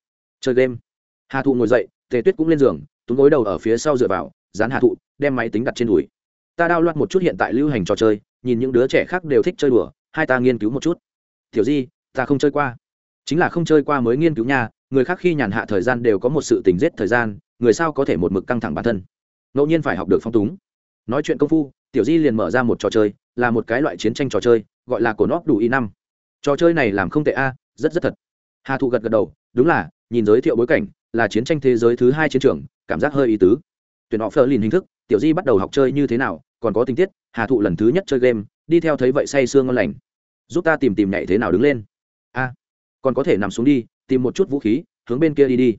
Speaker 1: Chơi game. Hà thụ ngồi dậy, tề tuyết cũng lên giường, túm gối đầu ở phía sau dựa vào, dán hà thụ, đem máy tính đặt trên đùi. Ta đao loạt một chút hiện tại lưu hành trò chơi, nhìn những đứa trẻ khác đều thích chơi đùa, hai ta nghiên cứu một chút. Tiểu di, ta không chơi qua. Chính là không chơi qua mới nghiên cứu nha, người khác khi nhàn hạ thời gian đều có một sự tình giết thời gian, người sao có thể một mực căng thẳng bản thân. Ngẫu nhiên phải học được phong túng. Nói chuyện công phu, tiểu di liền mở ra một trò chơi, là một cái loại chiến tranh trò chơi gọi là cổ nóc đủ y năm. Trò chơi này làm không tệ a, rất rất thật. Hà thụ gật gật đầu, đúng là, nhìn giới thiệu bối cảnh, là chiến tranh thế giới thứ hai chiến trường, cảm giác hơi ý tứ. Tuyển họ phơ lìn hình thức, tiểu di bắt đầu học chơi như thế nào, còn có tình tiết, hà thụ lần thứ nhất chơi game, đi theo thấy vậy say sương ngon lành. Giúp ta tìm tìm nhảy thế nào đứng lên. A, còn có thể nằm xuống đi, tìm một chút vũ khí, hướng bên kia đi đi.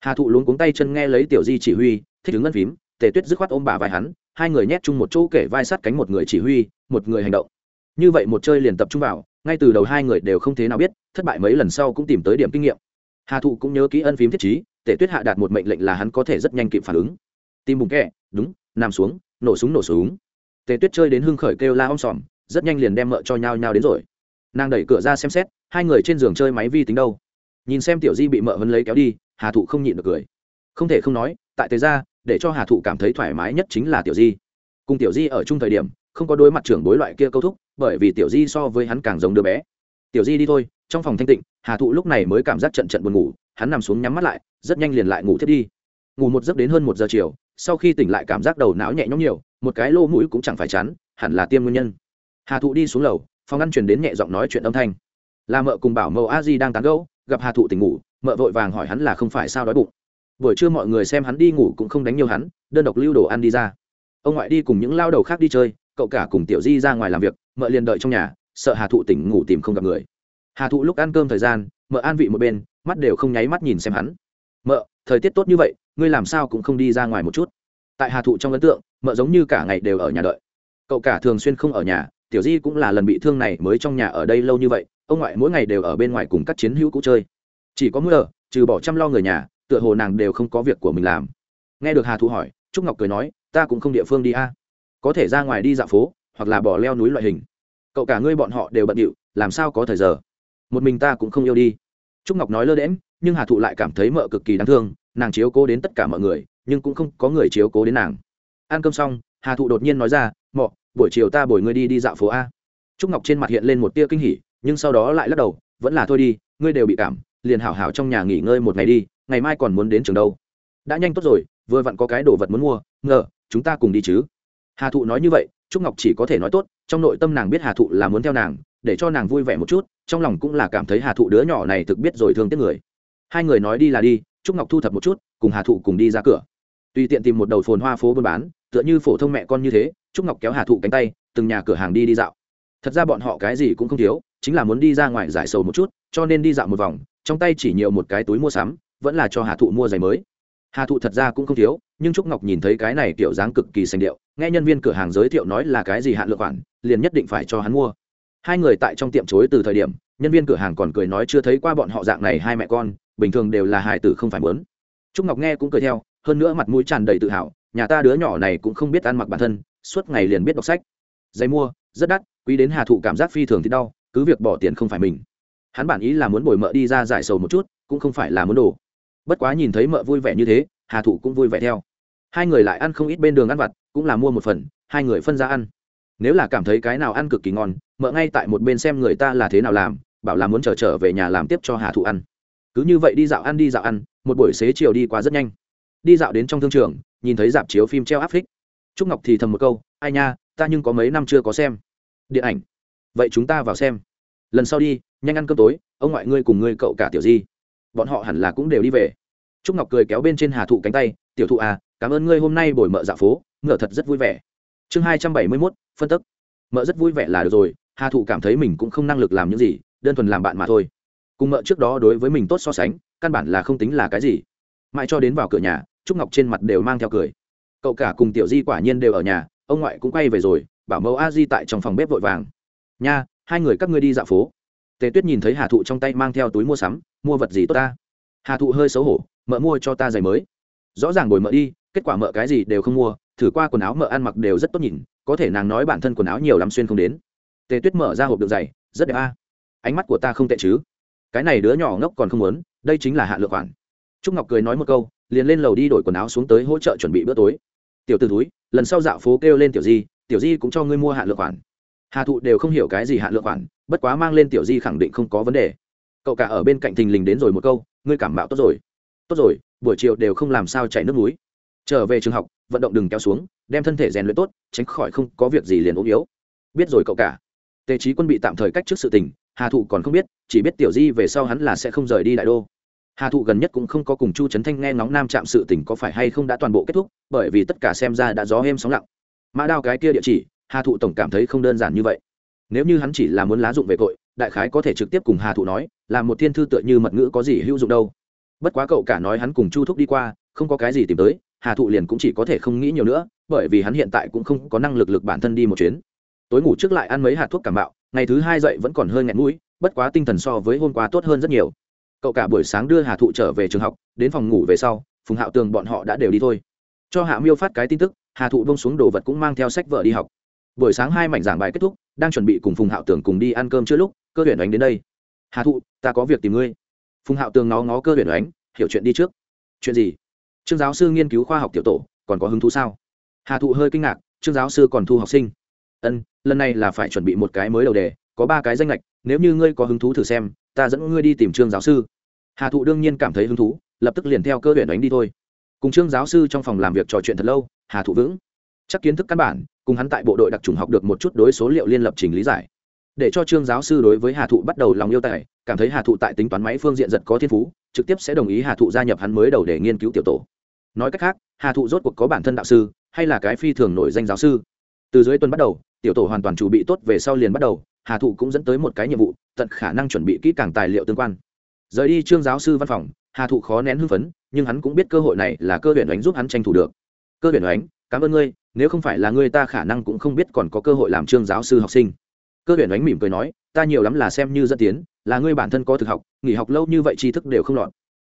Speaker 1: Hà thụ luống cuống tay chân nghe lấy tiểu di chỉ huy, thích đứng ngân phím, tề tuyết dứt khoát ôm bà vai hắn, hai người nhét chung một chỗ kể vai sát cánh một người chỉ huy, một người hành động như vậy một chơi liền tập trung vào, ngay từ đầu hai người đều không thế nào biết, thất bại mấy lần sau cũng tìm tới điểm kinh nghiệm. Hà thụ cũng nhớ kỹ ân phím thiết trí tề tuyết hạ đạt một mệnh lệnh là hắn có thể rất nhanh kịp phản ứng. Tim bùng kẹ, đúng, nằm xuống, nổ súng nổ súng. Tề tuyết chơi đến hưng khởi kêu la om sòm, rất nhanh liền đem mợ cho nhau nhau đến rồi. Nàng đẩy cửa ra xem xét, hai người trên giường chơi máy vi tính đâu? Nhìn xem tiểu di bị mợ vẫn lấy kéo đi, hà thụ không nhịn được cười. Không thể không nói, tại tề ra để cho hà thụ cảm thấy thoải mái nhất chính là tiểu di. Cùng tiểu di ở chung thời điểm, không có đối mặt trưởng bối loại kia câu thúc bởi vì tiểu di so với hắn càng giống đứa bé. Tiểu di đi thôi, trong phòng thanh tịnh, hà thụ lúc này mới cảm giác trận trận buồn ngủ, hắn nằm xuống nhắm mắt lại, rất nhanh liền lại ngủ thiết đi. Ngủ một giấc đến hơn một giờ chiều, sau khi tỉnh lại cảm giác đầu não nhẹ nhõm nhiều, một cái lô mũi cũng chẳng phải chắn hẳn là tiêm nguyên nhân. Hà thụ đi xuống lầu, phòng ăn truyền đến nhẹ giọng nói chuyện âm thanh. Là mợ cùng bảo mẫu a di đang tán gẫu, gặp hà thụ tỉnh ngủ, mợ vội vàng hỏi hắn là không phải sao đói bụng. Buổi trưa mọi người xem hắn đi ngủ cũng không đánh nhiều hắn, đơn độc lưu đồ ăn đi ra. Ông ngoại đi cùng những lao đầu khác đi chơi, cậu cả cùng tiểu di ra ngoài làm việc mợ liền đợi trong nhà, sợ hà thụ tỉnh ngủ tìm không gặp người. Hà thụ lúc ăn cơm thời gian, mợ an vị một bên, mắt đều không nháy mắt nhìn xem hắn. Mợ, thời tiết tốt như vậy, ngươi làm sao cũng không đi ra ngoài một chút? Tại hà thụ trong ấn tượng, mợ giống như cả ngày đều ở nhà đợi. Cậu cả thường xuyên không ở nhà, tiểu di cũng là lần bị thương này mới trong nhà ở đây lâu như vậy, ông ngoại mỗi ngày đều ở bên ngoài cùng các chiến hữu cũ chơi. Chỉ có mưa, trừ bỏ chăm lo người nhà, tựa hồ nàng đều không có việc của mình làm. Nghe được hà thụ hỏi, trúc ngọc cười nói, ta cũng không địa phương đi a. Có thể ra ngoài đi dạo phố, hoặc là bỏ leo núi loại hình cậu cả ngươi bọn họ đều bận điệu, làm sao có thời giờ? Một mình ta cũng không yêu đi. Trúc ngọc nói lơ đễm nhưng hà thụ lại cảm thấy mợ cực kỳ đáng thương, nàng chiếu cố đến tất cả mọi người, nhưng cũng không có người chiếu cố đến nàng. Ăn cơm xong, hà thụ đột nhiên nói ra, mọ, buổi chiều ta bồi ngươi đi đi dạo phố a. Trúc ngọc trên mặt hiện lên một tia kinh hỉ, nhưng sau đó lại lắc đầu, vẫn là thôi đi, ngươi đều bị cảm, liền hảo hảo trong nhà nghỉ ngơi một ngày đi, ngày mai còn muốn đến trường đâu. Đã nhanh tốt rồi, vừa vặn có cái đồ vật muốn mua, ngờ, chúng ta cùng đi chứ. Hà thụ nói như vậy, trúc ngọc chỉ có thể nói tốt trong nội tâm nàng biết hà thụ là muốn theo nàng, để cho nàng vui vẻ một chút, trong lòng cũng là cảm thấy hà thụ đứa nhỏ này thực biết rồi thương tiếc người. Hai người nói đi là đi, trúc ngọc thu thập một chút, cùng hà thụ cùng đi ra cửa. Tùy tiện tìm một đầu phồn hoa phố buôn bán, tựa như phổ thông mẹ con như thế, trúc ngọc kéo hà thụ cánh tay, từng nhà cửa hàng đi đi dạo. Thật ra bọn họ cái gì cũng không thiếu, chính là muốn đi ra ngoài giải sầu một chút, cho nên đi dạo một vòng, trong tay chỉ nhiều một cái túi mua sắm, vẫn là cho hà thụ mua giày mới. Hà thụ thật ra cũng không thiếu, nhưng trúc ngọc nhìn thấy cái này kiểu dáng cực kỳ sành điệu nghe nhân viên cửa hàng giới thiệu nói là cái gì hạn lượng khoản, liền nhất định phải cho hắn mua. Hai người tại trong tiệm chối từ thời điểm, nhân viên cửa hàng còn cười nói chưa thấy qua bọn họ dạng này hai mẹ con, bình thường đều là hài tử không phải mớn trúc ngọc nghe cũng cười theo, hơn nữa mặt mũi tràn đầy tự hào, nhà ta đứa nhỏ này cũng không biết ăn mặc bản thân, suốt ngày liền biết đọc sách. Giấy mua, rất đắt, quý đến hà thụ cảm giác phi thường thì đau, cứ việc bỏ tiền không phải mình. Hắn bản ý là muốn bồi mợ đi ra giải sầu một chút, cũng không phải là muốn đồ bất quá nhìn thấy mợ vui vẻ như thế, hà thụ cũng vui vẻ theo hai người lại ăn không ít bên đường ăn vặt cũng là mua một phần hai người phân ra ăn. Nếu là cảm thấy cái nào ăn cực kỳ ngon mợ ngay tại một bên xem người ta là thế nào làm bảo là muốn chờ trở, trở về nhà làm tiếp cho hà thụ ăn. Cứ như vậy đi dạo ăn đi dạo ăn một buổi xế chiều đi qua rất nhanh. Đi dạo đến trong thương trường nhìn thấy dạp chiếu phim treo áp phích. Trúc ngọc thì thầm một câu ai nha ta nhưng có mấy năm chưa có xem. Điện ảnh. Vậy chúng ta vào xem. Lần sau đi nhanh ăn cơm tối ông ngoại ngươi cùng ngươi cậu cả tiểu di. Bọn họ hẳn là cũng đều đi về. Trúc ngọc cười kéo bên trên hà thụ cánh tay tiểu thụ à cảm ơn ngươi hôm nay bồi mợ dạ phố, ngựa thật rất vui vẻ. Chương hai trăm bảy mươi mốt, phân tức. Mợ rất vui vẻ là được rồi, hà thụ cảm thấy mình cũng không năng lực làm những gì, đơn thuần làm bạn mà thôi. Cùng mợ trước đó đối với mình tốt so sánh, căn bản là không tính là cái gì. Mãi cho đến vào cửa nhà, trúc ngọc trên mặt đều mang theo cười. Cậu cả cùng tiểu di quả nhiên đều ở nhà, ông ngoại cũng quay về rồi, bảo mẫu a di tại trong phòng bếp vội vàng. Nha, hai người các ngươi đi dạo phố. Tề tuyết nhìn thấy hà thụ trong tay mang theo túi mua sắm, mua vật gì tốt ta? Hà thụ hơi xấu hổ, mợ mua cho ta giày mới. Rõ ràng ngồi mợ đi kết quả mợ cái gì đều không mua, thử qua quần áo mợ ăn mặc đều rất tốt nhìn, có thể nàng nói bản thân quần áo nhiều lắm xuyên không đến. Tề tuyết mở ra hộp đựng giày, rất đẹp a. Ánh mắt của ta không tệ chứ? Cái này đứa nhỏ ngốc còn không muốn, đây chính là hạ lựa khoản. Trúc ngọc cười nói một câu, liền lên lầu đi đổi quần áo xuống tới hỗ trợ chuẩn bị bữa tối. Tiểu t ử túi lần sau dạo phố kêu lên tiểu di tiểu di cũng cho ngươi mua hạ lựa khoản. Hà thụ đều không hiểu cái gì hạ lựa khoản, bất quá mang lên tiểu di khẳng định không có vấn đề. Cậu cả ở bên cạnh thình lình đến rồi một câu, ngươi cảm mạo tốt rồi. Tốt rồi, buổi chiều đều không làm sao chảy nước núi trở về trường học, vận động đừng kéo xuống, đem thân thể rèn luyện tốt, tránh khỏi không có việc gì liền ốm yếu. Biết rồi cậu cả. Tề trí quân bị tạm thời cách trước sự tình, hà thụ còn không biết, chỉ biết tiểu di về sau hắn là sẽ không rời đi đại đô. Hà thụ gần nhất cũng không có cùng chu trấn thanh nghe ngóng nam trạm sự tình có phải hay không đã toàn bộ kết thúc, bởi vì tất cả xem ra đã gió êm sóng lặng. Mã đao cái kia địa chỉ, hà thụ tổng cảm thấy không đơn giản như vậy. Nếu như hắn chỉ là muốn lá dụng về tội, đại khái có thể trực tiếp cùng hà thụ nói, là một thiên thư tựa như mật ngữ có gì hữu dụng đâu. Bất quá cậu cả nói hắn cùng chu thúc đi qua, không có cái gì tìm tới hà thụ liền cũng chỉ có thể không nghĩ nhiều nữa bởi vì hắn hiện tại cũng không có năng lực lực bản thân đi một chuyến. Tối ngủ trước lại ăn mấy hạt thuốc cảm bạo ngày thứ hai dậy vẫn còn hơi nghẹn mũi bất quá tinh thần so với hôm qua tốt hơn rất nhiều. Cậu cả buổi sáng đưa hà thụ trở về trường học đến phòng ngủ về sau phùng hạo tường bọn họ đã đều đi thôi. Cho hạ miêu phát cái tin tức hà thụ bông xuống đồ vật cũng mang theo sách vợ đi học. Buổi sáng hai mảnh giảng bài kết thúc đang chuẩn bị cùng phùng hạo tường cùng đi ăn cơm chưa lúc cơ tuyển Ánh đến đây. Hà thụ ta có việc tìm ngươi. Phùng hạo tường ngó ngó cơ tuyển Ánh, hiểu chuyện đi trước. Chuyện gì? Trương giáo sư nghiên cứu khoa học tiểu tổ, còn có hứng thú sao? Hà thụ hơi kinh ngạc, trương giáo sư còn thu học sinh. Ân, lần này là phải chuẩn bị một cái mới đầu đề, có ba cái danh lệch, nếu như ngươi có hứng thú thử xem, ta dẫn ngươi đi tìm trương giáo sư. Hà thụ đương nhiên cảm thấy hứng thú, lập tức liền theo cơ huyện đánh đi thôi. Cùng trương giáo sư trong phòng làm việc trò chuyện thật lâu, hà thụ vững. Chắc kiến thức căn bản, cùng hắn tại bộ đội đặc trùng học được một chút đối số liệu liên lập trình lý giải. Để cho trương giáo sư đối với hà thụ bắt đầu lòng yêu tài, cảm thấy hà thụ tại tính toán máy phương diện giật có thiên phú, trực tiếp sẽ đồng ý hà thụ gia nhập hắn mới đầu để nghiên cứu tiểu tổ nói cách khác, hà thụ rốt cuộc có bản thân đạo sư, hay là cái phi thường nổi danh giáo sư? Từ dưới tuần bắt đầu, tiểu tổ hoàn toàn chuẩn bị tốt về sau liền bắt đầu, hà thụ cũng dẫn tới một cái nhiệm vụ, tận khả năng chuẩn bị kỹ càng tài liệu tương quan. Rời đi trương giáo sư văn phòng, hà thụ khó nén hưng phấn, nhưng hắn cũng biết cơ hội này là cơ huyền ánh giúp hắn tranh thủ được. Cơ huyền ánh, cảm ơn ngươi, nếu không phải là ngươi ta khả năng cũng không biết còn có cơ hội làm trương giáo sư học sinh. Cơ huyền ánh mỉm cười nói, ta nhiều lắm là xem như dẫn tiến, là ngươi bản thân có thực học, nghỉ học lâu như vậy tri thức đều không lọt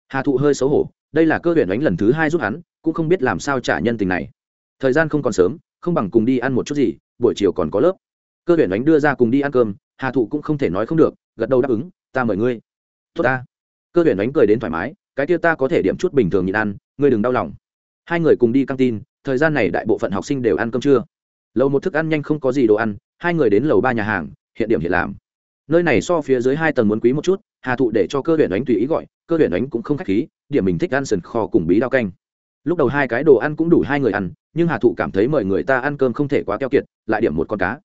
Speaker 1: hà thụ hơi xấu hổ, đây là cơ huyện đánh lần thứ hai giúp hắn, cũng không biết làm sao trả nhân tình này. Thời gian không còn sớm, không bằng cùng đi ăn một chút gì, buổi chiều còn có lớp. Cơ huyện đánh đưa ra cùng đi ăn cơm, hà thụ cũng không thể nói không được, gật đầu đáp ứng, ta mời ngươi. Tốt ta. Cơ huyện đánh cười đến thoải mái, cái kia ta có thể điểm chút bình thường nhịn ăn, ngươi đừng đau lòng. Hai người cùng đi căng tin, thời gian này đại bộ phận học sinh đều ăn cơm trưa. Lầu một thức ăn nhanh không có gì đồ ăn, hai người đến lầu ba nhà hàng, hiện điểm hiện làm. Nơi này so phía dưới hai tầng muốn quý một chút hà thụ để cho cơ huyền đánh tùy ý gọi, cơ huyền đánh cũng không khách khí, điểm mình thích ăn sần kho cùng bí đao canh. Lúc đầu hai cái đồ ăn cũng đủ hai người ăn, nhưng hà thụ cảm thấy mời người ta ăn cơm không thể quá keo kiệt, lại điểm một con cá.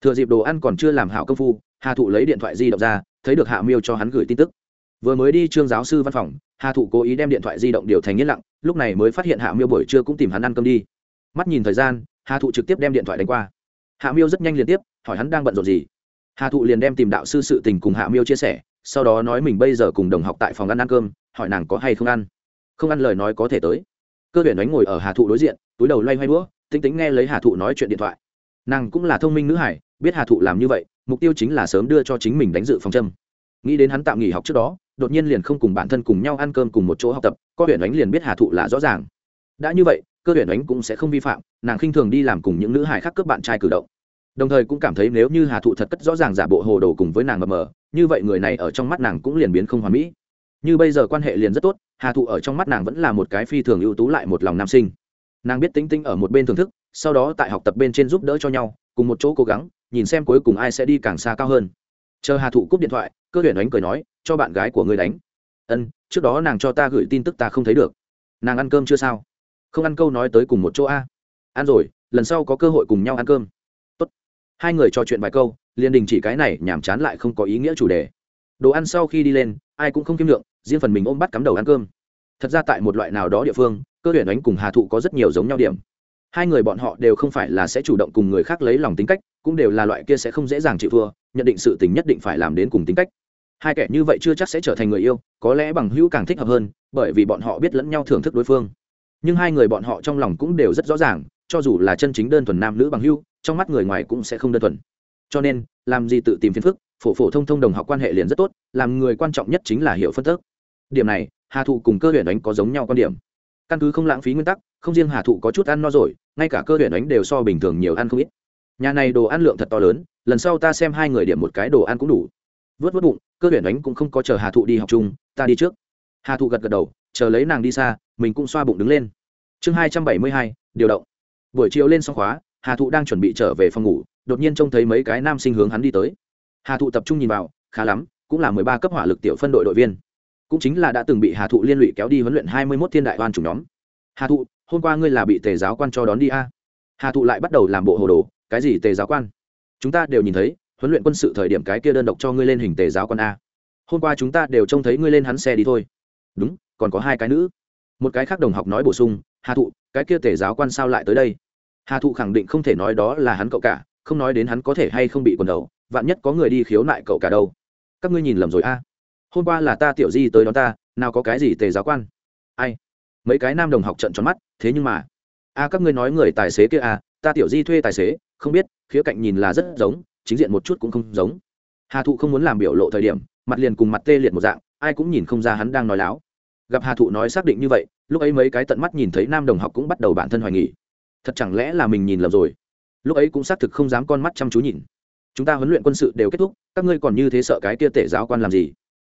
Speaker 1: Thừa dịp đồ ăn còn chưa làm hảo công phu, hà thụ lấy điện thoại di động ra, thấy được hạ miêu cho hắn gửi tin tức. Vừa mới đi trương giáo sư văn phòng, hà thụ cố ý đem điện thoại di động điều thành yên lặng, lúc này mới phát hiện hạ miêu buổi trưa cũng tìm hắn ăn cơm đi. Mắt nhìn thời gian, hà thụ trực tiếp đem điện thoại đánh qua. Hạ miêu rất nhanh liên tiếp, hỏi hắn đang bận rộn gì. Hà thụ liền đem tìm đạo sư sự tình cùng hạ miêu chia sẻ sau đó nói mình bây giờ cùng đồng học tại phòng ăn ăn cơm, hỏi nàng có hay không ăn. Không ăn lời nói có thể tới. Cơ tuyển đánh ngồi ở hà thụ đối diện, túi đầu loay hoay đũa, tính tính nghe lấy hà thụ nói chuyện điện thoại. Nàng cũng là thông minh nữ hải, biết hà thụ làm như vậy, mục tiêu chính là sớm đưa cho chính mình đánh dự phòng châm. Nghĩ đến hắn tạm nghỉ học trước đó, đột nhiên liền không cùng bản thân cùng nhau ăn cơm cùng một chỗ học tập có tuyển đánh liền biết hà thụ là rõ ràng. Đã như vậy, cơ tuyển đánh cũng sẽ không vi phạm, nàng khinh thường đi làm cùng những nữ hải khác cướp bạn trai cử động đồng thời cũng cảm thấy nếu như hà thụ thật cất rõ ràng giả bộ hồ đồ cùng với nàng mờ mờ, như vậy người này ở trong mắt nàng cũng liền biến không hoàn mỹ. Như bây giờ quan hệ liền rất tốt, hà thụ ở trong mắt nàng vẫn là một cái phi thường ưu tú lại một lòng nam sinh. Nàng biết tính tinh ở một bên thưởng thức, sau đó tại học tập bên trên giúp đỡ cho nhau, cùng một chỗ cố gắng, nhìn xem cuối cùng ai sẽ đi càng xa cao hơn. Chờ hà thụ cúp điện thoại, cơ huyền đánh cười nói, cho bạn gái của ngươi đánh. Ân, trước đó nàng cho ta gửi tin tức ta không thấy được. Nàng ăn cơm chưa sao? Không ăn câu nói tới cùng một chỗ a. Ăn rồi, lần sau có cơ hội cùng nhau ăn cơm hai người trò chuyện vài câu, liền đình chỉ cái này nhàm chán lại không có ý nghĩa chủ đề. Đồ ăn sau khi đi lên, ai cũng không kiêm lượng, riêng phần mình ôm bắt cắm đầu ăn cơm. Thật ra tại một loại nào đó địa phương, cơ tuyển ánh cùng hà thụ có rất nhiều giống nhau điểm. Hai người bọn họ đều không phải là sẽ chủ động cùng người khác lấy lòng tính cách, cũng đều là loại kia sẽ không dễ dàng chịu thua, nhận định sự tình nhất định phải làm đến cùng tính cách. Hai kẻ như vậy chưa chắc sẽ trở thành người yêu, có lẽ bằng hữu càng thích hợp hơn, bởi vì bọn họ biết lẫn nhau thưởng thức đối phương. Nhưng hai người bọn họ trong lòng cũng đều rất rõ ràng cho dù là chân chính đơn thuần nam nữ bằng hữu trong mắt người ngoài cũng sẽ không đơn thuần. Cho nên, làm gì tự tìm phiền phức, phổ phổ thông thông đồng học quan hệ liền rất tốt, làm người quan trọng nhất chính là hiểu phân tức điểm này, hà thụ cùng cơ huyện đánh có giống nhau quan điểm. Căn cứ không lãng phí nguyên tắc, không riêng hà thụ có chút ăn no rồi, ngay cả cơ huyện đánh đều so bình thường nhiều ăn không ít. Nhà này đồ ăn lượng thật to lớn, lần sau ta xem hai người điểm một cái đồ ăn cũng đủ. Vớt vớt bụng, cơ huyện đánh cũng không có chờ hà thụ đi học chung, ta đi trước. Hà thụ gật gật đầu, chờ lấy nàng đi xa, mình cũng xoa bụng đứng lên. Chương hai trăm bảy mươi hai, điều động buổi chiều lên xong khóa, hà thụ đang chuẩn bị trở về phòng ngủ, đột nhiên trông thấy mấy cái nam sinh hướng hắn đi tới. Hà thụ tập trung nhìn vào, khá lắm, cũng là mười ba cấp hỏa lực tiểu phân đội đội viên. Cũng chính là đã từng bị hà thụ liên lụy kéo đi huấn luyện hai mươi mốt thiên đại oan chủ nhóm. Hà thụ, hôm qua ngươi là bị tề giáo quan cho đón đi a? Hà thụ lại bắt đầu làm bộ hồ đồ, cái gì tề giáo quan? Chúng ta đều nhìn thấy, huấn luyện quân sự thời điểm cái kia đơn độc cho ngươi lên hình tề giáo quan a. Hôm qua chúng ta đều trông thấy ngươi lên hắn xe đi thôi. Đúng, còn có hai cái nữ. Một cái khác đồng học nói bổ sung hà thụ, cái kia tể giáo quan sao lại tới đây? Hà thụ khẳng định không thể nói đó là hắn cậu cả, không nói đến hắn có thể hay không bị quần đầu, vạn nhất có người đi khiếu nại cậu cả đâu. Các ngươi nhìn lầm rồi a. Hôm qua là ta tiểu di tới đón ta, nào có cái gì tề giáo quan? Ai? Mấy cái nam đồng học trận tròn mắt, thế nhưng mà, a, các ngươi nói người tài xế kia a, ta tiểu di thuê tài xế, không biết, khía cạnh nhìn là rất giống, chính diện một chút cũng không giống. Hà thụ không muốn làm biểu lộ thời điểm, mặt liền cùng mặt tê liệt một dạng, ai cũng nhìn không ra hắn đang nói láo gặp hà thụ nói xác định như vậy, lúc ấy mấy cái tận mắt nhìn thấy nam đồng học cũng bắt đầu bản thân hoài nghỉ thật chẳng lẽ là mình nhìn lầm rồi? Lúc ấy cũng xác thực không dám con mắt chăm chú nhìn. Chúng ta huấn luyện quân sự đều kết thúc, các ngươi còn như thế sợ cái kia tể giáo quan làm gì?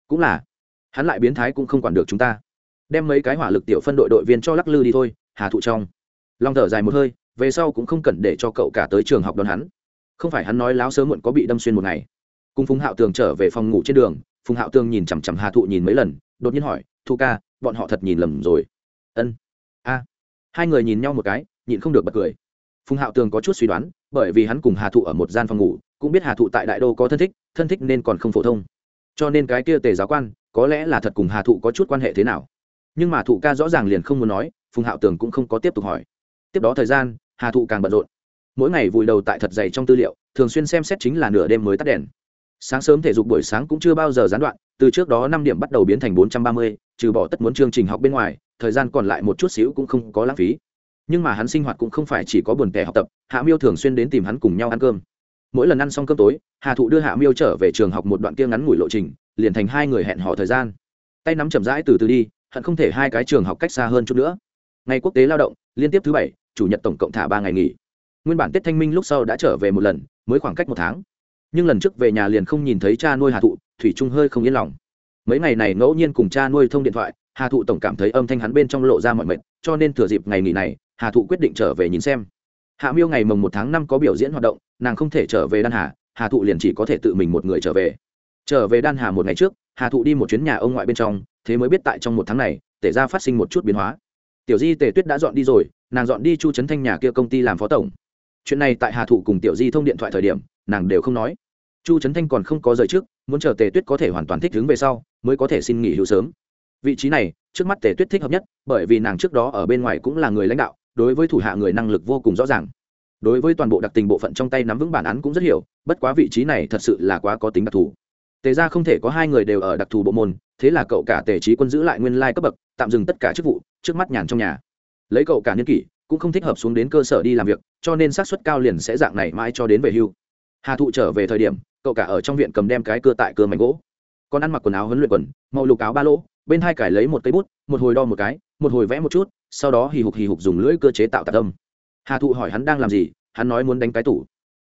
Speaker 1: Cũng là, hắn lại biến thái cũng không quản được chúng ta. Đem mấy cái hỏa lực tiểu phân đội đội viên cho lắc lư đi thôi, hà thụ trong. Long thở dài một hơi, về sau cũng không cần để cho cậu cả tới trường học đón hắn. Không phải hắn nói láo sớm muộn có bị đâm xuyên một ngày. Cùng phùng hạo tường trở về phòng ngủ trên đường, phùng hạo tường nhìn chằm chằm hà thụ nhìn mấy lần, đột nhiên hỏi thu ca, bọn họ thật nhìn lầm rồi. Ân. A. Hai người nhìn nhau một cái, nhịn không được bật cười. Phùng hạo tường có chút suy đoán, bởi vì hắn cùng hà thụ ở một gian phòng ngủ, cũng biết hà thụ tại đại đô có thân thích thân thích nên còn không phổ thông. Cho nên cái kia tề giáo quan, có lẽ là thật cùng hà thụ có chút quan hệ thế nào. Nhưng mà thụ ca rõ ràng liền không muốn nói, phùng hạo tường cũng không có tiếp tục hỏi. Tiếp đó thời gian, hà thụ càng bận rộn. Mỗi ngày vùi đầu tại thật dày trong tư liệu, thường xuyên xem xét chính là nửa đêm mới tắt đèn. Sáng sớm thể dục buổi sáng cũng chưa bao giờ gián đoạn từ trước đó năm điểm bắt đầu biến thành bốn trăm ba mươi, trừ bỏ tất muốn chương trình học bên ngoài, thời gian còn lại một chút xíu cũng không có lãng phí. Nhưng mà hắn sinh hoạt cũng không phải chỉ có buồn tẻ học tập, hạ miêu thường xuyên đến tìm hắn cùng nhau ăn cơm. Mỗi lần ăn xong cơm tối, hà thụ đưa hạ miêu trở về trường học một đoạn kia ngắn ngủi lộ trình, liền thành hai người hẹn hò thời gian. Tay nắm chậm rãi từ từ đi, hận không thể hai cái trường học cách xa hơn chút nữa. Ngày quốc tế lao động, liên tiếp thứ bảy, chủ nhật tổng cộng thả ba ngày nghỉ. Nguyên bản tết thanh minh lúc sau đã trở về một lần, mới khoảng cách một tháng. Nhưng lần trước về nhà liền không nhìn thấy cha nuôi hà thụ thủy trung hơi không yên lòng. Mấy ngày này ngẫu nhiên cùng cha nuôi thông điện thoại, hà thụ tổng cảm thấy âm thanh hắn bên trong lộ ra mọi mệt, cho nên thừa dịp ngày nghỉ này, hà thụ quyết định trở về nhìn xem. Hạ miêu ngày mồng một tháng năm có biểu diễn hoạt động, nàng không thể trở về đan hà hà thụ liền chỉ có thể tự mình một người trở về. Trở về đan hà một ngày trước, hà thụ đi một chuyến nhà ông ngoại bên trong, thế mới biết tại trong một tháng này, tể ra phát sinh một chút biến hóa. Tiểu di tề tuyết đã dọn đi rồi, nàng dọn đi chu trấn thanh nhà kia công ty làm phó tổng. Chuyện này tại hà thụ cùng tiểu di thông điện thoại thời điểm, nàng đều không nói chu trấn thanh còn không có rời trước, muốn chờ tề tuyết có thể hoàn toàn thích ứng về sau, mới có thể xin nghỉ hưu sớm. Vị trí này, trước mắt tề tuyết thích hợp nhất, bởi vì nàng trước đó ở bên ngoài cũng là người lãnh đạo, đối với thủ hạ người năng lực vô cùng rõ ràng. Đối với toàn bộ đặc tình bộ phận trong tay nắm vững bản án cũng rất hiểu, bất quá vị trí này thật sự là quá có tính đặc thù. Tề ra không thể có hai người đều ở đặc thù bộ môn, thế là cậu cả tề trí quân giữ lại nguyên lai cấp bậc, tạm dừng tất cả chức vụ, trước mắt nhàn trong nhà. Lấy cậu cả niên kỷ, cũng không thích hợp xuống đến cơ sở đi làm việc, cho nên xác suất cao liền sẽ dạng này mãi cho đến về hưu. Hà thụ trở về thời điểm cậu cả ở trong viện cầm đem cái cưa tại cưa mảnh gỗ. Con ăn mặc quần áo huấn luyện quần, màu lục áo ba lỗ, bên hai cải lấy một cây bút, một hồi đo một cái, một hồi vẽ một chút, sau đó hì hục hì hục dùng lưỡi cơ chế tạo tạc âm. Hà thụ hỏi hắn đang làm gì, hắn nói muốn đánh cái tủ.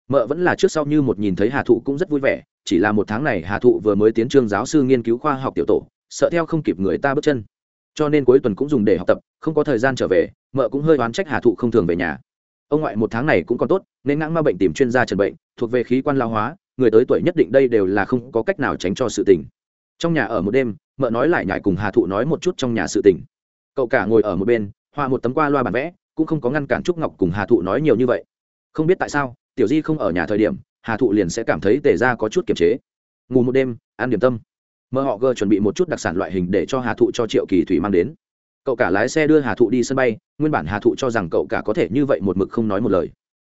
Speaker 1: Mợ vẫn là trước sau như một nhìn thấy hà thụ cũng rất vui vẻ, chỉ là một tháng này hà thụ vừa mới tiến trương giáo sư nghiên cứu khoa học tiểu tổ, sợ theo không kịp người ta bước chân. Cho nên cuối tuần cũng dùng để học tập, không có thời gian trở về, mợ cũng hơi oán trách hà thụ không thường về nhà. Ông ngoại một tháng này cũng còn tốt, nên ngãng ma bệnh tìm chuyên gia trần bệnh, thuộc về khí quan lao hóa người tới tuổi nhất định đây đều là không có cách nào tránh cho sự tình. Trong nhà ở một đêm, mợ nói lại nhải cùng hà thụ nói một chút trong nhà sự tình. Cậu cả ngồi ở một bên họa một tấm qua loa bản vẽ, cũng không có ngăn cản trúc ngọc cùng hà thụ nói nhiều như vậy. Không biết tại sao, tiểu di không ở nhà thời điểm, hà thụ liền sẽ cảm thấy tề ra có chút kiềm chế. Ngủ một đêm, ăn điểm tâm. Mơ họ gơ chuẩn bị một chút đặc sản loại hình để cho hà thụ cho triệu kỳ thủy mang đến. Cậu cả lái xe đưa hà thụ đi sân bay, nguyên bản hà thụ cho rằng cậu cả có thể như vậy một mực không nói một lời.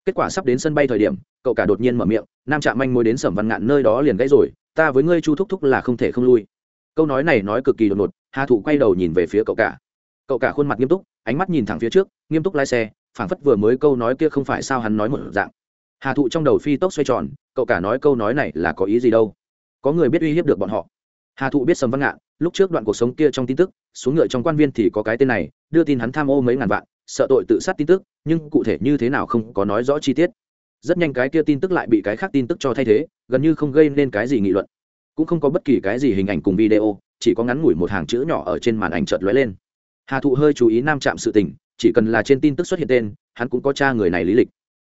Speaker 1: Kết quả sắp đến sân bay thời điểm cậu cả đột nhiên mở miệng, nam trạm manh mối đến sầm văn ngạn nơi đó liền gãy rồi, ta với ngươi chu thúc thúc là không thể không lui. Câu nói này nói cực kỳ đột ngột, hà thụ quay đầu nhìn về phía cậu cả. Cậu cả khuôn mặt nghiêm túc, ánh mắt nhìn thẳng phía trước, nghiêm túc lái xe, phảng phất vừa mới câu nói kia không phải sao hắn nói một dạng. Hà thụ trong đầu phi tốc xoay tròn, cậu cả nói câu nói này là có ý gì đâu? Có người biết uy hiếp được bọn họ. Hà thụ biết sầm văn ngạn, lúc trước đoạn cuộc sống kia trong tin tức, xuống ngựa trong quan viên thì có cái tên này, đưa tin hắn tham ô mấy ngàn vạn, sợ tội tự sát tin tức, nhưng cụ thể như thế nào không có nói rõ chi tiết rất nhanh cái kia tin tức lại bị cái khác tin tức cho thay thế, gần như không gây nên cái gì nghị luận. Cũng không có bất kỳ cái gì hình ảnh cùng video, chỉ có ngắn ngủi một hàng chữ nhỏ ở trên màn ảnh chợt lóe lên. Hà thụ hơi chú ý nam chạm sự tình, chỉ cần là trên tin tức xuất hiện tên, hắn cũng có cha người này lý lịch.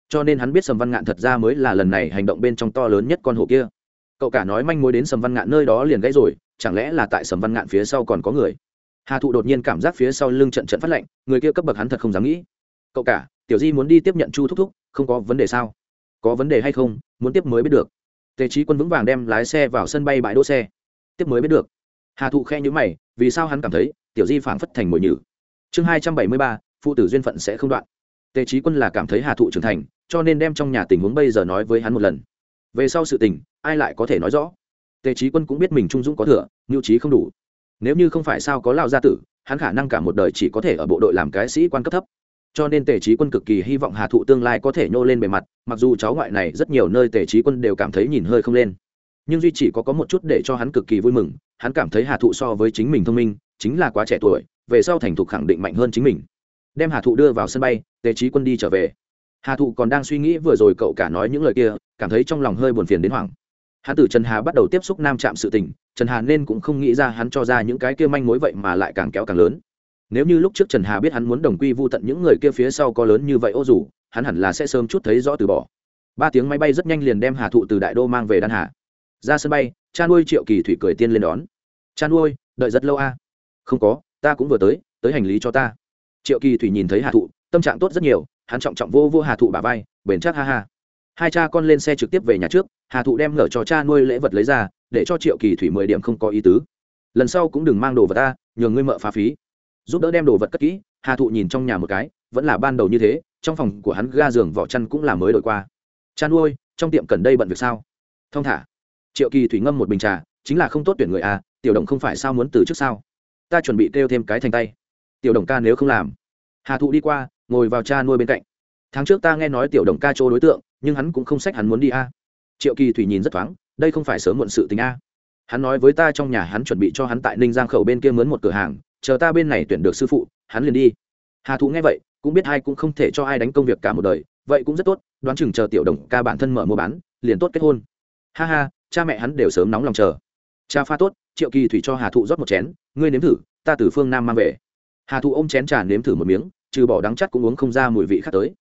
Speaker 1: Cho nên hắn biết sầm văn ngạn thật ra mới là lần này hành động bên trong to lớn nhất con hổ kia. Cậu cả nói manh mối đến sầm văn ngạn nơi đó liền gãy rồi, chẳng lẽ là tại sầm văn ngạn phía sau còn có người? Hà thụ đột nhiên cảm giác phía sau lưng trận trận phát lạnh, người kia cấp bậc hắn thật không dám nghĩ. Cậu cả, tiểu di muốn đi tiếp nhận chu thúc thúc, không có vấn đề sao? Có vấn đề hay không, muốn tiếp mới biết được. Tề trí quân vững vàng đem lái xe vào sân bay bãi đỗ xe. Tiếp mới biết được. Hà thụ khe nhữ mày, vì sao hắn cảm thấy tiểu di phảng phất thành mồi nhử. Chương hai trăm bảy mươi ba, phụ tử duyên phận sẽ không đoạn. Tề trí quân là cảm thấy hà thụ trưởng thành, cho nên đem trong nhà tình huống bây giờ nói với hắn một lần. Về sau sự tình, ai lại có thể nói rõ? Tề trí quân cũng biết mình trung dũng có thừa mưu trí không đủ. Nếu như không phải sao có lao gia tử, hắn khả năng cả một đời chỉ có thể ở bộ đội làm cái sĩ quan cấp thấp cho nên tề trí quân cực kỳ hy vọng hà thụ tương lai có thể nhô lên bề mặt, mặc dù cháu ngoại này rất nhiều nơi tề trí quân đều cảm thấy nhìn hơi không lên. Nhưng duy chỉ có có một chút để cho hắn cực kỳ vui mừng, hắn cảm thấy hà thụ so với chính mình thông minh, chính là quá trẻ tuổi, về sau thành thục khẳng định mạnh hơn chính mình. Đem hà thụ đưa vào sân bay, tề trí quân đi trở về. Hà thụ còn đang suy nghĩ vừa rồi cậu cả nói những lời kia, cảm thấy trong lòng hơi buồn phiền đến hoảng. Hắn từ trần hà bắt đầu tiếp xúc nam trạm sự tình, trần hà nên cũng không nghĩ ra hắn cho ra những cái kia manh mối vậy mà lại càng kéo càng lớn nếu như lúc trước trần hà biết hắn muốn đồng quy vô tận những người kia phía sau có lớn như vậy ô dù, hắn hẳn là sẽ sớm chút thấy rõ từ bỏ. Ba tiếng máy bay rất nhanh liền đem hà thụ từ đại đô mang về đan hà. Ra sân bay, cha nuôi triệu kỳ thủy cười tiên lên đón. Cha nuôi, đợi rất lâu a. Không có, ta cũng vừa tới tới hành lý cho ta. Triệu kỳ thủy nhìn thấy hà thụ, tâm trạng tốt rất nhiều, hắn trọng trọng vô vô hà thụ bà vai, bền chắc ha ha. Hai cha con lên xe trực tiếp về nhà trước, hà thụ đem ngở cho cha nuôi lễ vật lấy ra, để cho triệu kỳ thủy mười điểm không có ý tứ. Lần sau cũng đừng mang đồ vật ta, nhường ngươi mợ phá phí giúp đỡ đem đồ vật cất kỹ, hà thụ nhìn trong nhà một cái, vẫn là ban đầu như thế, trong phòng của hắn ga giường vỏ chăn cũng là mới đổi qua. Chăn nuôi trong tiệm cần đây bận việc sao? Thong thả. Triệu kỳ thủy ngâm một bình trà, chính là không tốt tuyển người à tiểu đồng không phải sao muốn từ trước sao? Ta chuẩn bị kêu thêm cái thành tay. Tiểu đồng ca nếu không làm. Hà thụ đi qua, ngồi vào cha nuôi bên cạnh. Tháng trước ta nghe nói tiểu đồng ca chỗ đối tượng, nhưng hắn cũng không sách hắn muốn đi a triệu kỳ thủy nhìn rất thoáng, đây không phải sớm muộn sự tình a hắn nói với ta trong nhà hắn chuẩn bị cho hắn tại ninh giang khẩu bên kia mướn một cửa hàng chờ ta bên này tuyển được sư phụ, hắn liền đi. Hà thụ nghe vậy, cũng biết ai cũng không thể cho ai đánh công việc cả một đời, vậy cũng rất tốt, đoán chừng chờ tiểu đồng ca bản thân mở mua bán, liền tốt kết hôn. Ha ha, cha mẹ hắn đều sớm nóng lòng chờ. Cha pha tốt, triệu kỳ thủy cho hà thụ rót một chén, ngươi nếm thử, ta từ phương nam mang về. Hà thụ ôm chén trà nếm thử một miếng, trừ bỏ đắng chắt cũng uống không ra mùi vị khác tới.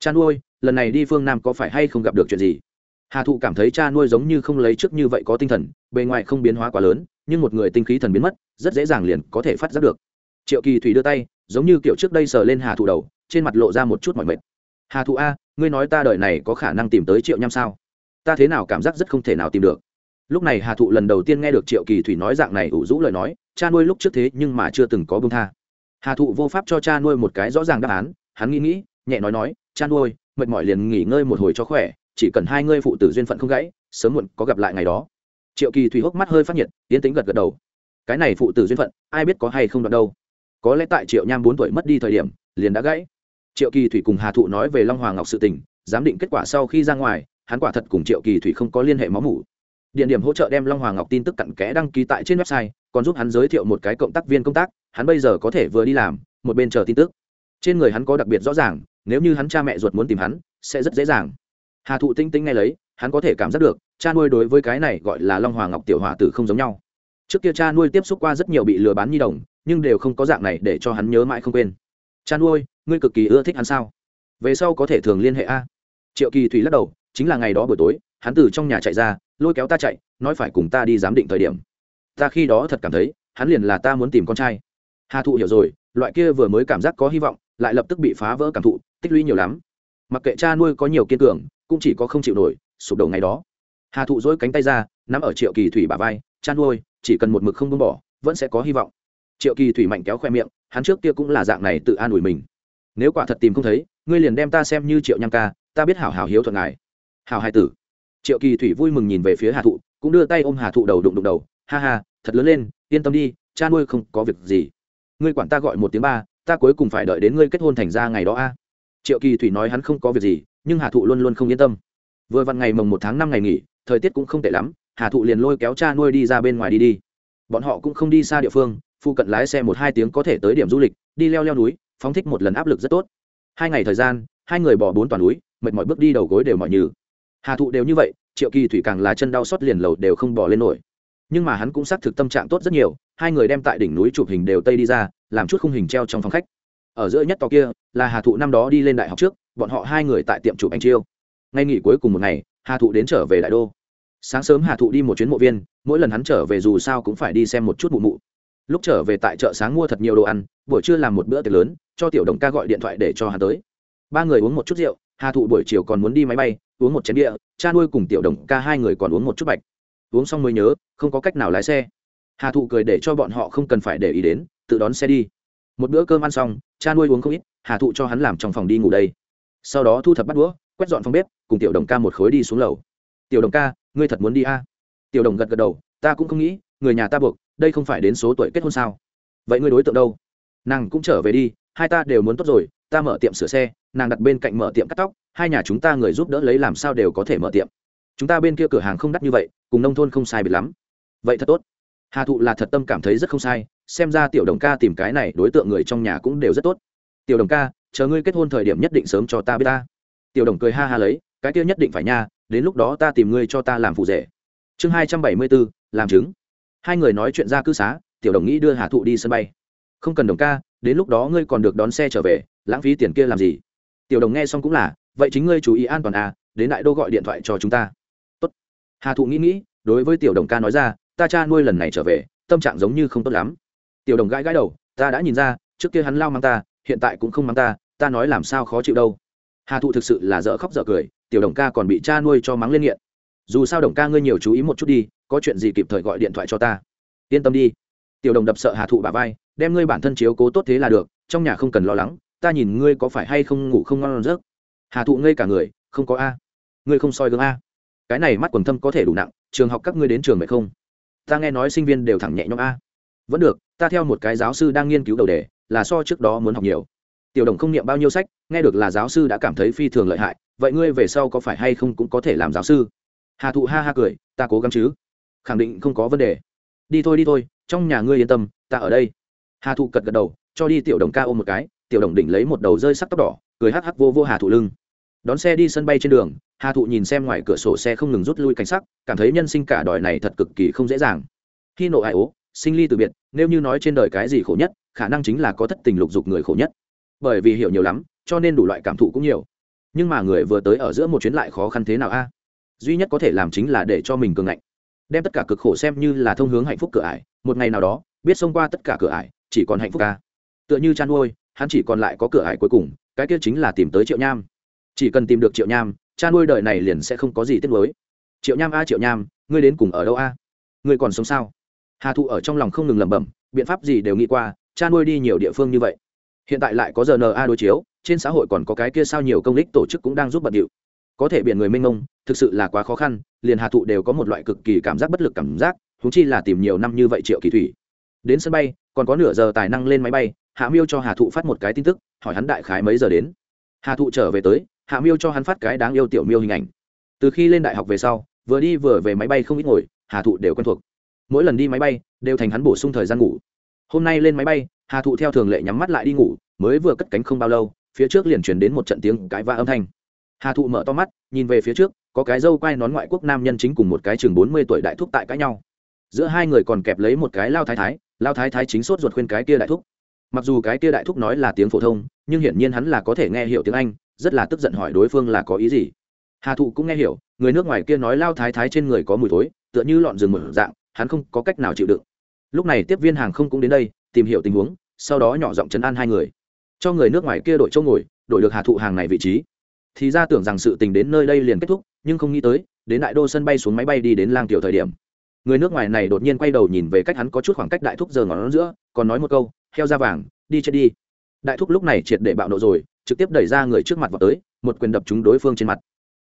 Speaker 1: Cha nuôi, lần này đi phương nam có phải hay không gặp được chuyện gì? Hà thụ cảm thấy cha nuôi giống như không lấy trước như vậy có tinh thần, bề ngoài không biến hóa quá lớn, nhưng một người tinh khí thần biến mất, rất dễ dàng liền có thể phát giác được. Triệu kỳ thủy đưa tay, giống như kiểu trước đây sờ lên hà thụ đầu, trên mặt lộ ra một chút mọi mệt. Hà thụ a, ngươi nói ta đời này có khả năng tìm tới triệu nham sao? Ta thế nào cảm giác rất không thể nào tìm được. Lúc này hà thụ lần đầu tiên nghe được triệu kỳ thủy nói dạng này ủ rũ lời nói, cha nuôi lúc trước thế nhưng mà chưa từng có bông tha. Hà thụ vô pháp cho cha nuôi một cái rõ ràng đáp án, hắn nghĩ nghĩ, nhẹ nói nói, cha nuôi, mệt mỏi liền nghỉ ngơi một hồi cho khỏe chỉ cần hai ngươi phụ tử duyên phận không gãy, sớm muộn có gặp lại ngày đó. Triệu kỳ thủy hốc mắt hơi phát nhiệt tiến tính gật gật đầu. Cái này phụ tử duyên phận, ai biết có hay không đoạn đâu. Có lẽ tại triệu nham bốn tuổi mất đi thời điểm, liền đã gãy. Triệu kỳ thủy cùng hà thụ nói về long hoàng ngọc sự tình, giám định kết quả sau khi ra ngoài, hắn quả thật cùng triệu kỳ thủy không có liên hệ máu mủ. Địa điểm hỗ trợ đem long hoàng ngọc tin tức cặn kẽ đăng ký tại trên website, còn giúp hắn giới thiệu một cái cộng tác viên công tác, hắn bây giờ có thể vừa đi làm, một bên chờ tin tức. Trên người hắn có đặc biệt rõ ràng, nếu như hắn cha mẹ ruột muốn tìm hắn, sẽ rất dễ dàng hà thụ tinh tinh ngay lấy, hắn có thể cảm giác được, cha nuôi đối với cái này gọi là long hoàng ngọc tiểu hòa tử không giống nhau. Trước kia cha nuôi tiếp xúc qua rất nhiều bị lừa bán nhi đồng, nhưng đều không có dạng này để cho hắn nhớ mãi không quên. Cha nuôi, ngươi cực kỳ ưa thích hắn sao? Về sau có thể thường liên hệ a? Triệu kỳ thủy lắc đầu, chính là ngày đó buổi tối, hắn từ trong nhà chạy ra, lôi kéo ta chạy, nói phải cùng ta đi giám định thời điểm. Ta khi đó thật cảm thấy, hắn liền là ta muốn tìm con trai. Hà thụ hiểu rồi, loại kia vừa mới cảm giác có hy vọng, lại lập tức bị phá vỡ cảm thụ, tích lũy nhiều lắm. Mặc kệ cha nuôi có nhiều kiên cường cũng chỉ có không chịu nổi, sụp đổ ngày đó. Hà thụ dỗi cánh tay ra, nắm ở triệu kỳ thủy bà vai cha nuôi chỉ cần một mực không buông bỏ, vẫn sẽ có hy vọng. Triệu kỳ thủy mạnh kéo khoe miệng, hắn trước kia cũng là dạng này tự an ủi mình. Nếu quả thật tìm không thấy, ngươi liền đem ta xem như triệu nham ca, ta biết hảo hảo hiếu thuận ngài. Hảo hai tử. Triệu kỳ thủy vui mừng nhìn về phía hà thụ, cũng đưa tay ôm hà thụ đầu đụng đụng đầu, ha ha, thật lớn lên, yên tâm đi cha nuôi không có việc gì. Ngươi quản ta gọi một tiếng ba, ta cuối cùng phải đợi đến ngươi kết hôn thành ra ngày đó a triệu kỳ thủy nói hắn không có việc gì, nhưng hà thụ luôn luôn không yên tâm. Vừa vặn ngày mồng một tháng năm ngày nghỉ, thời tiết cũng không tệ lắm, hà thụ liền lôi kéo cha nuôi đi ra bên ngoài đi đi. Bọn họ cũng không đi xa địa phương, phụ cận lái xe một hai tiếng có thể tới điểm du lịch, đi leo leo núi, phóng thích một lần áp lực rất tốt. Hai ngày thời gian, hai người bỏ bốn toàn núi, mệt mỏi bước đi đầu gối đều mỏi như hà thụ đều như vậy, triệu kỳ thủy càng là chân đau xót liền lầu đều không bỏ lên nổi. Nhưng mà hắn cũng xác thực tâm trạng tốt rất nhiều, hai người đem tại đỉnh núi chụp hình đều tây đi ra, làm chút khung hình treo trong phòng khách ở giữa nhất tòa kia, là hà thụ năm đó đi lên đại học trước, bọn họ hai người tại tiệm chụp anh chiêu. Ngay nghỉ cuối cùng một ngày, hà thụ đến trở về đại đô. Sáng sớm hà thụ đi một chuyến mộ viên, mỗi lần hắn trở về dù sao cũng phải đi xem một chút mụ mụ. Lúc trở về tại chợ sáng mua thật nhiều đồ ăn, buổi trưa làm một bữa tiệc lớn, cho tiểu đồng ca gọi điện thoại để cho Hà tới. Ba người uống một chút rượu, hà thụ buổi chiều còn muốn đi máy bay, uống một chén địa cha nuôi cùng tiểu đồng ca hai người còn uống một chút bạch. Uống xong mới nhớ, không có cách nào lái xe. Hà thụ cười để cho bọn họ không cần phải để ý đến, tự đón xe đi một bữa cơm ăn xong, cha nuôi uống không ít, hà thụ cho hắn làm trong phòng đi ngủ đây. Sau đó thu thập bắt đũa, quét dọn phòng bếp, cùng tiểu đồng ca một khối đi xuống lầu. Tiểu đồng ca, ngươi thật muốn đi a? À? tiểu đồng gật gật đầu, ta cũng không nghĩ, người nhà ta buộc, đây không phải đến số tuổi kết hôn sao? Vậy ngươi đối tượng đâu? Nàng cũng trở về đi, hai ta đều muốn tốt rồi, ta mở tiệm sửa xe, nàng đặt bên cạnh mở tiệm cắt tóc, hai nhà chúng ta người giúp đỡ lấy làm sao đều có thể mở tiệm. Chúng ta bên kia cửa hàng không đắt như vậy, cùng nông thôn không sai biệt lắm. Vậy thật tốt hà thụ là thật tâm cảm thấy rất không sai, xem ra tiểu đồng ca tìm cái này đối tượng người trong nhà cũng đều rất tốt. Tiểu đồng ca, chờ ngươi kết hôn thời điểm nhất định sớm cho ta biết ta. Tiểu đồng cười ha ha lấy, cái kia nhất định phải nha, đến lúc đó ta tìm ngươi cho ta làm phụ rể. Chương hai trăm bảy mươi bốn, làm chứng. Hai người nói chuyện ra cư xá, tiểu đồng nghĩ đưa hà thụ đi sân bay. Không cần đồng ca, đến lúc đó ngươi còn được đón xe trở về, lãng phí tiền kia làm gì? Tiểu đồng nghe xong cũng là, vậy chính ngươi chú ý an toàn à đến đại đô gọi điện thoại cho chúng ta. Tốt. hà thụ nghĩ nghĩ, đối với tiểu đồng ca nói ra ta cha nuôi lần này trở về, tâm trạng giống như không tốt lắm. Tiểu đồng gãi gãi đầu, ta đã nhìn ra, trước kia hắn lao mang ta, hiện tại cũng không mang ta ta nói làm sao khó chịu đâu. Hà thụ thực sự là dở khóc dở cười, tiểu đồng ca còn bị cha nuôi cho mắng lên nghiện. Dù sao đồng ca ngươi nhiều chú ý một chút đi, có chuyện gì kịp thời gọi điện thoại cho ta. Yên tâm đi. Tiểu đồng đập sợ hà thụ bà vai, đem ngươi bản thân chiếu cố tốt thế là được, trong nhà không cần lo lắng, ta nhìn ngươi có phải hay không ngủ không ngon giấc. Hà thụ ngây cả người, không có a. Ngươi không soi gương a. Cái này mắt quần thâm có thể đủ nặng, trường học các ngươi đến trường mệt không? Ta nghe nói sinh viên đều thẳng nhẹ nhõm a. Vẫn được, ta theo một cái giáo sư đang nghiên cứu đầu đề, là so trước đó muốn học nhiều. Tiểu đồng không niệm bao nhiêu sách, nghe được là giáo sư đã cảm thấy phi thường lợi hại, vậy ngươi về sau có phải hay không cũng có thể làm giáo sư? Hà thụ ha ha cười, ta cố gắng chứ. Khẳng định không có vấn đề. Đi thôi đi thôi, trong nhà ngươi yên tâm, ta ở đây. Hà thụ cật gật đầu, cho đi tiểu đồng ca ôm một cái, tiểu đồng đỉnh lấy một đầu rơi sắc tóc đỏ, cười hắc hắc vô vô hà thụ lưng đón xe đi sân bay trên đường, hà thụ nhìn xem ngoài cửa sổ xe không ngừng rút lui cảnh sắc, cảm thấy nhân sinh cả đời này thật cực kỳ không dễ dàng. Khi nộ ai ố, sinh ly từ biệt, nếu như nói trên đời cái gì khổ nhất, khả năng chính là có thất tình lục dục người khổ nhất. Bởi vì hiểu nhiều lắm, cho nên đủ loại cảm thụ cũng nhiều. Nhưng mà người vừa tới ở giữa một chuyến lại khó khăn thế nào a? Duy nhất có thể làm chính là để cho mình cường ngạnh. Đem tất cả cực khổ xem như là thông hướng hạnh phúc cửa ải, một ngày nào đó, biết xông qua tất cả cửa ải, chỉ còn hạnh phúc ca tựa như chăn nuôi hắn chỉ còn lại có cửa ải cuối cùng, cái kia chính là tìm tới triệu nham chỉ cần tìm được triệu nham, cha nuôi đời này liền sẽ không có gì tiếc nuối. Triệu nham a, triệu nham, ngươi đến cùng ở đâu a? Ngươi còn sống sao? Hà thụ ở trong lòng không ngừng lẩm bẩm, biện pháp gì đều nghĩ qua, cha nuôi đi nhiều địa phương như vậy. Hiện tại lại có giờ na đối chiếu, trên xã hội còn có cái kia sao nhiều công lích tổ chức cũng đang giúp bận điệu. Có thể biển người mênh mông, thực sự là quá khó khăn, liền hà thụ đều có một loại cực kỳ cảm giác bất lực cảm giác thú chi là tìm nhiều năm như vậy triệu kỳ thủy. Đến sân bay, còn có nửa giờ tài năng lên máy bay, hạ miêu cho hà thụ phát một cái tin tức, hỏi hắn đại khái mấy giờ đến. Hà thụ trở về tới hạ miêu cho hắn phát cái đáng yêu tiểu miêu hình ảnh. Từ khi lên đại học về sau, vừa đi vừa về máy bay không ít ngồi, hà thụ đều quen thuộc. Mỗi lần đi máy bay, đều thành hắn bổ sung thời gian ngủ. Hôm nay lên máy bay, hà thụ theo thường lệ nhắm mắt lại đi ngủ, mới vừa cất cánh không bao lâu, phía trước liền chuyển đến một trận tiếng cãi vã âm thanh. Hà thụ mở to mắt, nhìn về phía trước, có cái dâu quai nón ngoại quốc nam nhân chính cùng một cái chừng bốn mươi tuổi đại thúc tại cãi nhau. Giữa hai người còn kẹp lấy một cái lao thái thái, lao thái thái chính sốt ruột khuyên cái kia đại thúc. Mặc dù cái kia đại thúc nói là tiếng phổ thông, nhưng hiển nhiên hắn là có thể nghe hiểu tiếng anh rất là tức giận hỏi đối phương là có ý gì. Hà thụ cũng nghe hiểu, người nước ngoài kia nói lao thái thái trên người có mùi thối, tựa như lọn rừng mở dạng, hắn không có cách nào chịu đựng. Lúc này tiếp viên hàng không cũng đến đây, tìm hiểu tình huống, sau đó nhỏ giọng chấn an hai người. Cho người nước ngoài kia đổi chỗ ngồi, đổi được hà thụ hàng này vị trí. Thì ra tưởng rằng sự tình đến nơi đây liền kết thúc, nhưng không nghĩ tới, đến đại đô sân bay xuống máy bay đi đến lang tiểu thời điểm. Người nước ngoài này đột nhiên quay đầu nhìn về cách hắn có chút khoảng cách đại thúc giờ ngón giữa, còn nói một câu, heo da vàng, đi chết đi. Đại thúc lúc này triệt để bạo nộ rồi trực tiếp đẩy ra người trước mặt vào tới, một quyền đập trúng đối phương trên mặt.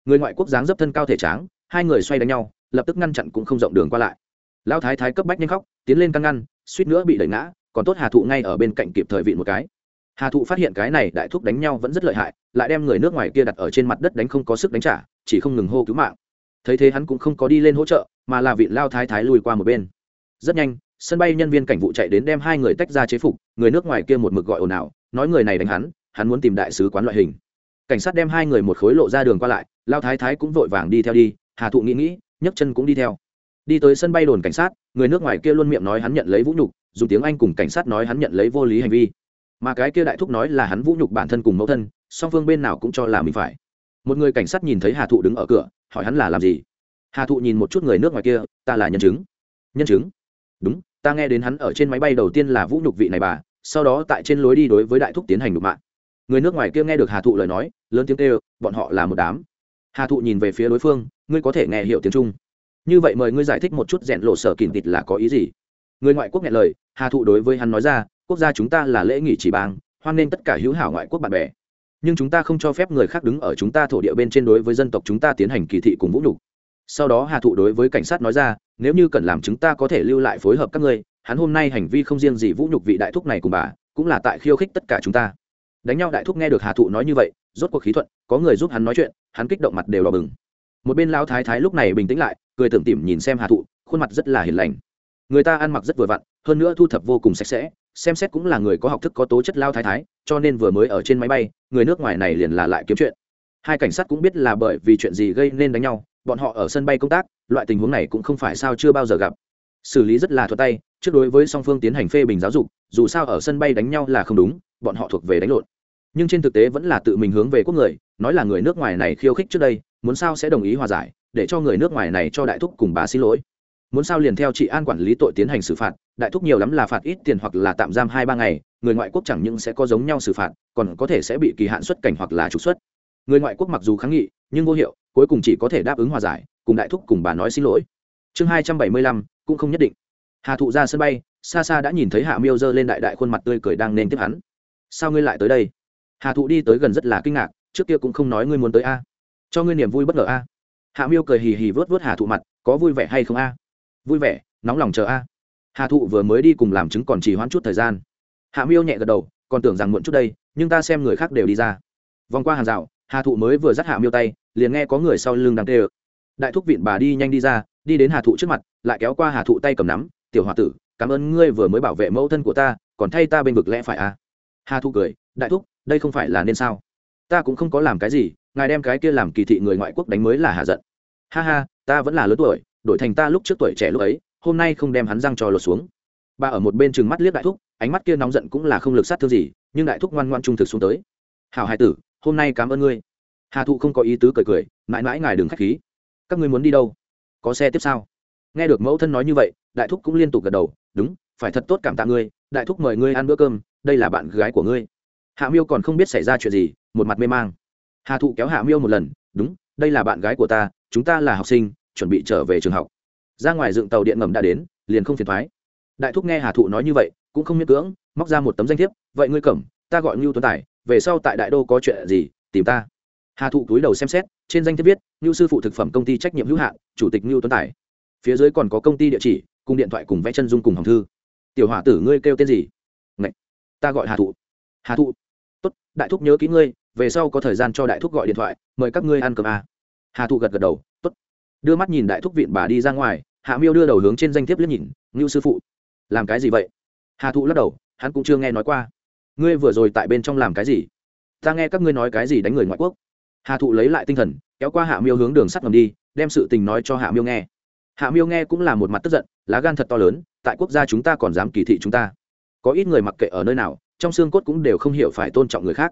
Speaker 1: Người ngoại quốc dáng dấp thân cao thể tráng, hai người xoay đánh nhau, lập tức ngăn chặn cũng không rộng đường qua lại. Lão thái thái cấp bách nhanh khóc, tiến lên căn ngăn, suýt nữa bị đẩy ngã, còn tốt hà thụ ngay ở bên cạnh kịp thời vị một cái. Hà thụ phát hiện cái này đại thúc đánh nhau vẫn rất lợi hại, lại đem người nước ngoài kia đặt ở trên mặt đất đánh không có sức đánh trả, chỉ không ngừng hô cứu mạng. Thấy thế hắn cũng không có đi lên hỗ trợ, mà là vị lao thái thái lùi qua một bên. Rất nhanh, sân bay nhân viên cảnh vụ chạy đến đem hai người tách ra chế phục, người nước ngoài kia một mực gọi ồn ào, nói người này đánh hắn hắn muốn tìm đại sứ quán loại hình. Cảnh sát đem hai người một khối lộ ra đường qua lại, lao thái thái cũng vội vàng đi theo đi, hà thụ nghĩ nghĩ, nhấc chân cũng đi theo. Đi tới sân bay đồn cảnh sát, người nước ngoài kia luôn miệng nói hắn nhận lấy vũ nhục, dùng tiếng anh cùng cảnh sát nói hắn nhận lấy vô lý hành vi. Mà cái kia đại thúc nói là hắn vũ nhục bản thân cùng mẫu thân, song phương bên nào cũng cho là mình phải. Một người cảnh sát nhìn thấy hà thụ đứng ở cửa, hỏi hắn là làm gì? Hà thụ nhìn một chút người nước ngoài kia, ta là nhân chứng. Nhân chứng? Đúng, ta nghe đến hắn ở trên máy bay đầu tiên là vũ nhục vị này bà, sau đó tại trên lối đi đối với đại thúc tiến hành nhục mạng người nước ngoài kia nghe được hà thụ lời nói, lớn tiếng kêu, bọn họ là một đám. Hà thụ nhìn về phía đối phương, ngươi có thể nghe hiểu tiếng trung. Như vậy mời ngươi giải thích một chút rèn lộ sở kìm tịt là có ý gì? Người ngoại quốc nghe lời, hà thụ đối với hắn nói ra, quốc gia chúng ta là lễ nghỉ chỉ bang, hoan nên tất cả hữu hảo ngoại quốc bạn bè. Nhưng chúng ta không cho phép người khác đứng ở chúng ta thổ địa bên trên đối với dân tộc chúng ta tiến hành kỳ thị cùng vũ nhục. Sau đó hà thụ đối với cảnh sát nói ra, nếu như cần làm chúng ta có thể lưu lại phối hợp các ngươi, hắn hôm nay hành vi không riêng gì vũ nhục vị đại thúc này cùng bà, cũng là tại khiêu khích tất cả chúng ta đánh nhau đại thúc nghe được hà thụ nói như vậy, rốt cuộc khí thuận, có người giúp hắn nói chuyện, hắn kích động mặt đều đỏ bừng. Một bên lão thái thái lúc này bình tĩnh lại, cười tưởng tỉm nhìn xem hà thụ, khuôn mặt rất là hiền lành. Người ta ăn mặc rất vừa vặn, hơn nữa thu thập vô cùng sạch sẽ, xem xét cũng là người có học thức có tố chất lao thái thái, cho nên vừa mới ở trên máy bay, người nước ngoài này liền là lại kiếm chuyện. Hai cảnh sát cũng biết là bởi vì chuyện gì gây nên đánh nhau, bọn họ ở sân bay công tác, loại tình huống này cũng không phải sao chưa bao giờ gặp. Xử lý rất là thuật tay, trước đối với song phương tiến hành phê bình giáo dục, dù sao ở sân bay đánh nhau là không đúng bọn họ thuộc về đánh lộn. Nhưng trên thực tế vẫn là tự mình hướng về quốc người, nói là người nước ngoài này khiêu khích trước đây, muốn sao sẽ đồng ý hòa giải, để cho người nước ngoài này cho đại thúc cùng bà xin lỗi. Muốn sao liền theo chị an quản lý tội tiến hành xử phạt, đại thúc nhiều lắm là phạt ít tiền hoặc là tạm giam hai ba ngày, người ngoại quốc chẳng những sẽ có giống nhau xử phạt, còn có thể sẽ bị kỳ hạn xuất cảnh hoặc là trục xuất. Người ngoại quốc mặc dù kháng nghị, nhưng vô hiệu, cuối cùng chỉ có thể đáp ứng hòa giải, cùng đại thúc cùng bà nói xin lỗi. Chương hai trăm bảy mươi lăm, cũng không nhất định. Hà thụ ra sân bay xa xa đã nhìn thấy hạ miêu giơ lên đại đại khuôn mặt tươi cười đang nên tiếp hắn sao ngươi lại tới đây? Hà thụ đi tới gần rất là kinh ngạc, trước kia cũng không nói ngươi muốn tới a. Cho ngươi niềm vui bất ngờ a. Hạ miêu cười hì hì vớt vớt hà thụ mặt, có vui vẻ hay không a? Vui vẻ, nóng lòng chờ a. Hà thụ vừa mới đi cùng làm chứng còn chỉ hoãn chút thời gian. Hạ miêu nhẹ gật đầu, còn tưởng rằng muộn chút đây, nhưng ta xem người khác đều đi ra. Vòng qua hàng rào, hà thụ mới vừa dắt hạ miêu tay, liền nghe có người sau lưng đang tê ơ đại thúc vịn bà đi nhanh đi ra, đi đến hà thụ trước mặt, lại kéo qua hà thụ tay cầm nắm, tiểu h o a tử, cảm ơn ngươi vừa mới bảo vệ mẫu thân của ta, còn thay ta bên vực lẽ phải à hà thu cười, đại thúc, đây không phải là nên sao? Ta cũng không có làm cái gì, ngài đem cái kia làm kỳ thị người ngoại quốc đánh mới là hạ giận. Ha ha, ta vẫn là lớn tuổi, đổi thành ta lúc trước tuổi trẻ lúc ấy, hôm nay không đem hắn răng cho lột xuống. Bà ở một bên chừng mắt liếc đại thúc, ánh mắt kia nóng giận cũng là không lực sát thương gì, nhưng đại thúc ngoan ngoan trung thực xuống tới. Hảo hai tử, hôm nay cảm ơn ngươi. Hà thụ không có ý tứ cười cười, mãi mãi ngài đừng k h á c h khí. Các ngươi muốn đi đâu? Có xe tiếp sao? Nghe được mẫu thân nói như vậy, đại thúc cũng liên tục gật đầu, đúng, phải thật tốt cảm tạ ngươi. Đại thúc mời ngươi ăn bữa cơm đây là bạn gái của ngươi. Hạ miêu còn không biết xảy ra chuyện gì, một mặt mê mang. Hà thụ kéo hạ miêu một lần, đúng, đây là bạn gái của ta, chúng ta là học sinh, chuẩn bị trở về trường học. Ra ngoài dựng tàu điện ngầm đã đến, liền không phiền thoái. Đại thúc nghe hà thụ nói như vậy, cũng không miễn cưỡng, móc ra một tấm danh thiếp, vậy ngươi cẩm ta gọi ngưu tuấn tài, về sau tại đại đô có chuyện gì, tìm ta. Hà thụ túi đầu xem xét, trên danh thiếp viết ngưu sư phụ thực phẩm công ty trách nhiệm hữu hạn, chủ tịch ngưu tuấn tài. Phía dưới còn có công ty địa chỉ, cùng điện thoại cùng vẽ chân dung cùng hồng thư. Tiểu hỏa tử, ngươi kêu tên gì? Ta gọi hà thụ. Hà thụ. Tốt, đại thúc nhớ kỹ ngươi, về sau có thời gian cho đại thúc gọi điện thoại, mời các ngươi ăn cơm à. hà thụ gật gật đầu, tốt. Đưa mắt nhìn đại thúc viện bà đi ra ngoài, hạ miêu đưa đầu hướng trên danh thiếp liếc nhìn, ngưu sư phụ, làm cái gì vậy? Hà thụ lắc đầu, hắn cũng chưa nghe nói qua. Ngươi vừa rồi tại bên trong làm cái gì? Ta nghe các ngươi nói cái gì đánh người ngoại quốc. Hà thụ lấy lại tinh thần, kéo qua hạ miêu hướng đường sắt ngầm đi, đem sự tình nói cho hạ miêu nghe. Hạ miêu nghe cũng là một mặt tức giận, lá gan thật to lớn, tại quốc gia chúng ta còn dám kỳ thị chúng ta có ít người mặc kệ ở nơi nào, trong xương cốt cũng đều không hiểu phải tôn trọng người khác.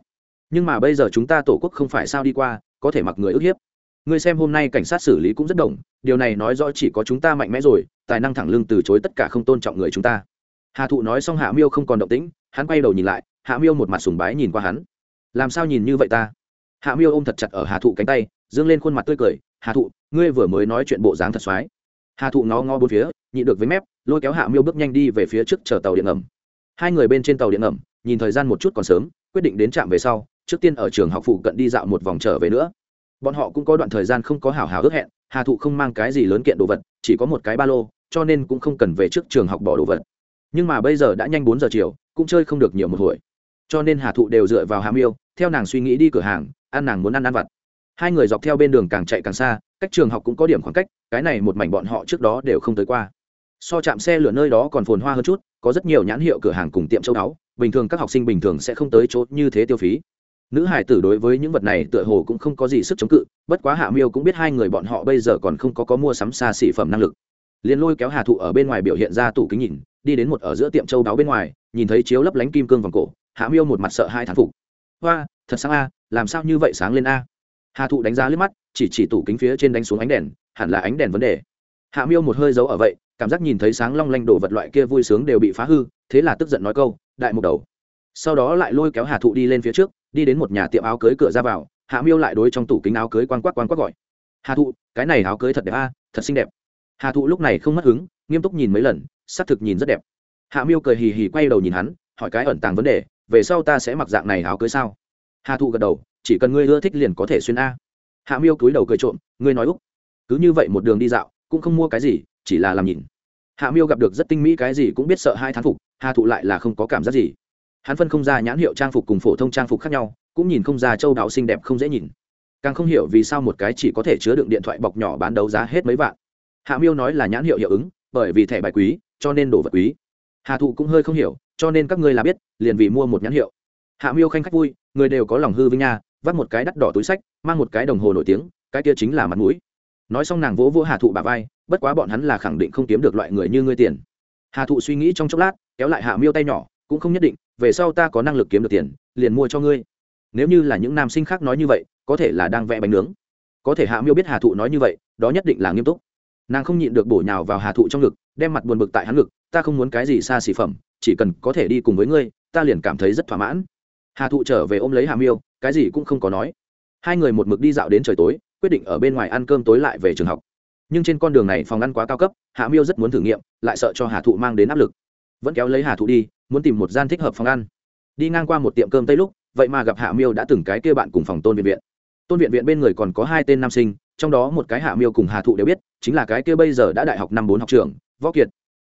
Speaker 1: Nhưng mà bây giờ chúng ta tổ quốc không phải sao đi qua, có thể mặc người ức hiếp. Ngươi xem hôm nay cảnh sát xử lý cũng rất đồng, điều này nói rõ chỉ có chúng ta mạnh mẽ rồi, tài năng thẳng lưng từ chối tất cả không tôn trọng người chúng ta. Hà thụ nói xong hạ miêu không còn động tĩnh, hắn quay đầu nhìn lại, hạ miêu một mặt sùng bái nhìn qua hắn. Làm sao nhìn như vậy ta? Hạ miêu ôm thật chặt ở hà thụ cánh tay, dương lên khuôn mặt tươi cười, hà thụ, ngươi vừa mới nói chuyện bộ dáng thật x hà thụ ngó ngó bốn phía, nhị được với mép, lôi kéo hạ miêu bước nhanh đi về phía trước chờ tàu điện ngầm hai người bên trên tàu điện ngầm, nhìn thời gian một chút còn sớm, quyết định đến trạm về sau, trước tiên ở trường học phụ cận đi dạo một vòng trở về nữa. Bọn họ cũng có đoạn thời gian không có hảo hảo ước hẹn, hà thụ không mang cái gì lớn kiện đồ vật, chỉ có một cái ba lô, cho nên cũng không cần về trước trường học bỏ đồ vật. Nhưng mà bây giờ đã nhanh bốn giờ chiều, cũng chơi không được nhiều một hồi. Cho nên hà thụ đều dựa vào hàm yêu, theo nàng suy nghĩ đi cửa hàng, ăn nàng muốn ăn ăn vặt. Hai người dọc theo bên đường càng chạy càng xa, cách trường học cũng có điểm khoảng cách, cái này một mảnh bọn họ trước đó đều không tới qua. So chạm xe lửa nơi đó còn phồn hoa hơn chút có rất nhiều nhãn hiệu cửa hàng cùng tiệm châu đáo, bình thường các học sinh bình thường sẽ không tới chỗ như thế tiêu phí. Nữ hải tử đối với những vật này tựa hồ cũng không có gì sức chống cự, bất quá hạ miêu cũng biết hai người bọn họ bây giờ còn không có có mua sắm xa xỉ phẩm năng lực. Liền lôi kéo hà thụ ở bên ngoài biểu hiện ra tủ kính nhìn, đi đến một ở giữa tiệm châu đáo bên ngoài, nhìn thấy chiếu lấp lánh kim cương vòng cổ, hạ miêu một mặt sợ hai thán phục. Hoa, thật sáng a, làm sao như vậy sáng lên a? Hà thụ đánh giá liếc mắt, chỉ chỉ tủ kính phía trên đánh xuống ánh đèn, hẳn là ánh đèn vấn đề hạ miêu một hơi giấu ở vậy, cảm giác nhìn thấy sáng long lanh đổ vật loại kia vui sướng đều bị phá hư, thế là tức giận nói câu, đại một đầu. Sau đó lại lôi kéo hà thụ đi lên phía trước, đi đến một nhà tiệm áo cưới cửa ra vào, hạ miêu lại đối trong tủ kính áo cưới quan quắc quan quắc gọi. Hà thụ, cái này áo cưới thật đẹp a, thật xinh đẹp. Hà thụ lúc này không mất hứng, nghiêm túc nhìn mấy lần, xác thực nhìn rất đẹp. Hạ miêu cười hì hì quay đầu nhìn hắn, hỏi cái ẩn tàng vấn đề, về sau ta sẽ mặc dạng này áo cưới sao? Hà thụ gật đầu, chỉ cần ngươi ưa thích liền có thể xuyên a. Hạ miêu cúi đầu cười trộm, ngươi nói úc. Cứ như vậy một đường đi dạo cũng không mua cái gì, chỉ là làm nhìn. Hạ miêu gặp được rất tinh mỹ cái gì cũng biết sợ hai thán phục, hà thụ lại là không có cảm giác gì. Hắn phân không ra nhãn hiệu trang phục cùng phổ thông trang phục khác nhau, cũng nhìn không ra châu đáo xinh đẹp không dễ nhìn. Càng không hiểu vì sao một cái chỉ có thể chứa đựng điện thoại bọc nhỏ bán đấu giá hết mấy vạn. Hạ miêu nói là nhãn hiệu hiệu ứng, bởi vì thẻ bài quý, cho nên đồ vật quý. Hà thụ cũng hơi không hiểu, cho nên các ngươi là biết, liền vì mua một nhãn hiệu. Hạ miêu khanh khách vui, người đều có lòng hư với nha vắt một cái đắt đỏ túi sách, mang một cái đồng hồ nổi tiếng, cái kia chính là mặt mũi nói xong nàng vỗ vỗ hà thụ bà vai, bất quá bọn hắn là khẳng định không kiếm được loại người như ngươi tiền. Hà thụ suy nghĩ trong chốc lát, kéo lại hạ miêu tay nhỏ, cũng không nhất định, về sau ta có năng lực kiếm được tiền, liền mua cho ngươi. Nếu như là những nam sinh khác nói như vậy, có thể là đang vẽ bánh nướng. Có thể hạ miêu biết hà thụ nói như vậy, đó nhất định là nghiêm túc. Nàng không nhịn được bổ nhào vào hà thụ trong ngực, đem mặt buồn bực tại hắn ngực, ta không muốn cái gì xa xỉ phẩm, chỉ cần có thể đi cùng với ngươi, ta liền cảm thấy rất thỏa mãn. Hà thụ trở về ôm lấy hà miêu, cái gì cũng không có nói. Hai người một mực đi dạo đến trời tối quyết định ở bên ngoài ăn cơm tối lại về trường học. Nhưng trên con đường này phòng ăn quá cao cấp, hạ miêu rất muốn thử nghiệm, lại sợ cho hà thụ mang đến áp lực. Vẫn kéo lấy hà thụ đi, muốn tìm một gian thích hợp phòng ăn. Đi ngang qua một tiệm cơm tây lúc, vậy mà gặp hạ miêu đã từng cái kia bạn cùng phòng tôn viện viện. Tôn viện viện bên người còn có hai tên nam sinh, trong đó một cái hạ miêu cùng hà thụ đều biết, chính là cái kia bây giờ đã đại học năm bốn học trường võ kiệt.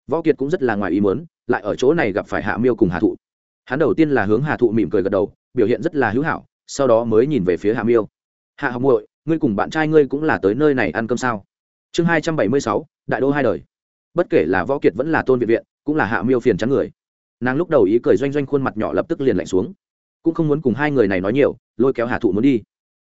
Speaker 1: Võ kiệt cũng rất là ngoài ý muốn, lại ở chỗ này gặp phải hạ miêu cùng hà thụ. Hắn đầu tiên là hướng hà thụ mỉm cười gật đầu, biểu hiện rất là hữu hảo, sau đó mới nhìn về phía hạ miêu. Hạ học muội ngươi cùng bạn trai ngươi cũng là tới nơi này ăn cơm sao? Chương hai trăm bảy mươi sáu, đại đô hai đời. Bất kể là võ kiệt vẫn là tôn viện viện, cũng là hạ miêu phiền trắng người. Nàng lúc đầu ý cười doanh doanh khuôn mặt nhỏ lập tức liền lạnh xuống. Cũng không muốn cùng hai người này nói nhiều, lôi kéo hà thụ muốn đi.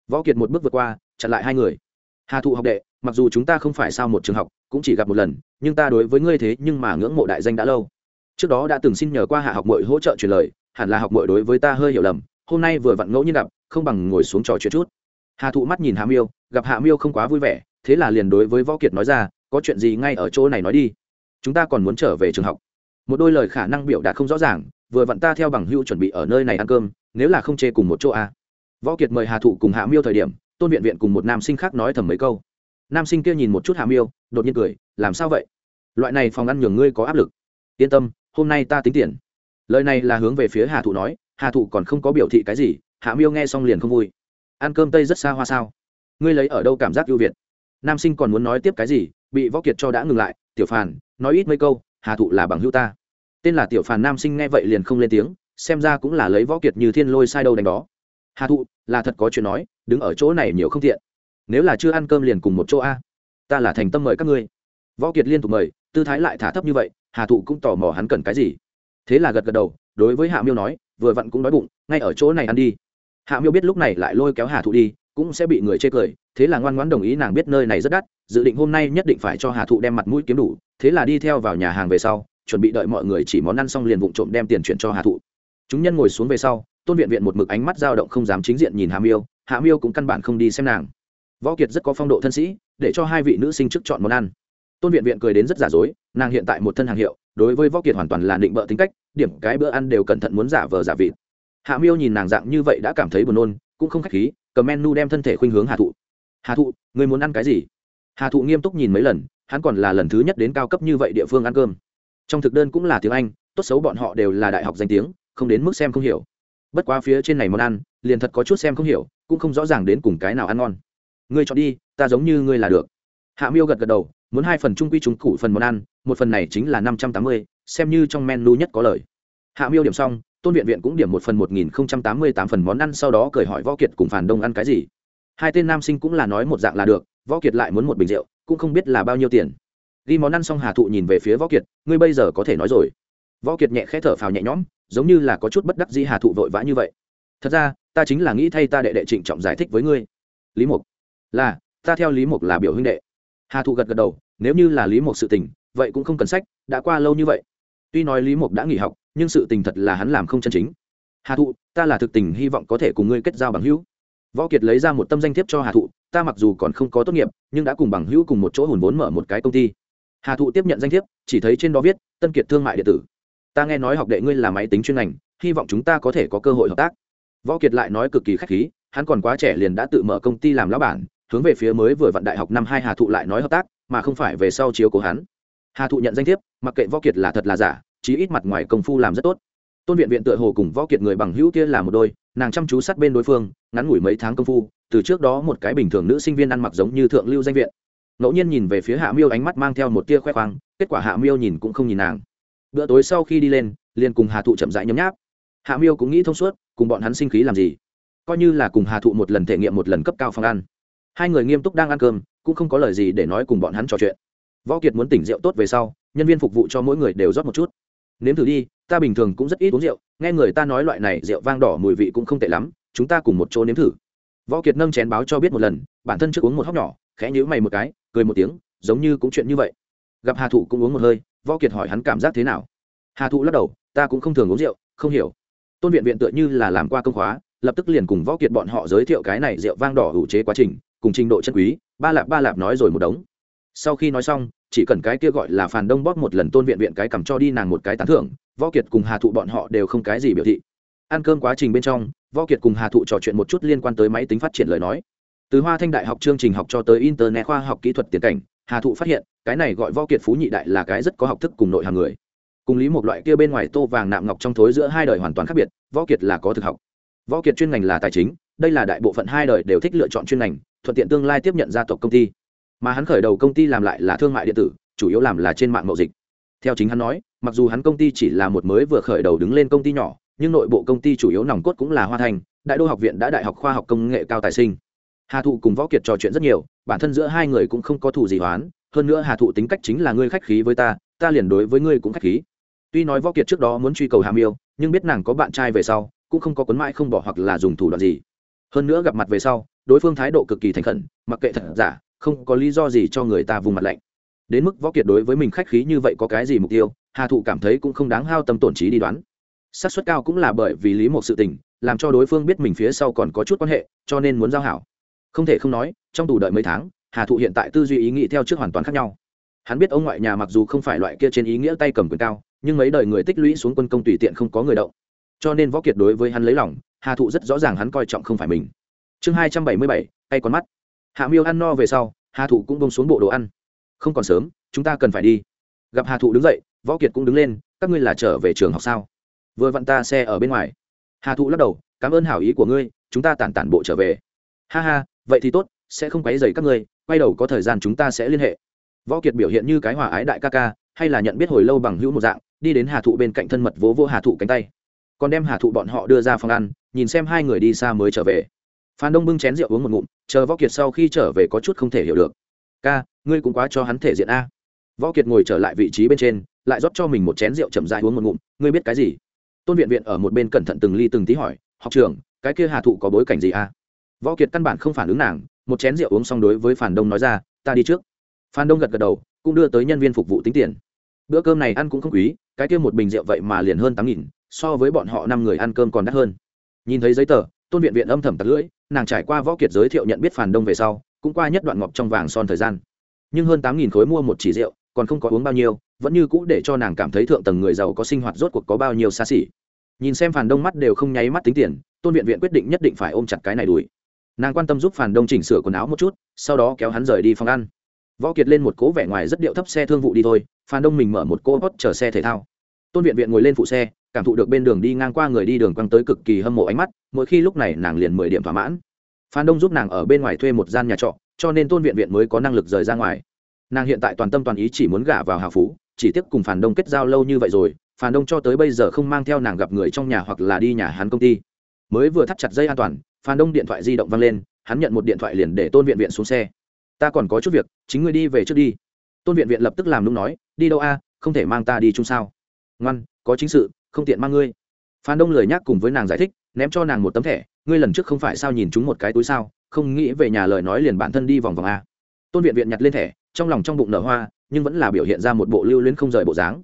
Speaker 1: Võ kiệt một bước vượt qua, chặn lại hai người. Hà thụ học đệ, mặc dù chúng ta không phải sao một trường học, cũng chỉ gặp một lần, nhưng ta đối với ngươi thế nhưng mà ngưỡng mộ đại danh đã lâu. Trước đó đã từng xin nhờ qua hạ học mội hỗ trợ truyền lời, hẳn là học mội đối với ta hơi hiểu lầm, hôm nay vừa vặn ngẫu nhiên gặp, không bằng ngồi xuống trò chuyện chút hà thụ mắt nhìn hạ miêu, gặp hạ miêu không quá vui vẻ, thế là liền đối với võ kiệt nói ra, có chuyện gì ngay ở chỗ này nói đi. Chúng ta còn muốn trở về trường học. Một đôi lời khả năng biểu đạt không rõ ràng, vừa vặn ta theo bằng hữu chuẩn bị ở nơi này ăn cơm, nếu là không chê cùng một chỗ a à. võ kiệt mời hà thụ cùng hạ miêu thời điểm, tôn viện viện cùng một nam sinh khác nói thầm mấy câu. Nam sinh kia nhìn một chút hạ miêu, đột nhiên cười, làm sao vậy? Loại này phòng ăn nhường ngươi có áp lực. Yên tâm, hôm nay ta tính tiền. Lời này là hướng về phía hà thụ nói, hà thụ còn không có biểu thị cái gì, hạ miêu nghe xong liền không vui ăn cơm tây rất xa hoa sao? Ngươi lấy ở đâu cảm giác ưu việt? Nam sinh còn muốn nói tiếp cái gì, bị võ kiệt cho đã ngừng lại, tiểu phàn, nói ít mấy câu, hà thụ là bằng hữu ta. Tên là tiểu phàn nam sinh nghe vậy liền không lên tiếng, xem ra cũng là lấy võ kiệt như thiên lôi sai đâu đánh đó. Hà thụ, là thật có chuyện nói, đứng ở chỗ này nhiều không tiện. Nếu là chưa ăn cơm liền cùng một chỗ a. Ta là thành tâm mời các ngươi. Võ kiệt liên tục mời, tư thái lại thả thấp như vậy, hà thụ cũng tò mò hắn cần cái gì. Thế là gật gật đầu, đối với hạ miêu nói, vừa vặn cũng đói bụng, ngay ở chỗ này ăn đi hạ miêu biết lúc này lại lôi kéo hà thụ đi, cũng sẽ bị người chê cười, thế là ngoan ngoãn đồng ý nàng biết nơi này rất đắt, dự định hôm nay nhất định phải cho hà thụ đem mặt mũi kiếm đủ, thế là đi theo vào nhà hàng về sau, chuẩn bị đợi mọi người chỉ món ăn xong liền vụng trộm đem tiền chuyển cho hà thụ. Chúng nhân ngồi xuống về sau, tôn viện viện một mực ánh mắt dao động không dám chính diện nhìn hạ miêu hạ miêu cũng căn bản không đi xem nàng. Võ kiệt rất có phong độ thân sĩ, để cho hai vị nữ sinh trước chọn món ăn. Tôn viện viện cười đến rất giả dối, nàng hiện tại một thân hàng hiệu, đối với võ kiệt hoàn toàn là định bợ tính cách, điểm cái bữa ăn đều cẩn thận muốn giả vờ giả vịt hạ miêu nhìn nàng dạng như vậy đã cảm thấy buồn nôn, cũng không k h á c h khí cầm menu đem thân thể khuynh hướng hà thụ. Hà thụ, người muốn ăn cái gì? Hà thụ nghiêm túc nhìn mấy lần, hắn còn là lần thứ nhất đến cao cấp như vậy địa phương ăn cơm. Trong thực đơn cũng là tiếng anh, tốt xấu bọn họ đều là đại học danh tiếng, không đến mức xem không hiểu. Bất quá phía trên này món ăn, liền thật có chút xem không hiểu, cũng không rõ ràng đến cùng cái nào ăn ngon. Ngươi chọn đi, ta giống như ngươi là được. Hạ miêu gật gật đầu, muốn hai phần trung quy trúng cụ phần món ăn, một phần này chính là năm trăm tám mươi, xem như trong menu nhất có lời. Hạ miêu điểm xong tôn viện viện cũng điểm một phần một nghìn tám mươi tám phần món ăn, sau đó cười hỏi võ kiệt cùng phản đông ăn cái gì. Hai tên nam sinh cũng là nói một dạng là được, võ kiệt lại muốn một bình rượu, cũng không biết là bao nhiêu tiền. Ghi món ăn xong hà thụ nhìn về phía võ kiệt, ngươi bây giờ có thể nói rồi. Võ kiệt nhẹ khẽ thở phào nhẹ nhõm, giống như là có chút bất đắc dĩ hà thụ vội vã như vậy. Thật ra, ta chính là nghĩ thay ta đệ đệ trịnh trọng giải thích với ngươi. Lý mục. Là, ta theo lý mục là biểu huynh đệ. Hà thụ gật gật đầu, nếu như là lý mục sự tình, vậy cũng không cần sách, đã qua lâu như vậy tuy nói lý mục đã nghỉ học, nhưng sự tình thật là hắn làm không chân chính. Hà thụ, ta là thực tình hy vọng có thể cùng ngươi kết giao bằng hữu. Võ kiệt lấy ra một tâm danh thiếp cho hà thụ, ta mặc dù còn không có tốt nghiệp, nhưng đã cùng bằng hữu cùng một chỗ hùn vốn mở một cái công ty. Hà thụ tiếp nhận danh thiếp, chỉ thấy trên đó viết, tân kiệt thương mại điện tử. Ta nghe nói học đệ ngươi là máy tính chuyên ngành, hy vọng chúng ta có thể có cơ hội hợp tác. Võ kiệt lại nói cực kỳ k h á c h khí, hắn còn quá trẻ liền đã tự mở công ty làm lão bản, hướng về phía mới vừa vặn đại học năm hai hà thụ lại nói hợp tác, mà không phải về sau chiếu của hắn. Hà thụ nhận danh thiếp, mặc kệ võ kiệt là thật là giả chí ít mặt ngoài công phu làm rất tốt. Tôn viện viện tựa hồ cùng võ kiệt người bằng hữu kia là một đôi, nàng chăm chú sát bên đối phương, ngắn ngủi mấy tháng công phu, từ trước đó một cái bình thường nữ sinh viên ăn mặc giống như thượng lưu danh viện. Ngẫu nhiên nhìn về phía hạ miêu ánh mắt mang theo một tia khoe khoang, kết quả hạ miêu nhìn cũng không nhìn nàng. Bữa tối sau khi đi lên, liền cùng hà thụ chậm rãi nhấm nháp. Hạ miêu cũng nghĩ thông suốt, cùng bọn hắn sinh khí làm gì? Coi như là cùng hà thụ một lần thể nghiệm một lần cấp cao phòng ăn. Hai người nghiêm túc đang ăn cơm, cũng không có lời gì để nói cùng bọn hắn trò chuyện. Võ kiệt muốn tỉnh rượu tốt về sau, nhân viên phục vụ cho mỗi người đều rót một chút nếm thử đi, ta bình thường cũng rất ít uống rượu, nghe người ta nói loại này rượu vang đỏ mùi vị cũng không tệ lắm, chúng ta cùng một chỗ nếm thử. Võ kiệt nâng chén báo cho biết một lần, bản thân trước uống một hóc nhỏ, khẽ nhíu mày một cái, cười một tiếng, giống như cũng chuyện như vậy. Gặp hà thụ cũng uống một hơi, võ kiệt hỏi hắn cảm giác thế nào? Hà thụ lắc đầu, ta cũng không thường uống rượu, không hiểu. Tôn viện viện tựa như là làm qua công khóa, lập tức liền cùng võ kiệt bọn họ giới thiệu cái này rượu vang đỏ hữu chế quá trình, cùng trình độ chân quý, ba lạp ba lạp nói rồi một đống. Sau khi nói xong chỉ cần cái kia gọi là phàn đông bóp một lần tôn viện viện cái cầm cho đi nàng một cái tán thưởng, võ kiệt cùng hà thụ bọn họ đều không cái gì biểu thị. Ăn cơm quá trình bên trong, võ kiệt cùng hà thụ trò chuyện một chút liên quan tới máy tính phát triển lời nói. Từ hoa thanh đại học chương trình học cho tới internet khoa học kỹ thuật tiền cảnh, hà thụ phát hiện, cái này gọi võ kiệt phú nhị đại là cái rất có học thức cùng nội hàng người. Cùng lý một loại kia bên ngoài tô vàng nạm ngọc trong thối giữa hai đời hoàn toàn khác biệt, võ kiệt là có thực học. Võ kiệt chuyên ngành là tài chính, đây là đại bộ phận hai đời đều thích lựa chọn chuyên ngành, thuận tiện tương lai tiếp nhận gia tộc công ty mà hắn khởi đầu công ty làm lại là thương mại điện tử, chủ yếu làm là trên mạng mậu dịch. Theo chính hắn nói, mặc dù hắn công ty chỉ là một mới vừa khởi đầu đứng lên công ty nhỏ, nhưng nội bộ công ty chủ yếu nòng cốt cũng là hoa thành, đại đô học viện đã đại học khoa học công nghệ cao tài sinh. Hà thụ cùng võ kiệt trò chuyện rất nhiều, bản thân giữa hai người cũng không có thù gì hoán, hơn nữa hà thụ tính cách chính là ngươi khách khí với ta ta liền đối với ngươi cũng khách khí. Tuy nói võ kiệt trước đó muốn truy cầu hàm yêu nhưng biết nàng có bạn trai về sau, cũng không có cuốn mãi không bỏ hoặc là dùng thủ đoạn gì. Hơn nữa gặp mặt về sau, đối phương thái độ cực kỳ thành khẩn, mặc kệ thật giả không có lý do gì cho người ta vùng mặt lạnh. Đến mức võ kiệt đối với mình khách khí như vậy có cái gì mục tiêu, hà thụ cảm thấy cũng không đáng hao tâm tổn trí đi đoán. Xác suất cao cũng là bởi vì lý một sự tình, làm cho đối phương biết mình phía sau còn có chút quan hệ, cho nên muốn giao hảo. Không thể không nói, trong tù đợi mấy tháng, hà thụ hiện tại tư duy ý nghĩ theo trước hoàn toàn khác nhau. Hắn biết ông ngoại nhà mặc dù không phải loại kia trên ý nghĩa tay cầm quyền cao, nhưng mấy đời người tích lũy xuống quân công tùy tiện không có người động. Cho nên võ kiệt đối với hắn lấy lòng, hà thụ rất rõ ràng hắn coi trọng không phải mình. Chương hai trăm bảy mươi bảy tay con mắt hạ miêu ăn no về sau, hà thụ cũng bông xuống bộ đồ ăn. Không còn sớm, chúng ta cần phải đi. Gặp hà thụ đứng dậy, võ kiệt cũng đứng lên, các ngươi là trở về trường học sao? Vừa vặn ta xe ở bên ngoài. Hà thụ lắc đầu, cảm ơn hảo ý của ngươi, chúng ta tản tản bộ trở về. Ha ha, vậy thì tốt, sẽ không quấy dày các ngươi, quay đầu có thời gian chúng ta sẽ liên hệ. Võ kiệt biểu hiện như cái hòa ái đại ca ca, hay là nhận biết hồi lâu bằng hữu một dạng, đi đến hà thụ bên cạnh thân mật vỗ vỗ hà thụ cánh tay. Còn đem hà thụ bọn họ đưa ra phòng ăn, nhìn xem hai người đi xa mới trở về phan đông bưng chén rượu uống một ngụm, chờ võ kiệt sau khi trở về có chút không thể hiểu được. Ca, ngươi cũng quá cho hắn thể diện a. Võ kiệt ngồi trở lại vị trí bên trên, lại rót cho mình một chén rượu chậm dài uống một ngụm. Ngươi biết cái gì? Tôn viện viện ở một bên cẩn thận từng ly từng tí hỏi. Học trưởng, cái kia hà thụ có bối cảnh gì a? Võ kiệt căn bản không phản ứng nàng, một chén rượu uống xong đối với phản đông nói ra, ta đi trước. Phan đông gật gật đầu, cũng đưa tới nhân viên phục vụ tính tiền. Bữa cơm này ăn cũng không quý, cái kia một bình rượu vậy mà liền hơn tám nghìn, so với bọn họ năm người ăn cơm còn đắt hơn. Nhìn thấy giấy tờ, tôn viện viện âm thầm tặc lưỡi nàng trải qua võ kiệt giới thiệu nhận biết phản đông về sau, cũng qua nhất đoạn ngọc trong vàng son thời gian. Nhưng hơn tám nghìn khối mua một chỉ rượu, còn không có uống bao nhiêu, vẫn như cũ để cho nàng cảm thấy thượng tầng người giàu có sinh hoạt rốt cuộc có bao nhiêu xa xỉ. Nhìn xem phản đông mắt đều không nháy mắt tính tiền, tôn viện viện quyết định nhất định phải ôm chặt cái này đuổi. Nàng quan tâm giúp phản đông chỉnh sửa quần áo một chút, sau đó kéo hắn rời đi phòng ăn. Võ kiệt lên một cố vẻ ngoài rất điệu thấp xe thương vụ đi thôi phản đông mình mở một cố hót chờ xe thể thao. Tôn viện viện ngồi lên phụ xe, cảm thụ được bên đường đi ngang qua người đi đường quăng tới cực kỳ hâm mộ ánh mắt mỗi khi lúc này nàng liền mười điểm thỏa mãn. Phan đông giúp nàng ở bên ngoài thuê một gian nhà trọ, cho nên tôn viện viện mới có năng lực rời ra ngoài. Nàng hiện tại toàn tâm toàn ý chỉ muốn gả vào hào phú, chỉ tiếp cùng phản đông kết giao lâu như vậy rồi phản đông cho tới bây giờ không mang theo nàng gặp người trong nhà hoặc là đi nhà hắn công ty. Mới vừa thắt chặt dây an toàn phản đông điện thoại di động văng lên, hắn nhận một điện thoại liền để tôn viện viện xuống xe. Ta còn có chút việc, chính ngươi đi về trước đi. Tôn viện viện lập tức làm nung nói, đi đâu a, không thể mang ta đi chung sao? Ngoan, có chính sự, không tiện mang ngươi. Phan đông lời nhắc cùng với nàng giải thích ném cho nàng một tấm thẻ, ngươi lần trước không phải sao nhìn chúng một cái túi sao, không nghĩ về nhà lời nói liền bản thân đi vòng vòng a tôn viện viện nhặt lên thẻ, trong lòng trong bụng nở hoa, nhưng vẫn là biểu hiện ra một bộ lưu luyến không rời bộ dáng.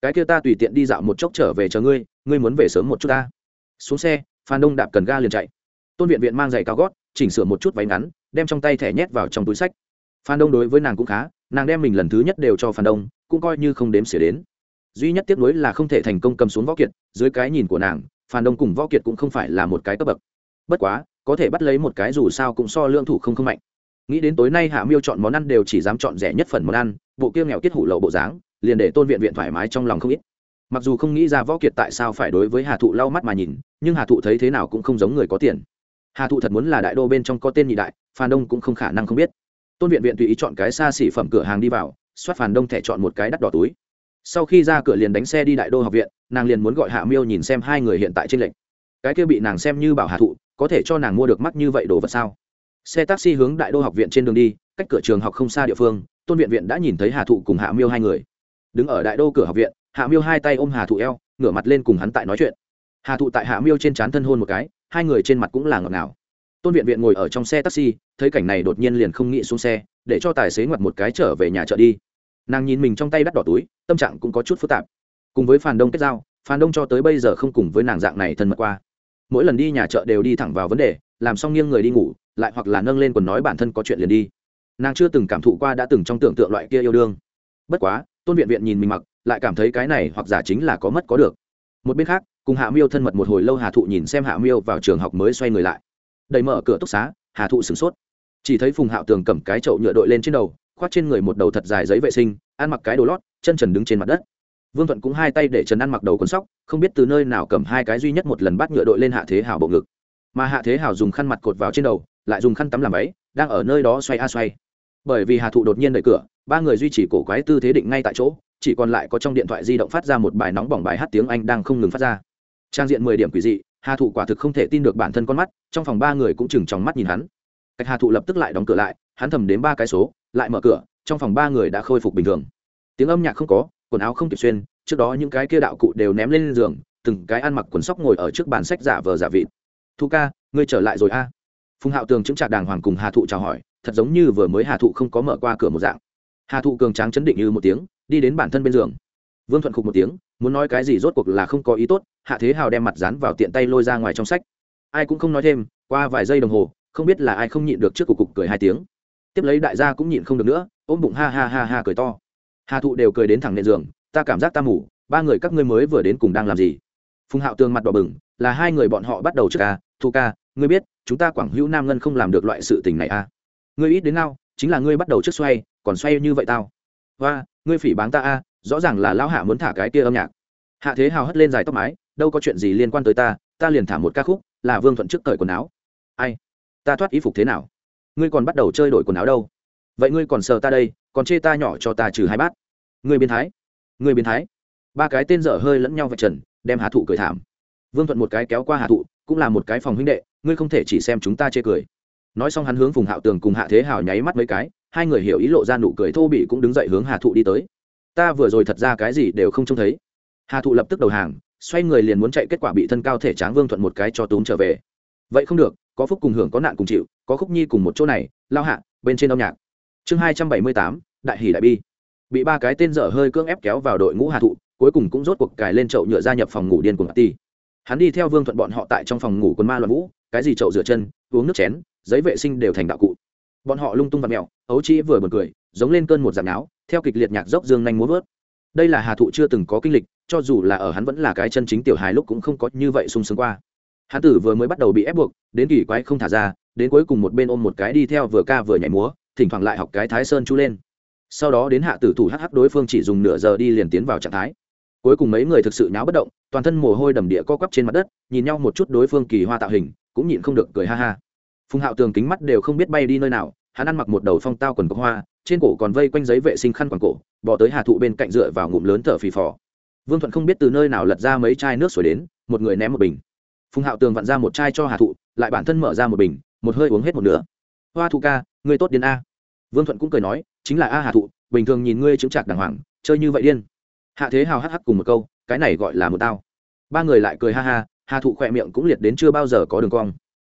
Speaker 1: Cái kia ta tùy tiện đi dạo một chốc trở về chờ ngươi ngươi muốn về sớm một chút ta. Xuống xe, phan đông đạp cần ga liền chạy. Tôn viện viện mang giày cao gót, chỉnh sửa một chút váy ngắn, đem trong tay thẻ nhét vào trong túi sách. Phan đông đối với nàng cũng khá, nàng đem mình lần thứ nhất đều cho phan đông, cũng coi như không đếm xỉa đến. Duy nhất tiếc nuối là không thể thành công cầm xuống võ kiệt, dưới cái nhìn của nàng phan đông cùng võ kiệt cũng không phải là một cái cấp bậc. Bất quá, có thể bắt lấy một cái dù sao cũng so lương thủ không không mạnh. Nghĩ đến tối nay hạ miêu chọn món ăn đều chỉ dám chọn rẻ nhất phần món ăn, bộ kia nghèo kết hủ lậu bộ dáng, liền để tôn viện viện thoải mái trong lòng không ít. Mặc dù không nghĩ ra võ kiệt tại sao phải đối với hà thụ lau mắt mà nhìn, nhưng hà thụ thấy thế nào cũng không giống người có tiền. Hà thụ thật muốn là đại đô bên trong có tên nhị đại phan đông cũng không khả năng không biết. Tôn viện viện tùy ý chọn cái xa xỉ phẩm cửa hàng đi vào soát phàn đông thẻ chọn một cái đắt đỏ túi sau khi ra cửa liền đánh xe đi đại đô học viện, nàng liền muốn gọi hạ miêu nhìn xem hai người hiện tại trên lệnh cái kia bị nàng xem như bảo hạ thụ, có thể cho nàng mua được mắt như vậy đồ vật sao? Xe taxi hướng đại đô học viện trên đường đi, cách cửa trường học không xa địa phương, tôn viện viện đã nhìn thấy hà thụ cùng hạ miêu hai người. Đứng ở đại đô cửa học viện, hạ miêu hai tay ôm hà thụ eo, ngửa mặt lên cùng hắn tại nói chuyện. Hà thụ tại hạ miêu trên trán thân hôn một cái, hai người trên mặt cũng là ngọt ngào. Tôn viện viện ngồi ở trong xe taxi, thấy cảnh này đột nhiên liền không nghĩ xuống xe, để cho tài xế ngoặt một cái trở về nhà chợ đi nàng nhìn mình trong tay đắt đỏ túi, tâm trạng cũng có chút phức tạp. Cùng với phản đông kết giao phản đông cho tới bây giờ không cùng với nàng dạng này thân mật qua. Mỗi lần đi nhà chợ đều đi thẳng vào vấn đề, làm xong nghiêng người đi ngủ, lại hoặc là nâng lên quần nói bản thân có chuyện liền đi. Nàng chưa từng cảm thụ qua đã từng trong tưởng tượng loại kia yêu đương. Bất quá, tôn viện viện nhìn mình mặc, lại cảm thấy cái này hoặc giả chính là có mất có được. Một bên khác, cùng hạ miêu thân mật một hồi lâu hà thụ nhìn xem hạ miêu vào trường học mới xoay người lại. Đẩy mở cửa túc xá, hà thụ sửng sốt. Chỉ thấy phùng hạo tường cầm cái chậu nhựa đội lên trên đầu khoác trên người một đầu thật dài giấy vệ sinh, ăn mặc cái đồ lót, chân trần đứng trên mặt đất. Vương thuận cũng hai tay để trần ăn mặc đầu quần sóc, không biết từ nơi nào cầm hai cái duy nhất một lần bắt nhựa đội lên hạ thế hảo bộ ngực. Mà hạ thế hảo dùng khăn mặt cột vào trên đầu, lại dùng khăn tắm làm váy, đang ở nơi đó xoay a xoay. Bởi vì hà thụ đột nhiên đẩy cửa, ba người duy trì cổ quái tư thế định ngay tại chỗ, chỉ còn lại có trong điện thoại di động phát ra một bài nóng bỏng bài hát tiếng anh đang không ngừng phát ra. Trang diện mười điểm quỷ dị, hà thụ quả thực không thể tin được bản thân con mắt, trong phòng ba người cũng chừng trong mắt nhìn hắn. Cách hà thụ lập tức lại đóng cửa lại, hắn thầm đến ba cái số lại mở cửa, trong phòng ba người đã khôi phục bình thường. Tiếng âm nhạc không có, quần áo không kịp xuyên, trước đó những cái kia đạo cụ đều ném lên giường, từng cái ăn mặc quần sóc ngồi ở trước bàn sách giả vờ giả vịt. Thu ca, ngươi trở lại rồi a? Phùng hạo tường chứng trạc đàng hoàng cùng hà thụ chào hỏi, thật giống như vừa mới hà thụ không có mở qua cửa một dạng. Hà thụ cường tráng chấn định như một tiếng, đi đến bản thân bên giường. Vương thuận khục một tiếng, muốn nói cái gì rốt cuộc là không có ý tốt, hạ thế hào đem mặt dán vào tiện tay lôi ra ngoài trong sách. Ai cũng không nói thêm, qua vài giây đồng hồ, không biết là ai không nhịn được trước cục cục cười hai tiếng tiếp lấy đại gia cũng nhịn không được nữa, ôm bụng ha ha ha ha cười to. Hà thụ đều cười đến thẳng nền giường, ta cảm giác ta mủ ba người các ngươi mới vừa đến cùng đang làm gì? Phùng hạo tường mặt đỏ bừng, là hai người bọn họ bắt đầu trước ca thu ca, ngươi biết, chúng ta quảng hữu nam ngân không làm được loại sự tình này à. Ngươi ít đến nào chính là ngươi bắt đầu trước xoay, còn xoay như vậy tao. Và ngươi phỉ báng ta a rõ ràng là lão hạ muốn thả cái kia âm nhạc. Hạ thế hào hất lên dài tóc mái, đâu có chuyện gì liên quan tới ta ta liền thả một ca khúc, là vương thuận trước cởi quần áo. Ai, ta thoát ý phục thế nào? Ngươi còn bắt đầu chơi đổi quần áo đâu? Vậy ngươi còn sờ ta đây, còn chê ta nhỏ cho ta trừ hai bát. Ngươi biến thái. Ngươi biến thái. Ba cái tên dở hơi lẫn nhau vạch trần, đem hạ thụ cười thảm. Vương thuận một cái kéo qua hạ thụ, cũng là một cái phòng huynh đệ, ngươi không thể chỉ xem chúng ta chê cười. Nói xong hắn hướng phùng hạo tường cùng hạ thế hào nháy mắt mấy cái, hai người hiểu ý lộ ra nụ cười thô bị cũng đứng dậy hướng hà thụ đi tới. Ta vừa rồi thật ra cái gì đều không trông thấy. Hà thụ lập tức đầu hàng, xoay người liền muốn chạy, kết quả bị thân cao thể tráng vương thuận một cái cho túm trở về. Vậy không được, có phúc cùng hưởng có nạn cùng chịu có khúc nhi cùng một chỗ này, lao hạ, bên trên âm nhạc. Chương hai trăm bảy mươi tám, đại hỷ đại bi. Bị ba cái tên dở hơi cưỡng ép kéo vào đội ngũ hà thụ, cuối cùng cũng rốt cuộc cài lên chậu nhựa gia nhập phòng ngủ điên của bà ti. Hắn đi theo vương thuận bọn họ tại trong phòng ngủ quân ma loạn vũ, cái gì chậu rửa chân, uống nước chén, giấy vệ sinh đều thành đạo cụ. Bọn họ lung tung vặt mẹo, ấu chi vừa bật cười, giống lên cơn một giàn áo theo kịch liệt nhạc dốc dương nhanh muốn vớt. Đây là hà thụ chưa từng có kinh lịch, cho dù là ở hắn vẫn là cái chân chính tiểu hài lúc cũng không có như vậy sung sướng qua. Hắn tử vừa mới bắt đầu bị ép buộc, đến kỳ quái không thả ra đến cuối cùng một bên ôm một cái đi theo vừa ca vừa nhảy múa, thỉnh thoảng lại học cái thái sơn chú lên. Sau đó đến hạ tử thủ hh đối phương chỉ dùng nửa giờ đi liền tiến vào trạng thái. Cuối cùng mấy người thực sự nháo bất động, toàn thân mồ hôi đầm địa co quắp trên mặt đất, nhìn nhau một chút đối phương kỳ hoa tạo hình, cũng nhịn không được cười ha ha. Phùng hạo tường kính mắt đều không biết bay đi nơi nào, hắn ăn mặc một đầu phong tao quần có hoa, trên cổ còn vây quanh giấy vệ sinh khăn quàng cổ, bỏ tới hà thụ bên cạnh dựa vào ngụm lớn thở phì phò. Vương thuận không biết từ nơi nào lật ra mấy chai nước sổi đến, một người ném một bình. Phùng hạo tường vặn ra một chai cho hà thụ, lại bản thân mở ra một bình một hơi uống hết một nửa. Hoa thụ ca ngươi tốt điên a. Vương thuận cũng cười nói, chính là a hà thụ, bình thường nhìn ngươi chững trạc đàng hoàng, chơi như vậy điên. Hạ thế hào hắc hắc cùng một câu, cái này gọi là một tao. Ba người lại cười ha ha, hà thụ khỏe miệng cũng liệt đến chưa bao giờ có đường cong.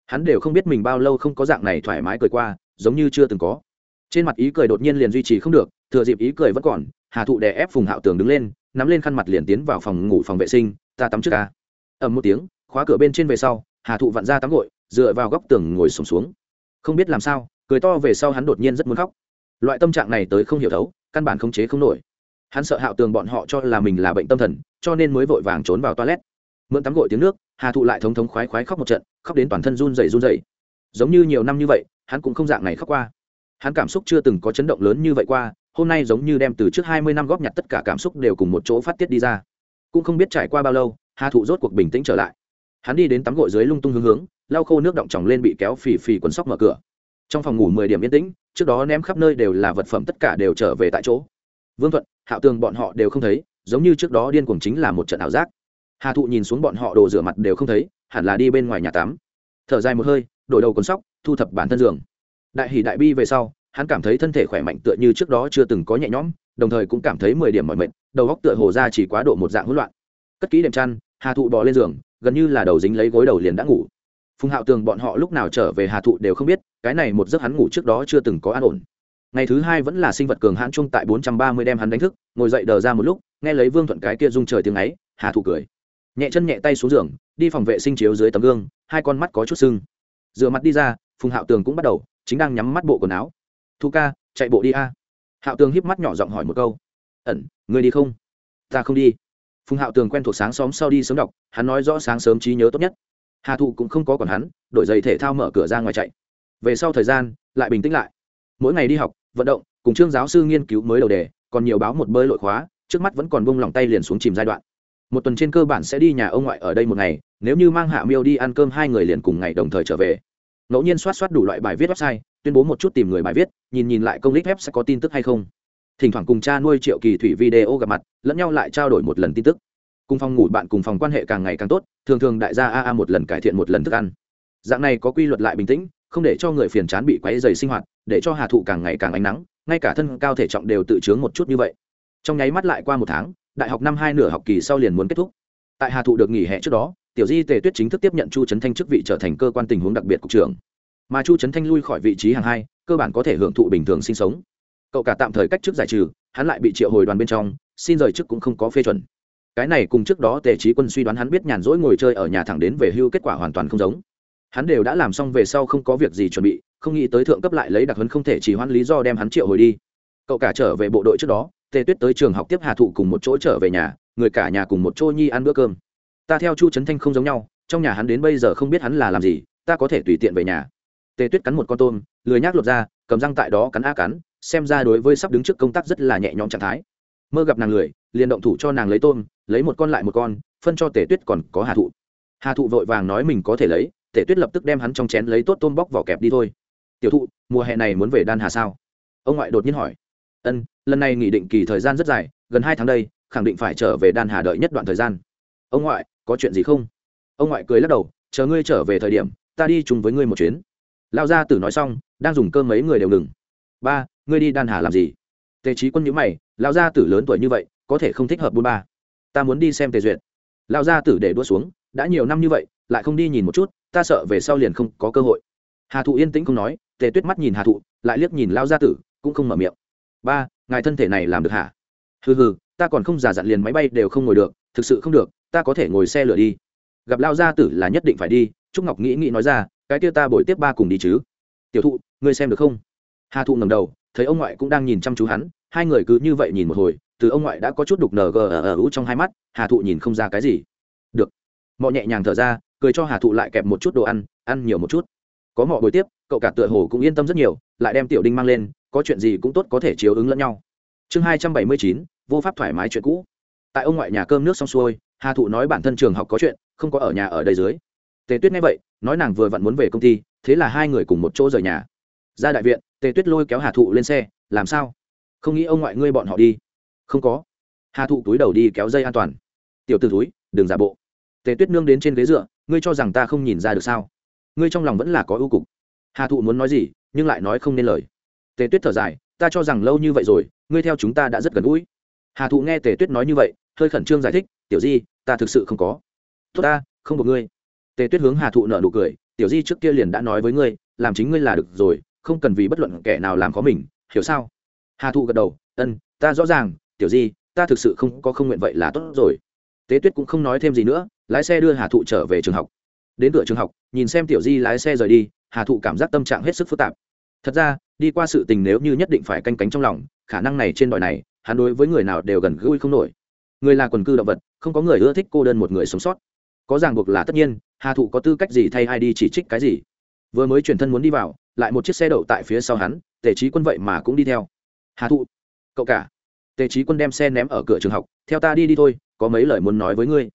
Speaker 1: Hắn đều không biết mình bao lâu không có dạng này thoải mái cười qua, giống như chưa từng có. Trên mặt ý cười đột nhiên liền duy trì không được, thừa dịp ý cười vẫn còn, hà thụ đè ép phùng hạo tường đứng lên, nắm lên khăn mặt liền tiến vào phòng ngủ phòng vệ sinh, ta tắm trước ca. Ầm một tiếng, khóa cửa bên trên về sau, hà thụ vặn ra tắm gội dựa vào góc tường ngồi sùng xuống, xuống. Không biết làm sao cười to về sau hắn đột nhiên rất muốn khóc. Loại tâm trạng này tới không hiểu thấu căn bản không chế không nổi. Hắn sợ hạo tường bọn họ cho là mình là bệnh tâm thần cho nên mới vội vàng trốn vào toilet. Mượn tắm gội tiếng nước hà thụ lại thống thống khoái khoái khóc một trận khóc đến toàn thân run rẩy run rẩy. Giống như nhiều năm như vậy hắn cũng không dạng này khóc qua. Hắn cảm xúc chưa từng có chấn động lớn như vậy qua hôm nay giống như đem từ trước hai mươi năm góp nhặt tất cả cảm xúc đều cùng một chỗ phát tiết đi ra. Cũng không biết trải qua bao lâu hà thụ rốt cuộc bình tĩnh trở lại hắn đi đến tắm gội dưới lung tung hướng hướng, lau khô nước động tròng lên bị kéo phì phì quần sóc mở cửa. Trong phòng ngủ mười điểm yên tĩnh, trước đó ném khắp nơi đều là vật phẩm tất cả đều trở về tại chỗ. Vương thuận, hạo tường bọn họ đều không thấy, giống như trước đó điên cuồng chính là một trận ảo giác. Hà thụ nhìn xuống bọn họ đồ rửa mặt đều không thấy, hẳn là đi bên ngoài nhà tắm. Thở dài một hơi, đổi đầu quần sóc, thu thập bản thân giường. Đại hỷ đại bi về sau, hắn cảm thấy thân thể khỏe mạnh tựa như trước đó chưa từng có nhẹ nhõm, đồng thời cũng cảm thấy mười điểm mọi mệnh đầu góc tựa hồ ra chỉ quá độ một dạng hỗn loạn. Cất kỹ đệm chăn, hà thụ bỏ lên giường gần như là đầu dính lấy gối đầu liền đã ngủ. Phùng hạo tường bọn họ lúc nào trở về hà thụ đều không biết, cái này một giấc hắn ngủ trước đó chưa từng có an ổn. Ngày thứ hai vẫn là sinh vật cường hãn chung tại bốn trăm ba mươi đem hắn đánh thức, ngồi dậy đờ ra một lúc, nghe lấy vương thuận cái kia rung trời tiếng ấy, hà thụ cười. Nhẹ chân nhẹ tay xuống giường, đi phòng vệ sinh chiếu dưới tấm gương, hai con mắt có chút sưng. Rửa mặt đi ra, phùng hạo tường cũng bắt đầu, chính đang nhắm mắt bộ quần áo. Thu ca, chạy bộ đi a. Hạo tường híp mắt nhỏ giọng hỏi một câu. Ẩn người đi không? Ta không đi phùng hạo tường quen thuộc sáng xóm sau đi sớm đọc, hắn nói rõ sáng sớm trí nhớ tốt nhất. Hà thụ cũng không có còn hắn, đổi giày thể thao mở cửa ra ngoài chạy. Về sau thời gian, lại bình tĩnh lại. Mỗi ngày đi học, vận động, cùng trương giáo sư nghiên cứu mới đầu đề, còn nhiều báo một bơi lội khóa, trước mắt vẫn còn bông lòng tay liền xuống chìm giai đoạn. Một tuần trên cơ bản sẽ đi nhà ông ngoại ở đây một ngày, nếu như mang hạ miêu đi ăn cơm hai người liền cùng ngày đồng thời trở về. Ngẫu nhiên soát soát đủ loại bài viết website, tuyên bố một chút tìm người bài viết, nhìn nhìn lại công lích web sẽ có tin tức hay không thỉnh thoảng cùng cha nuôi triệu kỳ thủy video gặp mặt, lẫn nhau lại trao đổi một lần tin tức. Cùng phòng ngủ bạn cùng phòng quan hệ càng ngày càng tốt, thường thường đại gia aa một lần cải thiện một lần thức ăn. Dạng này có quy luật lại bình tĩnh, không để cho người phiền chán bị quấy dày sinh hoạt, để cho hà thụ càng ngày càng ánh nắng, ngay cả thân cao thể trọng đều tự chướng một chút như vậy. Trong nháy mắt lại qua một tháng, đại học năm hai nửa học kỳ sau liền muốn kết thúc. Tại hà thụ được nghỉ hè trước đó, tiểu di tề tuyết chính thức tiếp nhận chu trấn thanh chức vị trở thành cơ quan tình huống đặc biệt cục trưởng. Mà chu trấn thanh lui khỏi vị trí hàng hai, cơ bản có thể hưởng thụ bình thường sinh sống cậu cả tạm thời cách chức giải trừ, hắn lại bị triệu hồi đoàn bên trong, xin rời chức cũng không có phê chuẩn. Cái này cùng trước đó tề trí quân suy đoán hắn biết nhàn rỗi ngồi chơi ở nhà thẳng đến về hưu kết quả hoàn toàn không giống. Hắn đều đã làm xong về sau không có việc gì chuẩn bị, không nghĩ tới thượng cấp lại lấy đặc hấn không thể chỉ hoãn lý do đem hắn triệu hồi đi. Cậu cả trở về bộ đội trước đó, tề tuyết tới trường học tiếp hà thụ cùng một chỗ trở về nhà, người cả nhà cùng một chỗ nhi ăn bữa cơm. Ta theo chu trấn thanh không giống nhau, trong nhà hắn đến bây giờ không biết hắn là làm gì, ta có thể tùy tiện về nhà. Tề tuyết cắn một con tôm, lười nhác lột ra, cầm răng tại đó cắn a cắn xem ra đối với sắp đứng trước công tác rất là nhẹ nhõm trạng thái. Mơ gặp nàng lười, liền động thủ cho nàng lấy tôm, lấy một con lại một con, phân cho tề tuyết còn có hà thụ. Hà thụ vội vàng nói mình có thể lấy tề tuyết lập tức đem hắn trong chén lấy tốt tôm bóc vỏ kẹp đi thôi. Tiểu thụ, mùa hè này muốn về đan hà sao? Ông ngoại đột nhiên hỏi. Ân, lần này nghỉ định kỳ thời gian rất dài, gần hai tháng đây, khẳng định phải trở về đan hà đợi nhất đoạn thời gian. Ông ngoại, có chuyện gì không? Ông ngoại cười lắc đầu, chờ ngươi trở về thời điểm, ta đi chung với ngươi một chuyến. Lao gia tử nói xong, đang dùng cơm mấy người đều ngừng. Ba ngươi đi đan hà làm gì? Tề trí quân nhữ mày, Lão gia tử lớn tuổi như vậy, có thể không thích hợp bốn ba. Ta muốn đi xem tề duyệt. Lão gia tử để đua xuống, đã nhiều năm như vậy, lại không đi nhìn một chút, ta sợ về sau liền không có cơ hội. Hà thụ yên tĩnh không nói, tề tuyết mắt nhìn hà thụ, lại liếc nhìn lao gia tử, cũng không mở miệng. Ba, ngài thân thể này làm được hả? Hừ hừ, ta còn không giả dặn liền máy bay đều không ngồi được, thực sự không được, ta có thể ngồi xe lửa đi. Gặp lao gia tử là nhất định phải đi, trúc ngọc nghĩ nghĩ nói ra, cái kia ta bồi tiếp ba cùng đi chứ. Tiểu thụ, ngươi xem được không? Hà thụ ngầm đầu thấy ông ngoại cũng đang nhìn chăm chú hắn, hai người cứ như vậy nhìn một hồi, từ ông ngoại đã có chút đục nờ gờ ờ ờ ở ở trong hai mắt, hà thụ nhìn không ra cái gì. Được. Mọ nhẹ nhàng thở ra, cười cho hà thụ lại kẹp một chút đồ ăn ăn nhiều một chút. Có mọ buổi tiếp, cậu cả tựa hồ cũng yên tâm rất nhiều, lại đem tiểu đinh mang lên, có chuyện gì cũng tốt có thể chiếu ứng lẫn nhau. Chương hai trăm bảy mươi chín, vô pháp thoải mái chuyện cũ. Tại ông ngoại nhà cơm nước xong xuôi, hà thụ nói bản thân trường học có chuyện, không có ở nhà ở đây dưới. Tề tuyết nghe vậy, nói nàng vừa vặn muốn về công ty, thế là hai người cùng một chỗ rời nhà ra đại viện, tề tuyết lôi kéo hà thụ lên xe, làm sao? Không nghĩ ông ngoại ngươi bọn họ đi? Không có. Hà thụ túi đầu đi kéo dây an toàn. Tiểu t ử túi đừng giả bộ. Tề tuyết nương đến trên ghế dựa, ngươi cho rằng ta không nhìn ra được sao? Ngươi trong lòng vẫn là có ưu cục. Hà thụ muốn nói gì, nhưng lại nói không nên lời. Tề tuyết thở dài, ta cho rằng lâu như vậy rồi, ngươi theo chúng ta đã rất gần gũi. Hà thụ nghe tề tuyết nói như vậy, hơi khẩn trương giải thích, tiểu di, ta thực sự không có. Tốt ta, không có ngươi. Tề tuyết hướng hà thụ nợ nụ cười, tiểu di trước kia liền đã nói với ngươi, làm chính ngươi là được rồi không cần vì bất luận kẻ nào làm khó mình, hiểu sao? Hà thụ gật đầu, ân, ta rõ ràng, tiểu di, ta thực sự không có không nguyện vậy là tốt rồi. Tế tuyết cũng không nói thêm gì nữa, lái xe đưa hà thụ trở về trường học. Đến cửa trường học, nhìn xem tiểu di lái xe rời đi, hà thụ cảm giác tâm trạng hết sức phức tạp. Thật ra, đi qua sự tình nếu như nhất định phải canh cánh trong lòng, khả năng này trên đòi này, hắn đối với người nào đều gần gũi không nổi. Người là quần cư động vật, không có người ưa thích cô đơn một người sống sót. Có ràng buộc là tất nhiên, hà thụ có tư cách gì thay ai đi chỉ trích cái gì? Vừa mới chuyển thân muốn đi vào lại một chiếc xe đậu tại phía sau hắn, tề trí quân vậy mà cũng đi theo. Hà thụ, cậu cả. Tề trí quân đem xe ném ở cửa trường học, theo ta đi đi thôi, có mấy lời muốn nói với ngươi.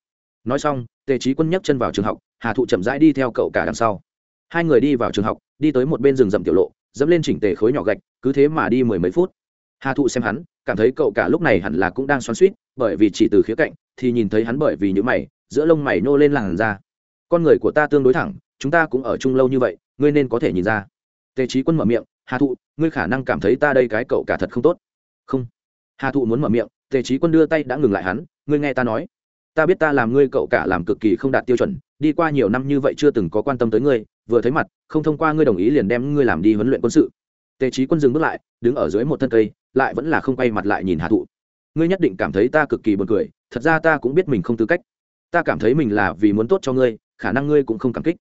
Speaker 1: Nói xong, tề trí quân nhấc chân vào trường học, hà thụ chậm rãi đi theo cậu cả đằng sau. Hai người đi vào trường học, đi tới một bên rừng rậm tiểu lộ, dẫm lên chỉnh tề khối nhỏ gạch, cứ thế mà đi mười mấy phút. Hà thụ xem hắn, cảm thấy cậu cả lúc này hẳn là cũng đang xoắn suýt bởi vì chỉ từ khía cạnh, thì nhìn thấy hắn bởi vì những mày, giữa lông mày nô lên làn da. Con người của ta tương đối thẳng, chúng ta cũng ở chung lâu như vậy, ngươi nên có thể nhìn ra tề trí quân mở miệng, hà thụ, ngươi khả năng cảm thấy ta đây cái cậu cả thật không tốt. Không. Hà thụ muốn mở miệng, tề trí quân đưa tay đã ngừng lại hắn, ngươi nghe ta nói, ta biết ta làm ngươi cậu cả làm cực kỳ không đạt tiêu chuẩn, đi qua nhiều năm như vậy chưa từng có quan tâm tới ngươi, vừa thấy mặt, không thông qua ngươi đồng ý liền đem ngươi làm đi huấn luyện quân sự. Tề trí quân dừng bước lại, đứng ở dưới một thân cây, lại vẫn là không quay mặt lại nhìn hà thụ. Ngươi nhất định cảm thấy ta cực kỳ buồn cười, thật ra ta cũng biết mình không tư cách. Ta cảm thấy mình là vì muốn tốt cho ngươi, khả năng ngươi cũng không cảm kích.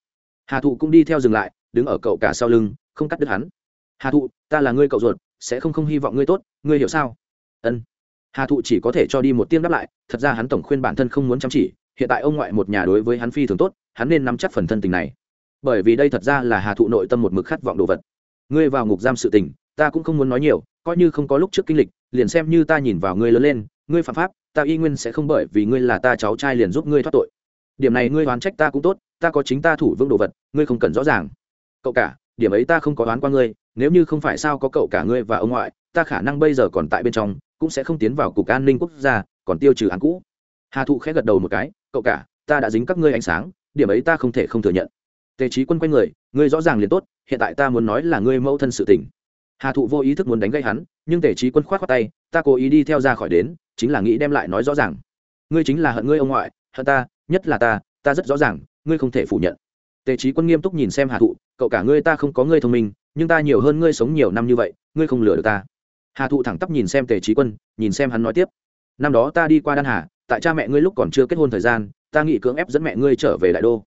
Speaker 1: Hà thụ cũng đi theo dừng lại, đứng ở cậu cả sau lưng không cắt đứt hắn. Hà thụ, ta là ngươi cậu ruột, sẽ không không hy vọng ngươi tốt, ngươi hiểu sao? Ân. Hà thụ chỉ có thể cho đi một tiêm đáp lại, thật ra hắn tổng khuyên bản thân không muốn chăm chỉ, hiện tại ông ngoại một nhà đối với hắn phi thường tốt, hắn nên nắm chắc phần thân tình này. Bởi vì đây thật ra là hà thụ nội tâm một mực khát vọng đồ vật. Ngươi vào ngục giam sự tình, ta cũng không muốn nói nhiều, coi như không có lúc trước kinh lịch, liền xem như ta nhìn vào ngươi lớn lên, ngươi phạm pháp, ta y nguyên sẽ không bởi vì ngươi là ta cháu trai liền giúp ngươi thoát tội. Điểm này ngươi oán trách ta cũng tốt, ta có chính ta thủ vương đồ vật, ngươi không cần rõ ràng. Cậu cả điểm ấy ta không có đoán qua ngươi, nếu như không phải sao có cậu cả ngươi và ông ngoại, ta khả năng bây giờ còn tại bên trong, cũng sẽ không tiến vào cục an ninh quốc gia, còn tiêu trừ án cũ. Hà thụ khẽ gật đầu một cái, cậu cả, ta đã dính các ngươi ánh sáng, điểm ấy ta không thể không thừa nhận. Tề trí quân quanh người, ngươi rõ ràng liền tốt, hiện tại ta muốn nói là ngươi mẫu thân sự tình. Hà thụ vô ý thức muốn đánh gây hắn, nhưng tề trí quân khoát khoát tay, ta cố ý đi theo ra khỏi đến, chính là nghĩ đem lại nói rõ ràng. Ngươi chính là hận ngươi ông ngoại, hận ta, nhất là ta ta rất rõ ràng, ngươi không thể phủ nhận. Tề trí quân nghiêm túc nhìn xem hà thụ cậu cả ngươi ta không có ngươi thông minh, nhưng ta nhiều hơn ngươi sống nhiều năm như vậy, ngươi không lừa được ta. Hà thụ thẳng tắp nhìn xem tề trí quân, nhìn xem hắn nói tiếp. Năm đó ta đi qua đan hà, tại cha mẹ ngươi lúc còn chưa kết hôn thời gian, ta nghĩ cưỡng ép dẫn mẹ ngươi trở về đại đô.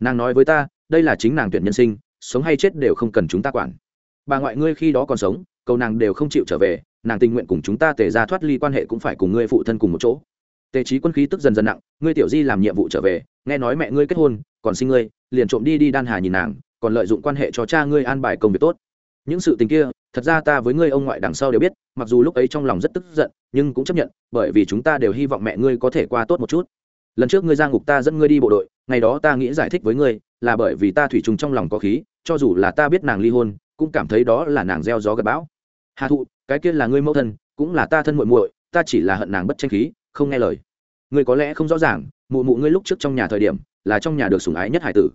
Speaker 1: Nàng nói với ta, đây là chính nàng tuyển nhân sinh, sống hay chết đều không cần chúng ta quản. Bà ngoại ngươi khi đó còn sống, cầu nàng đều không chịu trở về, nàng tình nguyện cùng chúng ta tề ra thoát ly quan hệ cũng phải cùng ngươi phụ thân cùng một chỗ. Tề trí quân khí tức dần dần nặng, ngươi tiểu di làm nhiệm vụ trở về, nghe nói mẹ ngươi kết hôn, còn sinh ngươi, liền trộm đi đi đan hà nhìn nàng còn lợi dụng quan hệ cho cha ngươi an bài công việc tốt. Những sự tình kia, thật ra ta với ngươi ông ngoại đằng sau đều biết, mặc dù lúc ấy trong lòng rất tức giận, nhưng cũng chấp nhận, bởi vì chúng ta đều hy vọng mẹ ngươi có thể qua tốt một chút. Lần trước ngươi ra ngục ta dẫn ngươi đi bộ đội, ngày đó ta nghĩ giải thích với ngươi, là bởi vì ta thủy chung trong lòng có khí, cho dù là ta biết nàng ly hôn, cũng cảm thấy đó là nàng gieo gió gặp bão. Hà thụ, cái kia là ngươi mẫu thân, cũng là ta thân muội muội, ta chỉ là hận nàng bất tranh khí, không nghe lời. Ngươi có lẽ không rõ ràng, mụ mụ ngươi lúc trước trong nhà thời điểm, là trong nhà được sủng ái nhất hải tử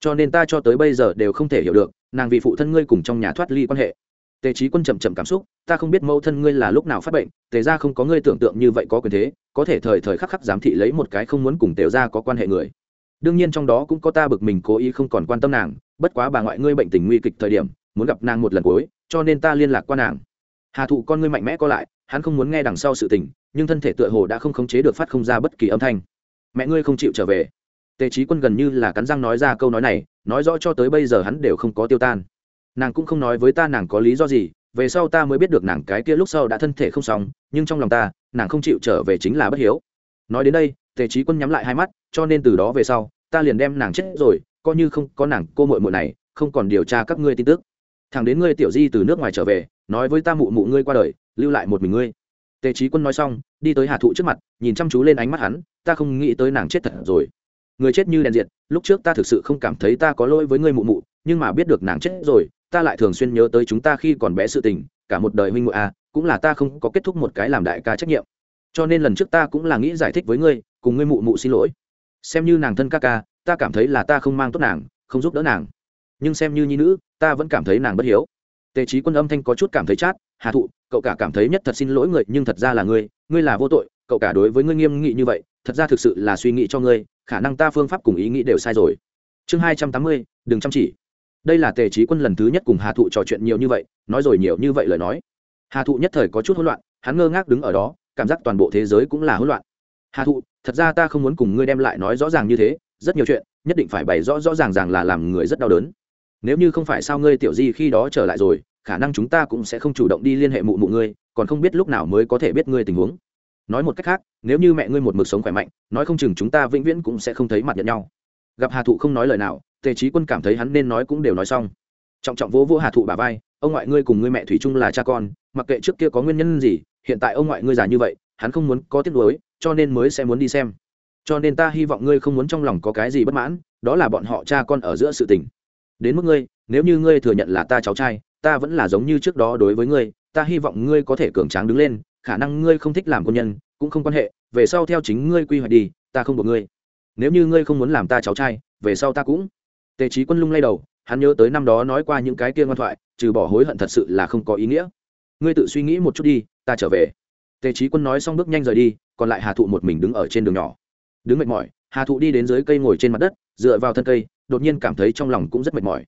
Speaker 1: cho nên ta cho tới bây giờ đều không thể hiểu được, nàng vì phụ thân ngươi cùng trong nhà thoát ly quan hệ. Tề trí quân chậm chậm cảm xúc, ta không biết mẫu thân ngươi là lúc nào phát bệnh, tề ra không có ngươi tưởng tượng như vậy có quyền thế, có thể thời thời khắc khắc giám thị lấy một cái không muốn cùng tề ra có quan hệ người. Đương nhiên trong đó cũng có ta bực mình cố ý không còn quan tâm nàng, bất quá bà ngoại ngươi bệnh tình nguy kịch thời điểm, muốn gặp nàng một lần cuối, cho nên ta liên lạc qua nàng. Hà thụ con ngươi mạnh mẽ co lại, hắn không muốn nghe đằng sau sự tình, nhưng thân thể tựa hồ đã không khống chế được phát không ra bất kỳ âm thanh. Mẹ ngươi không chịu trở về tề trí quân gần như là cắn răng nói ra câu nói này, nói rõ cho tới bây giờ hắn đều không có tiêu tan. Nàng cũng không nói với ta nàng có lý do gì, về sau ta mới biết được nàng cái kia lúc sau đã thân thể không xong, nhưng trong lòng ta, nàng không chịu trở về chính là bất hiếu. Nói đến đây, tề trí quân nhắm lại hai mắt, cho nên từ đó về sau, ta liền đem nàng chết rồi, coi như không có nàng, cô mội mội này, không còn điều tra các ngươi tin tức. Thằng đến ngươi tiểu di từ nước ngoài trở về, nói với ta mụ mụ ngươi qua đời, lưu lại một mình ngươi. Tề trí quân nói xong, đi tới hà thụ trước mặt, nhìn chăm chú lên ánh mắt hắn, ta không nghĩ tới nàng chết thật rồi người chết như đèn diệt lúc trước ta thực sự không cảm thấy ta có lỗi với ngươi mụ mụ nhưng mà biết được nàng chết rồi ta lại thường xuyên nhớ tới chúng ta khi còn bé sự tình cả một đời huynh muội a à, cũng là ta không có kết thúc một cái làm đại ca trách nhiệm. Cho nên lần trước ta cũng là nghĩ giải thích với ngươi cùng ngươi mụ mụ xin lỗi. Xem như nàng thân ca ca ta cảm thấy là ta không mang tốt nàng không giúp đỡ nàng. Nhưng xem như nhi nữ ta vẫn cảm thấy nàng bất hiếu. Tề trí quân âm thanh có chút cảm thấy chát hà thụ cậu cả cảm thấy nhất thật xin lỗi người nhưng thật ra là ngươi ngươi là vô tội cậu cả đối với ngươi nghiêm nghị như vậy thật ra thực sự là suy nghĩ cho ngươi khả năng ta phương pháp cùng ý nghĩ đều sai rồi. Chương hai trăm tám mươi, đừng chăm chỉ. Đây là tề trí quân lần thứ nhất cùng hà thụ trò chuyện nhiều như vậy, nói rồi nhiều như vậy lời nói. Hà thụ nhất thời có chút hỗn loạn, hắn ngơ ngác đứng ở đó, cảm giác toàn bộ thế giới cũng là hỗn loạn. Hà thụ, thật ra ta không muốn cùng ngươi đem lại nói rõ ràng như thế, rất nhiều chuyện, nhất định phải bày rõ rõ ràng ràng là làm người rất đau đớn. Nếu như không phải sao ngươi tiểu di khi đó trở lại rồi, khả năng chúng ta cũng sẽ không chủ động đi liên hệ mụ mụ ngươi, còn không biết lúc nào mới có thể biết ngươi tình huống nói một cách khác, nếu như mẹ ngươi một mực sống khỏe mạnh, nói không chừng chúng ta vĩnh viễn cũng sẽ không thấy mặt nhận nhau. Gặp hà thụ không nói lời nào, tề trí quân cảm thấy hắn nên nói cũng đều nói xong. Trọng trọng vỗ vỗ hà thụ bà vai, ông ngoại ngươi cùng ngươi mẹ thủy chung là cha con, mặc kệ trước kia có nguyên nhân gì, hiện tại ông ngoại ngươi già như vậy, hắn không muốn có tiếc nuối, cho nên mới sẽ muốn đi xem. Cho nên ta hy vọng ngươi không muốn trong lòng có cái gì bất mãn, đó là bọn họ cha con ở giữa sự tình. Đến mức ngươi, nếu như ngươi thừa nhận là ta cháu trai, ta vẫn là giống như trước đó đối với ngươi, ta hy vọng ngươi có thể cường tráng đứng lên khả năng ngươi không thích làm quân nhân, cũng không quan hệ, về sau theo chính ngươi quy hoạch đi, ta không buộc ngươi. Nếu như ngươi không muốn làm ta cháu trai, về sau ta cũng. Tề trí quân lung lay đầu, hắn nhớ tới năm đó nói qua những cái kia ngoan thoại, trừ bỏ hối hận thật sự là không có ý nghĩa. Ngươi tự suy nghĩ một chút đi, ta trở về. Tề trí quân nói xong bước nhanh rời đi, còn lại hà thụ một mình đứng ở trên đường nhỏ. Đứng mệt mỏi, hà thụ đi đến dưới cây ngồi trên mặt đất, dựa vào thân cây, đột nhiên cảm thấy trong lòng cũng rất mệt mỏi.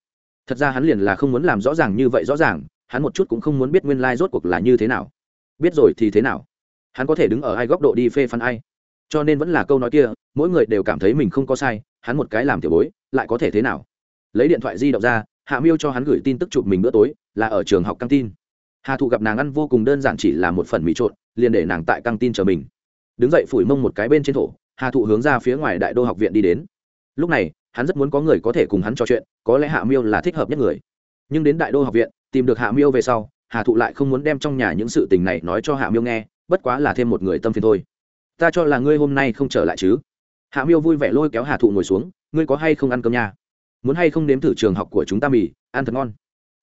Speaker 1: Thật ra hắn liền là không muốn làm rõ ràng như vậy rõ ràng, hắn một chút cũng không muốn biết nguyên lai rốt cuộc là như thế nào biết rồi thì thế nào? Hắn có thể đứng ở ai góc độ đi phê phán ai? Cho nên vẫn là câu nói kia, mỗi người đều cảm thấy mình không có sai, hắn một cái làm tiểu bối, lại có thể thế nào? Lấy điện thoại di động ra, hạ miêu cho hắn gửi tin tức chụp mình bữa tối, là ở trường học căng tin. Hà thụ gặp nàng ăn vô cùng đơn giản chỉ là một phần mì trộn, liền để nàng tại căng tin chờ mình. Đứng dậy phủi mông một cái bên trên thổ, hà thụ hướng ra phía ngoài đại đô học viện đi đến. Lúc này, hắn rất muốn có người có thể cùng hắn trò chuyện, có lẽ hạ miêu là thích hợp nhất người. Nhưng đến đại đô học viện, tìm được hạ miêu về sau hà thụ lại không muốn đem trong nhà những sự tình này nói cho hạ miêu nghe, bất quá là thêm một người tâm phiền thôi. Ta cho là ngươi hôm nay không trở lại chứ? Hạ miêu vui vẻ lôi kéo hà thụ ngồi xuống, ngươi có hay không ăn cơm nha? Muốn hay không nếm thử trường học của chúng ta mì, ăn thật ngon.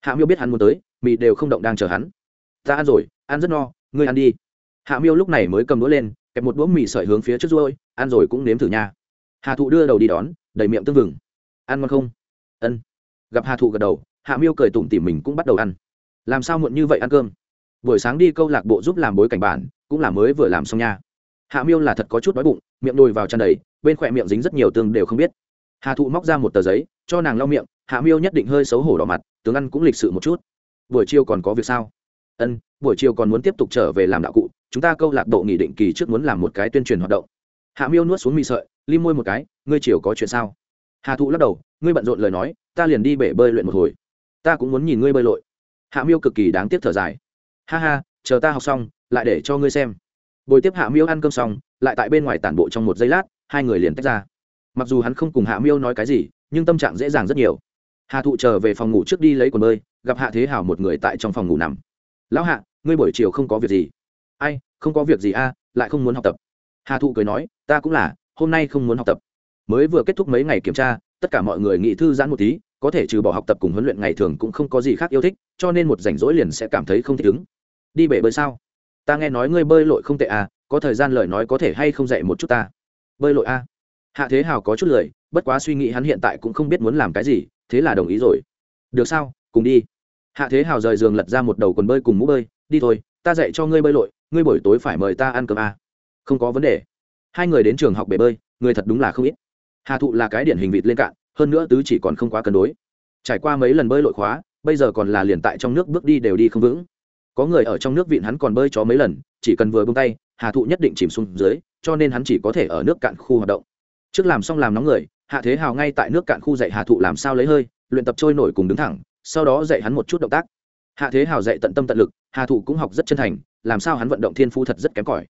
Speaker 1: Hạ miêu biết hắn muốn tới, mì đều không động đang chờ hắn. Ta ăn rồi, ăn rất no, ngươi ăn đi. Hạ miêu lúc này mới cầm đũa lên, kẹp một đũa mì sợi hướng phía trước ruôi, ăn rồi cũng nếm thử nha. Hà thụ đưa đầu đi đón, đầy miệng tương vừng. Ăn ngon không? Ân. Gặp hà thụ gật đầu, hạ miêu cười tủm tỉm mình cũng bắt đầu ăn làm sao muộn như vậy ăn cơm? Buổi sáng đi câu lạc bộ giúp làm bối cảnh bản, cũng là mới vừa làm xong nha. Hạ miêu là thật có chút đói bụng, miệng đồi vào tràn đầy, bên khỏe miệng dính rất nhiều tương đều không biết. Hà thụ móc ra một tờ giấy, cho nàng lau miệng, hạ miêu nhất định hơi xấu hổ đỏ mặt, tướng ăn cũng lịch sự một chút. Buổi chiều còn có việc sao? Ân, buổi chiều còn muốn tiếp tục trở về làm đạo cụ, chúng ta câu lạc bộ nghỉ định kỳ trước muốn làm một cái tuyên truyền hoạt động. Hạ miêu nuốt xuống mì sợi li môi một cái, ngươi chiều có chuyện sao? Hà thụ lắc đầu, ngươi bận rộn lời nói, ta liền đi bể bơi luyện một hồi. Ta cũng muốn nhìn ngươi bơi lội hạ miêu cực kỳ đáng tiếc thở dài. Ha ha, chờ ta học xong, lại để cho ngươi xem. Bồi tiếp hạ miêu ăn cơm xong, lại tại bên ngoài tản bộ trong một giây lát, hai người liền tách ra. Mặc dù hắn không cùng hạ miêu nói cái gì, nhưng tâm trạng dễ dàng rất nhiều. Hà thụ trở về phòng ngủ trước đi lấy quần bơi, gặp hạ thế hảo một người tại trong phòng ngủ nằm. Lão hạ, ngươi buổi chiều không có việc gì? Ai, không có việc gì a, lại không muốn học tập. Hà thụ cười nói, ta cũng là, hôm nay không muốn học tập. Mới vừa kết thúc mấy ngày kiểm tra, tất cả mọi người nghĩ thư giãn một tí có thể trừ bỏ học tập cùng huấn luyện ngày thường cũng không có gì khác yêu thích, cho nên một rảnh rỗi liền sẽ cảm thấy không thích ứng. Đi bể bơi sao? Ta nghe nói ngươi bơi lội không tệ à có thời gian lời nói có thể hay không dạy một chút ta? Bơi lội a à? hạ thế hào có chút lười, bất quá suy nghĩ hắn hiện tại cũng không biết muốn làm cái gì, thế là đồng ý rồi. Được sao, cùng đi. Hạ thế hào rời giường lật ra một đầu quần bơi cùng mũ bơi, đi thôi, ta dạy cho ngươi bơi lội, ngươi buổi tối phải mời ta ăn cơm à. không có vấn đề. Hai người đến trường học bể bơi, người thật đúng là không ít. Hà thụ là cái điển hình vịt lên cạn hơn nữa tứ chỉ còn không quá cân đối. Trải qua mấy lần bơi lội khóa, bây giờ còn là liền tại trong nước bước đi đều đi không vững. Có người ở trong nước vịn hắn còn bơi chó mấy lần, chỉ cần vừa bông tay, hà thụ nhất định chìm xuống dưới, cho nên hắn chỉ có thể ở nước cạn khu hoạt động. Trước làm xong làm nóng người, hạ thế hào ngay tại nước cạn khu dạy hà thụ làm sao lấy hơi, luyện tập trôi nổi cùng đứng thẳng, sau đó dạy hắn một chút động tác. Hạ thế hào dạy tận tâm tận lực, hà thụ cũng học rất chân thành, làm sao hắn vận động thiên phu thật rất kém cỏi.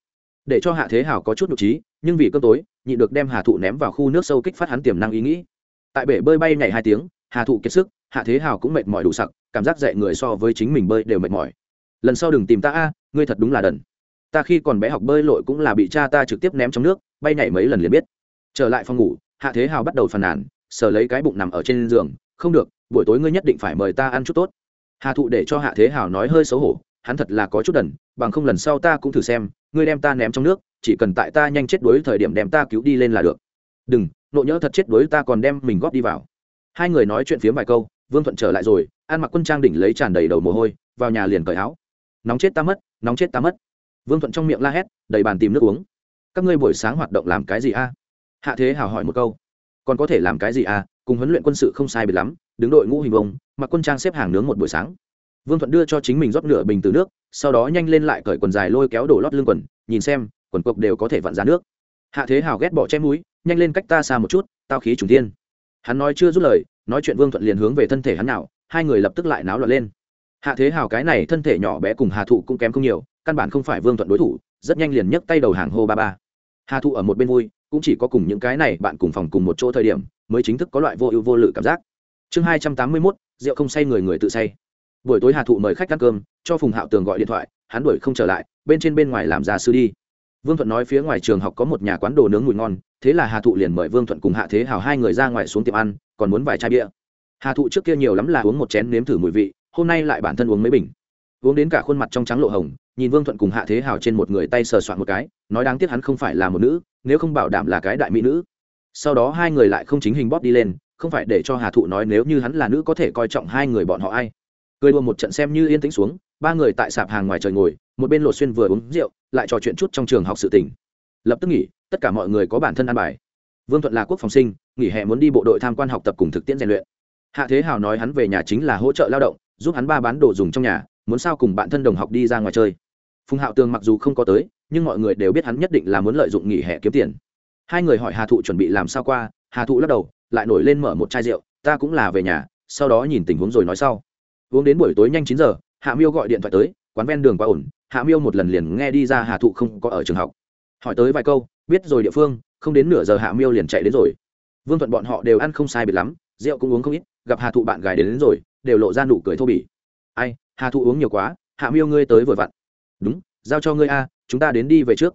Speaker 1: Để cho hạ thế hào có chút nhục trí, nhưng vì cơm tối nhị được đem hà thụ ném vào khu nước sâu kích phát hắn tiềm năng ý nghĩ tại bể bơi bay nhảy hai tiếng, hà thụ kiệt sức, hạ thế hào cũng mệt mỏi đủ sặc, cảm giác dạy người so với chính mình bơi đều mệt mỏi. Lần sau đừng tìm ta a, ngươi thật đúng là đần. Ta khi còn bé học bơi lội cũng là bị cha ta trực tiếp ném trong nước, bay nhảy mấy lần liền biết. Trở lại phòng ngủ, hạ thế hào bắt đầu phàn nàn, sờ lấy cái bụng nằm ở trên giường, không được, buổi tối ngươi nhất định phải mời ta ăn chút tốt. Hà thụ để cho hạ thế hào nói hơi xấu hổ, hắn thật là có chút đần, bằng không lần sau ta cũng thử xem, ngươi đem ta ném trong nước, chỉ cần tại ta nhanh chết đuối thời điểm đem ta cứu đi lên là được. Đừng nộ nhỡ thật chết đuối ta còn đem mình góp đi vào. Hai người nói chuyện phiếm vài câu, vương thuận trở lại rồi, ăn mặc quân trang đỉnh lấy tràn đầy đầu mồ hôi, vào nhà liền cởi áo. Nóng chết ta mất, nóng chết ta mất. Vương thuận trong miệng la hét, đầy bàn tìm nước uống. Các ngươi buổi sáng hoạt động làm cái gì a? Hạ thế hào hỏi một câu. Còn có thể làm cái gì a? Cùng huấn luyện quân sự không sai biệt lắm, đứng đội ngũ hình vông mặc quân trang xếp hàng nướng một buổi sáng. Vương thuận đưa cho chính mình rót nửa bình từ nước, sau đó nhanh lên lại cởi quần dài lôi kéo đổ lót lưng quần, nhìn xem, quần cộc đều có thể vặn ra nước. Hạ thế hào ghét bỏ chém mũi nhanh lên cách ta xa một chút, tao khí trùng tiên hắn nói chưa rút lời, nói chuyện vương thuận liền hướng về thân thể hắn nào, hai người lập tức lại náo loạn lên. Hạ thế hào cái này thân thể nhỏ bé cùng hà thụ cũng kém không nhiều, căn bản không phải vương thuận đối thủ, rất nhanh liền nhấc tay đầu hàng hô ba ba. Hà thụ ở một bên vui, cũng chỉ có cùng những cái này bạn cùng phòng cùng một chỗ thời điểm, mới chính thức có loại vô ưu vô lự cảm giác. Chương hai trăm tám mươi mốt, rượu không say người người tự say. Buổi tối hà thụ mời khách ăn cơm, cho phùng hạo tường gọi điện thoại, hắn đuổi không trở lại, bên trên bên ngoài làm giả sư đi vương thuận nói phía ngoài trường học có một nhà quán đồ nướng mùi ngon, thế là hà thụ liền mời vương thuận cùng hạ thế hào hai người ra ngoài xuống tiệm ăn, còn muốn vài chai bia. Hà thụ trước kia nhiều lắm là uống một chén nếm thử mùi vị, hôm nay lại bản thân uống mấy bình. Uống đến cả khuôn mặt trong trắng lộ hồng, nhìn vương thuận cùng hạ thế hào trên một người tay sờ soạn một cái, nói đáng tiếc hắn không phải là một nữ, nếu không bảo đảm là cái đại mỹ nữ. Sau đó hai người lại không chính hình bóp đi lên, không phải để cho hà thụ nói nếu như hắn là nữ có thể coi trọng hai người bọn họ ai. Cười đua một trận xem như yên tĩnh xuống, ba người tại sạp hàng ngoài trời ngồi, một bên lột xuyên vừa uống rượu lại trò chuyện chút trong trường học sự tỉnh lập tức nghỉ, tất cả mọi người có bản thân ăn bài. Vương thuận là quốc phòng sinh, nghỉ hè muốn đi bộ đội tham quan học tập cùng thực tiễn rèn luyện. Hạ thế hào nói hắn về nhà chính là hỗ trợ lao động, giúp hắn ba bán đồ dùng trong nhà, muốn sao cùng bạn thân đồng học đi ra ngoài chơi. Phùng hạo tường mặc dù không có tới, nhưng mọi người đều biết hắn nhất định là muốn lợi dụng nghỉ hè kiếm tiền. Hai người hỏi hà thụ chuẩn bị làm sao qua, hà thụ lắc đầu, lại nổi lên mở một chai rượu, ta cũng là về nhà, sau đó nhìn tình huống rồi nói sau. Uống đến buổi tối nhanh chín giờ, hạ miêu gọi điện thoại tới quán ven đường quá ổn hạ miêu một lần liền nghe đi ra hà thụ không có ở trường học. Hỏi tới vài câu biết rồi địa phương không đến nửa giờ hạ miêu liền chạy đến rồi. Vương thuận bọn họ đều ăn không sai biệt lắm rượu cũng uống không ít gặp hà thụ bạn gái đến, đến rồi đều lộ ra nụ cười thô bỉ. Ai hà thụ uống nhiều quá hạ miêu ngươi tới vội vặn. Đúng giao cho ngươi a chúng ta đến đi về trước.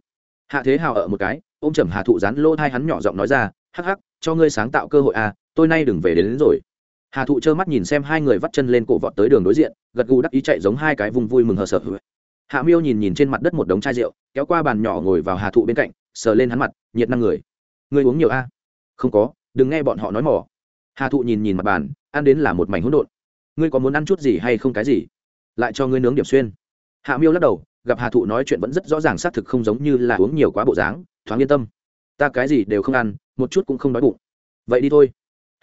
Speaker 1: Hạ thế hào ở một cái ôm chầm hà thụ dán lỗ thai hắn nhỏ giọng nói ra hắc hắc cho ngươi sáng tạo cơ hội a tôi nay đừng về đến, đến rồi hà thụ trơ mắt nhìn xem hai người vắt chân lên cổ vọt tới đường đối diện, gật gù đắc ý chạy giống hai cái vùng vui mừng hờ sợ. Hạ miêu nhìn nhìn trên mặt đất một đống chai rượu, kéo qua bàn nhỏ ngồi vào hà thụ bên cạnh, sờ lên hắn mặt, nhiệt năng người. Ngươi uống nhiều a? Không có, đừng nghe bọn họ nói mỏ hà thụ nhìn nhìn mặt bàn, ăn đến là một mảnh hỗn độn. Ngươi có muốn ăn chút gì hay không cái gì? Lại cho ngươi nướng điểm xuyên. Hạ miêu lắc đầu, gặp hà thụ nói chuyện vẫn rất rõ ràng xác thực không giống như là uống nhiều quá bộ dáng, thoáng yên tâm. Ta cái gì đều không ăn, một chút cũng không đói bụng. Vậy đi thôi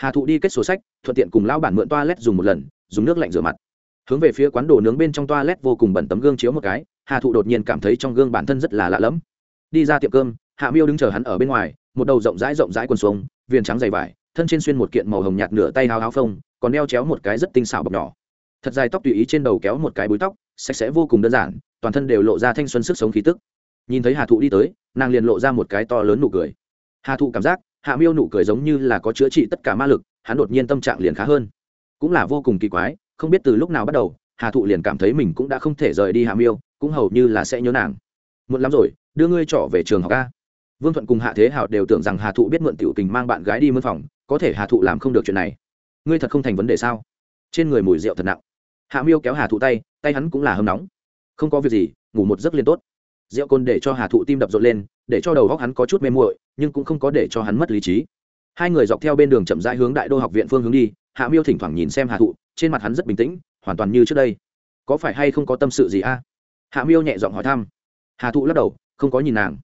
Speaker 1: hà thụ đi kết sổ sách, thuận tiện cùng lão bản mượn toa lét dùng một lần, dùng nước lạnh rửa mặt. Hướng về phía quán đồ nướng bên trong toa lét vô cùng bẩn tấm gương chiếu một cái, hà thụ đột nhiên cảm thấy trong gương bản thân rất là lạ lẫm. Đi ra tiệm cơm, hạ miêu đứng chờ hắn ở bên ngoài, một đầu rộng rãi rộng rãi quần xuống, viền trắng dày vải, thân trên xuyên một kiện màu hồng nhạt nửa tay háo áo phông, còn đeo chéo một cái rất tinh xảo bọc nhỏ. Thật dài tóc tùy ý trên đầu kéo một cái búi tóc, sạch sẽ vô cùng đơn giản, toàn thân đều lộ ra thanh xuân sức sống khí tức. Nhìn thấy hà thụ đi tới, nàng liền lộ ra một cái to lớn nụ cười. Hà thụ cảm giác hạ miêu nụ cười giống như là có chữa trị tất cả ma lực, hắn đột nhiên tâm trạng liền khá hơn. Cũng là vô cùng kỳ quái, không biết từ lúc nào bắt đầu, hà thụ liền cảm thấy mình cũng đã không thể rời đi hạ miêu, cũng hầu như là sẽ nhớ nàng. Muộn lắm rồi, đưa ngươi trọ về trường học ca vương thuận cùng hạ thế hào đều tưởng rằng hà thụ biết mượn tiểu tình mang bạn gái đi mân phòng, có thể hà thụ làm không được chuyện này. Ngươi thật không thành vấn đề sao? Trên người mùi rượu thật nặng. Hạ miêu kéo hà thụ tay tay hắn cũng là hâm nóng. Không có việc gì, ngủ một giấc liền tốt. Rượu côn để cho hà thụ tim đập rộn lên để cho đầu góc hắn có chút mê muội, nhưng cũng không có để cho hắn mất lý trí. Hai người dọc theo bên đường chậm rãi hướng đại đô học viện phương hướng đi, hạ miêu thỉnh thoảng nhìn xem hà thụ, trên mặt hắn rất bình tĩnh, hoàn toàn như trước đây. Có phải hay không có tâm sự gì a? Hạ miêu nhẹ giọng hỏi thăm. Hà thụ lắc đầu, không có nhìn nàng.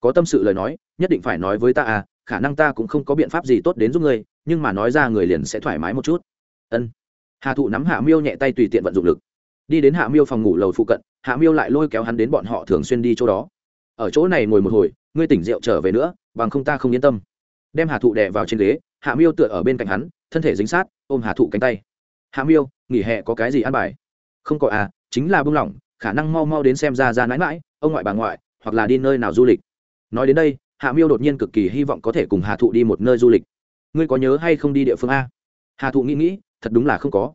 Speaker 1: Có tâm sự lời nói, nhất định phải nói với ta à khả năng ta cũng không có biện pháp gì tốt đến giúp ngươi, nhưng mà nói ra người liền sẽ thoải mái một chút. Ân. Hà thụ nắm hạ miêu nhẹ tay tùy tiện vận dụng lực. Đi đến hạ miêu phòng ngủ lầu phụ cận, hạ miêu lại lôi kéo hắn đến bọn họ thường xuyên đi chỗ đó ở chỗ này ngồi một hồi, ngươi tỉnh rượu trở về nữa, bằng không ta không yên tâm. Đem hà thụ đè vào trên ghế, hạ miêu tựa ở bên cạnh hắn, thân thể dính sát, ôm hà thụ cánh tay. Hạ miêu, nghỉ hè có cái gì ăn bài? Không có à chính là buông lỏng, khả năng mau mau đến xem ra ra mãi mãi ông ngoại bà ngoại, hoặc là đi nơi nào du lịch. Nói đến đây, hạ miêu đột nhiên cực kỳ hy vọng có thể cùng hà thụ đi một nơi du lịch. Ngươi có nhớ hay không đi địa phương a? Hà thụ nghĩ nghĩ, thật đúng là không có.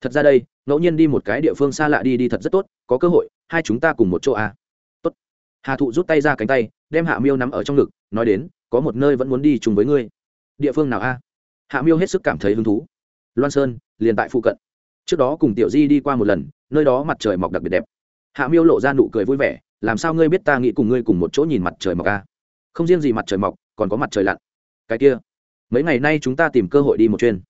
Speaker 1: Thật ra đây, ngẫu nhiên đi một cái địa phương xa lạ đi đi thật rất tốt, có cơ hội, hai chúng ta cùng một chỗ a hà thụ rút tay ra cánh tay, đem hạ miêu nắm ở trong ngực, nói đến, có một nơi vẫn muốn đi chung với ngươi. Địa phương nào a? Hạ miêu hết sức cảm thấy hứng thú. Loan sơn, liền tại phụ cận. Trước đó cùng tiểu di đi qua một lần, nơi đó mặt trời mọc đặc biệt đẹp. Hạ miêu lộ ra nụ cười vui vẻ, làm sao ngươi biết ta nghĩ cùng ngươi cùng một chỗ nhìn mặt trời mọc a? Không riêng gì mặt trời mọc, còn có mặt trời lặn. Cái kia, mấy ngày nay chúng ta tìm cơ hội đi một chuyên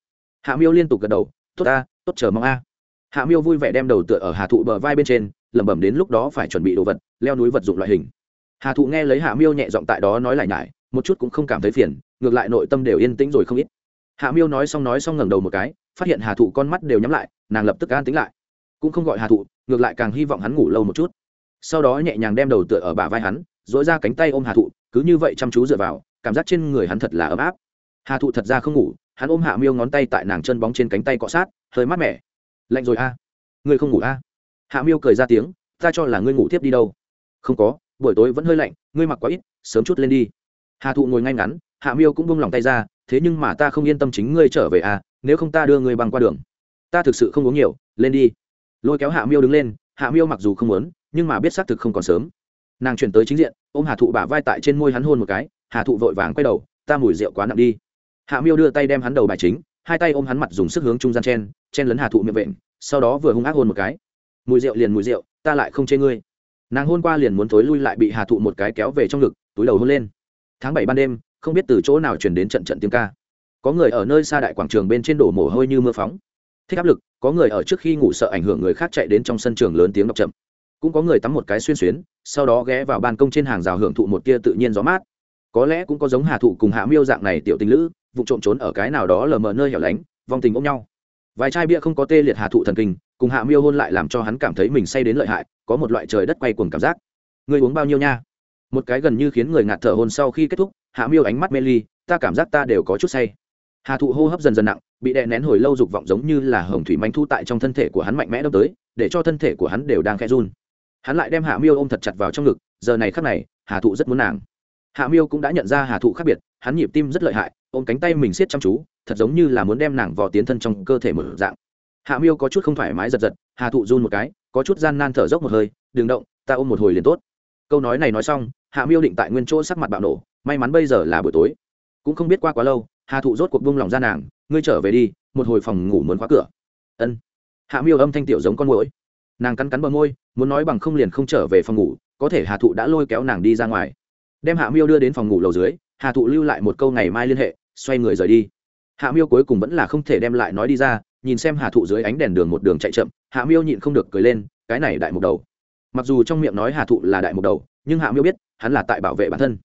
Speaker 1: hạ miêu liên tục gật đầu, tốt a, tốt chờ mong a. Hạ miêu vui vẻ đem đầu tựa ở hà thụ bờ vai bên trên lẩm bẩm đến lúc đó phải chuẩn bị đồ vật, leo núi vật dụng loại hình. Hà thụ nghe lấy hạ miêu nhẹ giọng tại đó nói lại nhải, một chút cũng không cảm thấy phiền, ngược lại nội tâm đều yên tĩnh rồi không ít. Hạ miêu nói xong nói xong ngẩng đầu một cái, phát hiện hà thụ con mắt đều nhắm lại, nàng lập tức an tính lại. Cũng không gọi hà thụ, ngược lại càng hy vọng hắn ngủ lâu một chút. Sau đó nhẹ nhàng đem đầu tựa ở bả vai hắn dỗi ra cánh tay ôm hà thụ, cứ như vậy chăm chú dựa vào, cảm giác trên người hắn thật là ấm áp. Hà thụ thật ra không ngủ, hắn ôm hạ miêu ngón tay tại nàng chân bóng trên cánh tay cọ sát, hơi mát mẻ. Lạnh rồi a à? ngươi không ngủ a? à? Hạ miêu cười ra tiếng, ta cho là ngươi ngủ tiếp đi đâu? Không có, buổi tối vẫn hơi lạnh, ngươi mặc quá ít, sớm chút lên đi. Hà thụ ngồi ngay ngắn, hạ miêu cũng bông lòng tay ra, thế nhưng mà ta không yên tâm chính ngươi trở về à nếu không ta đưa ngươi băng qua đường. Ta thực sự không uống nhiều, lên đi. Lôi kéo hạ miêu đứng lên, hạ miêu mặc dù không muốn, nhưng mà biết xác thực không còn sớm. Nàng chuyển tới chính diện, ôm hà thụ bả vai tại trên môi hắn hôn một cái, hà thụ vội vàng quay đầu, ta mùi rượu quá nặng đi. Hạ miêu đưa tay đem hắn đầu bài chính, hai tay ôm hắn mặt dùng sức hướng trung gian chen chen lấn hà thụ miệng vện, sau đó vừa hung ác hôn một cái mùi rượu liền mùi rượu, ta lại không chê ngươi. Nàng hôn qua liền muốn thối lui lại bị hà thụ một cái kéo về trong ngực, túi đầu hôn lên. Tháng bảy ban đêm, không biết từ chỗ nào chuyển đến trận trận tiếng ca. Có người ở nơi xa đại quảng trường bên trên đổ mồ hôi như mưa phóng. Thích áp lực, có người ở trước khi ngủ sợ ảnh hưởng người khác chạy đến trong sân trường lớn tiếng đọc chậm. Cũng có người tắm một cái xuyên xuyến, sau đó ghé vào ban công trên hàng rào hưởng thụ một tia tự nhiên gió mát. Có lẽ cũng có giống hà thụ cùng hạ miêu dạng này tiểu tình lữ, vụ trộm trốn ở cái nào đó lờ mờ nơi hẻo lánh, vong tình ôm nhau vài chai bia không có tê liệt hà thụ thần kinh, cùng hạ miêu hôn lại làm cho hắn cảm thấy mình say đến lợi hại, có một loại trời đất quay cuồng cảm giác. Ngươi uống bao nhiêu nha? Một cái gần như khiến người ngạt thở hôn sau khi kết thúc, hạ miêu ánh mắt mê ly, ta cảm giác ta đều có chút say. Hà thụ hô hấp dần dần nặng, bị đè nén hồi lâu dục vọng giống như là hồng thủy manh thu tại trong thân thể của hắn mạnh mẽ đâm tới, để cho thân thể của hắn đều đang khẽ run. Hắn lại đem hạ miêu ôm thật chặt vào trong ngực, giờ này khắc này, hà thụ rất muốn nàng. Hạ miêu cũng đã nhận ra hà thụ khác biệt, hắn nhịp tim rất lợi hại, ôm cánh tay mình siết chăm chú thật giống như là muốn đem nàng vào tiến thân trong cơ thể mở dạng. Hạ miêu có chút không thoải mái giật giật, hà thụ run một cái, có chút gian nan thở dốc một hơi, đừng động, ta ôm một hồi liền tốt. Câu nói này nói xong, hạ miêu định tại nguyên chỗ sắc mặt bạo nổ, may mắn bây giờ là buổi tối. Cũng không biết qua quá lâu, hà thụ rốt cuộc buông lòng ra nàng, ngươi trở về đi, một hồi phòng ngủ muốn khóa cửa. Ân. Hạ miêu âm thanh tiểu giống con mũi nàng cắn cắn bờ môi, muốn nói bằng không liền không trở về phòng ngủ, có thể hà thụ đã lôi kéo nàng đi ra ngoài. Đem hạ miêu đưa đến phòng ngủ lầu dưới, hà thụ lưu lại một câu ngày mai liên hệ, xoay người rời đi hạ miêu cuối cùng vẫn là không thể đem lại nói đi ra, nhìn xem hà thụ dưới ánh đèn đường một đường chạy chậm, hạ miêu nhịn không được cười lên, cái này đại mục đầu. Mặc dù trong miệng nói hà thụ là đại mục đầu, nhưng hạ miêu biết, hắn là tại bảo vệ bản thân.